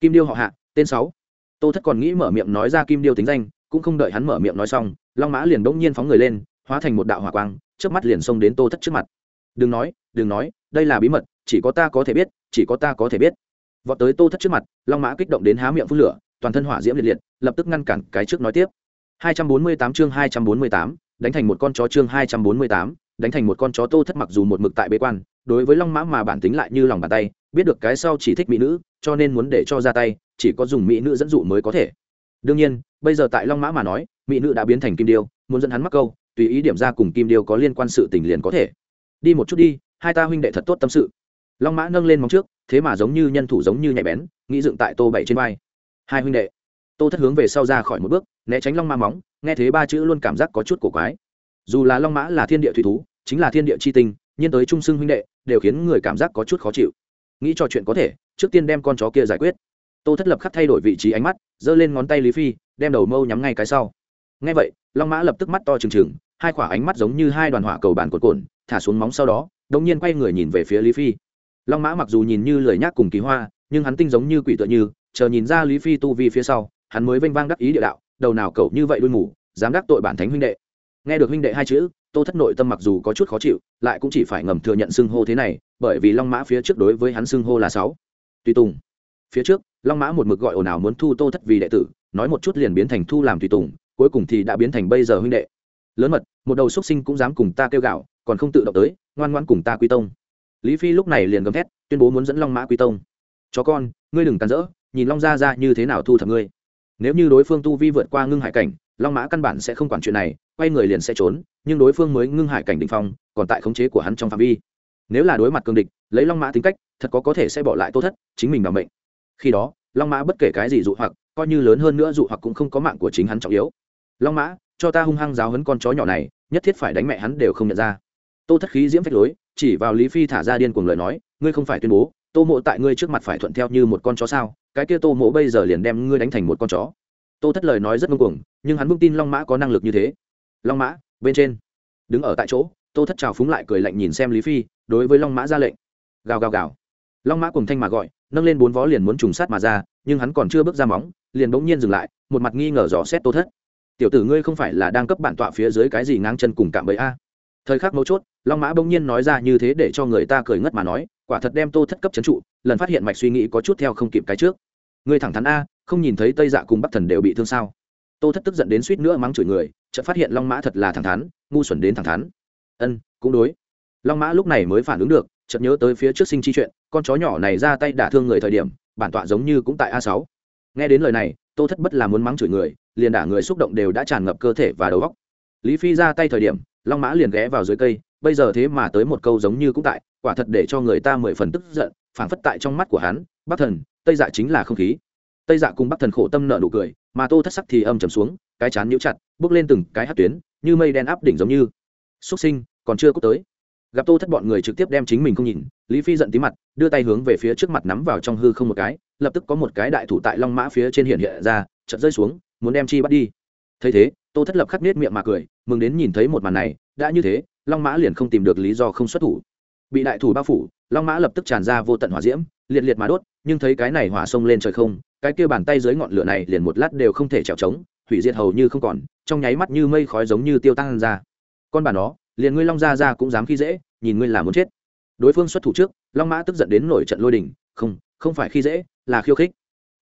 Kim điêu họ hạ, tên sáu. Tô thất còn nghĩ mở miệng nói ra kim điêu tính danh, cũng không đợi hắn mở miệng nói xong, long mã liền bỗng nhiên phóng người lên, hóa thành một đạo hỏa quang trước mắt liền xông đến tô thất trước mặt. Đừng nói đừng nói, đây là bí mật, chỉ có ta có thể biết, chỉ có ta có thể biết. Vọt tới tô thất trước mặt, long mã kích động đến há miệng phun lửa, toàn thân hỏa diễm liệt liệt, lập tức ngăn cản cái trước nói tiếp. 248 chương 248, đánh thành một con chó chương 248, đánh thành một con chó tô thất mặc dù một mực tại bế quan đối với long mã mà bản tính lại như lòng bàn tay biết được cái sau chỉ thích mỹ nữ cho nên muốn để cho ra tay chỉ có dùng mỹ nữ dẫn dụ mới có thể. Đương nhiên bây giờ tại long mã mà nói mỹ nữ đã biến thành kim điêu muốn dẫn hắn mắc câu tùy ý điểm ra cùng kim điêu có liên quan sự tình liền có thể. Đi một chút đi hai ta huynh đệ thật tốt tâm sự. Long mã nâng lên móng trước thế mà giống như nhân thủ giống như nhạy bén nghĩ dựng tại tô bảy trên vai. Hai huynh đệ tô thất hướng về sau ra khỏi một bước né tránh long ma móng, nghe thế ba chữ luôn cảm giác có chút cổ quái. Dù là long mã là thiên địa thủy thú, chính là thiên địa chi tinh nhưng tới trung xưng huynh đệ, đều khiến người cảm giác có chút khó chịu. Nghĩ trò chuyện có thể, trước tiên đem con chó kia giải quyết. Tô thất lập khắc thay đổi vị trí ánh mắt, giơ lên ngón tay lý phi, đem đầu mâu nhắm ngay cái sau. Ngay vậy, long mã lập tức mắt to trừng trừng, hai quả ánh mắt giống như hai đoàn hỏa cầu bàn cột cồn thả xuống móng sau đó đống nhiên quay người nhìn về phía lý phi. Long mã mặc dù nhìn như lười nhác cùng kỳ hoa, nhưng hắn tinh giống như quỷ tựa như, chờ nhìn ra lý phi tu vi phía sau, hắn mới vênh vang đắc ý địa đạo đầu nào cậu như vậy đuôi mù, dám đắc tội bản thánh huynh đệ. Nghe được huynh đệ hai chữ, tô thất nội tâm mặc dù có chút khó chịu, lại cũng chỉ phải ngầm thừa nhận xưng hô thế này, bởi vì long mã phía trước đối với hắn xưng hô là sáu. Tùy tùng. Phía trước, long mã một mực gọi ồn ào muốn thu tô thất vì đệ tử, nói một chút liền biến thành thu làm tùy tùng, cuối cùng thì đã biến thành bây giờ huynh đệ. Lớn mật, một đầu xuất sinh cũng dám cùng ta kêu gạo, còn không tự động tới, ngoan ngoan cùng ta quy tông. Lý phi lúc này liền gầm thét, tuyên bố muốn dẫn long mã quy tông. Chó con, ngươi đừng tàn rỡ, nhìn long gia ra như thế nào thu thập ngươi nếu như đối phương tu vi vượt qua ngưng hải cảnh, long mã căn bản sẽ không quản chuyện này, quay người liền sẽ trốn, nhưng đối phương mới ngưng hải cảnh định phong, còn tại khống chế của hắn trong phạm vi. Nếu là đối mặt cương địch, lấy long mã tính cách, thật có có thể sẽ bỏ lại tô thất, chính mình bằng mệnh. Khi đó, long mã bất kể cái gì dụ hoặc, coi như lớn hơn nữa dụ hoặc cũng không có mạng của chính hắn trọng yếu. Long mã, cho ta hung hăng giáo hấn con chó nhỏ này, nhất thiết phải đánh mẹ hắn đều không nhận ra. Tô thất khí diễm phách lối, chỉ vào lý phi thả ra điên cuồng lời nói, ngươi không phải tuyên bố, tô mộ tại ngươi trước mặt phải thuận theo như một con chó sao? Cái kia tô mộ bây giờ liền đem ngươi đánh thành một con chó. Tô thất lời nói rất ngông cuồng, nhưng hắn vững tin long mã có năng lực như thế. Long mã, bên trên. Đứng ở tại chỗ, tô thất trào phúng lại cười lạnh nhìn xem lý phi, đối với long mã ra lệnh. Gào gào gào. Long mã cùng thanh mà gọi, nâng lên bốn vó liền muốn trùng sát mà ra, nhưng hắn còn chưa bước ra móng, liền bỗng nhiên dừng lại, một mặt nghi ngờ rõ xét tô thất. Tiểu tử ngươi không phải là đang cấp bản tọa phía dưới cái gì ngang chân cùng cạm bẫy a? Thời khắc mấu chốt, long mã bỗng nhiên nói ra như thế để cho người ta cười ngất mà nói, quả thật đem tô thất cấp c trụ, lần phát hiện mạch suy nghĩ có chút theo không kịp cái trước người thẳng thắn a, không nhìn thấy tây dạ cùng bắc thần đều bị thương sao? Tô thất tức giận đến suýt nữa mắng chửi người, chợt phát hiện long mã thật là thẳng thắn, ngu xuẩn đến thẳng thắn. Ân, cũng đối. Long mã lúc này mới phản ứng được, chợt nhớ tới phía trước sinh chi chuyện, con chó nhỏ này ra tay đả thương người thời điểm, bản tọa giống như cũng tại a sáu. Nghe đến lời này, tô thất bất là muốn mắng chửi người, liền đả người xúc động đều đã tràn ngập cơ thể và đầu óc. Lý phi ra tay thời điểm, long mã liền ghé vào dưới cây, bây giờ thế mà tới một câu giống như cũng tại, quả thật để cho người ta mười phần tức giận, phảng phất tại trong mắt của hắn bắc thần, tây dạ chính là không khí. Tây dạ cùng bắc thần khổ tâm nợ nụ cười, mà tô thất sắc thì âm trầm xuống, cái chán nhíu chặt, bước lên từng cái hát tuyến, như mây đen áp đỉnh giống như. Xuất sinh, còn chưa có tới. Gặp tô thất bọn người trực tiếp đem chính mình không nhìn, lý phi giận tí mặt, đưa tay hướng về phía trước mặt nắm vào trong hư không một cái, lập tức có một cái đại thủ tại long mã phía trên hiện hiện ra, chợt rơi xuống, muốn đem chi bắt đi. Thấy thế, tô thất lập khắc nết miệng mà cười, mừng đến nhìn thấy một màn này, đã như thế, long mã liền không tìm được lý do không xuất thủ. Bị đại thủ bao phủ, long mã lập tức tràn ra vô tận hỏa diễm, liệt liệt mà đốt nhưng thấy cái này hỏa sông lên trời không, cái kia bàn tay dưới ngọn lửa này liền một lát đều không thể trèo trống hủy diệt hầu như không còn, trong nháy mắt như mây khói giống như tiêu tăng ra. Con bà nó, liền ngươi long ra ra cũng dám khi dễ, nhìn ngươi là muốn chết. Đối phương xuất thủ trước, long mã tức giận đến nổi trận lôi đình, không không phải khi dễ, là khiêu khích.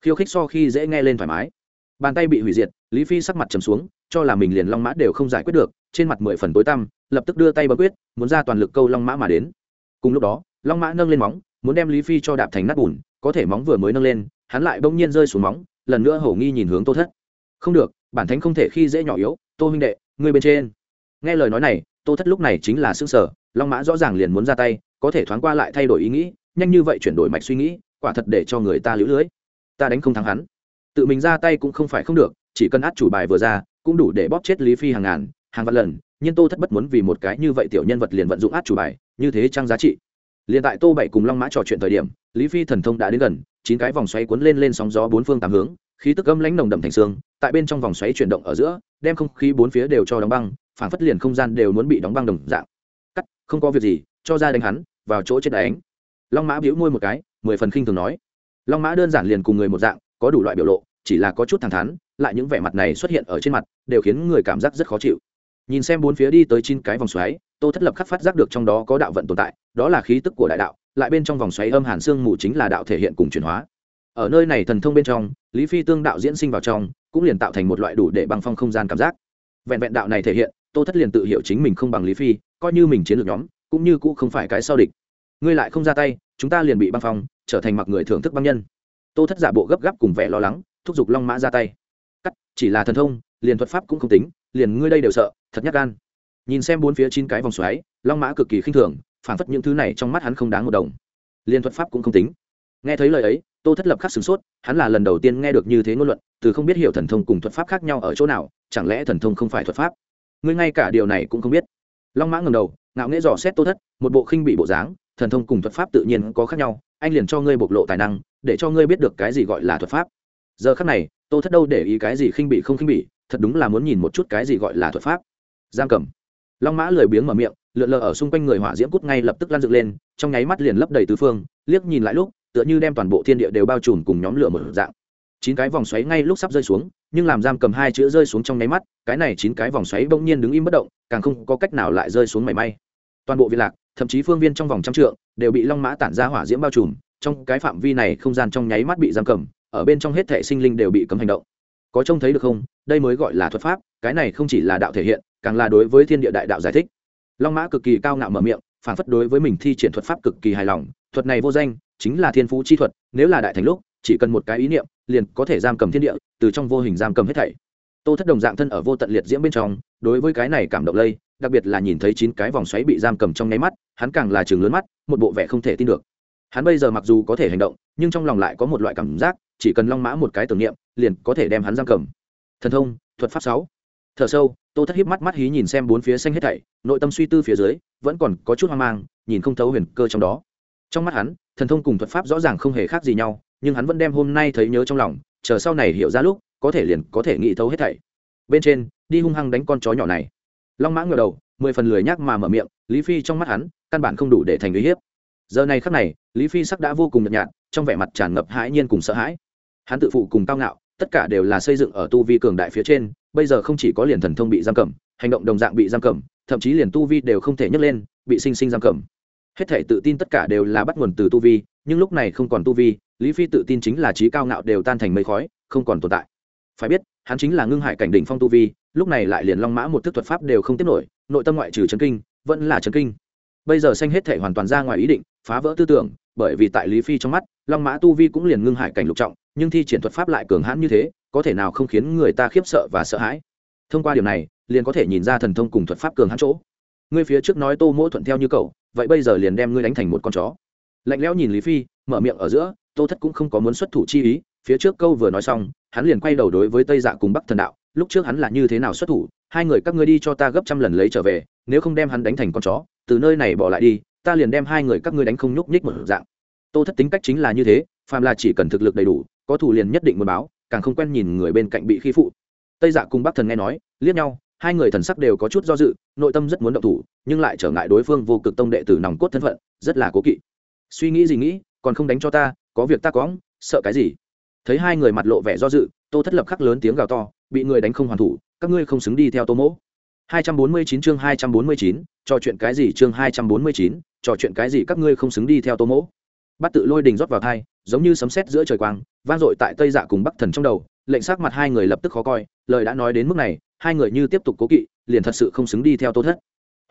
Khiêu khích so khi dễ nghe lên thoải mái. Bàn tay bị hủy diệt, lý phi sắc mặt trầm xuống, cho là mình liền long mã đều không giải quyết được, trên mặt mười phần tối tăm, lập tức đưa tay bấm quyết, muốn ra toàn lực câu long mã mà đến. Cùng lúc đó, long mã nâng lên móng, muốn đem lý phi cho đạp thành nát bùn có thể móng vừa mới nâng lên, hắn lại bỗng nhiên rơi xuống móng, lần nữa hầu nghi nhìn hướng tô thất. Không được, bản thánh không thể khi dễ nhỏ yếu, tô huynh đệ, ngươi bên trên. Nghe lời nói này, tô thất lúc này chính là xương sở long mã rõ ràng liền muốn ra tay, có thể thoáng qua lại thay đổi ý nghĩ, nhanh như vậy chuyển đổi mạch suy nghĩ, quả thật để cho người ta lũ lưới. Ta đánh không thắng hắn. Tự mình ra tay cũng không phải không được, chỉ cần át chủ bài vừa ra, cũng đủ để bóp chết lý phi hàng ngàn, hàng vạn lần, nhưng tô thất bất muốn vì một cái như vậy tiểu nhân vật liền vận dụng át chủ bài, như thế trang giá trị? Liền tại tô bảy cùng long mã trò chuyện thời điểm, lý phi thần thông đã đến gần, chín cái vòng xoáy cuốn lên lên sóng gió bốn phương tám hướng, khí tức âm lãnh nồng đậm thành xương, tại bên trong vòng xoáy chuyển động ở giữa, đem không khí bốn phía đều cho đóng băng phản phất liền không gian đều muốn bị đóng băng đồng dạng. Cắt, không có việc gì, cho ra đánh hắn, vào chỗ chết đánh. Long mã bĩu môi một cái, mười phần khinh thường nói. Long mã đơn giản liền cùng người một dạng, có đủ loại biểu lộ, chỉ là có chút thẳng thắn, lại những vẻ mặt này xuất hiện ở trên mặt, đều khiến người cảm giác rất khó chịu. Nhìn xem bốn phía đi tới chín cái vòng xoáy, tô thất lập khắc phát giác được trong đó có đạo vận tồn tại đó là khí tức của đại đạo, lại bên trong vòng xoáy âm hàn xương mù chính là đạo thể hiện cùng chuyển hóa. Ở nơi này thần thông bên trong, lý phi tương đạo diễn sinh vào trong, cũng liền tạo thành một loại đủ để băng phong không gian cảm giác. Vẹn vẹn đạo này thể hiện, tô thất liền tự hiểu chính mình không bằng lý phi, coi như mình chiến lược nhóm, cũng như cũ không phải cái sau địch. Ngươi lại không ra tay, chúng ta liền bị băng phong, trở thành mặc người thưởng thức băng nhân. Tô thất giả bộ gấp gáp cùng vẻ lo lắng, thúc giục long mã ra tay. Cắt, chỉ là thần thông, liền thuật pháp cũng không tính, liền ngươi đây đều sợ, thật nhát gan. Nhìn xem bốn phía chín cái vòng xoáy, long mã cực kỳ khinh thường phản phất những thứ này trong mắt hắn không đáng một đồng. Liên thuật pháp cũng không tính. Nghe thấy lời ấy, tô thất lập khắc sửng sốt, hắn là lần đầu tiên nghe được như thế ngôn luận, từ không biết hiểu thần thông cùng thuật pháp khác nhau ở chỗ nào, chẳng lẽ thần thông không phải thuật pháp? Ngươi ngay cả điều này cũng không biết. Long mã ngầm đầu, ngạo nghễ dò xét tô thất, một bộ khinh bị bộ dáng, thần thông cùng thuật pháp tự nhiên có khác nhau, anh liền cho ngươi bộc lộ tài năng, để cho ngươi biết được cái gì gọi là thuật pháp. Giờ khắc này, tô thất đâu để ý cái gì khinh bị không khinh bị thật đúng là muốn nhìn một chút cái gì gọi là thuật pháp. Giam cầm long mã lười biếng mở miệng lượn lờ ở xung quanh người hỏa diễm cút ngay lập tức lan dựng lên, trong nháy mắt liền lấp đầy tứ phương, liếc nhìn lại lúc, tựa như đem toàn bộ thiên địa đều bao trùm cùng nhóm lửa một dạng. Chín cái vòng xoáy ngay lúc sắp rơi xuống, nhưng làm giam cầm hai chữ rơi xuống trong nháy mắt, cái này chín cái vòng xoáy bỗng nhiên đứng im bất động, càng không có cách nào lại rơi xuống mảy may. Toàn bộ viện lạc, thậm chí phương viên trong vòng trăm trượng, đều bị long mã tản ra hỏa diễm bao trùm, trong cái phạm vi này không gian trong nháy mắt bị giam cầm, ở bên trong hết thể sinh linh đều bị cấm hành động. Có trông thấy được không? Đây mới gọi là thuật pháp, cái này không chỉ là đạo thể hiện, càng là đối với thiên địa đại đạo giải thích long mã cực kỳ cao ngạo mở miệng, phản phất đối với mình thi triển thuật pháp cực kỳ hài lòng, thuật này vô danh, chính là thiên phú chi thuật, nếu là đại thành lúc, chỉ cần một cái ý niệm, liền có thể giam cầm thiên địa, từ trong vô hình giam cầm hết thảy. Tô thất đồng dạng thân ở vô tận liệt diễm bên trong, đối với cái này cảm động lây, đặc biệt là nhìn thấy chín cái vòng xoáy bị giam cầm trong nháy mắt, hắn càng là chừng lớn mắt, một bộ vẻ không thể tin được. Hắn bây giờ mặc dù có thể hành động, nhưng trong lòng lại có một loại cảm giác, chỉ cần long mã một cái tưởng niệm, liền có thể đem hắn giam cầm. Thần thông, thuật pháp sáu thở sâu, tô thất hiếp mắt mắt hí nhìn xem bốn phía xanh hết thảy, nội tâm suy tư phía dưới, vẫn còn có chút hoang mang, nhìn không thấu huyền cơ trong đó. Trong mắt hắn, thần thông cùng thuật pháp rõ ràng không hề khác gì nhau, nhưng hắn vẫn đem hôm nay thấy nhớ trong lòng, chờ sau này hiểu ra lúc, có thể liền có thể nghĩ thấu hết thảy. Bên trên, đi hung hăng đánh con chó nhỏ này. Long mã ngửa đầu, mười phần lười nhác mà mở miệng, lý phi trong mắt hắn, căn bản không đủ để thành uy hiếp. Giờ này khắc này, lý phi sắc đã vô cùng nhợt nhạt, trong vẻ mặt tràn ngập hãi nhiên cùng sợ hãi. Hắn tự phụ cùng cao ngạo, tất cả đều là xây dựng ở tu vi cường đại phía trên bây giờ không chỉ có liền thần thông bị giam cầm, hành động đồng dạng bị giam cầm, thậm chí liền tu vi đều không thể nhấc lên, bị sinh sinh giam cầm. Hết thể tự tin tất cả đều là bắt nguồn từ tu vi, nhưng lúc này không còn tu vi, lý phi tự tin chính là trí cao ngạo đều tan thành mây khói, không còn tồn tại. Phải biết, hắn chính là ngưng hải cảnh đỉnh phong tu vi, lúc này lại liền long mã một thức thuật pháp đều không tiếp nổi, nội tâm ngoại trừ chấn kinh, vẫn là trấn kinh. Bây giờ xanh hết thể hoàn toàn ra ngoài ý định, phá vỡ tư tưởng, bởi vì tại lý phi trong mắt, long mã tu vi cũng liền ngưng hải cảnh lục trọng nhưng thi triển thuật pháp lại cường hãn như thế, có thể nào không khiến người ta khiếp sợ và sợ hãi? Thông qua điều này, liền có thể nhìn ra thần thông cùng thuật pháp cường hãn chỗ. Ngươi phía trước nói tô mỗ thuận theo như cậu, vậy bây giờ liền đem ngươi đánh thành một con chó. Lạnh lẽo nhìn lý phi, mở miệng ở giữa, tô thất cũng không có muốn xuất thủ chi ý, phía trước câu vừa nói xong, hắn liền quay đầu đối với tây dạ cùng bắc thần đạo, lúc trước hắn là như thế nào xuất thủ, hai người các ngươi đi cho ta gấp trăm lần lấy trở về, nếu không đem hắn đánh thành con chó, từ nơi này bỏ lại đi, ta liền đem hai người các ngươi đánh không nhúc nhích một dạng. Tô thất tính cách chính là như thế, phàm là chỉ cần thực lực đầy đủ có thủ liền nhất định muốn báo càng không quen nhìn người bên cạnh bị khi phụ. Tây dạ cùng bắc thần nghe nói liếc nhau hai người thần sắc đều có chút do dự nội tâm rất muốn động thủ nhưng lại trở ngại đối phương vô cực tông đệ tử nòng cốt thân phận rất là cố kỵ. Suy nghĩ gì nghĩ còn không đánh cho ta có việc ta có sợ cái gì? Thấy hai người mặt lộ vẻ do dự tô thất lập khắc lớn tiếng gào to bị người đánh không hoàn thủ các ngươi không xứng đi theo tô mỗ. 249 chương 249, trò chuyện cái gì chương 249, trò chuyện cái gì các ngươi không xứng đi theo tô mỗ. Bắt tự lôi đình rót vào thai giống như sấm sét giữa trời quang, vang dội tại tây dạ cùng bắc thần trong đầu, lệnh sắc mặt hai người lập tức khó coi, lời đã nói đến mức này, hai người như tiếp tục cố kỵ, liền thật sự không xứng đi theo tô thất.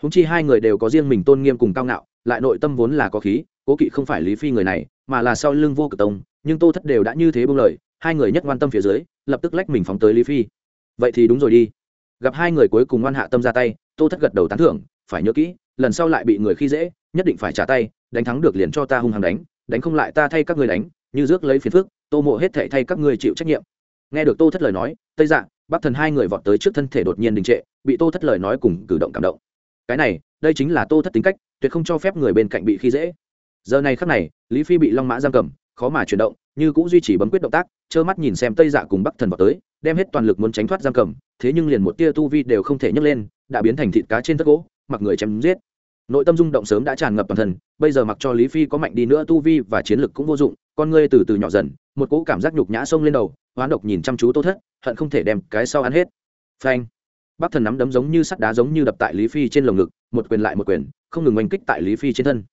Húng chi hai người đều có riêng mình tôn nghiêm cùng cao ngạo, lại nội tâm vốn là có khí, cố kỵ không phải lý phi người này, mà là sau lưng vô cực tông, nhưng tô thất đều đã như thế bông lời, hai người nhất quan tâm phía dưới, lập tức lách mình phóng tới lý phi. Vậy thì đúng rồi đi. Gặp hai người cuối cùng ngoan hạ tâm ra tay, tô thất gật đầu tán thưởng, phải nhớ kỹ, lần sau lại bị người khi dễ, nhất định phải trả tay, đánh thắng được liền cho ta hung hăng đánh đánh không lại ta thay các người đánh, như rước lấy phiền phước tô mộ hết thể thay các người chịu trách nhiệm. Nghe được tô thất lời nói, tây dạ bắc thần hai người vọt tới trước thân thể đột nhiên đình trệ, bị tô thất lời nói cùng cử động cảm động. Cái này, đây chính là tô thất tính cách, tuyệt không cho phép người bên cạnh bị khi dễ. Giờ này khắc này, lý phi bị long mã giam cầm, khó mà chuyển động, như cũng duy trì bấm quyết động tác, trơ mắt nhìn xem tây dạ cùng bắc thần vào tới, đem hết toàn lực muốn tránh thoát giam cầm, thế nhưng liền một tia tu vi đều không thể nhấc lên, đã biến thành thịt cá trên thất gỗ, mặc người chém giết nội tâm rung động sớm đã tràn ngập toàn thân, bây giờ mặc cho lý phi có mạnh đi nữa, tu vi và chiến lực cũng vô dụng, con ngươi từ từ nhỏ dần, một cỗ cảm giác nhục nhã xông lên đầu, hoán độc nhìn chăm chú tô thất, hận không thể đem cái sau ăn hết. Phanh! Bác thần nắm đấm giống như sắt đá giống như đập tại lý phi trên lồng ngực, một quyền lại một quyền, không ngừng oanh kích tại lý phi trên thân.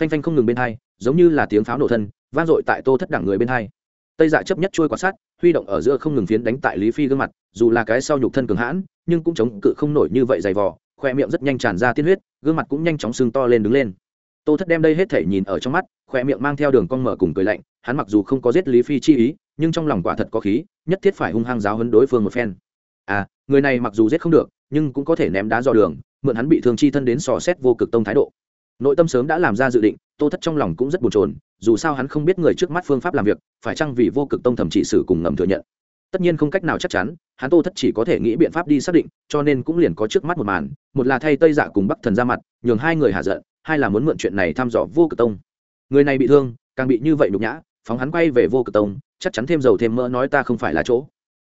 Phanh phanh không ngừng bên hai, giống như là tiếng pháo nổ thân, vang dội tại tô thất đẳng người bên hai. Tây dạ chấp nhất trôi quả sát huy động ở giữa không ngừng phiến đánh tại lý phi gương mặt, dù là cái sau nhục thân cường hãn, nhưng cũng chống cự không nổi như vậy dày vò khoe miệng rất nhanh tràn ra tiên huyết, gương mặt cũng nhanh chóng sưng to lên đứng lên. Tô thất đem đây hết thể nhìn ở trong mắt, khoe miệng mang theo đường con mở cùng cười lạnh, hắn mặc dù không có giết lý phi chi ý, nhưng trong lòng quả thật có khí, nhất thiết phải hung hăng giáo hấn đối phương một phen. À người này mặc dù giết không được, nhưng cũng có thể ném đá dò đường, mượn hắn bị thương chi thân đến sò xét vô cực tông thái độ. Nội tâm sớm đã làm ra dự định, tô thất trong lòng cũng rất bồn chồn, dù sao hắn không biết người trước mắt phương pháp làm việc, phải chăng vì vô cực tông thẩm trị sử cùng ngầm thừa nhận tất nhiên không cách nào chắc chắn, hắn tô thất chỉ có thể nghĩ biện pháp đi xác định, cho nên cũng liền có trước mắt một màn, một là thay tây dạ cùng bắc thần ra mặt, nhường hai người hạ giận, hai là muốn mượn chuyện này thăm dò vô cực tông. Người này bị thương, càng bị như vậy nhục nhã, phóng hắn quay về vô cực tông, chắc chắn thêm dầu thêm mỡ nói ta không phải là chỗ.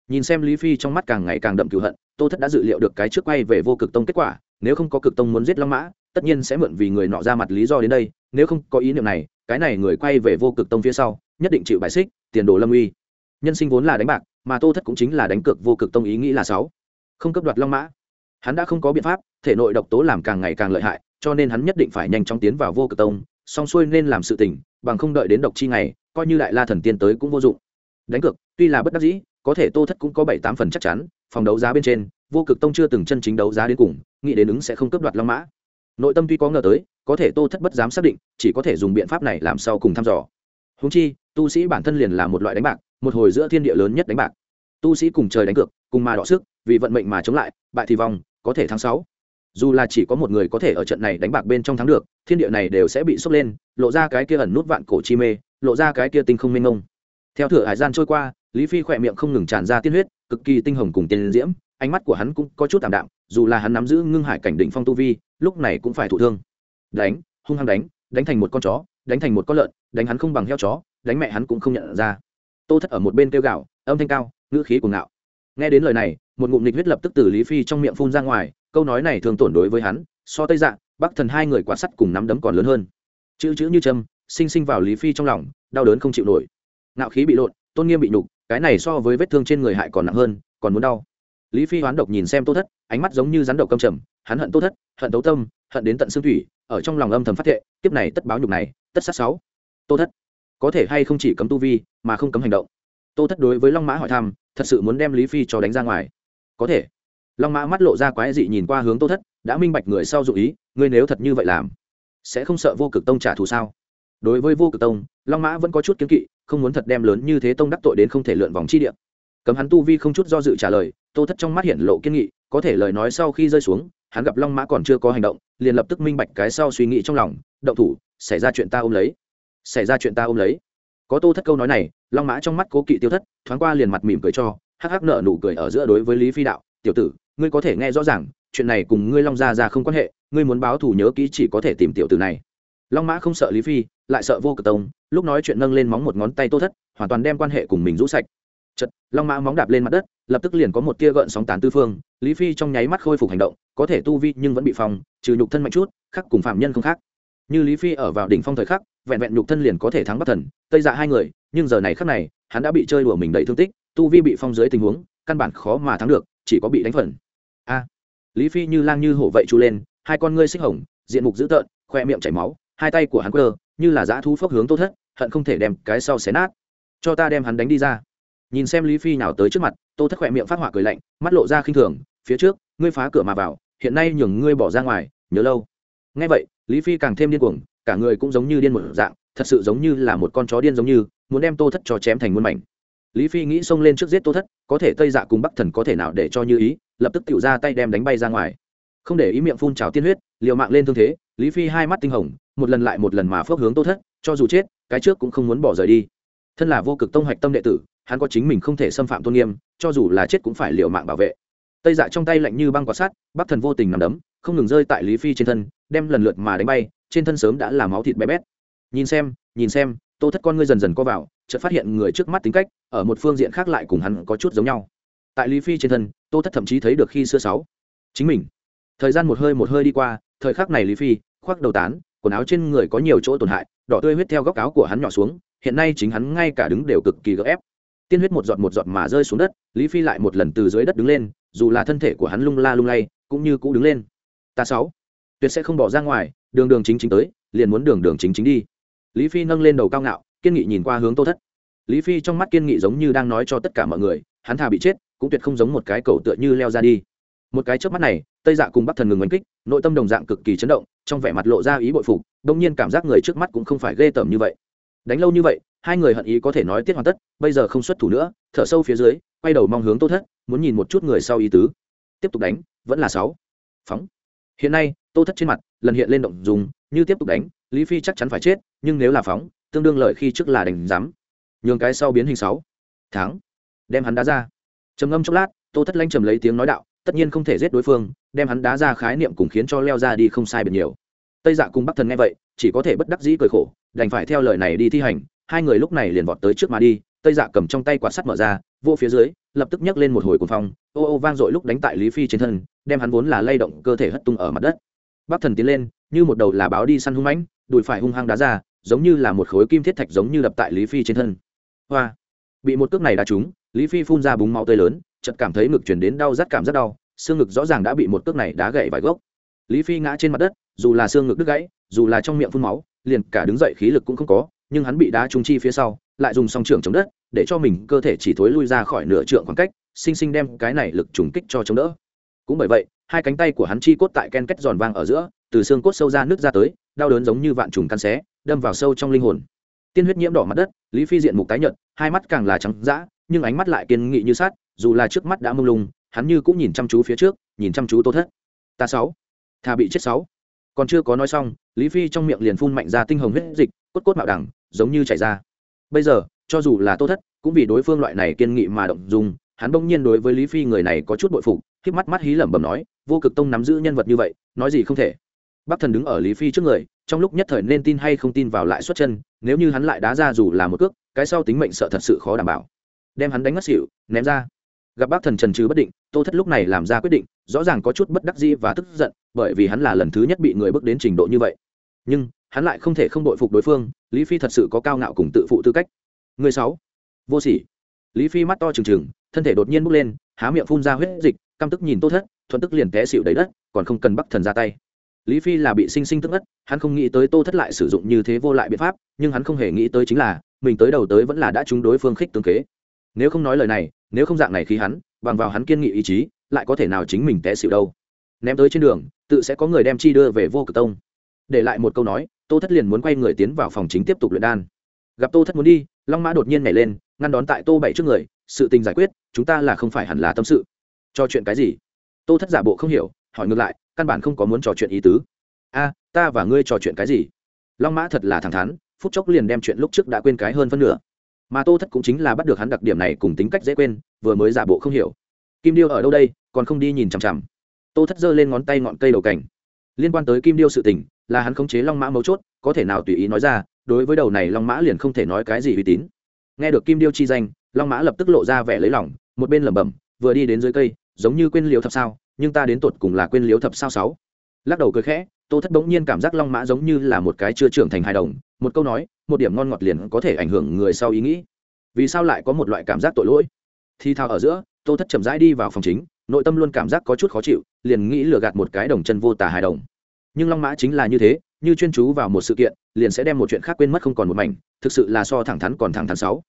Nhìn xem lý phi trong mắt càng ngày càng đậm cựu hận, tô thất đã dự liệu được cái trước quay về vô cực tông kết quả, nếu không có cực tông muốn giết long mã, tất nhiên sẽ mượn vì người nọ ra mặt lý do đến đây, nếu không có ý niệm này, cái này người quay về vô cực tông phía sau, nhất định chịu bài xích, tiền đồ lâm uy. Nhân sinh vốn là đánh bạc mà tô thất cũng chính là đánh cược vô cực tông ý nghĩ là sáu. Không cấp đoạt long mã. Hắn đã không có biện pháp, thể nội độc tố làm càng ngày càng lợi hại, cho nên hắn nhất định phải nhanh chóng tiến vào vô cực tông song xuôi nên làm sự tình, bằng không đợi đến độc chi ngày, coi như đại la thần tiên tới cũng vô dụng. Đánh cược, tuy là bất đắc dĩ, có thể tô thất cũng có bảy tám phần chắc chắn, phòng đấu giá bên trên, vô cực tông chưa từng chân chính đấu giá đến cùng, nghĩ đến ứng sẽ không cấp đoạt long mã. Nội tâm tuy có ngờ tới, có thể tô thất bất dám xác định, chỉ có thể dùng biện pháp này làm sau cùng thăm dò húng chi, tu sĩ bản thân liền là một loại đánh bạc, một hồi giữa thiên địa lớn nhất đánh bạc. Tu sĩ cùng trời đánh cược, cùng mà đọ sức, vì vận mệnh mà chống lại, bại thì vong có thể thắng sáu. Dù là chỉ có một người có thể ở trận này đánh bạc bên trong thắng được, thiên địa này đều sẽ bị sốc lên, lộ ra cái kia ẩn nút vạn cổ chi mê, lộ ra cái kia tinh không minh ngông theo thửa hải gian trôi qua, lý phi khỏe miệng không ngừng tràn ra tiên huyết, cực kỳ tinh hồng cùng tiên diễm, ánh mắt của hắn cũng có chút tạm đạm, dù là hắn nắm giữ ngưng hải cảnh đỉnh phong tu vi, lúc này cũng phải thụ thương. Đánh, hung hăng đánh đánh thành một con chó, đánh thành một con lợn, đánh hắn không bằng heo chó, đánh mẹ hắn cũng không nhận ra. Tô thất ở một bên kêu gạo âm thanh cao, ngữ khí cuồng ngạo. Nghe đến lời này, một ngụm nịch huyết lập tức từ lý phi trong miệng phun ra ngoài, câu nói này thường tổn đối với hắn, so tây dạng bắc thần hai người quá sắt cùng nắm đấm còn lớn hơn. Chữ chữ như châm, sinh sinh vào lý phi trong lòng, đau đớn không chịu nổi. Ngạo khí bị lộn, tôn nghiêm bị nhục, cái này so với vết thương trên người hại còn nặng hơn, còn muốn đau. Lý phi hoán độc nhìn xem tô thất, ánh mắt giống như rắn độc câm trầm hắn hận tô thất, hận tấu tâm, hận đến tận xương thủy, ở trong lòng âm thầm phát thệ tiếp này tất báo nhục này, tất sát sáu. Tô thất, có thể hay không chỉ cấm tu vi, mà không cấm hành động? Tô thất đối với long mã hỏi thăm, thật sự muốn đem lý phi cho đánh ra ngoài. Có thể. Long mã mắt lộ ra quái dị nhìn qua hướng tô thất, đã minh bạch người sau dụ ý, ngươi nếu thật như vậy làm, sẽ không sợ vô cực tông trả thù sao? Đối với vô cực tông, long mã vẫn có chút kiếm kỵ, không muốn thật đem lớn như thế tông đắc tội đến không thể lượn vòng chi địa. Cấm hắn tu vi không chút do dự trả lời, tô thất trong mắt hiện lộ kiên nghị có thể lời nói sau khi rơi xuống hắn gặp long mã còn chưa có hành động, liền lập tức minh bạch cái sau suy nghĩ trong lòng, động thủ, xảy ra chuyện ta ôm lấy. Xảy ra chuyện ta ôm lấy? Có tô thất câu nói này, long mã trong mắt cố kỵ tiêu thất, thoáng qua liền mặt mỉm cười cho, hắc hắc nợ nụ cười ở giữa đối với lý phi đạo, tiểu tử, ngươi có thể nghe rõ ràng, chuyện này cùng ngươi long gia ra không quan hệ, ngươi muốn báo thù nhớ kỹ chỉ có thể tìm tiểu tử này. Long mã không sợ lý phi, lại sợ vô cực tông, lúc nói chuyện nâng lên móng một ngón tay tô thất, hoàn toàn đem quan hệ cùng mình rũ sạch chật long mã móng đạp lên mặt đất, lập tức liền có một tia gợn sóng tán tư phương, lý phi trong nháy mắt khôi phục hành động, có thể tu vi nhưng vẫn bị phòng trừ nhục thân mạnh chút, khác cùng phạm nhân không khác. Như lý phi ở vào đỉnh phong thời khắc, vẹn vẹn nhục thân liền có thể thắng bất thần, tây dạ hai người, nhưng giờ này khắc này, hắn đã bị chơi đùa mình đầy thương tích, tu vi bị phong dưới tình huống, căn bản khó mà thắng được, chỉ có bị đánh phần. A! Lý phi như lang như hổ vậy chu lên, hai con ngươi xích hồng, diện mục dữ tợn, khoe miệng chảy máu, hai tay của hắn quơ, như là dã thu phốc hướng tô thất, hận không thể đem cái sau xé nát. Cho ta đem hắn đánh đi ra nhìn xem lý phi nào tới trước mặt, tô thất khỏe miệng phát họa cười lạnh, mắt lộ ra khinh thường, phía trước, ngươi phá cửa mà vào, hiện nay nhường ngươi bỏ ra ngoài, nhớ lâu. Nghe vậy, lý phi càng thêm điên cuồng, cả người cũng giống như điên một dạng, thật sự giống như là một con chó điên giống như, muốn đem tô thất cho chém thành muôn mảnh. Lý phi nghĩ xông lên trước giết tô thất, có thể tây dạ cùng bắc thần có thể nào để cho như ý, lập tức tự ra tay đem đánh bay ra ngoài. Không để ý miệng phun trào tiên huyết, liều mạng lên thương thế, lý phi hai mắt tinh hồng, một lần lại một lần mà phước hướng tô thất, cho dù chết, cái trước cũng không muốn bỏ rời đi. Thân là vô cực tông hoạch tâm đệ tử hắn có chính mình không thể xâm phạm tôn nghiêm, cho dù là chết cũng phải liều mạng bảo vệ. Tây dạ trong tay lạnh như băng quạt sát bắc thần vô tình nằm đấm, không ngừng rơi tại lý phi trên thân, đem lần lượt mà đánh bay, trên thân sớm đã là máu thịt bé bét. Nhìn xem nhìn xem, tô thất con ngươi dần dần co vào, chợt phát hiện người trước mắt tính cách, ở một phương diện khác lại cùng hắn có chút giống nhau. Tại lý phi trên thân, tô thất thậm chí thấy được khi xưa sáu. Chính mình. Thời gian một hơi một hơi đi qua, thời khắc này lý phi, khoác đầu tán, quần áo trên người có nhiều chỗ tổn hại, đỏ tươi huyết theo góc áo của hắn nhỏ xuống, hiện nay chính hắn ngay cả đứng đều cực kỳ gấp ép tiên huyết một giọt một giọt mà rơi xuống đất, lý phi lại một lần từ dưới đất đứng lên, dù là thân thể của hắn lung la lung lay, cũng như cũ đứng lên. Ta sáu, tuyệt sẽ không bỏ ra ngoài, đường đường chính chính tới, liền muốn đường đường chính chính đi. Lý phi nâng lên đầu cao ngạo, kiên nghị nhìn qua hướng tô thất. Lý phi trong mắt kiên nghị giống như đang nói cho tất cả mọi người, hắn thà bị chết, cũng tuyệt không giống một cái cầu tựa như leo ra đi. Một cái trước mắt này, tây dạ cùng bắc thần ngừng oanh kích, nội tâm đồng dạng cực kỳ chấn động, trong vẻ mặt lộ ra ý bội phục, đông nhiên cảm giác người trước mắt cũng không phải ghê tởm như vậy đánh lâu như vậy, hai người hận ý có thể nói tiết hoàn tất, bây giờ không xuất thủ nữa, thở sâu phía dưới, quay đầu mong hướng tô thất, muốn nhìn một chút người sau ý tứ. Tiếp tục đánh, vẫn là sáu. Phóng. Hiện nay, tô thất trên mặt lần hiện lên động dùng như tiếp tục đánh, lý phi chắc chắn phải chết, nhưng nếu là phóng, tương đương lợi khi trước là đánh giám nhường cái sau biến hình sáu. Tháng đem hắn đá ra. Trầm ngâm chốc lát, tô thất lanh trầm lấy tiếng nói đạo, tất nhiên không thể giết đối phương, đem hắn đá ra khái niệm cùng khiến cho leo ra đi không sai biệt nhiều. Tây dạ cùng bắc thần nghe vậy, chỉ có thể bất đắc dĩ cười khổ đành phải theo lời này đi thi hành. Hai người lúc này liền vọt tới trước mà đi, tây dạ cầm trong tay quạt sắt mở ra, vô phía dưới, lập tức nhấc lên một hồi cuồng phong. Ô ô vang dội lúc đánh tại lý phi trên thân, đem hắn vốn là lay động cơ thể hất tung ở mặt đất. Bắc thần tiến lên, như một đầu là báo đi săn hung mãnh, đùi phải hung hăng đá ra, giống như là một khối kim thiết thạch giống như đập tại lý phi trên thân. Hoa! Bị một cước này đá trúng, lý phi phun ra búng máu tươi lớn, chợt cảm thấy ngực chuyển đến đau rát cảm rất đau, xương ngực rõ ràng đã bị một cước này đá gãy vài gốc. Lý phi ngã trên mặt đất, dù là xương ngực đứt gãy, dù là trong miệng phun máu liền cả đứng dậy khí lực cũng không có, nhưng hắn bị đá trung chi phía sau, lại dùng song trường chống đất, để cho mình cơ thể chỉ thối lui ra khỏi nửa trượng khoảng cách, sinh sinh đem cái này lực trùng kích cho chống đỡ. Cũng bởi vậy, hai cánh tay của hắn chi cốt tại ken kết giòn vang ở giữa, từ xương cốt sâu ra nước ra tới, đau đớn giống như vạn trùng căn xé, đâm vào sâu trong linh hồn. Tiên huyết nhiễm đỏ mặt đất, lý phi diện mục tái nhợt, hai mắt càng là trắng dã, nhưng ánh mắt lại kiên nghị như sát dù là trước mắt đã mông lung, hắn như cũng nhìn chăm chú phía trước, nhìn chăm chú tô thất. Ta sáu. Thà bị chết sáu. Còn chưa có nói xong lý phi trong miệng liền phun mạnh ra tinh hồng huyết dịch, cốt cốt mạo đẳng, giống như chảy ra. Bây giờ, cho dù là tô thất, cũng vì đối phương loại này kiên nghị mà động dung, hắn bỗng nhiên đối với lý phi người này có chút bội phục khiếp mắt mắt hí lẩm bẩm nói, vô cực tông nắm giữ nhân vật như vậy, nói gì không thể. Bắc thần đứng ở lý phi trước người, trong lúc nhất thời nên tin hay không tin vào lại xuất chân, nếu như hắn lại đá ra dù là một cước, cái sau tính mệnh sợ thật sự khó đảm bảo. Đem hắn đánh ngất xỉu, ném ra. Gặp bác thần trần trừ bất định, tô thất lúc này làm ra quyết định, rõ ràng có chút bất đắc dĩ và tức giận bởi vì hắn là lần thứ nhất bị người bước đến trình độ như vậy. Nhưng, hắn lại không thể không đội phục đối phương, lý phi thật sự có cao ngạo cùng tự phụ tư cách. Người sáu, vô sỉ. Lý phi mắt to trừng trừng, thân thể đột nhiên bốc lên, há miệng phun ra huyết dịch, căm tức nhìn tô thất, thuận tức liền té xịu đầy đất, còn không cần bắc thần ra tay. Lý phi là bị sinh sinh tức ất hắn không nghĩ tới tô thất lại sử dụng như thế vô lại biện pháp, nhưng hắn không hề nghĩ tới chính là, mình tới đầu tới vẫn là đã trúng đối phương khích tương kế. Nếu không nói lời này, nếu không dạng này khi hắn, bằng vào hắn kiên nghị ý chí, lại có thể nào chính mình té xịu đâu. Ném tới trên đường tự sẽ có người đem chi đưa về vô cực tông. Để lại một câu nói, tô thất liền muốn quay người tiến vào phòng chính tiếp tục luyện đan. Gặp tô thất muốn đi, long mã đột nhiên nhảy lên, ngăn đón tại tô bảy trước người, sự tình giải quyết, chúng ta là không phải hẳn là tâm sự. Cho chuyện cái gì? Tô thất giả bộ không hiểu, hỏi ngược lại, căn bản không có muốn trò chuyện ý tứ. A, ta và ngươi trò chuyện cái gì? Long mã thật là thẳng thắn, phút chốc liền đem chuyện lúc trước đã quên cái hơn phân nửa. Mà tô thất cũng chính là bắt được hắn đặc điểm này cùng tính cách dễ quên, vừa mới giả bộ không hiểu. Kim điêu ở đâu đây, còn không đi nhìn chằm chằm tô thất giơ lên ngón tay ngọn cây đầu cảnh. Liên quan tới kim điêu sự tình, là hắn khống chế long mã mấu chốt, có thể nào tùy ý nói ra, đối với đầu này long mã liền không thể nói cái gì uy tín. Nghe được kim điêu chi danh, long mã lập tức lộ ra vẻ lấy lòng, một bên lẩm bẩm, vừa đi đến dưới cây, giống như quên liếu thập sao, nhưng ta đến tột cùng là quên liếu thập sao sáu. Lắc đầu cười khẽ, tô thất bỗng nhiên cảm giác long mã giống như là một cái chưa trưởng thành hài đồng, một câu nói, một điểm ngon ngọt liền có thể ảnh hưởng người sau ý nghĩ. Vì sao lại có một loại cảm giác tội lỗi? Thi thao ở giữa, tô thất chậm rãi đi vào phòng chính nội tâm luôn cảm giác có chút khó chịu, liền nghĩ lừa gạt một cái đồng chân vô tả hài đồng. Nhưng long mã chính là như thế, như chuyên chú vào một sự kiện, liền sẽ đem một chuyện khác quên mất không còn một mảnh, thực sự là so thẳng thắn còn thẳng thắn sáu.